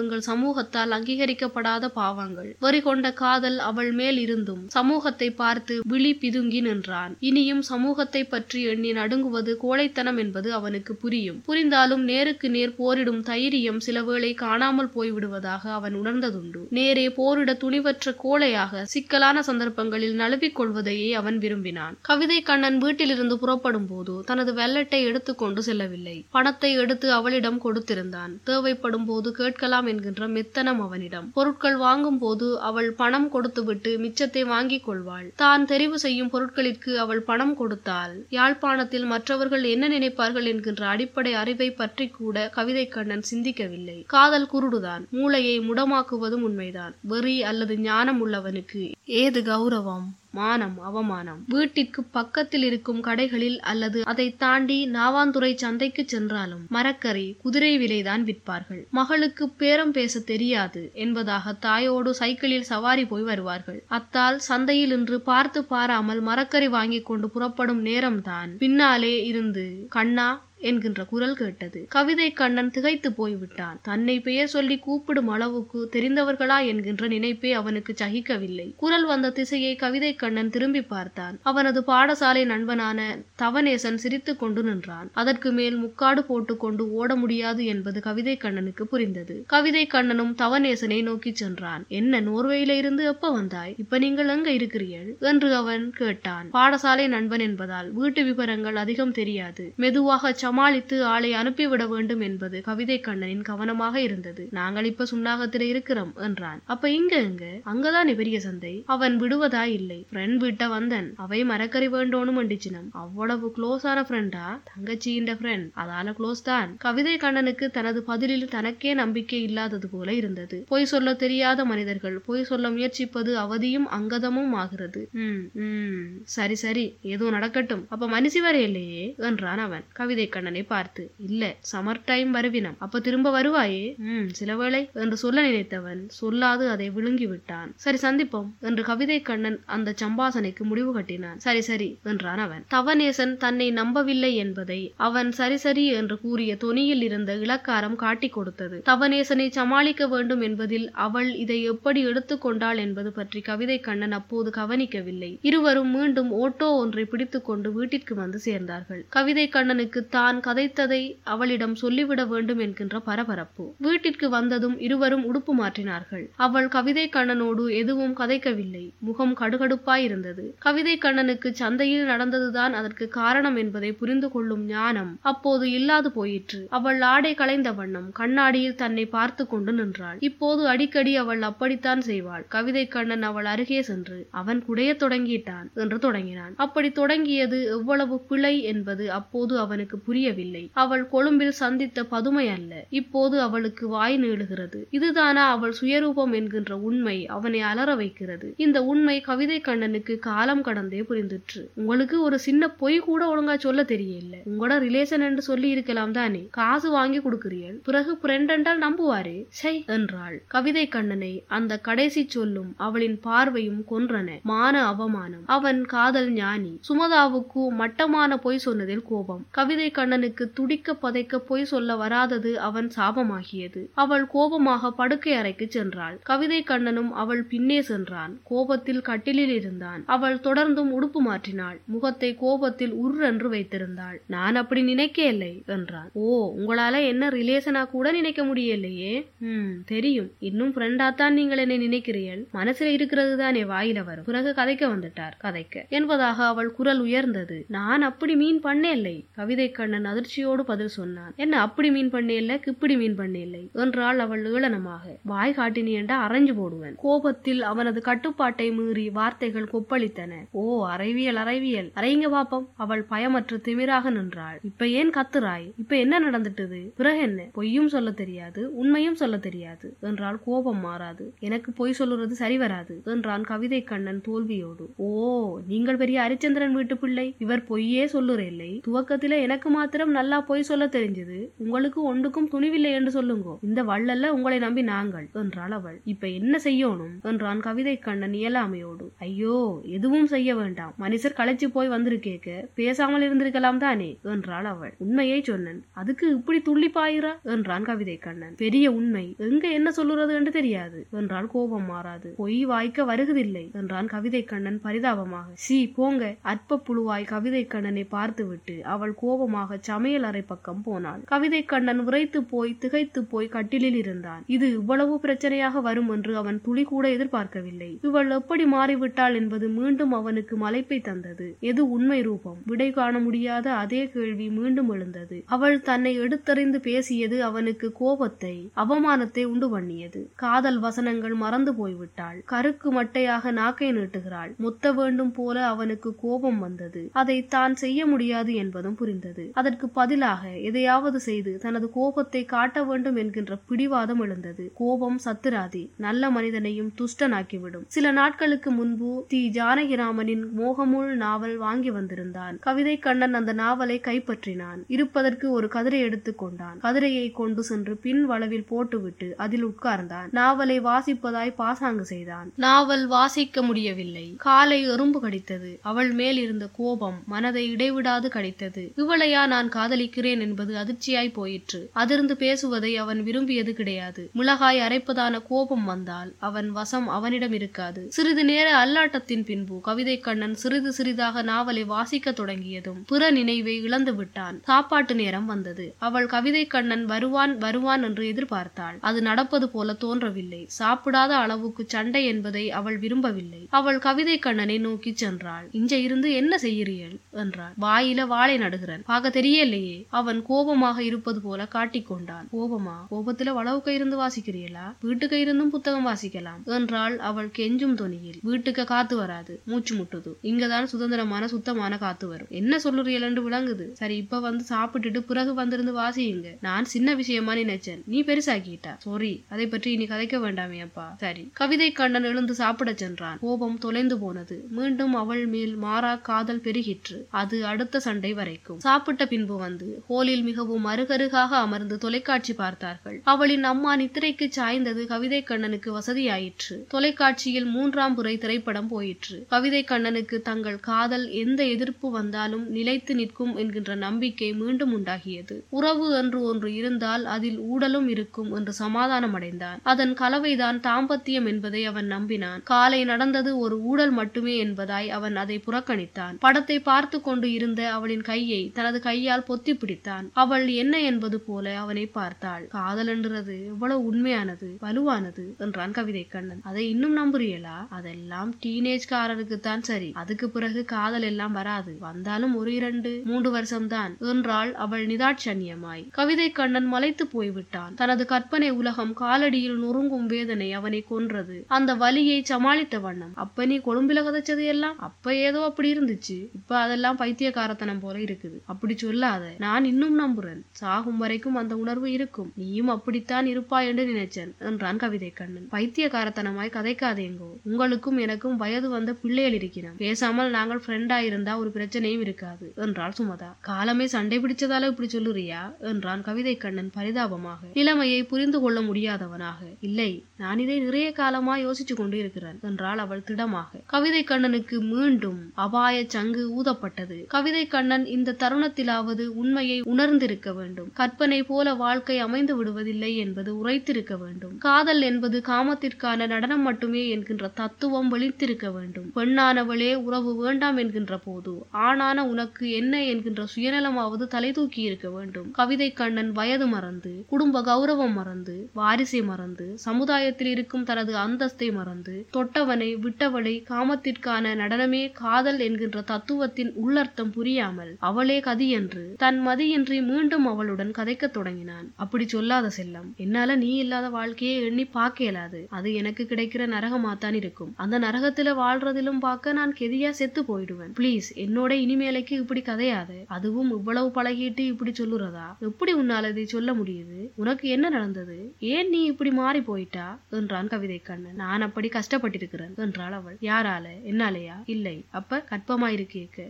எங்கள் சமூகத்தால் அங்கீகரிக்கப்படாத பாவங்கள். வரி கொண்ட காதல் அவள் மேல் இருந்தும் சமூகத்தை பார்த்து விழி பிதுங்கி நின்றான். இனியும் சமூகத்தை பற்றி எண்ணி நடுங்குவது கோழைத்தனம் என்பது அவனுக்கு புரியும். புரிந்தாலும் நேருக்கு நேர் போரிடும் தைரியம் சில வேளை காணாமல் போய்விடுவதாக அவன் உணர்ந்ததுண்டு. நேரே போரிட துணிவற்ற கோழையாக சிக்கலான சந்தர்ப்பங்களில் நழுவிக் கொள்வதையே அவன் விரும்பினான். கவிதை கண்ணன் வீட்டிலிருந்து புறப்படும் போது தனது வெள்ளட்டை எடுத்துக்கொண்டு செல்லவில்லை. பணத்தை எடுத்து அவளிடம் கொடுத்திருந்தான். தேவைப்படும் போது கேட்கலாம் என்கின்ற மெத்தனம் அவனிடம். பொருட்கள் வாங்கும் போது அவள் பணம் கொடுத்துவிட்டு மிச்சத்தை வாங்கிக் கொள்வாள். தான் தெரிவு செய்யும் பொருட்களிற்கு அவள் பணம் கொடுத்தாள் யாழ்ப்பாணத்தில் மற்றவர்கள் என்ன நினைப்பார்கள் என்கின்ற அடிப்படை அறிவை பற்றி கூட கவிதை கண்ணன் சிந்திக்கவில்லை. காதல் குருடுதான். மூளையை முடமாக்குவதும் உண்மைதான். வெறி அல்லது ஞானம் உள்ளவனுக்கு ஏது கௌரவம்? மானம் அவமானம். வீட்டிற்கு பக்கத்தில் இருக்கும் கடைகளில் அல்லது அதை தாண்டி நாவாந்துறை சந்தைக்கு சென்றாலும் மரக்கறி குதிரை விலைதான் விற்பார்கள். மகளுக்கு பேரம் பேச தெரியாது என்பதாக தாயோடு சைக்கிளில் சவாரி போய் வருவார்கள். அத்தால் சந்தையில் இன்று பார்த்து பாராமல் மரக்கறி வாங்கி கொண்டு புறப்படும் நேரம்தான். பின்னாலே இருந்து கண்ணா என்கின்ற குரல் கேட்டது. கவிதை கண்ணன் திகைத்து போய்விட்டான். தன்னை பெயர் சொல்லி கூப்பிடும் அளவுக்கு தெரிந்தவர்களா என்கின்ற நினைப்பே அவனுக்கு சகிக்கவில்லை. குரல் வந்த திசையை கவிதை கண்ணன் திரும்பி பார்த்தான். அவனது பாடசாலை நண்பனான தவநேசன் சிரித்துக் கொண்டு நின்றான். அதற்கு மேல் முக்காடு போட்டுக்கொண்டு ஓட முடியாது என்பது கவிதை கண்ணனுக்கு புரிந்தது. கவிதை கண்ணனும் தவநேசனை நோக்கி சென்றான். என்ன நோர்வேயில இருந்து எப்ப வந்தாய்? இப்ப நீங்கள் எங்க இருக்கிறீர்கள்? என்று அவன் கேட்டான். பாடசாலை நண்பன் என்பதால் வீட்டு விவரங்கள் அதிகம் தெரியாது. மெதுவாக சமாளித்து ஆளை அனுப்பிவிட வேண்டும் என்பது கவிதை கண்ணனின் கவனமாக இருந்தது. நாங்கள் இப்ப சுண்ணாகத்தில இருக்கிறோம் என்றான். அப்ப இங்க எங்க? அங்கதான் பெரிய சந்தை? அவன் விடுவதா இல்லை. ஃப்ரெண்ட் வீட்ட வந்தன். அவை மரக்கறி வேண்டோனும் மண்டிச்சினம் அவ்வளவு க்ளோஸான ஃப்ரெண்டா தங்கச்சியின் ஃப்ரெண்ட் அதால க்ளோஸ் தான். கவிதை கண்ணனுக்கு தனது பதிலில் தனக்கே நம்பிக்கை இல்லாதது போல இருந்தது. பொய் சொல்ல தெரியாத மனிதர்கள் பொய் சொல்ல முயற்சிப்பது அவதியும் அங்கதமும் ஆகிறது. ம் ம் சரி சரி. ஏதோ நடக்கட்டும். அப்ப மனுஷி வரையிலேயே இல்லையே? என்றான் அவன். கவிதை கண்ணன். பார்த்து இல்ல சமர் டைம் வருவினம். அப்ப திரும்ப வருவாயே? ம் சிலவேளை என்று சொல்ல நினைத்தவன் சொல்லாது அதை விழுங்கி விட்டான் சரி சந்திப்போம் என்று கவிதை கண்ணன் அந்த சம்பாசனைக்கு முடிவு கட்டினான். சரி சரி என்றான் அவன். தவநேசன் தன்னை நம்பவில்லை என்பதை அவன் சரி சரி என்று கூறிய தொனியில் இருந்த இலக்காரம் காட்டிக் கொடுத்தது. தவநேசனை சமாளிக்க வேண்டும் என்பதில் அவள் இதை எப்படி எடுத்துக்கொண்டாள் என்பது பற்றி கவிதை கண்ணன் அப்போது கவனிக்கவில்லை. இருவரும் மீண்டும் ஓட்டோ ஒன்றை பிடித்துக்கொண்டு வீட்டிற்கு வந்து சேர்ந்தார்கள். கவிதை கண்ணனுக்கு தான் கதைத்ததை அவளிடம் சொல்லிவிட வேண்டும் என்கின்ற பரபரப்பு. வீட்டிற்கு வந்ததும் இருவரும் உடுப்பு மாற்றினார்கள். அவள் கவிதை கண்ணனோடு எதுவும் கதைக்கவில்லை. முகம் கடுகடுப்பாய் இருந்தது கவிதை கண்ணனுக்கு சந்தையில் நடந்ததுதான் அதற்கு காரணம் என்பதை புரிந்து கொள்ளும் ஞானம் அப்போது இல்லாது போயிற்று. அவள் ஆடை களைந்த வண்ணம் கண்ணாடியில் தன்னை பார்த்து கொண்டு நின்றாள். இப்போது அடிக்கடி அவள் அப்படித்தான் செய்வாள். கவிதை கண்ணன் அவள் அருகே சென்று அவன் குடைய தொடங்கிட்டான் என்று தொடங்கினான். அப்படி தொடங்கியது எவ்வளவு பிழை என்பது அப்போது அவனுக்கு புரிய புரியவில்லை. அவள் கொழும்பில் சந்தித்த பதுமை அல்ல. இப்போது அவளுக்கு வாய் நீளுகிறது. இதுதானா அவள் சுயரூபம் என்கின்ற உண்மை அவனை அலற வைக்கிறது. இந்த உண்மை கவிதை கண்ணனுக்கு காலம் கடந்தே புரிந்துற்று. உங்களுக்கு ஒரு சின்ன பொய் கூட ஒழுங்கா சொல்ல தெரியல உங்களோட ரிலேஷன் என்று சொல்லி இருக்கலாம் தானே. காசு வாங்கி கொடுக்கிறீள் பிறகு ஃப்ரெண்ட் என்றால் நம்புவாரே? சை என்றாள். கவிதை கண்ணனை அந்த கடைசி சொல்லும் அவளின் பார்வையும் கொன்றன. மான அவமானம். அவன் காதல் ஞானி. சுமதாவுக்கு மட்டமான பொய் சொன்னதில் கோபம். கவிதை கண்ணனுக்கு துடிக்க பதைக்க பொய் சொல்ல வராதது அவன் சாபமாகியது. அவள் கோபமாக படுக்கை அறைக்கு சென்றாள். கவிதை கண்ணனும் அவள் பின்னே சென்றான். கோபத்தில் கட்டிலில் இருந்தான். அவள் தொடர்ந்தும் உடுப்பு மாற்றினாள். முகத்தை கோபத்தில் உர்ரென்று வைத்திருந்தாள். நான் அப்படி நினைக்கவில்லை என்றான். ஓ உங்களால என்ன ரிலேஷனா கூட நினைக்க முடியலையே ம் தெரியும். இன்னும் ஃப்ரெண்டாத்தான் நீங்கள் என்னை நினைக்கிறீர்கள். மனசுல இருக்கிறது தானே வாயில வரும். பிறகு கதைக்க வந்துட்டார். கதைக்க. என்பதாக அவள் குரல் உயர்ந்தது. நான் அப்படி மீன் பண்ணேல்லை கவிதை கண்ணன் அதிர்ச்சியோடு பதில் சொன்னான். என்ன அப்படி மீன் பண்ணேல்ல கிப்பிடி மீன் பண்ணேல்லை என்றாள் அவள் ஏளனமாக. வாய் காட்டினியண்டா அரைஞ்சு போடுவேன். கோபத்தில் அவனது கட்டுப்பாட்டை மீறி வார்த்தைகள் கொப்பளித்தன. ஓ அறைவியல் அறைவியல் அறையுங்க பாப்பம். அவள் பயமற்று திமிராக நின்றாள். இப்ப ஏன் கத்துறாய்? இப்ப என்ன நடந்துட்டது? பிறகு என்ன? பொய்யும் சொல்ல தெரியாது உண்மையும் சொல்ல தெரியாது என்றால் கோபம் மாறாது. எனக்கு பொய் சொல்லுறது சரி வராது என்றான் கவிதை கண்ணன் தோல்வியோடு. ஓ நீங்கள் பெரிய ஹரிச்சந்திரன் வீட்டு பிள்ளை. இவர் பொய்யே சொல்லுற இல்லை. துவக்கத்தில எனக்கு மாத்திரம் நல்லா பொய் சொல்ல தெரிஞ்சது. உங்களுக்கு ஒன்றுக்கும் துணிவில்லை என்று சொல்லுங்கோ. இந்த வள்ளல்ல உங்களை நம்பி நாங்கள் என்றாள் அவள். இப்ப என்ன செய்யணும்? என்றான் கவிதை கண்ணன் இயலாமையோடு. ஐயோ எதுவும் செய்ய வேண்டாம். மனுஷர் களைச்சு போய் வந்திருக்கேக்க. பேசாமல் இருந்திருக்கலாம் தானே? என்றாள் அவள். உண்மையை சொன்னன். அதுக்கு இப்படி துள்ளி பாயிரா? என்றான் கவிதை கண்ணன். பெரிய உண்மை. எங்க என்ன சொல்லுறது என்று தெரியாது என்றால் கோபம் மாறாது. பொய் வாய்க்க வருவதில்லை என்றான் கவிதை கண்ணன் பரிதாபமாக. சி போங்க. அற்ப புழுவாய் கவிதை கண்ணனை பார்த்துவிட்டு அவள் கோபமாக சமையல் அறை பக்கம் போனாள் கவிதை கண்ணன் உரைத்து போய் திகைத்து போய் கட்டிலில் இருந்தான். இது இவ்வளவு பிரச்சனையாக வரும் என்று அவன் துளி கூட எதிர்பார்க்கவில்லை. இவள் எப்படி மாறிவிட்டாள் என்பது மீண்டும் அவனுக்கு மலைப்பை தந்தது. எது உண்மை ரூபம்? விடை காண முடியாத அதே கேள்வி மீண்டும் எழுந்தது. அவள் தன்னை எடுத்தறிந்து பேசியது அவனுக்கு கோபத்தை அவமானத்தை உண்டு பண்ணியது. காதல் வசனங்கள் மறந்து போய்விட்டாள். கருக்கு மட்டையாக நாக்கை நீட்டுகிறாள். முத்த வேண்டும் போல அவனுக்கு கோபம் வந்தது. அதை தான் செய்ய முடியாது என்பதும் புரிந்தது. அதற்கு பதிலாக எதையாவது செய்து தனது கோபத்தை காட்ட வேண்டும் என்கின்ற பிடிவாதம் எழுந்தது. கோபம் சத்துராதி நல்ல மனிதனையும் துஷ்டனாக்கிவிடும். சில நாட்களுக்கு முன்பு தி. ஜானகிராமனின் மோகமுள் நாவல் வாங்கி வந்திருந்தான். கவிதை கண்ணன் அந்த நாவலை கைப்பற்றினான். இருப்பதற்கு ஒரு கதிரை எடுத்துக் கொண்டான். கதிரையை கொண்டு சென்று பின் வளவில் போட்டுவிட்டு அதில் உட்கார்ந்தான். நாவலை வாசிப்பதாய் பாசாங்கு செய்தான். நாவல் வாசிக்க முடியவில்லை. காலை எறும்பு கடித்தது. அவள் மேல் இருந்த கோபம் மனதை இடைவிடாது கடித்தது. இவளையா நான் காதலிக்கிறேன் என்பது அதிர்ச்சியாய் போயிற்று. அதிர்ந்து பேசுவதை அவன் விரும்பியது கிடையாது. மிளகாய் அரைப்பதான கோபம் வந்தால் அவன் வசம் அவனிடம் இருக்காது. சிறிது நேர அல்லாட்டத்தின் பின்பு கவிதை கண்ணன் சிறிது சிறிதாக நாவலை வாசிக்க தொடங்கியதும் பிற நினைவை இழந்து விட்டான். சாப்பாட்டு நேரம் வந்தது. அவள் கவிதை கண்ணன் வருவான் வருவான் என்று எதிர்பார்த்தாள். அது நடப்பது போல தோன்றவில்லை. சாப்பிடாத அளவுக்கு சண்டை என்பதை அவள் விரும்பவில்லை. அவள் கவிதை கண்ணனை நோக்கி சென்றாள். இஞ்ச இருந்து என்ன செய்கிறீள் என்றாள். வாயில வாழை நடுகிறன். பார்க்க தெரியலையே. அவன் கோபமாக இருப்பது போல காட்டிக்கொண்டான் கோபமா? கோபத்துல வளவுக்க இருந்து வாசிக்கிறீங்களா வீட்டுக்கு இருந்தும் புத்தகம் வாசிக்கலாம். என்றாள் அவள் கெஞ்சும் துணியில் வீட்டுக்கு காத்து வராது. மூச்சு முட்டுது. இங்கதான் சுதந்திரமான சுத்தமான காத்து வரும். என்ன சொல்லுறீள் விளங்குது. சரி இப்ப வந்து சாப்பிட்டுட்டு பிறகு வந்திருந்து வாசியுங்க. நான் சின்ன விஷயமா நினைச்சேன். நீ பெருசாக்கிட்டா? சாரி அதை பற்றி இனி கதைக்க வேண்டாமே அப்பா. சரி. கவிதை கண்ணன் எழுந்து சாப்பிடச் சென்றான். கோபம் தொலைந்து போனது. மீண்டும் அவள் மேல் மாறா காதல் பெருகிற்று. அது அடுத்த சண்டை வரைக்கும். சாப்பிட்ட பின்பு வந்து ஹோலில் மிகவும் அருகருகாக அமர்ந்து தொலைக்காட்சி பார்த்தார்கள். அவளின் அம்மா நித்திரைக்கு சாய்ந்தது கவிதை கண்ணனுக்கு வசதியாயிற்று. தொலைக்காட்சியில் மூன்றாம் புறை திரைப்படம் போயிற்று. கவிதை கண்ணனுக்கு தங்கள் காதல் எந்த எதிர்ப்பு வந்தாலும் நிலைத்து நிற்கும் என்கின்ற நம்பிக்கை மீண்டும் உண்டாகியது. உறவு என்று ஒன்று இருந்தால் அதில் ஊடலும் இருக்கும் என்று சமாதானம் அடைந்தான் அதன் கலவைதான் தாம்பத்தியம் என்பதை அவன் நம்பினான். காலை நடந்தது ஒரு ஊடல் மட்டுமே என்பதாய் அவன் அதை புறக்கணித்தான். படத்தை பார்த்து கொண்டு இருந்த அவளின் கையை தனது கை கையால் பொத்தி பிடித்தான். அவள் என்ன என்பது போல அவனை பார்த்தாள். காதல் என்றது எவ்வளவு உண்மையானது வலுவானது என்றான் கவிதை கண்ணன். அதை இன்னும் நம்புறியலா அதெல்லாம் டீனேஜ்காரருக்கு தான் சரி. அதுக்கு பிறகு காதல் எல்லாம் வராது. வந்தாலும் ஒரு இரண்டு மூன்று வருஷம்தான் என்றாள் அவள் நிதாட்சண்யமாய் கவிதை கண்ணன் மலைத்து போய்விட்டான். தனது கற்பனை உலகம் காலடியில் நொறுங்கும் வேதனை அவனை கொன்றது. அந்த வலியை சமாளித்த வண்ணம். அப்ப நீ கொழும்பில கதைச்சது எல்லாம்? அப்ப ஏதோ அப்படி இருந்துச்சு. இப்ப அதெல்லாம் பைத்தியக்காரத்தனம் போல இருக்குது. அப்படி சொல்லாத. நான் இன்னும் நம்புறேன். சாகும் வரைக்கும் அந்த உணர்வு இருக்கும். நீயும் அப்படித்தான் இருப்பாய் என்று நினைச்சேன். என்றான் கவிதை கண்ணன் பைத்தியக்காரத்தனமாய் கதைக்காதேங்கோ. உங்களுக்கும் எனக்கும் வயது வந்த பிள்ளைகள் இருக்கிறோம் பேசாமல் நாங்கள் ஃப்ரெண்டா இருந்தா ஒரு பிரச்சனையும் இருக்காது என்றாள் சுமதா. காலமே சண்டை பிடிச்சதால இப்படி சொல்லுறியா? என்றான் கவிதை கண்ணன் பரிதாபமாக. நிலைமையை புரிந்து கொள்ள முடியாதவனாக. இல்லை நான் இதை நிறைய காலமா யோசிச்சு கொண்டு இருக்கிறேன் என்றாள் அவள் திடமாக. கவிதை கண்ணனுக்கு மீண்டும் அபாய சங்கு ஊதப்பட்டது. கவிதை கண்ணன் இந்த தருணத்தில் தருணத்திலாவது உண்மையை உணர்ந்திருக்க வேண்டும். கற்பனை போல வாழ்க்கை அமைந்து விடுவதில்லை என்பது உரைத்திருக்க வேண்டும். காதல் என்பது காமத்திற்கான நடனம் மட்டுமே என்கின்ற தத்துவம் வெளித்திருக்க வேண்டும். பெண்ணானவளே உறவு வேண்டாம் என்கின்ற போது ஆணான உனக்கு என்ன என்கின்ற சுயநலமாவது தலை தூக்கி இருக்க வேண்டும். கவிதை கண்ணன் வயது மறந்து குடும்ப கௌரவம் மறந்து வாரிசை மறந்து சமுதாயத்தில் இருக்கும் தனது அந்தஸ்தை மறந்து தொட்டவனை விட்டவளை காமத்திற்கான நடனமே காதல் என்கின்ற தத்துவத்தின் உள்ளர்த்தம் புரியாமல் அவளே கதி என்று தன் மதியின்றி மீண்டும் அவளுடன் கதைக்கத் தொடங்கினான். அப்படி சொல்லாத செல்லம். என்னால நீ இல்லாத வாழ்க்கையை எண்ணி பார்க்க இயலாது. அது எனக்கு கிடைக்கிற நரகமாத்தான் இருக்கும். அந்த நரகத்துல வாழ்றதிலும் பார்க்க நான் கெதியா செத்து போயிடுவேன். ப்ளீஸ் என்னோட இனிமேலைக்கு இப்படி கதையாத. அதுவும் இவ்வளவு பழகிட்டு இப்படி சொல்லுறதா? எப்படி உன்னால இதை சொல்ல முடியுது? உனக்கு என்ன நடந்தது? ஏன் நீ இப்படி மாறி போயிட்டா? என்றான் கவிதை கண்ணன். நான் அப்படி கஷ்டப்பட்டிருக்கிறேன் என்றாள் அவள். யாரால? என்னாலயா? இல்லை. அப்ப கற்பமா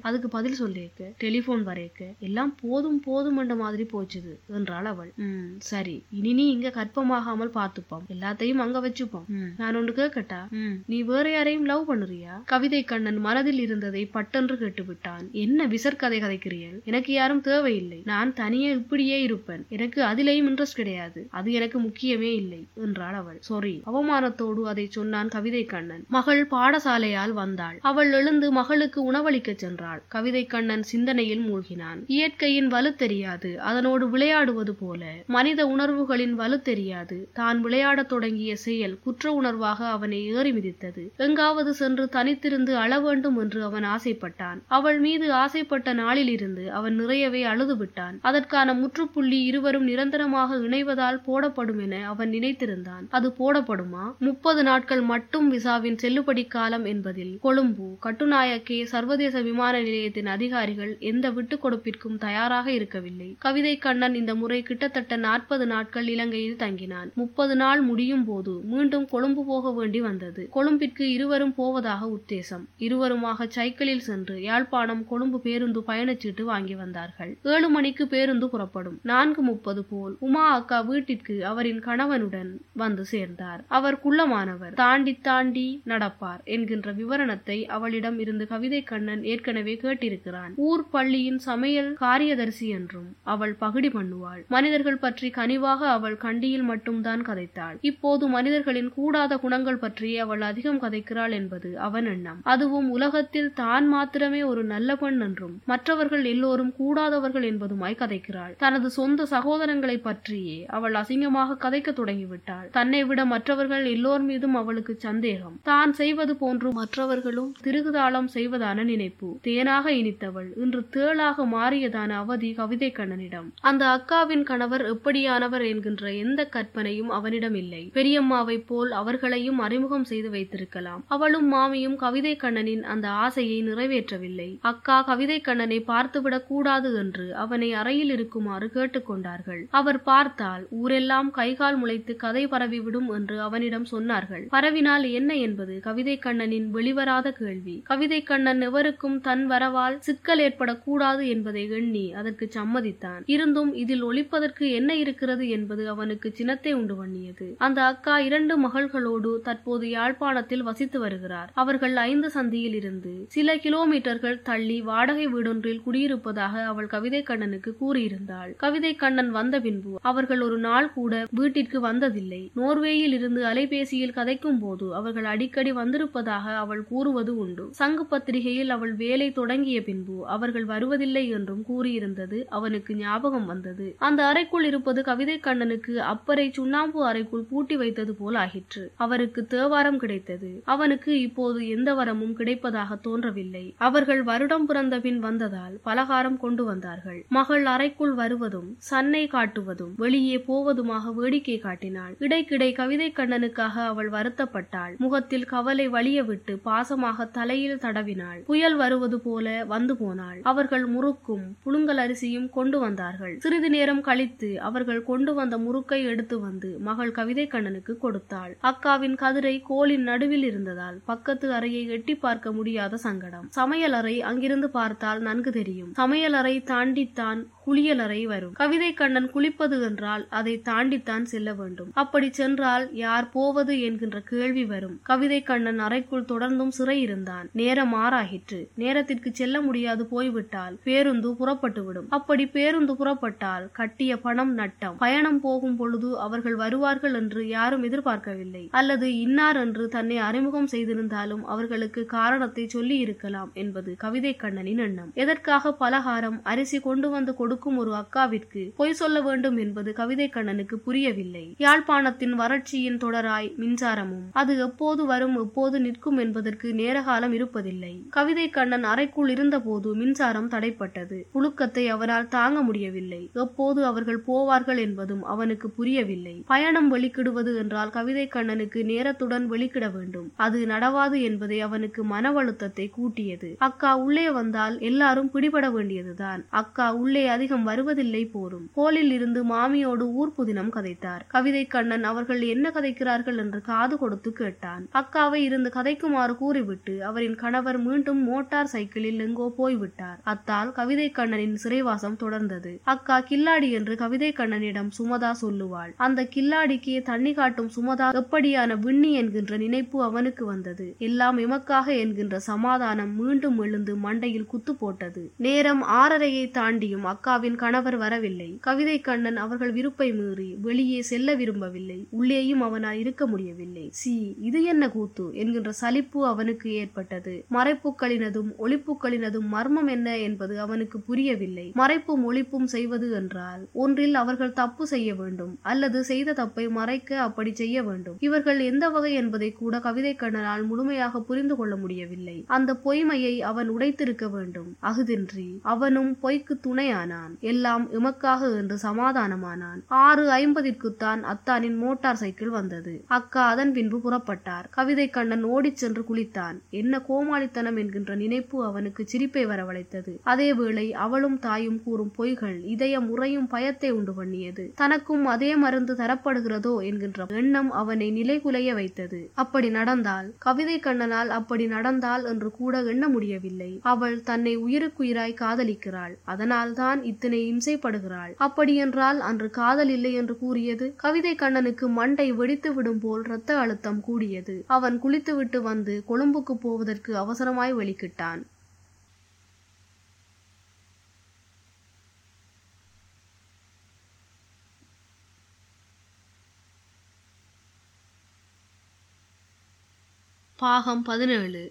அதுக்கு பதில் சொல்லியிருக்கு டெலிபோன் வரையக்கு. எல்லாம் போதும் போதும் என்ற மாதிரி போச்சுது என்றாள் அவள். ம். சரி இனி நீ இங்க கற்பமாகாமல் பார்த்துப்போம். எல்லாத்தையும் அங்க வச்சுப்போம். நான் ஒன்று கேட்கட்டா நீ வேற யாரையும் லவ் பண்ணுறியா? கவிதை கண்ணன் மனதில் இருந்ததை பட்டென்று கேட்டுவிட்டான். என்ன விசர் கதை கதைக்கிறீர்கள்? எனக்கு யாரும் தேவையில்லை. நான் தனியே இப்படியே இருப்பேன். எனக்கு அதிலேயும் இன்ட்ரெஸ்ட் கிடையாது. அது எனக்கு முக்கியமே இல்லை என்றாள் அவள். சாரி அவமானத்தோடு அதை சொன்னான் கவிதை கண்ணன். மகள் பாடசாலையால் வந்தாள். அவள் எழுந்து மகளுக்கு உணவளிக்கச் சென்றாள். கவிதை கண்ணன் சிந்தனையில் மூழ்கினான். இயற்கையின் வலு தெரியாது. அதனோடு விளையாடுவது போல. மனித உணர்வுகளின் வலு தெரியாது. தான் விளையாடத் தொடங்கிய செயல் குற்ற உணர்வாக அவனை ஏறி மிதித்தது. எங்காவது சென்று தனித்திருந்து அழ வேண்டும் என்று அவன் ஆசைப்பட்டான். அவள் மீது ஆசைப்பட்ட நாளிலிருந்து அவன் நிறையவே அழுது விட்டான். அதற்கான முற்றுப்புள்ளி இருவரும் நிரந்தரமாக இணைவதால் போடப்படும் என அவன் நினைத்திருந்தான். அது போடப்படுமா? முப்பது நாட்கள் மட்டும் விசாவின் செல்லுபடி காலம் என்பதில் கொழும்பு கட்டுநாயக்கே சர்வதேச விமான நிலையத்தின் அதிகாரிகள் எந்த விட்டுக் கொடுப்பிற்கும் தயாராக இருக்கவில்லை. கவிதை கண்ணன் இந்த முறை கிட்டத்தட்ட நாற்பது நாட்கள் இலங்கையில் தங்கினான். முப்பது நாள் முடியும் போது மீண்டும் கொழும்பு போக வேண்டி வந்தது. கொழும்பிற்கு இருவரும் போவதாக உத்தேசம். இருவருமாக சைக்கிளில் சென்று யாழ்ப்பாணம் கொழும்பு பேருந்து பயணச்சீட்டு வாங்கி வந்தார்கள். ஏழு மணிக்கு பேருந்து புறப்படும். நான்கு முப்பது போல் உமா அக்கா வீட்டிற்கு அவரின் கணவனுடன் வந்து சேர்ந்தார். அவர் குள்ளமானவர். தாண்டி தாண்டி நடப்பார் என்கின்ற விவரணத்தை அவளிடம் இருந்து கவிதை கண்ணன் ஏற்கனவே கேட்டிருக்கிறான். ஊர் பள்ளியின் சமையல் காரியதரிசி என்றும் அவள் பகுடி பண்ணுவாள். மனிதர்கள் பற்றி கனிவாக அவள் கண்டியில் மட்டும்தான் கதைத்தாள். இப்போது மனிதர்களின் கூடாத குணங்கள் பற்றி அவள் அதிகம் கதைக்கிறாள் என்பது அவன் எண்ணம். அதுவும் உலகத்தில் தான் மாத்திரமே ஒரு நல்ல பெண் என்றும் மற்றவர்கள் எல்லோரும் கூடாதவர்கள் என்பதுமாய் கதைக்கிறாள். தனது சொந்த சகோதரங்களை பற்றியே அவள் அசிங்கமாக கதைக்க தொடங்கிவிட்டாள். தன்னை விட மற்றவர்கள் எல்லோர் மீதும் அவளுக்கு சந்தேகம். தான் செய்வது போன்று மற்றவர்களும் திருகுதாளம் செய்வதான நினைப்பு தேனாக இனித்தவள் இன்று தேளாக மாறி மாறியதான அவதி கவிதை கண்ணனிடம். அந்த அக்காவின் கணவர் எப்படியானவர் என்கின்ற எந்த கற்பனையும் அவனிடம் இல்லை. பெரியம்மாவை போல் அவர்களையும் அறிமுகம் செய்து வைத்திருக்கலாம். அவளும் மாமியும் கவிதை கண்ணனின் அந்த ஆசையை நிறைவேற்றவில்லை. அக்கா கவிதை கண்ணனை பார்த்துவிடக் கூடாது என்று அவனை அறையில் இருக்குமாறு கேட்டுக்கொண்டார்கள் அவர் பார்த்தால் ஊரெல்லாம் கைகால் முளைத்து கதை பரவிவிடும் என்று அவனிடம் சொன்னார்கள். பரவினால் என்ன என்பது? கவிதை கண்ணனின் வெளிவராத கேள்வி. கவிதை கண்ணன் எவருக்கும் தன் வரவால் சிக்கல் ஏற்படக்கூடாது என்பதை எண்ணி அதற்கு சம்மதித்தான். இருந்தும் இதில் ஒழிப்பதற்கு என்ன இருக்கிறது என்பது அவனுக்கு சினத்தை உண்டு பண்ணியது. அந்த அக்கா இரண்டு மகள்களோடு தற்போது யாழ்ப்பாணத்தில் வசித்து வருகிறார். அவர்கள் ஐந்து சந்தியில் இருந்து சில கிலோமீட்டர்கள் தள்ளி வாடகை வீடொன்றில் குடியிருப்பதாக அவள் கவிதை கண்ணனுக்கு கூறியிருந்தாள். கவிதை கண்ணன் வந்த பின்பு அவர்கள் ஒரு நாள் கூட வீட்டிற்கு வந்ததில்லை. நோர்வேயில் இருந்து அலைபேசியில் கதைக்கும் போது அவர்கள் அடிக்கடி வந்திருப்பதாக அவள் கூறுவது உண்டு. சங்கு பத்திரிகையில் அவள் வேலை தொடங்கிய பின்பு அவர்கள் வருவதில்லை என்றும் கூறியிருந்தது. அவனுக்கு ஞாபகம் வந்தது. அந்த அறைக்குள் இருப்பது கவிதை கண்ணனுக்கு அப்பறை சுண்ணாம்பு அறைக்குள் பூட்டி வைத்தது போல் ஆகிற்று. அவருக்கு தேவாரம் கிடைத்தது. அவனுக்கு இப்போது எந்த வரமும் கிடைப்பதாக தோன்றவில்லை. அவர்கள் வருடம் பிறந்த பின் வந்ததால் பலகாரம் கொண்டு வந்தார்கள். மகள் அறைக்குள் வருவதும் சன்னை காட்டுவதும் வெளியே போவதுமாக வேடிக்கை காட்டினாள். இடைக்கிடை கவிதை கண்ணனுக்காக அவள் வருத்தப்பட்டாள். முகத்தில் கவலை வழிய விட்டு பாசமாக தலையில் தடவினாள். புயல் வருவது போல வந்து போனாள். அவர்கள் முறுக்கும் புழுங்கல் அரிசியும் கொண்டு வந்தார்கள். சிறிது நேரம் கழித்து அவர்கள் கொண்டு வந்த முறுக்கை எடுத்து வந்து மகள் கவிதை கண்ணனுக்கு கொடுத்தாள். அக்காவின் கதிரை கோலின் நடுவில் இருந்ததால் பக்கத்து அறையை எட்டி பார்க்க முடியாத சங்கடம். சமையலறை அங்கிருந்து பார்த்தால் நன்கு தெரியும். சமையலறை தாண்டித்தான் குளியலறை வரும். கவிதை கண்ணன் குளிப்பது என்றால் அதை தாண்டித்தான் செல்ல வேண்டும். அப்படி சென்றால் யார் போவது என்கின்ற கேள்வி வரும். கவிதை கண்ணன் அறைக்குள் தொடர்ந்தும் சிறை இருந்தான். நேரம் மாறாகிற்று நேரத்திற்கு செல்ல முடியாது போய்விட்டால் பேருந்து புறப்பட்டுவிடும். அப்படி பேருந்து புறப்பட்டால் கட்டிய பணம் நட்டம். பயணம் போகும் பொழுது அவர்கள் வருவார்கள் என்று யாரும் எதிர்பார்க்கவில்லை. அல்லது இன்னார் என்று தன்னை அறிமுகம் செய்திருந்தாலும் அவர்களுக்கு காரணத்தை சொல்லி இருக்கலாம் என்பது கவிதை கண்ணனின் எண்ணம். எதற்காக பலகாரம் அரிசி கொண்டு வந்து கொடு கொடுக்கும் ஒரு அக்காவிற்கு பொய் சொல்ல வேண்டும் என்பது கவிதை கண்ணனுக்கு புரியவில்லை. யாழ்ப்பாணத்தின் வறட்சியின் தொடராய் மின்சாரமும் அது எப்போது வரும் எப்போது நிற்கும் என்பதற்கு நேரகாலம் இருப்பதில்லை. கவிதை கண்ணன் அறைக்குள் இருந்தபோது மின்சாரம் தடைப்பட்டது. புழுக்கத்தை அவரால் தாங்க முடியவில்லை. எப்போது அவர்கள் போவார்கள் என்பதும் அவனுக்கு புரியவில்லை. பயணம் வெளிக்கிடுவது என்றால் கவிதை கண்ணனுக்கு நேரத்துடன் வெளிக்கிட வேண்டும். அது நடவாது என்பதை அவனுக்கு மன அழுத்தத்தை கூட்டியது. அக்கா உள்ளே வந்தால் எல்லாரும் பிடிபட வேண்டியதுதான். அக்கா உள்ளே அதிகம் வருவதில்லை போரும் கோலில் இருந்து மாமியோடு ஊர் புதினம் கதைத்தார். கவிதை கண்ணன் அவர்கள் என்ன கதைக்கிறார்கள் என்று காது கொடுத்து கேட்டான். அக்காவை இருந்து கதைக்குமாறு கூறிவிட்டு அவரின் கணவர் மீண்டும் மோட்டார் சைக்கிளில் எங்கோ போய்விட்டார். அத்தால் கவிதை கண்ணனின் சிறைவாசம் தொடர்ந்தது. அக்கா கில்லாடி என்று கவிதை கண்ணனிடம் சுமதா சொல்லுவாள். அந்த கில்லாடிக்கு தண்ணி காட்டும் சுமதா எப்படியான விண்ணி என்கின்ற நினைப்பு அவனுக்கு வந்தது. எல்லாம் எமக்காக என்கின்ற சமாதானம் மீண்டும் எழுந்து மண்டையில் குத்து போட்டது. நேரம் ஆறரையை தாண்டியும் அக்கா அக்காவின் கணவர் வரவில்லை. கவிதை கண்ணன் அவர்கள் விருப்பை மீறி வெளியே செல்ல விரும்பவில்லை. உள்ளேயும் அவனால் இருக்க முடியவில்லை. சி இது என்ன கூத்து? என்கின்ற சலிப்பு அவனுக்கு ஏற்பட்டது. மறைப்புக்களினதும் ஒளிப்புக்களினதும் மர்மம் என்ன என்பது அவனுக்கு புரியவில்லை. மறைப்பும் ஒளிப்பும் செய்வது என்றால் ஒன்றில் அவர்கள் தப்பு செய்ய வேண்டும். அல்லது செய்த தப்பை மறைக்க அப்படி செய்ய வேண்டும். இவர்கள் எந்த வகை என்பதை கூட கவிதை கண்ணனால் முழுமையாக புரிந்து கொள்ள முடியவில்லை. அந்த பொய்மையை அவன் உடைத்திருக்க வேண்டும். அகுதின்றி அவனும் பொய்க்கு துணையானான். எல்லாம் எமக்காக என்று சமாதானமானான். ஆறு ஐம்பதிற்குத்தான் அத்தானின் மோட்டார் சைக்கிள் வந்தது. அக்கா அதன் பின்பு புறப்பட்டார். கவிதை கண்ணன் ஓடிச் சென்று குளித்தான். என்ன கோமாளித்தனம் என்கின்ற நினைப்பு அவனுக்கு சிரிப்பை வரவழைத்தது. அதேவேளை அவளும் தாயும் கூறும் பொய்கள் இதய முறையும் பயத்தை உண்டு பண்ணியது. தனக்கும் அதே மருந்து தரப்படுகிறதோ என்கின்ற எண்ணம் அவனை நிலைகுலைய வைத்தது. அப்படி நடந்தால் கவிதை கண்ணனால் அப்படி நடந்தால் என்று கூட எண்ண முடியவில்லை. அவள் தன்னை உயிருக்குயிராய் காதலிக்கிறாள். அதனால்தான் இத்தனை இம்சைப்படுகிறாள். அப்படியென்றால் அன்று காதல் இல்லை என்று கூறியது கவிதை கண்ணனுக்கு மண்டை வெடித்து விடும் போல் இரத்த அழுத்தம் கூடியது. அவன் குளித்துவிட்டு வந்து கொழும்புக்கு போவதற்கு அவசரமாய் வெளிக்கிட்டான். பாகம் பதினேழு.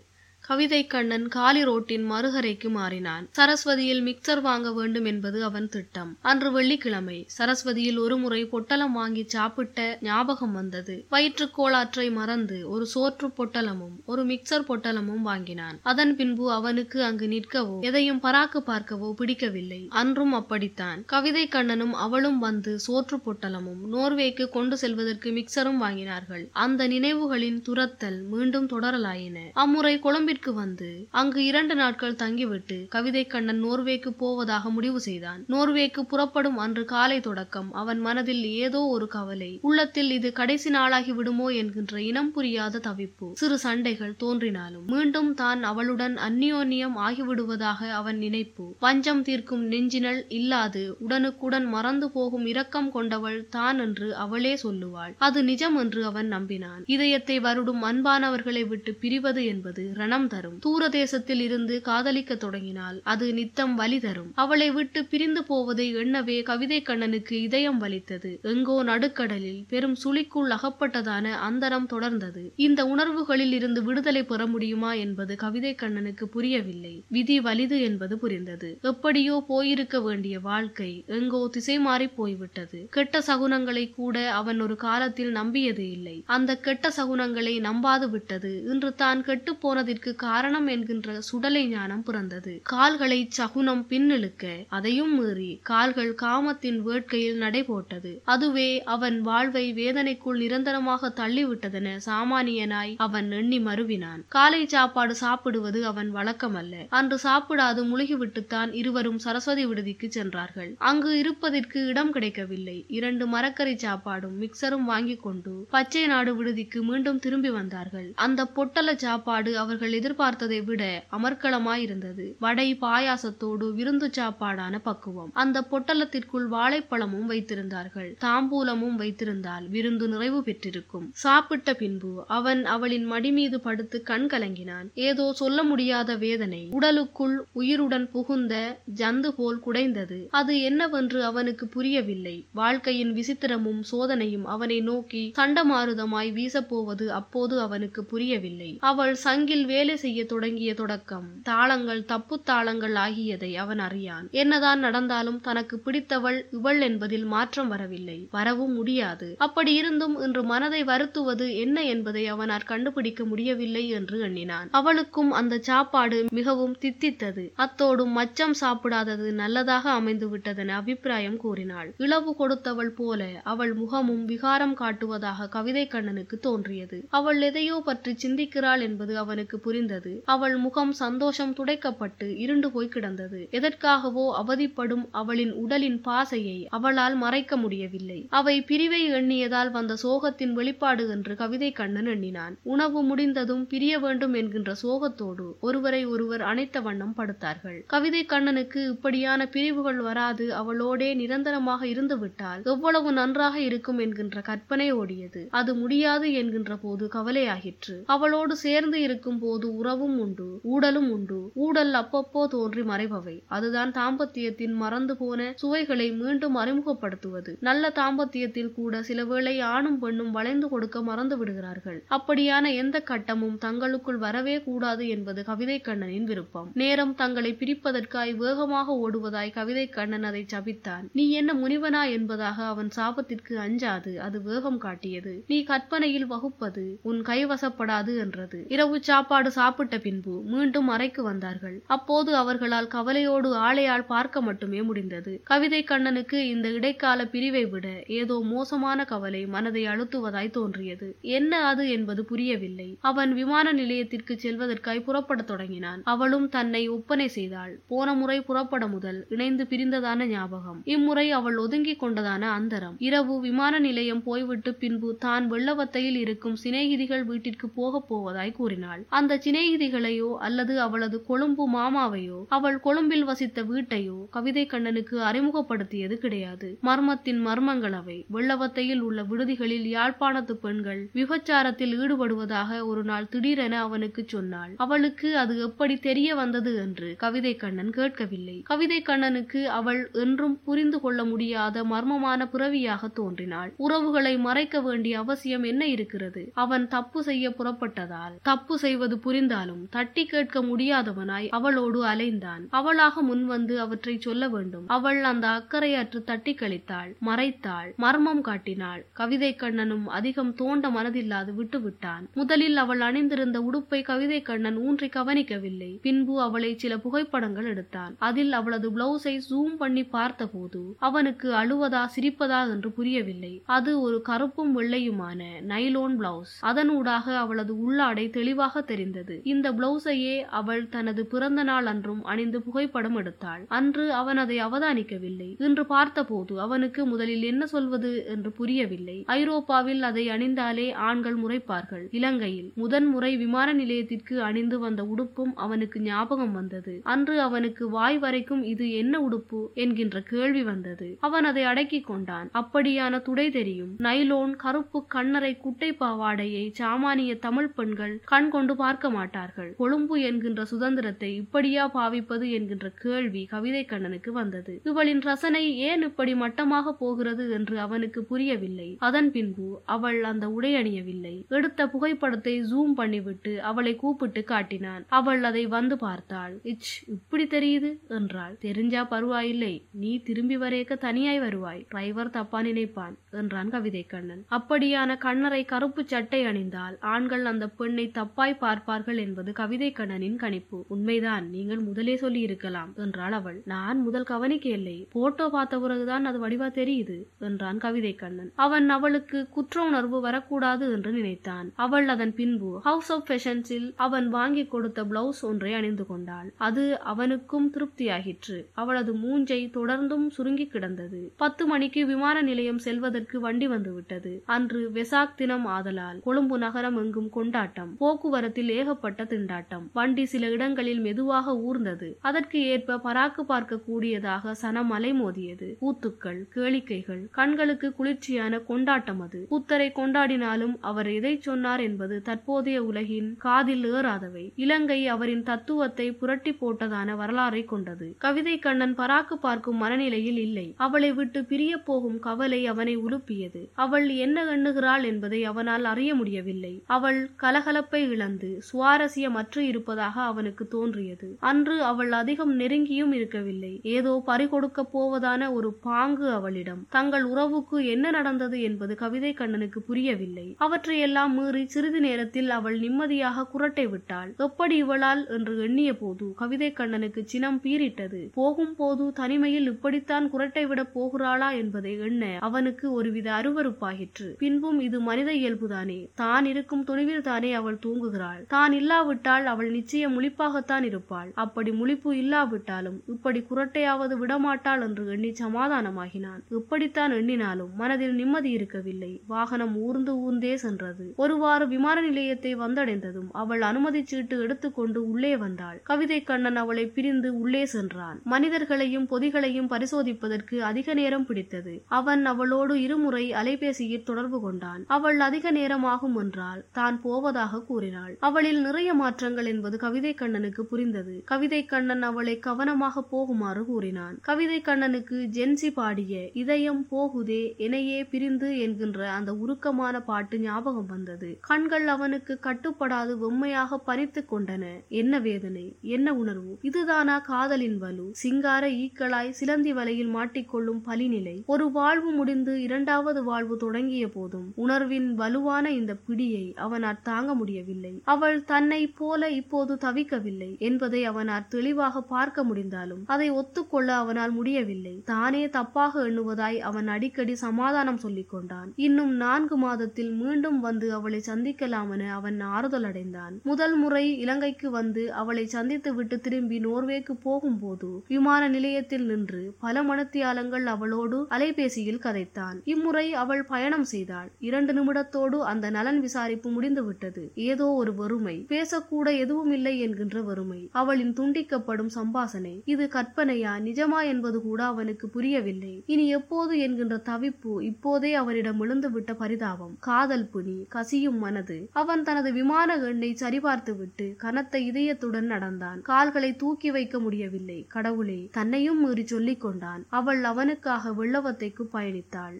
கவிதை கண்ணன் காலி ரோட்டின் மறுகரைக்கு மாறினான். சரஸ்வதியில் மிக்சர் வாங்க வேண்டும் என்பது அவன் திட்டம். அன்று வெள்ளிக்கிழமை சரஸ்வதியில் ஒருமுறை பொட்டலம் வாங்கி சாப்பிட்ட ஞாபகம் வந்தது. வயிற்றுக் கோளாற்றை மறந்து ஒரு சோற்று பொட்டலமும் ஒரு மிக்சர் பொட்டலமும் வாங்கினான். அதன் பின்பு அவனுக்கு அங்கு நிற்கவோ எதையும் பராக்கு பார்க்கவோ பிடிக்கவில்லை. அன்றும் அப்படித்தான். கவிதை கண்ணனும் அவளும் வந்து சோற்று பொட்டலமும் நோர்வேக்கு கொண்டு செல்வதற்கு மிக்சரும் வாங்கினார்கள். அந்த நினைவுகளின் துரத்தல் மீண்டும் தொடரலாயின. அம்முறை கொழும்பிற்கு வந்து அங்கு இரண்டு நாட்கள் தங்கிவிட்டு கவிதை கண்ணன் நோர்வேக்கு போவதாக முடிவு செய்தான். நோர்வேக்கு புறப்படும் அன்று காலை தொடக்கம் அவன் மனதில் ஏதோ ஒரு கவலை. உள்ளத்தில் இது கடைசி நாளாகி விடுமோ என்கின்ற இனம் புரியாத தவிப்பு. சிறு சண்டைகள் தோன்றினாலும் மீண்டும் தான் அவளுடன் அந்நியோன்யம் ஆகிவிடுவதாக அவன் நினைப்பு. பஞ்சம் தீர்க்கும் நெஞ்சினல் இல்லாது உடனுக்குடன் மறந்து போகும் இரக்கம் கொண்டவள் தான் என்று அவளே சொல்லுவாள். அது நிஜம் என்று அவன் நம்பினான். இதயத்தை வருடும் அன்பானவர்களை விட்டு பிரிவது என்பது ரணம் தரும். தூர தேசத்தில் இருந்து காதலிக்க தொடங்கினால் அது நித்தம் வலி தரும். அவளை விட்டு பிரிந்து போவதை எண்ணவே கவிதை கண்ணனுக்கு இதயம் வலித்தது. எங்கோ நடுக்கடலில் பெரும் சுழிக்குள் அகப்பட்டதான அந்தரம் தொடர்ந்தது. இந்த உணர்வுகளில் இருந்து விடுதலை பெற முடியுமா என்பது கவிதை கண்ணனுக்கு புரியவில்லை. விதி வலிது என்பது புரிந்தது. எப்படியோ போயிருக்க வேண்டிய வாழ்க்கை எங்கோ திசை மாறி போய்விட்டது. கெட்ட சகுனங்களை கூட அவன் ஒரு காலத்தில் நம்பியது இல்லை. அந்த கெட்ட சகுனங்களை நம்பாது விட்டது. இன்று தான் கெட்டுப் போனதற்கு காரணம் என்கின்ற சுடலை ஞானம் பிறந்தது. கால்களை சகுனம் பின்னிழுக்க அதையும் மீறி கால்கள் காமத்தின் வேட்கையில் நடைபோட்டது அதுவே அவன் வாழ்வை வேதனைக்குள் நிரந்தரமாக தள்ளிவிட்டதென சாமானியனாய் அவன் எண்ணி மருவினான். காலை சாப்பாடு சாப்பிடுவது அவன் வழக்கமல்ல. அன்று சாப்பிடாது முழுகிவிட்டுத்தான் இருவரும் சரஸ்வதி விடுதிக்கு சென்றார்கள். அங்கு இருப்பதற்கு இடம் கிடைக்கவில்லை. இரண்டு மரக்கறி சாப்பாடும் மிக்சரும் வாங்கி கொண்டு பச்சை நாடு விடுதிக்கு மீண்டும் திரும்பி வந்தார்கள். அந்த பொட்டல சாப்பாடு அவர்கள் எதிர்பார்த்ததை விட அமர்க்களமாயிருந்தது. வடை பாயாசத்தோடு விருந்து சாப்பாடான பக்குவம். அந்த பொட்டலத்திற்குள் வாழைப்பழமும் வைத்திருந்தார்கள். தாம்பூலமும் வைத்திருந்தால் விருந்து நிறைவு பெற்றிருக்கும். சாப்பிட்ட பின்பு அவன் அவளின் மடி மீது படுத்து கண் கலங்கினான். ஏதோ சொல்ல முடியாத வேதனை. உடலுக்குள் உயிருடன் புகுந்த ஜந்து போல் குடைந்தது. அது என்னவென்று அவனுக்கு புரியவில்லை. வாழ்க்கையின் விசித்திரமும் சோதனையும் அவனை நோக்கி சண்டமாருதமாய் வீசப்போவது அப்போது அவனுக்கு புரியவில்லை. அவள் சங்கில் வேலை செய்ய தொடங்கிய தொடக்கம் தாளங்கள் தப்பு தாளங்கள் ஆகியதை அவன் அறியான். என்னதான் நடந்தாலும் தனக்கு பிடித்தவள் இவள் என்பதில் மாற்றம் வரவில்லை. வரவும் முடியாது. அப்படி இருந்தும் இன்று மனதை வருத்துவது என்ன என்பதை அவனால் கண்டுபிடிக்க முடியவில்லை என்று எண்ணினான். அவளுக்கும் அந்த சாப்பாடு மிகவும் தித்தித்தது. அத்தோடும் மச்சம் சாப்பிடாதது நல்லதாக அமைந்து விட்டதென அபிப்பிராயம் கூறினாள். இளவு கொடுத்தவள் போல அவள் முகமும் விகாரம் காட்டுவதாக கவிதை கண்ணனுக்கு தோன்றியது. அவள் எதையோ பற்றி சிந்திக்கிறாள் என்பது அவனுக்கு தெரிந்தது அவள் முகம் சந்தோஷம் துடைக்கப்பட்டு இருண்டு போய் கிடந்தது. எதற்காகவோ அவதிப்படும் அவளின் உடலின் பாசையை அவளால் மறைக்க முடியவில்லை. அவை பிரிவை எண்ணியதால் வந்த சோகத்தின் வெளிப்பாடு என்று கவிதை கண்ணன் எண்ணினான். உணவு முடிந்ததும் பிரிய வேண்டும் என்கின்ற சோகத்தோடு ஒருவரை ஒருவர் அணைத்த வண்ணம் படுத்தார்கள். கவிதை கண்ணனுக்கு இப்படியான பிரிவுகள் வராது. அவளோடே நிரந்தரமாக இருந்துவிட்டால் எவ்வளவு நன்றாக இருக்கும் என்கின்ற கற்பனை ஓடியது. அது முடியாது என்கின்ற போது கவலையாகிற்று அவளோடு சேர்ந்து இருக்கும் போது உறவும் உண்டு ஊடலும் உண்டு. ஊடல் அப்பப்போ தோன்றி மறைபவை. அதுதான் தாம்பத்தியத்தின் மறந்து போன சுவைகளை மீண்டும் அறிமுகப்படுத்துவது. நல்ல தாம்பத்தியத்தில் கூட சில வேளை ஆணும் பெண்ணும் வளைந்து கொடுக்க மறந்து விடுகிறார்கள். அப்படியான எந்த கட்டமும் தங்களுக்குள் வரவே கூடாது என்பது கவிதை கண்ணனின் விருப்பம். நேரம் தங்களை பிரிப்பதற்காய் வேகமாக ஓடுவதாய் கவிதை கண்ணன் அதை சபித்தான். நீ என்ன முனிவனா என்பதாக அவன் சாபத்திற்கு அஞ்சாது. அது வேகம் காட்டியது. நீ கற்பனையில் வகுப்பது உன் கைவசப்படாது என்றது. இரவு சாப்பாடு சாப்பிட்ட பின்பு மீண்டும் அறைக்கு வந்தார்கள். அப்போது அவர்களால் கவலையோடு ஆளையால் பார்க்க மட்டுமே முடிந்தது. கவிதை கண்ணனுக்கு இந்த இடைக்கால பிரிவை விட ஏதோ மோசமான கவலை மனதை அழுத்துவதாய் தோன்றியது. என்ன அது என்பது புரியவில்லை. அவன் விமான நிலையத்திற்கு செல்வதற்காய் புறப்படத் தொடங்கினான். அவளும் தன்னை ஒப்பனை செய்தாள். போன முறை புறப்பட முதல் இணைந்து பிரிந்ததான ஞாபகம். இம்முறை அவள் ஒதுங்கிக் கொண்டதான அந்தரம். இரவு விமான நிலையம் போய்விட்டு பின்பு தான் வெள்ளவத்தையில் இருக்கும் சிநேகிதிகள் வீட்டிற்கு போகப் போவதாய் கூறினாள். அந்த சிநேகிதிகளையோ அல்லது அவளது கொழும்பு மாமாவையோ அவள் கொழும்பில் வசித்த வீட்டையோ கவிதை கண்ணனுக்கு அறிமுகப்படுத்தியது கிடையாது. மர்மத்தின் மர்மங்கள் அவை. வெள்ளவத்தையில் உள்ள விடுதிகளில் யாழ்ப்பாணத்து பெண்கள் விபச்சாரத்தில் ஈடுபடுவதாக ஒரு நாள் திடீரென அவனுக்கு சொன்னாள். அவளுக்கு அது எப்படி தெரிய வந்தது என்று கவிதை கண்ணன் கேட்கவில்லை. கவிதை கண்ணனுக்கு அவள் என்றும் புரிந்து கொள்ள முடியாத மர்மமான பிறவியாக தோன்றினாள். உறவுகளை மறைக்க வேண்டிய அவசியம் என்ன இருக்கிறது? அவன் தப்பு செய்ய புறப்பட்டதால். தப்பு செய்வது புரிந்தாலும் தட்டி கேட்க முடியாதவனாய் அவளோடு அலைந்தான். அவளாக முன்வந்து அவற்றை சொல்ல வேண்டும். அவள் அந்த அக்கறையற்று தட்டி கழித்தாள் மறைத்தாள் மர்மம் காட்டினாள். கவிதை கண்ணனும் அதிகம் தோண்ட மனதில்லாது விட்டுவிட்டான். முதலில் அவள் அணிந்திருந்த உடுப்பை கவிதை கண்ணன் ஊன்றி கவனிக்கவில்லை. பின்பு அவளை சில புகைப்படங்கள் எடுத்தான். அதில் அவளது பிளவுஸை ஜூம் பண்ணி பார்த்தபோது அவனுக்கு அழுவதா சிரிப்பதா என்று புரியவில்லை. அது ஒரு கருப்பும் வெள்ளையுமான நைலோன் பிளவுஸ் அதனூடாக அவளது உள்ளாடை தெளிவாக தெரிந்தது. இந்த பிளவுஸையே அவள் தனது பிறந்த நாள் அன்றும் அணிந்து புகைப்படம் எடுத்தாள். அன்று அவன் அதை அவதானிக்கவில்லை. இன்று பார்த்தபோது அவனுக்கு முதலில் என்ன சொல்வது என்று புரியவில்லை. ஐரோப்பாவில் அதை அணிந்தாலே ஆண்கள் முறைப்பார்கள். இலங்கையில் முதன் முறை விமான நிலையத்திற்கு அணிந்து வந்த உடுப்பும் அவனுக்கு ஞாபகம் வந்தது. அன்று அவனுக்கு வாய் வரைக்கும் இது என்ன உடுப்பு என்கின்ற கேள்வி வந்தது. அவன் அதை அடக்கிக் கொண்டான். அப்படியான துடை தெரியும். நைலோன் கருப்பு கண்ணரை குட்டை பாவாடையை சாமானிய தமிழ் பெண்கள் கண் கொண்டு பார்க்க மாட்டார்கள். கொழும்பு என்கின்ற சுதந்திரத்தை இப்படியா பாவிப்பது என்கின்ற கேள்வி கவிதை கண்ணனுக்கு வந்தது. இவளின் ரசனை ஏன் இப்படி மட்டமாக போகிறது என்று அவனுக்கு புரியவில்லை. அதன் பின்பு அவள் அந்த உடை அணியவில்லை. எடுத்த புகைப்படத்தை ஜூம் பண்ணிவிட்டு அவளை கூப்பிட்டு காட்டினான். அவள் அதை வந்து பார்த்தாள். இச் இப்படி தெரியுது? என்றாள். தெரிஞ்சா பருவாயில்லை. நீ திரும்பி வரேக்க தனியாய் வருவாய். டிரைவர் தப்பா நினைப்பான் என்றான் கவிதை கண்ணன். அப்படியான கண்ணரை கருப்பு சட்டை அணிந்தால் ஆண்கள் அந்த பெண்ணை தப்பாய் பார்ப்பார் இருக்கிறார்கள் என்பது கவிதை கண்ணனின் கணிப்பு. உண்மைதான் நீங்கள் முதலே சொல்லி இருக்கலாம் என்றாள் அவள். நான் முதல் கவனிக்கவில்லை போட்டோ பார்த்த பிறகுதான் அது வடிவா தெரியுது என்றான் கவிதை கண்ணன். அவன் அவளுக்கு குற்ற உணர்வு வரக்கூடாது என்று நினைத்தான். அவள் அதன் பின்பு ஹவுஸ் ஆஃப் ஃபேஷன்ஸில் அவன் வாங்கி கொடுத்த பிளவுஸ் ஒன்றை அணிந்து கொண்டாள். அது அவனுக்கும் திருப்தியாகிற்று. அவளது மூஞ்சை தொடர்ந்தும் சுருங்கி கிடந்தது. பத்து மணிக்கு விமான நிலையம் செல்வதற்கு வண்டி வந்துவிட்டது. அன்று வெசாக் தினம் ஆதலால் கொழும்பு நகரம் எங்கும் கொண்டாட்டம். போக்குவரத்தில் ஏக ஏகப்பட்ட திண்டாட்டம். வண்டி சில இடங்களில் மெதுவாக ஊர்ந்தது. அதற்கு ஏற்ப பராக்கு பார்க்க கூடியதாக சனமலை அலைமோதியது கூத்துக்கள் கேளிக்கைகள் கண்களுக்கு குளிர்ச்சியான கொண்டாட்டம் அது. புத்தரை கொண்டாடினாலும் அவர் எதை சொன்னார் என்பது தற்போதைய உலகின் காதில் ஏறாதவை. இலங்கை அவரின் தத்துவத்தை புரட்டி போட்டதான வரலாறை கொண்டது. கவிதை கண்ணன் பராக்கு பார்க்கும் மனநிலையில் இல்லை. அவளை விட்டு பிரிய போகும் கவலை அவனை உலுப்பியது. அவள் என்ன எண்ணுகிறாள் என்பதை அவனால் அறிய முடியவில்லை. அவள் கலகலப்பை இழந்து சுவாரஸ்யமற்று இருப்பதாக அவனுக்கு தோன்றியது. அன்று அவள் அதிகம் நெருங்கியும் இருக்கவில்லை. ஏதோ பறிகொடுக்க போவதான ஒரு பாங்கு அவளிடம். தங்கள் உறவுக்கு என்ன நடந்தது என்பது கவிதை கண்ணனுக்கு புரியவில்லை. அவற்றையெல்லாம் மீறி சிறிது நேரத்தில் அவள் நிம்மதியாக குரட்டை விட்டாள். எப்படி இவளால் என்று எண்ணிய போது கவிதை கண்ணனுக்கு சினம் பீரிட்டது போகும் போது தனிமையில் இப்படித்தான் குரட்டை விடப் போகிறாளா என்பதை எண்ண அவனுக்கு ஒருவித அருவருப்பாயிற்று. பின்பும் இது மனித இயல்புதானே. தான் இருக்கும் துணிவில் தானே அவள் தூங்குகிறாள். தான் இல்லாவிட்டால் அவள் நிச்சயம் முழிப்பாகத்தான் இருப்பாள். அப்படி முழிப்பு இல்லாவிட்டாலும் இப்படி குரட்டையாவது விடமாட்டாள் என்று எண்ணி சமாதானமாகினான். இப்படித்தான் எண்ணினாலும் மனதில் நிம்மதி இருக்கவில்லை. வாகனம் ஊர்ந்து ஊர்ந்தே சென்றது. ஒருவாறு விமான நிலையத்தை வந்தடைந்ததும் அவள் அனுமதி சீட்டு எடுத்துக்கொண்டு உள்ளே வந்தாள். கவிதை கண்ணன் அவளை பிரிந்து உள்ளே சென்றான். மனிதர்களையும் பொதிகளையும் பரிசோதிப்பதற்கு அதிக நேரம் பிடித்தது. அவன் அவளோடு இருமுறை அலைபேசியில் தொடர்பு கொண்டான். அவள் அதிக நேரமாகும் என்றால் தான் போவதாக கூறினாள். அவளில் நிறைய மாற்றங்கள் என்பது கவிதை கண்ணனுக்கு புரிந்தது. கவிதை கண்ணன் அவளை கவனமாக போகுமாறு கூறினான். கவிதை கண்ணனுக்கு ஜென்சி பாடிய இதயம் போகுதே எனையே பிரிந்து என்கின்ற அந்த உருக்கமான பாட்டு ஞாபகம் வந்தது. கண்கள் அவனுக்கு கட்டுப்படாது வெம்மையாக பறித்துக் கொண்டன. என்ன வேதனை என்ன உணர்வு? இதுதானா காதலின் வலு? சிங்கார ஈக்களாய் சிலந்தி வலையில் மாட்டிக்கொள்ளும் பலிநிலை ஒரு வாழ்வு முடிந்து இரண்டாவது வாழ்வு தொடங்கிய போதும் உணர்வின் வலுவான இந்த பிடியை அவனால் தாங்க முடியவில்லை. அவள் தன்னை போல இப்போது தவிக்கவில்லை என்பதை அவனால் தெளிவாக பார்க்க முடிந்தாலும் அதை ஒத்துக்கொள்ள அவனால் முடியவில்லை. தானே தப்பாக எண்ணுவதாய் அவன் அடிக்கடி சமாதானம் சொல்லிக் கொண்டான். இன்னும் நான்கு மாதத்தில் மீண்டும் வந்து அவளை சந்திக்கலாம் என அவன் ஆறுதல் அடைந்தான். முதல் முறை இலங்கைக்கு வந்து அவளை சந்தித்து விட்டு திரும்பி நோர்வேக்கு போகும்போது விமான நிலையத்தில் நின்று பல மணத்தியாலங்கள் அவளோடு அலைபேசியில் கதைத்தான். இம்முறை அவள் பயணம் செய்தாள். இரண்டு நிமிடத்தோடு அந்த நலன் விசாரிப்பு முடிந்துவிட்டது. ஏதோ ஒரு வறுமை. பேசக்கூட எதுவும் இல்லை என்கின்ற வறுமை. அவளின் துண்டிக்கப்படும் சம்பாசனை இது கற்பனையா நிஜமா என்பது கூட அவனுக்கு புரியவில்லை. இனி எப்போது என்கின்ற தவிப்பு இப்போதே அவனிடம் விழுந்துவிட்ட பரிதாபம். காதல் புனி கசியும் மனது. அவன் தனது விமான எண்ணை சரிபார்த்துவிட்டு கனத்த இதயத்துடன் நடந்தான். கால்களை தூக்கி வைக்க முடியவில்லை. கடவுளே தன்னையும் மீறி சொல்லிக் கொண்டான். அவள் அவனுக்காக வெள்ளவத்தைக்கு பயணித்தாள்.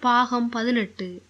பாகம் பதினெட்டு.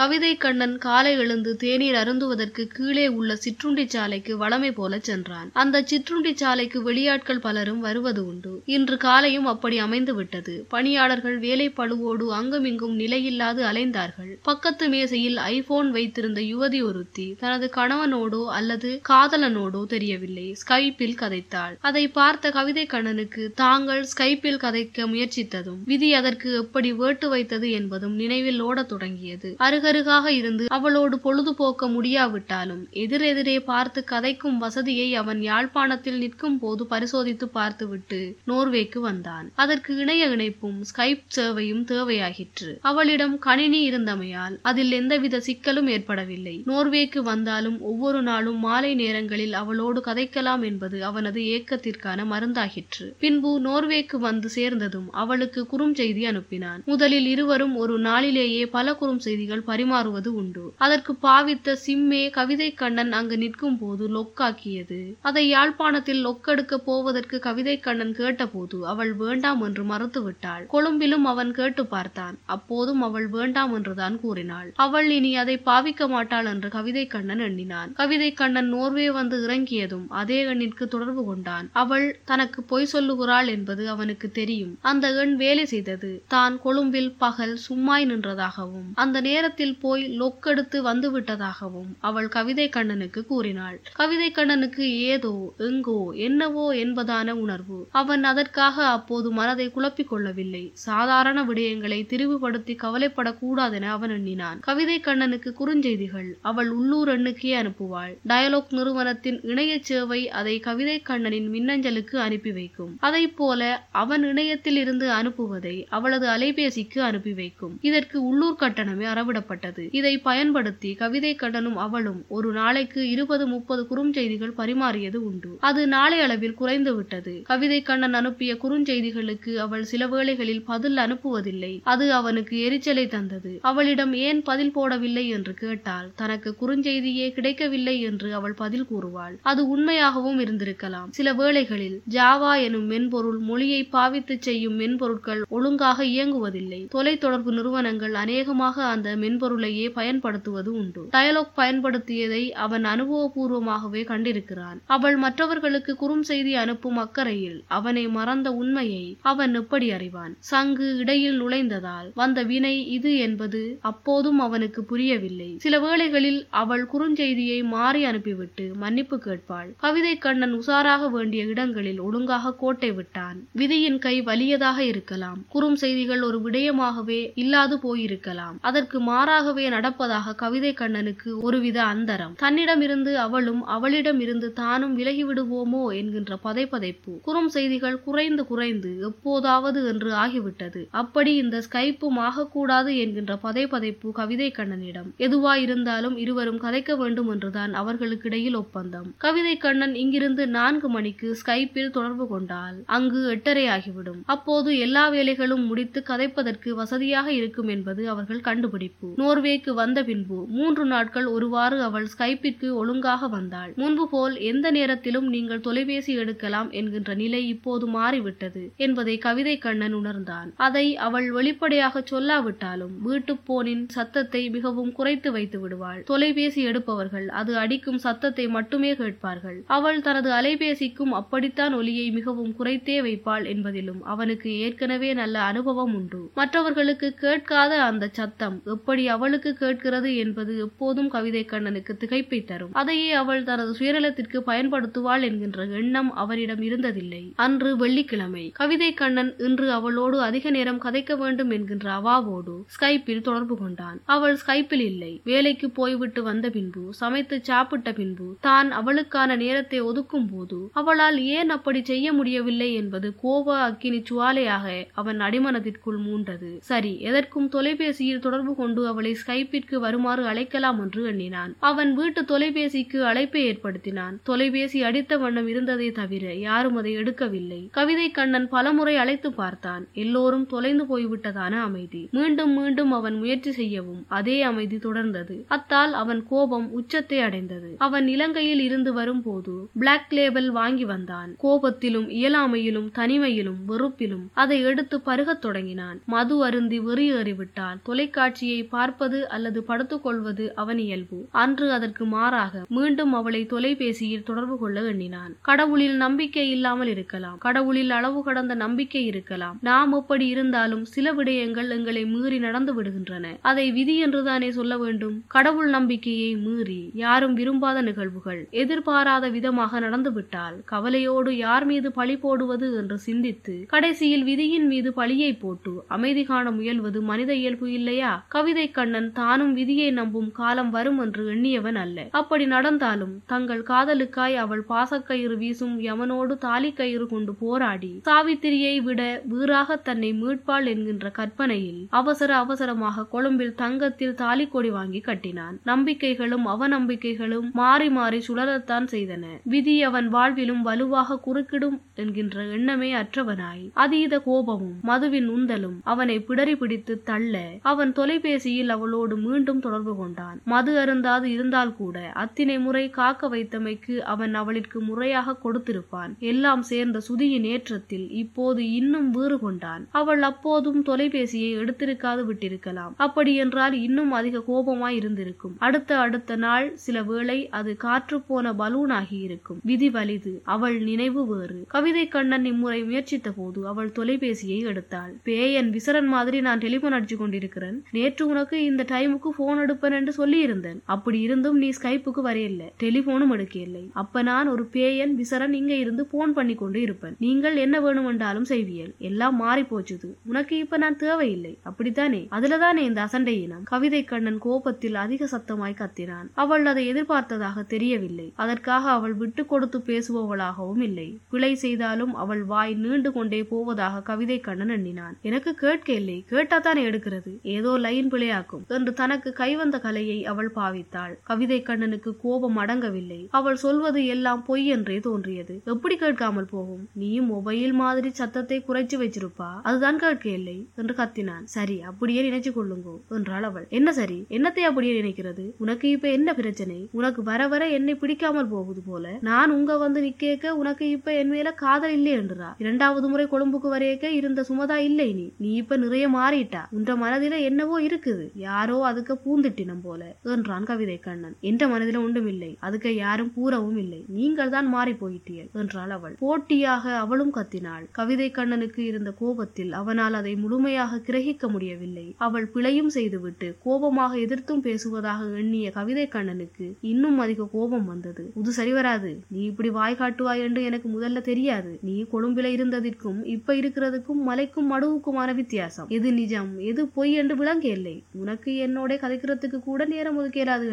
கவிதை கண்ணன் காலை எழுந்து தேநீர் அருந்துவதற்கு கீழே உள்ள சிற்றுண்டி சாலைக்கு வளமை போல சென்றான். அந்த சிற்றுண்டி சாலைக்கு வெளியாட்கள் பலரும் வருவது உண்டு. இன்று காலையும் அப்படி அமைந்து விட்டது. பணியாளர்கள் வேலை பழுவோடு அங்குமிங்கும் நிலையில்லாது அலைந்தார்கள். பக்கத்து மேசையில் ஐபோன் வைத்திருந்த யுவதி ஒருத்தி தனது கணவனோடோ அல்லது காதலனோடோ தெரியவில்லை. ஸ்கைப்பில் கதைத்தாள். அதை பார்த்த கவிதை கண்ணனுக்கு தாங்கள் ஸ்கைப்பில் கதைக்க முயற்சித்ததும் விதி அதற்கு எப்படி வேட்டு வைத்தது என்பதும் நினைவில் ஓடத் தொடங்கியது. அருகருகாக இருந்து அவளோடு பொழுதுபோக்க முடியாவிட்டாலும் எதிரெதிரே பார்த்து கதைக்கும் வசதியை அவன் யாழ்ப்பாணத்தில் நிற்கும் போது பரிசோதித்து பார்த்துவிட்டு நோர்வேக்கு வந்தான். அதற்கு இணைய இணைப்பும் ஸ்கைப் சேவையும் தேவையாகிற்று அவளிடம் கணினி இருந்தமையால் அதில் எந்தவித சிக்கலும் ஏற்படவில்லை. நோர்வேக்கு வந்தாலும் ஒவ்வொரு நாளும் மாலை நேரங்களில் அவளோடு கதைக்கலாம் என்பது அவனது ஏக்கத்திற்கான மருந்தாகிற்று. பின்பு நோர்வேக்கு வந்து சேர்ந்ததும் அவளுக்கு குறுஞ்செய்தி அனுப்பினான். முதலில் இருவரும் ஒரு நாளிலேயே பல குறுஞ்செய்திகள் பரிமாறுவது உண்டு. அதற்கு பாவித்த சிம்மே கவிதை கண்ணன் அங்கு நிற்கும் போது லொக்காக்கியது. அதை யாழ்ப்பாணத்தில் லொக்கெடுக்க போவதற்கு கவிதை கண்ணன் கேட்டபோது அவள் வேண்டாம் என்று மறுத்துவிட்டாள். கொழும்பிலும் அவன் கேட்டு பார்த்தான். அப்போதும் அவள் வேண்டாம் என்றுதான் கூறினாள். அவள் இனி அதை பாவிக்க மாட்டாள் என்று கவிதை கண்ணன் எண்ணினான். கவிதை கண்ணன் நோர்வே வந்து இறங்கியதும் அதே எண்ணிற்கு தொடர்பு கொண்டான். அவள் தனக்கு பொய் சொல்லுகிறாள் என்பது அவனுக்கு தெரியும். அந்த எண் வேலை செய்தது. தான் கொழும்பில் பகல் சும்மாய் நின்றதாகவும் அந்த நேரத்தில் நேரத்தில் போய் லொக்கெடுத்து வந்துவிட்டதாகவும் அவள் கவிதை கண்ணனுக்கு கூறினாள். கவிதை கண்ணனுக்கு ஏதோ எங்கோ என்னவோ என்பதான உணர்வு. அவன் அதற்காக அப்போது மனதை குழப்பிக் கொள்ளவில்லை. சாதாரண விடயங்களை திரிவுபடுத்தி கவலைப்படக்கூடாதென அவன் எண்ணினான். கவிதை கண்ணனுக்கு குறுஞ்செய்திகள் அவள் உள்ளூர் எண்ணுக்கே அனுப்புவாள். டயலாக் நிறுவனத்தின் இணைய சேவை அதை கவிதை கண்ணனின் மின்னஞ்சலுக்கு அனுப்பி வைக்கும். அதை போல அவன் இணையத்தில் இருந்து அனுப்புவதை அவளது அலைபேசிக்கு அனுப்பி வைக்கும். இதற்கு உள்ளூர் கட்டணமே அறவிடப்பட்டது இதை பயன்படுத்தி கவிதை கடனும் அவளும் ஒரு நாளைக்கு இருபது முப்பது குறுஞ்செய்திகள் பரிமாறியது உண்டு. அது நாளை அளவில் குறைந்து விட்டது. கவிதை கண்ணன் அனுப்பிய குறுஞ்செய்திகளுக்கு அவள் சில வேளைகளில் பதில் அனுப்புவதில்லை. அது அவனுக்கு எரிச்சலை தந்தது. அவளிடம் ஏன் பதில் போடவில்லை என்று கேட்டால் தனக்கு குறுஞ்செய்தியே கிடைக்கவில்லை என்று அவள் பதில் கூறுவாள். அது உண்மையாகவும் இருந்திருக்கலாம். சில வேளைகளில் ஜாவா எனும் மென்பொருள் மொழியை பாவித்து செய்யும் மென்பொருட்கள் ஒழுங்காக இயங்குவதில்லை. தொலைத்தொடர்பு நிறுவனங்கள் அநேகமாக அந்த மென்பொருளையே பயன்படுத்துவது உண்டு. டயலாக் பயன்படுத்தியதை அவன் அனுபவபூர்வமாகவே கண்டிருக்கிறான். அவள் மற்றவர்களுக்கு குறும் செய்தி அனுப்பும் அக்கறையில் அவனை மறந்த உண்மையை அவன் எப்படி அறிவான்? சங்கு இடையில் நுழைந்ததால் வந்த வினை இது என்பது அப்போதும் அவனுக்கு புரியவில்லை. சில வேளைகளில் அவள் குறுஞ்செய்தியை மாறி அனுப்பிவிட்டு மன்னிப்பு கேட்பாள். கவிதை கண்ணன் உசாராக வேண்டிய இடங்களில் ஒழுங்காக கோட்டை விட்டான். விதியின் கை வலியதாக இருக்கலாம். குறும் செய்திகள் ஒரு விடயமாகவே இல்லாது போயிருக்கலாம். அதற்கு மாற மாறாகவே நடப்பதாக கவிதை கண்ணனுக்கு ஒருவித அந்தரம். தன்னிடமிருந்து அவளும் அவளிடமிருந்து தானும் விலகிவிடுவோமோ என்கின்ற பதைப்பதைப்பு குறும் செய்திகள் குறைந்து குறைந்து எப்போதாவது என்று ஆகிவிட்டது. அப்படி இந்த ஸ்கைப்பும் ஆகக்கூடாது என்கின்ற பதைப்பதைப்பு கவிதை கண்ணனிடம். எதுவாயிருந்தாலும் இருவரும் கதைக்க வேண்டும் என்றுதான் அவர்களுக்கிடையில் ஒப்பந்தம். கவிதை கண்ணன் இங்கிருந்து நான்கு மணிக்கு ஸ்கைப்பில் தொடர்பு கொண்டால் அங்கு எட்டரை ஆகிவிடும். அப்போது எல்லா வேலைகளும் முடித்து கதைப்பதற்கு வசதியாக இருக்கும் என்பது அவர்கள் கண்டுபிடிப்பு. நோர்வேக்கு வந்த பின்பு மூன்று நாட்கள் ஒருவாறு அவள் ஸ்கைப்பிற்கு ஒழுங்காக வந்தாள். முன்பு போல் எந்த நேரத்திலும் நீங்கள் தொலைபேசி எடுக்கலாம் என்கின்ற நிலை இப்போது மாறிவிட்டது என்பதை கவிதை கண்ணன் உணர்ந்தான். அதை அவள் வெளிப்படையாக சொல்லாவிட்டாலும் வீட்டு போனின் சத்தத்தை மிகவும் குறைத்து வைத்து விடுவாள். தொலைபேசி எடுப்பவர்கள் அது அடிக்கும் சத்தத்தை மட்டுமே கேட்பார்கள். அவள் தனது அலைபேசிக்கும் அப்படித்தான் ஒலியை மிகவும் குறைத்தே வைப்பாள் என்பதிலும் அவனுக்கு ஏற்கனவே நல்ல அனுபவம் உண்டு. மற்றவர்களுக்கு கேட்காத அந்த சத்தம் எப்படி அவளுக்கு கேட்கிறது என்பது எப்போதும் கவிதை கண்ணனுக்கு திகைப்பை தரும். அதையே அவள் தனது சுயநலத்திற்கு பயன்படுத்துவாள் என்கின்ற எண்ணம் அவரிடம் இருந்ததில்லை. அன்று வெள்ளிக்கிழமை. கவிதை கண்ணன் இன்று அவளோடு அதிக நேரம் கதைக்க வேண்டும் என்கின்ற அவாவோடு ஸ்கைப்பில் தொடர்பு கொண்டான். அவள் ஸ்கைப்பில் இல்லை. வேலைக்கு போய்விட்டு வந்த பின்பு சமைத்து சாப்பிட்ட பின்பு தான் அவளுக்கான நேரத்தை ஒதுக்கும் போது அவளால் ஏன் அப்படி செய்ய முடியவில்லை என்பது கோப அக்கினி சுவாலையாக அவன் அடிமனத்திற்குள் மூண்டது. சரி எதற்கும் தொலைபேசியில் தொடர்பு கொண்டு அவள் ஸ்கைப்பிற்கு வருமாறு அழைக்கலாம் என்று எண்ணினான். அவன் வீட்டு தொலைபேசிக்கு அழைப்பை ஏற்படுத்தினான். தொலைபேசி அடித்த வண்ணம் இருந்ததை தவிர யாரும் அதை எடுக்கவில்லை. கவிதை கண்ணன் பலமுறை அழைத்து பார்த்தான். எல்லோரும் தொலைந்து போய்விட்டதான அமைதி. மீண்டும் மீண்டும் அவன் முயற்சி செய்யவும் அதே அமைதி தொடர்ந்தது. அத்தால் அவன் கோபம் உச்சத்தை அடைந்தது. அவன் இலங்கையில் இருந்து வரும்போது பிளாக் லேபல் வாங்கி வந்தான். கோபத்திலும் இயலாமையிலும் தனிமையிலும் வெறுப்பிலும் அதை எடுத்து பருகத் தொடங்கினான். மது அருந்தி வெறியேறிவிட்டால் தொலைக்காட்சியை பார்ப்பது அல்லது படுத்துக் கொள்வது அவன் இயல்பு. அன்று அதற்கு மாறாக மீண்டும் அவளை தொலைபேசியில் தொடர்பு கொள்ள எண்ணினான். கடவுளில் நம்பிக்கை இல்லாமல் இருக்கலாம். கடவுளில் அளவு கடந்த நம்பிக்கை இருக்கலாம். நாம் எப்படி இருந்தாலும் சில விடயங்கள் எங்களை மீறி நடந்து விடுகின்றன. அதை விதி என்றுதானே சொல்ல வேண்டும்? கடவுள் நம்பிக்கையை மீறி யாரும் விரும்பாத நிகழ்வுகள் எதிர்பாராத விதமாக நடந்துவிட்டால் கவலையோடு யார் மீது பழி போடுவது என்று சிந்தித்து கடைசியில் விதியின் மீது பழியை போட்டு அமைதி காண முயல்வது மனித இயல்பு இல்லையா? கவிதை கண்ணன் தானும் விதியை நம்பும் காலம் வரும் என்று எண்ணியவன் அல்ல. அப்படி நடந்தாலும் தங்கள் காதலுக்காய் அவள் பாசக்கயிறு வீசும் யமனோடு தாலி கயிறு கொண்டு போராடி சாவித்திரியை விட வீறாக தன்னை மீட்பாள் என்கின்ற கற்பனையில் அவசர அவசரமாக கொழும்பில் தங்கத்தில் தாலி கொடி வாங்கி கட்டினான். நம்பிக்கைகளும் அவநம்பிக்கைகளும் மாறி மாறி சுழலத்தான் செய்தன. விதி அவன் வாழ்விலும் வலுவாக குறுக்கிடும் என்கின்ற எண்ணமே அற்றவனாய். அதீத கோபமும் மதுவின் உந்தலும் அவனை பிடறி பிடித்து தள்ள அவன் தொலைபேசியில் அவளோடு மீண்டும் தொடர்பு கொண்டான். மது அருந்தாது இருந்தால் கூட அத்தினை முறை காக்க வைத்தமைக்கு அவன் அவளிற்கு முறையாக கொடுத்திருப்பான். எல்லாம் சேர்ந்த சுதியின் ஏற்றத்தில் இப்போது இன்னும் வீறு கொண்டான். அவள் அப்போதும் தொலைபேசியை எடுத்திருக்காது விட்டிருக்கலாம். அப்படி என்றால் இன்னும் அதிக கோபமாய் இருந்திருக்கும். அடுத்த அடுத்த நாள் சில வேளை அது காற்று போன பலூனாகி இருக்கும். விதி வலிது. அவள் நினைவு வேறு. கவிதை கண்ணன் இம்முறை முயற்சித்த போது அவள் தொலைபேசியை எடுத்தாள். பேயன் விசரன் மாதிரி நான் டெலிபோன் அடிச்சு கொண்டிருக்கிறேன். நேற்று உனக்கு உனக்கு இந்த டைமுக்கு போன் எடுப்பேன் என்று சொல்லி இருந்தேன் அப்படி இருந்தும் நீ ஸ்கைப்புக்கு வரையில்லை. டெலிபோனும் எடுக்கவில்லை. அப்ப நான் ஒரு பேயன் விசரன் இங்க இருந்து போன் பண்ணி கொண்டு இருப்பேன். நீங்கள் என்ன வேணுமென்றாலும் செய்வியல் எல்லாம் மாறி போச்சுது உனக்கு இப்ப நான் தேவையில்லை. அப்படித்தானே? அதுலதானே இந்த அசண்டை இனம்? கவிதை கண்ணன் கோபத்தில் அதிக சத்தமாய் கத்தினான். அவள் அதை எதிர்பார்த்ததாக தெரியவில்லை. அதற்காக அவள் விட்டு கொடுத்து பேசுபவளாகவும் இல்லை. பிழை செய்தாலும் அவள் வாய் நீண்டு கொண்டே போவதாக கவிதை கண்ணன் எண்ணினான். எனக்கு கேட்க இல்லை. கேட்டாத்தானே எடுக்கிறது? ஏதோ லைன் பிழையாக்கும் என்று தனக்கு கைவந்த கலையை அவள் பாவித்தாள். கவிதை கண்ணனுக்கு கோபம் அடங்கவில்லை. அவள் சொல்வது எல்லாம் பொய் என்றே தோன்றியது. எப்படி கேட்காமல் போகும்? நீயும் மொபைல் மாதிரி சத்தத்தை குறைச்சு வச்சிருப்பா. அதுதான் கேட்க இல்லை என்று கத்தினான். சரி அப்படியே நினைச்சு கொள்ளுங்கோ என்றாள் அவள். என்ன சரி? என்னத்தை அப்படியே நினைக்கிறது? உனக்கு இப்ப என்ன பிரச்சனை? உனக்கு வர வர என்னை பிடிக்காமல் போகுது போல. நான் உங்க வந்து நிக்கேக்க உனக்கு இப்ப என் மேல காதல் இல்லை என்றா இரண்டாவது முறை கொழும்புக்கு வரையக்க இருந்த சுமதா இல்லை நீ. நீ இப்ப நிறைய மாறிட்டா. உன்ற மனதில என்னவோ இருக்குது. யாரோ அதுக்கு பூந்திட்டினம் போல என்றான் கவிதை கண்ணன் என்ற மனதில ஒன்றுமில்லை. அதுக்கு யாரும் கூறவும் இல்லை. நீங்கள் தான் மாறி போயிட்டீர்கள் என்றாள் அவள். போட்டியாக அவளும் கத்தினாள். கவிதை கண்ணனுக்கு இருந்த கோபத்தில் அவனால் அதை முழுமையாக கிரகிக்க முடியவில்லை. அவள் பிழையும் செய்துவிட்டு கோபமாக எதிர்த்தும் பேசுவதாக எண்ணிய கவிதை கண்ணனுக்கு இன்னும் அதிக கோபம் வந்தது. இது சரி வராது. நீ இப்படி வாய் காட்டுவாய் என்று எனக்கு முதல்ல தெரியாது. நீ கொழும்பில இருந்ததற்கும் இப்ப இருக்கிறதுக்கும் மலைக்கும் மடுவுக்குமான வித்தியாசம். எது நிஜம்? எது பொய் என்று விளங்க இல்லை. உனக்கு என்னோட கதைக்கிறதுக்கு கூட நேரம் ஒதுக்கேலாது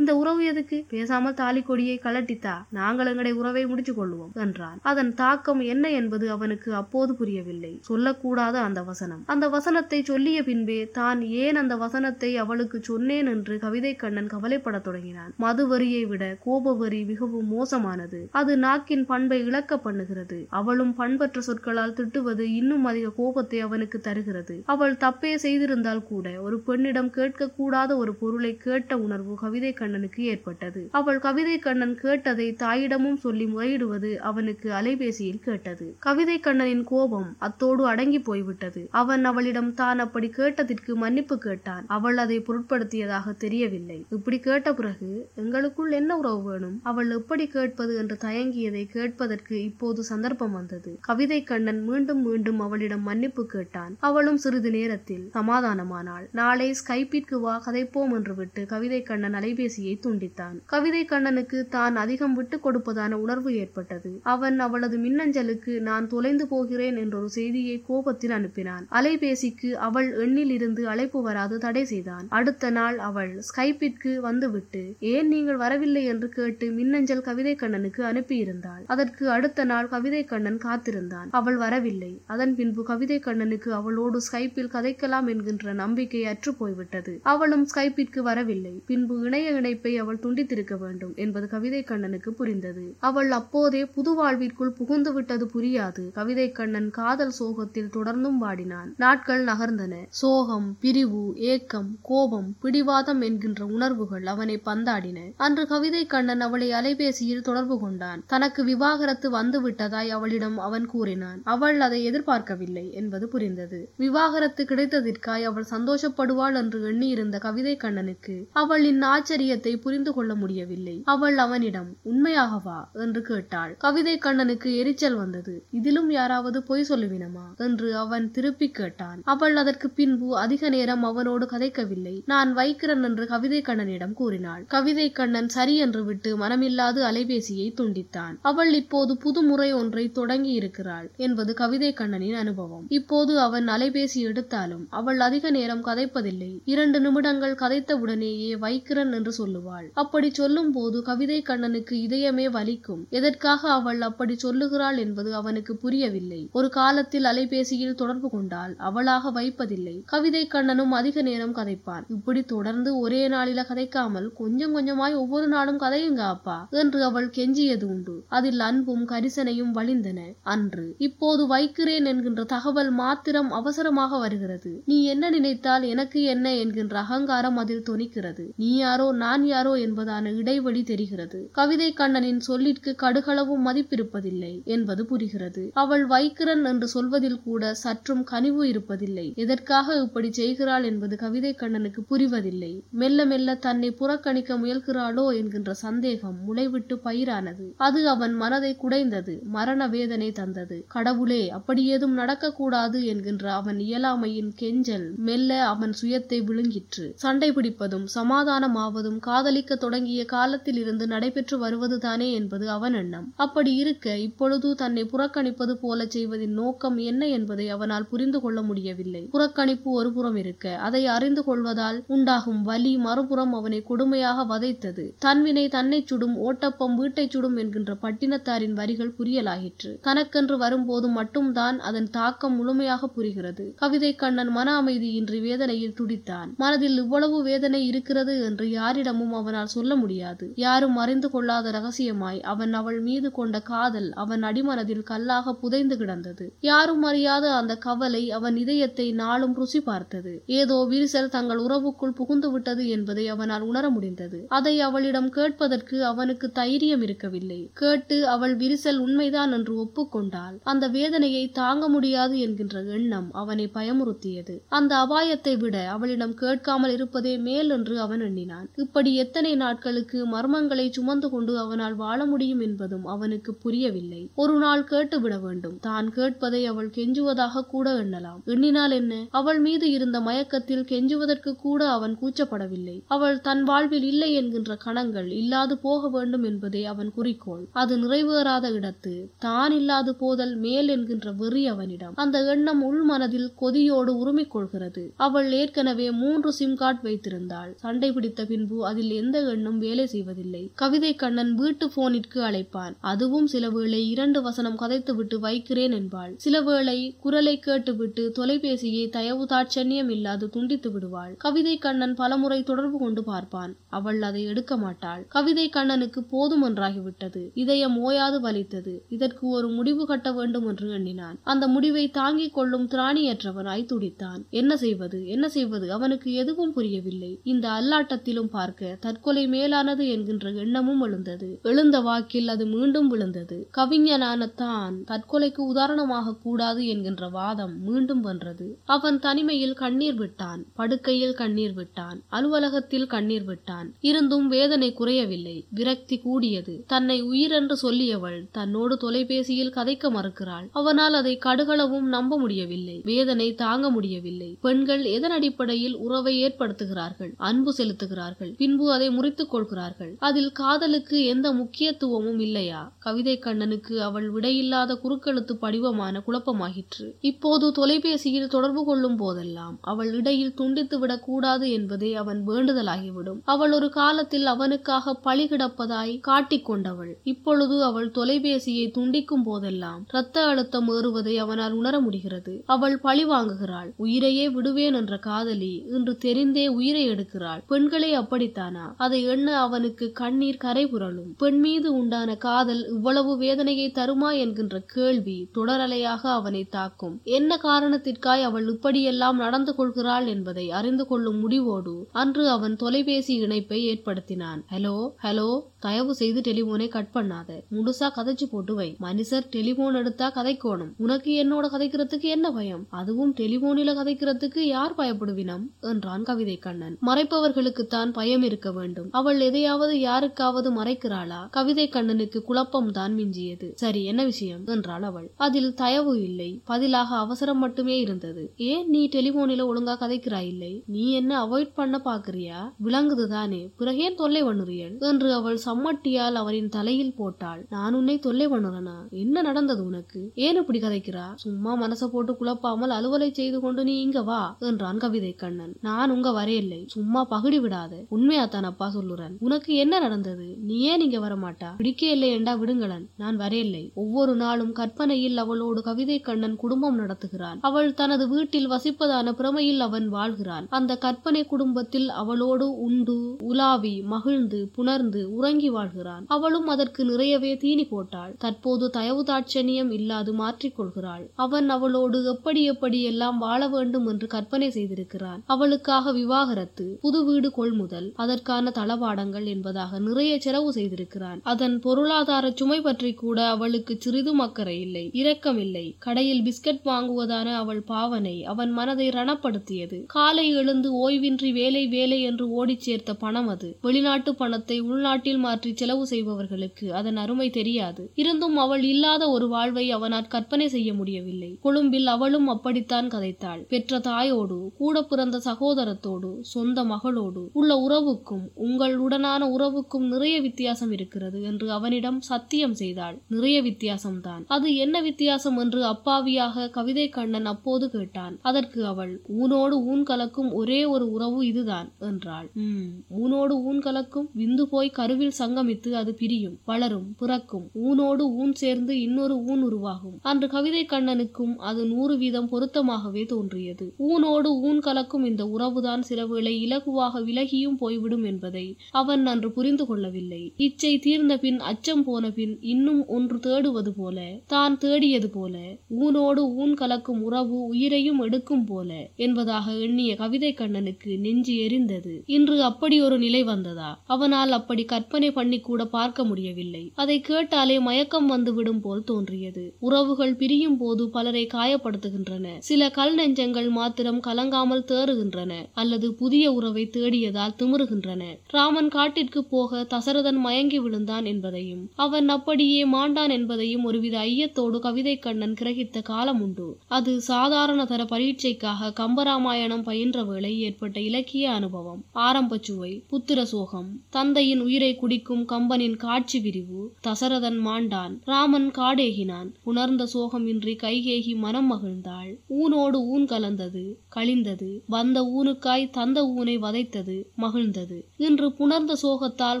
இந்த உறவு எதுக்கு? பேசாமல் தாலி கொடியை கலட்டித்தா நாங்கள் எங்களுடைய உறவை முடிச்சு கொள்வோம் என்றான். அதன் தாக்கம் என்ன என்பது அவனுக்கு அப்போது புரியவில்லை. சொல்லக்கூடாத அந்த வசனம். அந்த வசனத்தை சொல்லிய பின்பே தான் ஏன் அந்த வசனத்தை அவளுக்கு சொன்னேன் என்று கவிதை கண்ணன் கவலைப்படத் தொடங்கினான். மது வரியை விட கோப வரி மிகவும் மோசமானது. அது நாக்கின் பண்பை இழக்க பண்ணுகிறது. அவளும் பண்பற்ற சொற்களால் திட்டுவது இன்னும் அதிக கோபத்தை அவனுக்கு தருகிறது. அவள் தப்பே செய்திருந்தால் கூட ஒரு மற்றவரிடம் கேட்கக்கூடாத ஒரு பொருளை கேட்ட உணர்வு கவிதை கண்ணனுக்கு ஏற்பட்டது. அவள் கவிதை கண்ணன் கேட்டதை தாயிடமும் சொல்லி முறையிடுவது அவனுக்கு அலைபேசியில் கேட்டது. கவிதை கண்ணனின் கோபம் அத்தோடு அடங்கி போய்விட்டது. அவன் அவளிடம் தான் அப்படி கேட்டதற்கு மன்னிப்பு கேட்டான். அவள் அதை பொருட்படுத்தியதாக தெரியவில்லை. இப்படி கேட்ட பிறகு எங்களுக்குள் என்ன உறவு வேணும்? அவள் எப்படி கேட்பது? என்று தயங்கியதை கேட்பதற்கு இப்போது சந்தர்ப்பம் வந்தது. கவிதை கண்ணன் மீண்டும் மீண்டும் அவளிடம் மன்னிப்பு கேட்டான். அவளும் சிறிது நேரத்தில் சமாதானமானாள் நாளை ஸ்கைப்பிற்கு வா கதைப்போம் என்று விட்டு கவிதை கண்ணன் அலைபேசியை துண்டித்தான். கவிதை கண்ணனுக்கு தான் அதிகம் விட்டு கொடுப்பதான உணர்வு ஏற்பட்டது. அவன் அவளது மின்னஞ்சலுக்கு நான் தொலைந்து போகிறேன் என்றொரு செய்தியை கோபத்தில் அனுப்பினான். அலைபேசிக்கு அவள் எண்ணில் இருந்து அழைப்பு வராது தடை செய்தான். அடுத்த நாள் அவள் ஸ்கைப்பிற்கு வந்துவிட்டு ஏன் நீங்கள் வரவில்லை? என்று கேட்டு மின்னஞ்சல் கவிதை கண்ணனுக்கு அனுப்பியிருந்தாள். அதற்கு அடுத்த நாள் கவிதை கண்ணன் காத்திருந்தான். அவள் வரவில்லை. அதன் பின்பு கவிதை கண்ணனுக்கு அவளோடு ஸ்கைப்பில் கதைக்கலாம் என்கின்ற நம்பிக்கை அற்று போய்விட்டது. அவளும் ஸ்கைப்பிற்கு வரவில்லை. பின்பு இணைய இணைப்பை அவள் துண்டித்திருக்க வேண்டும் என்பது கவிதை கண்ணனுக்கு புரிந்தது. அவள் அப்போதே புது வாழ்விற்குள் புகுந்து விட்டது புரியாது. கவிதை கண்ணன் காதல் சோகத்தில் தொடர்ந்தும் வாடினான். நாட்கள் நகர்ந்தன. சோகம் பிரிவு ஏக்கம் கோபம் பிடிவாதம் என்கின்ற உணர்வுகள் அவனை பந்தாடின. அன்று கவிதை கண்ணன் அவளை அலைபேசியில் தொடர்பு கொண்டான். தனக்கு விவாகரத்து வந்து விட்டதாய் அவளிடம் அவன் கூறினான். அவள் அதை எதிர்பார்க்கவில்லை என்பது புரிந்தது. விவாகரத்து கிடைத்ததற்காய் அவள் சந்தோஷப்படுவாள் என்று எண்ணியிருந்த கவிதை கண்ணனுக்கு அவளின் ஆச்சரியத்தை புரிந்து கொள்ள முடியவில்லை. அவள் அவனிடம் உண்மையாகவா என்று கேட்டாள். கவிதை கண்ணனுக்கு எரிச்சல் வந்தது. இதிலும் யாராவது பொய் சொல்லுவினமா? என்று அவன் திருப்பி கேட்டான். அவள் அதற்கு பின்பு அதிக நேரம் அவனோடு கதைக்கவில்லை. நான் வைக்கிறன் என்று கவிதை கண்ணனிடம் கூறினாள். கவிதை கண்ணன் சரி என்று விட்டு மனமில்லாது அலைபேசியை துண்டித்தான். அவள் இப்போது புது முறை ஒன்றை தொடங்கி இருக்கிறாள் என்பது கவிதை கண்ணனின் அனுபவம். இப்போது அவன் அலைபேசி எடுத்தாலும் அவள் அதிக நேரம் கதைப்பதில்லை. இரண்டு நிமிடங்கள் கதைத்தவுடனேயே வைக்கிறன் என்று சொல்லுவாள். அப்படி சொல்லும் போது கவிதை கண்ணனுக்கு இதயமே வலிக்கும். எதற்காக அவள் அப்படி சொல்லுகிறாள் என்பது அவனுக்கு புரியவில்லை. ஒரு காலத்தில் அலைபேசியில் தொடர்பு கொண்டால் அவளாக வைப்பதில்லை. கவிதை கண்ணனும் அதிக நேரம் கதைப்பான். இப்படி தொடர்ந்து ஒரே நாளில கதைக்காமல் கொஞ்சம் கொஞ்சமாய் ஒவ்வொரு நாளும் கதையுங்க அப்பா என்று அவள் கெஞ்சியது உண்டு. அதில் அன்பும் கரிசனையும் வழிந்தன. அன்று இப்போது வைக்கிறேன் என்கின்ற தகவல் மாத்திரம் அவசரமாக வருகிறது. நீ என்ன நினைத்தால் எனக்கு என்ன என்கின்ற அகங்காரம் அதில் தொனிக்கிறது. நீ யாரோ நான் யாரோ என்பதான இடைவெளி தெரிகிறது. கவிதை கண்ணனின் சொல்லிற்கு கடுகளவும் மதிப்பிருப்பதில்லை என்பது புரிகிறது. அவள் வைக்கிறன் என்று சொல்வதில் கூட சற்றும் கனிவு இருப்பதில்லை. எதற்காக இப்படி செய்கிறாள் என்பது கவிதை கண்ணனுக்கு புரிவதில்லை. மெல்ல மெல்ல தன்னை புறக்கணிக்க முயல்கிறாளோ என்கின்ற சந்தேகம் முளைவிட்டு பயிரானது. அது அவன் மனதை குடைந்தது மரண வேதனை தந்தது. கடவுளே அப்படி ஏதும் நடக்கக்கூடாது என்கின்ற அவன் இயலாமையின் கெஞ்சல் மெல்ல அவன் சுய இதயத்தை விழுங்கிற்று. சண்டை பிடிப்பதும் சமாதானமாவதும் காதலிக்க தொடங்கிய காலத்தில் இருந்து நடைபெற்று வருவதுதானே என்பது அவன் எண்ணம். அப்படி இருக்க இப்பொழுது தன்னை புறக்கணிப்பது போல செய்வதின் நோக்கம் என்ன என்பதை அவனால் புரிந்து கொள்ள முடியவில்லை. புறக்கணிப்பு ஒருபுறம் இருக்க அதை அறிந்து கொள்வதால் உண்டாகும் வலி மறுபுறம் அவனை கொடுமையாக வதைத்தது. தன்வினை தன்னை சுடும் ஓட்டப்பம் வீட்டை சுடும் என்கின்ற பட்டினத்தாரின் வரிகள் புரியலாயிற்று. தனக்கென்று வரும்போது மட்டும்தான் அதன் தாக்கம் முழுமையாக புரிகிறது. கவிதை கண்ணன் மன அமைதியின்றி வேதனையில் துடி துடித்தான் மனதில் இவ்வளவு வேதனை இருக்கிறது என்று யாரிடமும் அவனால் சொல்ல முடியாது. யாரும் அறிந்து கொள்ளாத ரகசியமாய் அவன் அவள் மீது கொண்ட காதல் அவன் அடிமனதில் கல்லாக புதைந்து கிடந்தது. யாரும் அறியாத அந்த கவலை அவன் இதயத்தை நாளும் ருசி பார்த்தது. ஏதோ விரிசல் தங்கள் உறவுக்குள் புகுந்து விட்டது என்பதை அவனால் உணர முடிந்தது. அதை அவளிடம் கேட்பதற்கு அவனுக்கு தைரியம் இருக்கவில்லை. கேட்டு அவள் விரிசல் உண்மைதான் என்று ஒப்புக்கொண்டால் அந்த வேதனையை தாங்க முடியாது என்கின்ற எண்ணம் அவனை பயமுறுத்தியது. அந்த அபாயத்தை விட அவளிடம் கேட்காமல் இருப்பதே மேல் என்று அவன் எண்ணினான். இப்படி எத்தனை நாட்களுக்கு மர்மங்களை சுமந்து கொண்டு அவனால் வாழ முடியும் என்பதும் அவனுக்கு புரியவில்லை. ஒரு நாள் கேட்டுவிட வேண்டும். தான் கேட்பதை அவள் கெஞ்சுவதாக கூட எண்ணலாம். எண்ணினால் என்ன? அவள் மீது இருந்த மயக்கத்தில் கெஞ்சுவதற்கு கூட அவன் கூச்சப்படவில்லை. அவள் தன் வாழ்வில் இல்லை என்கின்ற கணங்கள் இல்லாது போக வேண்டும் என்பதே அவன் குறிக்கோள். அது நிறைவேறாத இடத்து. தான் இல்லாது போதல் மேல் என்கின்ற வெறி அவனிடம். அந்த எண்ணம் உள் மனதில் கொதியோடு உரிமை கொள்கிறது. அவள் ஏற்கனவே மூன்று சிம் கார்டு வைத்திருந்தாள். சண்டை பிடித்த பின்பு அதில் எந்த எண்ணும் வேலை செய்வதில்லை. கவிதை கண்ணன் வீட்டு போனிற்கு அழைப்பான். அதுவும் சில வேளை இரண்டு வசனம் கதைத்துவிட்டு வைக்கிறேன் என்பாள். சில வேளை குரலை கேட்டுவிட்டு தொலைபேசியை தயவு தாட்சண்யம் இல்லாது துண்டித்து விடுவாள். கவிதை கண்ணன் பலமுறை தொடர்பு கொண்டு பார்ப்பான். அவள் அதை எடுக்க மாட்டாள். கவிதை கண்ணனுக்கு போதும் என்றாகிவிட்டது. இதயம் ஓயாது வலித்தது. இதற்கு ஒரு முடிவு கட்ட வேண்டும் என்று எண்ணினான். அந்த முடிவை தாங்கிக் கொள்ளும் திராணியற்றவனாய் துடித்தான். என்ன செய்வது? என்ன செய்வது? அவனுக்கு எதுவும் புரியவில்லை. இந்த அல்லாட்டத்திலும் பார்க்க தற்கொலை மேலானது என்கின்ற எண்ணமும் எழுந்தது. எழுந்த வாக்கில் அது மீண்டும் விழுந்தது. கவிஞனான தான் தற்கொலைக்கு உதாரணமாக கூடாது என்கின்ற வாதம் மீண்டும் வென்றது. அவன் தனிமையில் கண்ணீர் விட்டான். படுக்கையில் கண்ணீர் விட்டான். அலுவலகத்தில் கண்ணீர் விட்டான். இருந்தும் வேதனை குறையவில்லை. விரக்தி கூடியது. தன்னை உயிரென்று சொல்லியவள் தன்னோடு தொலைபேசியில் கதைக்க மறுக்கிறாள். அவனால் அதை கடுகளவும் நம்ப முடியவில்லை. வேதனை தாங்க முடியவில்லை. பெண்கள் எதன் அடிப்படையில் உறவை ஏற்படுத்துகிறார்கள் அன்பு செலுத்துகிறார்கள் பின்பு அதை முறித்துக் கொள்கிறார்கள். அதில் காதலுக்கு எந்த முக்கியத்துவமும் இல்லையா? கவிதை கண்ணனுக்கு அவள் விடையில்லாத குறுக்கெழுத்து படிவமான குழப்பமாகிற்று. இப்போது தொலைபேசியில் தொடர்பு கொள்ளும் போதெல்லாம் அவள் இடையில் துண்டித்து விடக் கூடாது என்பதே அவன் வேண்டுதலாகிவிடும். அவள் ஒரு காலத்தில் அவனுக்காக பழி கிடப்பதாய் காட்டிக்கொண்டவள் இப்பொழுது அவள் தொலைபேசியை துண்டிக்கும் போதெல்லாம் இரத்த அழுத்தம் ஏறுவதை அவனால் உணர முடிகிறது. அவள் பழி வாங்குகிறாள் உயிரையே விடுவேன் என்ற காதல் என்று தெரிந்தே உயிரை எடுக்கிறாள். பெண்களை அப்படித்தானா? அதை எண்ண அவனுக்கு கண்ணீர் கரை புரளும். பெண் மீது உண்டான காதல் இவ்வளவு வேதனையை தருமா என்கின்ற கேள்வி தொடரலையாக அவனை தாக்கும். என்ன காரணத்திற்காய் அவள் இப்படியெல்லாம் நடந்து கொள்கிறாள் என்பதை அறிந்து கொள்ளும் முடிவோடு அன்று அவன் தொலைபேசி இணைப்பை ஏற்படுத்தினான். ஹலோ ஹலோ தயவு செய்து டெலிபோனை கட் பண்ணாத. முழுசா கதைச்சு போட்டு வை. மனுஷர் டெலிபோன் எடுத்தா கதைக்கோணும். உனக்கு என்னோட கதைக்கிறதுக்கு என்ன பயம்? அதுவும் டெலிபோனில கதைக்கிறதுக்கு யார் பயப்படுவினம்? என்றான் கவிதை கண்ணன். மறைப்பவர்களுக்குத்தான் பயம் இருக்க வேண்டும். அவள் எதையாவது யாருக்காவது மறைக்கிறாளா? கவிதை கண்ணனுக்கு குழப்பம் தான் மிஞ்சியது. சரி என்ன விஷயம்? என்றாள் அவள். அதில் தயவு இல்லை. பதிலாக அவசரம் மட்டுமே இருந்தது. ஏன் நீ டெலிபோனில ஒழுங்கா கதைக்கிறாய் இல்லை நீ என்ன அவாய்ட் பண்ண பாக்குறியா? விளங்குதுதானே. பிறகேன் தொல்லை பண்ணுறியல் என்று அவள் சம்மட்டியால் அவரின் தலையில் போட்டாள். நான் உன்னை தொல்லை பண்ணுறனா? என்ன நடந்தது உனக்கு? ஏன் இப்படி கதைக்கிறா? சும்மா மனச போட்டு குழப்பாமல் அலுவலை செய்து கொண்டு நீ இங்க வா என்றான் கவிதை கண்ணன் நான் உங்க வரையில்லை. சும்மா பகுடி விடாத. உண்மையாத்தான் அப்பா சொல்லுறேன். உனக்கு என்ன நடந்தது? நீ ஏன் இங்க வரமாட்டா? பிடிக்க இல்லை என்றா விடுங்களன். நான் வரையில்லை. ஒவ்வொரு நாளும் கற்பனையில் அவளோடு கவிதை கண்ணன் குடும்பம் நடத்துகிறான். அவள் தனது வீட்டில் வசிப்பதான பிரமையில் அவன் வாழ்கிறான். அந்த கற்பனை குடும்பத்தில் அவளோடு உண்டு உலாவி மகிழ்ந்து புணர்ந்து உறங்கி வாழ்கிறான். அவளும் அதற்கு நிறையவே தீனி போட்டாள். தற்போது தயவு தாட்சணியம் இல்லாது மாற்றிக்கொள்கிறாள் அவன் அவளோடு எப்படி எப்படி எல்லாம் வாழ வேண்டும் என்று கற்பனை செய்திருக்கிறான். அவளுக்காக விவாகரத்து புது வீடு கொள்முதல் அதற்கான தளவாடங்கள் என்பதாக நிறைய செலவு செய்திருக்கிறான். அதன் பொருளாதார சுமை பற்றி கூட அவளுக்கு சிறிதும் அக்கறை இல்லை. இரக்கம் இல்லை கடையில் பிஸ்கட் வாங்குவதான அவள் பாவனை அவன் மனதை ரணப்படுத்தியது. காலை எழுந்து ஓய்வின்றி வேலை வேலை என்று ஓடிச் சேர்த்த பணம் அது. வெளிநாட்டு பணத்தை உள்நாட்டில் மாற்றி செலவு செய்பவர்களுக்கு அதன் அருமை தெரியாது. இருந்தும் அவள் இல்லாத ஒரு வாழ்வை அவனால் கற்பனை செய்ய முடியவில்லை. கொழும்பில் அவளும் அப்படித்தான் கதைத்தாள். பெற்ற தாயோடு கூட பிறந்த சகோதரத்தோடு சொந்த மகளோடு உள்ள உறவுக்கும் உங்களுடனான உறவுக்கும் நிறைய வித்தியாசம் இருக்கிறது என்று அவனிடம் சத்தியம் செய்தாள். நிறைய வித்தியாசம்தான். அது என்ன வித்தியாசம் என்று அப்பாவியாக கவிதை கண்ணன் அப்போது கேட்டான். அதற்கு அவள் ஊனோடு ஊன் கலக்கும் ஒரே ஒரு உறவு இதுதான் என்றாள். உம் ஊனோடு ஊன் கலக்கும் விந்து போய் கருவில் சங்கமித்து அது பிரியும். வளரும் பிறக்கும். ஊனோடு ஊன் சேர்ந்து இன்னொரு ஊன் உருவாகும். அன்று கவிதை கண்ணனுக்கும் அது நூறு வீதம் பொருத்தமாகவே தோன்றியது. ஊனோடு ஊன் கலக்கும் இந்த உறவுதான் சிலவேளை இலகுவாக விலகியும் போய்விடும் என்பதை அவன் அன்று புரிந்து கொள்ளவில்லை. இச்சை தீர்ந்த பின் அச்சம் போன பின் இன்னும் ஒன்று தேடுவது போல தான் தேடியது போல ஊனோடு ஊன் கலக்கும் உறவு உயிரையும் எடுக்கும் போல என்பதாக எண்ணிய கவிதை கண்ணனுக்கு நெஞ்சு எரிந்தது. இன்று அப்படி ஒரு நிலை வந்ததா? அவனால் அப்படி கற்பனை பண்ணி கூட பார்க்க முடியவில்லை. அதை கேட்டாலே மயக்கம் வந்துவிடும் போல் தோன்றியது. உறவுகள் பிரியும் போது பலரை காயப்படுத்துகின்றன. சில கல் நெஞ்சங்கள் மாத்திரம் கலங்காமல் தேறுகின்றன அல்லது புதிய உறவை தேடியதால் திமிருகின்றன. ராமன் காட்டிற்கு போக தசரதன் மயங்கி விழுந்தான் என்பதையும் அவன் அப்படியே மாண்டான் என்பதையும் ஒருவித ஐயத்தோடு கவிதை கண்ணன் கிரகித்த காலம் உண்டு. அது சாதாரண தர பரீட்சைக்காக கம்பராமாயணம் பயின்ற வேளை ஏற்பட்ட இலக்கிய அனுபவம். ஆரம்ப சுவை புத்திர சோகம். தந்தையின் உயிரை குடிக்கும் கம்பனின் காட்சி விரிவு தசரதன் மாண்டான். ராமன் காடேகினான். உணர்ந்த சோகம் இன்றி கைகேகி மனம் மகிழ்ந்தாள். ஊனோடு ஊன் கலந்தது கழிந்தது. வந்த ஊனுக்காய் தந்த ஊனை வதைத்தது மகிழ்ந்தது. இன்று புணர்ந்த சோகத்தால்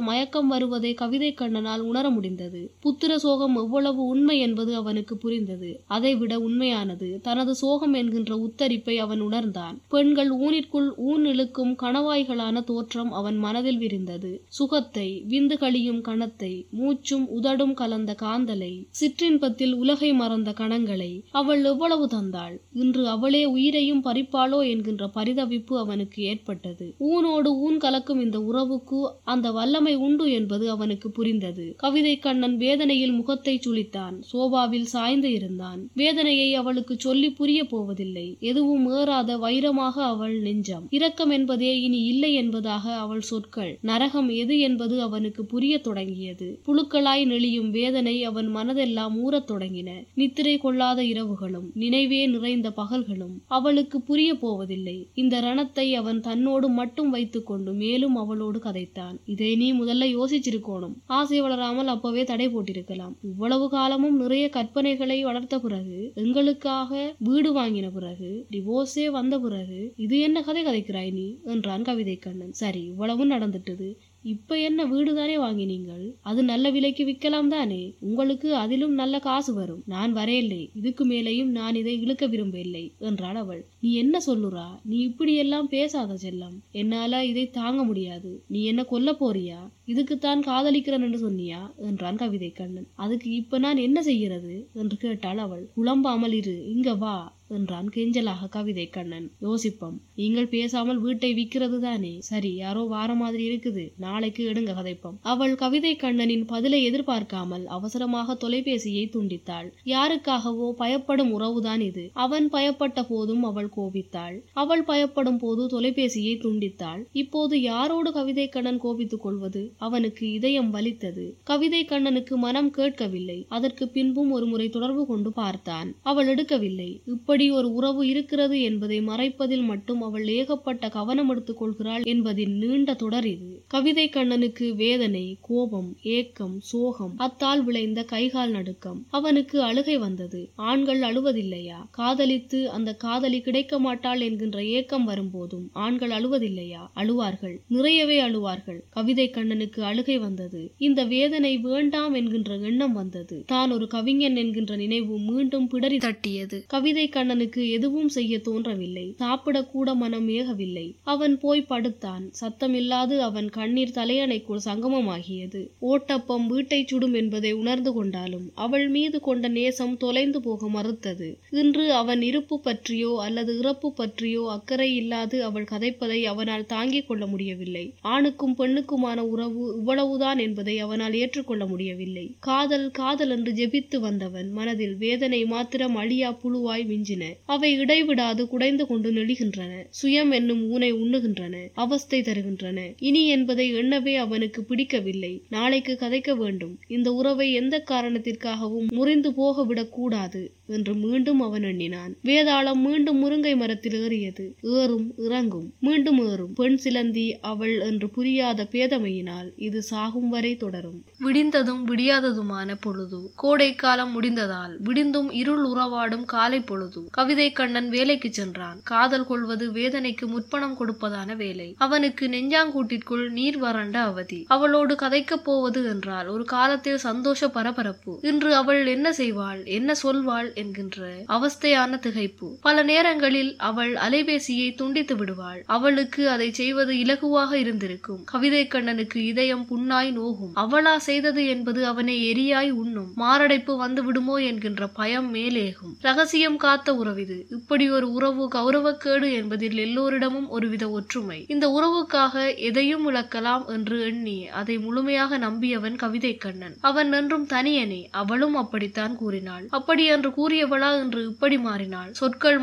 மயக்கம் வருவதை கவிதை கண்ணனால் உணர முடிந்தது. புத்திர சோகம் எவ்வளவு உண்மை என்பது அவனுக்கு புரிந்தது. அதைவிட உண்மையானது தனது சோகம் என்கின்ற உத்தரிப்பை அவன் உணர்ந்தான். பெண்கள் ஊனிற்குள் ஊன் இழுக்கும் கணவாய்களான தோற்றம் அவன் மனதில் விரிந்தது. சுகத்தை விந்து கழியும் கணத்தை மூச்சும் உதடும் கலந்த காந்தலை சிற்றின்பத்தில் உலகை மறந்த கணங்களை அவள் எவ்வளவு தந்தாள்? இன்று அவளே உயிரையும் பறிப்பாளோ என்கின்ற பரிதவிப்பு அவனுக்கு ஏற்பட்டது. ஊனோடு ஊன் கலக்கும் இந்த உறவுக்கு அந்த வல்லமை உண்டு என்பது அவனுக்கு புரிந்தது. கவிதை கண்ணன் வேதனையில் முகத்தை சுளித்தான் சோபாவில் சாய்ந்து இருந்தான். வேதனையை அவளுக்கு சொல்லி புரிய போவதில்லை. எதுவும் ஏறாத வைரமாக அவள் நெஞ்சம். இரக்கம் என்பதே இனி இல்லை என்பதாக அவள் சொற்கள். நரகம் எது என்பது அவனுக்கு புரிய தொடங்கியது. புழுக்களாய் நெளியும் வேதனை அவன் மனதெல்லாம் ஊறத் தொடங்கின. நித்திரை கொள்ளாத இரவுகளும் நினைவே நிறைந்த பகல்களும் அவளுக்கு புரிய போவதில்லை. இந்த ரணத்தை அவன் தன்னோடு மட்டும் வைத்துக்கொண்டு மேலும் அவளோடு கதைத்தான். இதை நீ முதல்ல யோசிச்சிருக்கணும். ஆசை வளராமல் அப்பவே தடை போட்டிருக்கலாம். இவ்வளவு காலமும் நிறைய கற்பனைகளை வளர்த்த பிறகு எங்களுக்காக வீடு வாங்கின பிறகு டிவோர்ஸே வந்த பிறகு இது என்ன கதை கதைக்கிறாய் நீ? என்றான் கவிதை கண்ணன் சரி இவ்வளவும் நடந்துட்டது. இப்ப என்ன வீடு தானே வாங்கினீங்கள் அது நல்ல விலைக்கு விற்கலாம் தானே? உங்களுக்கு அதிலும் நல்ல காசு வரும். நான் வரையில்லை இதுக்கு மேலேயும் நான் இதை இழுக்க விரும்பவில்லை என்றாள் அவள். நீ என்ன சொல்லுறா? நீ இப்படியெல்லாம் பேசாத செல்லம். என்னால இதை தாங்க முடியாது. நீ என்ன கொல்ல போறியா? இதுக்குத்தான் காதலிக்கிறேன் என்று சொன்னியா? என்றான் கவிதை கண்ணன். அதுக்கு இப்ப நான் என்ன செய்கிறது? என்று கேட்டாள் அவள். குழம்பாமல் இரு. இங்க வா என்றான் கெஞ்சலாக கவிதை கண்ணன். யோசிப்போம். நீங்கள் பேசாமல் வீட்டை விற்கிறது தானே? சரி யாரோ வார மாதிரி இருக்குது. நாளைக்கு எடுங்க கதைப்போம். அவள் கவிதை கண்ணனின் பதிலை எதிர்பார்க்காமல் அவசரமாக தொலைபேசியை துண்டித்தாள். யாருக்காகவோ பயப்படும் உறவுதான் இது. அவன் பயப்பட்ட போதும் அவள் கோபித்தாள். அவள் பயப்படும் போது தொலைபேசியை துண்டித்தாள். இப்போது யாரோடு கவிதை கண்ணன் கோபித்துக் கொள்வது? அவனுக்கு இதயம் வலித்தது. கவிதை கண்ணனுக்கு மனம் கேட்கவில்லை. அதற்கு பின்பும் ஒரு முறை தொடர்பு கொண்டு பார்த்தான். அவள் எடுக்கவில்லை. இப்படி ஒரு உறவு இருக்கிறது என்பதை மறைப்பதில் மட்டும் அவள் ஏகப்பட்ட கவனம் எடுத்துக் கொள்கிறாள் என்பதின் நீண்ட தொடர் இது. கவிதை கண்ணனுக்கு வேதனை கோபம் ஏக்கம் சோகம் அத்தால் விளைந்த கைகால் நடுக்கம். அவனுக்கு அழுகை வந்தது. ஆண்கள் அழுவதில்லையா? காதலித்து அந்த காதலி கிடைக்க மாட்டாள் என்கின்ற ஏக்கம் வரும்போதும் ஆண்கள் அழுவதில்லையா? அழுவார்கள். நிறையவே அழுவார்கள். கவிதை கண்ணனுக்கு அழுகை வந்தது. இந்த வேதனை வேண்டாம் என்கின்ற எண்ணம் வந்தது. தான் ஒரு கவிஞன் என்கின்ற நினைவு மீண்டும் பிடரி தட்டியது. கவிதை கண்ணனுக்கு எதுவும் செய்ய தோன்றவில்லை. சாப்பிடக்கூட மனம் ஏகவில்லை. அவன் போய் படுத்தான். சத்தமில்லாது அவன் கண்ணீர் தலையணைக்குள் சங்கமமாகியது. ஓட்டப்பம் வீட்டை சுடும் என்பதை உணர்ந்து கொண்டாலும் அவள் மீது கொண்ட நேசம் தொலைந்து போக மறுத்தது. இன்று அவன் இருப்பு பற்றியோ அல்லது இறப்பு பற்றியோ அக்கறை இல்லாது அவள் கதைப்பதை அவனால் தாங்கிக் கொள்ள முடியவில்லை. ஆணுக்கும் பெண்ணுக்குமான உறவு இவ்வளவுதான் என்பதை அவனால் ஏற்றுக்கொள்ள முடியவில்லை. காதல் காதல் என்று ஜெபித்து வந்தவன் மனதில் வேதனை மாத்திரம் அழியா புழுவாய் மிஞ்சின. அவை இடைவிடாது குடைந்து கொண்டு நெளிகின்றன. சுயம் என்னும் ஊனை உண்ணுகின்றன. அவஸ்தை தருகின்றன. இனி என்பதை எண்ணவே அவனுக்கு பிடிக்கவில்லை. நாளைக்கு கதைக்க வேண்டும். இந்த உறவை எந்த காரணத்திற்காகவும் முறிந்து போக விடக்கூடாது என்று மீண்டும் அவன் எண்ணினான். வேதாளம் மீண்டும் முருங்க முருங்கை மரத்தில் ஏறியது. ஏறும் இறங்கும். மீண்டும் ஏறும். பெண் சிலந்தி அவள் என்று புரியாத பேதமையினால் இது சாகும் வரை தொடரும். விடிந்ததும் விடியாததுமான பொழுது. கோடை காலம் முடிந்ததால் விடிந்தும் இருள் உறவாடும் காலை பொழுது. கவிதை கண்ணன் வேலைக்கு சென்றான். காதல் கொள்வது வேதனைக்கு முற்பணம் கொடுப்பதான வேலை. அவனுக்கு நெஞ்சாங்கூட்டிற்குள் நீர் வறண்ட அவதி. அவளோடு கதைக்கப் போவது என்றால் ஒரு காலத்தில் சந்தோஷ பரபரப்பு. இன்று அவள் என்ன செய்வாள் என்ன சொல்வாள் என்கின்ற அவஸ்தையான திகைப்பு. பல நேரங்களில் அவள் அலைபேசியை துண்டித்து விடுவாள். அவளுக்கு அதை செய்வது இலகுவாக இருந்திருக்கும். கவிதை கண்ணனுக்கு இதயம் புண்ணாய் நோகும். அவளா செய்தது என்பது அவனை எரியாய் உண்ணும். மாரடைப்பு வந்து விடுமோ என்கின்ற பயம் மேலேகும். ரகசியம் காத்த உறவிது. இப்படி ஒரு உறவு கௌரவக்கேடு என்பதில் எல்லோரிடமும் ஒருவித ஒற்றுமை. இந்த உறவுக்காக எதையும் இழக்கலாம் என்று எண்ணி அதை முழுமையாக நம்பியவன் கவிதை கண்ணன். அவன் என்றும் தனியனே. அவளும் அப்படித்தான் கூறினாள். அப்படி என்று கூறியவளா? என்று இப்படி மாறினாள். சொற்கள்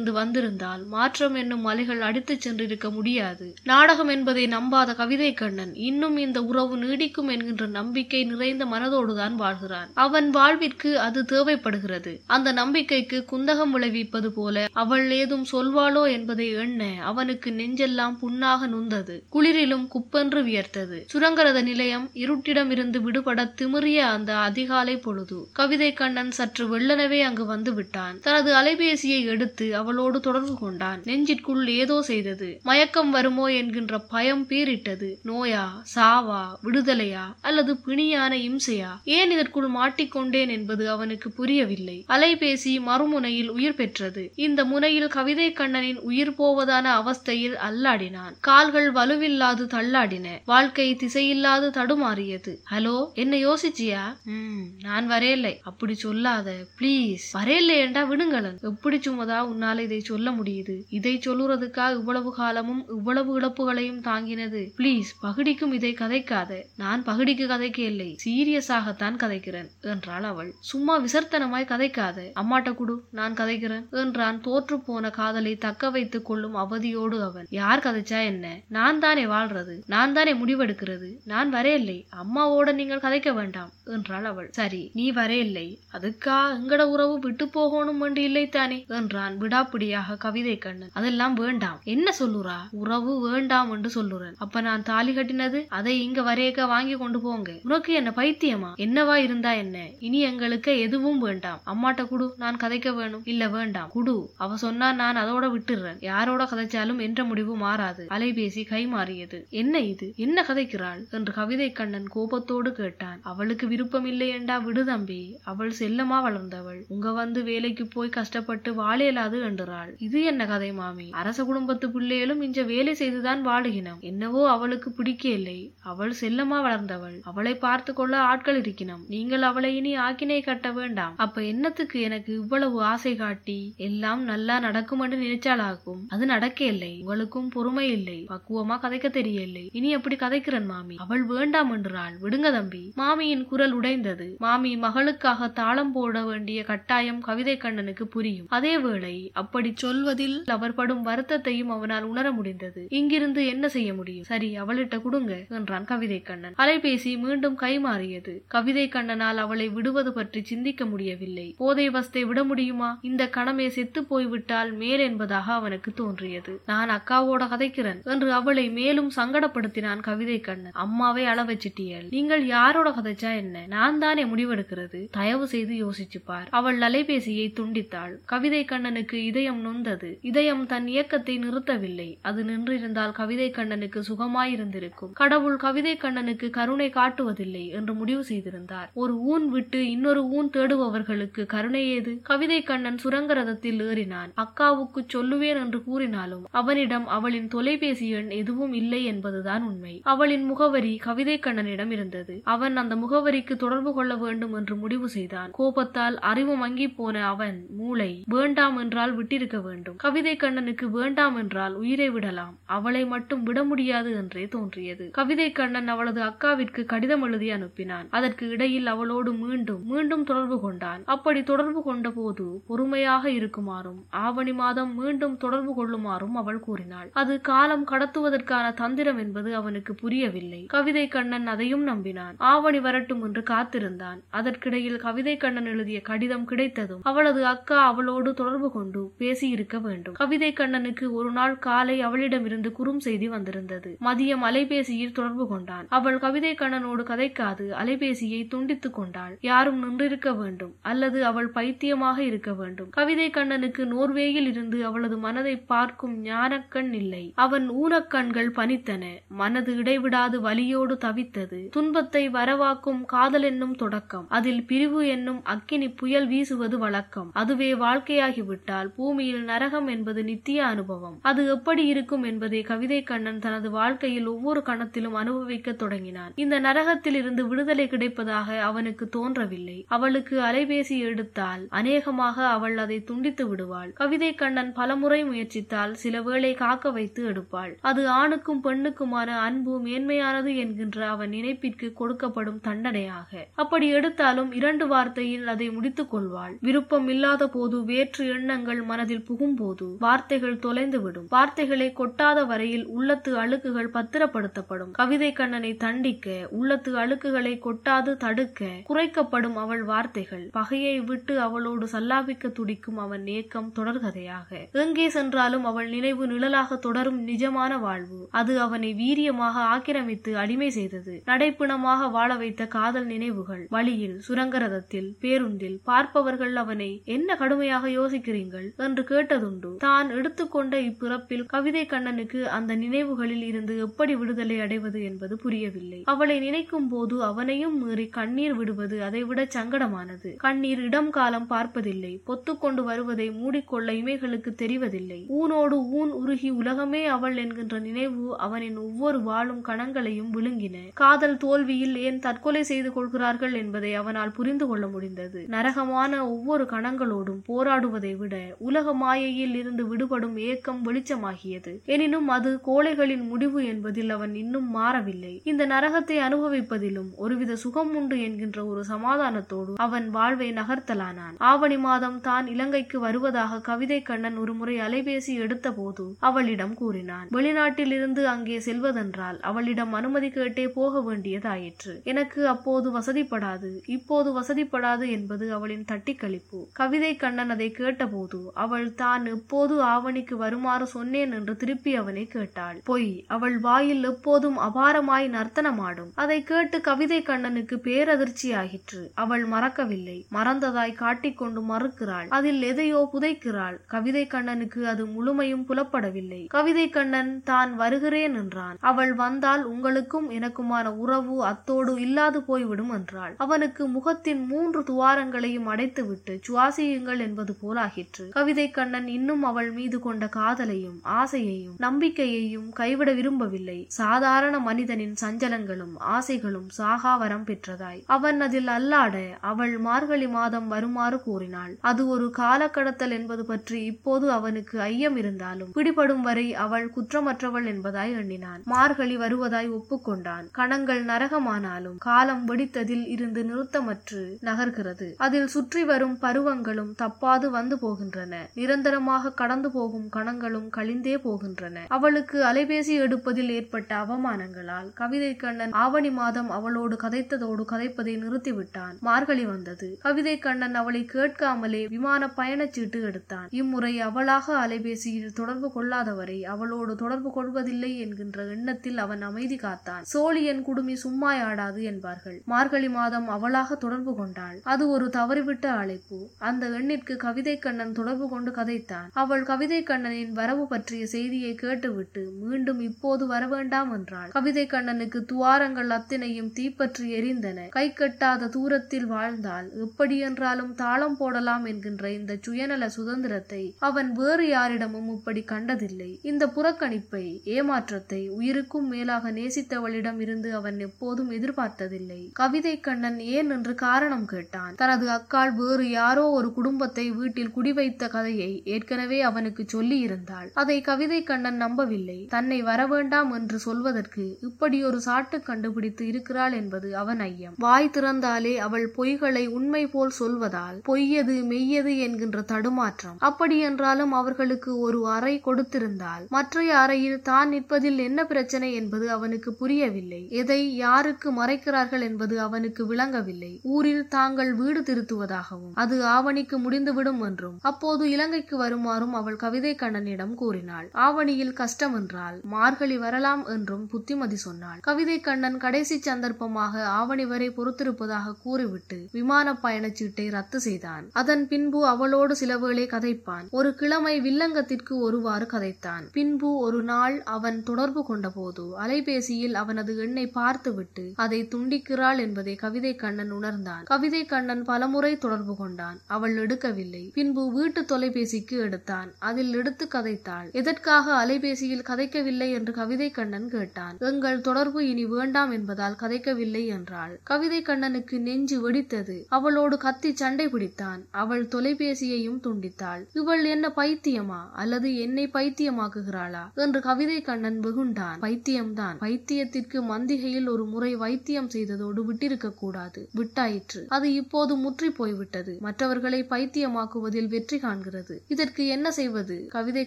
இருந்து வந்திருந்தால் மாற்றம் என்னும் மலைகள் அடித்துச் சென்றிருக்க முடியாது. நாடகம் என்பதை நம்பாத கவிதை கண்ணன் இன்னும் இந்த உறவு நீடிக்கும் என்கின்ற நம்பிக்கை நிறைந்த மனதோடுதான் வாழ்கிறான். அவன் வாழ்விற்கு அது தேவைப்படுகிறது. அந்த நம்பிக்கைக்கு குந்தகம் விளைவிப்பது போல அவள் ஏதும் சொல்வாளோ என்பதை எண்ண அவனுக்கு நெஞ்செல்லாம் புண்ணாக நுந்தது. குளிரிலும் குப்பென்று வியர்த்தது. சுரங்கரத நிலையம் இருட்டிடமிருந்து விடுபட திமிறிய அந்த அதிகாலை பொழுது கவிதை கண்ணன் சற்று வெள்ளனவே அங்கு வந்து விட்டான். தனது அலைபேசியை எடுத்து அவளோடு தொடர்பு கொண்டான். நெஞ்சிற்குள் ஏதோ செய்தது. மயக்கம் வருமோ என்கின்ற பயம் பீரிட்டது நோயா சாவா விடுதலையா அல்லது பிணியான இம்சையா? ஏன் இதற்குள் மாட்டிக்கொண்டேன் என்பது அவனுக்கு புரியவில்லை. அலைபேசி மறுமுனையில் உயிர் பெற்றது. இந்த முனையில் கவிதை கண்ணனின் உயிர் போவதான அவஸ்தையில் அல்லாடினான். கால்கள் வலுவில்லாது தள்ளாடின. வாழ்க்கை திசையில்லாது தடுமாறியது. ஹலோ என்ன யோசிச்சியா? உம் நான் வரையலை. அப்படி சொல்லாத. ப்ளீஸ். வரையலையேண்டா விடுங்களன். எப்படி சும்மாதா உன்னால இதை சொல்ல முடியுது. இதை சொல்லுறதுக்காக இவ்வளவு காலமும் இவ்வளவு இழப்புகளையும் தாங்கினது. பிளீஸ் பகுடிக்கும் இதை கதைக்காத. நான் பகுடிக்கு கதைக்க இல்லை சீரியஸாகத்தான் கதைக்கிறேன் என்றாள் அவள். சும்மா விசர்த்தனமாய் கதைக்காத. அம்மாட்ட குடு நான் கதைக்கிறேன் என்றான் தோற்று போன காதலை தக்க வைத்துக் கொள்ளும் அவதியோடு அவன். யார் கதைச்சா என்ன? நான் தானே வாழ்றது. நான் தானே முடிவெடுக்கிறது. நான் வரையில்லை அம்மாவோட நீங்கள் கதைக்க வேண்டாம் என்றாள் அவள். சரி நீ வரையில்லை அதுக்கா எங்கட உறவு விட்டு போகணும் என்று இல்லை தானே என்றான் விடாப்பிடியாக கவிதை கண்ணன். அதெல்லாம் வேண்டாம். என்ன சொல்லுறா? உறவு வேண்டாம் என்று சொல்லுறேன். அப்ப நான் தாலி கட்டினது அதை இங்க வரையக்க வாங்கி கொண்டு போங்க. உனக்கு என்ன பைத்தியமா? என்னவா இருந்தா என்ன? இனி எங்களுக்கு எதுவும் வேண்டாம். அம்மாட்ட குடு நான் கதைக்க வேணும். இல்ல வேண்டாம். குடு. அவ சொன்னா நான் அதோட விட்டுறேன். யாரோட கதைச்சாலும் என்ற முடிவு மாறாது. அலைபேசி கை மாறியது. என்ன இது? என்ன கதைக்கிறாள்? என்று கவிதை கண்ணன் கோபத்தோடு கேட்டான். அவளுக்கு விருப்பம் இல்லையெண்டா விடு தம்பி. அவள் செல்லமா வளர்ந்தவள். உங்க வந்து வேலைக்கு போய் கஷ்டப்பட்டு வாழையலாது என்றாள் இது என்ன கதை மாமி? அரச குடும்பத்து பிள்ளைகளும் இஞ்ச வேலை செய்துதான் வாழுகினம். என்னவோ அவளுக்கு பிடிக்கவில்லை. அவள் செல்லமா வளர்ந்தவள். அவளை பார்த்து கொள்ள ஆட்கள் இருக்கணும் நீங்கள் அவளை இனி ஆக்கினை கட்ட வேண்டாம். அப்ப என்னத்துக்கு எனக்கு இவ்வளவு ஆசை காட்டி? எல்லாம் நல்லா நடக்கும் என்று நினைச்சாலாகும். அது நடக்க இல்லை உங்களுக்கும் பொறுமை இல்லை. பக்குவமா கதைக்க தெரியவில்லை. இனி எப்படி கதைக்கிறன் மாமி? அவள் வேண்டாம் என்றாள். விடுங்க தம்பி. மாமியின் குரல் உடைந்தது. மாமி மகளுக்காக தாளம் போட வேண்டிய கட்டாயம் கவிதை கண்ணனுக்கு புரியும். அதே வேளை அப்படி சொல்வதில் அவர் படும் வருத்தத்தையும் அவனால் உணர முடிந்தது. இங்கிருந்து என்ன செய்ய முடியும்? சரி அவளிட்ட கொடுங்க என்றான் கவிதை கண்ணன் அலைபேசி மீண்டும் கைமாறியது கவிதை கண்ணனால் அவளை விடுவது பற்றி சிந்திக்க முடியவில்லை. போதை வஸ்தை விட முடியுமா? இந்த கணமே செத்து போய்விட்டால் மேல் என்பதாக அவனுக்கு தோன்றியது. நான் அக்காவோட கதைக்கிறேன் என்று அவளை மேலும் சங்கடப்படுத்தினான் கவிதை கண்ணன் அம்மாவை அள வச்சிட்டியல். நீங்கள் யாரோட கதைச்சா என்ன? நான் தானே முடிவெடுக்கிறது? தயவு செய்து யோசிச்சு பார். அவள் அலைபேசியை துண்டித்தாள். கவிதை கண்ணனுக்கு இதயம் நொந்தது. இதயம் தன் இயக்கத்தை நிறுத்தவில்லை. அது நின்றிருந்தால் கவிதை கண்ணனுக்கு சுகமாயிருந்திருக்கும். கடவுள் கவிதை கண்ணனுக்கு கருணை காட்டுவதில்லை என்று முடிவு செய்திருந்தார். ஒரு ஊன் விட்டு இன்னொரு ஊன் தேடுபவர்களுக்கு கருணை ஏது? கவிதை கண்ணன் சுரங்கரதத்தில் ஏறினான். அக்காவுக்கு சொல்லுவேன் என்று கூறினாலும் அவனிடம் அவளின் தொலைபேசி எண் எதுவும் இல்லை என்பதுதான் உண்மை. அவளின் முகவரி கவிதை கண்ணனிடம் இருந்தது. அவன் அந்த முகவரிக்கு தொடர்பு கொள்ள வேண்டும் என்று முடிவு செய்தான். கோபத்தால் அறிவு மங்கி போன அவன் மூளை வேண்டாம் என்றால் விட்டு விட்டிருக்க வேண்டும். கவிதை கண்ணனுக்கு வேண்டாம் என்றால் உயிரை விடலாம். அவளை மட்டும் விட முடியாது என்றே தோன்றியது. கவிதை கண்ணன் அவளது அக்காவிற்கு கடிதம் எழுதி அனுப்பினான். அதற்கு இடையில் அவளோடு மீண்டும் மீண்டும் தொடர்பு கொண்டான். அப்படி தொடர்பு கொண்ட போது பொறுமையாக இருக்குமாறும் ஆவணி மாதம் மீண்டும் தொடர்பு கொள்ளுமாறும் அவள் கூறினாள். அது காலம் கடத்துவதற்கான தந்திரம் என்பது அவனுக்கு புரியவில்லை. கவிதை கண்ணன் அதையும் நம்பினான். ஆவணி வரட்டும் என்று காத்திருந்தான். அதற்கிடையில் கவிதை கண்ணன் எழுதிய கடிதம் கிடைத்ததும் அவளது அக்கா அவளோடு தொடர்பு கொண்டு பேசியிருக்க வேண்டும். கவிதை கண்ணனுக்கு ஒரு நாள் காலை அவளிடமிருந்து குறும் செய்தி வந்திருந்தது. மதியம் அலைபேசியில் தொடர்பு கொண்டான். அவள் கவிதை கண்ணனோடு கதைக்காது அலைபேசியை துண்டித்துக் கொண்டாள். யாரும் நின்றிருக்க வேண்டும் அல்லது அவள் பைத்தியமாக இருக்க வேண்டும். கவிதை கண்ணனுக்கு நோர்வேயில் இருந்து அவளது மனதை பார்க்கும் ஞானக்கண் இல்லை. அவன் ஊனக்கண்கள் பனித்தன. மனது இடைவிடாது வலியோடு தவித்தது. துன்பத்தை வரவாக்கும் காதல் என்னும் தொடக்கம். அதில் பிரிவு என்னும் அக்கினி புயல் வீசுவது வழக்கம். அதுவே வாழ்க்கையாகிவிட்டால் பூமியில் நரகம் என்பது நித்திய அனுபவம். அது எப்படி இருக்கும் என்பதை கவிதை கண்ணன் தனது வாழ்க்கையில் ஒவ்வொரு கணத்திலும் அனுபவிக்க தொடங்கினான். இந்த நரகத்தில் இருந்து விடுதலை கிடைப்பதாக அவனுக்கு தோன்றவில்லை. அவளுக்கு அலைபேசி எடுத்தால் அநேகமாக அவள் அதை துண்டித்து விடுவாள். கவிதை கண்ணன் பலமுறை முயற்சித்தால் சில வேளை காக்க வைத்து எடுப்பாள். அது ஆணுக்கும் பெண்ணுக்குமான அன்பு மேன்மையானது என்கின்ற அவன் நினைப்பிற்கு கொடுக்கப்படும் தண்டனையாக. அப்படி எடுத்தாலும் இரண்டு வார்த்தையில் அதை முடித்துக் கொள்வாள். விருப்பம் இல்லாத போது வேற்று எண்ணங்கள் மனதில் புகும்போது வார்த்தைகள் தொலைந்துவிடும். வார்த்தைகளை கொட்டாத வரையில் உள்ளத்து அழுக்குகள் பத்திரப்படுத்தப்படும். கவிதை கண்ணனை தண்டிக்க உள்ளத்து அழுக்குகளை கொட்டாது தடுக்க குறைக்கப்படும் அவள் வார்த்தைகள். பகையை விட்டு அவளோடு சல்லாபிக்க துடிக்கும் அவன் ஏக்கம் தொடர்கதையாக. எங்கே சென்றாலும் அவள் நினைவு நிழலாக தொடரும் நிஜமான வாழ்வு. அது அவனை வீரியமாக ஆக்கிரமித்து அடிமை செய்தது. நடைப்பிணமாக வாழ வைத்த காதல் நினைவுகள். வழியில் சுரங்கரதத்தில் பேருந்தில் பார்ப்பவர்கள் அவனை என்ன கடுமையாக யோசிக்கிறீர்கள்? என்று கேட்டதுண்டு. தான் எடுத்துக்கொண்ட இப்பிறப்பில் கவிதை கண்ணனுக்கு அந்த நினைவுகளில் இருந்து எப்படி விடுதலை அடைவது என்பது புரியவில்லை. அவளை நினைக்கும் போது அவனையும் மீறி கண்ணீர் விடுவது அதைவிட சங்கடமானது. கண்ணீர் இடம் காலம் பார்ப்பதில்லை. பொத்துக்கொண்டு வருவதை மூடிக்கொள்ள இமைகளுக்கு தெரிவதில்லை. ஊனோடு ஊன் உருகி உலகமே அவள் என்கின்ற நினைவு அவனின் ஒவ்வொரு வாழும் கணங்களையும் விழுங்கின. காதல் தோல்வியில் ஏன் தற்கொலை செய்து கொள்கிறார்கள் என்பதை அவனால் புரிந்து கொள்ள முடிந்தது. நரகமான ஒவ்வொரு கணங்களோடும் போராடுவதை விட உலக மாயையில் இருந்து விடுபடும் ஏக்கம் வெளிச்சமாகியது. எனினும் அது கோழைகளின் முடிவு என்பதில் அவன் இன்னும் மாறவில்லை. இந்த நரகத்தை அனுபவிப்பதிலும் ஒருவித சுகம் உண்டு என்கின்ற ஒரு சமாதானத்தோடு அவன் வாழ்வை நகர்த்தலானான். ஆவணி மாதம் தான் இலங்கைக்கு வருவதாக கவிதை கண்ணன் ஒருமுறை அலைபேசி எடுத்தபோது அவளிடம் கூறினான் வெளிநாட்டில் இருந்து அங்கே செல்வதென்றால் அவளிடம் அனுமதி கேட்டே போக வேண்டியதாயிற்று. எனக்கு அப்போது வசதிப்படாது. இப்போது வசதிப்படாது என்பது அவளின் தட்டிக்களிப்பு கவிதை கண்ணன் அதை கேட்டபோது அவள் தான் எப்போது ஆவணிக்கு வருமாறு சொன்னேன் என்று திருப்பி அவனை கேட்டாள். பொய் அவள் வாயில் எப்போதும் அபாரமாய் நர்த்தனமாடும். அதை கேட்டு கவிதை கண்ணனுக்கு பேரதிர்ச்சியாகிற்று அவள் மறக்கவில்லை. மறந்ததாய் காட்டிக்கொண்டு மறுக்கிறாள். அதில் எதையோ புதைக்கிறாள். கவிதை கண்ணனுக்கு அது முழுமையும் புலப்படவில்லை. கவிதை கண்ணன் தான் வருகிறேன் என்றான். அவள் வந்தால் உங்களுக்கும் எனக்குமான உறவு அத்தோடு இல்லாது போய்விடும் என்றாள். அவனுக்கு முகத்தின் மூன்று துவாரங்களையும் அடைத்துவிட்டு சுவாசியுங்கள் என்பது போலாகிற்று. கவிதை கண்ணன் இன்னும் அவள் மீது கொண்ட காதலையும் ஆசையையும் நம்பிக்கையையும் கைவிட விரும்பவில்லை. சாதாரண மனிதனின் சஞ்சலங்களும் ஆசைகளும் சாகாவரம் பெற்றதாய். அவன் அதில் அல்லாட அவள் மார்கழி மாதம் வருமாறு கூறினாள். அது ஒரு காலக்கடத்தல் என்பது பற்றி இப்போது அவனுக்கு ஐயம் இருந்தாலும் பிடிபடும் வரை அவள் குற்றமற்றவள் என்பதாய் எண்ணினான். மார்கழி வருவதாய் ஒப்புக்கொண்டான். கணங்கள் நரகமானாலும் காலம் வெடித்ததில் இருந்து நிறுத்தமற்று நகர்கிறது. அதில் சுற்றி வரும் பருவங்களும் தப்பாது வந்து போகின்றன. நிரந்தரமாக கடந்து போகும் கணங்களும் கழிந்தே போகின்றன. அவளுக்கு அலைபேசி எடுப்பதில் ஏற்பட்ட அவமானங்களால் கவிதை கண்ணன் ஆவணி மாதம் அவளோடு கதைத்ததோடு கதைப்பதை நிறுத்திவிட்டான். மார்கழி வந்தது. கவிதை கண்ணன் அவளை கேட்காமலே விமான பயணச்சீட்டு எடுத்தான். இம்முறை அவளாக அலைபேசியில் தொடர்பு கொள்ளாதவரை அவளோடு தொடர்பு கொள்வதில்லை என்கின்ற எண்ணத்தில் அவன் அமைதி காத்தான். சோழியன் குடுமி சும்மாயாடாது என்பார்கள். மார்கழி மாதம் அவளாக தொடர்பு கொண்டாள். அது ஒரு தவறிவிட்ட அழைப்பு. அந்த எண்ணிற்கு கவிதை கண்ணன் தொடர்பு கொண்டு கதைத்தான். அவள் கவிதை கண்ணனின் வரவு பற்றிய செய்தியை கேட்டுவிட்டு மீண்டும் இப்போது வர வேண்டாம் என்றாள். கவிதை கண்ணனுக்கு துவாரங்கள் அத்தனையும் தீப்பற்றி எரிந்தன. கை கட்டாத தூரத்தில் வாழ்ந்தால் எப்படி என்றாலும் தாளம் போடலாம் என்கின்ற இந்த சுயநல சுதந்திரத்தை அவன் வேறு யாரிடமும் இப்படி கண்டதில்லை. இந்த புறக்கணிப்பை ஏமாற்றத்தை உயிருக்கும் மேலாக நேசித்தவளிடம் இருந்து அவன் எப்போதும் எதிர்பார்த்ததில்லை. கவிதை கண்ணன் ஏன் என்று காரணம் கேட்டான். தனது அக்காள் வேறு யாரோ ஒரு குடும்பத்தை வீட்டில் குடிவைத்த கதையை ஏற்கனவே அவனுக்கு சொல்லி இருந்தாள் அதை கவிதை கண்ணன் நம்பவில்லை. தன்னை வரவேண்டாம் என்று சொல்வதற்கு இப்படி ஒரு சாட்டு கண்டுபிடித்து இருக்கிறாள் என்பது அவன் ஐயம். வாய் திறந்தாலே அவள் பொய்களை உண்மை போல் சொல்வதால் பொய்யது மெய்யது என்கின்ற தடுமாற்றம். அப்படி என்றாலும் அவர்களுக்கு ஒரு அறை கொடுத்திருந்தால் மற்றைய அறையில் தான் நிற்பதில் என்ன பிரச்சனை என்பது அவனுக்கு புரியவில்லை. எதை யாருக்கு மறைக்கிறார்கள் என்பது அவனுக்கு விளங்கவில்லை. ஊரில் தாங்கள் வீடு திருத்துவதாகவும் அது ஆவணிக்கு முடிந்துவிடும் என்றும் அப்போது அப்போது இலங்கைக்கு வருமாறும் அவள் கவிதை கண்ணனிடம் கூறினாள். ஆவணியில் கஷ்டம் என்றால் மார்கழி வரலாம் என்றும் புத்திமதி சொன்னாள். கவிதை கண்ணன் கடைசி சந்தர்ப்பமாக ஆவணி வரை பொறுத்திருப்பதாக கூறிவிட்டு விமான பயணச்சீட்டை ரத்து செய்தான். அதன் பின்பு அவளோடு சிலவேளை கதைப்பான். ஒரு கிழமை வில்லங்கத்திற்கு ஒருவாறு கதைத்தான். பின்பு ஒரு நாள் அவன் தொடர்பு கொண்டபோது அலைபேசியில் அவனது எண்ணை பார்த்துவிட்டு அதை துண்டிக்கிறாள் என்பதை கவிதை கண்ணன் உணர்ந்தான். கவிதை கண்ணன் பலமுறை தொடர்பு கொண்டான். அவள் எடுக்கவில்லை. பின்பு வீட்டு தொலைபேசிக்கு எடுத்தான். அதில் எடுத்து கதைத்தாள். எதற்காக அலைபேசியில் கதைக்கவில்லை? என்று கவிதை கண்ணன் கேட்டான். எங்கள் தொடர்பு இனி வேண்டாம் என்பதால் கதைக்கவில்லை என்றாள். கவிதை கண்ணனுக்கு நெஞ்சு வெடித்தது. அவளோடு கத்தி சண்டை பிடித்தான். அவள் தொலைபேசியையும் துண்டித்தாள். இவள் என்ன பைத்தியமா? அல்லது என்னை பைத்தியமாக்குகிறாளா? என்று கவிதை கண்ணன் வெகுண்டான். பைத்தியம்தான். பைத்தியத்திற்கு மந்திகையில் ஒரு முறை வைத்தியம் செய்ததோடு விட்டிருக்க கூடாது. விட்டாயிற்று. அது இப்போது முற்றி போய்விட்டது. மற்றவர்களை பைத்தியமாக்குவதில் வெற்றி காண்கிறது இதற்கு என்ன செய்வது? கவிதை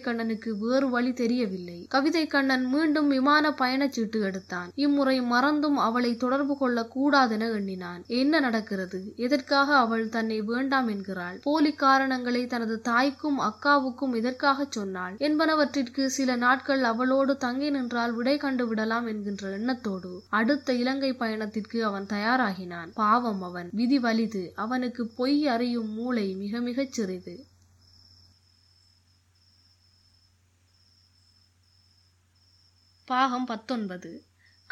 கண்ணனுக்கு வேறு வழி தெரியவில்லை. கவிதை கண்ணன் மீண்டும் விமான பயணச்சீட்டு எடுத்தான். இம்முறை மறந்தும் அவளை தொடர்பு கொள்ள கூடாதென எண்ணினான். என்ன நடக்கிறது? எதற்காக அவள் தன்னை வேண்டாம் என்கிறாள்? போலி காரணங்களை தனது தாய்க்கும் அக்காவுக்கும் எதற்காக சொன்னாள்? என்பனவற்றிற்கு சில நாட்கள் அவளோடு தங்கி நின்றால் விடை கண்டு விடலாம் என்கின்ற எண்ணத்தோடு அடுத்த இலங்கை பயணத்திற்கு அவன் தயாராகினான். பாவம் அவன். விதி வலிது. அவனுக்கு பொய் அறியும் மூளை மிக மிகச் சிறிது. பாகம் பத்தொன்பது.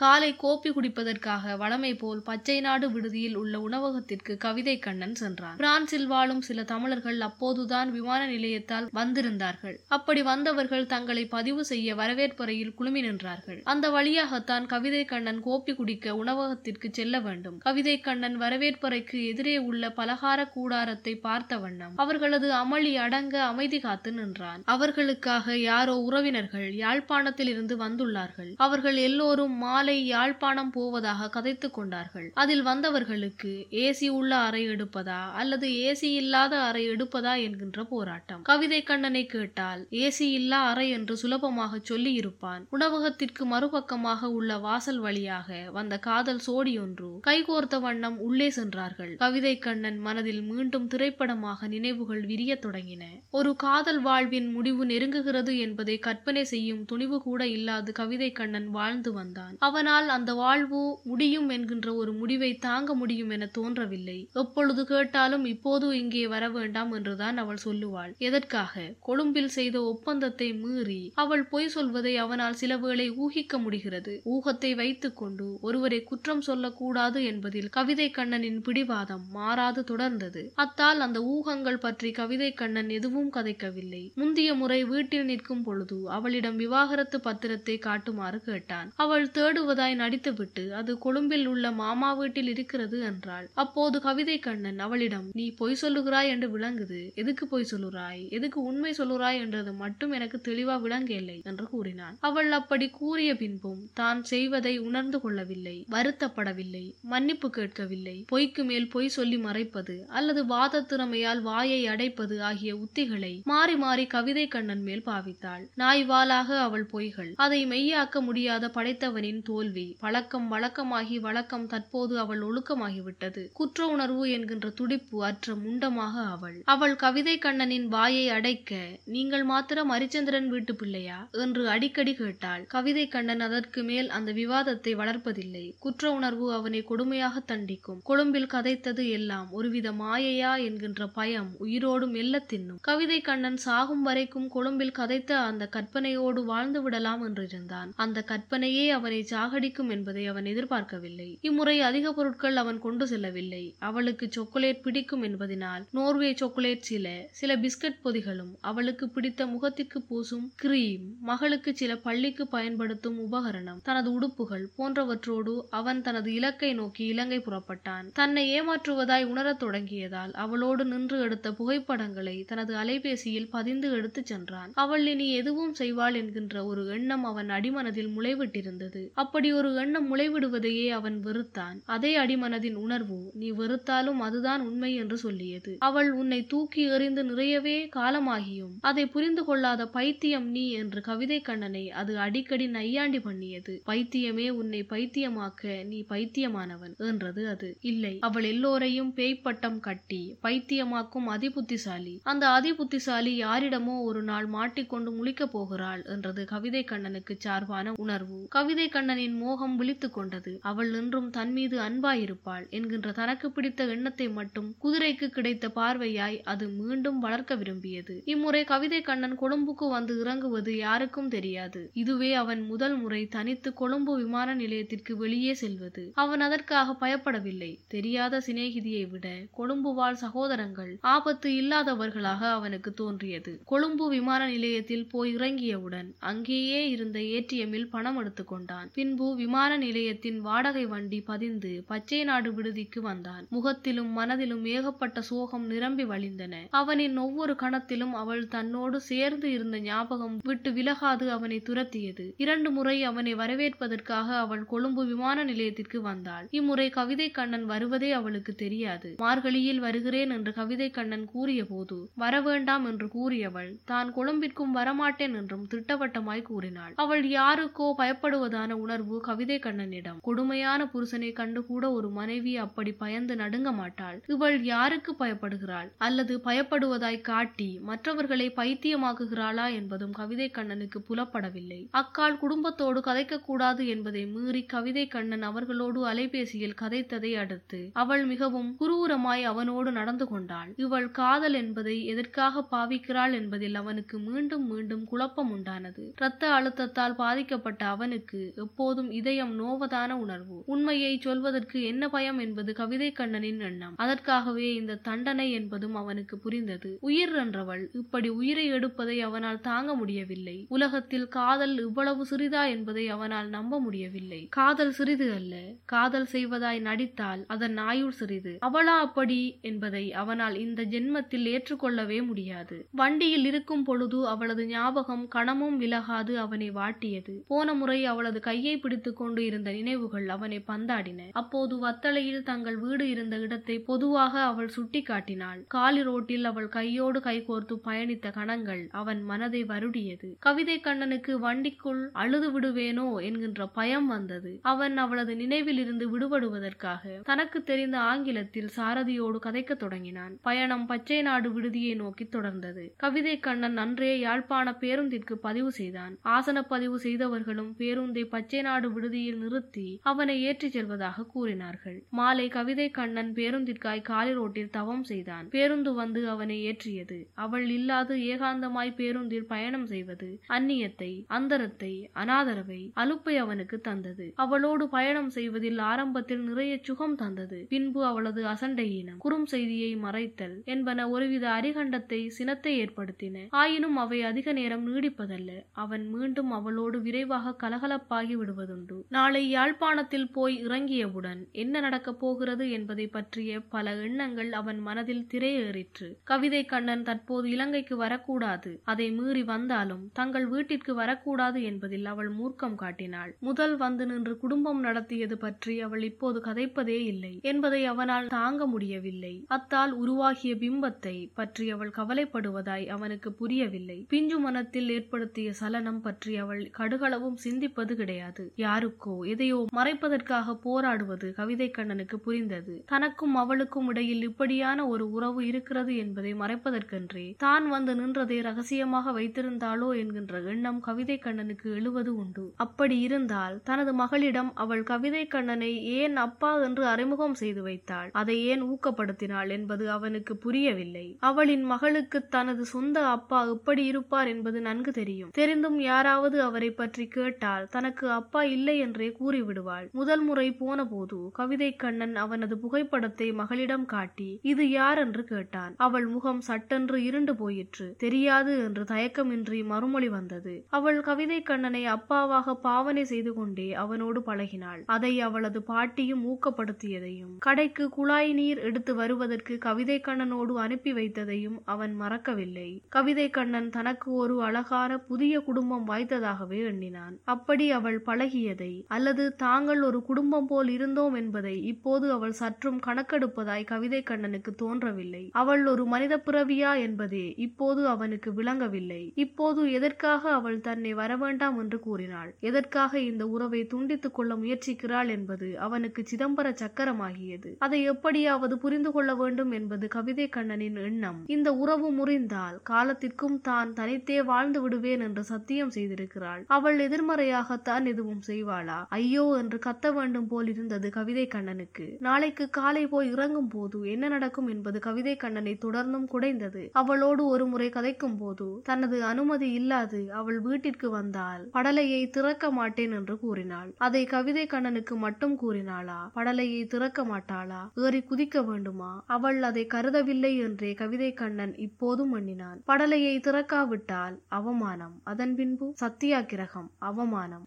காலை கோப்பி குடிப்பதற்காக வழமை போல் பச்சை நாடு விடுதியில் உள்ள உணவகத்திற்கு கவிதை கண்ணன் சென்றான். பிரான்சில் வாழும் சில தமிழர்கள் அப்போதுதான் விமான நிலையத்தால் வந்திருந்தார்கள். அப்படி வந்தவர்கள் தங்களை பதிவு செய்ய வரவேற்பறையில் குழுமி நின்றார்கள். அந்த வழியாகத்தான் கவிதை கண்ணன் கோப்பி குடிக்க உணவகத்திற்கு செல்ல வேண்டும். கவிதை கண்ணன் வரவேற்பறைக்கு எதிரே உள்ள பலகார கூடாரத்தை பார்த்த வண்ணம் அவர்களது அமளி அடங்க அமைதி காத்து நின்றான். அவர்களுக்காக யாரோ உறவினர்கள் யாழ்ப்பாணத்தில் இருந்து வந்துள்ளார்கள். அவர்கள் எல்லோரும் மாலை யாழ்ப்பாணம் போவதாக கதைத்து கொண்டார்கள். அதில் வந்தவர்களுக்கு ஏசி உள்ள அறை எடுப்பதா அல்லது ஏசி இல்லாத அறை எடுப்பதா என்கின்ற போராட்டம். கவிதை கண்ணனை கேட்டால் ஏசி இல்லா அறை என்று சுலபமாக சொல்லி இருப்பான் உணவகத்திற்கு மறுபக்கமாக உள்ள வாசல் வழியாக வந்த காதல் சோடியொன்று கைகோர்த்த வண்ணம் உள்ளே சென்றார்கள். கவிதை கண்ணன் மனதில் மீண்டும் திரைப்படமாக நினைவுகள் விரிய தொடங்கின. ஒரு காதல் வாழ்வின் முடிவு நெருங்குகிறது என்பதை கற்பனை செய்யும் துணிவு கூட இல்லாது கவிதை கண்ணன் வாழ்ந்து வந்தான். அவனால் அந்த வாழ்வு முடியும் என்கின்ற ஒரு முடிவை தாங்க முடியும் என தோன்றவில்லை. எப்பொழுது கேட்டாலும் இப்போது இங்கே வர வேண்டாம் என்றுதான் அவள் சொல்லுவாள். எதற்காக? கொழும்பில் செய்த ஒப்பந்தத்தை மீறி அவள் பொய் சொல்வதை அவனால் சில வேளை ஊகிக்க முடிகிறது. ஊகத்தை வைத்துக்கொண்டு ஒருவரை குற்றம் சொல்லக்கூடாது என்பதில் கவிதை கண்ணனின் பிடிவாதம் மாறாது தொடர்ந்தது. அத்தால் அந்த ஊகங்கள் பற்றி கவிதை கண்ணன் எதுவும் கதைக்கவில்லை. முந்திய முறை வீட்டில் நிற்கும் பொழுது அவளிடம் விவாகரத்து பத்திரத்தை காட்டுமாறு கேட்டான். அவள் தேடு தேடுவதாய் நடித்துவிட்டு அது கொழும்பில் உள்ள மாமா வீட்டில் இருக்கிறது என்றாள். அப்போது கவிதை கண்ணன் அவளிடம் நீ பொய் சொல்லுகிறாய் என்று விளங்குது. எதுக்கு பொய் சொல்லுறாய் எதுக்கு உண்மை சொல்லுறாய் என்றது மட்டும் எனக்கு தெளிவா விளங்கவில்லை என்று கூறினான். அவள் அப்படி கூறிய பின்பும் தான் செய்வதை உணர்ந்து கொள்ளவில்லை வருத்தப்படவில்லை மன்னிப்பு கேட்கவில்லை பொய்க்கு மேல் பொய் சொல்லி மறைப்பது அல்லது வாத திறமையால் வாயை அடைப்பது ஆகிய உத்திகளை மாறி மாறி கவிதை கண்ணன் மேல் பாவித்தாள். நாய்வாலாக அவள் பொய்கள். அதை மெய்யாக்க முடியாத படைத்தவனின் தோல்வி பழக்கம் வழக்கமாகி வழக்கம் தற்போது அவள் ஒழுக்கமாகிவிட்டது. குற்ற உணர்வு என்கின்ற துடிப்பு அற்ற முண்டமாக அவள். அவள் கவிதை கண்ணனின் வாயை அடைக்க நீங்கள் மாத்திரம் ஹரிச்சந்திரன் வீட்டு பிள்ளையா? என்று அடிக்கடி கேட்டாள். கவிதை கண்ணன் அதற்கு மேல் அந்த விவாதத்தை வளர்ப்பதில்லை. குற்ற உணர்வு அவனை கொடுமையாக தண்டிக்கும். கொழும்பில் கதைத்தது எல்லாம் ஒருவித மாயையா என்கின்ற பயம் உயிரோடு மெல்ல தின்னும். கவிதை கண்ணன் சாகும் வரைக்கும் கொழும்பில் கதைத்த அந்த கற்பனையோடு வாழ்ந்து விடலாம் என்றிருந்தான். அந்த கற்பனையே அவனை சாகடிக்கும் என்பதை அவன் எதிர்பார்க்கவில்லை. இம்முறை அதிக பொருட்கள் அவன் கொண்டு செல்லவில்லை. அவளுக்கு சாக்லேட் பிடிக்கும் என்பதனால் நோர்வே சாக்லேட் சில சில பிஸ்கட் பொதிகளும் அவளுக்கு பிடித்த முகத்திற்கு பூசும் கிரீம் மகளுக்கு சில பள்ளிக்கு பயன்படுத்தும் உபகரணம் தனது உடுப்புகள் போன்றவற்றோடு அவன் தனது இலக்கை நோக்கி இலங்கை புறப்பட்டான். தன்னை ஏமாற்றுவதாய் உணரத் தொடங்கியதால் அவளோடு நின்று எடுத்த புகைப்படங்களை தனது அலைபேசியில் பதிந்து எடுத்துச் சென்றான். அவள் இனி எதுவும் செய்வாள் என்கின்ற ஒரு எண்ணம் அவன் அடிமனதில் முளைவிட்டிருந்தது. அப்படி ஒரு எண்ணம் முளைவிடுவதையே அவன் வெறுத்தான். அதே அடிமனதின் உணர்வு நீ வெறுத்தாலும் அதுதான் உண்மை என்று சொல்லியது. அவள் உன்னை தூக்கி எறிந்து நிறையவே காலமாகியும் அதை புரிந்து கொள்ளாத பைத்தியம் நீ என்று கவிதை கண்ணனை அது அடிக்கடி நையாண்டி பண்ணியது. பைத்தியமே உன்னை பைத்தியமாக்க நீ பைத்தியமானவன் என்றது அது. இல்லை அவள் எல்லோரையும் பேய்ப்பட்டம் கட்டி பைத்தியமாக்கும் அதிபுத்திசாலி. அந்த அதிபுத்திசாலி யாரிடமோ ஒரு நாள் மாட்டிக்கொண்டு முழிக்கப் போகிறாள் என்றது கவிதை கண்ணனுக்கு சார்பான உணர்வு. கவிதை கண்ணனை அவனின் மோகம் விழித்துக் கொண்டது. அவள் என்றும் தன் மீது அன்பாயிருப்பாள் என்கின்ற தனக்கு பிடித்த எண்ணத்தை மட்டும் குதிரைக்கு கிடைத்த பார்வையாய் அது மீண்டும் வளர்க்க விரும்பியது. இம்முறை கவிதை கண்ணன் கொழும்புக்கு வந்து இறங்குவது யாருக்கும் தெரியாது. இதுவே அவன் முதல் முறை தனித்து கொழும்பு விமான நிலையத்திற்கு வெளியே செல்வது. அவன் அதற்காக பயப்படவில்லை. தெரியாத சிநேகிதியை விட கொழும்பு வாழ் சகோதரங்கள் ஆபத்து இல்லாதவர்களாக அவனுக்கு தோன்றியது. கொழும்பு விமான நிலையத்தில் போய் இறங்கியவுடன் அங்கேயே இருந்த ஏடிஎம்மில் பணம் எடுத்துக்கொண்டான் பின் பின்பு விமான நிலையத்தின் வாடகை வண்டி பதிந்து பச்சை நாடு விடுதிக்கு வந்தான். முகத்திலும் மனதிலும் ஏகப்பட்ட சோகம் நிரம்பி வழிந்தன. அவனின் ஒவ்வொரு கணத்திலும் அவள் தன்னோடு சேர்ந்து இருந்த ஞாபகம் விட்டு விலகாது அவனை துரத்தியது. இரண்டு முறை அவனை வரவேற்பதற்காக அவள் கொழும்பு விமான நிலையத்திற்கு வந்தாள். இம்முறை கவிதை கண்ணன் வருவதே அவளுக்கு தெரியாது. மார்கழியில் வருகிறேன் என்று கவிதை கண்ணன் கூறிய போது வரவேண்டாம் என்று கூறியவள் தான் கொழும்பிற்கும் வரமாட்டேன் என்றும் திட்டவட்டமாய் கூறினாள். அவள் யாருக்கோ பயப்படுவதான உணர்வு கவிதை கண்ணனிடம். கொடுமையான புருஷனை கண்டு கூட ஒரு மனைவி அப்படி பயந்து நடுங்க மாட்டாள். இவள் யாருக்கு பயப்படுகிறாள்? அல்லது பயப்படுவதாய் காட்டி மற்றவர்களை பைத்தியமாக்குகிறாளா என்பதும் கவிதை கண்ணனுக்கு புலப்படவில்லை. அக்கால் குடும்பத்தோடு கதைக்க கூடாது என்பதை மீறி கவிதை கண்ணன் அவர்களோடு அலைபேசியில் கதைத்ததை அடுத்து அவள் மிகவும் குரூரமாய் அவனோடு நடந்து கொண்டாள். இவள் காதல் என்பதை எதற்காக பாவிக்கிறாள் என்பதில் அவனுக்கு மீண்டும் மீண்டும் குழப்பம் உண்டானது. இரத்த அழுத்தத்தால் பாதிக்கப்பட்ட அவனுக்கு எப்போது எப்போதும் இதயம் நோவதான உணர்வு. உண்மையை சொல்வதற்கு என்ன பயம் என்பது கவிதை கண்ணனின் எண்ணம். அதற்காகவே இந்த தண்டனை என்பதும் அவனுக்கு புரிந்தது. உயிர் என்றவள் இப்படி உயிரை எடுப்பதை அவனால் தாங்க முடியவில்லை. உலகத்தில் காதல் இவ்வளவு சிறிதா என்பதை அவனால் நம்ப முடியவில்லை. காதல் சிறிது அல்ல. காதல் செய்வதாய் நடித்தால் அதன் ஆயுள் சிறிது. அவளா அப்படி என்பதை அவனால் இந்த ஜென்மத்தில் ஏற்றுக்கொள்ளவே முடியாது. வண்டியில் இருக்கும் பொழுது அவளது ஞாபகம் கணமும் விலகாது அவனை வாட்டியது. போன முறை அவளது கையை கையை பிடித்து கொண்டு இருந்த நினைவுகள் அவனை பந்தாடின. அப்போது வத்தளையில் தங்கள் வீடு இருந்த இடத்தை பொதுவாக அவள் சுட்டிக்காட்டினாள். காலி ரோட்டில் அவள் கையோடு கைகோர்த்து பயணித்த கணங்கள் அவன் மனதை வருடியது. கவிதை கண்ணனுக்கு வண்டிக்குள் அழுது விடுவேனோ என்கின்ற பயம் வந்தது. அவன் அவளது நினைவில் இருந்து விடுபடுவதற்காக தனக்கு தெரிந்த ஆங்கிலத்தில் சாரதியோடு கதைக்க தொடங்கினான். பயணம் பச்சை நாடு விடுதியை நோக்கி தொடர்ந்தது. கவிதை கண்ணன் அன்றே யாழ்ப்பாண பேருந்திற்கு பதிவு செய்தான். ஆசன பதிவு செய்தவர்களும் பேருந்தை பச்சை நாடு விடுதியில் நிறுத்தி அவனை ஏற்றிச் செல்வதாக கூறினார்கள். மாலை கவிதை கண்ணன் பேருந்திற்காய் காலி ரோட்டில் தவம் செய்தான். பேருந்து வந்து அவனை ஏற்றியது. அவள் இல்லாது ஏகாந்தமாய் பேருந்தில் பயணம் செய்வது அந்நியத்தை அந்தரத்தை அனாதரவை அலுப்பை அவனுக்கு தந்தது. அவளோடு பயணம் செய்வதில் ஆரம்பத்தில் நிறைய சுகம் தந்தது. பின்பு அவளது அசண்டையினம் குறும் செய்தியை மறைத்தல் என்பன ஒருவித அரிகண்டத்தை சினத்தை ஏற்படுத்தின. ஆயினும் அவை அதிக நேரம் நீடிப்பதல்ல. அவன் மீண்டும் அவளோடு விரைவாக கலகலப்பாகி விடும் விடுவதுண்டு நாளை யாழ்ப்பாணத்தில் போய் இறங்கியவுடன் என்ன நடக்கப் போகிறது என்பதை பற்றிய பல எண்ணங்கள் அவன் மனதில் திரையேறிற்று. கவிதை கண்ணன் தற்போது இலங்கைக்கு வரக்கூடாது. அதை மீறி வந்தாலும் தங்கள் வீட்டிற்கு வரக்கூடாது என்பதில் அவள் மூர்க்கம் காட்டினாள். முதல் வந்து நின்று குடும்பம் நடத்தியது பற்றி அவள் இப்போது கதைப்பதே இல்லை என்பதை அவனால் தாங்க முடியவில்லை. அத்தால் உருவாகிய பிம்பத்தை பற்றி அவள் கவலைப்படுவதாய் அவனுக்கு புரியவில்லை. பிஞ்சு மனத்தில் ஏற்படுத்திய சலனம் பற்றி அவள் கடுகளவும் சிந்திப்பது கிடையாது. யாருக்கோ எதையோ மறைப்பதற்காக போராடுவது கவிதை கண்ணனுக்கு புரிந்தது. தனக்கும் அவளுக்கும் இடையில் இப்படியான ஒரு உறவு இருக்கிறது என்பதை மறைப்பதற்கென்றே தான் வந்து நின்றதை ரகசியமாக வைத்திருந்தாளோ என்கின்ற எண்ணம் கவிதை கண்ணனுக்கு எழுவது உண்டு. அப்படி இருந்தால் தனது மகளிடம் அவள் கவிதை கண்ணனை ஏன் அப்பா என்று அறிமுகம் செய்து வைத்தாள். அதை ஏன் ஊக்கப்படுத்தினாள் என்பது அவனுக்கு புரியவில்லை. அவளின் மகளுக்கு தனது சொந்த அப்பா எப்படி இருப்பார் என்பது நன்கு தெரியும். தெரிந்தும் யாராவது அவரை பற்றி கேட்டால் தனக்கு அப்பா அப்பா இல்லை என்றே கூறிவிடுவாள். முதல் முறை போன போது கவிதை கண்ணன் அவனது புகைப்படத்தை மகளிடம் காட்டி இது யார்? என்று கேட்டான். அவள் முகம் சட்டென்று இருண்டு போயிற்று. தெரியாது என்று தயக்கமின்றி மறுமொழி வந்தது. அவள் கவிதை கண்ணனை அப்பாவாக பாவனை செய்து கொண்டே அவனோடு பழகினாள். அதை அவளது பாட்டியும் ஊக்கப்படுத்தியதையும் கடைக்கு குழாய் நீர் எடுத்து வருவதற்கு கவிதை கண்ணனோடு அனுப்பி வைத்ததையும் அவன் மறக்கவில்லை. கவிதை கண்ணன் தனக்கு ஒரு அழகான புதிய குடும்பம் வாய்த்ததாகவே எண்ணினான். அப்படி அவள் பல பழகியதை அல்லது தாங்கள் ஒரு குடும்பம் போல் இருந்தோம் என்பதை இப்போது அவள் சற்றும் கணக்கெடுப்பதாய் கவிதை கண்ணனுக்கு தோன்றவில்லை. அவள் ஒரு மனித பிறவியா என்பதே இப்போது அவனுக்கு விளங்கவில்லை. இப்போது எதற்காக அவள் தன்னை வரவேண்டாம் என்று கூறினாள்? எதற்காக இந்த உறவை துண்டித்துக் கொள்ள முயற்சிக்கிறாள் என்பது அவனுக்கு சிதம்பர சக்கரமாகியது. அதை எப்படியாவது புரிந்து கொள்ள வேண்டும் என்பது கவிதை கண்ணனின் எண்ணம். இந்த உறவு முறிந்தால் காலத்திற்கும் தான் தனித்தே வாழ்ந்து விடுவேன் என்று சத்தியம் செய்திருக்கிறாள். அவள் எதிர்மறையாகத்தான் எதுவும் செய்வாளா? ஐயோ என்று கத்த வேண்டும் போல் இருந்தது கவிதை கண்ணனுக்கு. நாளைக்கு காலை போய் இறங்கும் போது என்ன நடக்கும் என்பது கவிதை கண்ணனை தொடர்ந்தும் குடைந்தது. அவளோடு ஒரு முறை கதைக்கும் போது தனது அனுமதி இல்லாது அவள் வீட்டிற்கு வந்தால் படலையை திறக்க மாட்டேன் என்று கூறினாள். அதை கவிதை கண்ணனுக்கு மட்டும் கூறினாளா? படலையை திறக்க மாட்டாளா? ஏறி குதிக்க வேண்டுமா? அவள் அதை கருதவில்லை என்றே கவிதை கண்ணன் இப்போதும் எண்ணினான். படலையை திறக்காவிட்டால் அவமானம். அதன் பின்பு சத்தியாகிரகம் அவமானம்.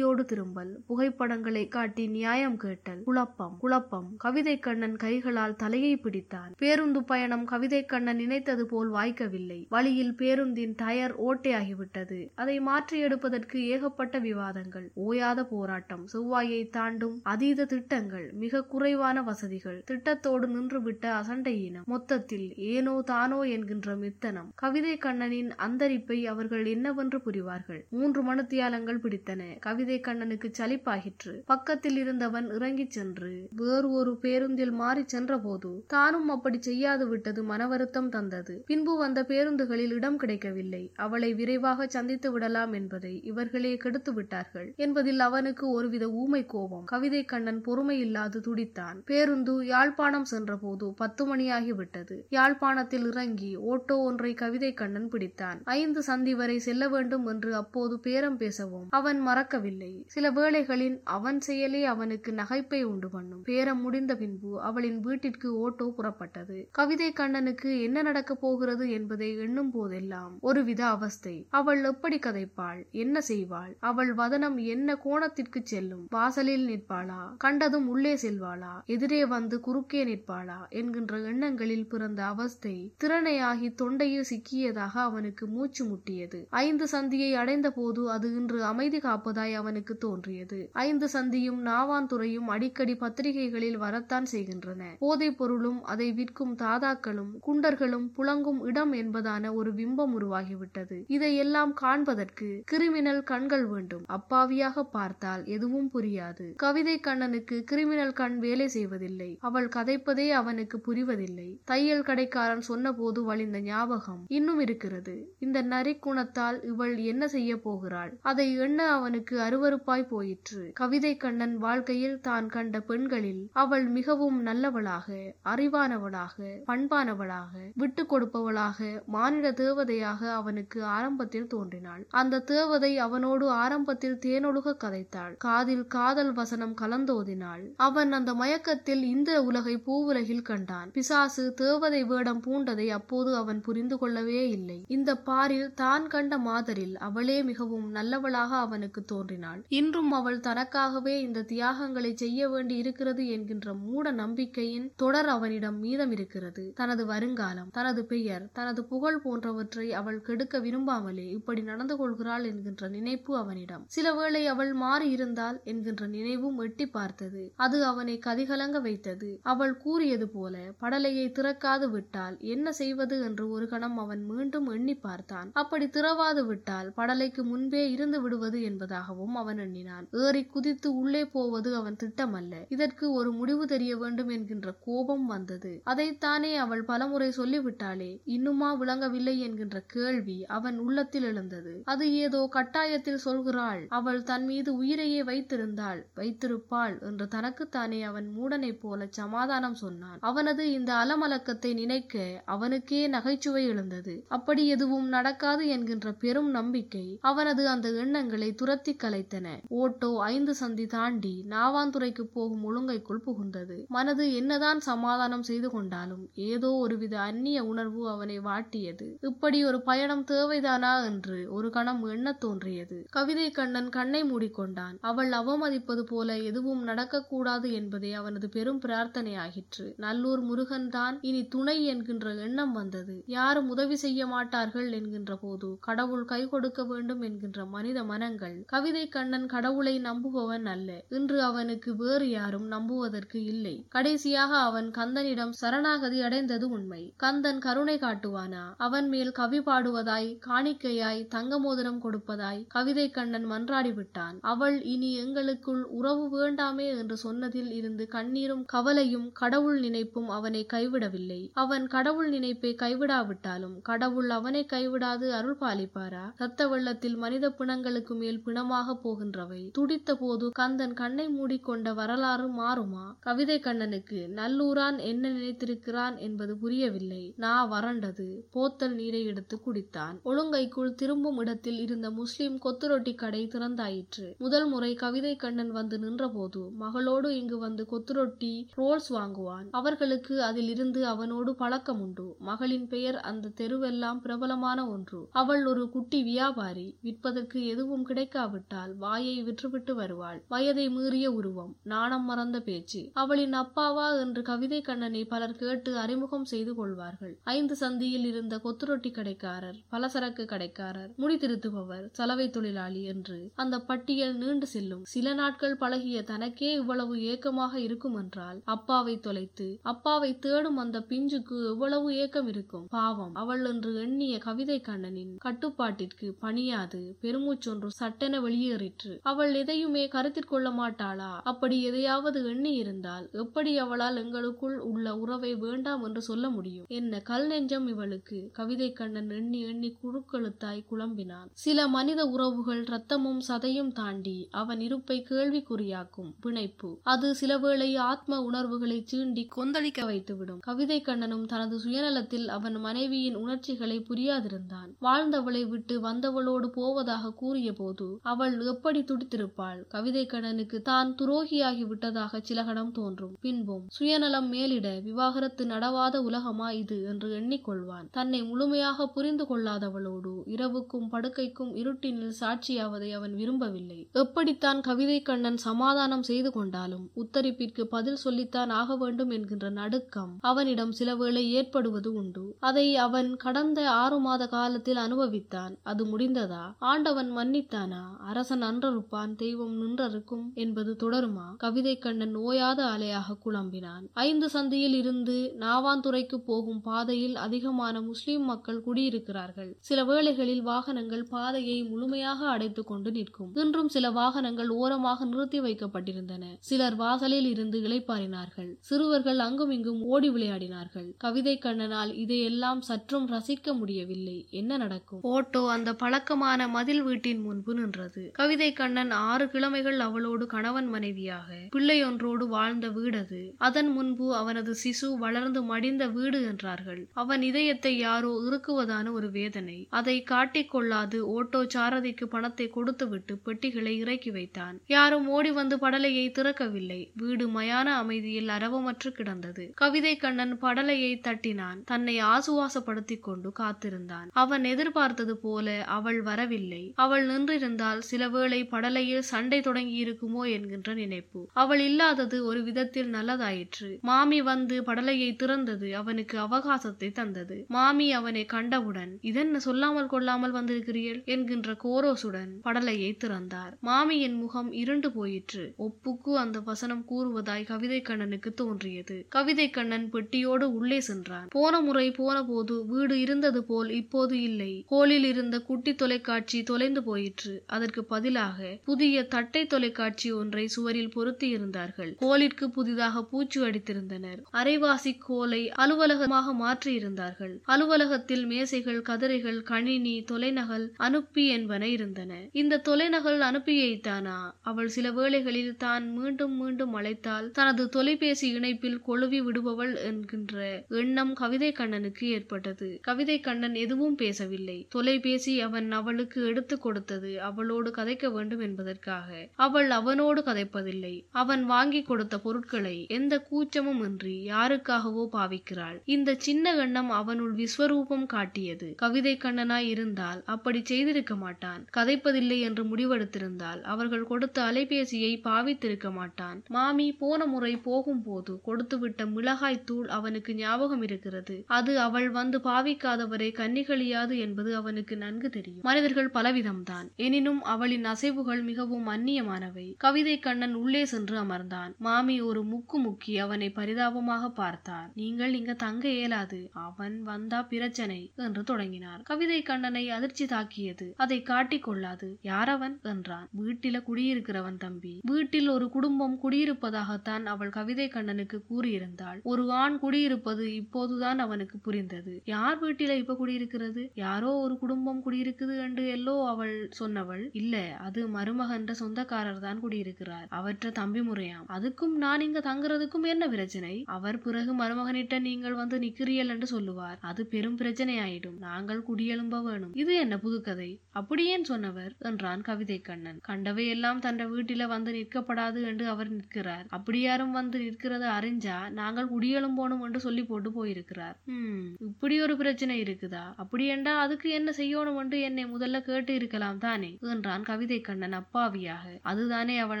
தோல்வியோடு திரும்பல். புகைப்படங்களை காட்டி நியாயம் கேட்டல். குழப்பம் குழப்பம். கவிதை கண்ணன் கைகளால் தலையை பிடித்தான். பேருந்து பயணம் கவிதை கண்ணன் நினைத்தது போல் வாய்க்கவில்லை. வழியில் பேருந்தின் டயர் ஓட்டையாகிவிட்டது. அதை மாற்றி எடுப்பதற்கு ஏகப்பட்ட விவாதங்கள். ஓயாத போராட்டம் செவ்வாயை தாண்டும் அதீத திட்டங்கள் மிக குறைவான வசதிகள். திட்டத்தோடு நின்றுவிட்ட அசண்டையினம் மொத்தத்தில் ஏனோ தானோ என்கின்ற மித்தனம். கவிதை கண்ணனின் அந்தரிப்பை அவர்கள் என்னவென்று புரிவார்கள்? மூன்று மணித்தியாலங்கள் பிடித்தன. கவிதை கண்ணனுக்கு சலிப்பாகிற்று பக்கத்தில் இருந்தவன் இறங்கிச் சென்று வேறு ஒரு பேருந்தில் மாறி சென்றபோது தானும் அப்படி செய்யாது விட்டது மனவருத்தம் தந்தது. பின்பு வந்த பேருந்துகளில் இடம் கிடைக்கவில்லை. அவளை விரைவாக சந்தித்து விடலாம் என்பதை இவர்களே கெடுத்து விட்டார்கள் என்பதில் அவனுக்கு ஒருவித ஊமை கோபம். கவிதை கண்ணன் பொறுமை இல்லாது துடித்தான். பேருந்து யாழ்ப்பாணம் சென்றபோது பத்து மணியாகிவிட்டது யாழ்ப்பாணத்தில் இறங்கி ஓட்டோ ஒன்றை கவிதை கண்ணன் பிடித்தான். ஐந்து சந்தி வரை செல்ல வேண்டும் என்று அப்போது பேரம் பேசவும் அவன் மறக்கவில்லை. இல்லை. சில வேளைகளில் அவன் செயலே அவனுக்கு நகைப்பை உண்டு பண்ணும். பேரம் முடிந்த பின்பு அவளின் வீட்டிற்கு ஓட்டோ புறப்பட்டது. கவிதை கண்ணனுக்கு என்ன நடக்கப் போகிறது என்பதை எண்ணும் போதெல்லாம் ஒருவித அவஸ்தை. அவள் எப்படி கதைப்பாள்? என்ன செய்வாள்? அவள் வதனம் என்ன கோணத்திற்கு செல்லும்? வாசலில் நிற்பாளா? கண்டதும் உள்ளே செல்வாளா? எதிரே வந்து குறுக்கே நிற்பாளா? என்கின்ற எண்ணங்களில் பிறந்த அவஸ்தை திறனையாகி தொண்டையில் சிக்கியதாக அவனுக்கு மூச்சு முட்டியது. ஐந்து சந்தியை அடைந்த போது அது இன்று அமைதி காப்பதாய் அவன் அவனுக்கு தோன்றியது. ஐந்து சந்தியும் நாவாந்துறையும் அடிக்கடி பத்திரிகைகளில் வரத்தான் செய்கின்றன. போதைப் பொருளும் அதை விற்கும் தாதாக்களும் குண்டர்களும் புழங்கும் இடம் என்பதான ஒரு பிம்பம் உருவாகிவிட்டது. இதையெல்லாம் காண்பதற்கு கிரிமினல் கண்கள் வேண்டும். அப்பாவியாக பார்த்தால் எதுவும் புரியாது. கவிதை கண்ணனுக்கு கிரிமினல் கண் வேலை செய்வதில்லை. அவள் கதைப்பதே அவனுக்கு புரிவதில்லை. தையல் கடைக்காரன் சொன்னபோது வழிந்த ஞாபகம் இன்னும் இருக்கிறது. இந்த நரிக்குணத்தால் இவள் என்ன செய்ய போகிறாள்? அதை எண்ண அவனுக்கு அறுவ அருவருப்பாய் போயிற்று. கவிதை கண்ணன் வாழ்க்கையில் தான் கண்ட பெண்களில் அவள் மிகவும் நல்லவளாக அறிவானவளாக பண்பானவளாக விட்டு கொடுப்பவளாக மானிட தேவதையாக அவனுக்கு ஆரம்பத்தில் தோன்றினாள். அந்த தேவதை அவனோடு ஆரம்பத்தில் தேனொழுக கதைத்தாள். காதில் காதல் வசனம் கலந்தோதினாள். அவன் அந்த மயக்கத்தில் இந்த உலகை பூவுலகில் கண்டான். பிசாசு தேவதை வேடம் பூண்டதை அப்போது அவன் புரிந்து கொள்ளவே இல்லை. இந்த பாரில் தான் கண்ட மாதரில் அவளே மிகவும் நல்லவளாக அவனுக்கு தோன்றினாள். இன்றும் அவள் தனக்காகவே இந்த தியாகங்களை செய்ய வேண்டி இருக்கிறது என்கின்ற மூட நம்பிக்கையின் தொடர் அவனிடம் மீதம் இருக்கிறது தனது வருங்காலம் தனது பெயர் தனது புகழ் போன்றவற்றை அவள் கெடுக்க விரும்பாமலே இப்படி நடந்து கொள்கிறாள் என்கின்ற நினைப்பு அவனிடம். சில வேளை அவள் மாறி இருந்தால் என்கின்ற நினைவும் எட்டி பார்த்தது. அது அவனை கதிகலங்க வைத்தது. அவள் கூறியது போல படலையை திறக்காது விட்டால் என்ன செய்வது? என்று ஒரு கணம் அவன் மீண்டும் எண்ணி பார்த்தான். அப்படி திறவாது விட்டால் படலைக்கு முன்பே இருந்து விடுவது என்பதாகவும் அவன் எண்ணினான். ஏறி குதித்து உள்ளே போவது அவன் திட்டமல்ல. இதற்கு ஒரு முடிவு தெரிய வேண்டும் என்கின்ற கோபம் வந்தது. அதைத்தானே அவள் பலமுறை சொல்லிவிட்டாளே. இன்னுமா விளங்கவில்லை என்கின்ற கேள்வி அவன் உள்ளத்தில் எழுந்தது. அது ஏதோ கட்டாயத்தில் சொல்கிறாள். அவள் தன் மீது உயிரையே வைத்திருந்தாள். வைத்திருப்பாள் என்று தனக்குத்தானே அவன் மூடனைப் போல சமாதானம் சொன்னான். அவனது இந்த அலமலக்கத்தை நினைக்க அவனுக்கே நகைச்சுவை எழுந்தது. அப்படி எதுவும் நடக்காது என்கின்ற பெரும் நம்பிக்கை அவனது அந்த எண்ணங்களை துரத்தி கலைத்தன ஓட்டோ ஐந்து சந்தி தாண்டி நாவாந்துறைக்கு போகும் ஒழுங்கைக்குள் புகுந்தது. மனது என்னதான் சமாதானம் செய்து கொண்டாலும் ஏதோ ஒருவித அந்நிய உணர்வு அவனை வாட்டியது. இப்படி ஒரு பயணம் தேவைதானா என்று ஒரு கணம் எண்ணத் தோன்றியது. கவிதை கண்ணன் கண்ணை மூடிக்கொண்டான். அவள் அவமதிப்பது போல எதுவும் நடக்கக்கூடாது என்பதே அவனது பெரும் பிரார்த்தனையாகிற்று நல்லூர் முருகன் தான் இனி துணை என்கின்ற எண்ணம் வந்தது. யாரும் உதவி செய்ய மாட்டார்கள் என்கின்ற போது கடவுள் கை கொடுக்க வேண்டும் என்கின்ற மனித மனங்கள். கவிதை கண்ணன் கண்ணன் கடவுளை நம்புபவன் அல்ல. இன்று அவனுக்கு வேறு யாரும் நம்புவதற்கு இல்லை. கடைசியாக அவன் கந்தனிடம் சரணாகதி அடைந்தது உண்மை. கந்தன் கருணை காட்டுவானா? அவன் மேல் கவி பாடுவதாய் காணிக்கையாய் தங்க மோதிரம் கொடுப்பதாய் கவிதை கண்ணன் மன்றாடி விட்டான். அவள் இனி எங்களுக்குள் உறவு வேண்டாமே என்று சொன்னதில் இருந்து கண்ணீரும் கவலையும் கடவுள் நினைப்பும் அவனை கைவிடவில்லை. அவன் கடவுள் நினைப்பை கைவிடாவிட்டாலும் கடவுள் அவனை கைவிடாது அருள் பாலிப்பாரா? ரத்த வெள்ளத்தில் மனித பிணங்களுக்கு மேல் பிணமாக போகின்றவை. துடித்த போது கந்தன் கண்ணை மூடிக்கொண்ட வரலாறு மாறுமா? கவிதை கண்ணனுக்கு நல்லூரான் என்ன நினைத்திருக்கிறான் என்பது புரியவில்லை. நா வறண்டது. போத்தல் நீரை எடுத்து குடித்தான். ஒழுங்கைக்குள் திரும்பும் இடத்தில் இருந்த முஸ்லிம் கொத்துரொட்டி கடை திறந்தாயிற்று. முதல் முறை கவிதை கண்ணன் வந்து நின்றபோது மகளோடு இங்கு வந்து கொத்துரொட்டி ரோல்ஸ் வாங்குவான். அவர்களுக்கு அதில் இருந்து அவனோடு பழக்கம் உண்டு. மகளின் பெயர் அந்த தெருவெல்லாம் பிரபலமான ஒன்று. அவள் ஒரு குட்டி வியாபாரி. விற்பதற்கு எதுவும் கிடைக்காவிட்டால் வாயை விற்றுவிட்டு வருவாள். வயதை மீறிய உருவம். நாணம் மறந்த பேச்சு. அவளின் அப்பாவா என்று கவிதை கண்ணனை பலர் கேட்டு அறிமுகம் செய்து கொள்வார்கள். ஐந்து சந்தியில் இருந்த கொத்துரொட்டி கடைக்காரர் பலசரக்கு கடைக்காரர் முடி திருத்துபவர் சலவை தொழிலாளி என்று அந்த பட்டியல் நீண்டு செல்லும். சில நாட்கள் பழகிய தனக்கே இவ்வளவு ஏக்கமாக இருக்கும் என்றால் அப்பாவை தொலைத்து அப்பாவை தேடும் அந்த பிஞ்சுக்கு எவ்வளவு ஏக்கம் இருக்கும். பாவம். அவள் என்று எண்ணிய கவிதை கண்ணனின் கட்டுப்பாட்டிற்கு பணியாது. பெருமூச்சொன்று சட்டென வெளியேறிற்று அவள் எதையுமே கருத்தில் கொள்ள மாட்டாளா? அப்படி எதையாவது எண்ணி இருந்தால் எப்படி அவளால் எங்களுக்குள் உள்ள உறவை வேண்டாம் என்று சொல்ல முடியும்? என்ன கல் நெஞ்சம் இவளுக்கு? கவிதை கண்ணன் எண்ணி எண்ணி குறுக்கெழுத்தாய் குழம்பினான். சில மனித உறவுகள் ரத்தமும் சதையும் தாண்டி அவன் இருப்பை கேள்விக்குறியாக்கும் பிணைப்பு. அது சிலவேளை ஆத்ம உணர்வுகளை சீண்டி கொந்தளிக்க வைத்துவிடும். கவிதை கண்ணனும் தனது சுயநலத்தில் அவன் மனைவியின் உணர்ச்சிகளை புரியாதிருந்தான். வாழ்ந்தவளை விட்டு வந்தவளோடு போவதாக கூறிய போது அவள் எப்படி துடித்திருப்பாள்? கவிதை கண்ணனுக்கு தான் துரோகியாகி விட்டதாக சிலகணம் தோன்றும். பின்பும் சுயநலம் மேலிட விவாகரத்து நடவாத உலகமா இது? என்று எண்ணிக்கொள்வான். தன்னை முழுமையாக புரிந்து கொள்ளாதவளோடு இரவுக்கும் படுக்கைக்கும் இருட்டினில் சாட்சியாவதை அவன் விரும்பவில்லை. எப்படித்தான் கவிதை கண்ணன் சமாதானம் செய்து கொண்டாலும் உத்தரிப்பிற்கு பதில் சொல்லித்தான் ஆக வேண்டும் என்கின்ற நடுக்கம் அவனிடம் சில வேளை ஏற்படுவது உண்டு. அதை அவன் கடந்த ஆறு மாத காலத்தில் அனுபவித்தான். அது முடிந்ததா? ஆண்டவன் மன்னித்தானா? அரசன் நன்றறுப்பான் தெய்வம் நின்றறுக்கும் என்பது தொடருமா? கவிதை கண்ணன் ஓயாத அலையாக குழம்பினான். ஐந்து சந்தியில் இருந்து நாவாந்துறைக்கு போகும் பாதையில் அதிகமான முஸ்லிம் மக்கள் குடியிருக்கிறார்கள். சில வேளைகளில் வாகனங்கள் பாதையை முழுமையாக அடைத்துக் கொண்டு நிற்கும். இன்றும் சில வாகனங்கள் ஓரமாக நிறுத்தி வைக்கப்பட்டிருந்தன. சிலர் வாசலில் இருந்து இளைப்பாறினார்கள். சிறுவர்கள் அங்கும் இங்கும் ஓடி விளையாடினார்கள். கவிதை கண்ணனால் இதையெல்லாம் சற்றும் ரசிக்க முடியவில்லை. என்ன நடக்கும்? ஓட்டோ அந்த பழக்கமான மதில் வீட்டின் முன்பு நின்றது. கவிதை கவிதை கண்ணன் ஆறு கிழமைகள் அவளோடு கணவன் மனைவியாக. பிள்ளையொன்றோடு வாழ்ந்த வீடது அதன் முன்பு அவனது சிசு வளர்ந்து மடிந்த வீடு என்றார்கள். அவன் இதயத்தை யாரோ இறுக்குவதான ஒரு வேதனை. அதை காட்டிக் கொள்ளாது ஓட்டோ சாரதிக்கு பணத்தை கொடுத்துவிட்டு பெட்டிகளை இறக்கி வைத்தான். யாரும் ஓடி வந்து படலையை திறக்கவில்லை. வீடு மயான அமைதியில் அரவமற்று கிடந்தது. கவிதை கண்ணன் படலையை தட்டினான். தன்னை ஆசுவாசப்படுத்திக் கொண்டு காத்திருந்தான். அவன் எதிர்பார்த்தது போல அவள் வரவில்லை. அவள் நின்றிருந்தால் சில ஒருவேளை படலையில் சண்டை தொடங்கி இருக்குமோ என்கின்ற நினைப்பு. அவள் இல்லாதது ஒரு விதத்தில் நல்லதாயிற்று. மாமி வந்து படலையை திறந்தது அவனுக்கு அவகாசத்தை தந்தது. மாமி அவனை கண்டவுடன் இதென்ன சொல்லாமல் கொள்ளாமல் வந்திருக்கிறீள் என்கின்ற கோரோசுடன் படலையை திறந்தார். மாமியின் முகம் இருண்டு போயிற்று. ஒப்புக்கு அந்த வசனம் கூறுவதாய் கவிதை கண்ணனுக்கு தோன்றியது. கவிதை கண்ணன் பெட்டியோடு உள்ளே சென்றான். போன முறை போன போது வீடு இருந்தது போல் இப்போது இல்லை. ஹோலில் இருந்த குட்டி தொலைக்காட்சி தொலைந்து போயிற்று. அதற்கு பதில் பதிலாக புதிய தட்டை தொலைக்காட்சி ஒன்றை சுவரில் பொருத்தி இருந்தார்கள். கோலிற்கு புதிதாக பூச்சு அடித்திருந்தனர். அரைவாசி கோலை அலுவலகமாக மாற்றியிருந்தார்கள் அலுவலகத்தில் மேசைகள் கதிரைகள் கணினி தொலைநகல் அனுப்பி என்பன இருந்தன. இந்த தொலைநகல் அனுப்பியைத்தானா? அவள் சில வேளைகளில் தான் மீண்டும் மீண்டும் அழைத்தால் தனது தொலைபேசி இணைப்பில் கொழுவி விடுபவள் என்கின்ற எண்ணம் கவிதை கண்ணனுக்கு ஏற்பட்டது. கவிதை கண்ணன் எதுவும் பேசவில்லை. தொலைபேசி அவன் அவளுக்கு எடுத்து கொடுத்தது. அவளோடு கிடைக்க வேண்டும் என்பதற்காக அவள் அவனோடு கதைப்பதில்லை. அவன் வாங்கி கொடுத்த பொருட்களை எந்த கூச்சமும் இன்றி யாருக்காகவோ பாவிக்கிறாள். இந்த சின்ன கண்ணம் அவனுள் விஸ்வரூபம் காட்டியது. கவிதை கண்ணனாய் இருந்தால் அப்படி செய்திருக்க மாட்டான். கதைப்பதில்லை என்று முடிவெடுத்திருந்தால் அவர்கள் கொடுத்த அலைபேசியை பாவித்திருக்க மாட்டான். மாமி போன முறை போகும்போது கொடுத்துவிட்ட மிளகாய் தூள் அவனுக்கு ஞாபகம் இருக்கிறது. அது அவள் வந்து பாவிக்காதவரை கன்னிகளியாது என்பது அவனுக்கு நன்கு தெரியும். மனிதர்கள் பலவிதம்தான். எனினும் அவளின் அவளின் அசைவுகள் மிகவும் அந்நியமானவை. கவிதை கண்ணன் உள்ளே சென்று அமர்ந்தான். மாமி ஒரு முக்கு முக்கி அவனை பரிதாபமாக பார்த்தார் நீங்கள் இங்க தங்க இயலாது. அவன் வந்தா பிரச்சனை என்று தொடங்கினார். கவிதை கண்ணனை அதிர்ச்சி தாக்கியது. அதை காட்டிக் கொள்ளாது. யாரவன் என்றான். வீட்டில குடியிருக்கிறவன் தம்பி. வீட்டில் ஒரு குடும்பம் குடியிருப்பதாகத்தான் அவள் கவிதை கண்ணனுக்கு கூறியிருந்தாள். ஒரு ஆண் குடியிருப்பது இப்போதுதான் அவனுக்கு புரிந்தது. யார் வீட்டில இப்ப குடியிருக்கிறது? யாரோ ஒரு குடும்பம் குடியிருக்குது என்று எல்லோ அவள் சொன்னவள். இல்ல. அது மருமகன்ற சொந்தக்காரர் தான் குடியிருக்கிறார். அவற்ற தம்பி முறையாம். அதுக்கும் நான் இங்க தங்குறதுக்கும் என்ன பிரச்சனை? அவர் பிறகு மருமகனிட்ட நீங்கள் வந்து நிக்கிறீர்கள் என்று சொல்லுவார். அது பெரும் பிரச்சனை ஆயிடும் நாங்கள் குடியெழும்ப வேணும் இது என்ன புதுக்கதை? அப்படியேன் சொன்னவர்? என்றான் கவிதை கண்ணன் கண்டவை எல்லாம் தன் வீட்டில வந்து நிற்கப்படாது என்று அவர் நிற்கிறார். அப்படி யாரும் வந்து நிற்கிறத அறிஞ்சா நாங்கள் குடியெழும்போணும் என்று சொல்லி போட்டு போயிருக்கிறார். உம் இப்படி ஒரு பிரச்சனை இருக்குதா? அப்படி என்றா அதுக்கு என்ன செய்யணும் என்று என்னை முதல்ல கேட்டு இருக்கலாம் தானே? என்றான் கவிதை கவிதை கண்ணன் அப்பாவியாக. அதுதானே அவள்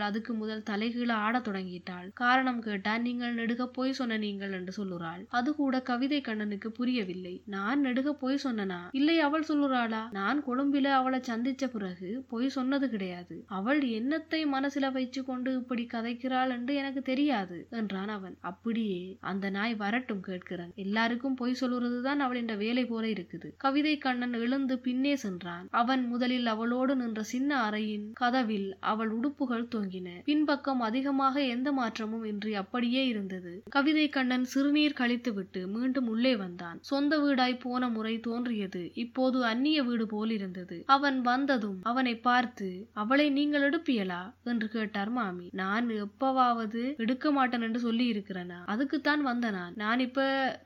அதுக்கு முதல் தலைகீழ ஆடத் தொடங்கிட்டாள். காரணம் கேட்டா நீங்கள் நெடுக பொய் சொன்ன நீங்கள் என்று சொல்லுறாள். அது கூட கவிதை கண்ணனுக்கு புரியவில்லை. நான் நெடுக பொய் சொன்னனா? இல்லை அவள் சொல்லுறாளா? நான் கொழும்பில அவளை சந்திச்ச பிறகு பொய் சொன்னது கிடையாது. அவள் என்னத்தை மனசுல வைச்சு கொண்டு இப்படி கதைக்கிறாள் என்று எனக்கு தெரியாது என்றான் அவன். அப்படியே அந்த நாய் வரட்டும் கேட்கிறான். எல்லாருக்கும் பொய் சொல்லுறதுதான் அவளின் வேலை போல இருக்குது கவிதை கண்ணன் எழுந்து பின்னே சென்றான். அவன் முதலில் அவளோடு நின்ற சின்ன அறையின் கதவில் அவள் உடுப்புகள் தொங்கின. பின்பக்கம் அதிகமாக எந்த மாற்றமும் இன்றி அப்படியே இருந்தது. கவிதை கண்ணன் சிறுநீர் கழித்துவிட்டு மீண்டும் உள்ளே வந்தான். சொந்த வீடாய் போன முறை தோன்றியது. இப்போது அந்நிய வீடு போல் இருந்தது அவன் வந்ததும் அவனை பார்த்து அவளை நீங்கள் எடுப்பியலா? என்று கேட்டார் மாமி. நான் எப்பவாவது எடுக்க மாட்டேன் என்று சொல்லி இருக்கிறனா அதுக்குத்தான் வந்த நான். நான் இப்ப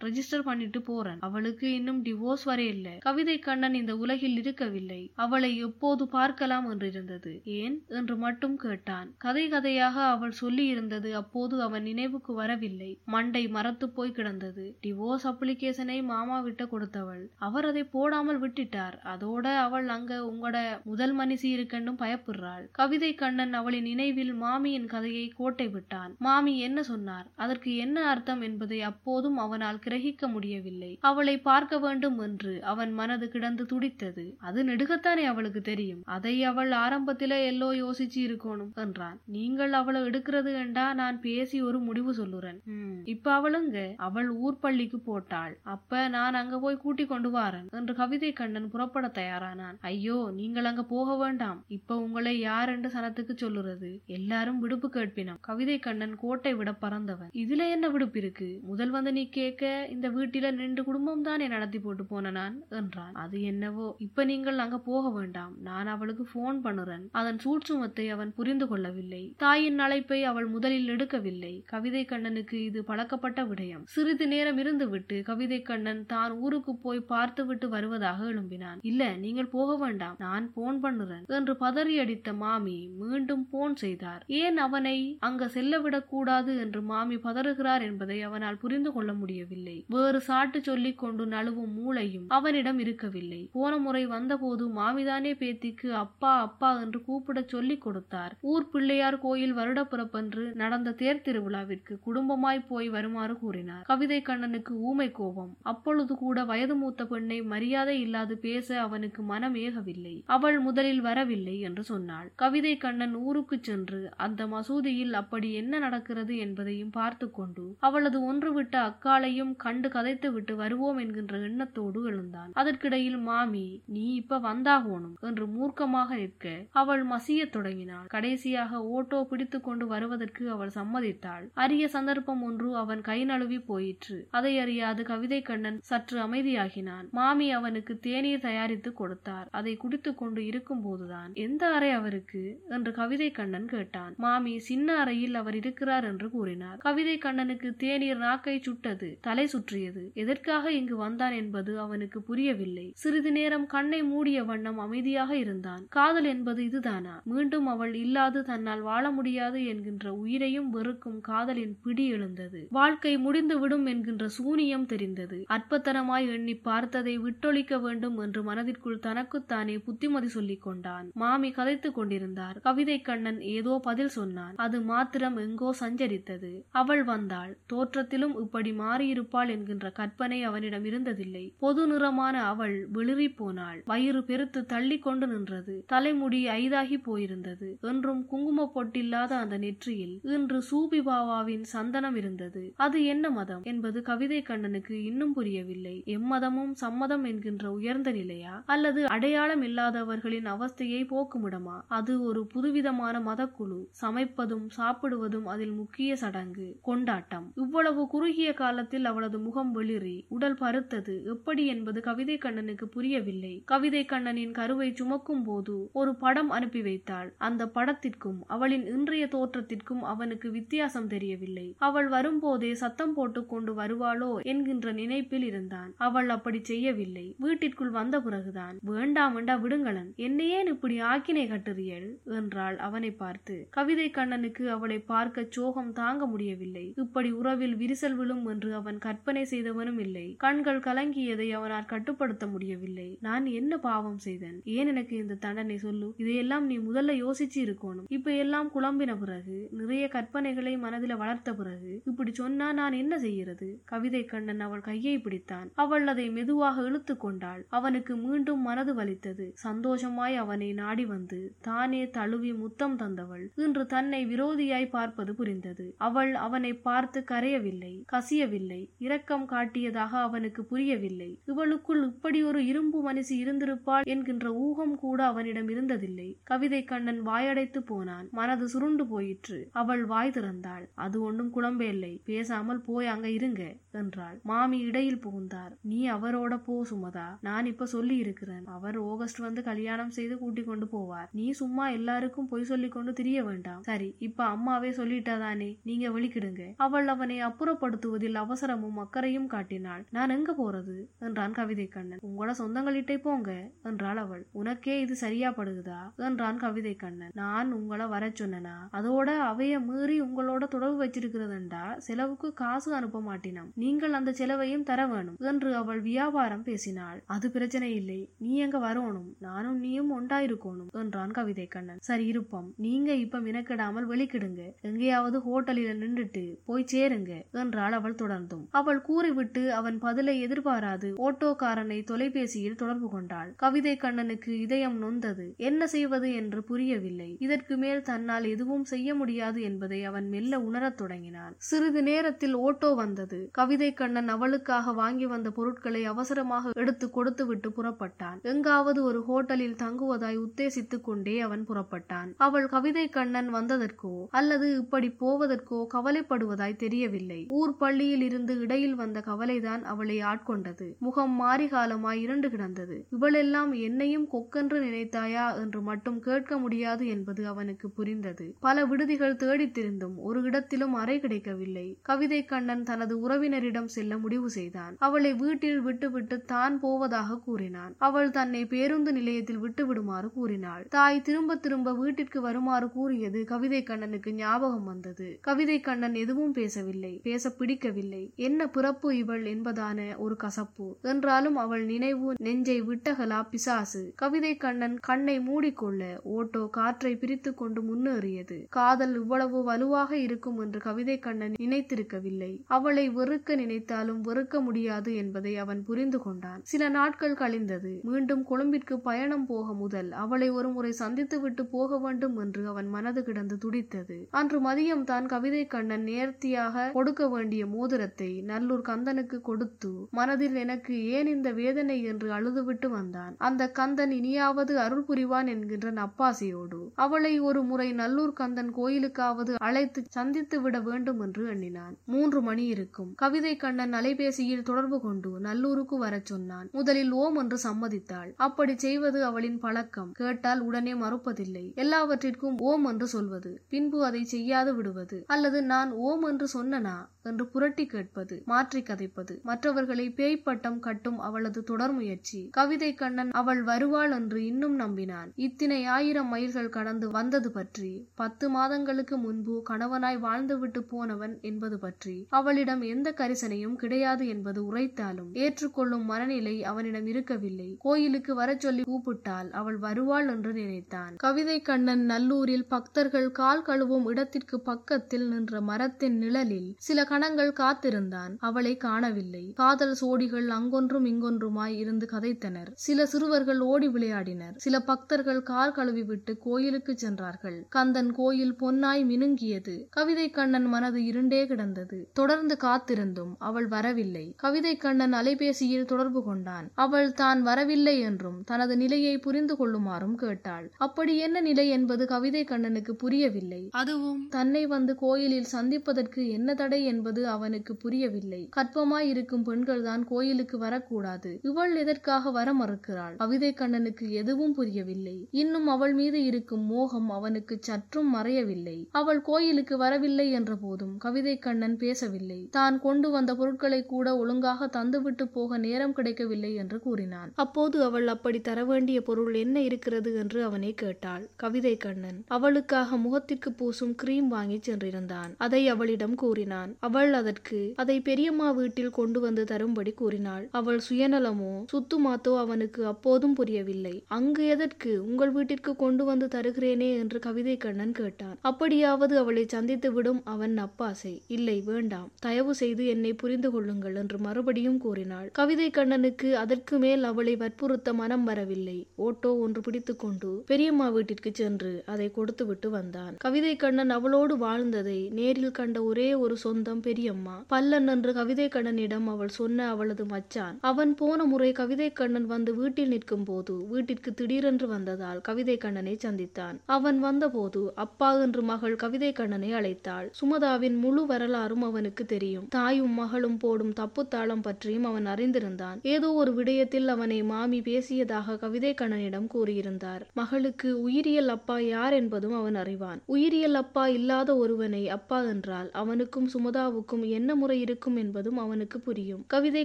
ரெஜிஸ்டர் பண்ணிட்டு போறேன். அவளுக்கு இன்னும் டிவோர்ஸ் வரையில்லை. கவிதை கண்ணன் இந்த உலகில் இருக்கவில்லை. அவளை எப்போது பார்க்கலாம்? என்று கொண்டிருந்தது ஏன்? என்று மட்டும் கேட்டான். கதை கதையாக அவள் சொல்லி இருந்தது அப்போது அவன் நினைவுக்கு வரவில்லை. மண்டை மரத்து போய் கிடந்தது. டிவோர்ஸ் அப்ளிகேஷனை மாமா விட்ட கொடுத்தவள். அவர் அதை போடாமல் விட்டுட்டார். அதோட அவள் அங்க உங்களோட முதல் மனுஷி இருக்கண்டும் பயப்படுறாள். கவிதை கண்ணன் அவளின் நினைவில் மாமியின் கதையை கோட்டை விட்டான். மாமி என்ன சொன்னார்? அதற்கு என்ன அர்த்தம் என்பதை அப்போதும் அவனால் கிரகிக்க முடியவில்லை. அவளை பார்க்க வேண்டும் என்று அவன் மனது கிடந்து துடித்தது. அது நெடுகத்தானே அவளுக்கு தெரியும். அதை அவள் ஆரம்பத்தில எல்லோ யோசிச்சு இருக்கணும் என்றான். நீங்கள் அவளை எடுக்கிறது என்றா நான் பேசி ஒரு முடிவு சொல்லுறேன். "ம், இப்ப அவளுங்க? அவள் ஊர் பள்ளிக்கு போட்டாள். அப்ப நான் அங்க போய் கூட்டி கொண்டு வாரன் என்று கவிதை கண்ணன் புறப்பட தயாரானான். ஐயோ நீங்கள் அங்க போக வேண்டாம். இப்ப உங்களை யார் என்று சனத்துக்கு சொல்லுறது? எல்லாரும் விடுப்பு கேட்பினம். கவிதை கண்ணன் கோட்டை விட பறந்தவன். இதுல என்ன விடுப்பு இருக்கு? முதல் வந்து நீ கேட்க இந்த வீட்டில ரெண்டு குடும்பம் தானே நடத்தி போட்டு போன நான்? என்றான். அது என்னவோ? இப்ப நீங்கள் அங்க போக வேண்டாம். நான் அவளுக்கு போன் பண்ணுறேன் அதன் சூட்சுமத்தை அவன் புரிந்து கொள்ளவில்லை. தாயின் அழைப்பை அவள் முதலில் எடுக்கவில்லை. கவிதை கண்ணனுக்கு இது பழக்கப்பட்ட விடயம். சிறிது நேரம் இருந்துவிட்டு கவிதை கண்ணன் தான் ஊருக்கு போய் பார்த்துவிட்டு வருவதாக எழும்பினான். இல்ல நீங்கள் போக வேண்டாம். நான் போன் பண்ணுறேன் என்று பதறி அடித்த மாமி மீண்டும் போன் செய்தார். ஏன் அவனை அங்க செல்லவிடக் கூடாது என்று மாமி பதறுகிறார் என்பதை அவனால் புரிந்து கொள்ள முடியவில்லை. வேறு சாட்டு சொல்லிக் கொண்டு நழுவும் மூளையும் அவனிடம் இருக்கவில்லை. போன முறை வந்தபோது மாமிதானே பேத்திக்கு அப்பா அப்பா என்று கூப்பிடச் சொல்லிக் கொடுத்தார். ஊர் பிள்ளையார் கோயில் வருடப்பிறப்பன்று நடந்த தேர் திருவிழாவிற்கு குடும்பமாய் போய் வருமாறு கூறினார். கவிதை கண்ணனுக்கு ஊமை கோபம். அப்பொழுது கூட வயது மூத்த பெண்ணை மரியாதை இல்லாது பேச அவனுக்கு மனம் ஏகவில்லை. அவள் முதலில் வரவில்லை என்று சொன்னாள். கவிதை கண்ணன் ஊருக்கு சென்று அந்த மசூதியில் அப்படி என்ன நடக்கிறது என்பதையும் பார்த்து கொண்டு அவளது ஒன்றுவிட்ட அக்காளையும் கண்டு கதைத்து விட்டு வருவோம் என்கின்ற எண்ணத்தோடு எழுந்தான். அதற்கிடையில் மாமி நீ இப்ப வந்தாகோணும் என்று மூர்க்கமாக நிற்க அவள் மசியத் தொடங்கினாள். கடைசியாக ஓட்டோ பிடித்து கொண்டு வருவதற்கு அவள் சம்மதித்தாள். அரிய சந்தர்ப்பம் ஒன்று அவன் கை நழுவி போயிற்று. அதை அறியாது கவிதை கண்ணன் சற்று அமைதியாகினான். மாமி அவனுக்கு தேநீர் தயாரித்து கொடுத்தார். அதை குடித்துக் கொண்டு இருக்கும் போதுதான். எந்த அறை அவருக்கு? என்று கவிதை கண்ணன் கேட்டான். மாமி சின்ன அறையில் அவர் இருக்கிறார் என்று கூறினார். கவிதை கண்ணனுக்கு தேநீர் நாக்கை சுட்டது தலை சுற்றியது. எதற்காக இங்கு வந்தான்? என்பது அவனுக்கு புரியவில்லை. சிறிது நேரம் கண்ணை மூடிய வண்ணம் அமைதியாக இருந்தான். காதல் என்பது இதுதானா? மீண்டும் அவள் இல்லாது தன்னால் வாழ முடியாது என்கின்ற உயிரையும் வெறுக்கும் காதலின் பிடி எழுந்தது. வாழ்க்கை முடிந்து விடும் என்கின்ற சூனியம் தெரிந்தது. அற்பத்தனமாய் எண்ணி பார்த்ததை விட்டொழிக்க வேண்டும் என்று மனதிற்குள் தனக்குத்தானே புத்திமதி சொல்லிக் கொண்டான். மாமி கதைத்துக் கொண்டிருந்தார். கவிதை கண்ணன் ஏதோ பதில் சொன்னான். அது மாத்திரம் எங்கோ சஞ்சரித்தது. அவள் வந்தாள். தோற்றத்திலும் இப்படி மாறியிருப்பாள் என்கின்ற கற்பனை அவனிடம் இருந்ததில்லை. பொது நிறமான அவள் வெளிறி போனாள். வயிறு பெருத்து தள்ளி கொண்டு நின்றது. தலைமுடி தலைமுடி ஐதாகி போயிருந்தது. என்றும் குங்கும பொட்டில்லாத அந்த நெற்றியில் இன்று சூபி பாபாவின் சந்தனம் இருந்தது. அது என்ன மதம் என்பது கவிதை கண்ணனுக்கு இன்னும் புரியவில்லை. எம்மதமும் சம்மதம் என்கின்ற உயர்ந்த நிலையா? அல்லது அடையாளம் இல்லாதவர்களின் அவஸ்தையை போக்குமிடமா? அது ஒரு புதுவிதமான மதக்குழு. சமைப்பதும் சாப்பிடுவதும் அதில் முக்கிய சடங்கு. கொண்டாட்டம். இவ்வளவு குறுகிய காலத்தில் அவளது முகம் வெளிறி உடல் பருத்தது. எப்படி என்பது கவிதை கண்ணனுக்கு புரியவில்லை. கவிதை கண்ணனின் கருவை சுமக்கும் போது ஒரு படம் அனுப்பி வைத்தாள். அந்த படத்திற்கும் அவளின் இன்றைய தோற்றத்திற்கும் அவனுக்கு வித்தியாசம் தெரியவில்லை. அவள் வரும்போதே சத்தம் போட்டு கொண்டு வருவாளோ என்கின்ற நினைப்பில் இருந்தான். அவள் அப்படி செய்யவில்லை. வீட்டிற்குள் வந்த பிறகுதான் வேண்டாம் வேண்டா விடுங்களன். என்னையேன் இப்படி ஆக்கினை கட்டுறியல் என்றாள் அவனை பார்த்து. கவிதை கண்ணனுக்கு அவளை பார்க்க சோகம் தாங்க முடியவில்லை. இப்படி உறவில் விரிசல் விழும் என்று அவன் கற்பனை செய்தவனும் இல்லை. கண்கள் கலங்கியதை அவனால் கட்டுப்படுத்த முடியவில்லை. நான் என்ன பாவம் செய்தேன்? ஏன் எனக்கு இந்த தண்டனை சொல்லு? இதையெல்லாம் நீ முதல்ல யோசிச்சு இருக்கணும். இப்ப எல்லாம் குழம்பின பிறகு நிறைய கற்பனைகளை மனதில வளர்த்த பிறகு இப்படி சொன்னா நான் என்ன செய்யறது? கவிதை கண்ணன் அவள் கையை பிடித்தான். அவள் அதை மெதுவாக இழுத்து கொண்டாள். அவனுக்கு மீண்டும் மனது வலித்தது. சந்தோஷமாய் அவனை நாடி வந்து தானே தழுவி முத்தம் தந்தவள். இன்று தன்னை விரோதியாய் பார்ப்பது புரிந்தது. அவள் அவனை பார்த்து கரையவில்லை கசியவில்லை இரக்கம் காட்டியதாக அவனுக்கு புரியவில்லை. இவளுக்குள் இப்படி ஒரு இரும்பு மனுஷி இருந்திருப்பாள் என்கின்ற ஊகம் கூட அவனிடம் இருந்ததில்லை கவிதை கண்ணன் வாயடைத்து போனான். மனது சுருண்டு போயிற்று. அவள் வாய் திறந்தாள். அது ஒன்றும் குழம்பே இல்லை. பேசாமல் போய் அங்க இருங்க என்றாள். மாமி இடையில் புகுந்தார். நீ அவரோட போ சுமதா. நான் இப்ப சொல்லி இருக்கிறேன் அவர் ஆகஸ்ட் வந்து கல்யாணம் செய்து கூட்டிக் கொண்டு போவார். நீ சும்மா எல்லாருக்கும் பொய் சொல்லி கொண்டு திரிய வேண்டாம். சரி இப்ப அம்மாவே சொல்லிட்டாதானே? நீங்க வெளிக்கிடுங்க அவள் அவனை அப்புறப்படுத்துவதில் அவசரமும் அக்கறையும் காட்டினாள். நான் எங்க போறது? என்றான் கவிதை கண்ணன். உங்களோட சொந்தங்களிட்டே போங்க என்றாள் அவள். உனக்கே இது சரியா படுகுதா என்றான் கவிதை கண்ணன். நான் உங்களை வர சொன்னனா? அதோட அவைய மீறி உங்களோட தொடர்பு வச்சிருக்கிறதுண்டா செலவுக்கு காசு அனுப்ப மாட்டினம். நீங்கள் அந்த செலவையும் தர வேணும் என்று அவள் வியாபாரம் பேசினாள். அது பிரச்சனை இல்லை. நீ எங்க வரணும். நானும் நீயும் ஒண்டாயிருக்கணும் என்றான் கவிதை கண்ணன். சரி இருப்பம். நீங்க இப்ப மினக்கிடாமல் வெளிக்கிடுங்க. எங்கேயாவது ஹோட்டலில் நின்றுட்டு போய் சேருங்க என்றாள் அவள் தொடர்ந்தும். அவள் கூறிவிட்டு அவன் பதிலை எதிர்பாராது ஓட்டோக்காரனை தொலைபேசியில் தொடர்பு கொண்டாள். கவிதை கண்ணனுக்கு இதயம் நொந்தது. என்ன என்ன செய்வது என்று புரியவில்லை. இதற்கு மேல் தன்னால் எதுவும் செய்ய முடியாது என்பதை அவன் மெல்ல உணரத் தொடங்கினான். சிறிது நேரத்தில் ஓட்டோ வந்தது. கவிதை கண்ணன் அவளுக்காக வாங்கி வந்த பொருட்களை அவசரமாக எடுத்து கொடுத்து விட்டு புறப்பட்டான். எங்காவது ஒரு ஹோட்டலில் தங்குவதாய் உத்தேசித்துக் கொண்டே அவன் புறப்பட்டான். அவள் கவிதை கண்ணன் வந்ததற்கோ அல்லது இப்படி போவதற்கோ கவலைப்படுவதாய் தெரியவில்லை. ஊர் பள்ளியில் இருந்து இடையில் வந்த கவலைதான் அவளை ஆட்கொண்டது. முகம் மாறிகாலமாய் இரண்டு கிடந்தது. இவளெல்லாம் என்னையும் கொக்கென்று நினைத்தாயா என்று மட்டும் கேட்க முடியாது என்பது அவனுக்கு புரிந்தது. பல விடுதிகள் தேடித் திரிந்தும் ஒரு இடத்திலும் அறை கிடைக்கவில்லை. கவிதை கண்ணன் தனது உறவினரிடம் செல்ல முடிவு செய்தான். அவளை வீட்டில் விட்டுவிட்டு தான் போவதாக கூறினான். அவள் தன்னை பேருந்து நிலையத்தில் விட்டுவிடுமாறு கூறினாள். தாய் திரும்ப திரும்ப வீட்டிற்கு வருமாறு கூறியது கவிதை கண்ணனுக்கு ஞாபகம் வந்தது. கவிதை கண்ணன் எதுவும் பேசவில்லை. பேச பிடிக்கவில்லை. என்ன பிறப்பு இவள் என்பதான ஒரு கசப்பு என்றாலும் அவள் நினைவு நெஞ்சை விட்டகலா பிசாசு. கவிதை கண்ணன் கண்ணை மூடிக்கொள்ள ஓட்டோ காற்றை பிரித்து கொண்டு முன்னேறியது. காதல் இவ்வளவு வலுவாக இருக்கும் என்று கவிதை கண்ணன் நினைத்திருக்கவில்லை. அவளை வெறுக்க நினைத்தாலும் வெறுக்க முடியாது என்பதை அவன் புரிந்து கொண்டான். சில நாட்கள் கழிந்தது. மீண்டும் கொழும்பிற்கு பயணம் போக முதல் அவளை ஒருமுறை சந்தித்து விட்டு போக வேண்டும் என்று அவன் மனது கிடந்து துடித்தது. அன்று மதியம் தான் கவிதை கண்ணன் நேர்த்தியாக கொடுக்க வேண்டிய மோதிரத்தை நல்லூர் கந்தனுக்கு கொடுத்து மனதில் எனக்கு ஏன் இந்த வேதனை என்று அழுதுவிட்டு வந்தான். அந்த கந்தன் இனியாவது அருள் புரிவான் என்கின்ற நப்பாசையோடு அவளை ஒரு முறை நல்லூர் கந்தன் கோயிலுக்காவது அழைத்து சந்தித்து விட வேண்டும் என்று எண்ணினான். மூன்று மணி இருக்கும். கவிதை கண்ணன் அலைபேசியில் தொடர்பு கொண்டு நல்லூருக்கு வரச் சொன்னான். முதலில் ஓம் என்று சம்மதித்தாள். அப்படி செய்வது அவளின் பழக்கம். கேட்டால் உடனே மறுப்பதில்லை. எல்லாவற்றிற்கும் ஓம் என்று சொல்வது. பின்பு அதை செய்யாது விடுவது. அல்லது நான் ஓம் என்று சொன்னனா என்று புரட்டி கேட்பது மாற்றி கதைப்பது. மற்றவர்களை பேய்ப்பட்டம் கட்டும் அவளது தொடர் முயற்சி. கவிதை கண்ணன் அவள் வருவாள் என்று இன்னும் நம்பினான். இத்தனை ஆயிரம் மைல்கள் கடந்து வந்தது பற்றி பத்து மாதங்களுக்கு முன்பு கணவனாய் வாழ்ந்துவிட்டு போனவன் என்பது பற்றி அவளிடம் எந்த கரிசனையும் கிடையாது என்பது உரைத்தாலும் ஏற்றுக்கொள்ளும் மனநிலை அவனிடம் இருக்கவில்லை. கோயிலுக்கு வர சொல்லி கூப்பிட்டால் அவள் வருவாள் என்று நினைத்தான். கவிதை கண்ணன் நல்லூரில் பக்தர்கள் கால் கழுவும் இடத்திற்கு பக்கத்தில் நின்ற மரத்தின் நிழலில் சில கணங்கள் காத்திருந்தான். அவளை காணவில்லை. காதல் சோடிகள் அங்கொன்றும் இங்கொன்றுமாய் இருந்து கதைத்தனர். சில சிறுவர்கள் ஓடி விளையாடினர். சில பக்தர்கள் பக்தர்கள் கால் கழுவி விட்டு கோயிலுக்கு சென்றார்கள். கந்தன் கோயில் பொன்னாய் மினுங்கியது. கவிதை கண்ணன் மனது இருண்டே கிடந்தது. தொடர்ந்து காத்திருந்தும் அவள் வரவில்லை. கவிதை கண்ணன் அலைபேசியில் தொடர்பு கொண்டான். அவள் தான் வரவில்லை என்றும் தனது நிலையை புரிந்து கொள்ளுமாறும் கேட்டாள். அப்படி என்ன நிலை என்பது கவிதை கண்ணனுக்கு புரியவில்லை. அதுவும்? தன்னை வந்து கோயிலில் சந்திப்பதற்கு என்ன தடை என்பது அவனுக்கு புரியவில்லை. கற்பமாய் இருக்கும் பெண்கள் தான் கோயிலுக்கு வரக்கூடாது. இவள் எதற்காக வர மறுக்கிறாள்? கவிதை கண்ணனுக்கு எதுவும் புரியவில்லை. இன்னும் அவள் மீது இருக்கும் மோகம் அவனுக்கு சற்றும் மறையவில்லை. அவள் கோயிலுக்கு வரவில்லை என்ற போதும் கவிதை கண்ணன் பேசவில்லை. தான் கொண்டு வந்த பொருட்களை கூட ஒழுங்காக தந்துவிட்டு போக நேரம் கிடைக்கவில்லை என்று கூறினான். அப்போது அவள் அப்படி தர வேண்டிய பொருள் என்ன இருக்கிறது என்று அவனை கேட்டாள். கவிதை கண்ணன் அவளுக்காக முகத்திற்கு பூசும் கிரீம் வாங்கி சென்றிருந்தான். அதை அவளிடம் கூறினான். அவள் அதற்கு அதை பெரியம்மா வீட்டில் கொண்டு வந்து தரும்படி கூறினாள். அவள் சுயநலமோ சுத்துமாத்தோ அவனுக்கு அப்போதும் புரியவில்லை. அங்கு எதற்கு உங்கள் வீட்டிற்கு கொண்டு வந்து தருகிறேனே என்று கவிதை கண்ணன் கேட்டான். அப்படியாவது அவளை சந்தித்து விடும் அவன் அப்பாசை இல்லை வேண்டாம். தயவு செய்து என்னை புரிந்து கொள்ளுங்கள் என்று மறுபடியும் கூறினாள். கவிதை கண்ணனுக்கு அதற்கு மேல் அவளை வற்புறுத்த மனம் வரவில்லை. ஓட்டோ ஒன்று பிடித்துக்கொண்டு பெரியம்மா வீட்டிற்கு சென்று அதை கொடுத்துவிட்டு வந்தான். கவிதை கண்ணன் அவளோடு வாழ்ந்ததை நேரில் கண்ட ஒரே ஒரு சொந்தம் பெரியம்மா. பல்லன் என்று கவிதை கண்ணனிடம் அவள் சொன்ன அவளது மச்சான். அவன் போன முறை கவிதை கண்ணன் வந்து வீட்டில் நிற்கும் போது வீட்டிற்கு திடீரென்று வந்ததால் கவிதை கண்ணனை சந்தித்தான். அவன் வந்தபோது அப்பா என்று மகள் கவிதை கண்ணனை அழைத்தாள். சுமதாவின் முழு வரலாறும் அவனுக்கு தெரியும். தாயும் மகளும் போடும் தப்புத்தாளம் பற்றியும் அவன் அறிந்திருந்தான். ஏதோ ஒரு விடயத்தில் அவனை மாமி பேசியதாக கவிதை கண்ணனிடம் கூறியிருந்தார். மகளுக்கு உயிரியல் அப்பா யார் என்பதும் அவன் அறிவான். உயிரியல் அப்பா இல்லாத ஒருவனை அப்பா என்றால் அவனுக்கும் சுமதாவுக்கும் என்ன முறை இருக்கும் என்பதும் அவனுக்கு புரியும். கவிதை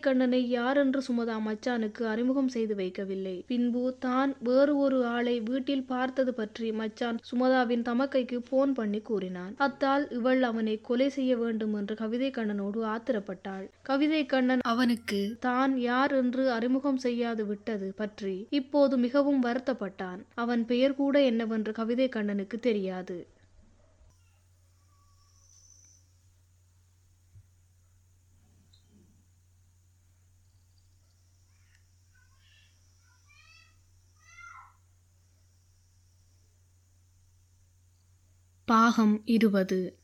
கண்ணனை யார் என்று சுமதா மச்சானுக்கு அறிமுகம் செய்து வைக்கவில்லை. பின்பு தான் வேறு ஒரு ஆளை வீட்டில் பார்த்தது பற்றி மச்சான் சுமதாவின் தமக்கைக்கு போன் பண்ணி கூறினான். அத்தால் இவள் அவனை கொலை செய்ய வேண்டும் என்று கவிதை கண்ணனோடு ஆத்திரப்பட்டாள். கவிதை கண்ணன் அவனுக்கு தான் யார் என்று அறிமுகம் செய்யாது விட்டது பற்றி இப்போது மிகவும் வருத்தப்பட்டான். அவன் பெயர் கூட என்னவென்று கவிதை கண்ணனுக்கு தெரியாது. பாகம் இருபது.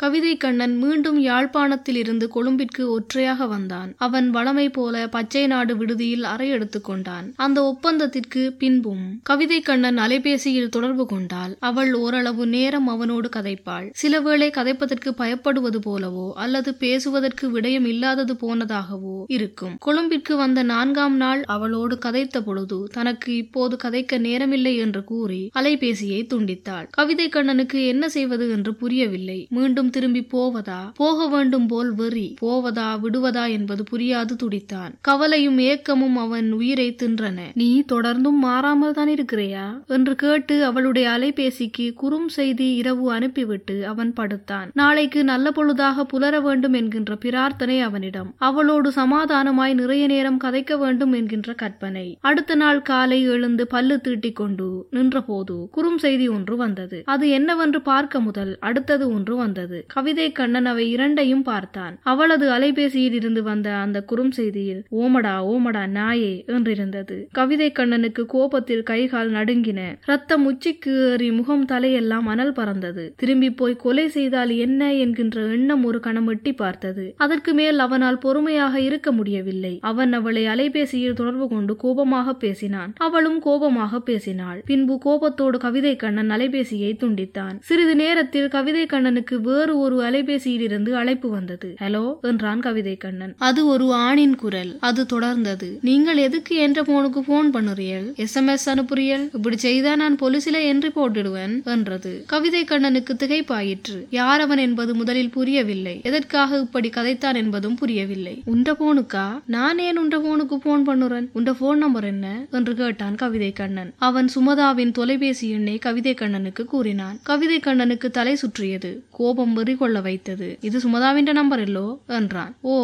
கவிதை கண்ணன் மீண்டும் யாழ்ப்பாணத்திலிருந்து கொழும்பிற்கு ஒற்றையாக வந்தான். அவன் வளமை போல பச்சை நாடு விடுதியில் அறை எடுத்துக் கொண்டான். அந்த ஒப்பந்தத்திற்கு பின்பும் கவிதை கண்ணன் அலைபேசியில் தொடர்பு கொண்டால் அவள் ஓரளவு நேரம் அவனோடு கதைப்பாள். சிலவேளை கதைப்பதற்கு பயப்படுவது போலவோ அல்லது பேசுவதற்கு விடயம் இல்லாதது போனதாகவோ இருக்கும். கொழும்பிற்கு வந்த நான்காம் நாள் அவளோடு கதைத்த பொழுது தனக்கு இப்போது கதைக்க நேரமில்லை என்று கூறி அலைபேசியை துண்டித்தாள். கவிதை கண்ணனுக்கு என்ன செய்வது என்று புரியவில்லை. மீண்டும் திரும்பி போவதா? போக வேண்டும் போல் வெறி. போவதா விடுவதா என்பது புரியாது துடித்தான். கவலையும் ஏக்கமும் அவன் உயிரை தின்றன. நீ தொடர்ந்தும் மாறாமல் தான் இருக்கிறையா? என்று கேட்டு அவளுடைய அலைபேசிக்கு குறும் செய்தி இரவு அனுப்பிவிட்டு அவன் படுத்தான். நாளைக்கு நல்ல பொழுதாக புலர வேண்டும் என்கின்ற பிரார்த்தனை அவனிடம். அவளோடு சமாதானமாய் நிறைய நேரம் கதைக்க வேண்டும் என்கின்ற கற்பனை. அடுத்த நாள் காலை எழுந்து பல்லு தீட்டிக் கொண்டு நின்றபோது குறும் செய்தி ஒன்று வந்தது. அது என்னவென்று பார்க்க முதல் அடுத்தது ஒன்று வந்தது. கவிதை கண்ணன் அவை இரண்டையும் பார்த்தான். அவளது அலைபேசியில் இருந்து வந்த அந்த குறும் செய்தியில் ஓமடா ஓமடா நாயே என்றிருந்தது. கவிதை கண்ணனுக்கு கோபத்தில் கைகால் நடுங்கின ரத்தம் உச்சிக்கு ஏறி முகம் தலையெல்லாம் அனல் பறந்தது. திரும்பி போய் கொலை செய்தால் என்ன என்கின்ற எண்ணம் ஒரு கணம் எட்டி பார்த்தது. அதற்கு மேல் அவனால் பொறுமையாக இருக்க முடியவில்லை. அவன் அவளை அலைபேசியில் தொடர்பு கொண்டு கோபமாக பேசினான். அவளும் கோபமாக பேசினாள். பின்பு கோபத்தோடு கவிதை கண்ணன் அலைபேசியை துண்டித்தான். சிறிது நேரத்தில் கவிதை கண்ணனுக்கு வேறு ஒரு அலைபேசியில் இருந்து அழைப்பு வந்தது. ஹலோ என்றான் கவிதை கண்ணன் அது ஒரு ஆணின் குரல். அது தொடர்ந்தது. நீங்கள் எதுக்கு என்ற போனுக்கு போன் பண்ணுறியல் எஸ்எம்எஸ் அனுப்புறியல் இப்படி செய்தா நான் போலீசில என்ட்ரி போட்டுடுவேன் என்றது. கவிதை கண்ணனுக்கு திகைப்பாயிற்று. யார் அவன் என்பது முதலில் புரியவில்லை. எதற்காக இப்படி கதைத்தான் என்பதும் புரியவில்லை. உண்ட போனுக்கா நான் ஏன் உண்ட போனுக்கு போன் பண்ணுறேன்? உண்ட போன் நம்பர் என்ன? என்று கேட்டான் கவிதை கண்ணன் அவன் சுமதாவின் தொலைபேசி எண்ணை கவிதை கண்ணனுக்கு கூறினான். கவிதை கண்ணனுக்கு தலை சுற்றியது. கோபம் ரொம்பவும் கொள்ள வைத்தது இது சுமதாவின் நம்பர் இல்லோ என்றான். ஓ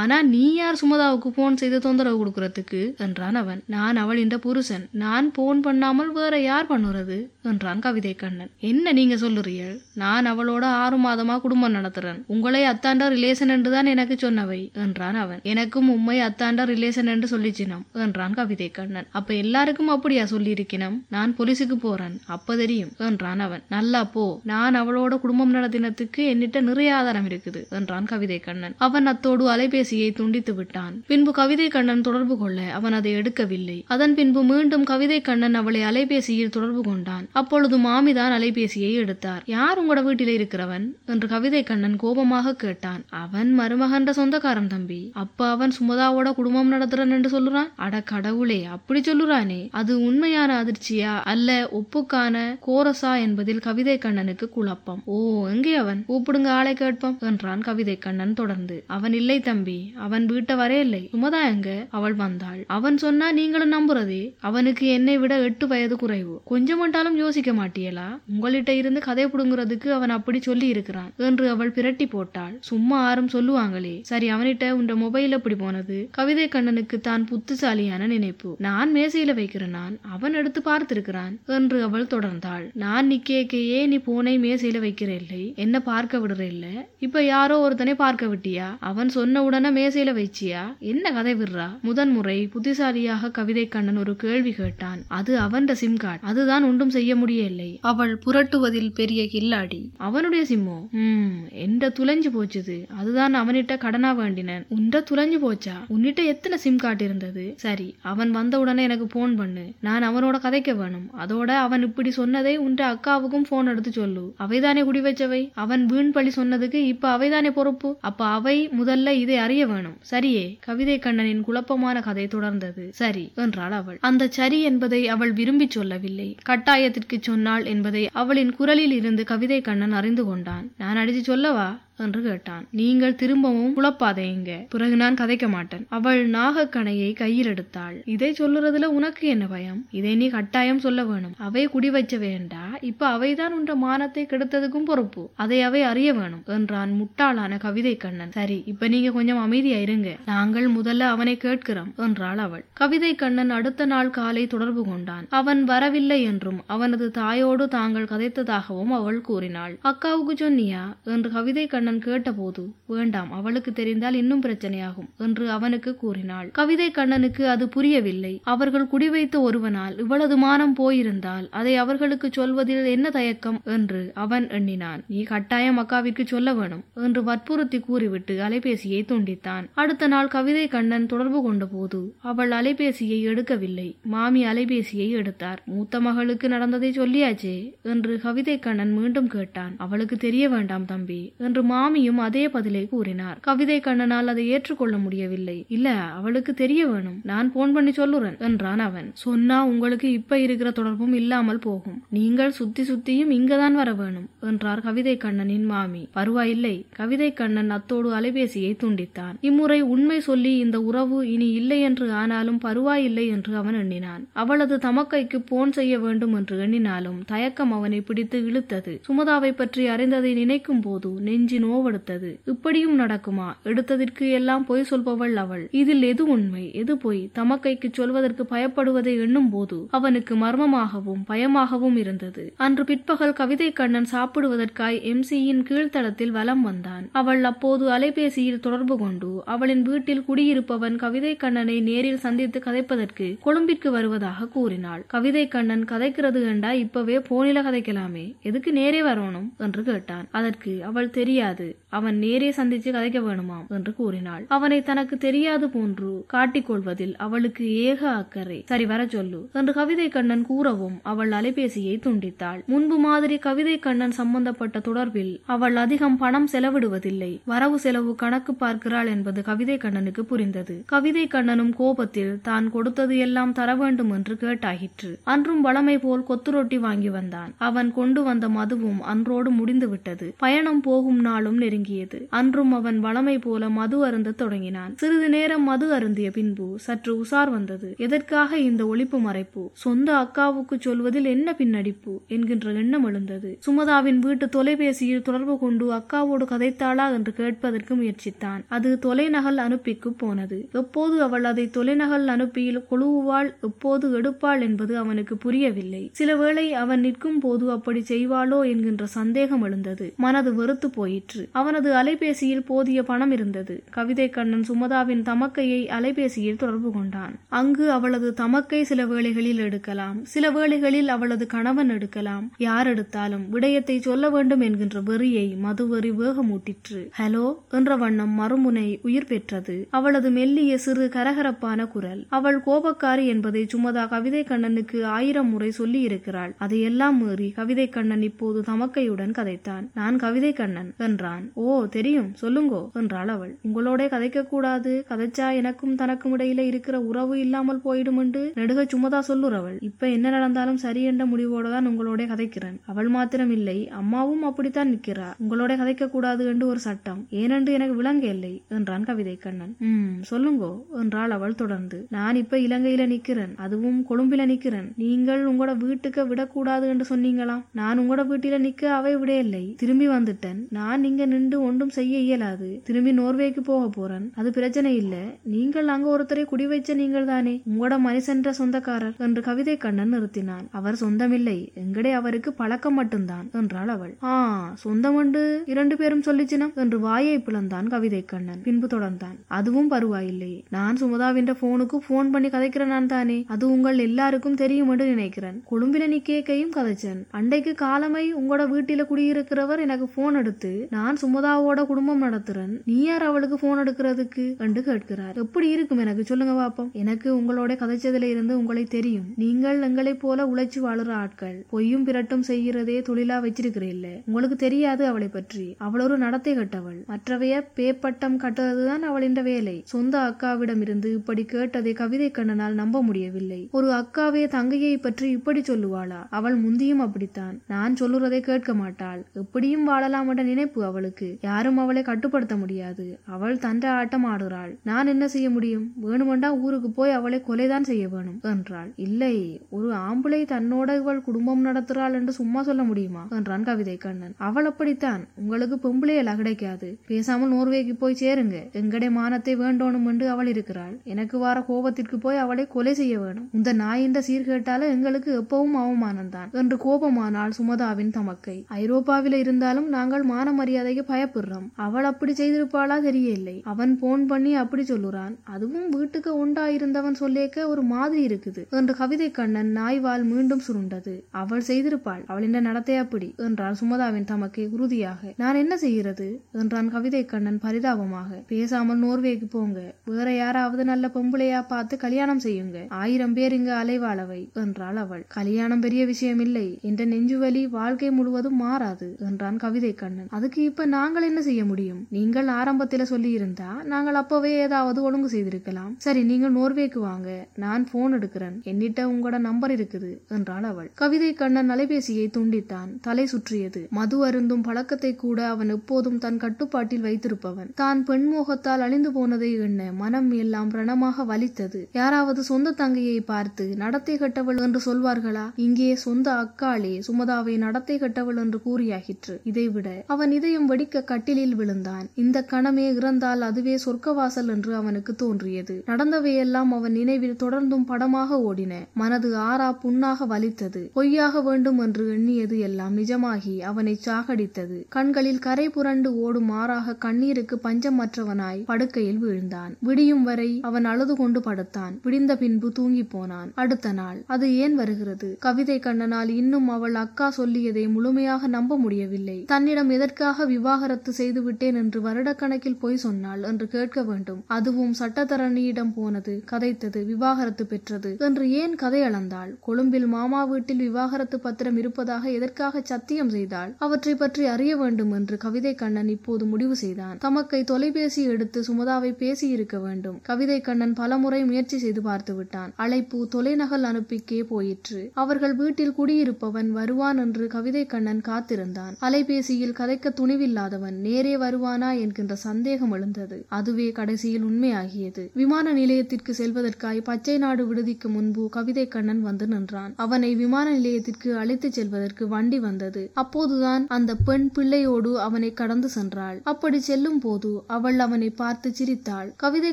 ஆனா நீ யார் சுமதாவுக்கு போன் செய்து தொந்தரவு கொடுக்கறதுக்கு? என்றான் அவன். நான் அவளின் புருஷன். நான் போன் பண்ணாமல் வேற யார் பண்ணுறது? என்றான் கவிதை கண்ணன் என்ன நீங்க சொல்லுறீள் நான் அவளோட ஆறு மாதமா குடும்பம் நடத்துறேன். உங்களை அத்தாண்ட ரிலேஷன் என்று தான் எனக்கு சொன்னவை என்றான் அவன். எனக்கும் உண்மை அத்தாண்ட ரிலேஷன் என்று சொல்லிச்சினம் என்றான் கவிதை கண்ணன் அப்ப எல்லாருக்கும் அப்படியா சொல்லியிருக்கணும் நான் போலீஸுக்கு போறேன். அப்ப தெரியும் என்றான் அவன். நல்லா போ. நான் அவளோட குடும்பம் நடத்தினத்துக்கு என்னிட்ட நிறைய ஆதாரம் இருக்குது என்றான் கவிதை கண்ணன். அவன் அத்தோடு அலைபேசியை துண்டித்து விட்டான். பின்பு கவிதை கண்ணன் தொடர்பு கொள்ள அவன் அதை எடுக்கவில்லை. அதன் பின்பு மீண்டும் கவிதை கண்ணன் அவளை அலைபேசியில் தொடர்பு கொண்டான். அப்பொழுது மாமிதான் அலைபேசியை எடுத்தார். யார் உங்களோட வீட்டில் இருக்கிறவன்? என்று கவிதை கண்ணன் கோபமாக கேட்டான். அவன் மருமகன்ற சொந்தக்காரன் தம்பி. அப்ப அவன் சுமதாவோட குடும்பம் நடத்துறன் என்று சொல்லுறான்? அட கடவுளே அப்படி சொல்லுறானே. அது உண்மையான அதிர்ச்சியா அல்ல ஒப்புக்கான கோரசா? என்பதில் கவிதை கண்ணனுக்கு குழப்பம். ஓ எங்கே அவன்? கூப்பிடுங்க ஆளை கேட்போம் என்றான் கவிதை கண்ணன் தொடர்ந்து. அவன் இல்லை தம்பி அவன் வீட்டை வரையில்லை சுமதா எங்க? அவள் வந்தாள். அவன் சொன்னா நீங்களும் நம்புறதே. அவனுக்கு என்னை விட எட்டு வயது குறைவு. கொஞ்சம் மட்டும் யோசிக்க மாட்டியலா? உங்கள்கிட்ட இருந்து கதை புடுங்குறதுக்கு அவன் அப்படி சொல்லி இருக்கிறான் என்று அவள் பிரட்டி போட்டாள். சும்மா யாரும் சொல்லுவாங்களே. சரி அவனிட்ட உன் மொபைல் எப்படி போனது? கவிதை கண்ணனுக்கு தான் புத்திசாலியான நினைப்பு. நான் மேசையில வைக்கிறேன் நான் அவன் எடுத்து பார்த்திருக்கிறான் என்று அவள் தொடர்ந்தாள். நான் நிக்கேக்கையே நீ போனை மேசையில வைக்கிற இல்லை? என்ன பார்க்க விடுற இல்ல. இப்ப யாரோ ஒருத்தனை பார்க்க விட்டியா? அவன் சொன்ன உடனே மேசையில வைச்சியா? என்ன கதை விடுறா? முதன் முறை புத்திசாலியாக கவிதை கண்ணன் ஒரு கேள்வி கேட்டான். அது அவன் சிம் கார்டு அதுதான் ஒன்றும் செய்ய முடியவில்லை. அவள் புரட்டுவதில் பெரிய கில்லாடி. அவனுடைய சிம்மோ ம் என்ற துளைஞ்சு போச்சுது. அதுதான் அவனிட்ட கடனா வேண்டினேன். உன்ற துளைஞ்சு போச்சா? உன்னிட்ட எத்தனை சிம் கார்டு இருந்தது? சரி அவன் வந்த உடனே எனக்கு போன் பண்ணு. நான் அவனோட கதைக்க வேணும். அதோட அவன் இப்படி சொன்னதை உன்ற அக்காவுக்கும் போன் எடுத்து சொல்லு. அவைதானே குடி வச்சவை? அவன் வீண் பழி சொன்னதுக்கு இப்ப அவைதானே பொறுப்பு? அப்ப அவை முதல்ல இதை அறிய வேணும். சரியே. கவிதை கண்ணனின் குழப்பமான கதை தொடர்ந்தது. சரி என்றாள் அவள். அந்த சரி என்பதை அவள் விரும்பி சொல்லவில்லை. கட்டாயத்திற்கு சொன்னாள் என்பதை அவளின் குரலில் இருந்து கவிதை கண்ணன் அறிந்து கொண்டான். நான் அடிச்சு சொல்லவா? என்று கேட்டான். நீங்கள் திரும்பவும் குழப்பாதேங்க பிறகு நான் கதைக்க மாட்டேன். அவள் நாகக்கணையை கையில் எடுத்தாள். இதை சொல்லுறதுல உனக்கு என்ன பயம்? இதை நீ கட்டாயம் சொல்ல வேணும். அவை குடி வச்ச வேண்டா. இப்ப அவைதான் உன்ற மானத்தை கெடுத்ததுக்கும் பொறுப்பு. அதை அவை அறிய வேணும் என்றான் முட்டாளான கவிதை கண்ணன். சரி இப்ப நீங்க கொஞ்சம் அமைதியா இருங்க நாங்கள் முதல்ல அவனை கேட்கிறோம் என்றாள் அவள். கவிதை கண்ணன் அடுத்த நாள் காலை தொடர்பு கொண்டான். அவன் வரவில்லை என்றும் அவனது தாயோடு தாங்கள் கதைத்ததாகவும் அவள் கூறினாள். அக்காவுக்கு சொன்னியா? என்று கவிதை கண்ணன் கேட்டபோது வேண்டாம் அவளுக்கு தெரிந்தால் இன்னும் பிரச்சனையாகும் என்று அவனுக்கு கூறினாள். கவிதை கண்ணனுக்கு அது புரியவில்லை. அவர்கள் குடிவைத்த ஒருவனால் இவ்வளவு மானம் போயிருந்தால் அதை அவர்களுக்கு சொல்வதில் என்ன தயக்கம் என்று அவன் எண்ணினான். நீ கட்டாயம் அக்காவிற்கு சொல்ல வேணும் என்று வற்புறுத்தி கூறிவிட்டு அலைபேசியை துண்டித்தான். அடுத்த நாள் கவிதை கண்ணன் தொடர்பு கொண்ட போது அவள் அலைபேசியை எடுக்கவில்லை. மாமி அலைபேசியை எடுத்தார். மூத்த மகளுக்கு நடந்ததை சொல்லியாச்சே என்று கவிதை கண்ணன் மீண்டும் கேட்டான். அவளுக்கு தெரிய வேண்டாம் தம்பி என்று மாமியும் அதே பதிலை கூறினார். கவிதை கண்ணனால் அதை ஏற்றுக்கொள்ள முடியவில்லை. இல்ல அவளுக்கு தெரிய வேணும். நான் போன் பண்ணி சொல்லுறேன் என்றான் அவன். சொன்னா உங்களுக்கு இப்ப இருக்கிற தொடர்பும் இல்லாமல் போகும். நீங்கள் சுத்தி சுத்தியும் இங்கதான் வர வேணும் என்றார் கவிதை கண்ணனின் மாமி. பருவாயில்லை கவிதை கண்ணன் அத்தோடு அலைபேசியை துண்டித்தான். இம்முறை உண்மை சொல்லி இந்த உறவு இனி இல்லை என்று ஆனாலும் பருவாயில்லை என்று அவன் எண்ணினான். அவளது தமக்கைக்கு போன் செய்ய வேண்டும் என்று எண்ணினாலும் தயக்கம் அவனை பிடித்து இழுத்தது. சுமதாவை பற்றி அறிந்ததை நினைக்கும் போது நெஞ்சின் நோவெடுத்தது இப்படியும் நடக்குமா? எடுத்ததற்கு எல்லாம் பொய் சொல்பவள் அவள். இதில் எது உண்மை? எது பொய்? தமக்கைக்கு சொல்வதற்கு பயப்படுவதை எண்ணும் போது அவனுக்கு மர்மமாகவும் பயமாகவும் இருந்தது. அன்று பிற்பகல் கவிதை கண்ணன் சாப்பிடுவதற்காய் எம்சியின் கீழ்த்தளத்தில் வலம் வந்தான். அவள் அப்போது அலைபேசியில் தொடர்பு கொண்டு அவளின் வீட்டில் குடியிருப்பவன் கவிதை கண்ணனை நேரில் சந்தித்து கதைப்பதற்கு கொழும்பிற்கு வருவதாக கூறினாள். கவிதை கண்ணன் கதைக்கிறது என்றா இப்பவே போனில கதைக்கலாமே. எதுக்கு நேரே வரணும்? என்று கேட்டான். அதற்கு அவள் தெரியாது. அவன் நேரே சந்திச்சு கதைக்க வேணுமாம் என்று கூறினாள். அவனை தனக்கு தெரியாது போன்று காட்டிக்கொள்வதில் அவளுக்கு ஏக அக்கறை. சரி வர சொல்லு என்று கவிதை கண்ணன் கூறவும் அவள் அலைபேசியை துண்டித்தாள். முன்பு மாதிரி கவிதை கண்ணன் சம்பந்தப்பட்ட தொடர்பில் அவள் அதிகம் பணம் செலவிடுவதில்லை. வரவு செலவு கணக்கு பார்க்கிறாள் என்பது கவிதை கண்ணனுக்கு புரிந்தது. கவிதை கண்ணனும் கோபத்தில் தான் கொடுத்தது எல்லாம் தர வேண்டும் என்று கேட்டாயிற்று. அன்றும் வளமை போல் கொத்து ரொட்டி வாங்கி வந்தான். அவன் கொண்டு வந்த மதுவும் அன்றோடு முடிந்துவிட்டது. பயணம் போகும் நாள் நாளும் நெருங்கியது. அன்றும் அவன் வளமை போல மது அருந்தத் தொடங்கினான். சிறிது நேரம் மது அருந்திய பின்பு சற்று உசார் வந்தது. எதற்காக இந்த ஒழிப்பு மறைப்பு? சொந்த அக்காவுக்கு சொல்வதில் என்ன பின்னடிப்பு? என்கின்ற எண்ணம் எழுந்தது. சுமதாவின் வீட்டு தொலைபேசியில் தொடர்பு கொண்டு அக்காவோடு கதைத்தாளா என்று கேட்பதற்கு முயற்சித்தான். அது தொலைநகல் அனுப்பிக்கு போனது. எப்போது அவள் அதை தொலைநகல் அனுப்பியில் கொழுவுவாள் எப்போது எடுப்பாள் என்பது அவனுக்கு புரியவில்லை. சில வேளை அவன் நிற்கும் போது அப்படி செய்வாளோ என்கின்ற சந்தேகம் எழுந்தது. மனது வெறுத்து போயிற்று. அவனது அலைபேசியில் போதிய பணம் இருந்தது. கவிதை கண்ணன் சுமதாவின் தமக்கையை அலைபேசியில் தொடர்பு கொண்டான். அங்கு அவளது தமக்கை சில வேளைகளில் எடுக்கலாம் சில வேளைகளில் அவளது கணவன் எடுக்கலாம். யார் எடுத்தாலும் விடயத்தை சொல்ல வேண்டும் என்கின்ற வெறியை மதுவெறி வேகமூட்டிற்று. ஹலோ என்ற வண்ணம் மறுமுனை உயிர் பெற்றது. அவளது மெல்லிய சிறு கரகரப்பான குரல். அவள் கோபக்காரி என்பதை சுமதா கவிதை கண்ணனுக்கு ஆயிரம் முறை சொல்லி இருக்கிறாள் அதையெல்லாம் மீறி கவிதை கண்ணன் இப்போது தமக்கையுடன் கதைத்தான். நான் கவிதை கண்ணன் என்றான். ஓ தெரியும். சொல்லுங்கோ என்றாள் அவள். உங்களோட கதைக்க கூடாது கதைச்சா எனக்கும் தனக்கும் இடையில இருக்கிற உறவு இல்லாமல் போயிடும் என்று நெடுக சுமதா சொல்லுறவள் இப்ப என்ன நடந்தாலும் சரி என்ற முடிவோட தான் உங்களோட கதைக்கிறேன். அவள் மாத்திரம் இல்லை அம்மாவும் அப்படித்தான் நிற்கிறா. உங்களோட கதைக்க கூடாது என்று ஒரு சட்டம். ஏனென்று எனக்கு விளங்க இல்லை என்றான் கவிதை கண்ணன். உம் சொல்லுங்கோ என்றாள் அவள் தொடர்ந்து. நான் இப்ப இலங்கையில நிக்கிறேன் அதுவும் கொழும்பில நிக்கிறேன் நீங்கள் உங்களோட வீட்டுக்கு விடக்கூடாது என்று சொன்னீங்களாம். நான் உங்களோட வீட்டில நிக்க அவை விடையில்லை திரும்பி வந்துட்டேன். நான் இங்க நின்று ஒன்றும் செய்ய இயலாது. திரும்பி நோர்வேக்கு போக போறேன். அது பிரச்சனை இல்ல. நீங்கள் அங்க ஒருத்தரை குடி வைச்ச நீங்கள் தானே. உங்களோட மனுஷன்ற சொந்தக்காரர் என்று கவிதை கண்ணன் நிறுத்தினான். அவர் சொந்தமில்லை. எங்கடே அவருக்கு பழக்கம் மட்டும்தான் என்றாள் அவள். ஆ சொந்தம் உண்டு. இரண்டு பேரும் சொல்லிச்சினம் என்று வாயை பிளந்தான் கவிதை கண்ணன். பின்பு தொடர்ந்தான். அதுவும் பருவாயில்லை. நான் சுமதாவின் போனுக்கு போன் பண்ணி கதைக்கிறேன் நான் தானே. அது உங்கள் எல்லாருக்கும் தெரியும் என்று நினைக்கிறேன். கொழும்பில நீ கேக்கையும் கதைச்சன். அண்டைக்கு காலமை உங்களோட வீட்டில குடியிருக்கிறவர் எனக்கு போன் எடுத்து நான் நான் சுமதாவோட குடும்பம் நடத்துறேன். நீ யார் அவளுக்கு போன் எடுக்கிறதுக்கு? என்று கேட்கிறார். எப்படி இருக்கும் எனக்கு? சொல்லுங்க பாப்போம். எனக்கு உங்களோட கதைச்சதுல இருந்து உங்களை தெரியும். நீங்கள் எங்களைப் போல உழைச்சு வாழுற ஆட்கள். பொய்யும் பிரட்டும் செய்கிறதே தொழிலா வச்சிருக்கிறீல்ல உங்களுக்கு தெரியாது அவளை பற்றி. அவள் ஒரு நடத்தை கட்டவள். மற்றவைய பேப்பட்டம் கட்டுறதுதான் அவளின் வேலை. சொந்த அக்காவிடம் இருந்து இப்படி கேட்டதை கவிதை கண்ணனால் நம்ப முடியவில்லை. ஒரு அக்காவே தங்கையை பற்றி இப்படி சொல்லுவாளா? அவள் முந்தியும் அப்படித்தான். நான் சொல்லுறதை கேட்க மாட்டாள். எப்படியும் வாழலாம் என்ற நினைப்பு அவளுக்கு. யாரும் அவளை கட்டுப்படுத்த முடியாது. அவள் தந்த ஆட்டம் ஆடுறாள். நான் என்ன செய்ய முடியும்? வேணுமெண்டா ஊருக்கு போய் அவளை கொலைதான் செய்ய வேணும் என்றாள். இல்லை ஒரு ஆம்பளை தன்னோட இவள் குடும்பம் நடத்துறாள் என்று சும்மா சொல்ல முடியுமா? என்றான் கவிதை கண்ணன். அவள் அப்படித்தான். உங்களுக்கு பொம்பளையலா கிடைக்காது பேசாமல் நோர்வேக்கு போய் சேருங்க. எங்கடை மானத்தை வேண்டோனும் என்று அவள் இருக்கிறாள். எனக்கு வார கோபத்திற்கு போய் அவளை கொலை செய்ய வேணும். இந்த நாயின் சீர் கேட்டால எங்களுக்கு எப்பவும் அவமானம் தான் என்று கோபமானாள் சுமதாவின் தமக்கை. ஐரோப்பாவில இருந்தாலும் நாங்கள் மானமரிய மரியாதைக்கு பயப்படுறான். அவள் அப்படி செய்திருப்பாளா தெரியவில்லை. அவன் போன் பண்ணி அப்படி சொல்லுறான். அதுவும் வீட்டுக்கு உண்டா இருந்தவன் சொல்லேக்க ஒரு மாதிரி இருக்குது என்று கவிதை கண்ணன் நாய்வால் மீண்டும் சுருண்டது. அவள் செய்திருப்பாள். அவளின் நடத்தை அப்படி? என்றான் சுமதாவின் தமக்கு உறுதியாக. நான் என்ன செய்கிறது? என்றான் கவிதை கண்ணன் பரிதாபமாக. பேசாமல் நோர்வேக்கு போங்க. வேற யாராவது நல்ல பொம்பளையா பார்த்து கல்யாணம் செய்யுங்க. ஆயிரம் பேர் இங்கு அலைவாளவை என்றாள் அவள். கல்யாணம் பெரிய விஷயம் இல்லை என்ற நெஞ்சுவலி வாழ்க்கை முழுவதும் மாறாது என்றான் கவிதை கண்ணன். அதுக்கு இப்ப நாங்கள் என்ன செய்ய முடியும்? நீங்கள் ஆரம்பத்தில் சொல்லி இருந்தா நாங்கள் அப்பவே ஏதாவது ஒழுங்கு செய்திருக்கலாம். சரி நீங்கள் நோர்வேக்கு வாங்க. நான் போன் எடுக்கிறேன். என்னிட்ட உங்களோட நம்பர் இருக்குது என்றாள் அவள். கவிதை கண்ணன் அலைபேசியை துண்டித்தான். தலை சுற்றியது. மது அருந்தும் பழக்கத்தை கூட அவன் எப்போதும் தன் கட்டுப்பாட்டில் வைத்திருப்பவன். தான் பெண்மோகத்தால் அழிந்து போனதை எண்ண மனம் எல்லாம் பிரணமாக வலித்தது. யாராவது சொந்த தங்கையை பார்த்து நடத்தை கட்டவள் என்று சொல்வார்களா? இங்கே சொந்த அக்காளே சுமதாவை நடத்தை கட்டவள் என்று கூறியாகிற்று. இதைவிட அவன் இதை இதயம் வெடிக்க கட்டிலில் விழுந்தான். இந்த கணமே இறந்தால் அதுவே சொர்க்கவாசல் என்று அவனுக்கு தோன்றியது. நடந்தவையெல்லாம் அவன் நினைவில் தொடர்ந்தும் படமாக ஓடின. மனது ஆறா புண்ணாக வலித்தது. பொய்யாக வேண்டும் என்று எண்ணியது எல்லாம் நிஜமாகி அவனை சாகடித்தது. கண்களில் கரை புரண்டு ஓடும் ஆறாக கண்ணீருக்கு பஞ்சமற்றவனாய் படுக்கையில் வீழ்ந்தான். விடியும் வரை அவன் அழுது கொண்டு படுத்தான். விடிந்த பின்பு தூங்கி போனான். அடுத்த நாள். அது ஏன் வருகிறது? கவிதை கண்ணனால் இன்னும் அவள் அக்கா சொல்லியதை முழுமையாக நம்ப முடியவில்லை. தன்னிடம் எதற்காக விவாகரத்து செய்துவிட்டேன் என்று வருடக்கணக்கில் பொய் சொன்னாள் என்று கேட்க வேண்டும். அதுவும் சட்டத்தரணியிடம் போனது கதைத்தது விவாகரத்து பெற்றது என்று ஏன் கதை அளந்தாள்? கொழும்பில் மாமா வீட்டில் விவாகரத்து பத்திரம் இருப்பதாக எதற்காக சத்தியம் செய்தாள்? அவற்றை பற்றி அறிய வேண்டும் என்று கவிதை கண்ணன் இப்போது முடிவு செய்தான். தமக்கை தொலைபேசி எடுத்து சுமதாவை பேசி இருக்க வேண்டும். கவிதை கண்ணன் பலமுறை முயற்சி செய்து பார்த்து விட்டான். அழைப்பு தொலைநகல் அனுப்பிக்கே போயிற்று. அவர்கள் வீட்டில் குடியிருப்பவன் வருவான் என்று கவிதை கண்ணன் காத்திருந்தான். அலைபேசியில் கதைக்க துணி துணிவில்லாதவன் நேரே வருவானா என்கின்ற சந்தேகம் எழுந்தது. அதுவே கடைசியில் உண்மையாகியது. விமான நிலையத்திற்கு செல்வதற்காய் பச்சை நாடு விடுதிக்கு முன்பு கவிதை கண்ணன் வந்து நின்றான். அவனை விமான நிலையத்திற்கு அழைத்துச் செல்வதற்கு வண்டி வந்தது. அப்போதுதான் அந்த பெண் பிள்ளையோடு அவனை கடந்து சென்றாள். அப்படி செல்லும் போது அவள் அவனை பார்த்து சிரித்தாள். கவிதை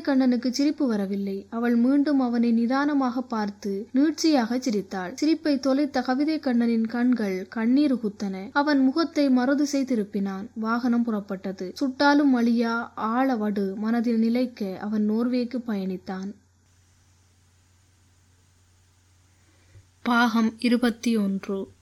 கண்ணனுக்கு சிரிப்பு வரவில்லை. அவள் மீண்டும் அவனை நிதானமாக பார்த்து நீட்சியாக சிரித்தாள். சிரிப்பை தொலைத்த கவிதை கண்ணனின் கண்கள் கண்ணீர் குத்தன. அவன் முகத்தை மறுதிசை திருப்பினான். வாகனம் புறப்பட்டது. சுட்டாலும் அழியா ஆழவடு மனதில் நிலைக்க அவன் நோர்வேக்கு பயணித்தான். பாகம் இருபத்தி ஒன்று.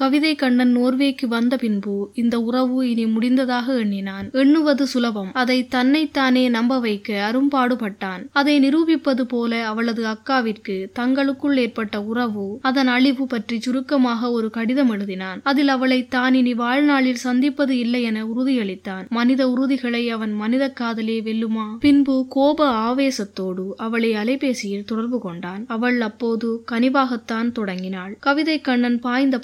கவிதை கண்ணன் நோர்வேக்கு வந்த பின்பு இந்த உறவு இனி முடிந்ததாக எண்ணினான். எண்ணுவது சுலபம். அதை தன்னைத்தானே நம்ப வைக்க அரும்பாடுபட்டான். அதை நிரூபிப்பது போல அவளது அக்காவிற்கு தங்களுக்குள் ஏற்பட்ட உறவு அதன் அழிவு பற்றி சுருக்கமாக ஒரு கடிதம் எழுதினான். அதில் அவளை தான் இனி வாழ்நாளில் சந்திப்பது இல்லை என உறுதியளித்தான். மனித உறுதிகளை அவன் மனித காதலே வெல்லுமா? பின்பு கோப ஆவேசத்தோடு அவளை அலைபேசியில் தொடர்பு கொண்டான். அவள் அப்போது கனிவாகத்தான் தொடங்கினாள். கவிதை கண்ணன் பாய்ந்த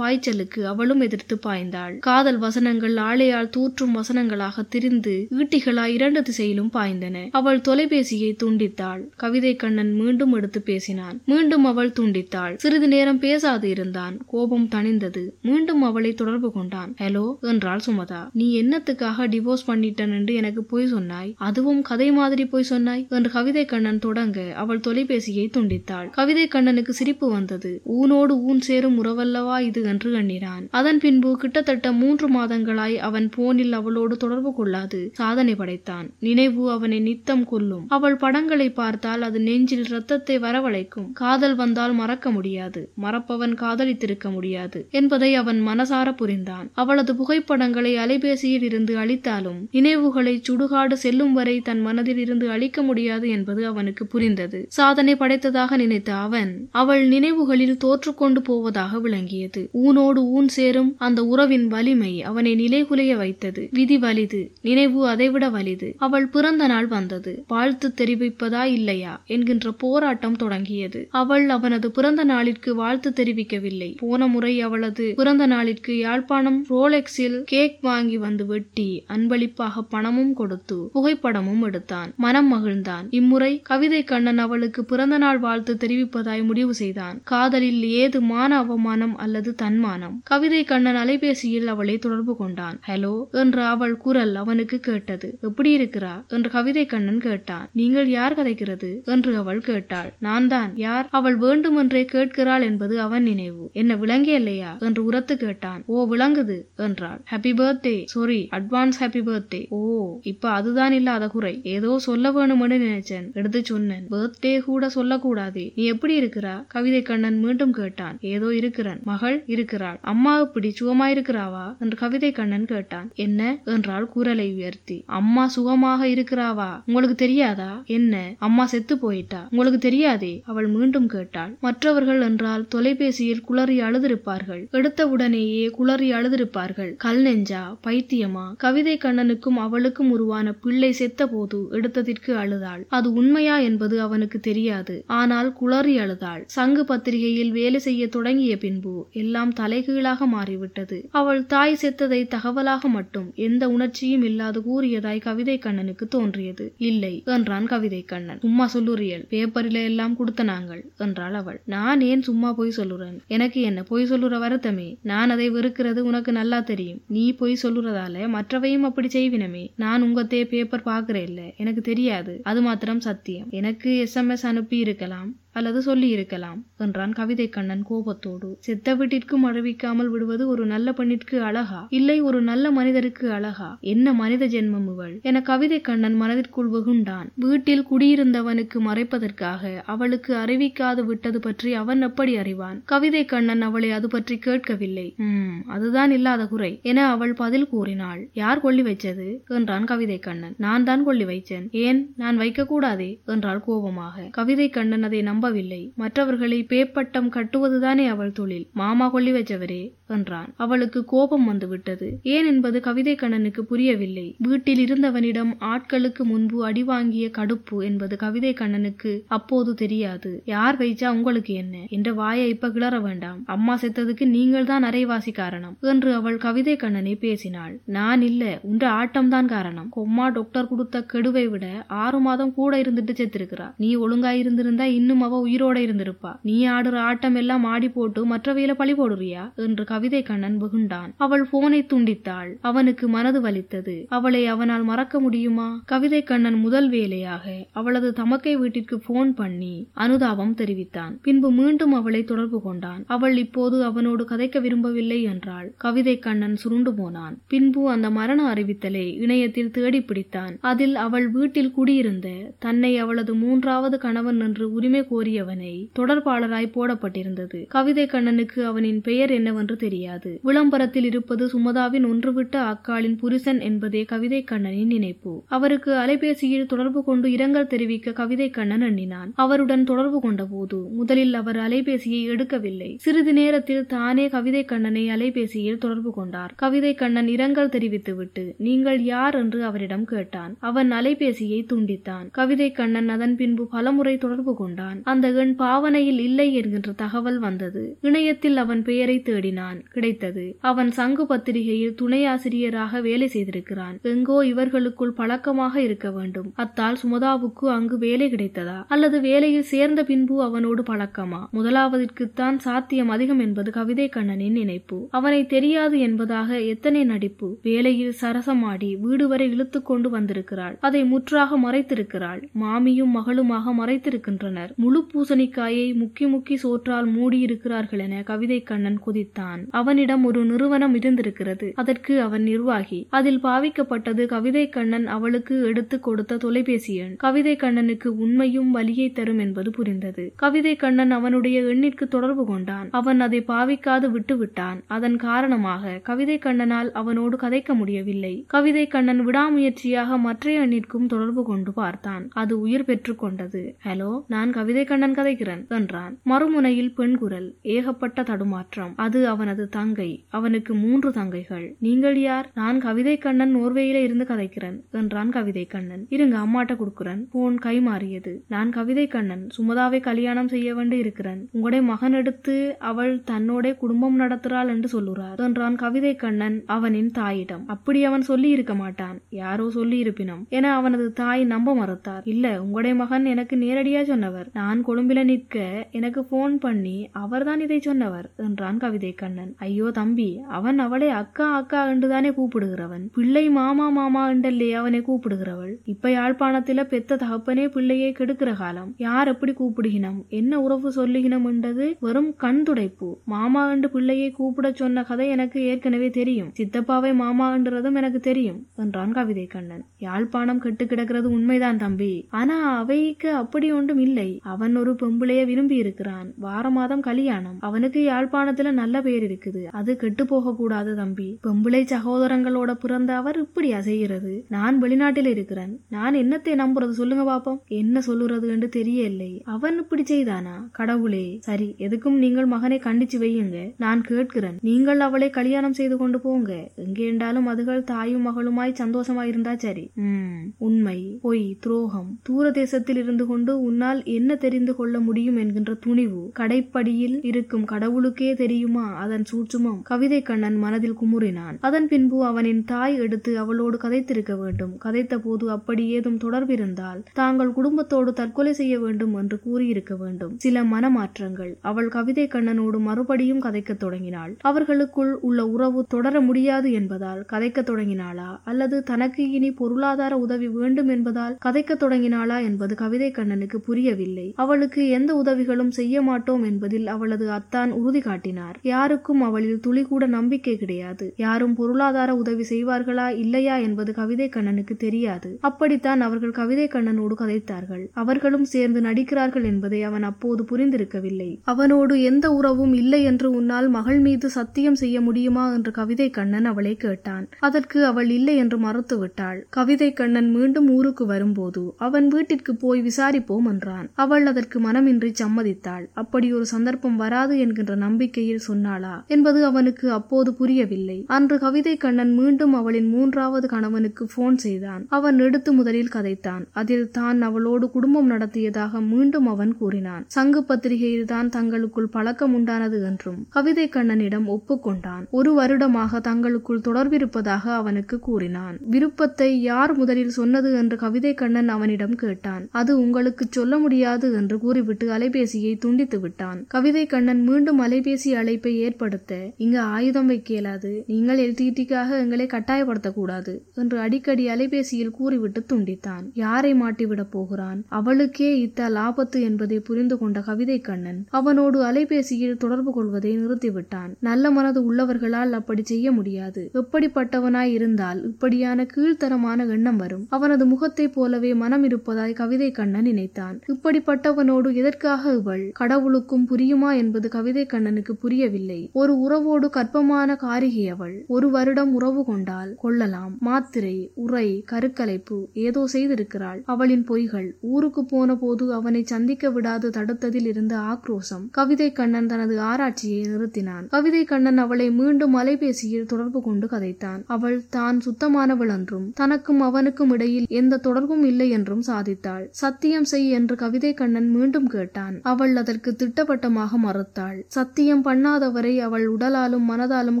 பாய்ந்ததுக்கு அவளும் எதிர்த்து பாய்ந்தாள். காதல் வசனங்கள் ஆளையால் தூற்றும் வசனங்களாக திரிந்து ஈட்டிகளாய் இரண்டு திசையிலும் பாய்ந்தன. அவள் தொலைபேசியை துண்டித்தாள். கவிதை கண்ணன் மீண்டும் எடுத்து பேசினான். மீண்டும் அவள் துண்டித்தாள். சிறிது நேரம் பேசாது இருந்தான். கோபம் தணிந்தது. மீண்டும் அவளை தொடர்பு கொண்டான். ஹலோ என்றாள் சுமதா. நீ என்னத்துக்காக டிவோர்ஸ் பண்ணிட்டன் என்று எனக்கு பொய் சொன்னாய். அதுவும் கதை மாதிரி பொய் சொன்னாய் என்று கவிதை கண்ணன் தொடங்க அவள் தொலைபேசியை துண்டித்தாள். கவிதை கண்ணனுக்கு சிரிப்பு வந்தது. ஊனோடு ஊன் சேரும் உறவல்லவா இது என்று பண்ணினான் அதன் பின்பு கிட்டத்தட்ட மூன்று மாதங்களாய் அவன் போனில் அவளோடு தொடர்பு கொள்ளாது. சாதனை படைத்தான். நினைவு அவனை நித்தம் கொல்லும். அவள் படங்களை பார்த்தால் அது நெஞ்சில் ரத்தத்தை வரவழைக்கும். காதல் வந்தால் மறக்க முடியாது. மறப்பவன் காதலித்திருக்க முடியாது என்பதை அவன் மனசார புரிந்தான். அவளது புகைப்படங்களை அலைபேசியில் இருந்து அழித்தாலும் நினைவுகளை சுடுகாடு செல்லும் வரை தன் மனதில் இருந்து அழிக்க முடியாது என்பது அவனுக்கு புரிந்தது. சாதனை படைத்ததாக நினைத்த அவன் அவள் நினைவுகளில் தோற்றுக்கொண்டு போவதாக விளங்கியது. ஊனோடு ஊன் சேரும் அந்த உறவின் வலிமை அவனை நிலைகுலைய வைத்தது. விதி வலிது நினைவு அதைவிட வலிது. அவள் பிறந்த நாள் வந்தது. வாழ்த்து தெரிவிப்பதா இல்லையா என்கின்ற போராட்டம் தொடங்கியது. அவள் அவனது பிறந்த நாளிற்கு வாழ்த்து தெரிவிக்கவில்லை. போன முறை அவளது பிறந்த நாளிற்கு யாழ்ப்பாணம் ரோலெக்ஸில் கேக் வாங்கி வந்து வெட்டி அன்பளிப்பாக பணமும் கொடுத்து புகைப்படமும் எடுத்தான். மனம் மகிழ்ந்தான். இம்முறை கவிதை கண்ணன் அவளுக்கு பிறந்த நாள் வாழ்த்து தெரிவிப்பதாய் முடிவு செய்தான். காதலில் ஏது மான அவமானம் அல்லது தன்மானம்? கவிதை கண்ணன் அலைபேசியில் அவளை தொடர்பு கொண்டான். ஹலோ என்ற அவள் குரல் அவனுக்கு கேட்டது. எப்படி இருக்கிறா? என்று கவிதை கண்ணன் கேட்டான். நீங்கள் யார் கதைக்கிறது? என்று அவள் கேட்டாள். நான் தான். யார்? அவள் வேண்டுமென்றே கேட்கிறாள் என்பது அவன் நினைவு. என்ன விளங்கியல்லையா என்று உரத்து கேட்டான். ஓ விளங்குது என்றாள். Happy birthday sorry advance happy birthday ஓ இப்ப அதுதான் இல்லாத குறை. ஏதோ சொல்ல வேணும்னு நினைச்சேன். எடுத்து சொன்னேன். பர்த்டே கூட சொல்லக்கூடாது. நீ எப்படி இருக்கிறா? கவிதை கண்ணன் மீண்டும் கேட்டான். ஏதோ இருக்கிறேன். மகள் இருக்கிறாள். அம்மா இப்படி சுகமா இருக்கிறாவா? என்று கவிதை கண்ணன் கேட்டான். என்ன? என்றாள் குரலை உயர்த்தி. அம்மா சுகமாக இருக்கிறாவா? உங்களுக்கு தெரியாதா? என்ன? அம்மா செத்து போயிட்டா? உங்களுக்கு தெரியாதே? அவள் மீண்டும் கேட்டாள். மற்றவர்கள் என்றால் தொலைபேசியில் குளறி அழுதிருப்பார்கள். எடுத்தவுடனேயே குளறி அழுதிருப்பார்கள். கல் நெஞ்சா? பைத்தியமா? கவிதை கண்ணனுக்கும் அவளுக்கும் உருவான பிள்ளை செத்த போது எடுத்ததற்கு அழுதாள். அது உண்மையா? என்பது அவனுக்கு தெரியாது. ஆனால் குளறி அழுதாள். சங்கு பத்திரிகையில் வேலை செய்ய தொடங்கிய பின்பு எல்லாம் தலை தலைகீழாக மாறிவிட்டது. அவள் தாய் செத்ததை தகவலாக மட்டும் எந்த உணர்ச்சியும் இல்லாது கூறியதாய் கவிதை கண்ணனுக்கு தோன்றியது. இல்லை என்றான் கவிதை கண்ணன். சும்மா சொல்லுறியல். பேப்பரில எல்லாம் கொடுத்த நாங்கள் என்றாள் அவள். நான் ஏன் சும்மா போய் சொல்லுறேன்? எனக்கு என்ன பொய் சொல்லுற வருத்தமே? நான் அதை வெறுக்கிறது உனக்கு நல்லா தெரியும். நீ பொய் சொல்லுறதால மற்றவையும் அப்படி செய்வினமே. நான் உங்கத்தே பேப்பர் பாக்குறேன் இல்ல. எனக்கு தெரியாது. அது மாத்திரம் சத்தியம். எனக்கு எஸ்எம்எஸ் அனுப்பி இருக்கலாம் அல்லது சொல்லியிருக்கலாம் என்றான் கவிதை கண்ணன் கோபத்தோடு. செத்த வீட்டிற்கும் அறிவிக்காமல் விடுவது ஒரு நல்ல பெண்ணிற்கு அழகா? இல்லை ஒரு நல்ல மனிதருக்கு அழகா? என்ன மனித ஜென்மம் இவள்? என கவிதை கண்ணன் மனதிற்குள் வெகுண்டான். வீட்டில் குடியிருந்தவனுக்கு மறைப்பதற்காக அவளுக்கு அறிவிக்காது விட்டது பற்றி அவன் எப்படி அறிவான்? கவிதை கண்ணன் அவளை அது பற்றி கேட்கவில்லை. உம் அதுதான் இல்லாத குறை என அவள் பதில் கூறினாள். யார் கொள்ளி வைச்சது என்றான் கவிதை கண்ணன் நான் தான் கொள்ளி வைச்சேன் ஏன்? நான் வைக்க கூடாதே என்றாள் கோபமாக. கவிதை கண்ணன் அதை நம்ப நம்பவில்லை. மற்றவர்களை பேப்பட்டம் கட்டுவதுதானே அவள் தொழில். மாமா கொள்ளி வச்சவரே என்றான். அவளுக்கு கோபம் வந்துவிட்டது. ஏன் என்பது கவிதை கண்ணனுக்கு புரியவில்லை. வீட்டில் இருந்தவனிடம் ஆட்களுக்கு முன்பு அடி வாங்கிய கடுப்பு என்பது கவிதை கண்ணனுக்கு அப்போது தெரியாது. யார் வைச்சா உங்களுக்கு என்ன? என்ற வாயை இப்ப கிளற வேண்டாம். அம்மா செத்ததுக்கு நீங்கள் தான் அரைவாசி காரணம் என்று அவள் கவிதை கண்ணனை பேசினாள். நான் இல்ல உன்ற ஆட்டம்தான் காரணம். கொம்மா டாக்டர் கொடுத்த கெடுவை விட ஆறு மாதம் கூட இருந்துட்டு செத்திருக்கிறா. நீ ஒழுங்கா இருந்திருந்தா இன்னும் அவ உயிரோட இருந்திருப்பா. நீ ஆடுற ஆட்டம் எல்லாம் ஆடி போட்டு மற்றவையில பழி போடுறியா? என்று கவிதை கண்ணன் வெகுண்டான் அவள் போனை துண்டித்தாள். அவனுக்கு மனது வலித்தது. அவளை அவனால் மறக்க முடியுமா? கவிதை கண்ணன் முதல் வேலையாக அவளது தமக்கை வீட்டிற்கு போன் பண்ணி அனுதாபம் தெரிவித்தான். பின்பு மீண்டும் அவளை தொடர்பு கொண்டான். அவள் இப்போது அவனோடு கதைக்க விரும்பவில்லை என்றாள். கவிதை கண்ணன் சுருண்டு போனான். பின்பு அந்த மரண அறிவித்தலை இணையத்தில் தேடி பிடித்தான். அதில் அவள் வீட்டில் குடியிருந்த தன்னை அவளது மூன்றாவது கணவன் என்று உரிமை கோரி கோரியவனை தொடர்பாளராய் போடப்பட்டிருந்தது. கவிதை கண்ணனுக்கு அவனின் பெயர் என்னவென்று தெரியாது. விளம்பரத்தில் இருப்பது சுமதாவின் ஒன்றுவிட்ட அக்காளின் புருஷன் என்பதே கவிதை கண்ணனின் நினைப்பு. அவருக்கு அலைபேசியில் தொடர்பு கொண்டு இரங்கல் தெரிவிக்க கவிதை கண்ணன் எண்ணினான். அவருடன் தொடர்பு கொண்டபோது முதலில் அவர் அலைபேசியை எடுக்கவில்லை. சிறிது நேரத்தில் தானே கவிதை கண்ணனை அலைபேசியில் தொடர்பு கொண்டார். கவிதை கண்ணன் இரங்கல் தெரிவித்துவிட்டு நீங்கள் யார்? என்று அவரிடம் கேட்டான். அவன் அலைபேசியை துண்டித்தான். கவிதை கண்ணன் அதன் பின்பு பலமுறை தொடர்பு கொண்டான். அந்த எண் பாவனையில் இல்லை என்கின்ற தகவல் வந்தது. இணையத்தில் அவன் பெயரை தேடினான். கிடைத்தது. அவன் சங்கு பத்திரிகையில் துணை ஆசிரியராக வேலை செய்திருக்கிறான். எங்கோ இவர்களுக்குள் பழக்கமாக இருக்க வேண்டும். அத்தால் சுமதாவுக்கு அங்கு வேலை கிடைத்ததா? அல்லது வேலையில் சேர்ந்த பின்பு அவனோடு பழக்கமா? முதலாவதற்குத்தான் சாத்தியம் அதிகம் என்பது கவிதை கண்ணனின் நினைப்பு. அவனை தெரியாது என்பதாக எத்தனை நடிப்பு? வேலையில் சரசமாடி வீடு வரை இழுத்து கொண்டு வந்திருக்கிறாள். அதை முற்றாக மறைத்திருக்கிறாள். மாமியும் மகளுமாக மறைத்திருக்கின்றனர். முழு பூசணிக்காயை முக்கி முக்கி சோற்றால் மூடியிருக்கிறார்கள் என கவிதை கண்ணன் குதித்தான். அவனிடம் ஒரு நிறுவனம் இருந்திருக்கிறது. அதற்கு அவன் நிர்வாகி. அதில் பாவிக்கப்பட்டது கவிதை கண்ணன் அவளுக்கு எடுத்து கொடுத்த தொலைபேசி எண். கவிதை கண்ணனுக்கு உண்மையும் வலியை தரும் என்பது புரிந்தது. கவிதை கண்ணன் அவனுடைய எண்ணிற்கு தொடர்பு கொண்டான். அவன் அதை பாவிக்காது விட்டுவிட்டான் அதன் காரணமாக கவிதை கண்ணனால் அவனோடு கதைக்க முடியவில்லை. கவிதை கண்ணன் விடாமுயற்சியாக மற்ற எண்ணிற்கும் தொடர்பு கொண்டு பார்த்தான். அது உயிர் பெற்றுக் கொண்டது. ஹலோ நான் கவிதை துரைக்கண்ணன் கதைக்கிறன் என்றான். மறுமுனையில் பெண் குரல் ஏகப்பட்ட தடுமாற்றம். அது அவனது தங்கை அவனுக்கு மூன்று தங்கைகள். நீங்கள் யார்? நான் கவிதை கண்ணன் நோர்வேயில இருந்து கதைக்கிறேன் என்றான் கவிதை கண்ணன். இருங்க அம்மாட்ட கொடுக்குறேன். போன் கை மாறியது. நான் கவிதை கண்ணன். சுமதாவை கல்யாணம் செய்ய வேண்டி இருக்கிறேன். உங்களுடைய மகன் எடுத்து அவள் தன்னோட குடும்பம் நடத்துறாள் என்று சொல்லுறார் என்றான் கவிதை கண்ணன் அவனின் தாயிடம். அப்படி அவன் சொல்லி இருக்க மாட்டான். யாரோ சொல்லி இருப்பினும். என அவனது தாய் நம்ப மறுத்தார். இல்ல உங்களுடைய மகன் எனக்கு நேரடியா சொன்னவர். நான் கொழும்பில நிற்க எனக்கு போன் பண்ணி அவர்தான் இதை சொன்னவர் என்றான் கவிதை கண்ணன் ஐயோ தம்பி அவன் அவளை அக்கா அக்கா என்றுதானே கூப்பிடுகிறவன். பிள்ளை மாமா மாமா என்றல்லே அவனை கூப்பிடுகிறவள். இப்ப யாழ்ப்பாணத்தில பெத்த தகப்பனே பிள்ளையை கெடுக்கிற காலம். யார் எப்படி கூப்பிடுகினம்? என்ன உறவு சொல்லுகினம் என்றது வெறும் கண் துடைப்பு. மாமா என்று பிள்ளையை கூப்பிட சொன்ன கதை எனக்கு ஏற்கனவே தெரியும். சித்தப்பாவை மாமா என்றதும் எனக்கு தெரியும் என்றான் கவிதை கண்ணன் யாழ்ப்பாணம் கெட்டு கிடக்கிறது உண்மைதான் தம்பி. ஆனா அவைக்கு அப்படி ஒன்றும் இல்லை. அவன் அவன் ஒரு பொம்பளைய விரும்பி இருக்கிறான். வார மாதம் கல்யாணம். அவனுக்கு யாழ்ப்பாணத்துல நல்ல பேர் இருக்குது. அது கெட்டு போக கூடாது தம்பி. பொம்பளை சகோதரங்களோட பிறந்த அவர் இப்படியா செய்கிறது நான் வெளிநாட்டில் இருக்கிறேன். நான் என்னத்தை நம்புறது சொல்லுங்க பாப்போம். என்ன சொல்லுறது என்று தெரியவில்லை. அவன் இப்படி செய்தானா? கடவுளே. சரி எதுக்கும் நீங்கள் மகனை கண்டிச்சு வையுங்க. நான் கேட்கிறேன். நீங்கள் அவளை கல்யாணம் செய்து கொண்டு போங்க. எங்கேண்டாலும் அதுகள் தாயும் மகளுமாய் சந்தோஷமாய் இருந்தா சரி. உம் உண்மை. பொய் துரோகம். தூர தேசத்தில் இருந்து கொண்டு உன்னால் என்ன தெரிந்து கொள்ள முடியும் என்கின்ற துணிவு கடைப்படியில் இருக்கும் கடவுளுக்கே தெரியுமா? அதன் சூட்சுமம் கவிதை கண்ணன் மனதில் குமுறினான். அதன் பின்பு அவனின் தாய் எடுத்து அவளோடு கதைத்திருக்க வேண்டும். கதைத்த போது அப்படி ஏதும் தொடர்பிருந்தால் தாங்கள் குடும்பத்தோடு தற்கொலை செய்ய வேண்டும் என்று கூறியிருக்க வேண்டும். சில மனமாற்றங்கள். அவள் கவிதை கண்ணனோடு மறுபடியும் கதைக்கத் தொடங்கினாள். அவர்களுக்குள் உள்ள உறவு தொடர முடியாது என்பதால் கதைக்கத் தொடங்கினாளா? அல்லது தனக்கு இனி பொருளாதார உதவி வேண்டும் என்பதால் கதைக்கத் தொடங்கினாளா என்பது கவிதை கண்ணனுக்கு புரியவில்லை. அவளுக்கு எந்த உதவிகளும் செய்ய மாட்டோம் என்பதில் அவளது அத்தான் உறுதி காட்டினார். யாருக்கும் அவளில் துளி கூட நம்பிக்கை கிடையாது. யாரும் பொருளாதார உதவி செய்வார்களா இல்லையா என்பது கவிதை கண்ணனுக்கு தெரியாது. அப்படித்தான் அவர்கள் கவிதை கண்ணனோடு கதைத்தார்கள். அவர்களும் சேர்ந்து நடிக்கிறார்கள் என்பதை அவன் அப்போது புரிந்திருக்கவில்லை. அவனோடு எந்த உறவும் இல்லை என்று உன்னால் மகள் மீது சத்தியம் செய்ய முடியுமா என்று கவிதை கண்ணன் அவளை கேட்டான். அதற்கு அவள் இல்லை என்று மறுத்துவிட்டாள். கவிதை கண்ணன் மீண்டும் ஊருக்கு வரும்போது அவன் வீட்டிற்கு போய் விசாரிப்போம் என்றான். அவள் அதற்கு மனமின்றி சம்மதித்தாள். அப்படி ஒரு சந்தர்ப்பம் வராது என்கின்ற நம்பிக்கையில் சொன்னாளா? என்பது அவனுக்கு அப்போது புரியவில்லை. அன்று கவிதை கண்ணன் மீண்டும் அவளின் மூன்றாவது கணவனுக்கு போன் செய்தான். அவன் எடுத்து முதலில் கதைத்தான். அதில் தான் அவளோடு குடும்பம் நடத்தியதாக மீண்டும் அவன் கூறினான். சங்கு பத்திரிகையில் தான் தங்களுக்குள் பழக்கம் உண்டானது என்றும் கவிதை கண்ணனிடம் ஒப்புக்கொண்டான். ஒரு வருடமாக தங்களுக்குள் தொடர்பிருப்பதாக அவனுக்கு கூறினான். விருப்பத்தை யார் முதலில் சொன்னது என்று கவிதை கண்ணன் அவனிடம் கேட்டான். அது உங்களுக்கு சொல்ல முடியாது என்று கூறிவிட்டு அலைபேசியை துண்டித்து விட்டான். கவிதை கண்ணன் மீண்டும் அலைபேசி அழைப்பை ஏற்படுத்த இங்கு ஆயுதம் வைக்க இயலாது. நீங்கள் எல்டிடிக்காக எங்களை கட்டாயப்படுத்தக்கூடாது என்று அடிக்கடி அலைபேசியில் கூறிவிட்டு துண்டித்தான். யாரை மாட்டிவிடப் போகிறான்? அவளுக்கே இத்தால் ஆபத்து என்பதை புரிந்து கொண்ட கவிதை கண்ணன் அவனோடு அலைபேசியில் தொடர்பு கொள்வதை நிறுத்திவிட்டான். நல்ல மனது உள்ளவர்களால் அப்படி செய்ய முடியாது. எப்படிப்பட்டவனாய் இருந்தால் இப்படியான கீழ்த்தரமான எண்ணம் வரும். அவனது முகத்தைப் போலவே மனம் இருப்பதாய் கவிதை கண்ணன் நினைத்தான். இப்படிப்பட்ட இப்படிப்பட்டவனோடு எதற்காக இவள்? கடவுளுக்கும் புரியுமா என்பது கவிதை கண்ணனுக்கு புரியவில்லை. ஒரு உறவோடு கற்பமான காரிகை அவள். ஒரு வருடம் உறவு கொண்டால் கொள்ளலாம். மாத்திரை உரை கருக்கலைப்பு ஏதோ செய்திருக்கிறாள். அவளின் பொய்கள். ஊருக்கு போன போது அவனை சந்திக்க விடாது தடுத்ததில் இருந்த ஆக்ரோசம் கவிதை கண்ணன் தனது ஆராய்ச்சியை நிறுத்தினான். கவிதை கண்ணன் அவளை மீண்டும் அலைபேசியில் தொடர்பு கொண்டு கதைத்தான். அவள் தான் சுத்தமானவள் என்றும் தனக்கும் அவனுக்கும் இடையில் எந்த தொடர்பும் இல்லை என்றும் சாதித்தாள். சத்தியம் செய் என்று கவிதை கண்ணன் மீண்டும் கேட்டான். அவள் அதற்கு திட்டவட்டமாக மறுத்தாள். சத்தியம் பண்ணாதவரை அவள் உடலாலும் மனதாலும்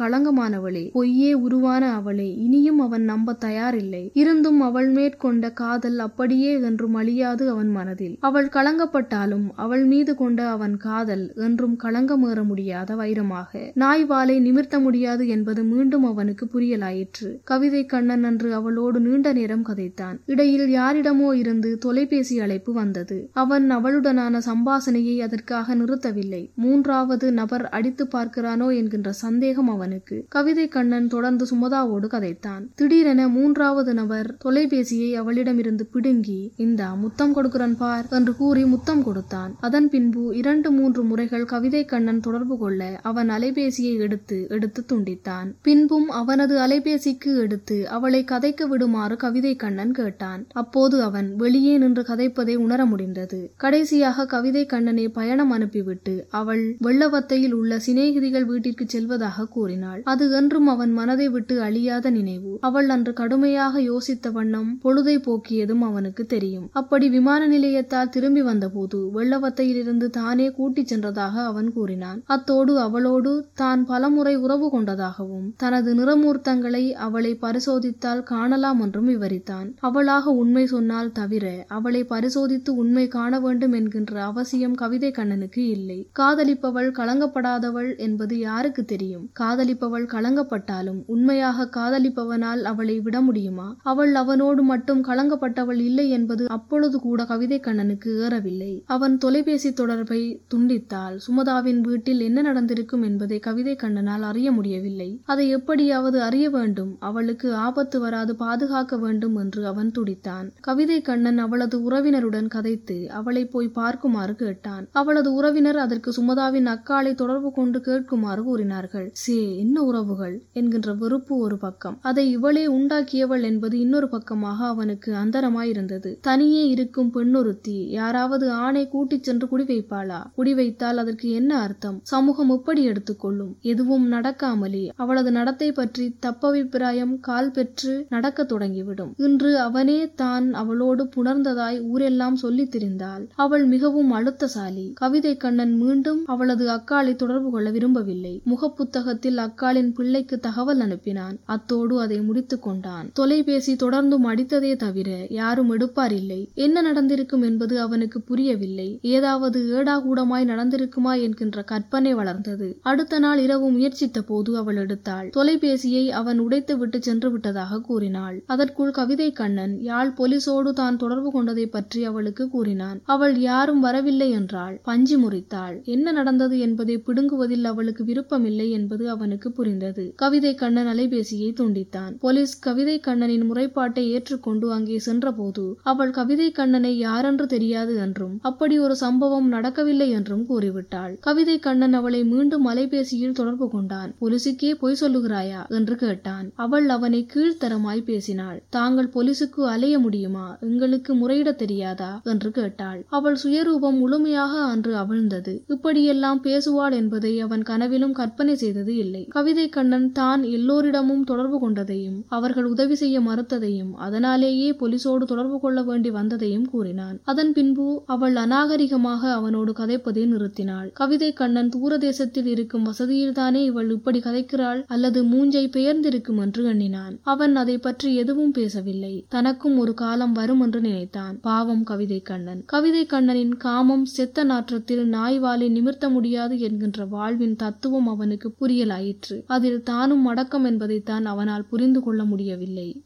களங்கமானவளே. பொய்யே உருவான அவளே. இனியும் அவன் நம்ப தயாரில்லை. இருந்தும் அவள் மேற்கொண்ட காதல் அப்படியே என்றும் அழியாது அவன் மனதில். அவள் களங்கப்பட்டாலும் அவள் மீது கொண்ட அவன் காதல் என்றும் களங்கமேற முடியாத வைரமாக. நாய் வாளை நிமிர்த்த முடியாது என்பது மீண்டும் அவனுக்கு புரியலாயிற்று. கவிதை கண்ணன் அன்று அவளோடு நீண்ட நேரம் கதைத்தான். இடையில் யாரிடமோ இருந்து தொலைபேசி அழைப்பு வந்தது. அவன் அவளுடனான சம்பாசனையை அதற்காக நிறுத்தவில்லை. மூன்றாவது நபர் அடித்து பார்க்கிறானோ என்கின்ற சந்தேகம் அவனுக்கு. கவிதை கண்ணன் தொடர்ந்து சுமதாவோடு கதைத்தான். திடீரென மூன்றாவது நபர் தொலைபேசியை அவளிடமிருந்து பிடுங்கி இந்தா முத்தம் கொடுக்கிறன் பார் என்று கூறி முத்தம் கொடுத்தான். அதன் பின்பு இரண்டு மூன்று முறைகள் கவிதை கண்ணன் தொடர்பு கொள்ள அவன் அலைபேசியை எடுத்து எடுத்து துண்டித்தான். பின்பும் அவனது அலைபேசிக்கு எடுத்து அவளை கதைக்க விடுமாறு கவிதை கண்ணன் கேட்டான். அப்போது அவன் வெளியே நின்று கதைப்பதை உணர முடிந்தது. கடைசியாக கவிதை கண்ணனை பயணம் அனுப்பிவிட்டு அவள் வெள்ளவத்தையில் உள்ள சிநேகிதிகள் வீட்டிற்கு செல்வதாக கூறினாள். அது என்றும் அவன் மனதை விட்டு அழியாத நினைவு. அவள் அன்று கடுமையாக யோசித்த வண்ணம் பொழுதை போக்கியதும் அவனுக்கு தெரியும். அப்படி விமான நிலையத்தால் திரும்பி வந்தபோது வெள்ளவத்தையிலிருந்து தானே கூட்டிச் சென்றதாக அவன் கூறினான். அத்தோடு அவளோடு தான் பலமுறை உறவு கொண்டதாகவும் தனது நிறமூர்த்தங்களை அவளை பரிசோதித்தால் காணலாம் என்றும் விவரித்தான். அவளாக உண்மை சொன்னால் தவிர அவளை பரிசோதித்து உண்மை காண வேண்டும் என்கின்ற அவசியம் கவிதை கண்ணனுக்கு இல்லை. காதலிப்பவள் கலங்கப்படாதவள் என்பது யாருக்கு தெரியும்? காதலிப்பவள் கலங்கப்பட்டாலும் உண்மையாக காதலிப்பவனால் அவளை விட முடியுமா? அவள் அவனோடு மட்டும் கலங்கப்பட்டவள் இல்லை என்பது அப்பொழுது கூட கவிதை கண்ணனுக்கு ஏறவில்லை. அவன் தொலைபேசி தொடர்பை துண்டித்தால் சுமதாவின் வீட்டில் என்ன நடந்திருக்கும் என்பதை கவிதை கண்ணனால் அறிய முடியவில்லை. அதை எப்படியாவது அறிய வேண்டும். அவளுக்கு ஆபத்து வராது பாதுகாக்க வேண்டும் என்று அவன் துடித்தான். கவிதை கண்ணன் அவளது உறவினருடன் கதைத்து அவளை போய் பார்க்குமாறு கேட்டான். அவளது உறவினர் அதற்கு சுமதாவின் அக்காளை தொடர்பு கொண்டு கேட்குமாறு கூறினார்கள். சே என்ன உறவுகள்? என்கின்ற வெறுப்பு ஒரு பக்கம். அதை இவளே உண்டாக்கியவள் என்பது இன்னொரு பக்கமாக அவனுக்கு அந்தரமாயிருந்தது. தனியே இருக்கும் பெண்ணொருத்தி யாராவது ஆணை கூட்டிச் சென்று குடி வைப்பாளா? குடி வைத்தால் அதற்கு என்ன அர்த்தம்? சமூகம் எப்படி எடுத்துக்கொள்ளும்? எதுவும் நடக்காமலே அவளது நடத்தை பற்றி தப்பபிப்பிராயம் கால் பெற்று நடக்க தொடங்கிவிடும். இன்று அவனே தான் அவளோடு புணர்ந்ததாய் ஊரெல்லாம் சொல்லித் திரிந்தாள். அவள் மிகவும் அழுத்தசாலி. கவிதை கண்ணன் மீண்டும் அவளது அக்காளை தொடர்பு கொள்ள விரும்பவில்லை. முகப்புத்தகத்தில் அக்காளின் பிள்ளைக்கு தகவல் அனுப்பினான். அத்தோடு அதை முடித்துக் கொண்டான். தொலைபேசி தொடர்ந்தும் அடித்ததே தவிர யாரும் எடுப்பார் இல்லை என்ன நடந்திருக்கும் என்பது அவனுக்கு புரியவில்லை. ஏதாவது ஏடாகூடமாய் நடந்திருக்குமா என்கின்ற கற்பனை வளர்ந்தது. அடுத்த நாள் இரவு முயற்சித்த போது அவள் எடுத்தாள். தொலைபேசியை அவன் உடைத்து விட்டு சென்று விட்டதாக கூறினாள். அதற்குள் கவிதை கண்ணன் யாழ் போலீசோடு தான் தொடர்பு கொண்டதை பற்றி அவளுக்கு கூறினான். அவள் யாரும் வரவில்லை என்றாள். பஞ்சு முறித்தாள். என்ன நடந்தது என்பதை பிடுங்குவதில் அவளுக்கு விருப்பமில்லை என்பது அவனுக்கு புரிந்தது. கவிதை கண்ணன் அலைபேசியை துண்டித்தான். போலீஸ் கவிதை கண்ணனின் முறைப்பாட்டை ஏற்றுக்கொண்டு அங்கே சென்றபோது அவள் கவிதை கண்ணனை யாரென்று தெரியாது என்றும் அப்படி ஒரு சம்பவம் நடக்கவில்லை என்றும் கூறிவிட்டாள். கவிதை கண்ணன் அவளை மீண்டும் அலைபேசியில் தொடர்பு கொண்டான். போலீசுக்கே பொய் சொல்லுகிறாயா? என்று கேட்டான். அவள் அவனை கீழ்த்தரமாய் பேசினாள். தாங்கள் போலீசுக்கு அலைய முடியுமா? எங்களுக்கு முறையிட தெரியாதா? என்று கேட்டாள். அவள் சுயரூபம் முழுமையாக அன்று அவிழ்ந்தது. இப்படியெல்லாம் பேசுவாள் என்பதை அவன் கனவிலும் கற்பனை செய்தது இல்லை. கவிதை கண்ணன் தான் எல்லோரிடமும் தொடர்பு கொண்டதையும் அவர்கள் உதவி செய்ய மறுத்ததையும் அதனாலேயே போலீசோடு தொடர்பு கொள்ள வேண்டி வந்ததையும் கூறினான். அதன் பின்பு அவள் அநாகரிகமாக அவனோடு கதைப்பதை நிறுத்தினாள். கவிதை கண்ணன் தூரதேசத்தில் இருக்கும் வசதியில்தானே இவள் இப்படி கதைக்கிறாள் அல்லது மூஞ்சை பெயர்ந்திருக்கும் என்று எண்ணினான். அவன் அதை பற்றி எதுவும் பேசவில்லை. தனக்கும் ஒரு காலம் வரும் என்று நினைத்தான். பாவம் கவிதை கண்ணன். கவிதை கண்ணனின் காமம் செத்த நாற்றத்தில் நாய்வாலை நிமிர்த்த முடியாது என்கின்ற வாழ்வின் தத்துவம் அவனுக்கு புரியலாயிற்று. அதில் தானும் அடக்கம் என்பதைத்தான் அவனால் புரிந்து கொள்ள முடியவில்லை.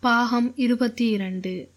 பாகம் இருபத்தி இரண்டு.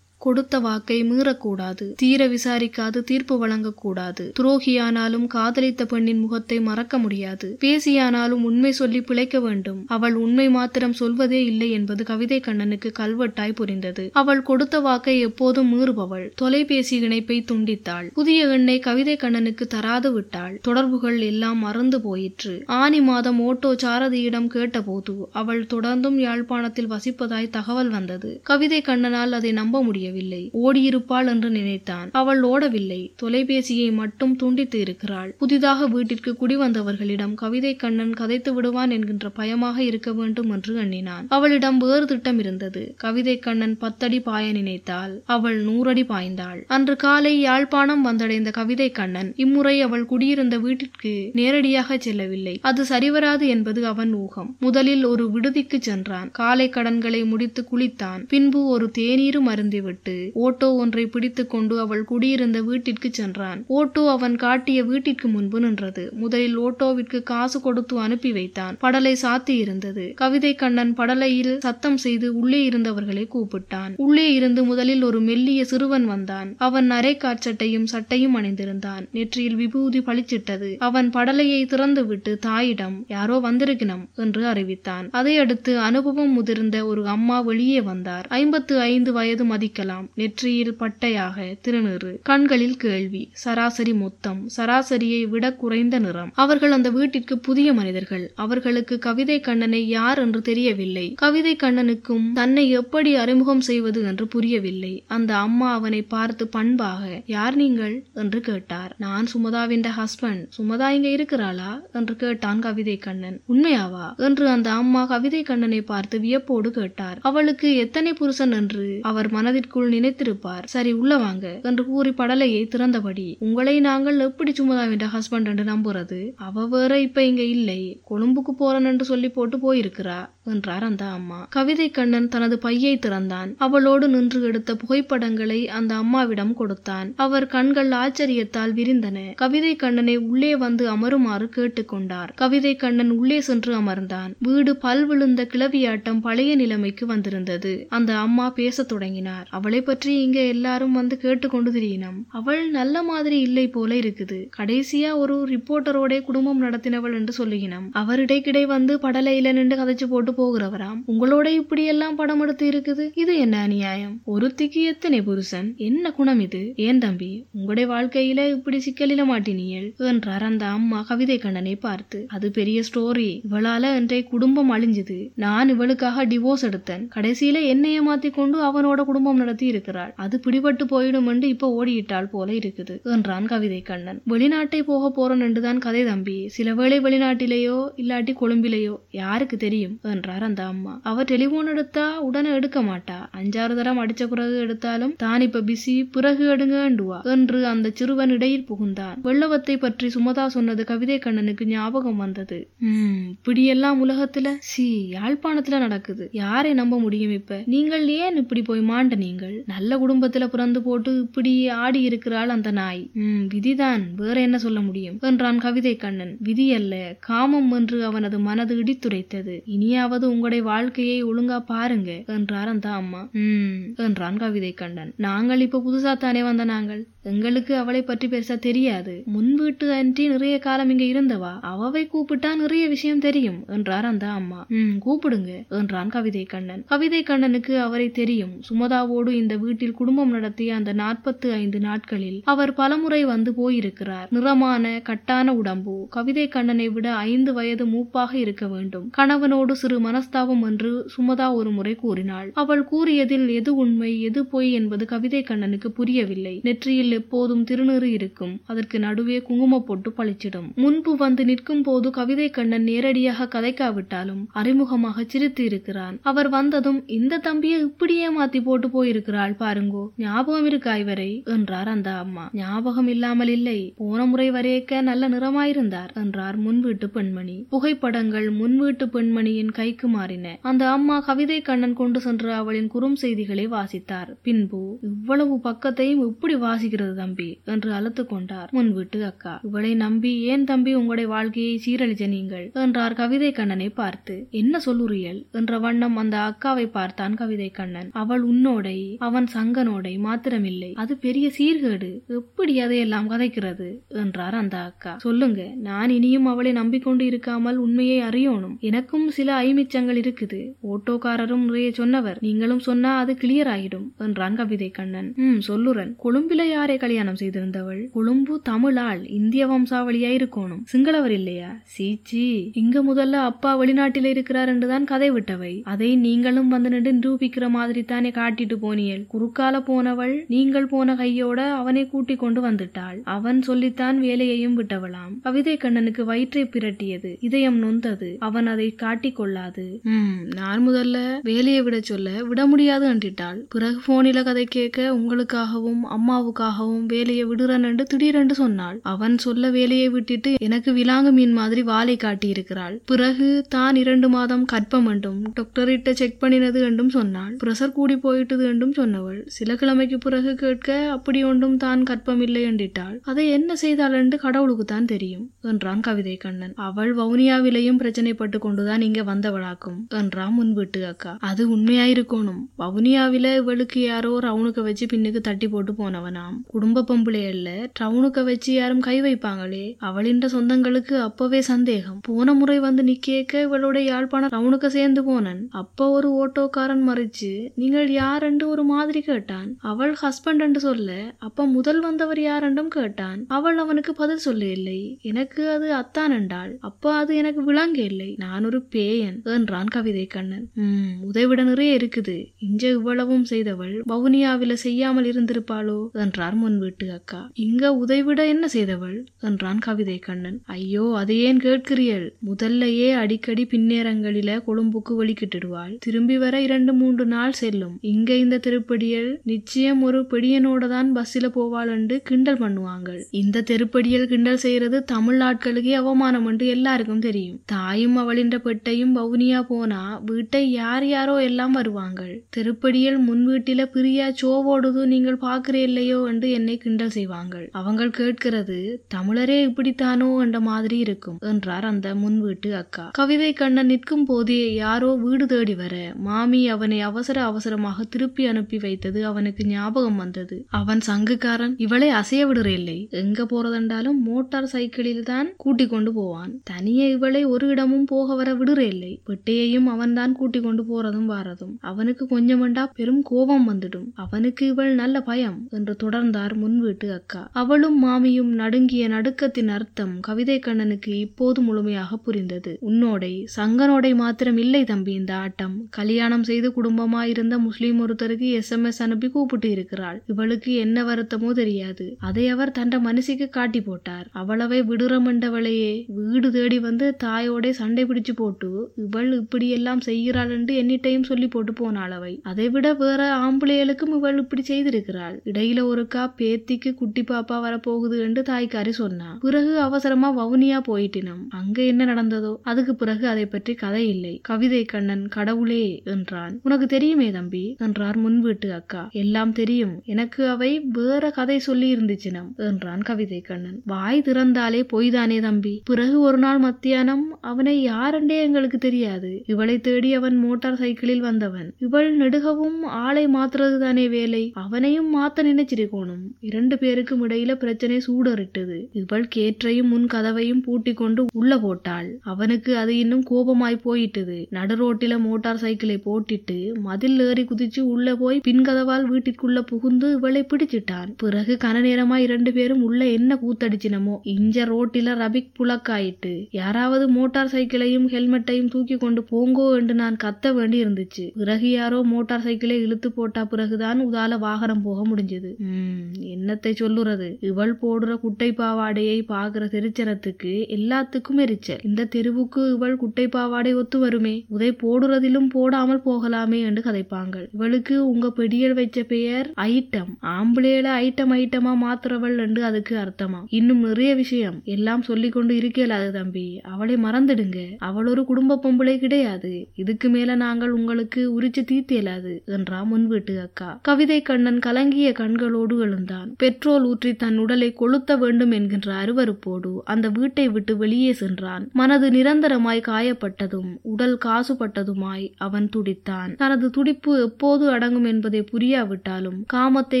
கொடுத்த வாக்கை மீறக்கூடாது. தீர விசாரிக்காது தீர்ப்பு வழங்கக்கூடாது. துரோகியானாலும் காதலித்த பெண்ணின் முகத்தை மறக்க முடியாது. பேசியானாலும் உண்மை சொல்லி பிழைக்க வேண்டும். அவள் உண்மை மாத்திரம் சொல்வதே இல்லை என்பது கவிதை கண்ணனுக்கு கல்வெட்டாய் புரிந்தது. அவள் கொடுத்த வாக்கை எப்போதும் மீறுபவள். தொலைபேசி இணைப்பை துண்டித்தாள். புதிய எண்ணை கவிதை கண்ணனுக்கு தராது விட்டாள். தொடர்புகள் எல்லாம் மறந்து போயிற்று. ஆனி மாதம் ஓட்டோ சாரதியிடம் கேட்டபோது அவள் தொடர்ந்தும் யாழ்ப்பாணத்தில் வசிப்பதாய் தகவல் வந்தது. கவிதை கண்ணனால் அதை நம்ப முடியவில்லை. முடியவில்லை ஓடியிருப்பாள் என்று நினைத்தான். அவள் ஓடவில்லை. தொலைபேசியை மட்டும் துண்டித்து இருக்கிறாள். புதிதாக வீட்டிற்கு குடிவந்தவர்களிடம் கவிதை கண்ணன் கதைத்து விடுவான் என்கின்ற பயமாக இருக்க வேண்டும் என்று எண்ணினான். அவளிடம் வேறு திட்டம் இருந்தது. கவிதை கண்ணன் பத்தடி பாய நினைத்தால் அவள் நூறடி பாய்ந்தாள். அன்று காலை யாழ்ப்பாணம் வந்தடைந்த கவிதை கண்ணன் இம்முறை அவள் குடியிருந்த வீட்டிற்கு நேரடியாக செல்லவில்லை. அது சரிவராது என்பது அவன் ஊகம். முதலில் ஒரு விடுதிக்கு சென்றான். காலை கடன்களை முடித்து குளித்தான். பின்பு ஒரு தேநீரும் அருந்திவிடும் விட்டு ஓட்டோ ஒன்றை பிடித்துக் கொண்டு அவள் குடியிருந்த வீட்டிற்கு சென்றான். ஓட்டோ அவன் காட்டிய வீட்டிற்கு முன்பு நின்றது. முதலில் ஓட்டோவிற்கு காசு கொடுத்து அனுப்பி வைத்தான். படலை சாத்தி இருந்தது. கவிதை கண்ணன் படலையில் சத்தம் செய்து உள்ளே இருந்தவர்களை கூப்பிட்டான். உள்ளே இருந்து முதலில் ஒரு மெல்லிய சிறுவன் வந்தான். அவன் அரை காற்சட்டையும் சட்டையும் அணிந்திருந்தான். நெற்றியில் விபூதி பளிச்சிட்டது. அவன் படலையை திறந்துவிட்டு தாயிடம் யாரோ வந்திருக்கணும் என்று அறிவித்தான். அதையடுத்து அனுபவம் முதிர்ந்த ஒரு அம்மா வெளியே வந்தார். ஐம்பத்து ஐந்து வயது மதிக்கலாம் நெற்றியில் பட்டையாக திருநீறு கண்களில் கேள்வி. சராசரி மொத்தம். சராசரியை விட குறைந்த நிறம். அவர்கள் அந்த வீட்டிற்கு புதிய மனிதர்கள். அவர்களுக்கு கவிதை கண்ணனை யார் என்று தெரியவில்லை. கவிதை கண்ணனுக்கும் தன்னை எப்படி அறிமுகம் செய்வது என்று புரியவில்லை. அந்த அம்மா அவனை பார்த்து பண்பாக யார் நீங்கள்? என்று கேட்டார். நான் சுமதாவின் ஹஸ்பண்ட் சுமதா இங்க இருக்கிறாளா? என்று கேட்டான் கவிதை கண்ணன். உண்மையாவா? என்று அந்த அம்மா கவிதை கண்ணனை பார்த்து வியப்போடு கேட்டார். அவளுக்கு எத்தனை புருஷன் என்று? அவர் மனதிற்கு மனதிற்குள் நினைத்திருப்பார். சரி உள்ள வாங்க. என்று கூறி படலையை திறந்தபடி உங்களை நாங்கள் எப்படி சுமதாவின் ஹஸ்பண்ட் என்று நம்புறது? அவ வேற இப்ப இங்க இல்லை. கொழும்புக்கு போறேன் என்று சொல்லி போட்டு போயிருக்கிறா என்றார் அந்த அம்மா. கவிதை கண்ணன் தனது பையை திறந்தான். அவளோடு நின்று எடுத்த புகைப்படங்களை அந்த அம்மாவிடம் கொடுத்தான். அவர் கண்கள் ஆச்சரியத்தால் விரிந்தன. கவிதை கண்ணனை உள்ளே வந்து அமருமாறு கேட்டுக்கொண்டார் கவிதை கண்ணன் உள்ளே சென்று அமர்ந்தான். வீடு பல் விழுந்த கிளவியாட்டம் பழைய நிலைமைக்கு வந்திருந்தது. அந்த அம்மா பேசத் தொடங்கினார். அவளை பற்றி இங்க எல்லாரும் வந்து கேட்டுக்கொண்டு திரியினம். அவள் நல்ல மாதிரி இல்லை போல இருக்குது. கடைசியா ஒரு ரிப்போர்ட்டரோட குடும்பம் நடத்தினவள் என்று சொல்லுகினம். அவர் இடைக்கிடை வந்து படலையில நின்று கதைச்சு போட்டு போகிறவராம். உங்களோட இப்படி எல்லாம் படம் எடுத்து இருக்குது? இது என்ன அநியாயம்? ஒருத்திக்கு எத்தனை புருஷன்? என்ன குணம் இது? ஏன் தம்பி? உங்களுடைய வாழ்க்கையில இப்படி சிக்கலில மாட்டினியல் என்றார் அந்த அம்மா கவிதை கண்ணனை பார்த்து. அது பெரிய ஸ்டோரி இவளால என்றே குடும்பம் அழிஞ்சுது. நான் இவளுக்காக டிவோர்ஸ் எடுத்தேன். கடைசியில என்னைய மாத்தி கொண்டு அவனோட குடும்பம் நடத்த இருக்கிறாள். அது பிடிபட்டு போயிடும் என்று இப்ப ஓடியிட்டாள் போல இருக்குது என்றான் கவிதை கண்ணன். வெளிநாட்டை போக போறோம் என்றுதான் கதை தம்பி. சில வேளை வெளிநாட்டிலேயோ இல்லாட்டி கொழும்பிலேயோ யாருக்கு தெரியும்? என்றார் அந்த அம்மா. அவ டெலிபோன் எடுத்தா உடனே எடுக்க மாட்டா. அஞ்சாறு தரம் அடிச்ச பிறகு எடுத்தாலும் தான் இப்ப பிஸி பிறகு எடுங்கண்டுவா என்று அந்த சிறுவன் இடையில் புகுந்தான். வெள்ளவத்தை பற்றி சுமதா சொன்னது கவிதை கண்ணனுக்கு ஞாபகம் வந்தது. உம் இப்படியெல்லாம் உலகத்துல சி யாழ்ப்பாணத்துல நடக்குது. யாரை நம்ப முடியும் இப்ப? நீங்கள் ஏன் இப்படி போய் மாண்ட நீங்கள் நல்ல குடும்பத்துல பிறந்து போட்டு இப்படி ஆடி இருக்கிறாள் அந்த நாய். உம் விதிதான். வேற என்ன சொல்ல முடியும்? என்றான் கவிதை கண்ணன். விதி அல்ல காமம் என்று அவனது மனது இடித்துரைத்தது. இனியாவது உங்களுடைய வாழ்க்கையை ஒழுங்கா பாருங்க என்றார் அந்த அம்மா. உம் என்றான் கவிதை கண்ணன். நாங்கள் இப்ப புதுசா தானே வந்த நாங்கள்? எங்களுக்கு அவளை பற்றி பெருசா தெரியாது. முன் வீட்டு அன்றி நிறைய காலம் இங்க இருந்தவா. அவவை கூப்பிட்டா நிறைய விஷயம் தெரியும் என்றார் அந்த அம்மா. உம் கூப்பிடுங்க என்றான் கவிதை கண்ணன் கவிதை கண்ணனுக்கு அவரை தெரியும். சுமதாவோடு இந்த வீட்டில் குடும்பம் நடத்திய அந்த நாற்பத்து ஐந்து நாட்களில் அவர் பலமுறை வந்து போயிருக்கிறார். நிறமான கட்டான உடம்பு. கவிதை கண்ணனை விட ஐந்து வயது மூப்பாக இருக்க வேண்டும். கணவனோடு சிறு மனஸ்தாபம் என்று சுமதா ஒரு முறை கூறினாள். அவள் கூறியதில் எது உண்மை எது பொய் என்பது கவிதை கண்ணனுக்கு புரியவில்லை. நெற்றியில் எப்போதும் திருநீறு இருக்கும். அதற்கு நடுவே குங்கும போட்டு பளிச்சிடும் முன்பு வந்து நிற்கும் போது கவிதை கண்ணன் நேரடியாக கதைக்காவிட்டாலும் அறிமுகமாக சிரித்து இருக்கிறான். அவர் வந்ததும் இந்த தம்பியை இப்படியே மாத்தி போட்டு போயிருக்கிறாள் பாருங்கோ ஞாபகம் இருக்கா இவரை? என்றார் அந்த அம்மா. ஞாபகம் இல்லாமல் இல்லை. போன முறை வரையக்க நல்ல நிறமாயிருந்தார் என்றார் முன்வீட்டு பெண்மணி. புகைப்படங்கள் முன்வீட்டு பெண்மணியின் கைக்கு மாறின. அந்த அம்மா கவிதை கண்ணன் கொண்டு சென்று அவளின் குறும் செய்திகளை வாசித்தார். பின்பு இவ்வளவு பக்கத்தையும் இப்படி வாசிக்கிறது தம்பி என்று அழுத்து கொண்டார். முன்வீட்டு அக்கா இவளை நம்பி ஏன் தம்பி உங்களுடைய வாழ்க்கையை சீரழிச்ச நீங்கள்? என்றார் கவிதை கண்ணனை பார்த்து. என்ன சொல்லுறியல்? என்ற வண்ணம் அந்த அக்காவை பார்த்தான் கவிதை கண்ணன். அவள் உன்னோடை அவன் சங்கனோடை மாத்திரமில்லை. அது பெரிய சீர்கேடு. எப்படி அதையெல்லாம் கதைக்கிறது? என்றார் அந்த அக்கா. சொல்லுங்க. நான் இனியும் அவளை நம்பிக்கொண்டு இருக்காமல் உண்மையை அறியணும். எனக்கும் சில ஐமிச்சங்கள் இருக்குது. ஓட்டோக்காரரும் நிறைய சொன்னவர். நீங்களும் சொன்னா அது கிளியர் ஆகிடும் என்றான் கவிதை கண்ணன். ம் சொல்லுறன். கொழும்பில யாரை கல்யாணம் செய்திருந்தவள் கொழும்பு தமிழால் இந்திய வம்சாவளியா இருக்கணும். சிங்களவர் இல்லையா? சீச்சி இங்க முதல்ல அப்பா வெளிநாட்டில இருக்கிறார் என்றுதான் கதை விட்டவை. அதை நீங்களும் வந்து நின்று நிரூபிக்கிற மாதிரி தானே காட்டிட்டு போனியல். குறுக்கால போனவள் நீங்கள் போன கையோட அவனை கூட்டிக் கொண்டு வந்துட்டாள். அவன் சொல்லித்தான் வேலையையும் விட்டவளாம். கவிதை கண்ணனுக்கு வயிற்றை பிரட்டியது. இதயம் நொந்தது. அவன் அதை காட்டிக் கொள்ளாது. உம் நான் முதல்ல வேலையை விட சொல்ல விட முடியாது என்றிட்டாள். பிறகு போனில கதை கேட்க உங்களுக்காகவும் அம்மாவுக்காகவும் வேலையை விடுறன்னு என்று திடீரென்று சொன்னாள். அவன் சொல்ல வேலையை விட்டுட்டு எனக்கு விலாங்கு மீன் மாதிரி வாளை காட்டி இருக்கிறாள் பிறகு தான் இரண்டு மாதம் கற்பம் என்றும் டாக்டரிட்ட செக் பண்ணினது என்றும் சொன்னாள். பிரஷர் கூடி போயிட்டது என்றும் சொன்னவள். சில கிழமைக்கு பிறகு கேட்க அப்படி ஒன்றும் தான் கற்பம் இல்லை என்றிட்டாள். அதை என்ன செய்தாள் என்று கடவுளுக்கு தான் தெரியும் என்றான் கவிதை கண்ணன். அவள் வவுனியாவிலையும் பிரச்சனைப்பட்டு கொண்டுதான் இங்க வந்தவளாக்கும் என்றான் முன்வீட்டு அக்கா அது உண்மையாயிருக்கணும். வவுனியாவில இவளுக்கு யாரோ ரவுனுக்கு வச்சு பின்னுக்கு தட்டி போட்டு போனவனாம். குடும்ப பொம்பளை அல்ல டவுனுக்க வச்சு யாரும் கை வைப்பாங்களே? அவளின்ற சொந்தங்களுக்கு அப்பவே சந்தேகம். போன முறை வந்து நிக்கேக்க இவளோட யாழ்ப்பாணம் ரவுனுக்க சேர்ந்து போனன். அப்ப ஒரு ஓட்டோக்காரன் மறிச்சு நீங்கள் யாரென்று ஒரு மாதிரி கேட்டான். அவள் ஹஸ்பண்ட் என்று சொல்ல அப்ப முதல் வந்தவர் யாரென்றும் கேட்டான். அவள் அவனுக்கு பதில் சொல்ல இல்லை எனக்கு அது அத்தான் என்றாள். அப்ப அது எனக்கு விளங்க இல்லை நான் ஒரு பேயன் என்றான் கவிதை கண்ணன். உம் உதவிட நிறைய இருக்குது. இஞ்ச இவ்வளவும் செய்தவள் வவுனியாவில செய்யாமல் இருந்திருப்பாளோ? என்றார் முன்வீட்டு அக்கா. இங்க உதைவிட என்ன செய்தவள்? என்றான் கவிதை கண்ணன் ஐயோ அதை ஏன் கேட்கிறீள் முதல்லையே அடிக்கடி பின்னேரங்களில கொழும்புக்கு வெளிக்கிட்டுடுவாள். திரும்பி வர இரண்டு மூன்று நாள் செல்லும். இங்க இந்த திருப்படியல் நிச்சயம் ஒரு பெடியனோட தான் பஸ்ஸில் போவாள் என்று கிண்டல் பண்ணுவாங்க இந்த தெருப்படியல் கிண்டல் செய்யறது தமிழ் ஆட்களுக்கே அவமானம் என்று எல்லாருக்கும் தெரியும். தாயும் அவளின்ற பெட்டையும் வவுனியா போனா வீட்டை யார் யாரோ எல்லாம் வருவாங்க திருப்படியல் முன் வீட்டில பிரியா சோவோடுது நீங்கள் பாக்குறே இல்லையோ? என்று என்னை கிண்டல் செய்வாங்க அவங்க கேட்கிறது தமிழரே இப்படித்தானோ? என்ற மாதிரி இருக்கும் என்றார் அந்த முன் வீட்டு அக்கா. கவிதை கண்ணன் நிற்கும் போதே யாரோ வீடு தேடி வர மாமி அவனை அவசர அவசரமாக திருப்பி அனுப்பி வைத்தது அவனுக்கு ஞாபகம் வந்தது. அவன் சங்குக்காரன் இவளை அசைய விடுற இல்லை எங்க போறதென்றாலும் மோட்டார் சைக்கிளில் தான் கூட்டிக் கொண்டு போவான். தனியே இவளை ஒரு இடமும் போக வர விடுற இல்லை அவன் அவன்தான் கூட்டிக் கொண்டு போறதும் வாரதும். அவனுக்கு கொஞ்சமண்டா பெரும் கோபம் வந்துடும். அவனுக்கு இவள் நல்ல பயம் என்று தொடர்ந்து தொடர்ந்தார் முன்வீட்டு அக்கா. அவளும் மாமியும் நடுங்கிய நடுக்கத்தின் அர்த்தம் கவிதை கண்ணனுக்கு இப்போது முழுமையாக புரிந்தது. உன்னோடை சங்கனோடை மாத்திரம் இல்லை தம்பி இந்த ஆட்டம். கல்யாணம் செய்து குடும்பமா இருந்த முஸ்லீம் ஒருத்தருக்கு எஸ்எம்எஸ் அனுப்பி கூப்பிட்டு இருக்கிறாள். இவளுக்கு என்ன வருத்தமோ தெரியாது. அதை அவர் தண்ட மனசுக்கு காட்டி போட்டார். அவளவை விடுறமண்டவளையே வீடு தேடி வந்து தாயோட சண்டை பிடிச்சு போட்டு இவள் இப்படி எல்லாம் செய்கிறாள் என்று என்னிட்டையும் சொல்லி போட்டு போனாள் அவை அதை விட வேற ஆம்பளைகளுக்கும் இவள் இப்படி செய்திருக்கிறாள். இடையில ஒருக்கா பேத்திக்கு குட்டி பாப்பா வரப்போகுது என்று தாய்க்காரி சொன்னா. பிறகு அவசரமா வவுனியா போயிட்டினம். அங்க என்ன நடந்ததோ? அதுக்கு பிறகு அதை பற்றி கதை இல்லை. கவிதை கண்ணன் கடவுளே என்றான். உனக்கு தெரியுமே தம்பி? என்றார் முன்வீட்டு அக்கா. எல்லாம் தெரியும். எனக்கு அவை வேற கதை சொல்லி இருந்துச்சினம் என்றான் கவிதை கண்ணன். வாய் திறந்தாலே பொய்தானே தம்பி? பிறகு ஒரு நாள் மத்தியானம் அவனை யாரென்றே எங்களுக்கு தெரியாது. இவளை தேடி அவன் மோட்டார் சைக்கிளில் வந்தவன். இவள் நெடுகவும் ஆளை மாத்துறது தானே வேலை? அவனையும் மாத்த நினைச்சிருக்கணும். இரண்டு பேருக்கும் இடையில பிரச்சனை சூடறிட்டது. இவள் கேற்றையும் முன் கதவையும் பூட்டி கொண்டு உள்ள போட்டாள். அவனுக்கு அது இன்னும் கோபமாய் போயிட்டது. நடு ரோட்டில மோட்டார் சைக்கிளை போட்டிட்டு மதில் ஏறி குதிச்சு உள்ள போய் பின்கதவால் வீட்டிற்குள்ள புகுந்து இவளை பிடிச்சிட்டான். பிறகு கன நேரமா இரண்டு பேரும் உள்ள என்ன கூத்தடிச்சினமோ இஞ்ச ரோட்டில ரபிக் புலக்காயிட்டு யாராவது மோட்டார் சைக்கிளையும் ஹெல்மெட்டையும் தூக்கி கொண்டு போங்கோ என்று நான் கத்த வேண்டி இருந்துச்சு பிறகு யாரோ மோட்டார் சைக்கிளை இழுத்து போட்டா பிறகுதான் உதால வாகனம் போக முடிஞ்சது. உம். என்னத்தை சொல்லுறது? இவள் போடுற குட்டை பாவாடையை பாக்குற தெரிச்சனத்துக்கு எல்லாத்துக்கும் எரிச்சல். இந்த தெருவுக்கு இவள் குட்டை பாவாடை ஒத்து வருமே? உதை போடுறதிலும் போடாமல் போகலாமே என்று கதைப்பாங்க இவளுக்கு உங்க பெடியல் வச்ச பெயர் ஐட்டம். ஆம்பளையில ஐட்டம் ஐட்டமா மாத்துறவள் என்று அதுக்கு அர்த்தமா? இன்னும் நிறைய விஷயம் எல்லாம் சொல்லி கொண்டு இருக்கலாது தம்பி. அவளை மறந்துடுங்க. அவள் ஒரு குடும்ப பொம்பளை கிடையாது. இதுக்கு மேல நாங்கள் உங்களுக்கு உரிச்சு தீர்த்தேலாது என்றா முன்வீட்டு அக்கா. கவிதை கண்ணன் கலங்கிய கண்களோடு எழுந்தான் பெட்ரோல் ஊற்றி தன் உடலை கொளுத்த வேண்டும் என்கின்ற அருவருப்போடு அந்த வீட்டை விட்டு வெளியே சென்றான். மனது நிரந்தரமாய் காயப்பட்டதும் உடல் காசுபட்டதுமாய் அவன் துடித்தான். தனது துடிப்பு எப்போது அடங்கும் என்பதை புரியாவிட்டாலும் காமத்தை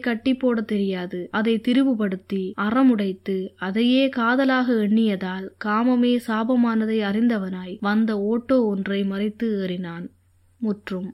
கட்டி போட தெரியாது. அதை திரிவுபடுத்தி அறமுடைத்து அதையே காதலாக எண்ணியதால் காமமே சாபமானதை அறிந்தவனாய் வந்த ஓட்டோ ஒன்றை மறைத்து ஏறினான். முற்றும்